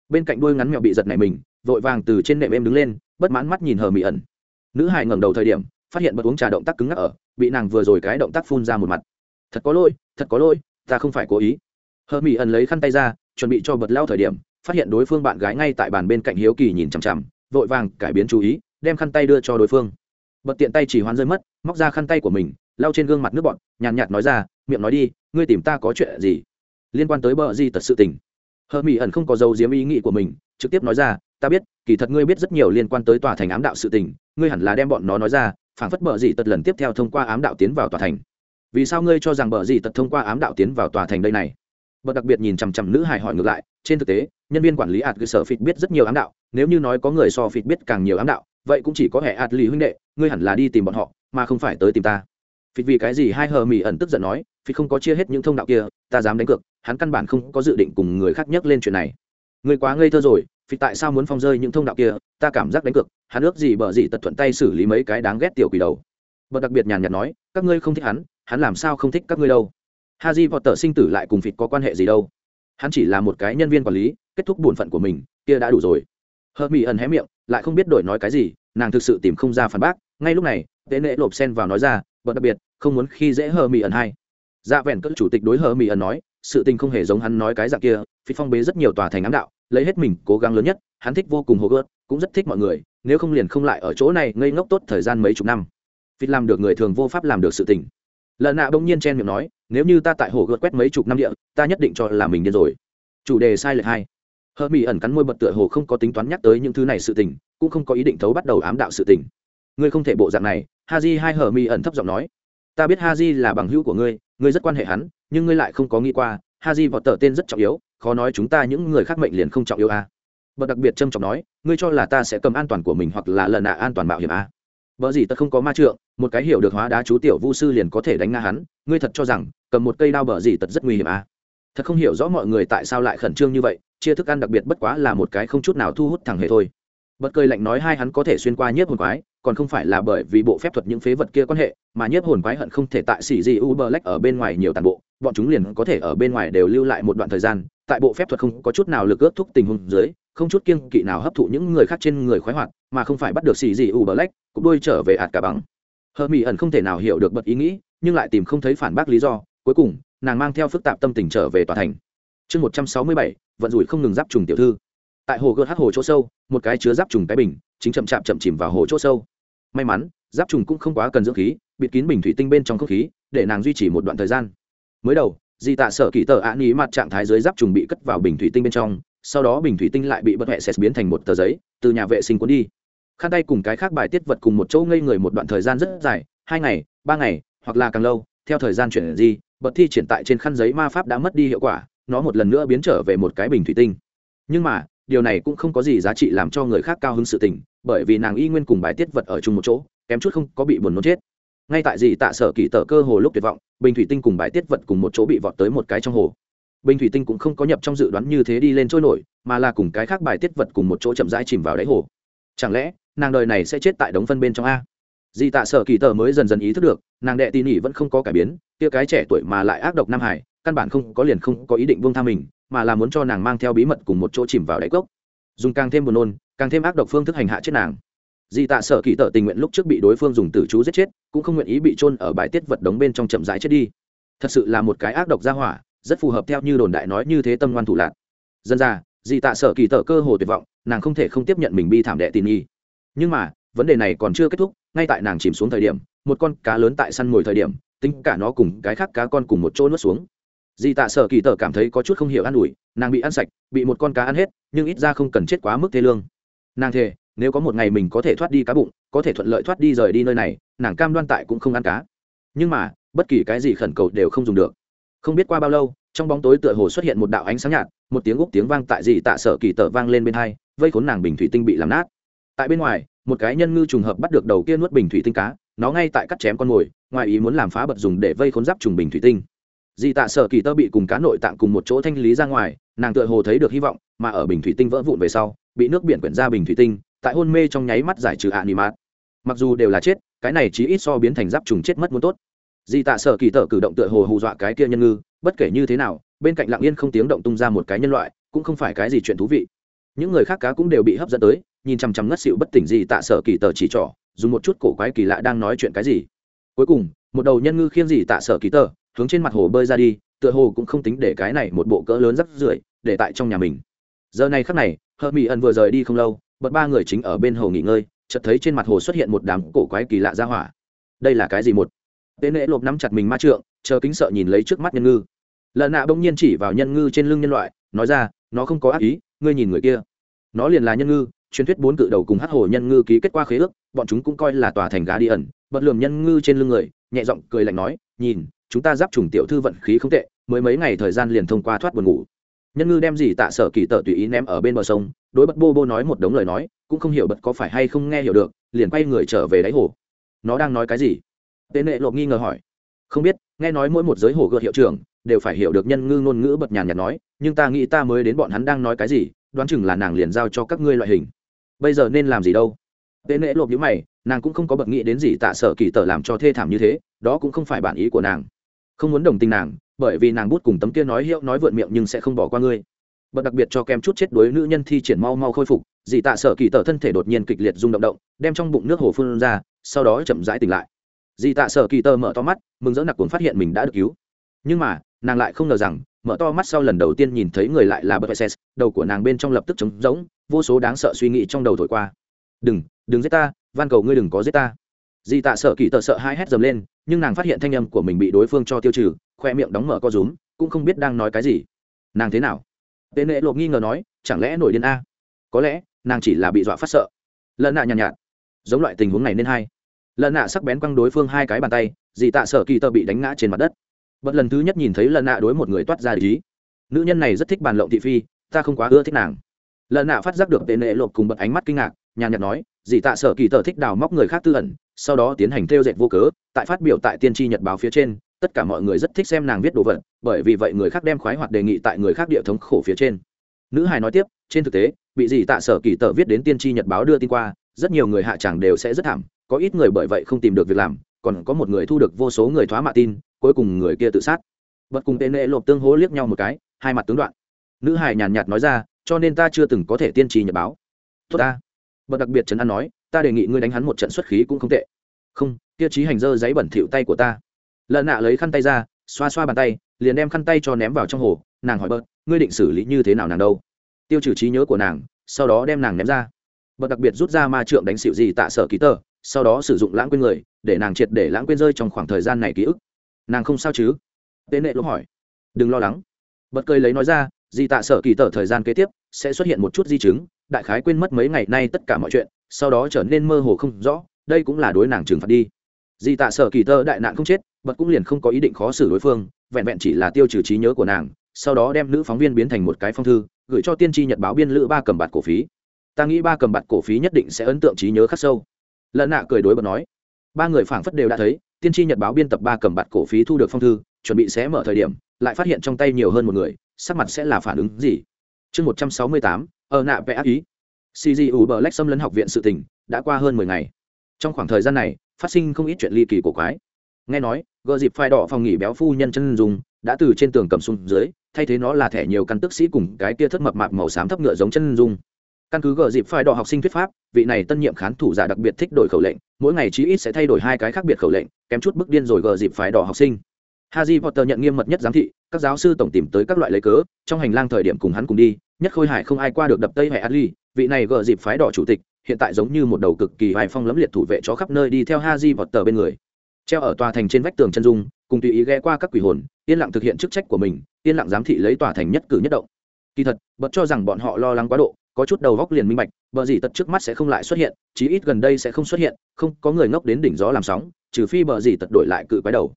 Bên cạnh đuôi ngắn mèo bị giật này mình, vội vàng từ trên nệm em đứng lên, bất mãn mắt nhìn hờ mỹ ẩn. Nữ hải ngẩng đầu thời điểm, phát hiện bật uống trà động tác cứng ngắc ở, bị nàng vừa rồi cái động tác phun ra một mặt. Thật có lỗi, thật có lỗi, ta không phải cố ý hờ mỹ ẩn lấy khăn tay ra, chuẩn bị cho bật lao thời điểm, phát hiện đối phương bạn gái ngay tại bàn bên cạnh hiếu kỳ nhìn chằm chằm, vội vàng cải biến chú ý, đem khăn tay đưa cho đối phương. Bật tiện tay chỉ hoán rơi mất, móc ra khăn tay của mình, lau trên gương mặt nước bọn nhàn nhạt nói ra, miệng nói đi, ngươi tìm ta có chuyện gì? Liên quan tới bờ di tật sự tình. Hờ mỹ ẩn không có dấu diếm ý nghĩ của mình, trực tiếp nói ra, ta biết, kỳ thật ngươi biết rất nhiều liên quan tới tòa thành ám đạo sự tình, ngươi hẳn là đem bọn nó nói ra phản phất bờ di tật lần tiếp theo thông qua ám đạo tiến vào tòa thành. Vì sao ngươi cho rằng bờ di tật thông qua ám đạo tiến vào tòa thành đây này? Bậc đặc biệt nhìn chằm chằm nữ hài hỏi ngược lại, trên thực tế, nhân viên quản lý ạt cơ sở phịt biết rất nhiều ám đạo, nếu như nói có người so phịt biết càng nhiều ám đạo, vậy cũng chỉ có hệ ạt lì huynh đệ, ngươi hẳn là đi tìm bọn họ, mà không phải tới tìm ta. Phịt vì cái gì hai hờ mỹ ẩn tức giận nói, phịt không có chia hết những thông đạo kia, ta dám đánh cược, hắn căn bản không có dự định cùng người khác nhắc lên chuyện này. Ngươi quá ngây thơ rồi, phịt tại sao muốn phong rơi những thông đạo kia, ta cảm giác đánh cược, hắn ước gì bở gì tật thuận tay xử lý mấy cái đáng ghét tiểu quỷ đầu. Bậc đặc biệt nhàn nhạt nói, các ngươi không thích hắn hắn làm sao không thích các ngươi đâu? Haji Potter sinh tử lại cùng phịt có quan hệ gì đâu? Hắn chỉ là một cái nhân viên quản lý kết thúc bổn phận của mình kia đã đủ rồi. Hermione ẩn hé miệng lại không biết đổi nói cái gì nàng thực sự tìm không ra phản bác. Ngay lúc này tế nệ lộp sen vào nói ra bậc đặc biệt không muốn khi dễ Hermione ẩn hay. Dạ vẹn cỡ chủ tịch đối Hermione ẩn nói sự tình không hề giống hắn nói cái dạng kia phi phong bế rất nhiều tòa thành ám đạo lấy hết mình cố gắng lớn nhất hắn thích vô cùng Hogwarts, cũng rất thích mọi người nếu không liền không lại ở chỗ này ngây ngốc tốt thời gian mấy chục năm. Phi làm được người thường vô pháp làm được sự tình lợn nạ bỗng nhiên chen miệng nói nếu như ta tại hồ gợt quét mấy chục năm địa ta nhất định cho là mình điên rồi. Chủ đề sai lệch hai. Hờ mỹ ẩn cắn môi bật tựa hồ không có tính toán nhắc tới những thứ này sự tình cũng không có ý định thấu bắt đầu ám đạo sự tình. Ngươi không thể bộ dạng này. Ha di hai hờ mỹ ẩn thấp giọng nói. Ta biết ha di là bằng hữu của ngươi ngươi rất quan hệ hắn nhưng ngươi lại không có nghĩ qua ha di vọt tờ tên rất trọng yếu khó nói chúng ta những người khác mệnh liền không trọng yếu à. bật đặc biệt trâm trọng nói ngươi cho là ta sẽ cầm an toàn của mình hoặc là lần nạ an toàn mạo hiểm à. vợ gì ta không có ma trượng, một cái hiểu được hóa đá chú tiểu vu sư liền có thể đánh ngã hắn, ngươi thật cho rằng cầm một cây đao bờ gì tật rất nguy hiểm à? Thật không hiểu rõ mọi người tại sao lại khẩn trương như vậy, chia thức ăn đặc biệt bất quá là một cái không chút nào thu hút thằng hề thôi. Bật cười lạnh nói hai hắn có thể xuyên qua nhiếp hồn quái, còn không phải là bởi vì bộ phép thuật những phế vật kia quan hệ, mà nhiếp hồn quái hận không thể tại xỉ gì Uberlek ở bên ngoài nhiều tàn bộ, bọn chúng liền có thể ở bên ngoài đều lưu lại một đoạn thời gian, tại bộ phép thuật không có chút nào lực ước thúc tình huống dưới, không chút kiêng kỵ nào hấp thụ những người khác trên người khoái hoạt, mà không phải bắt được xỉ gì Uberlek, cục đôi trở về hạt cả bằng hờ mỹ ẩn không thể nào hiểu được bật ý nghĩ, nhưng lại tìm không thấy phản bác lý do. Cuối cùng, nàng mang theo phức tạp tâm tình trở về tòa thành. Chương một trăm sáu mươi bảy, vận rủi không ngừng giáp trùng tiểu thư. Tại hồ gợt hát hồ chỗ sâu, một cái chứa giáp trùng cái bình, chính chậm chạp chậm chìm vào hồ chỗ sâu. May mắn, giáp trùng cũng không quá cần dưỡng khí, bịt kín bình thủy tinh bên trong không khí, để nàng duy trì một đoạn thời gian. Mới đầu, di tạ sở kỳ tờ ạ nghĩ mặt trạng thái dưới giáp trùng bị cất vào bình thủy tinh bên trong, sau đó bình thủy tinh lại bị bất hệ xét biến thành một tờ giấy, từ nhà vệ sinh cuốn đi khăn tay cùng cái khác bài tiết vật cùng một chỗ ngây người một đoạn thời gian rất dài, hai ngày, ba ngày, hoặc là càng lâu, theo thời gian chuyển di bật thi triển tại trên khăn giấy ma pháp đã mất đi hiệu quả, nó một lần nữa biến trở về một cái bình thủy tinh. Nhưng mà, điều này cũng không có gì giá trị làm cho người khác cao hứng sự tình, bởi vì nàng y nguyên cùng bài tiết vật ở chung một chỗ, kém chút không có bị buồn nôn chết. Ngay tại gì tạ sở kỳ tờ cơ hồ lúc tuyệt vọng, bình thủy tinh cùng bài tiết vật cùng một chỗ bị vọt tới một cái trong hồ. Bình thủy tinh cũng không có nhập trong dự đoán như thế đi lên trôi nổi, mà là cùng cái khác bài tiết vật cùng một chỗ chậm rãi chìm vào đáy hồ. Chẳng lẽ nàng đời này sẽ chết tại đống phân bên trong a. Di tạ sở kỳ tờ mới dần dần ý thức được, nàng đệ tin nhỉ vẫn không có cải biến, kia cái trẻ tuổi mà lại ác độc nam hải, căn bản không có liền không có ý định vương tha mình, mà là muốn cho nàng mang theo bí mật cùng một chỗ chìm vào đáy cốc. Dùng càng thêm buồn nôn, càng thêm ác độc phương thức hành hạ chết nàng. Di tạ sở kỳ tờ tình nguyện lúc trước bị đối phương dùng tử chú giết chết, cũng không nguyện ý bị trôn ở bãi tiết vật đống bên trong chậm rãi chết đi. Thật sự là một cái ác độc ra hỏa, rất phù hợp theo như đồn đại nói như thế tâm ngoan thủ lạc. Dân ra di tạ sở kỳ tờ cơ hồ tuyệt vọng, nàng không thể không tiếp nhận mình bi thảm đệ tin nhi nhưng mà, vấn đề này còn chưa kết thúc, ngay tại nàng chìm xuống thời điểm, một con cá lớn tại săn mồi thời điểm, tính cả nó cùng cái khác cá con cùng một chỗ nuốt xuống. Dì tạ sở kỳ tờ cảm thấy có chút không hiểu an ủi, nàng bị ăn sạch, bị một con cá ăn hết, nhưng ít ra không cần chết quá mức thê lương. Nàng thề, nếu có một ngày mình có thể thoát đi cá bụng, có thể thuận lợi thoát đi rời đi nơi này, nàng cam đoan tại cũng không ăn cá. Nhưng mà, bất kỳ cái gì khẩn cầu đều không dùng được. Không biết qua bao lâu, trong bóng tối tựa hồ xuất hiện một đạo ánh sáng nhạt, một tiếng úp tiếng vang tại dị tạ sở kỳ tờ vang lên bên hai, vây khốn nàng bình thủy tinh bị làm nát tại bên ngoài, một cái nhân ngư trùng hợp bắt được đầu kia nuốt bình thủy tinh cá, nó ngay tại cắt chém con mồi, ngoài ý muốn làm phá bật dùng để vây khốn giáp trùng bình thủy tinh. Dị tạ sở kỳ tơ bị cùng cá nội tạng cùng một chỗ thanh lý ra ngoài, nàng tựa hồ thấy được hy vọng, mà ở bình thủy tinh vỡ vụn về sau, bị nước biển quyển ra bình thủy tinh, tại hôn mê trong nháy mắt giải trừ ạ nị mát mặc dù đều là chết, cái này chỉ ít so biến thành giáp trùng chết mất muốn tốt. Dị tạ sở kỳ tơ cử động tựa hồ hù dọa cái kia nhân ngư, bất kể như thế nào, bên cạnh lặng yên không tiếng động tung ra một cái nhân loại, cũng không phải cái gì chuyện thú vị những người khác cá cũng đều bị hấp dẫn tới, nhìn chằm chằm ngất xịu bất tỉnh gì tạ sở kỳ tờ chỉ trỏ, dùng một chút cổ quái kỳ lạ đang nói chuyện cái gì. Cuối cùng, một đầu nhân ngư khiêng gì tạ sở kỳ tờ, hướng trên mặt hồ bơi ra đi, tựa hồ cũng không tính để cái này một bộ cỡ lớn rắc rưởi, để tại trong nhà mình. Giờ này khắc này hờ mỹ ẩn vừa rời đi không lâu, bật ba người chính ở bên hồ nghỉ ngơi, chợt thấy trên mặt hồ xuất hiện một đám cổ quái kỳ lạ ra hỏa. Đây là cái gì một? Tên lễ lộp nắm chặt mình ma trượng, chờ kính sợ nhìn lấy trước mắt nhân ngư. Lần nạ bỗng nhiên chỉ vào nhân ngư trên lưng nhân loại, nói ra, nó không có ác ý, ngươi nhìn người kia nó liền là nhân ngư, truyền thuyết bốn cự đầu cùng hát hồ nhân ngư ký kết qua khế ước, bọn chúng cũng coi là tòa thành gá đi ẩn. Bật lườm nhân ngư trên lưng người, nhẹ giọng cười lạnh nói, nhìn, chúng ta giáp trùng tiểu thư vận khí không tệ, mới mấy ngày thời gian liền thông qua thoát buồn ngủ. Nhân ngư đem gì tạ sở kỳ tợ tùy ý ném ở bên bờ sông, đối bật bô bô nói một đống lời nói, cũng không hiểu bật có phải hay không nghe hiểu được, liền quay người trở về đáy hồ. Nó đang nói cái gì? Tên nệ lộp nghi ngờ hỏi. Không biết, nghe nói mỗi một giới hồ gợt hiệu trưởng, đều phải hiểu được nhân ngư ngôn ngữ bật nhàn nhạt nói, nhưng ta nghĩ ta mới đến bọn hắn đang nói cái gì đoán chừng là nàng liền giao cho các ngươi loại hình. Bây giờ nên làm gì đâu? Tệ nệ lộp nhữ mày, nàng cũng không có bậc nghĩ đến gì tạ sở kỳ tờ làm cho thê thảm như thế, đó cũng không phải bản ý của nàng. Không muốn đồng tình nàng, bởi vì nàng bút cùng tấm kia nói hiệu nói vượn miệng nhưng sẽ không bỏ qua ngươi. Bật đặc biệt cho kem chút chết đối nữ nhân thi triển mau mau khôi phục, dị tạ sở kỳ tờ thân thể đột nhiên kịch liệt rung động động, đem trong bụng nước hồ phun ra, sau đó chậm rãi tỉnh lại. Dị tạ sở kỳ tờ mở to mắt, mừng rỡ nặc cuốn phát hiện mình đã được cứu. Nhưng mà, nàng lại không ngờ rằng mở to mắt sau lần đầu tiên nhìn thấy người lại là bờ đầu của nàng bên trong lập tức trống rỗng vô số đáng sợ suy nghĩ trong đầu thổi qua. Đừng đừng giết ta van cầu ngươi đừng có giết ta. Di tạ sợ kỳ tờ sợ hai hét dầm lên nhưng nàng phát hiện thanh âm của mình bị đối phương cho tiêu trừ khoe miệng đóng mở co rúm cũng không biết đang nói cái gì. Nàng thế nào? Tên nệ lộp nghi ngờ nói chẳng lẽ nổi điên a? Có lẽ nàng chỉ là bị dọa phát sợ. Lần nạ nhàn nhạt, nhạt giống loại tình huống này nên hay. Lần nạ sắc bén quăng đối phương hai cái bàn tay dì tạ sợ kỳ tờ bị đánh ngã trên mặt đất bật lần thứ nhất nhìn thấy lần nạ đối một người toát ra ý. Nữ nhân này rất thích bàn lộng thị phi, ta không quá ưa thích nàng. Lần nạ phát giác được tên lệ lộp cùng bật ánh mắt kinh ngạc, nhàn nhạt nói, dì tạ sở kỳ tờ thích đào móc người khác tư ẩn, sau đó tiến hành theo dệt vô cớ, tại phát biểu tại tiên tri nhật báo phía trên, tất cả mọi người rất thích xem nàng viết đồ vật, bởi vì vậy người khác đem khoái hoạt đề nghị tại người khác địa thống khổ phía trên. Nữ hài nói tiếp, trên thực tế, bị dì tạ sở kỳ tờ viết đến tiên tri nhật báo đưa tin qua, rất nhiều người hạ chẳng đều sẽ rất thảm, có ít người bởi vậy không tìm được việc làm, còn có một người thu được vô số người thoá mạ tin cuối cùng người kia tự sát. Bật cùng tên nệ lộp tương hố liếc nhau một cái, hai mặt tướng đoạn. Nữ hải nhàn nhạt nói ra, cho nên ta chưa từng có thể tiên tri nhật báo. Tốt ta. Bật đặc biệt trấn an nói, ta đề nghị ngươi đánh hắn một trận xuất khí cũng không tệ. Không tiêu chí hành dơ giấy bẩn thịu tay của ta. Lợn nạ lấy khăn tay ra, xoa xoa bàn tay, liền đem khăn tay cho ném vào trong hồ. Nàng hỏi bớt ngươi định xử lý như thế nào nàng đâu? Tiêu trừ trí nhớ của nàng, sau đó đem nàng ném ra. Bật đặc biệt rút ra ma trượng đánh xịu gì tạ sở ký tờ, sau đó sử dụng lãng quên người, để nàng triệt để lãng quên rơi trong khoảng thời gian này ký ức nàng không sao chứ? Tế nệ lỗ hỏi. Đừng lo lắng. Bật cười lấy nói ra, di tạ sở kỳ tờ thời gian kế tiếp sẽ xuất hiện một chút di chứng, đại khái quên mất mấy ngày nay tất cả mọi chuyện, sau đó trở nên mơ hồ không rõ, đây cũng là đối nàng trừng phạt đi. Di tạ sở kỳ tơ đại nạn không chết, bật cũng liền không có ý định khó xử đối phương, vẹn vẹn chỉ là tiêu trừ trí nhớ của nàng, sau đó đem nữ phóng viên biến thành một cái phong thư, gửi cho tiên tri nhật báo biên lữ ba cầm bạt cổ phí. Ta nghĩ ba cầm bạt cổ phí nhất định sẽ ấn tượng trí nhớ khắc sâu. Lợn nạ cười đối bật nói. Ba người phảng phất đều đã thấy tiên tri nhật báo biên tập ba cầm bạt cổ phí thu được phong thư, chuẩn bị sẽ mở thời điểm, lại phát hiện trong tay nhiều hơn một người, sắc mặt sẽ là phản ứng gì? Chương một trăm sáu mươi tám ở nạ vẽ ác ý. Cg u bờ lách xâm lấn học viện sự tình, đã qua hơn mười ngày. Trong khoảng thời gian này, phát sinh không ít chuyện ly kỳ cổ quái. Nghe nói gợ dịp phai đỏ phòng nghỉ béo phu nhân chân dùng đã từ trên tường cầm xuống dưới, thay thế nó là thẻ nhiều căn tức sĩ cùng cái kia thất mập mạp màu xám thấp ngựa giống chân dung căn cứ gờ dịp phải đỏ học sinh thuyết pháp vị này tân nhiệm khán thủ giả đặc biệt thích đổi khẩu lệnh mỗi ngày chí ít sẽ thay đổi hai cái khác biệt khẩu lệnh kém chút bức điên rồi gờ dịp phải đỏ học sinh haji Potter nhận nghiêm mật nhất giám thị, các giáo sư tổng tìm tới các loại lấy cớ, trong hành lang thời điểm cùng hắn cùng đi, nhất khôi hải không ai qua được đập tây hay adli vị này gờ dịp phái đỏ chủ tịch, hiện tại giống như một đầu cực kỳ hài phong lẫm liệt thủ vệ chó khắp nơi đi theo haji Potter bên người. Treo ở tòa thành trên vách tường chân dung, cùng tùy ý ghé qua các quỷ hồn, yên lặng thực hiện chức trách của mình, yên lặng giám thị lấy tòa thành nhất cử nhất động. kỳ thật bật cho rằng bọn họ lo lắng quá độ có chút đầu góc liền minh bạch, bờ dì tật trước mắt sẽ không lại xuất hiện, chí ít gần đây sẽ không xuất hiện, không, có người ngốc đến đỉnh gió làm sóng, trừ phi bờ dì tật đổi lại cự quái đầu.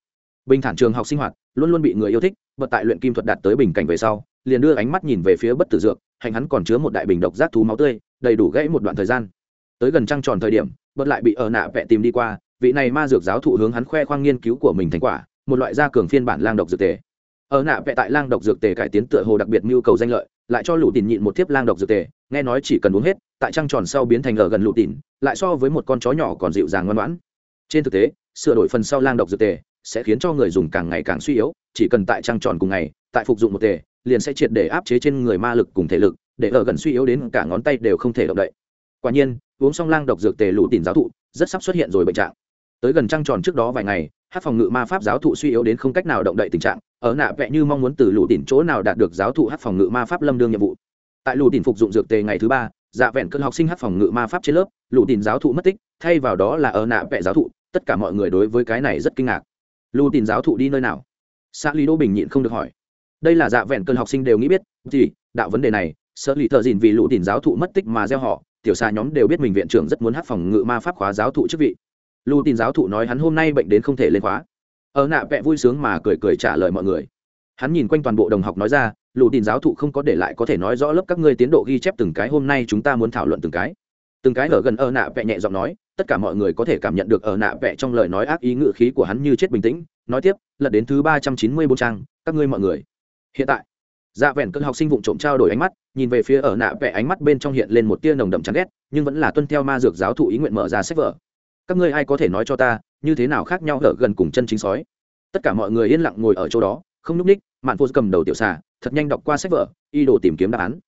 Bình thản trường học sinh hoạt, luôn luôn bị người yêu thích, bật tại luyện kim thuật đạt tới bình cảnh về sau, liền đưa ánh mắt nhìn về phía bất tử dược, hành hắn còn chứa một đại bình độc giác thú máu tươi, đầy đủ gãy một đoạn thời gian. Tới gần trăng tròn thời điểm, bật lại bị ở nạ vẹ tìm đi qua, vị này ma dược giáo thụ hướng hắn khoe khoang nghiên cứu của mình thành quả, một loại gia cường phiên bản lang độc dược tề. Ở nạ vẹ tại lang độc dược tề cải tiến tựa hồ đặc biệt nhu cầu danh lợi lại cho lũ tìn nhịn một thiếp lang độc dược tề, nghe nói chỉ cần uống hết, tại trăng tròn sau biến thành ở gần lũ tìn, lại so với một con chó nhỏ còn dịu dàng ngoan ngoãn. Trên thực tế, sửa đổi phần sau lang độc dược tề sẽ khiến cho người dùng càng ngày càng suy yếu, chỉ cần tại trăng tròn cùng ngày, tại phục dụng một tề, liền sẽ triệt để áp chế trên người ma lực cùng thể lực, để ở gần suy yếu đến cả ngón tay đều không thể động đậy. Quả nhiên, uống xong lang độc dược tề lũ tìn giáo thụ, rất sắp xuất hiện rồi bệnh trạng. Tới gần trăng tròn trước đó vài ngày hát phòng ngự ma pháp giáo thụ suy yếu đến không cách nào động đậy tình trạng, ở nạ vẽ như mong muốn từ lũ tỉn chỗ nào đạt được giáo thụ hát phòng ngự ma pháp lâm đương nhiệm vụ. Tại lũ tỉn phục dụng dược tề ngày thứ ba dạ vẹn cơn học sinh hát phòng ngự ma pháp trên lớp, lũ tỉn giáo thụ mất tích, thay vào đó là ở nạ vẽ giáo thụ, tất cả mọi người đối với cái này rất kinh ngạc. Lũ tỉn giáo thụ đi nơi nào? Xã lý đô bình nhịn không được hỏi. Đây là dạ vẹn cơn học sinh đều nghĩ biết thì đạo vấn đề này sợ lì thợ dìn vì lũ tỉn giáo thụ mất tích mà gieo họ, tiểu xa nhóm đều biết mình viện trưởng rất muốn hát phòng ngự ma pháp khóa giáo thụ chức vị lưu tin giáo thụ nói hắn hôm nay bệnh đến không thể lên khóa. Ở nạ vẽ vui sướng mà cười cười trả lời mọi người. Hắn nhìn quanh toàn bộ đồng học nói ra lù tin giáo thụ không có để lại có thể nói rõ lớp các ngươi tiến độ ghi chép từng cái, hôm nay chúng ta muốn thảo luận từng cái. Từng cái ở gần ở nạ vẽ nhẹ giọng nói, tất cả mọi người có thể cảm nhận được ở nạ vẽ trong lời nói ác ý ngự khí của hắn như chết bình tĩnh, nói tiếp, lật đến thứ ba trăm chín mươi bốn trang, các ngươi mọi người. Hiện tại dạ vẹn cơn học sinh vụ trộm trao đổi ánh mắt, nhìn về phía ở nạ vẽ ánh mắt bên trong hiện lên một tia nồng đậm chán ghét, nhưng vẫn là tuân theo ma dược giáo thụ ý nguyện mở ra sách vở các ngươi ai có thể nói cho ta, như thế nào khác nhau ở gần cùng chân chính sói? Tất cả mọi người yên lặng ngồi ở chỗ đó, không núp ních, mạn phô cầm đầu tiểu xà, thật nhanh đọc qua sách vở y đồ tìm kiếm đáp án.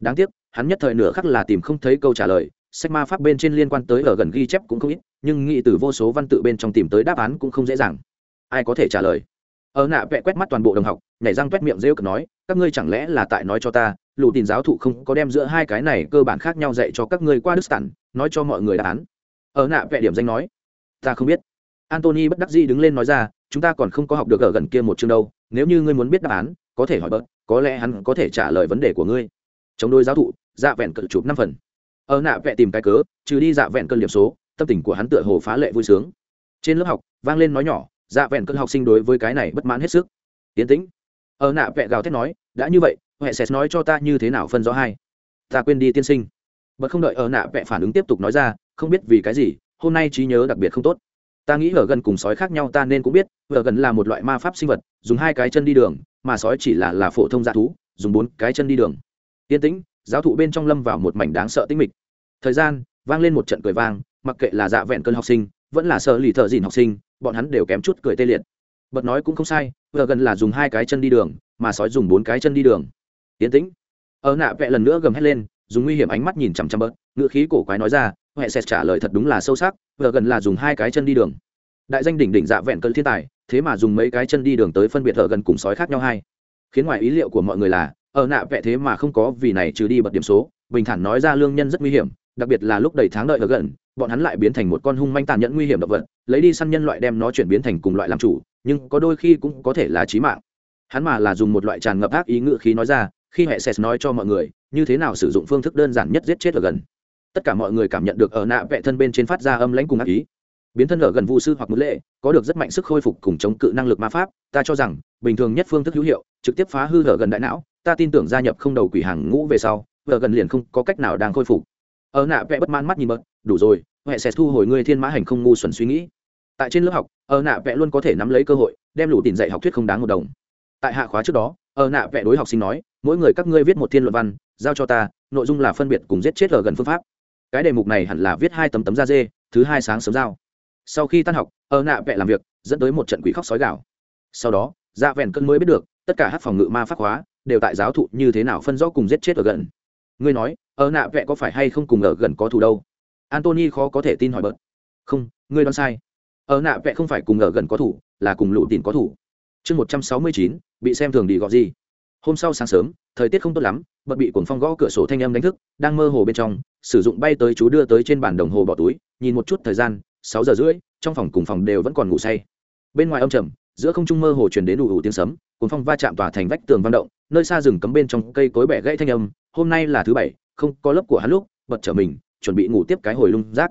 Đáng tiếc, hắn nhất thời nửa khắc là tìm không thấy câu trả lời, sách ma pháp bên trên liên quan tới ở gần ghi chép cũng không ít, nhưng nghĩ từ vô số văn tự bên trong tìm tới đáp án cũng không dễ dàng. Ai có thể trả lời? Ở nạ vẽ quét mắt toàn bộ đồng học, nhảy răng quét miệng rêu cực nói, các ngươi chẳng lẽ là tại nói cho ta lụ tin giáo thụ không có đem giữa hai cái này cơ bản khác nhau dạy cho các ngươi qua đức tản, nói cho mọi người đáp án ở nạ vẽ điểm danh nói, ta không biết. Antony bất đắc dĩ đứng lên nói ra, chúng ta còn không có học được ở gần kia một chương đâu, nếu như ngươi muốn biết đáp án, có thể hỏi bớt, có lẽ hắn có thể trả lời vấn đề của ngươi. Chống đôi giáo thụ dạ vẹn cận chụp năm phần. Ở nạ vẽ tìm cái cớ, trừ đi dạ vẹn cân điểm số, tâm tình của hắn tựa hồ phá lệ vui sướng. Trên lớp học, vang lên nói nhỏ dạ vẹn cân học sinh đối với cái này bất mãn hết sức. Tiến tĩnh. Ở nạ vẽ gào thét nói, đã như vậy huệ sẽ nói cho ta như thế nào phân rõ hai? Ta quên đi tiên sinh. Bật không đợi ở nạ vẽ phản ứng tiếp tục nói ra không biết vì cái gì, hôm nay trí nhớ đặc biệt không tốt. Ta nghĩ ở gần cùng sói khác nhau ta nên cũng biết, ở gần là một loại ma pháp sinh vật, dùng hai cái chân đi đường, mà sói chỉ là là phổ thông dạ thú, dùng bốn cái chân đi đường. Yên tĩnh, giáo thụ bên trong lâm vào một mảnh đáng sợ tinh mịch. Thời gian, vang lên một trận cười vang, mặc kệ là dạ vẹn cơn học sinh, vẫn là sợ lì thợ dìn học sinh, bọn hắn đều kém chút cười tê liệt. Bật nói cũng không sai, ở gần là dùng hai cái chân đi đường, mà sói dùng bốn cái chân đi đường. Yên tĩnh. Ở nạ vẹ lần nữa gầm hét lên, dùng nguy hiểm ánh mắt nhìn chằm chằm bớt, ngựa khí cổ quái nói ra huệ sẽ trả lời thật đúng là sâu sắc, vừa gần là dùng hai cái chân đi đường. Đại danh đỉnh đỉnh dạ vẹn cơn thiên tài, thế mà dùng mấy cái chân đi đường tới phân biệt thợ gần cùng sói khác nhau hai. Khiến ngoài ý liệu của mọi người là, ở nạ vẽ thế mà không có vì này trừ đi bật điểm số, bình thản nói ra lương nhân rất nguy hiểm, đặc biệt là lúc đầy tháng đợi ở gần, bọn hắn lại biến thành một con hung manh tàn nhẫn nguy hiểm động vật, lấy đi săn nhân loại đem nó chuyển biến thành cùng loại làm chủ, nhưng có đôi khi cũng có thể là trí mạng. Hắn mà là dùng một loại tràn ngập ác ý ngự khí nói ra, khi hệ sệt nói cho mọi người, như thế nào sử dụng phương thức đơn giản nhất giết chết ở gần tất cả mọi người cảm nhận được ở nạ vẽ thân bên trên phát ra âm lãnh cùng ác ý. Biến thân ở gần vu sư hoặc mũi lệ, có được rất mạnh sức khôi phục cùng chống cự năng lực ma pháp, ta cho rằng, bình thường nhất phương thức hữu hiệu, trực tiếp phá hư ở gần đại não, ta tin tưởng gia nhập không đầu quỷ hàng ngũ về sau, ở gần liền không có cách nào đang khôi phục. Ở nạ vẽ bất man mắt nhìn mất đủ rồi huệ sẽ thu hồi ngươi thiên mã hành không ngu xuẩn suy nghĩ. Tại trên lớp học, ở nạ vẽ luôn có thể nắm lấy cơ hội, đem lũ tiền dạy học thuyết không đáng một đồng. Tại hạ khóa trước đó, ở nạ vẽ đối học sinh nói, mỗi người các ngươi viết một thiên luận văn, giao cho ta, nội dung là phân biệt cùng giết chết ở gần phương pháp cái đề mục này hẳn là viết hai tấm tấm da dê, thứ hai sáng sớm giao. Sau khi tan học, ở nạ vẽ làm việc, dẫn tới một trận quỷ khóc sói gạo sau đó dạ vẹn cơn mới biết được, tất cả hát phòng ngự ma pháp hóa đều tại giáo thụ như thế nào phân rõ cùng giết chết ở gần. Ngươi nói, ở nạ vẽ có phải hay không cùng ở gần có thù đâu? Antony khó có thể tin hỏi bớt. Không, ngươi đoán sai. Ở nạ vẽ không phải cùng ở gần có thủ là cùng lụ tìm có thủ chương một trăm sáu mươi chín, bị xem thường đi gọi gì? Hôm sau sáng sớm, thời tiết không tốt lắm, bật bị cuồng phong gõ cửa sổ thanh âm đánh thức, đang mơ hồ bên trong, sử dụng bay tới chú đưa tới trên bàn đồng hồ bỏ túi, nhìn một chút thời gian, sáu giờ rưỡi, trong phòng cùng phòng đều vẫn còn ngủ say. Bên ngoài âm trầm, giữa không trung mơ hồ truyền đến đủ đủ tiếng sấm, cuồng phong va chạm tỏa thành vách tường vang động, nơi xa rừng cấm bên trong cây cối bẻ gãy thanh âm, hôm nay là thứ bảy, không có lớp của hắn lúc, bật trở mình, chuẩn bị ngủ tiếp cái hồi lung rác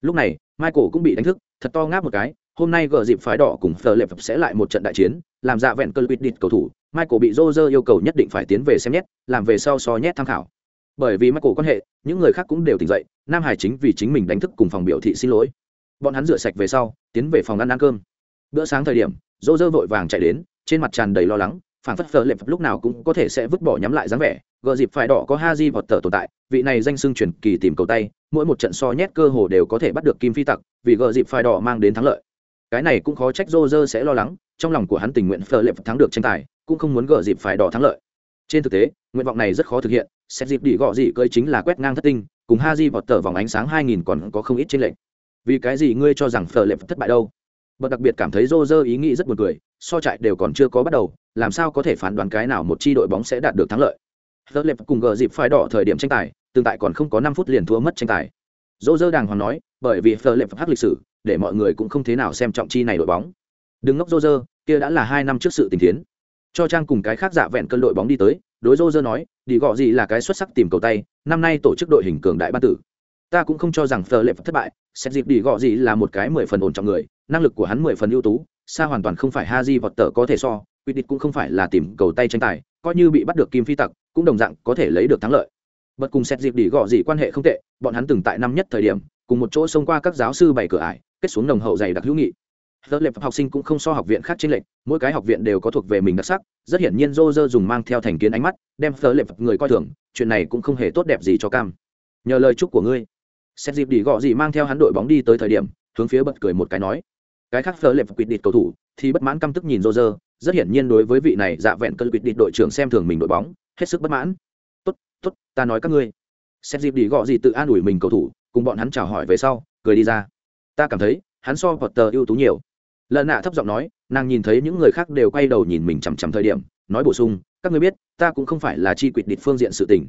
lúc này, michael cũng bị đánh thức, thật to ngáp một cái, hôm nay gờ dịp phái đỏ cùng phờ lệp sẽ lại một trận đại chiến, làm dạ vẹn cơn quýt địt cầu thủ michael bị rô rơ yêu cầu nhất định phải tiến về xem nhét, làm về sau so nhét tham khảo. Bởi vì michael quan hệ, những người khác cũng đều tỉnh dậy, nam hải chính vì chính mình đánh thức cùng phòng biểu thị xin lỗi. Bọn hắn rửa sạch về sau, tiến về phòng ăn ăn cơm. Bữa sáng thời điểm rô rơ vội vàng chạy đến, trên mặt tràn đầy lo lắng phản phất phờ lệp lúc nào cũng có thể sẽ vứt bỏ nhắm lại dáng vẻ, gờ dịp phải đỏ có ha di vọt tờ tồn tại, vị này danh xưng truyền kỳ tìm cầu tay, mỗi một trận so nhét cơ hồ đều có thể bắt được kim phi tặc, vì gờ dịp phải đỏ mang đến thắng lợi. Cái này cũng khó trách rô rơ sẽ lo lắng, trong lòng của hắn tình nguyện phờ lệp thắng được tranh tài cũng không muốn gờ dịp phải đỏ thắng lợi. Trên thực tế, nguyện vọng này rất khó thực hiện, xét dịp đi gọ gì cơi chính là quét ngang thất tinh, cùng ha di vọt tờ vòng ánh sáng hai nghìn còn có không ít trên lệnh vì cái gì ngươi cho rằng phờ lệp thất bại đâu? Bật đặc biệt cảm thấy rô rơ ý nghĩ rất buồn cười, so chạy đều còn chưa có bắt đầu, làm sao có thể phán đoán cái nào một chi đội bóng sẽ đạt được thắng lợi? Phờ lệp cùng gờ dịp phải đỏ thời điểm tranh tài, tương tại còn không có năm phút liền thua mất tranh tài. Dỗ dơ đàng hoàng nói, bởi vì phờ lệp hát lịch sử, để mọi người cũng không thế nào xem trọng chi này đội bóng. Đừng ngốc dô kia đã là hai năm trước sự tình tiến cho trang cùng cái khác dạ vẹn cân đội bóng đi tới, đối rô dơ nói, đi gọ gì là cái xuất sắc tìm cầu tay, năm nay tổ chức đội hình cường đại ban tử. Ta cũng không cho rằng phờ lệ thất bại xét dịp đi gọ gì là một cái mười phần ổn trọng người, năng lực của hắn mười phần ưu tú, xa hoàn toàn không phải ha di vọt tờ có thể so, quy định cũng không phải là tìm cầu tay tranh tài, coi như bị bắt được kim phi tặc, cũng đồng dạng có thể lấy được thắng lợi. Bật cùng xét dịp đi gọ gì quan hệ không tệ, bọn hắn từng tại năm nhất thời điểm, cùng một chỗ xông qua các giáo sư bảy cửa ải, kết xuống nồng hậu dày đặc hữu nghị. Lớp lệp học sinh cũng không so học viện khác trên lệch, mỗi cái học viện đều có thuộc về mình đặc sắc, rất hiển nhiên Roger dùng mang theo thành kiến ánh mắt, đem Fleur lệp người coi thường, chuyện này cũng không hề tốt đẹp gì cho Cam. Nhờ lời chúc của ngươi, xét dịp đi gọ gì mang theo hắn đội bóng đi tới thời điểm, hướng phía bật cười một cái nói. Cái khác Fleur lệp quyết định cầu thủ, thì bất mãn căm tức nhìn Roger, rất hiển nhiên đối với vị này dạ vẹn cơn quyết định đội trưởng xem thường mình đội bóng, hết sức bất mãn. "Tốt, tốt, ta nói các ngươi." Xét dịp đi gọ gì tự an ủi mình cầu thủ, cùng bọn hắn chào hỏi về sau, cười đi ra. "Ta cảm thấy, hắn so Potter ưu tú nhiều." Lợn nạ thấp giọng nói, nàng nhìn thấy những người khác đều quay đầu nhìn mình chằm chằm thời điểm, nói bổ sung, "Các ngươi biết, ta cũng không phải là chi quỵt địch phương diện sự tình.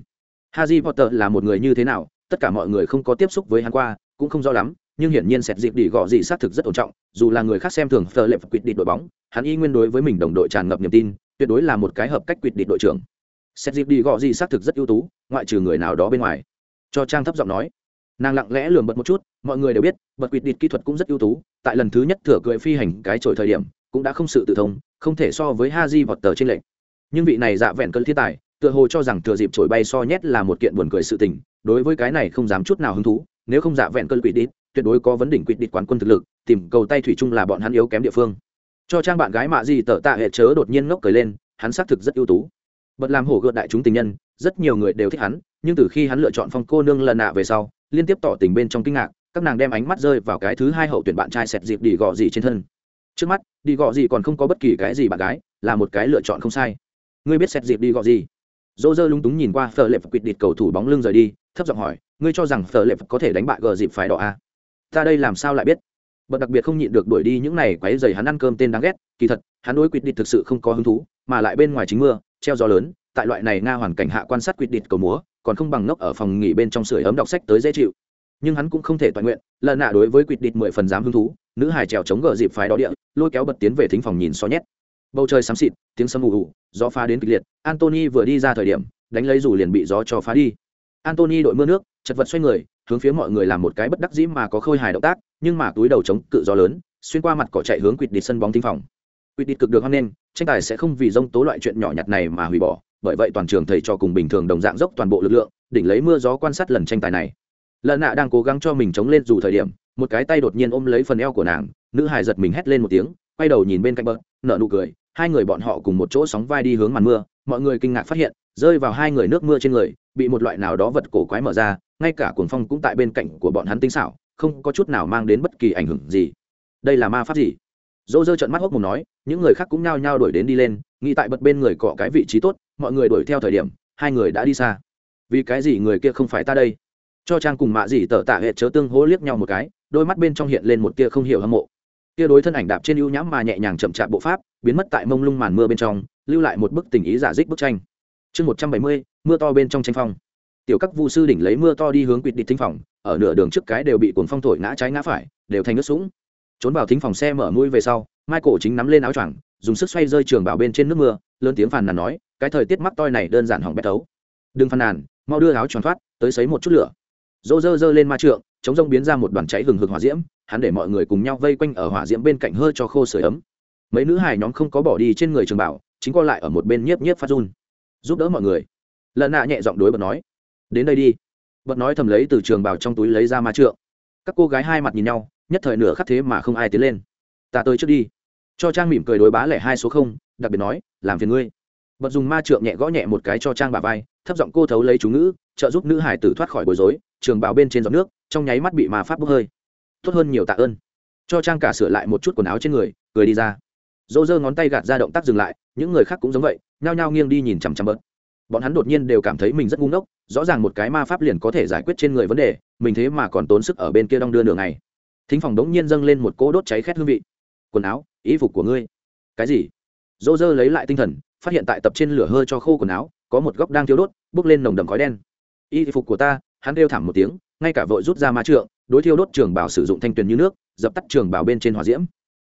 Harry Potter là một người như thế nào, tất cả mọi người không có tiếp xúc với hắn qua, cũng không rõ lắm, nhưng hiển nhiên sẹt dịp đi gọ gì xác thực rất ổn trọng, dù là người khác xem thường Fleur lệ quỵt địch đội bóng, hắn y nguyên đối với mình đồng đội tràn ngập niềm tin, tuyệt đối là một cái hợp cách quỵt địch đội trưởng. Sẹt dịp đi gọ gì xác thực rất ưu tú, ngoại trừ người nào đó bên ngoài. Cho Trang thấp giọng nói, nàng lặng lẽ lườm bật một chút, mọi người đều biết, bật quỵt địt kỹ thuật cũng rất ưu tú, tại lần thứ nhất thừa cười phi hành cái trội thời điểm, cũng đã không sự tự thông, không thể so với ha di vọt tờ trên lệnh. Nhưng vị này dạ vẹn cơn thiên tài, tựa hồ cho rằng thừa dịp trổi bay so nhét là một kiện buồn cười sự tình, đối với cái này không dám chút nào hứng thú, nếu không dạ vẹn cơn quỷ đít, tuyệt đối có vấn đỉnh quỵt đít quán quân thực lực tìm cầu tay thủy chung là bọn hắn yếu kém địa phương cho trang bạn gái mạ gì tở tạ hệ chớ đột nhiên ngốc cười lên hắn xác thực rất ưu tú bật làm hổ gợt đại chúng tình nhân rất nhiều người đều thích hắn nhưng từ khi hắn lựa chọn phong cô nương lần nạ về sau liên tiếp tỏ tình bên trong kinh ngạc, các nàng đem ánh mắt rơi vào cái thứ hai hậu tuyển bạn trai sẹt dịp đi gọ gì trên thân. Trước mắt đi gọ gì còn không có bất kỳ cái gì bạn gái, là một cái lựa chọn không sai. Ngươi biết sẹt dịp đi gọ gì dô dơ lúng túng nhìn qua phở lệp quỵt địt cầu thủ bóng lưng rời đi, thấp giọng hỏi, ngươi cho rằng phở lệp có thể đánh bại gờ dịp phải đỏ à? ta đây làm sao lại biết? Bật đặc biệt không nhịn được đuổi đi những này quấy dày hắn ăn cơm tên đáng ghét, kỳ thật, hắn đối quyết định thực sự không có hứng thú, mà lại bên ngoài chính mưa, treo gió lớn tại loại này nga hoàn cảnh hạ quan sát quyết định cầu múa, còn không bằng ngốc ở phòng nghỉ bên trong sưởi ấm đọc sách tới dễ chịu. Nhưng hắn cũng không thể toàn nguyện, lần nạ đối với quyết định mười phần dám hứng thú, nữ hải trèo chống gờ dịp phải đỏ địa, lôi kéo bật tiến về thính phòng nhìn xó nhét. Bầu trời xám xịt, tiếng sấm ù ù, gió phá đến kịch liệt antony vừa đi ra thời điểm, đánh lấy dù liền bị gió cho phá đi. Antony đội mưa nước, chật vật xoay người, hướng phía mọi người làm một cái bất đắc dĩ mà có khôi hài động tác, nhưng mà túi đầu chống cự gió lớn, xuyên qua mặt cỏ chạy hướng quỵt địt sân bóng thính phòng. Quỵt địt cực được hoan nghênh, tranh tài sẽ không vì dông tố loại chuyện nhỏ nhặt này mà hủy bỏ bởi vậy toàn trường thầy trò cùng bình thường đồng dạng dốc toàn bộ lực lượng, đỉnh lấy mưa gió quan sát lần tranh tài này. Lợn nạ đang cố gắng cho mình chống lên dù thời điểm, một cái tay đột nhiên ôm lấy phần eo của nàng, nữ hài giật mình hét lên một tiếng, quay đầu nhìn bên cạnh bờ, nở nụ cười, hai người bọn họ cùng một chỗ sóng vai đi hướng màn mưa, mọi người kinh ngạc phát hiện, rơi vào hai người nước mưa trên người, bị một loại nào đó vật cổ quái mở ra, ngay cả cuồng phong cũng tại bên cạnh của bọn hắn tinh xảo, không có chút nào mang đến bất kỳ ảnh hưởng gì. Đây là ma pháp gì? Dô dơ trận mắt hốc mù nói, những người khác cũng nhao nhao đuổi đến đi lên, nghĩ tại bật bên người cọ cái vị trí tốt, mọi người đuổi theo thời điểm, hai người đã đi xa. Vì cái gì người kia không phải ta đây? Cho trang cùng mạ gì tờ tạ hệ chớ tương hố liếc nhau một cái, đôi mắt bên trong hiện lên một tia không hiểu hâm mộ. Tia đối thân ảnh đạp trên ưu nhãm mà nhẹ nhàng chậm chạp bộ pháp, biến mất tại mông lung màn mưa bên trong, lưu lại một bức tình ý giả dích bức tranh. Chương một trăm bảy mươi, mưa to bên trong tranh phong. Tiểu các vu sư đỉnh lấy mưa to đi hướng quỵt địch thinh phòng, ở nửa đường trước cái đều bị cuồng phong thổi ngã trái ngã phải, đều thành nước sũng trốn vào thính phòng xe mở mũi về sau, michael chính nắm lên áo choàng, dùng sức xoay rơi trường bảo bên trên nước mưa, lớn tiếng phàn nàn nói, cái thời tiết mắc toi này đơn giản hỏng bét tấu đừng phàn nàn, mau đưa áo choàng thoát, tới sấy một chút lửa. Dô dơ dơ lên ma trượng, chống rông biến ra một đoàn cháy hừng hực hỏa diễm, hắn để mọi người cùng nhau vây quanh ở hỏa diễm bên cạnh hơi cho khô sưởi ấm. Mấy nữ hài nhóm không có bỏ đi trên người trường bảo, chính co lại ở một bên nhiếp nhiếp phát run. Giúp đỡ mọi người. Lợn nạ nhẹ giọng đối bật nói. Đến đây đi. Bật nói thầm lấy từ trường bảo trong túi lấy ra ma trượng. Các cô gái hai mặt nhìn nhau nhất thời nửa khắc thế mà không ai tiến lên. Ta tới trước đi. Cho trang mỉm cười đối bá lẻ hai số không, đặc biệt nói, làm phiền ngươi. Bật dùng ma trượng nhẹ gõ nhẹ một cái cho trang bà vai, thấp giọng cô thấu lấy chú ngữ, trợ giúp nữ hải tử thoát khỏi bối rối, trường bào bên trên giọt nước, trong nháy mắt bị ma pháp bốc hơi. Tốt hơn nhiều tạ ơn. Cho trang cả sửa lại một chút quần áo trên người, cười đi ra. Dỗ dơ ngón tay gạt ra động tác dừng lại, những người khác cũng giống vậy, nhao nhao nghiêng đi nhìn chằm chằm bớt. Bọn hắn đột nhiên đều cảm thấy mình rất ngu ngốc, rõ ràng một cái ma pháp liền có thể giải quyết trên người vấn đề, mình thế mà còn tốn sức ở bên kia đong đưa nửa ngày thính phòng đống nhiên dâng lên một cỗ đốt cháy khét hương vị. Quần áo ý phục của ngươi. Cái gì? Dô dơ lấy lại tinh thần, phát hiện tại tập trên lửa hơi cho khô quần áo, có một góc đang thiếu đốt bước lên nồng đầm khói đen. Y phục của ta, hắn kêu thảm một tiếng, ngay cả vội rút ra ma trượng, đối thiêu đốt trường bảo sử dụng thanh tuyền như nước, dập tắt trường bảo bên trên hòa diễm.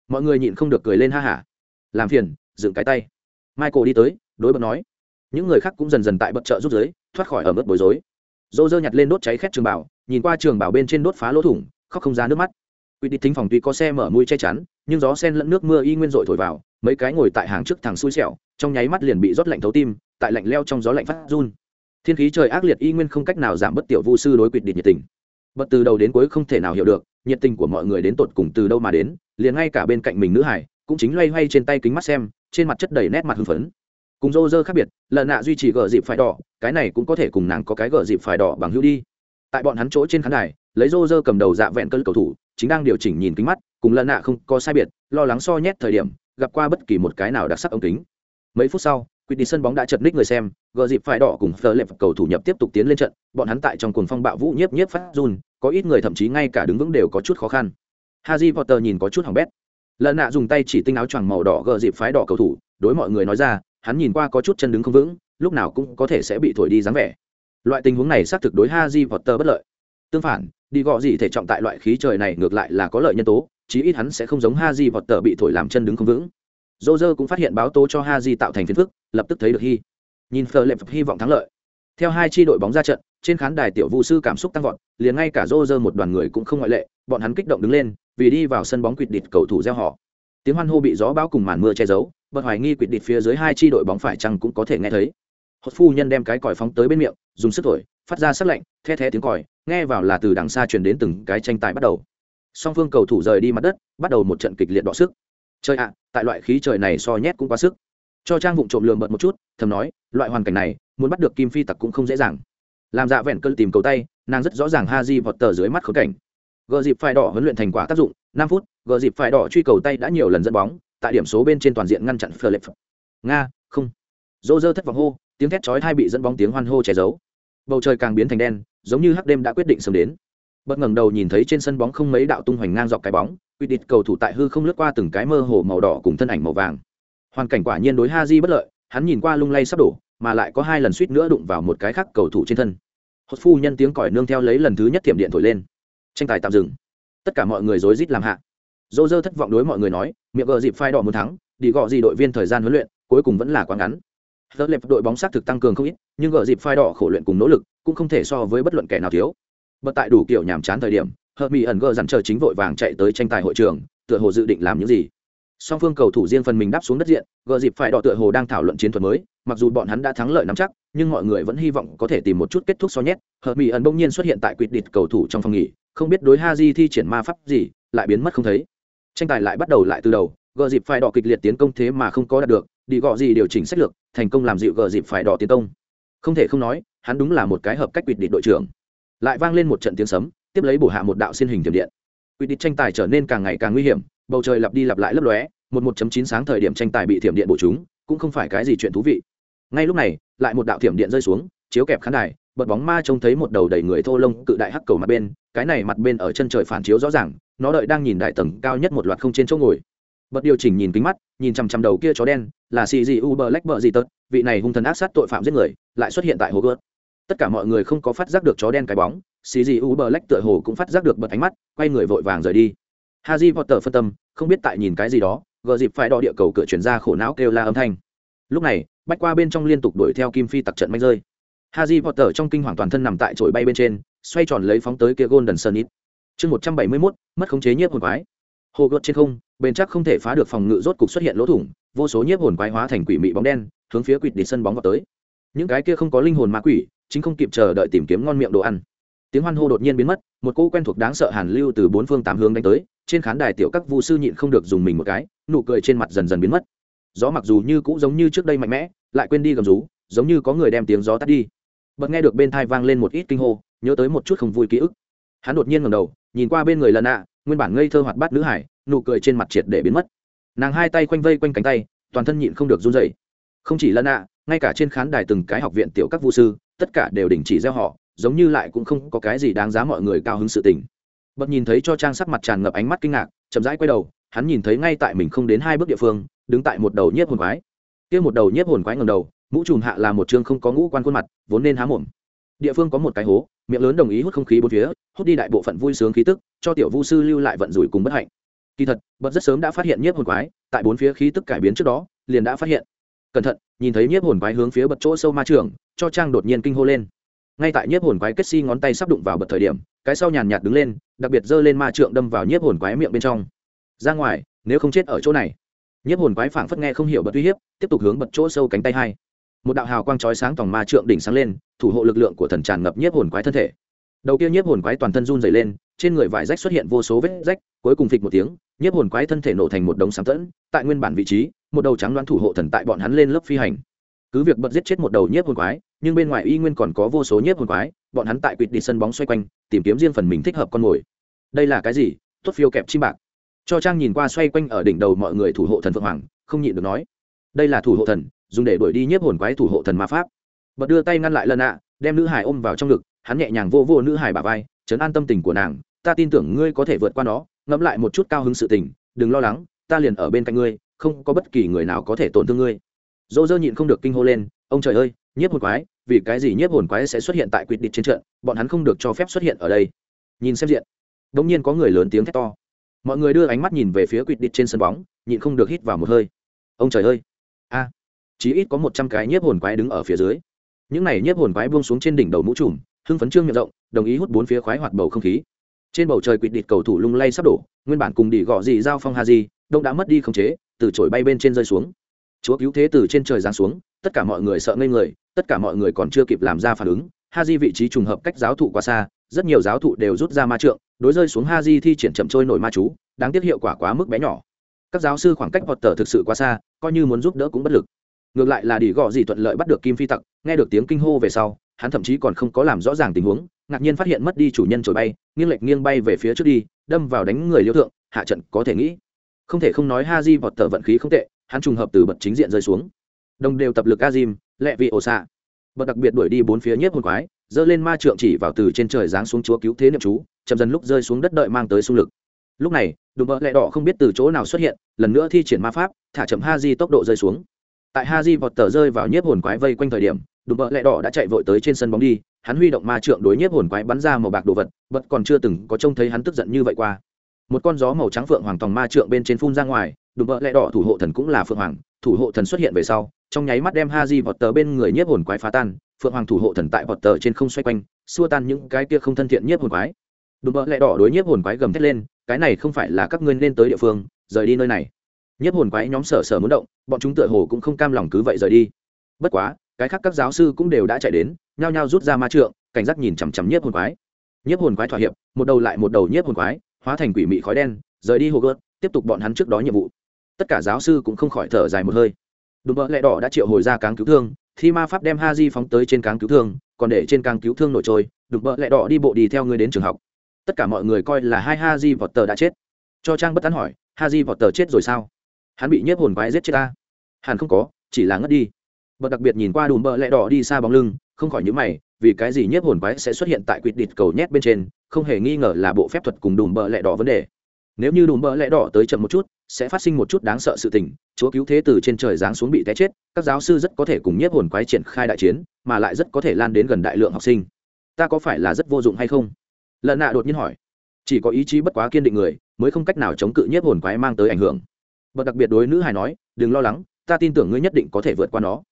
Mọi người nhịn không được cười lên ha hả. Làm phiền, dựng cái tay. Michael đi tới, đối bật nói. Những người khác cũng dần dần tại bật trợ rút giới, thoát khỏi ở mức bối rối. Dô dơ nhặt lên đốt cháy khét trường bảo, nhìn qua trường bảo bên trên đốt phá lỗ thủng, khóc không ra nước mắt quy đi thính phòng tuy có xe mở mũi che chắn, nhưng gió sen lẫn nước mưa y nguyên rội thổi vào, mấy cái ngồi tại hàng trước thằng xui xẻo, trong nháy mắt liền bị rót lạnh thấu tim, tại lạnh leo trong gió lạnh phát run. Thiên khí trời ác liệt y nguyên không cách nào giảm bất tiểu vu sư đối quyết đi nhiệt tình. Bất từ đầu đến cuối không thể nào hiểu được, nhiệt tình của mọi người đến tột cùng từ đâu mà đến, liền ngay cả bên cạnh mình nữ hải, cũng chính loay hoay trên tay kính mắt xem, trên mặt chất đầy nét mặt hưng phấn. Cùng rô rơ khác biệt, lần nạ duy trì gờ dịp phải đỏ, cái này cũng có thể cùng nàng có cái gờ dịp phải đỏ bằng hữu đi. Tại bọn hắn chỗ trên khán đài, lấy rô rơ cầm đầu dạ vẹn cơn cầu thủ chính đang điều chỉnh nhìn kính mắt, cùng lần nạ không có sai biệt, lo lắng so nhét thời điểm, gặp qua bất kỳ một cái nào đặc sắc ống kính. Mấy phút sau quyết đi sân bóng đã chật ních người xem, gờ dịp phải đỏ cùng phờ lệp cầu thủ nhập tiếp tục tiến lên trận, bọn hắn tại trong cuồng phong bạo vũ nhiếp nhiếp phát run, có ít người thậm chí ngay cả đứng vững đều có chút khó khăn. Harry Potter nhìn có chút hỏng bét. Lần nạ dùng tay chỉ tinh áo choàng màu đỏ gờ dịp phái đỏ cầu thủ, đối mọi người nói ra, hắn nhìn qua có chút chân đứng không vững, lúc nào cũng có thể sẽ bị thổi đi dáng vẻ. Loại tình huống này xác thực đối Harry Potter bất lợi tương phản đi gọ gì thể trọng tại loại khí trời này ngược lại là có lợi nhân tố chí ít hắn sẽ không giống ha di vọt tờ bị thổi làm chân đứng không vững Roger cũng phát hiện báo tố cho ha di tạo thành phiền phức, lập tức thấy được hy. Nhìn phờ lệp hy vọng thắng lợi. Theo hai chi đội bóng ra trận, trên khán đài tiểu vũ sư cảm xúc tăng vọt, liền ngay cả Roger một đoàn người cũng không ngoại lệ, bọn hắn kích động đứng lên, vì đi vào sân bóng quỵt địch cầu thủ gieo họ. Tiếng hoan hô bị gió bão cùng màn mưa che giấu, bất hoài nghi quỵt địch phía dưới hai chi đội bóng phải chăng cũng có thể nghe thấy. Hốt phu nhân đem cái còi phóng tới bên miệng, dùng sức thổi, phát ra sắc lạnh, the thé tiếng còi, nghe vào là từ đằng xa truyền đến từng cái tranh tài bắt đầu. Song phương cầu thủ rời đi mặt đất, bắt đầu một trận kịch liệt đọ sức. Chơi ạ, tại loại khí trời này so nhét cũng quá sức. Cho trang vụng trộm lường bận một chút thầm nói loại hoàn cảnh này muốn bắt được kim phi tặc cũng không dễ dàng. Làm dạ vẹn cơn tìm cầu tay nàng rất rõ ràng ha di vọt tờ dưới mắt khớp cảnh. Gờ dịp phải đỏ huấn luyện thành quả tác dụng năm phút gờ dịp phải đỏ truy cầu tay đã nhiều lần dẫn bóng tại điểm số bên trên toàn diện ngăn chặn philip nga không. Dô dơ thất vọng hô tiếng thét chói hai bị dẫn bóng tiếng hoan hô che giấu. Bầu trời càng biến thành đen giống như hắc đêm đã quyết định sớm đến. Bất ngẩng đầu nhìn thấy trên sân bóng không mấy đạo tung hoành ngang dọc cái bóng, quy địch cầu thủ tại hư không lướt qua từng cái mơ hồ màu đỏ cùng thân ảnh màu vàng. Hoàn cảnh quả nhiên đối ha di bất lợi, hắn nhìn qua lung lay sắp đổ, mà lại có hai lần suýt nữa đụng vào một cái khác cầu thủ trên thân. Hốt phu nhân tiếng còi nương theo lấy lần thứ nhất thiểm điện thổi lên. Tranh tài tạm dừng. Tất cả mọi người rối rít làm hạ. Dô dơ thất vọng đối mọi người nói, miệng gờ dịp phai đỏ muốn thắng, đi gọ gì đội viên thời gian huấn luyện, cuối cùng vẫn là quá ngắn. Tớ lệp đội bóng sát thực tăng cường không ít, nhưng gỡ dịp phai đỏ khổ luyện cùng nỗ lực, cũng không thể so với bất luận kẻ nào thiếu. Bất tại đủ kiểu nhàm chán thời điểm, Hợp Mỹ ẩn gỡ dặn chờ chính vội vàng chạy tới tranh tài hội trường, tựa hồ dự định làm những gì. Song phương cầu thủ riêng phần mình đáp xuống đất diện, gỡ dịp phai đỏ tựa hồ đang thảo luận chiến thuật mới, mặc dù bọn hắn đã thắng lợi nắm chắc, nhưng mọi người vẫn hy vọng có thể tìm một chút kết thúc so nhét. Hợp Mỹ ẩn bỗng nhiên xuất hiện tại quyết địch cầu thủ trong phòng nghỉ, không biết đối Haji thi triển ma pháp gì, lại biến mất không thấy. Tranh tài lại bắt đầu lại từ đầu, gỡ dịp phải đỏ kịch liệt tiến công thế mà không có đạt được đi gọ gì điều chỉnh sách lược thành công làm dịu gờ dịp phải đỏ tiến công. Không thể không nói, hắn đúng là một cái hợp cách quỵt địch đội trưởng. Lại vang lên một trận tiếng sấm, tiếp lấy bổ hạ một đạo xin hình tiềm điện. Quỵt địch tranh tài trở nên càng ngày càng nguy hiểm, bầu trời lặp đi lặp lại lấp lóe, một một chấm chín sáng thời điểm tranh tài bị thiểm điện bổ chúng, cũng không phải cái gì chuyện thú vị. Ngay lúc này, lại một đạo thiểm điện rơi xuống, chiếu kẹp khán đài, bật bóng ma trông thấy một đầu đầy người thô lông cự đại hắc cầu mặt bên, cái này mặt bên ở chân trời phản chiếu rõ ràng, nó đợi đang nhìn đại tầng cao nhất một loạt không trên chỗ ngồi bật điều chỉnh nhìn kính mắt nhìn chằm chằm đầu kia chó đen là xì gì u bờ lách bờ gì tớt vị này hung thần ác sát tội phạm giết người lại xuất hiện tại hồ gớt tất cả mọi người không có phát giác được chó đen cái bóng xì gì u bờ lách tựa hồ cũng phát giác được bật ánh mắt quay người vội vàng rời đi haji potter phân tâm không biết tại nhìn cái gì đó gờ dịp phải đo địa cầu cửa chuyển ra khổ não kêu la âm thanh lúc này bách qua bên trong liên tục đuổi theo kim phi tặc trận manh rơi Harry Potter trong kinh hoàng toàn thân nằm tại chổi bay bên trên, xoay tròn lấy phóng tới kia Golden Sunnit. Chương 171, mất khống chế nhiếp hồn quái. Hồ gợt trên không, bên chắc không thể phá được phòng ngự rốt cục xuất hiện lỗ thủng, vô số nhiếp hồn quái hóa thành quỷ mị bóng đen, hướng phía quỷ đi sân bóng vào tới. Những cái kia không có linh hồn ma quỷ, chính không kịp chờ đợi tìm kiếm ngon miệng đồ ăn. Tiếng hoan hô đột nhiên biến mất, một cô quen thuộc đáng sợ hàn lưu từ bốn phương tám hướng đánh tới, trên khán đài tiểu các vu sư nhịn không được dùng mình một cái, nụ cười trên mặt dần dần biến mất. Gió mặc dù như cũ giống như trước đây mạnh mẽ, lại quên đi gầm rú, giống như có người đem tiếng gió tắt đi bật nghe được bên thai vang lên một ít kinh hô nhớ tới một chút không vui ký ức hắn đột nhiên ngầm đầu nhìn qua bên người lần ạ nguyên bản ngây thơ hoạt bát nữ hải nụ cười trên mặt triệt để biến mất. Nàng hai tay quanh vây quanh cánh tay, toàn thân nhịn không được run dày không chỉ lân ạ ngay cả trên khán đài từng cái học viện tiểu các vũ sư, tất cả đều đình chỉ gieo họ, giống như lại cũng không có cái gì đáng giá mọi người cao hứng sự tình. Bật nhìn thấy cho trang sắc mặt tràn ngập ánh mắt kinh ngạc, chậm rãi quay đầu, hắn nhìn thấy ngay tại mình không đến hai bước địa phương, đứng tại một đầu nhiếp hồn quái. Kia một đầu nhiếp hồn quái ngầm đầu, mũ trùm hạ là một chương không có ngũ quan khuôn mặt, vốn nên há mồm. Địa phương có một cái hố, miệng lớn đồng ý hút không khí bốn phía, hút đi đại bộ phận vui sướng khí tức, cho tiểu vu sư lưu lại vận rủi cùng bất hạnh kỳ thật bật rất sớm đã phát hiện nhiếp hồn quái, tại bốn phía khí tức cải biến trước đó, liền đã phát hiện. Cẩn thận, nhìn thấy nhiếp hồn quái hướng phía bật chỗ sâu ma trường, cho trang đột nhiên kinh hô lên. Ngay tại nhiếp hồn quái kết si ngón tay sắp đụng vào bật thời điểm, cái sau nhàn nhạt đứng lên, đặc biệt giơ lên ma trượng đâm vào nhiếp hồn quái miệng bên trong. Ra ngoài, nếu không chết ở chỗ này. Nhiếp hồn quái phảng phất nghe không hiểu bật uy hiếp, tiếp tục hướng bật chỗ sâu cánh tay hai. Một đạo hào quang chói sáng tòng ma trượng đỉnh sáng lên, thủ hộ lực lượng của thần tràn ngập nhiếp hồn quái thân thể. Đầu kia nhiếp hồn quái toàn thân run dày lên trên người vải rách xuất hiện vô số vết rách, cuối cùng phịch một tiếng, nhiếp hồn quái thân thể nổ thành một đống sáng tẫn, tại nguyên bản vị trí, một đầu trắng đoán thủ hộ thần tại bọn hắn lên lớp phi hành. Cứ việc bật giết chết một đầu nhiếp hồn quái, nhưng bên ngoài y nguyên còn có vô số nhiếp hồn quái, bọn hắn tại quỵt đi sân bóng xoay quanh, tìm kiếm riêng phần mình thích hợp con mồi. Đây là cái gì? Tốt phiêu kẹp chim bạc. Cho trang nhìn qua xoay quanh ở đỉnh đầu mọi người thủ hộ thần phượng hoàng, không nhịn được nói, đây là thủ hộ thần, dùng để đuổi đi nhiếp hồn quái thủ hộ thần ma pháp. Bật đưa tay ngăn lại lần ạ, đem nữ hải ôm vào trong ngực, hắn nhẹ nhàng vô vô nữ hải bà vai chấn an tâm tình của nàng, ta tin tưởng ngươi có thể vượt qua nó, ngẫm lại một chút cao hứng sự tình, đừng lo lắng, ta liền ở bên cạnh ngươi, không có bất kỳ người nào có thể tổn thương ngươi. Dỗ dơ nhịn không được kinh hô lên, ông trời ơi, nhiếp hồn quái, vì cái gì nhiếp hồn quái sẽ xuất hiện tại quyết định trên trận, bọn hắn không được cho phép xuất hiện ở đây. Nhìn xem diện đ ỗ n g nhiên có người lớn tiếng thét to. Mọi người đưa ánh mắt nhìn về phía quyết định trên sân bóng, nhịn không được hít vào một hơi. Ông trời ơi, a, chí ít có một trăm cái nhiếp hồn quái đứng ở phía dưới. Những này nhiếp hồn quái buông xuống trên đỉnh đầu mũ trùm, hưng phấn trương miệng rộng đồng ý hút bốn phía khoái hoạt bầu không khí. Trên bầu trời quỵt địt cầu thủ lung lay sắp đổ, nguyên bản cùng đi gọ dị giao phong hà di đông đã mất đi khống chế, từ chổi bay bên trên rơi xuống. Chúa cứu thế từ trên trời giáng xuống, tất cả mọi người sợ ngây người, tất cả mọi người còn chưa kịp làm ra phản ứng ha di vị trí trùng hợp cách giáo thụ quá xa, rất nhiều giáo thụ đều rút ra ma trượng, đối rơi xuống ha di thi triển chậm trôi nổi ma chú, đáng tiếc hiệu quả quá mức bé nhỏ. Các giáo sư khoảng cách hoạt tờ thực sự quá xa, coi như muốn giúp đỡ cũng bất lực. Ngược lại là đi gọ gì thuận lợi bắt được kim phi tặc, nghe được tiếng kinh hô về sau, hắn thậm chí còn không có làm rõ ràng tình huống ngạc nhiên phát hiện mất đi chủ nhân trồi bay, nghiêng lệch nghiêng bay về phía trước đi, đâm vào đánh người liêu thượng, hạ trận có thể nghĩ. Không thể không nói ha di vọt tờ vận khí không tệ, hắn trùng hợp từ bật chính diện rơi xuống. Đồng đều tập lực A azim lẹ vị ổ xạ bật đặc biệt đuổi đi bốn phía nhất hồn quái, giơ lên ma trượng chỉ vào từ trên trời giáng xuống chúa cứu thế niệm chú, chậm dần lúc rơi xuống đất đợi mang tới xung lực. Lúc này, đùm bợ lẹ đỏ không biết từ chỗ nào xuất hiện, lần nữa thi triển ma pháp, thả chậm ha di tốc độ rơi xuống. Tại ha di vọt tờ rơi vào nhiếp hồn quái vây quanh thời điểm, đùm bợ lẹ đỏ đã chạy vội tới trên sân bóng đi hắn huy động ma trượng đối nhiếp hồn quái bắn ra màu bạc đồ vật bật còn chưa từng có trông thấy hắn tức giận như vậy qua. Một con gió màu trắng phượng hoàng tòng ma trượng bên trên phun ra ngoài, đùm vợ lẹ đỏ thủ hộ thần cũng là phượng hoàng, thủ hộ thần xuất hiện về sau, trong nháy mắt đem ha di vọt tờ bên người nhiếp hồn quái phá tan, phượng hoàng thủ hộ thần tại vọt tờ trên không xoay quanh, xua tan những cái kia không thân thiện nhiếp hồn quái. Đùm vợ lẹ đỏ đối nhiếp hồn quái gầm thét lên, cái này không phải là các ngươi nên tới địa phương, rời đi nơi này. Nhiếp hồn quái nhóm sở sở muốn động, bọn chúng tựa hồ cũng không cam lòng cứ vậy rời đi. Bất quá cái khác các giáo sư cũng đều đã chạy đến, nhao nhao rút ra ma trượng, cảnh giác nhìn chằm chằm nhiếp hồn quái. Nhiếp hồn quái thỏa hiệp, một đầu lại một đầu nhiếp hồn quái, hóa thành quỷ mị khói đen, rời đi hồ gớt tiếp tục bọn hắn trước đó nhiệm vụ. Tất cả giáo sư cũng không khỏi thở dài một hơi. Đùm bỡ lẹ đỏ đã triệu hồi ra cáng cứu thương, thi ma pháp đem ha di phóng tới trên cáng cứu thương, còn để trên cáng cứu thương nổi trôi. Đùm bỡ lẹ đỏ đi bộ đi theo người đến trường học. Tất cả mọi người coi là hai ha di vọt tờ đã chết. Cho trang bất tán hỏi ha di vọt tờ chết rồi sao? Hắn bị nhiếp hồn quái giết chết ta? Hẳn không có, chỉ là ngất đi bật đặc biệt nhìn qua đùm bợ lẹ đỏ đi xa bóng lưng, không khỏi những mày, vì cái gì nhiếp hồn quái sẽ xuất hiện tại quỵt địt cầu nhét bên trên, không hề nghi ngờ là bộ phép thuật cùng đùm bợ lẹ đỏ vấn đề. Nếu như đùm bợ lẹ đỏ tới chậm một chút, sẽ phát sinh một chút đáng sợ sự tình, chúa cứu thế từ trên trời giáng xuống bị té chết, các giáo sư rất có thể cùng nhiếp hồn quái triển khai đại chiến, mà lại rất có thể lan đến gần đại lượng học sinh. Ta có phải là rất vô dụng hay không? Lợn nạ đột nhiên hỏi. Chỉ có ý chí bất quá kiên định người, mới không cách nào chống cự nhiếp hồn quái mang tới ảnh hưởng. Bật đặc biệt đối nữ hài nói, đừng lo lắng, ta tin tưởng ngươi nhất định có thể vượt qua nó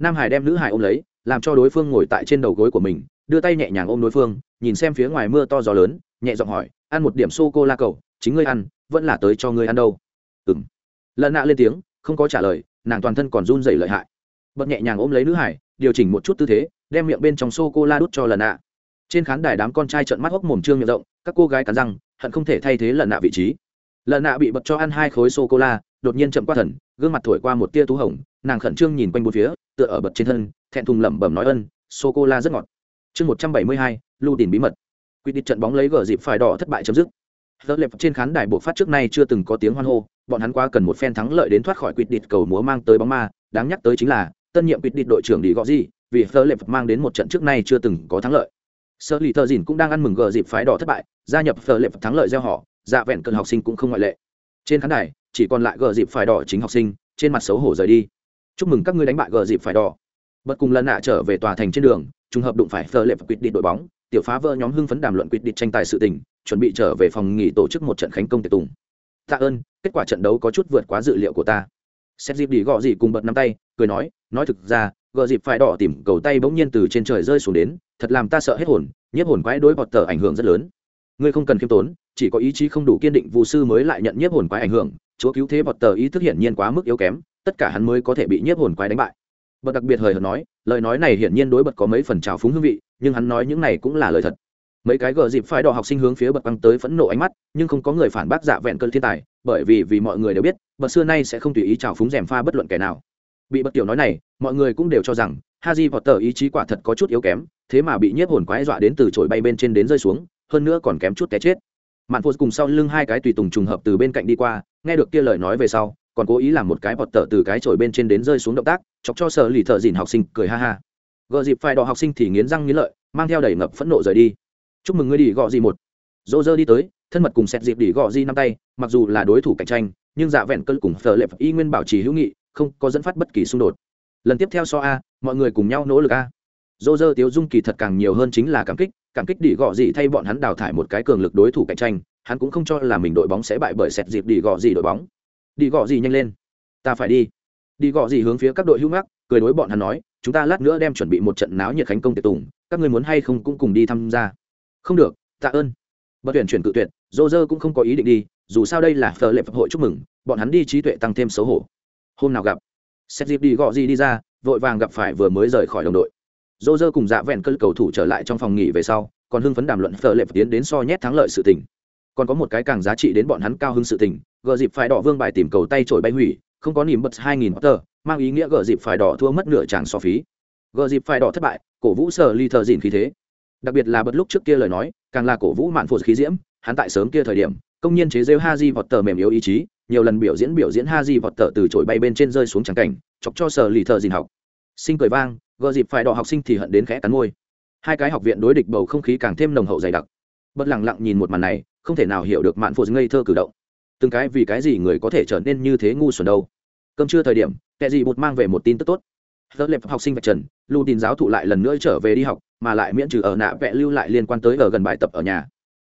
nam hải đem nữ hải ôm lấy, làm cho đối phương ngồi tại trên đầu gối của mình, đưa tay nhẹ nhàng ôm đối phương, nhìn xem phía ngoài mưa to gió lớn, nhẹ giọng hỏi, ăn một điểm sô cô la cầu, chính ngươi ăn, vẫn là tới cho ngươi ăn đâu? Ừ m lần nạ lên tiếng, không có trả lời, nàng toàn thân còn run dày lợi hại. Bật nhẹ nhàng ôm lấy nữ hải, điều chỉnh một chút tư thế, đem miệng bên trong sô cô la đút cho lần nạ. Trên khán đài đám con trai trợn mắt hốc mồm trương miệng rộng, các cô gái cắn răng, hận không thể thay thế lần nạ vị trí. Lần nạ bị bật cho ăn hai khối sô cô la, đột nhiên chậm qua thần, gương mặt thổi qua một tia tú hồng, nàng khẩn trương nhìn quanh bốn phía tựa ở bật trên thân thẹn thùng lẩm bẩm nói ân sô cô la rất ngọt chương một trăm bảy mươi hai lưu tìm bí mật quy định trận bóng lấy gờ dịp phải đỏ thất bại chấm dứt Giờ lệp trên khán đài buộc phát trước nay chưa từng có tiếng hoan hô, bọn hắn quá cần một phen thắng lợi đến thoát khỏi quyết định cầu múa mang tới bóng ma, đáng nhắc tới chính là tân nhiệm quyết định đội trưởng đi gõ gì, vì Giờ lệp mang đến một trận trước nay chưa từng có thắng lợi. Sơ lì thợ dìn cũng đang ăn mừng gờ dịp phái đỏ thất bại, gia nhập Giờ lệp thắng lợi gieo họ, dạ vẹn cơn học sinh cũng không ngoại lệ. Trên khán đài, chỉ còn lại gờ dịp phái đỏ chính học sinh, trên mặt xấu hổ rời đi. Chúc mừng các ngươi đánh bại gờ dịp Phải đỏ. Bất cùng lần nạ trở về tòa thành trên đường, trùng hợp đụng phải phờ lệ và quyết định đội bóng, tiểu phá vỡ nhóm hưng phấn đàm luận quyết định tranh tài sự tình chuẩn bị trở về phòng nghỉ tổ chức một trận khánh công tiệc tùng. Tạ ơn kết quả trận đấu có chút vượt quá dự liệu của ta. Xét dịp đi gọ gì cùng bật năm tay cười nói nói thực ra gờ dịp phải đỏ tìm cầu tay bỗng nhiên từ trên trời rơi xuống đến thật làm ta sợ hết hồn nhiếp hồn quái đối bọt tờ ảnh hưởng rất lớn. Ngươi không cần khiêm tốn chỉ có ý chí không đủ kiên định vụ sư mới lại nhận nhiếp hồn quái ảnh hưởng chúa cứu thế bọt tờ ý thức hiển nhiên quá mức yếu kém tất cả hắn mới có thể bị nhiếp hồn quái đánh bại. Bật đặc biệt hời hợt nói, lời nói này hiển nhiên đối bật có mấy phần trào phúng hương vị, nhưng hắn nói những này cũng là lời thật. Mấy cái gờ dịp phải đỏ học sinh hướng phía bật băng tới phẫn nộ ánh mắt, nhưng không có người phản bác dạ vẹn cơn thiên tài, bởi vì vì mọi người đều biết, bật xưa nay sẽ không tùy ý trào phúng rèm pha bất luận kẻ nào. Bị bất tiểu nói này, mọi người cũng đều cho rằng haji vọt tờ ý chí quả thật có chút yếu kém, thế mà bị nhiếp hồn quái dọa đến từ trội bay bên trên đến rơi xuống, hơn nữa còn kém chút té chết. Mạn phô cùng sau lưng hai cái tùy tùng trùng hợp từ bên cạnh đi qua, nghe được kia lời nói về sau còn cố ý làm một cái bọt tở từ cái chổi bên trên đến rơi xuống động tác, chọc cho sở lì thợ dìn học sinh cười ha ha. Gợ dịp phải đỏ học sinh thì nghiến răng nghiến lợi, mang theo đầy ngập phẫn nộ rời đi. Chúc mừng ngươi đi, gọ gì một. Dỗ dơ đi tới, thân mật cùng xét dịp đi, gọ gì năm tay, mặc dù là đối thủ cạnh tranh, nhưng dạ vẹn cơn cùng phở lệ y nguyên bảo trì hữu nghị, không có dẫn phát bất kỳ xung đột. Lần tiếp theo so a, mọi người cùng nhau nỗ lực a. Dỗ dơ tiếu dung kỳ thật càng nhiều hơn chính là cảm kích cảm kích đi, gọ gì thay bọn hắn đào thải một cái cường lực đối thủ cạnh tranh, hắn cũng không cho là mình đội bóng sẽ bại bởi sẹt dịp đi, gọ gì đội bóng đi gọ gì nhanh lên. Ta phải đi. Đi gọ gì hướng phía các đội hữu ngắc, cười đối bọn hắn nói, chúng ta lát nữa đem chuẩn bị một trận náo nhiệt khánh công tiệc tùng, các người muốn hay không cũng cùng đi tham gia. Không được, tạ ơn. Bất tuyển chuyển cự tuyệt dô dơ cũng không có ý định đi, dù sao đây là phờ lệ phật hội chúc mừng, bọn hắn đi trí tuệ tăng thêm xấu hổ. Hôm nào gặp xét dịp đi gọ gì đi ra, vội vàng gặp phải vừa mới rời khỏi đồng đội. Dô dơ cùng dạ vẹn cơ cầu thủ trở lại trong phòng nghỉ về sau, còn hưng phấn đàm luận phờ lệ tiến đến so nhét thắng lợi sự tình. Còn có một cái càng giá trị đến bọn hắn cao hứng sự tình gờ dịp phải đỏ vương bài tìm cầu tay trổi bay hủy, không có niềm bật hai nghìn tờ mang ý nghĩa gờ dịp phải đỏ thua mất nửa tràng so phí. Gờ dịp phải đỏ thất bại, cổ vũ sở ly thờ dìn khí thế. Đặc biệt là bật lúc trước kia lời nói, càng là cổ vũ mạn phụ khí diễm, hắn tại sớm kia thời điểm, công nhân chế rêu ha di vọt tờ mềm yếu ý chí, nhiều lần biểu diễn biểu diễn ha di vọt tờ từ trổi bay bên trên rơi xuống tràng cảnh, chọc cho sở lì thờ dìn học. Sinh cười vang, gờ dịp phải đỏ học sinh thì hận đến khẽ cắn môi. Hai cái học viện đối địch bầu không khí càng thêm nồng hậu dày đặc. Bất lặng lặng nhìn một màn này, không thể nào hiểu được mạn phụ ngây thơ cử động từng cái vì cái gì người có thể trở nên như thế ngu xuẩn đâu cơm trưa thời điểm kẻ gì bột mang về một tin tức tốt tớ lệp học sinh vạch trần, lưu tin giáo thụ lại lần nữa trở về đi học, mà lại miễn trừ ở nạ vẽ lưu lại liên quan tới ở gần bài tập ở nhà.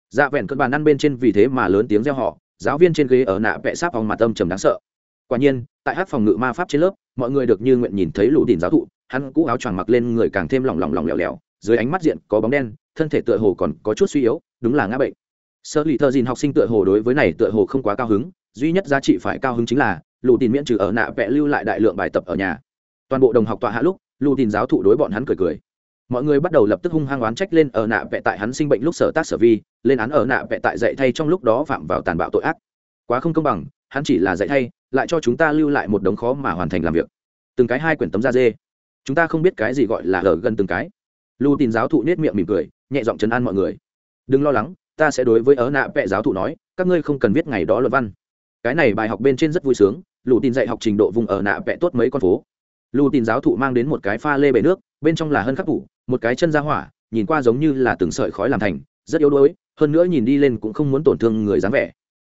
Dạ vẹn cơn bàn ăn bên trên vì thế mà lớn tiếng reo họ, giáo viên trên ghế ở nạ vẽ sáp phòng mặt âm trầm đáng sợ. Quả nhiên, tại hát phòng ngự ma pháp trên lớp, mọi người được như nguyện nhìn thấy lũ đỉnh giáo thụ, hắn cũ áo choàng mặc lên người càng thêm lỏng lỏng lỏng lẻo lẻo, dưới ánh mắt diện có bóng đen, thân thể tựa hồ còn có chút suy yếu, đúng là ngã bệnh sở lì thợ dìn học sinh tựa hồ đối với này tựa hồ không quá cao hứng, duy nhất giá trị phải cao hứng chính là lù tin miễn trừ ở nạ vẽ lưu lại đại lượng bài tập ở nhà. Toàn bộ đồng học tọa hạ lúc lưu tin giáo thụ đối bọn hắn cười cười. Mọi người bắt đầu lập tức hung hăng oán trách lên ở nạ vẽ tại hắn sinh bệnh lúc sở tác sở vi lên án ở nạ vẽ tại dạy thay trong lúc đó phạm vào tàn bạo tội ác. Quá không công bằng hắn chỉ là dạy thay lại cho chúng ta lưu lại một đống khó mà hoàn thành làm việc. Từng cái hai quyển tấm da dê. Chúng ta không biết cái gì gọi là ở gần từng cái. Lưu tin giáo thụ nết miệng mỉm cười nhẹ giọng chấn an mọi người. Đừng lo lắng ta sẽ đối với ở nạ vẽ giáo thụ nói, các ngươi không cần viết ngày đó luận văn. Cái này bài học bên trên rất vui sướng, lù tin dạy học trình độ vùng ở nạ vẽ tốt mấy con phố. Lù tin giáo thụ mang đến một cái pha lê bể nước, bên trong là hân khắc thủ một cái chân ra hỏa, nhìn qua giống như là từng sợi khói làm thành, rất yếu đuối, hơn nữa nhìn đi lên cũng không muốn tổn thương người dáng vẻ.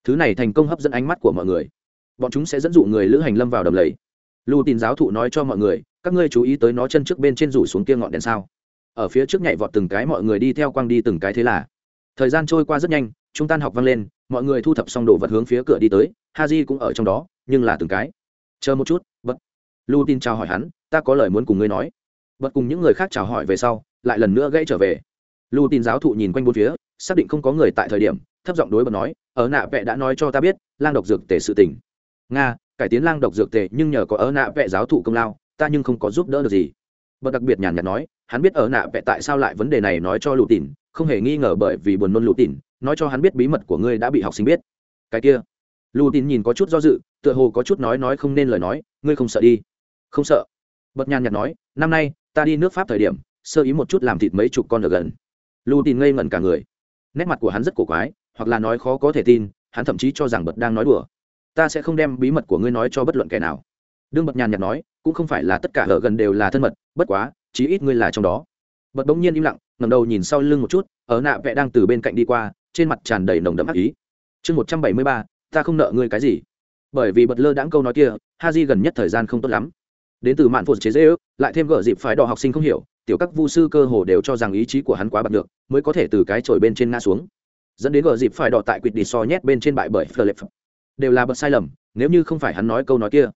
Thứ này thành công hấp dẫn ánh mắt của mọi người. Bọn chúng sẽ dẫn dụ người lữ hành lâm vào đầm lầy. Lù tin giáo thụ nói cho mọi người, các ngươi chú ý tới nó chân trước bên trên rủ xuống kia ngọn đèn sao. Ở phía trước nhảy vọt từng cái mọi người đi theo quang đi từng cái thế là thời gian trôi qua rất nhanh chúng tan học vang lên, mọi người thu thập xong đồ vật hướng phía cửa đi tới ha j cũng ở trong đó, nhưng là từng cái. Chờ một chút, bất. Lu tin chào hỏi hắn, ta có lời muốn cùng ngươi nói. Bật cùng những người khác chào hỏi về sau, lại lần nữa gãy trở về. Lu tin giáo thụ nhìn quanh bốn phía, xác định không có người tại thời điểm, thấp giọng đối bật nói, ở nạ vẽ đã nói cho ta biết, lang độc dược tề sự tình. Nga, cải tiến lang độc dược tề, nhưng nhờ có ở nạ vẽ giáo thụ công lao, ta nhưng không có giúp đỡ được gì. Bật đặc biệt nhàn nhạt nói, hắn biết ở nạ vẽ tại sao lại vấn đề này nói cho lụ tỉn không hề nghi ngờ bởi vì buồn nôn lụ tỉn nói cho hắn biết bí mật của ngươi đã bị học sinh biết. Cái kia. Lụ tỉn nhìn có chút do dự, tựa hồ có chút nói nói không nên lời nói, ngươi không sợ đi. Không sợ. Bật nhàn nhạt nói, năm nay, ta đi nước pháp thời điểm, sơ ý một chút làm thịt mấy chục con ở gần. Lụ tỉn ngây ngẩn cả người. Nét mặt của hắn rất cổ quái, hoặc là nói khó có thể tin, hắn thậm chí cho rằng bật đang nói đùa. Ta sẽ không đem bí mật của ngươi nói cho bất luận kẻ nào. Đương bật nhàn nhạt nói, cũng không phải là tất cả ở gần đều là thân mật, bất quá, chí ít ngươi là trong đó bật bỗng nhiên im lặng ngầm đầu nhìn sau lưng một chút, ở nạ vẽ đang từ bên cạnh đi qua, trên mặt tràn đầy nồng đậm ác ý. Chương một trăm bảy mươi ba, ta không nợ ngươi cái gì. Bởi vì bật lơ đãng câu nói kia ha di gần nhất thời gian không tốt lắm. Đến từ mạn phụt chế dễ ước, lại thêm gỡ dịp phái đỏ học sinh không hiểu, tiểu các vu sư cơ hồ đều cho rằng ý chí của hắn quá bật được mới có thể từ cái trồi bên trên ngã xuống. Dẫn đến gỡ dịp phải đỏ tại quỵt đi so nhét bên trên bại bởi Philip. đều là bật sai lầm, nếu như không phải hắn nói câu nói kia.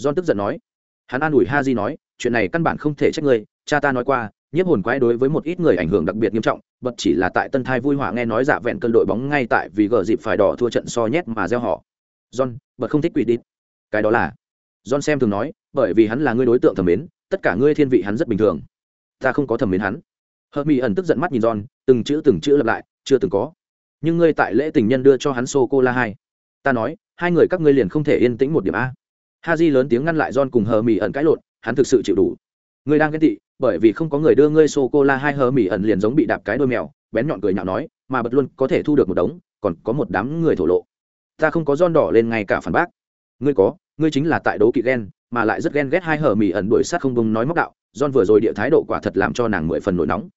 John tức giận nói. Hắn an ủi ha di nói, chuyện này căn bản không thể trách ngươi, cha ta nói qua nhiếp hồn quái đối với một ít người ảnh hưởng đặc biệt nghiêm trọng bật chỉ là tại tân thai vui họa nghe nói dạ vẹn cân đội bóng ngay tại vì gờ dịp phải đỏ thua trận so nhét mà gieo họ. John, bật không thích quỷ đi cái đó là? John xem thường nói, bởi vì hắn là người đối tượng thẩm mến, tất cả ngươi thiên vị hắn rất bình thường. Ta không có thẩm mến hắn. Hợp mỹ ẩn tức giận mắt nhìn john, từng chữ từng chữ lặp lại, chưa từng có. Nhưng ngươi tại lễ tình nhân đưa cho hắn sô cô la hai. Ta nói, hai người các ngươi liền không thể yên tĩnh một điểm a. Ha di lớn tiếng ngăn lại john cùng hờ mỹ ẩn cãi lộn, hắn thực sự chịu đủ. Ngươi đang ghen tị bởi vì không có người đưa ngươi sô cô la hai hờ mỹ ẩn liền giống bị đạp cái đôi mèo, bén nhọn cười nhạo nói, mà bật luôn có thể thu được một đống, còn có một đám người thổ lộ. Ta không có giòn đỏ lên ngay cả phản bác. Ngươi có, ngươi chính là tại đấu kỵ ghen, mà lại rất ghen ghét hai hờ mỹ ẩn đuổi sát không bông nói móc đạo, giòn vừa rồi địa thái độ quả thật làm cho nàng mười phần nổi nóng.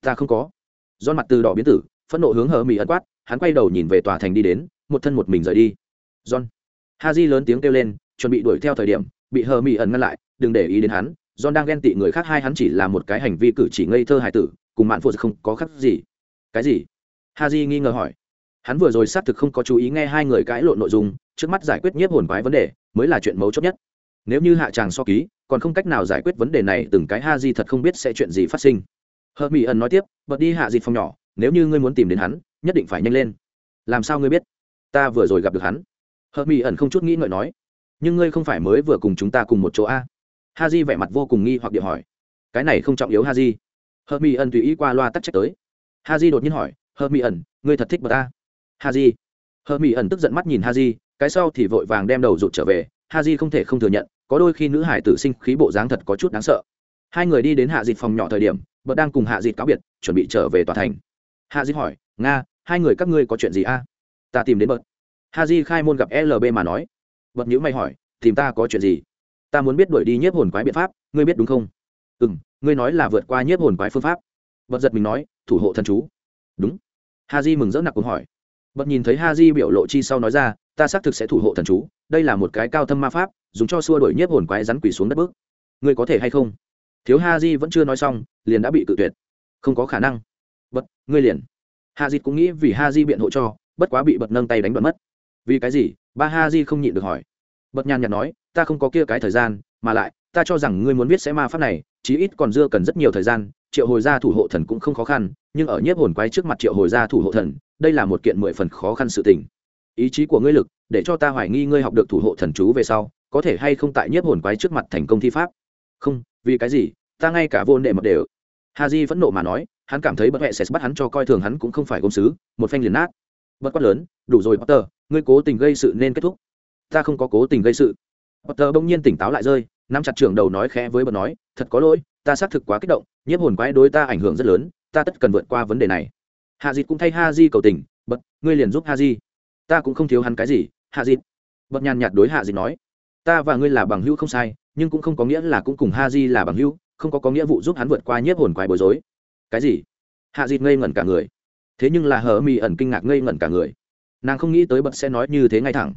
Ta không có. Giòn mặt từ đỏ biến tử, phẫn nộ hướng hờ mỹ ẩn quát, hắn quay đầu nhìn về tòa thành đi đến, một thân một mình rời đi. John haji lớn tiếng kêu lên, chuẩn bị đuổi theo thời điểm, bị hờ mỹ ẩn ngăn lại, đừng để ý đến hắn john đang ghen tị người khác hai hắn chỉ là một cái hành vi cử chỉ ngây thơ hài tử, cùng mạn phụ không có khác gì. Cái gì? Haji nghi ngờ hỏi. Hắn vừa rồi xác thực không có chú ý nghe hai người cãi lộn nội dung, trước mắt giải quyết nhiếp hồn quái vấn đề mới là chuyện mấu chốt nhất. Nếu như hạ chàng so ký, còn không cách nào giải quyết vấn đề này, từng cái ha thật không biết sẽ chuyện gì phát sinh. Hờ mỹ ẩn nói tiếp, bật đi hạ dịt phòng nhỏ, nếu như ngươi muốn tìm đến hắn, nhất định phải nhanh lên. Làm sao ngươi biết? Ta vừa rồi gặp được hắn. Hờ mỹ ẩn không chút nghĩ ngợi nói. Nhưng ngươi không phải mới vừa cùng chúng ta cùng một chỗ a ha di vẻ mặt vô cùng nghi hoặc điệu hỏi. Cái này không trọng yếu ha di hờ mỹ ẩn tùy ý qua loa tắc trách tới. Ha di đột nhiên hỏi hờ mỹ ẩn ngươi thật thích bờ ta? Ha di hờ mỹ ẩn tức giận mắt nhìn ha di cái sau thì vội vàng đem đầu rụt trở về. Ha di không thể không thừa nhận, có đôi khi nữ hải tử sinh khí bộ dáng thật có chút đáng sợ. Hai người đi đến hạ dịt phòng nhỏ thời điểm bờ đang cùng hạ dịt cáo biệt, chuẩn bị trở về tòa thành. Hạ dịt hỏi, nga, hai người các ngươi có chuyện gì a? Ta tìm đến bật. Ha di khai môn gặp lb mà nói. Bật nhữ mày hỏi, tìm ta có chuyện gì? Ta muốn biết đuổi đi nhiếp hồn quái biện pháp, ngươi biết đúng không? Ừ m ngươi nói là vượt qua nhiếp hồn quái phương pháp. Bật giật mình nói, thủ hộ thần chú. Đúng. Ha di mừng rỡ nặc cũng hỏi. Bật nhìn thấy ha di biểu lộ chi sau nói ra, ta xác thực sẽ thủ hộ thần chú, đây là một cái cao thâm ma pháp, dùng cho xua đuổi nhiếp hồn quái rắn quỷ xuống đất bước. Ngươi có thể hay không? Thiếu ha di vẫn chưa nói xong, liền đã bị cự tuyệt. Không có khả năng. Bật, ngươi liền. Ha di cũng nghĩ vì ha di biện hộ cho, bất quá bị bật nâng tay đánh bật mất. Vì cái gì? Ba ha di không nhịn được hỏi. Bật nhàn nhạt nói ta không có kia cái thời gian, mà lại, ta cho rằng ngươi muốn biết sẽ ma pháp này, chí ít còn dưa cần rất nhiều thời gian, triệu hồi gia thủ hộ thần cũng không khó khăn, nhưng ở nhiếp hồn quái trước mặt triệu hồi gia thủ hộ thần, đây là một kiện mười phần khó khăn sự tình. Ý chí của ngươi lực, để cho ta hoài nghi ngươi học được thủ hộ thần chú về sau, có thể hay không tại nhiếp hồn quái trước mặt thành công thi pháp? Không, vì cái gì? Ta ngay cả vô nệ mật đều. Ha di phẫn nộ mà nói, hắn cảm thấy bất huệ sẽ bắt hắn cho coi thường hắn cũng không phải công sứ, một phanh liền nát. Bất quát lớn, đủ rồi, potter, ngươi cố tình gây sự nên kết thúc. Ta không có cố tình gây sự potter bỗng nhiên tỉnh táo lại rơi, nắm chặt trưởng đầu nói khẽ với bật nói, thật có lỗi, ta xác thực quá kích động, nhiếp hồn quái đối ta ảnh hưởng rất lớn, ta tất cần vượt qua vấn đề này. Hạ Dịch cũng thay ha di cầu tình bật ngươi liền giúp ha di. Ta cũng không thiếu hắn cái gì, hạ Dịch. bật nhàn nhạt đối hạ Dịch nói, ta và ngươi là bằng hữu không sai, nhưng cũng không có nghĩa là cũng cùng ha di là bằng hữu, không có có nghĩa vụ giúp hắn vượt qua nhiếp hồn quái bối rối. Cái gì? Hạ Dịch ngây ngẩn cả người. Thế nhưng là Hở Mi ẩn kinh ngạc ngây ngẩn cả người. Nàng không nghĩ tới bật sẽ nói như thế ngay thẳng.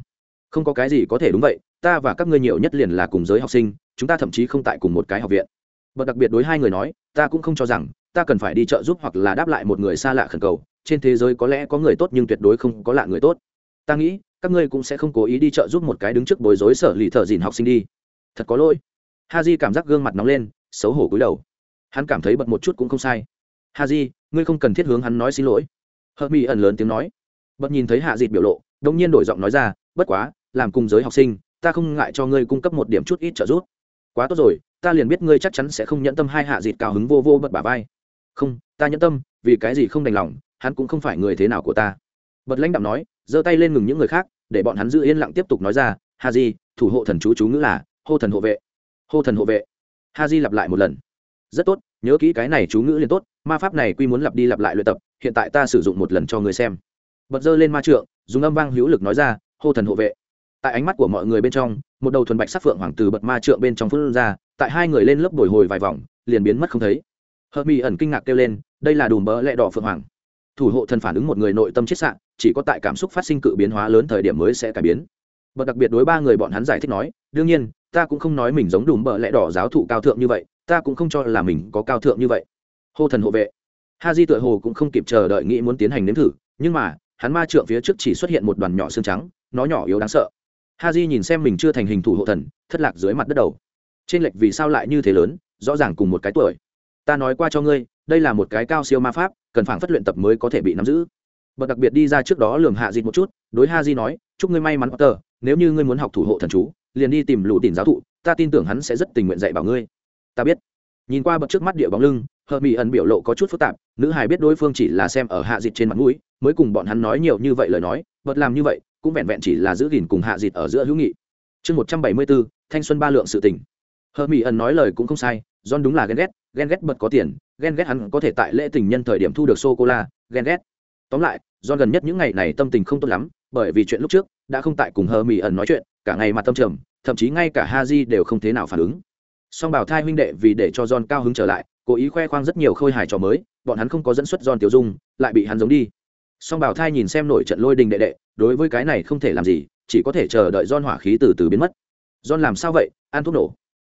Không có cái gì có thể đúng vậy ta và các ngươi nhiều nhất liền là cùng giới học sinh, chúng ta thậm chí không tại cùng một cái học viện. Bậc đặc biệt đối hai người nói, ta cũng không cho rằng, ta cần phải đi trợ giúp hoặc là đáp lại một người xa lạ khẩn cầu, trên thế giới có lẽ có người tốt nhưng tuyệt đối không có lạ người tốt. Ta nghĩ, các ngươi cũng sẽ không cố ý đi trợ giúp một cái đứng trước bối rối sở lì thợ dìn học sinh đi. Thật có lỗi. Ha di cảm giác gương mặt nóng lên, xấu hổ cúi đầu. Hắn cảm thấy bật một chút cũng không sai. Ha di ngươi không cần thiết hướng hắn nói xin lỗi. Hợp mỹ ẩn lớn tiếng nói. Bật nhìn thấy hạ dịt biểu lộ đông nhiên đổi giọng nói ra, bất quá, làm cùng giới học sinh ta không ngại cho ngươi cung cấp một điểm chút ít trợ giúp. Quá tốt rồi, ta liền biết ngươi chắc chắn sẽ không nhẫn tâm hai hạ dịt cao hứng vô vô bật bà vai. Không, ta nhẫn tâm, vì cái gì không đành lòng, hắn cũng không phải người thế nào của ta. Bật lãnh đạo nói, giơ tay lên ngừng những người khác, để bọn hắn giữ yên lặng tiếp tục nói ra, ha di, thủ hộ thần chú chú ngữ là, hô thần hộ vệ, hô thần hộ vệ. Ha di lặp lại một lần. Rất tốt, nhớ kỹ cái này chú ngữ liền tốt, ma pháp này quy muốn lặp đi lặp lại luyện tập, hiện tại ta sử dụng một lần cho người xem. Bật dơ lên ma trượng, dùng âm vang hữu lực nói ra, hô thần hộ vệ tại ánh mắt của mọi người bên trong, một đầu thuần bạch sắc phượng hoàng từ bật ma trượng bên trong phút ra, tại hai người lên lớp bồi hồi vài vòng, liền biến mất không thấy. Hợp mỹ ẩn kinh ngạc kêu lên, đây là đùm bỡ lẹ đỏ phượng hoàng. Thủ hộ thần phản ứng một người nội tâm chết sạn chỉ có tại cảm xúc phát sinh cự biến hóa lớn thời điểm mới sẽ cải biến. Bật đặc biệt đối ba người bọn hắn giải thích nói, đương nhiên, ta cũng không nói mình giống đùm bỡ lẹ đỏ giáo thụ cao thượng như vậy, ta cũng không cho là mình có cao thượng như vậy. Hô thần hộ vệ. Ha di tựa hồ cũng không kịp chờ đợi nghĩ muốn tiến hành nếm thử, nhưng mà, hắn ma trượng phía trước chỉ xuất hiện một đoàn nhỏ xương trắng, nó nhỏ yếu đáng sợ ha di nhìn xem mình chưa thành hình thủ hộ thần, thất lạc dưới mặt đất đầu. Trên lệch vì sao lại như thế lớn, rõ ràng cùng một cái tuổi. Ta nói qua cho ngươi, đây là một cái cao siêu ma pháp, cần phản phất luyện tập mới có thể bị nắm giữ. Bậc đặc biệt đi ra trước đó lường hạ dịt một chút, đối ha di nói, chúc ngươi may mắn tờ nếu như ngươi muốn học thủ hộ thần chú, liền đi tìm lũ tìm giáo thụ, ta tin tưởng hắn sẽ rất tình nguyện dạy bảo ngươi. Ta biết. Nhìn qua bậc trước mắt địa bóng lưng hờ mỹ ẩn biểu lộ có chút phức tạp, nữ hài biết đối phương chỉ là xem ở hạ dịt trên mặt mũi, mới cùng bọn hắn nói nhiều như vậy lời nói bật làm như vậy cũng vẹn vẹn chỉ là giữ gìn cùng hạ dịt ở giữa hữu nghị. Chương một trăm bảy mươi bốn, thanh xuân ba lượng sự tình. Hờ mỹ ẩn nói lời cũng không sai, john đúng là ghen ghét ghen ghét bật có tiền, ghen ghét hắn có thể tại lễ tình nhân thời điểm thu được sô cô la ghen ghét. Tóm lại, john gần nhất những ngày này tâm tình không tốt lắm, bởi vì chuyện lúc trước đã không tại cùng hờ mỹ ẩn nói chuyện, cả ngày mặt tâm trầm, thậm chí ngay cả ha di đều không thế nào phản ứng. Song bảo thai huynh đệ vì để cho john cao hứng trở lại, cố ý khoe khoang rất nhiều khôi hài trò mới, bọn hắn không có dẫn xuất john tiểu dung, lại bị hắn giống đi song bảo thai nhìn xem nổi trận lôi đình đệ đệ, đối với cái này không thể làm gì, chỉ có thể chờ đợi don hỏa khí từ từ biến mất. Don làm sao vậy? Ăn thuốc nổ.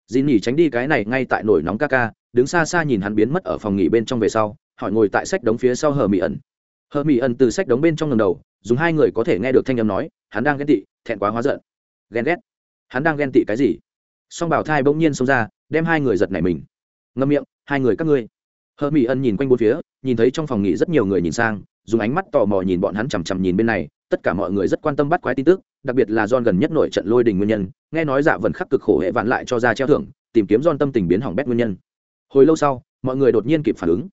Dì nhỉ tránh đi cái này ngay tại nổi nóng ca ca, đứng xa xa nhìn hắn biến mất ở phòng nghỉ bên trong về sau, hỏi ngồi tại sách đống phía sau hờ mỹ ẩn. Hờ mỹ ẩn từ sách đống bên trong ngầm đầu, dùng hai người có thể nghe được thanh âm nói, hắn đang ghen tị, thẹn quá hóa giận. Ghen ghét? Hắn đang ghen tị cái gì? Song bảo thai bỗng nhiên xông ra, đem hai người giật nảy mình. Ngâm miệng, hai người các ngươi. Hờ mỹ ân nhìn quanh bốn phía, nhìn thấy trong phòng nghỉ rất nhiều người nhìn sang dùng ánh mắt tò mò nhìn bọn hắn chằm chằm nhìn bên này tất cả mọi người rất quan tâm bắt quái tin tức đặc biệt là John gần nhất nổi trận lôi đình nguyên nhân, nghe nói dạ vần khắc cực khổ hệ vạn lại cho ra treo thưởng, tìm kiếm John tâm tình biến hỏng bét nguyên nhân. Hồi lâu sau, mọi người đột nhiên kịp phản ứng.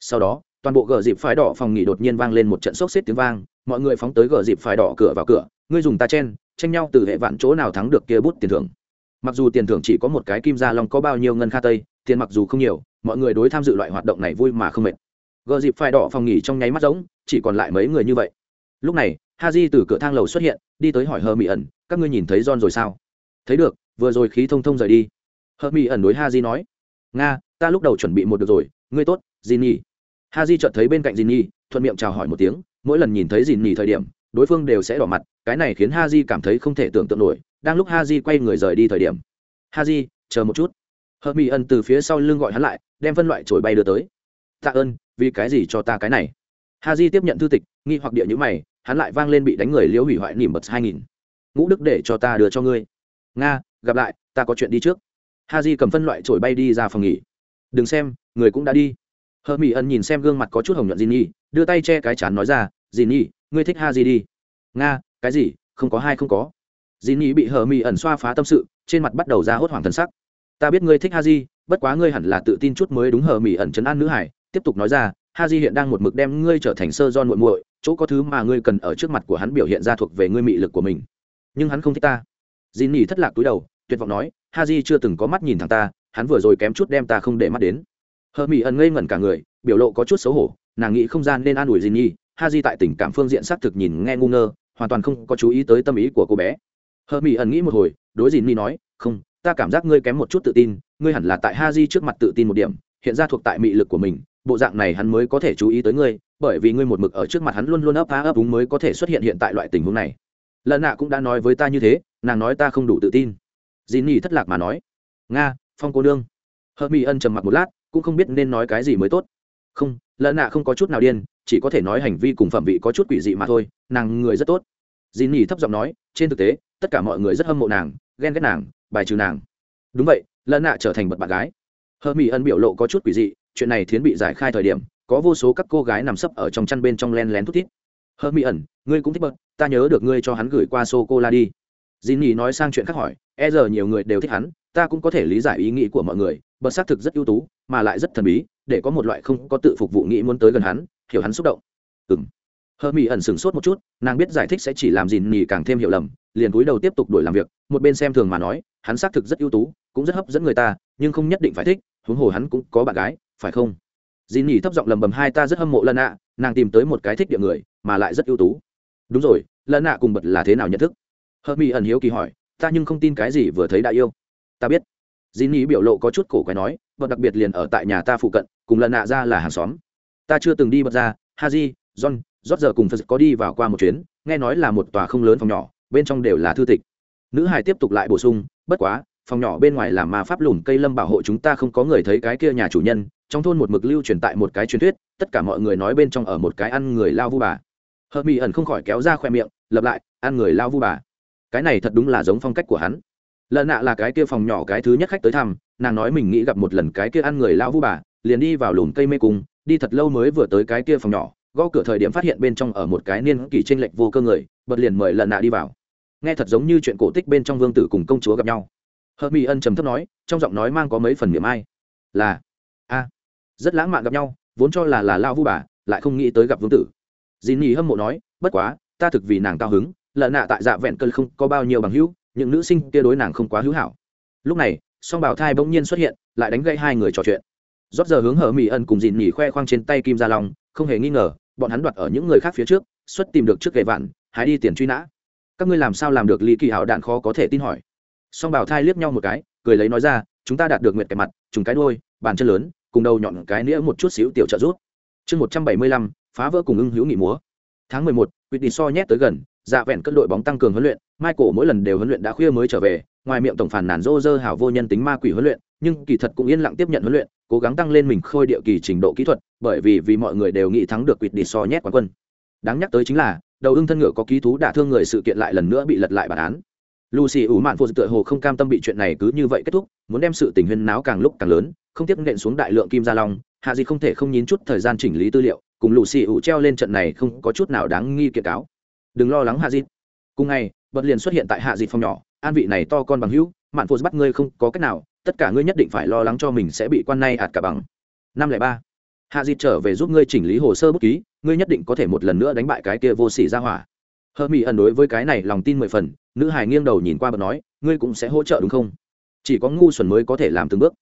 Sau đó, toàn bộ gờ dịp phái đỏ phòng nghỉ đột nhiên vang lên một trận sốc xếp tiếng vang, mọi người phóng tới gờ dịp phái đỏ cửa vào cửa, ngươi dùng ta chen, tranh nhau từ hệ vạn chỗ nào thắng được kia bút tiền thưởng. Mặc dù tiền thưởng chỉ có một cái kim gia long có bao nhiêu ngân kha tây, tiền mặc dù không nhiều, mọi người đối tham dự loại hoạt động này vui mà không mệt. Gờ dịp phải đỏ phòng nghỉ trong nháy mắt giống, chỉ còn lại mấy người như vậy. Lúc này, ha di từ cửa thang lầu xuất hiện đi tới hỏi hờ mỹ ẩn các ngươi nhìn thấy john rồi sao? Thấy được vừa rồi khí thông thông rời đi. Hờ mỹ ẩn đối ha di nói nga ta lúc đầu chuẩn bị một được rồi ngươi tốt dì nhi ha di chợt thấy bên cạnh dì nhi thuận miệng chào hỏi một tiếng mỗi lần nhìn thấy dì nhi thời điểm đối phương đều sẽ đỏ mặt cái này khiến ha di cảm thấy không thể tưởng tượng nổi đang lúc ha di quay người rời đi thời điểm. Ha di chờ một chút. Hờ mỹ ẩn từ phía sau lưng gọi hắn lại đem phân loại chổi bay đưa tới tạ ơn, vì cái gì cho ta cái này? Ha di tiếp nhận thư tịch, nghi hoặc địa nhữ mày, hắn lại vang lên bị đánh người liễu hủy hoại nỉm bật hai nghìn. Ngũ đức để cho ta đưa cho ngươi. Nga, gặp lại, ta có chuyện đi trước. Ha di cầm phân loại trổi bay đi ra phòng nghỉ. Đừng xem, người cũng đã đi. Hờ mỹ ân nhìn xem gương mặt có chút hồng nhuận dì nhi đưa tay che cái chán nói ra dì nhi ngươi thích ha di đi. Nga, cái gì? Không có hai không có. Dì nhi bị hờ mỹ ẩn xoa phá tâm sự, trên mặt bắt đầu ra hốt hoảng thân sắc. Ta biết ngươi thích ha di bất quá ngươi hẳn là tự tin chút mới đúng hờ mỹ ẩn chấn an nữ hải tiếp tục nói ra ha di hiện đang một mực đem ngươi trở thành sơ don muội muội, chỗ có thứ mà ngươi cần ở trước mặt của hắn biểu hiện ra thuộc về ngươi mị lực của mình. Nhưng hắn không thích ta. Dì nỉ thất lạc túi đầu, tuyệt vọng nói ha di chưa từng có mắt nhìn thẳng ta, hắn vừa rồi kém chút đem ta không để mắt đến. Hờ mỹ ẩn ngây ngẩn cả người, biểu lộ có chút xấu hổ, nàng nghĩ không gian nên an ủi dì nhi ha di tại tình cảm phương diện xác thực nhìn nghe ngu ngơ, hoàn toàn không có chú ý tới tâm ý của cô bé. Hờ mỹ ẩn nghĩ một hồi, đối dì nhi nói, không, ta cảm giác ngươi kém một chút tự tin, ngươi hẳn là tại ha di trước mặt tự tin một điểm, hiện ra thuộc tại mị lực của mình bộ dạng này hắn mới có thể chú ý tới ngươi, bởi vì ngươi một mực ở trước mặt hắn luôn luôn ấp á ấp úng mới có thể xuất hiện hiện tại loại tình huống này. Lần nạ cũng đã nói với ta như thế, nàng nói ta không đủ tự tin. Dì Nhi thất lạc mà nói. Nga, phong cô đương Hợp mỹ ân trầm mặc một lát, cũng không biết nên nói cái gì mới tốt. Không, lần nạ không có chút nào điên, chỉ có thể nói hành vi cùng phẩm vị có chút quỷ dị mà thôi, nàng người rất tốt. Dì Nhi thấp giọng nói, trên thực tế, tất cả mọi người rất hâm mộ nàng, ghen ghét nàng, bài trừ nàng. Đúng vậy, lần nạ trở thành bật bạn gái. Hợp mỹ Ân biểu lộ có chút quỷ dị chuyện này thiến bị giải khai thời điểm, có vô số các cô gái nằm sấp ở trong chăn bên trong len lén thút thít. Hơ mỹ ẩn, ngươi cũng thích bật, ta nhớ được ngươi cho hắn gửi qua sô cô la đi. Dì nhì nói sang chuyện khác hỏi e giờ nhiều người đều thích hắn, ta cũng có thể lý giải ý nghĩ của mọi người, bật xác thực rất ưu tú, mà lại rất thần bí, để có một loại không có tự phục vụ nghĩ muốn tới gần hắn, hiểu hắn xúc động. Ừng hơ mỹ ẩn sửng sốt một chút, nàng biết giải thích sẽ chỉ làm dìn nhì càng thêm hiểu lầm, liền cúi đầu tiếp tục đổi làm việc, một bên xem thường mà nói, hắn xác thực rất ưu tú, cũng rất hấp dẫn người ta, nhưng không nhất định phải thích, huống hồ hắn cũng có bạn gái phải không? Dì nhì thấp giọng lầm bầm hai ta rất hâm mộ lần ạ nàng tìm tới một cái thích địa người, mà lại rất ưu tú. Đúng rồi lần ạ cùng bật là thế nào nhận thức? Hợp mỹ ẩn hiếu kỳ hỏi, ta nhưng không tin cái gì vừa thấy đã yêu. Ta biết. Dì nhì biểu lộ có chút cổ quái nói, bật đặc biệt liền ở tại nhà ta phụ cận, cùng lần ạ ra là hàng xóm. Ta chưa từng đi bật ra haji john rót giờ cùng phật có đi vào qua một chuyến, nghe nói là một tòa không lớn phòng nhỏ, bên trong đều là thư tịch. Nữ hải tiếp tục lại bổ sung, bất quá, phòng nhỏ bên ngoài là ma pháp lùn cây lâm bảo hộ chúng ta không có người thấy cái kia nhà chủ nhân trong thôn một mực lưu truyền tại một cái truyền thuyết, tất cả mọi người nói bên trong ở một cái ăn người lao vu bà. Hợp mỹ ẩn không khỏi kéo ra khoe miệng, lập lại, ăn người lao vu bà. Cái này thật đúng là giống phong cách của hắn. Lần nạ là cái kia phòng nhỏ cái thứ nhất khách tới thăm, nàng nói mình nghĩ gặp một lần cái kia ăn người lao vu bà, liền đi vào lùm cây mê cung, đi thật lâu mới vừa tới cái kia phòng nhỏ, gõ cửa thời điểm phát hiện bên trong ở một cái niên kỷ tranh lệch vô cơ người, bật liền mời lần nạ đi vào. Nghe thật giống như chuyện cổ tích bên trong vương tử cùng công chúa gặp nhau. Hợp mỹ ân trầm thấp nói, trong giọng nói mang có mấy phần miệng ai. Là, a rất lãng mạn gặp nhau, vốn cho là là lao vu bà, lại không nghĩ tới gặp vương tử. Dì nhì hâm mộ nói, bất quá, ta thực vì nàng cao hứng, lợn nạ tại dạ vẹn cơn không có bao nhiêu bằng hữu, những nữ sinh kia đối nàng không quá hữu hảo. Lúc này, song bảo thai bỗng nhiên xuất hiện, lại đánh gây hai người trò chuyện. Rót giờ hướng hở mỹ ân cùng dìn nhì khoe khoang trên tay kim ra long, không hề nghi ngờ, bọn hắn đoạt ở những người khác phía trước, xuất tìm được trước gậy vạn hãy đi tiền truy nã. Các ngươi làm sao làm được lý kỳ hảo đạn khó có thể tin hỏi. Song bảo thai liếc nhau một cái, cười lấy nói ra, chúng ta đạt được nguyệt cái mặt, trùng cái đôi bàn chân lớn cùng đầu nhọn cái nĩa một chút xíu tiểu trợ rút chương một trăm bảy mươi lăm, phá vỡ cùng ưng hữu nghị múa. Tháng mười một, quyết đi so nhét tới gần dạ vẹn cất đội bóng tăng cường huấn luyện, michael mỗi lần đều huấn luyện đã khuya mới trở về, ngoài miệng tổng phản nản rô rơ hảo vô nhân tính ma quỷ huấn luyện, nhưng kỳ thật cũng yên lặng tiếp nhận huấn luyện, cố gắng tăng lên mình khôi địa kỳ trình độ kỹ thuật, bởi vì vì mọi người đều nghĩ thắng được quyết đi so nhét quán quân. Đáng nhắc tới chính là, đầu ưng thân ngựa có ký thú đả thương người sự kiện lại lần nữa bị lật lại bản án lucy ủ mạn vô tựa hồ không cam tâm bị chuyện này cứ như vậy kết thúc, muốn đem sự tình huyên náo càng lúc càng lớn, không tiếp nện xuống đại lượng kim gia long, hạ gì không thể không nhín chút thời gian chỉnh lý tư liệu, cùng lucy ủ treo lên trận này không có chút nào đáng nghi kiện cáo. Đừng lo lắng, hạ dịt cùng ngày, bật liền xuất hiện tại hạ dịt phòng nhỏ, an vị này to con bằng hữu, mạn phô bắt ngươi không có cách nào, tất cả ngươi nhất định phải lo lắng cho mình sẽ bị quan nay ạt cả bằng. Năm lẻ ba. Hạ dịt trở về giúp ngươi chỉnh lý hồ sơ bút ký, ngươi nhất định có thể một lần nữa đánh bại cái kia vô sỉ ra hỏa. Hơ mỹ ẩn đối với cái này lòng tin mười phần nữ Hải nghiêng đầu nhìn qua bật nói, ngươi cũng sẽ hỗ trợ đúng không? Chỉ có ngu xuẩn mới có thể làm từng bước.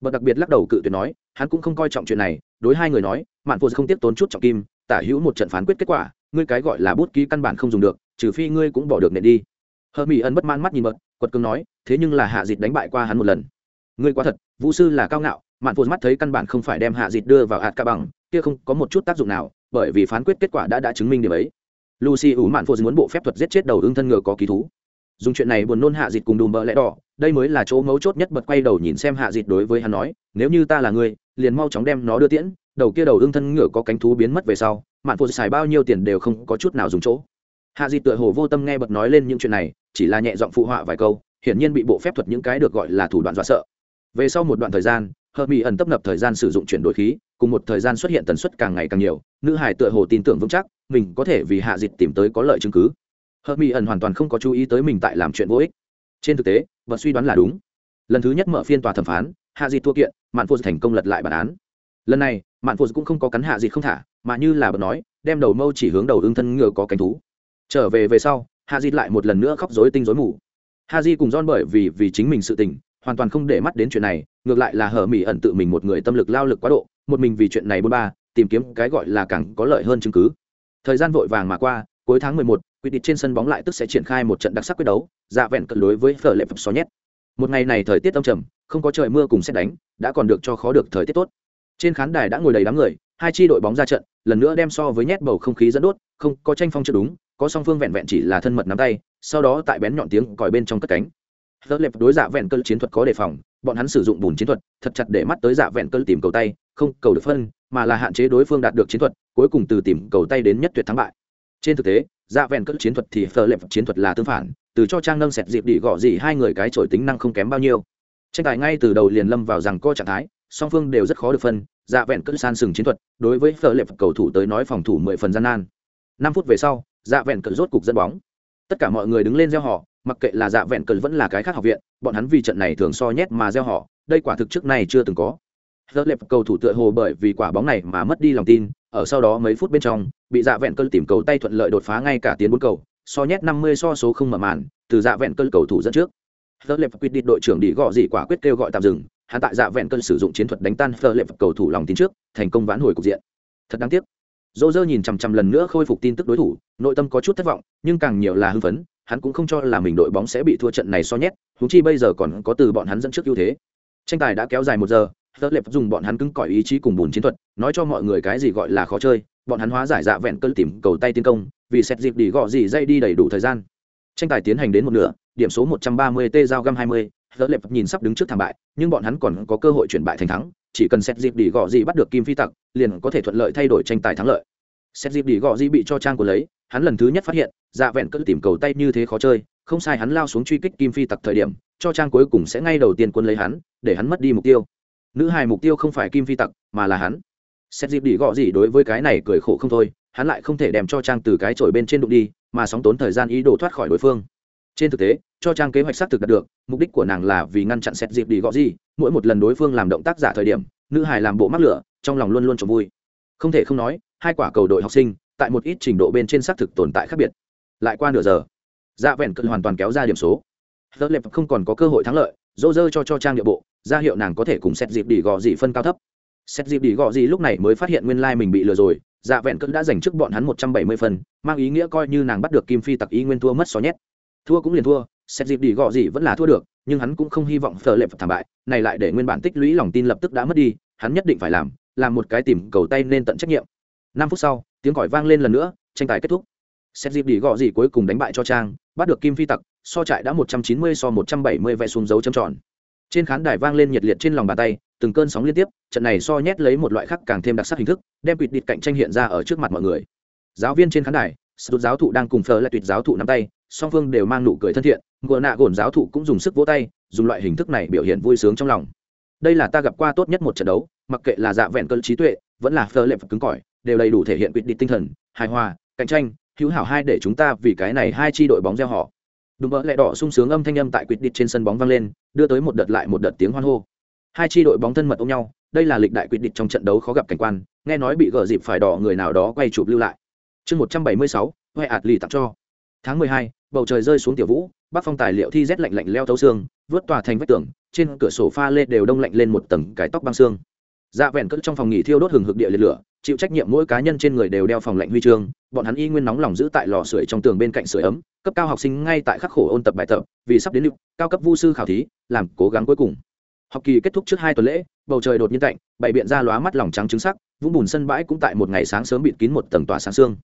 Bật đặc biệt lắc đầu cự tuyệt nói, hắn cũng không coi trọng chuyện này, đối hai người nói, mạn phụ không tiếp tốn chút trọng kim, tả hữu một trận phán quyết kết quả, ngươi cái gọi là bút ký căn bản không dùng được, trừ phi ngươi cũng bỏ được nệ đi. Hơ mỹ Ân bất man mắt nhìn bật, quật cường nói, thế nhưng là hạ dịt đánh bại qua hắn một lần. Ngươi quá thật, vũ sư là cao ngạo, mạn phụ mắt thấy căn bản không phải đem hạ dịt đưa vào hạt ca bằng, kia không có một chút tác dụng nào, bởi vì phán quyết kết quả đã đã chứng minh điều ấy. Lucy ủ mạn phụ muốn bộ phép thuật giết chết đầu ương thân ngựa có ký thú dùng chuyện này buồn nôn hạ dịt cùng đùm bợ lẽ đỏ, đây mới là chỗ mấu chốt nhất bật quay đầu nhìn xem hạ dịt đối với hắn nói, nếu như ta là người liền mau chóng đem nó đưa tiễn, đầu kia đầu ưng thân ngựa có cánh thú biến mất về sau, mạn phụ xài bao nhiêu tiền đều không có chút nào dùng chỗ. Hạ dịt tựa hồ vô tâm nghe bật nói lên những chuyện này, chỉ là nhẹ giọng phụ họa vài câu, hiển nhiên bị bộ phép thuật những cái được gọi là thủ đoạn dọa sợ. Về sau một đoạn thời gian, hợp mỹ ẩn tấp nập thời gian sử dụng chuyển đổi khí, cùng một thời gian xuất hiện tần suất càng ngày càng nhiều, nữ hải tựa hồ tin tưởng vững chắc, mình có thể vì hạ dịch tìm tới có lợi chứng cứ hợp mỹ ẩn hoàn toàn không có chú ý tới mình tại làm chuyện vô ích. Trên thực tế vật suy đoán là đúng. Lần thứ nhất mở phiên tòa thẩm phán hạ dịt thua kiện mạn phô thành công lật lại bản án. Lần này mạn phô cũng không có cắn hạ dịt không thả mà như là bật nói đem đầu mâu chỉ hướng đầu ương thân ngựa có cánh thú. Trở về về sau hạ dịt lại một lần nữa khóc dối tinh dối mù. Hạ di cùng don bởi vì vì chính mình sự tình hoàn toàn không để mắt đến chuyện này ngược lại là hở mỹ ẩn tự mình một người tâm lực lao lực quá độ một mình vì chuyện này bôn ba tìm kiếm cái gọi là càng có lợi hơn chứng cứ. Thời gian vội vàng mà qua cuối tháng mười một, quyết định trên sân bóng lại tức sẽ triển khai một trận đặc sắc quyết đấu dạ vẹn cận đối với phở lệ phập xó nhét. Một ngày này thời tiết âm trầm, không có trời mưa cùng xét đánh, đã còn được cho khó được thời tiết tốt. Trên khán đài đã ngồi đầy đám người, hai chi đội bóng ra trận, lần nữa đem so với nhét bầu không khí dẫn đốt, không, có tranh phong chưa đúng, có song phương vẹn vẹn chỉ là thân mật nắm tay, sau đó tại bén nhọn tiếng còi bên trong cất cánh. Phở lệp đối dạ vẹn cơ chiến thuật có đề phòng, bọn hắn sử dụng bùn chiến thuật, thật chặt để mắt tới dạ vẹn cơ tìm cầu tay, không cầu được phân, mà là hạn chế đối phương đạt được chiến thuật, cuối cùng từ tìm cầu tay đến nhất tuyệt thắng bại. Trên thực tế dạ vẹn cất chiến thuật thì phờ lệp chiến thuật là tương phản, từ cho trang nâng sẹt dịp đi gõ gì hai người cái trội tính năng không kém bao nhiêu. Tranh tài ngay từ đầu liền lâm vào rằng co trạng thái, song phương đều rất khó được phân dạ vẹn cất san sừng chiến thuật, đối với phở lệp cầu thủ tới nói phòng thủ mười phần gian nan. Năm phút về sau dạ vẹn cất rốt cục dẫn bóng. Tất cả mọi người đứng lên gieo họ, mặc kệ là dạ vẹn cất vẫn là cái khác học viện, bọn hắn vì trận này thường so nhét mà gieo họ, đây quả thực trước này chưa từng có. Phở lệp cầu thủ tựa hồ bởi vì quả bóng này mà mất đi lòng tin, ở sau đó mấy phút bên trong bị dạ vẹn cơn tìm cầu tay thuận lợi đột phá ngay cả tiến bốn cầu, so nhét năm mươi so số không mở màn, từ dạ vẹn cơn cầu thủ dẫn trước. Phở lệp quyết định đội trưởng đi gọ gì quả quyết kêu gọi tạm dừng, hắn tại dạ vẹn cơn sử dụng chiến thuật đánh tan phờ lệp cầu thủ lòng tin trước, thành công vãn hồi cục diện. Thật đáng tiếc. Dỗ dơ nhìn chằm chằm lần nữa khôi phục tin tức đối thủ, nội tâm có chút thất vọng, nhưng càng nhiều là hưng phấn, hắn cũng không cho là mình đội bóng sẽ bị thua trận này so nhét húng chi bây giờ còn có từ bọn hắn dẫn trước ưu thế. Tranh tài đã kéo dài một giờ tớ lệp dùng bọn hắn cứng cỏi ý chí cùng bùn chiến thuật, nói cho mọi người cái gì gọi là khó chơi bọn hắn hóa giải dạ vẹn cơn tìm cầu tay tiến công vì xét dịp đi gõ gì dây đi đầy đủ thời gian tranh tài tiến hành đến một nửa điểm số 130 t giao găm 20, lỡ Lệp nhìn sắp đứng trước thảm bại, nhưng bọn hắn còn có cơ hội chuyển bại thành thắng, chỉ cần xét dịp đi gõ gì bắt được kim phi tặc, liền có thể thuận lợi thay đổi tranh tài thắng lợi. Xét dịp đi gõ gì bị cho trang của lấy, hắn lần thứ nhất phát hiện, dạ vẹn cỡ tìm cầu tay như thế khó chơi, không sai hắn lao xuống truy kích kim phi tặc thời điểm, cho trang cuối cùng sẽ ngay đầu tiên quân lấy hắn, để hắn mất đi mục tiêu. Nữ hài mục tiêu không phải kim phi tặc, mà là hắn. Xét dịp đi gõ gì đối với cái này cười khổ không thôi, hắn lại không thể đem cho trang từ cái chổi bên trên đụng đi, mà sóng tốn thời gian ý đồ thoát khỏi đối phương. Trên thực tế cho trang kế hoạch xác thực đạt được mục đích của nàng là vì ngăn chặn xét dịp đi gõ gì mỗi một lần đối phương làm động tác giả thời điểm nữ hài làm bộ mắc lửa trong lòng luôn luôn trộm vui. Không thể không nói hai quả cầu đội học sinh tại một ít trình độ bên trên xác thực tồn tại khác biệt. Lại qua nửa giờ dạ vẹn cận hoàn toàn kéo ra điểm số. Tớ lệp không còn có cơ hội thắng lợi dỗ dơ cho cho trang địa bộ ra hiệu nàng có thể cùng xét dịp đi gò gì phân cao thấp xét dịp đi gọ gì lúc này mới phát hiện nguyên lai mình bị lừa rồi dạ vẹn cận đã giành trước bọn hắn một trăm bảy mươi phần, mang ý nghĩa coi như nàng bắt được kim phi tặc ý nguyên thua mất xó nhét thua cũng liền thua xét dịp đi gọ gì vẫn là thua được nhưng hắn cũng không hy vọng phờ lệ thảm bại này lại để nguyên bản tích lũy lòng tin lập tức đã mất đi hắn nhất định phải làm làm một cái tìm cầu tay nên tận trách nhiệm. Năm phút sau tiếng còi vang lên lần nữa tranh tài kết thúc. Xét dịp đi gọ gì cuối cùng đánh bại cho trang bắt được kim phi tặc so trại đã một trăm chín mươi so một trăm bảy mươi vẽ xuống dấu châm tròn. Trên khán đài vang lên nhiệt liệt trên lòng bàn tay từng cơn sóng liên tiếp, trận này so nhét lấy một loại khác càng thêm đặc sắc hình thức, đem quỵt địt cạnh tranh hiện ra ở trước mặt mọi người. Giáo viên trên khán đài sút giáo thụ đang cùng phờ lại tuyệt giáo thụ nắm tay, song phương đều mang nụ cười thân thiện, ngựa nạ gồn giáo thụ cũng dùng sức vỗ tay, dùng loại hình thức này biểu hiện vui sướng trong lòng. Đây là ta gặp qua tốt nhất một trận đấu, mặc kệ là dạ vẹn cơn trí tuệ, vẫn là phờ lệ cứng cỏi, đều đầy đủ thể hiện quyết định tinh thần, hài hòa, cạnh tranh, hữu hảo hai để chúng ta vì cái này hai chi đội bóng gieo họ. Đúng mỡ lẹ đỏ sung sướng âm thanh âm tại quyết định trên sân bóng vang lên, đưa tới một đợt lại một đợt tiếng hoan hô hai chi đội bóng thân mật ôm nhau, đây là lịch đại quyết định trong trận đấu khó gặp cảnh quan, nghe nói bị gỡ dịp phải đỏ người nào đó quay chụp lưu lại. Chương một trăm bảy mươi sáu, huệ ạt lì tặng cho. Tháng mười hai, bầu trời rơi xuống tiểu vũ, bắc phong tài liệu thi rét lạnh lạnh leo thấu xương, vớt tòa thành vách tường, trên cửa sổ pha lê đều đông lạnh lên một tầng cái tóc băng xương. Dạ vẹn cất trong phòng nghỉ thiêu đốt hừng hực địa liệt lửa, chịu trách nhiệm mỗi cá nhân trên người đều đeo phòng lạnh huy chương, bọn hắn y nguyên nóng lòng giữ tại lò sưởi trong tường bên cạnh sưởi ấm, cấp cao học sinh ngay tại khắc khổ ôn tập bài tập, vì sắp đến lúc cao cấp vu sư khảo thí, làm cố gắng cuối cùng học kỳ kết thúc trước hai tuần lễ, bầu trời đột nhiên cạnh bày biện ra lóa mắt lòng trắng trứng sắc, vũng bùn sân bãi cũng tại một ngày sáng sớm bịt kín một tầng tỏa sáng sương.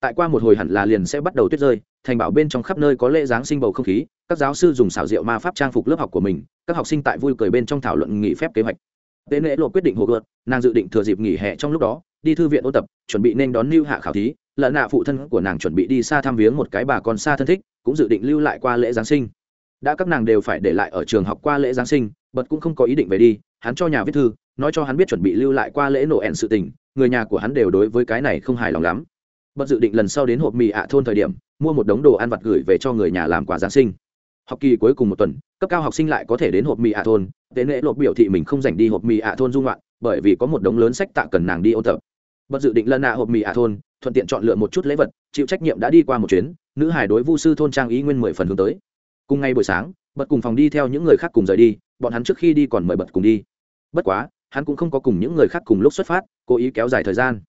Tại qua một hồi hẳn là liền sẽ bắt đầu tuyết rơi, thành bảo bên trong khắp nơi có lễ giáng sinh bầu không khí, các giáo sư dùng xảo diệu ma pháp trang phục lớp học của mình, các học sinh tại vui cười bên trong thảo luận nghỉ phép kế hoạch. Tế lễ lộ quyết định hồ gợt, nàng dự định thừa dịp nghỉ hè trong lúc đó, đi thư viện ôn tập, chuẩn bị nên đón lưu hạ khảo thí lợn nạ phụ thân của nàng chuẩn bị đi xa thăm viếng một cái bà con xa thân thích, cũng dự định lưu lại qua lễ giáng sinh. Đã các nàng đều phải để lại ở trường học qua lễ giáng sinh bật cũng không có ý định về đi, hắn cho nhà viết thư, nói cho hắn biết chuẩn bị lưu lại qua lễ nổ ẹn sự tình, người nhà của hắn đều đối với cái này không hài lòng lắm. Bật dự định lần sau đến hộp mì ạ thôn thời điểm, mua một đống đồ ăn vặt gửi về cho người nhà làm quà giáng sinh. Học kỳ cuối cùng một tuần, cấp cao học sinh lại có thể đến hộp mì ạ thôn, tế lễ lộp biểu thị mình không dành đi hộp mì ạ thôn dung loạn, bởi vì có một đống lớn sách tạ cần nàng đi ôn tập. Bật dự định lần nạ hộp mì ạ thôn, thuận tiện chọn lựa một chút lễ vật, chịu trách nhiệm đã đi qua một chuyến, nữ hải đối vu sư thôn trang ý nguyên mười phần hướng tới. Cùng ngày buổi sáng bật cùng phòng đi theo những người khác cùng rời đi, bọn hắn trước khi đi còn mời bật cùng đi. Bất quá, hắn cũng không có cùng những người khác cùng lúc xuất phát, cố ý kéo dài thời gian.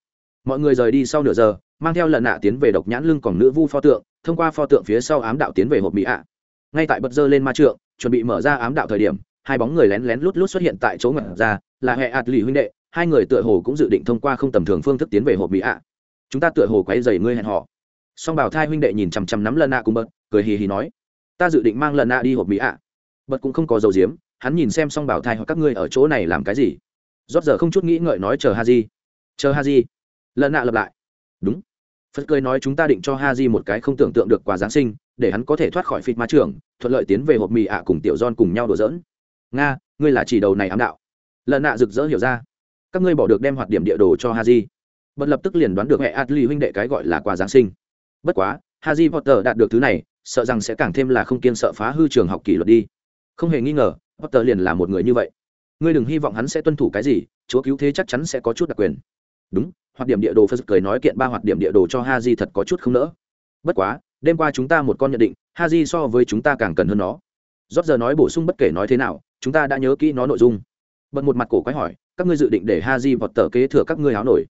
Mọi người rời đi sau nửa giờ, mang theo lần nạ tiến về độc nhãn lưng còn nữ vu pho tượng, thông qua pho tượng phía sau ám đạo tiến về hộp mỹ ạ. Ngay tại bật dơ lên ma trượng, chuẩn bị mở ra ám đạo thời điểm, hai bóng người lén lén lút lút xuất hiện tại chỗ ngẩn ra, là hệ ạt lì huynh đệ, hai người tựa hồ cũng dự định thông qua không tầm thường phương thức tiến về hộp mỹ ạ. Chúng ta tựa hồ quay dày ngươi hẹn họ song bảo thai huynh đệ nhìn chằm chằm nắm lần nạ cùng bật, cười hì hì nói ta dự định mang lần nạ đi hộp mỹ ạ. Bật cũng không có dầu diếm hắn nhìn xem song bảo thai hoặc các ngươi ở chỗ này làm cái gì. Rót giờ không chút nghĩ ngợi nói chờ ha di chờ ha di lần nạ lập lại. Đúng. Phật cười nói chúng ta định cho ha di một cái không tưởng tượng được quà giáng sinh, để hắn có thể thoát khỏi phịt ma trường thuận lợi tiến về hộp mì ạ cùng tiểu don cùng nhau đùa giỡn. Nga, ngươi là chỉ đầu này ám đạo. Lần nạ rực rỡ hiểu ra. Các ngươi bỏ được đem hoạt điểm địa đồ cho ha di bật lập tức liền đoán được hệ adli huynh đệ cái gọi là quà giáng sinh. Bất quá ha di potter đạt được thứ này sợ rằng sẽ càng thêm là không kiên sợ phá hư trường học kỷ luật đi. Không hề nghi ngờ, potter liền là một người như vậy. Ngươi đừng hy vọng hắn sẽ tuân thủ cái gì, chúa cứu thế chắc chắn sẽ có chút đặc quyền. Đúng, hoạt điểm địa đồ phật cười nói kiện ba hoạt điểm địa đồ cho ha di thật có chút không nỡ. Bất quá, đêm qua chúng ta một con nhận định ha di so với chúng ta càng cần hơn nó. Rót giờ nói bổ sung bất kể nói thế nào, chúng ta đã nhớ kỹ nó nội dung. Bật một mặt cổ quái hỏi, các ngươi dự định để haji vọt tờ kế thừa các ngươi áo nổi?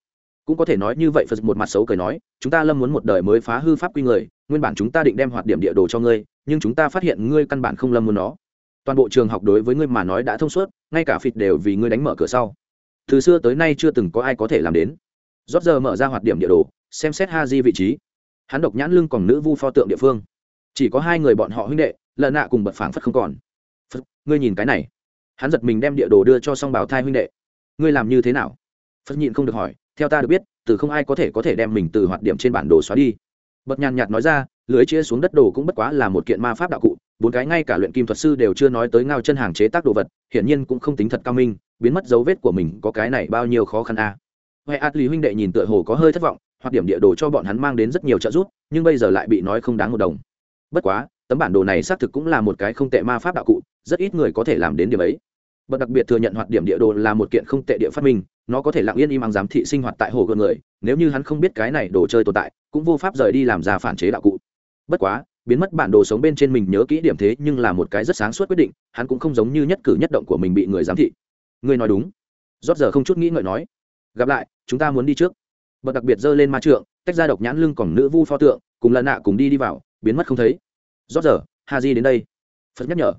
Cũng có thể nói như vậy, phật một mặt xấu cười nói, chúng ta lâm muốn một đời mới phá hư pháp quy người, nguyên bản chúng ta định đem hoạt điểm địa đồ cho ngươi, nhưng chúng ta phát hiện ngươi căn bản không lâm muốn nó. Toàn bộ trường học đối với ngươi mà nói đã thông suốt, ngay cả phịt đều vì ngươi đánh mở cửa sau. Từ xưa tới nay chưa từng có ai có thể làm đến. Rót giờ mở ra hoạt điểm địa đồ, xem xét ha di vị trí. Hắn độc nhãn lưng còn nữ vu pho tượng địa phương. Chỉ có hai người bọn họ huynh đệ, lợn nạ cùng bật phảng phất không còn. Phật, ngươi nhìn cái này. Hắn giật mình đem địa đồ đưa cho song bảo thai huynh đệ. Ngươi làm như thế nào? Phật nhịn không được hỏi theo ta được biết, từ không ai có thể có thể đem mình từ hoạt điểm trên bản đồ xóa đi. Bật nhàn nhạt nói ra, lưới chia xuống đất đồ cũng bất quá là một kiện ma pháp đạo cụ, bốn cái ngay cả luyện kim thuật sư đều chưa nói tới ngao chân hàng chế tác đồ vật, hiển nhiên cũng không tính thật cao minh, biến mất dấu vết của mình có cái này bao nhiêu khó khăn a. À. huệ át lý huynh đệ nhìn tựa hồ có hơi thất vọng, hoặc điểm địa đồ cho bọn hắn mang đến rất nhiều trợ giúp, nhưng bây giờ lại bị nói không đáng một đồng. Bất quá, tấm bản đồ này xác thực cũng là một cái không tệ ma pháp đạo cụ, rất ít người có thể làm đến điểm ấy bậc đặc biệt thừa nhận hoạt điểm địa đồ là một kiện không tệ địa phát minh, nó có thể lặng yên im ắng giám thị sinh hoạt tại hồ gợn người, nếu như hắn không biết cái này đồ chơi tồn tại, cũng vô pháp rời đi làm ra phản chế đạo cụ. Bất quá, biến mất bản đồ sống bên trên mình nhớ kỹ điểm thế nhưng là một cái rất sáng suốt quyết định, hắn cũng không giống như nhất cử nhất động của mình bị người giám thị. Ngươi nói đúng. Rót giờ không chút nghĩ ngợi nói, gặp lại, chúng ta muốn đi trước. Bậc đặc biệt giơ lên ma trượng, tách ra độc nhãn lưng còn nữ vu pho tượng, cùng lần nạ cùng đi đi vào, biến mất không thấy. Rót giờ ha di đến đây. Phật nhắc nhở,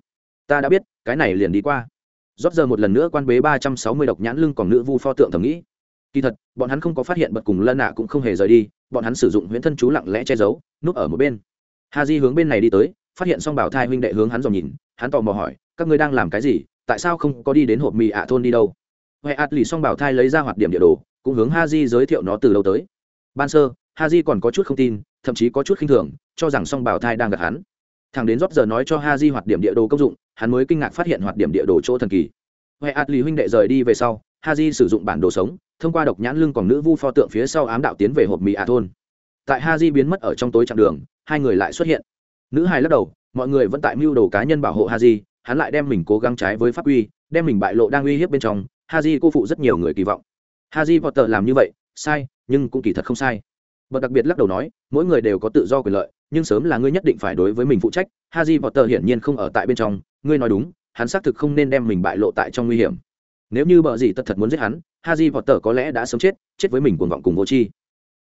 ta đã biết, cái này liền đi qua rót giờ một lần nữa quan bế ba trăm sáu mươi độc nhãn lưng còn nữ vu pho tượng thầm nghĩ. Kỳ thật, bọn hắn không có phát hiện bật cùng lân nạ cũng không hề rời đi, bọn hắn sử dụng huyễn thân chú lặng lẽ che giấu, núp ở một bên. Ha di hướng bên này đi tới, phát hiện xong bảo thai huynh đệ hướng hắn dòm nhìn, hắn tò mò hỏi, các ngươi đang làm cái gì? Tại sao không có đi đến hộp mì ạ thôn đi đâu? Huệ ạt lì xong bảo thai lấy ra hoạt điểm địa đồ, cũng hướng ha di giới thiệu nó từ lâu tới. Ban sơ, ha di còn có chút không tin, thậm chí có chút khinh thường, cho rằng song bảo thai đang gặp hắn thằng đến rót giờ nói cho ha di hoạt điểm địa đồ công dụng, hắn mới kinh ngạc phát hiện hoạt điểm địa đồ chỗ thần kỳ. Huệ ạt lì huynh đệ rời đi về sau, ha di sử dụng bản đồ sống, thông qua độc nhãn lưng còn nữ vu pho tượng phía sau ám đạo tiến về hộp mì ạ thôn. Tại ha di biến mất ở trong tối chặng đường, hai người lại xuất hiện. Nữ hài lắc đầu, mọi người vẫn tại mưu đồ cá nhân bảo hộ ha di, hắn lại đem mình cố gắng trái với pháp uy đem mình bại lộ đang uy hiếp bên trong, ha di cô phụ rất nhiều người kỳ vọng. Ha di potter làm như vậy, sai, nhưng cũng kỳ thật không sai bậc đặc biệt lắc đầu nói, mỗi người đều có tự do quyền lợi, nhưng sớm là ngươi nhất định phải đối với mình phụ trách. Haji potter hiển nhiên không ở tại bên trong. Ngươi nói đúng, hắn xác thực không nên đem mình bại lộ tại trong nguy hiểm. Nếu như bợ gì tất thật muốn giết hắn Haji potter có lẽ đã sớm chết chết với mình cuồng vọng cùng vô tri.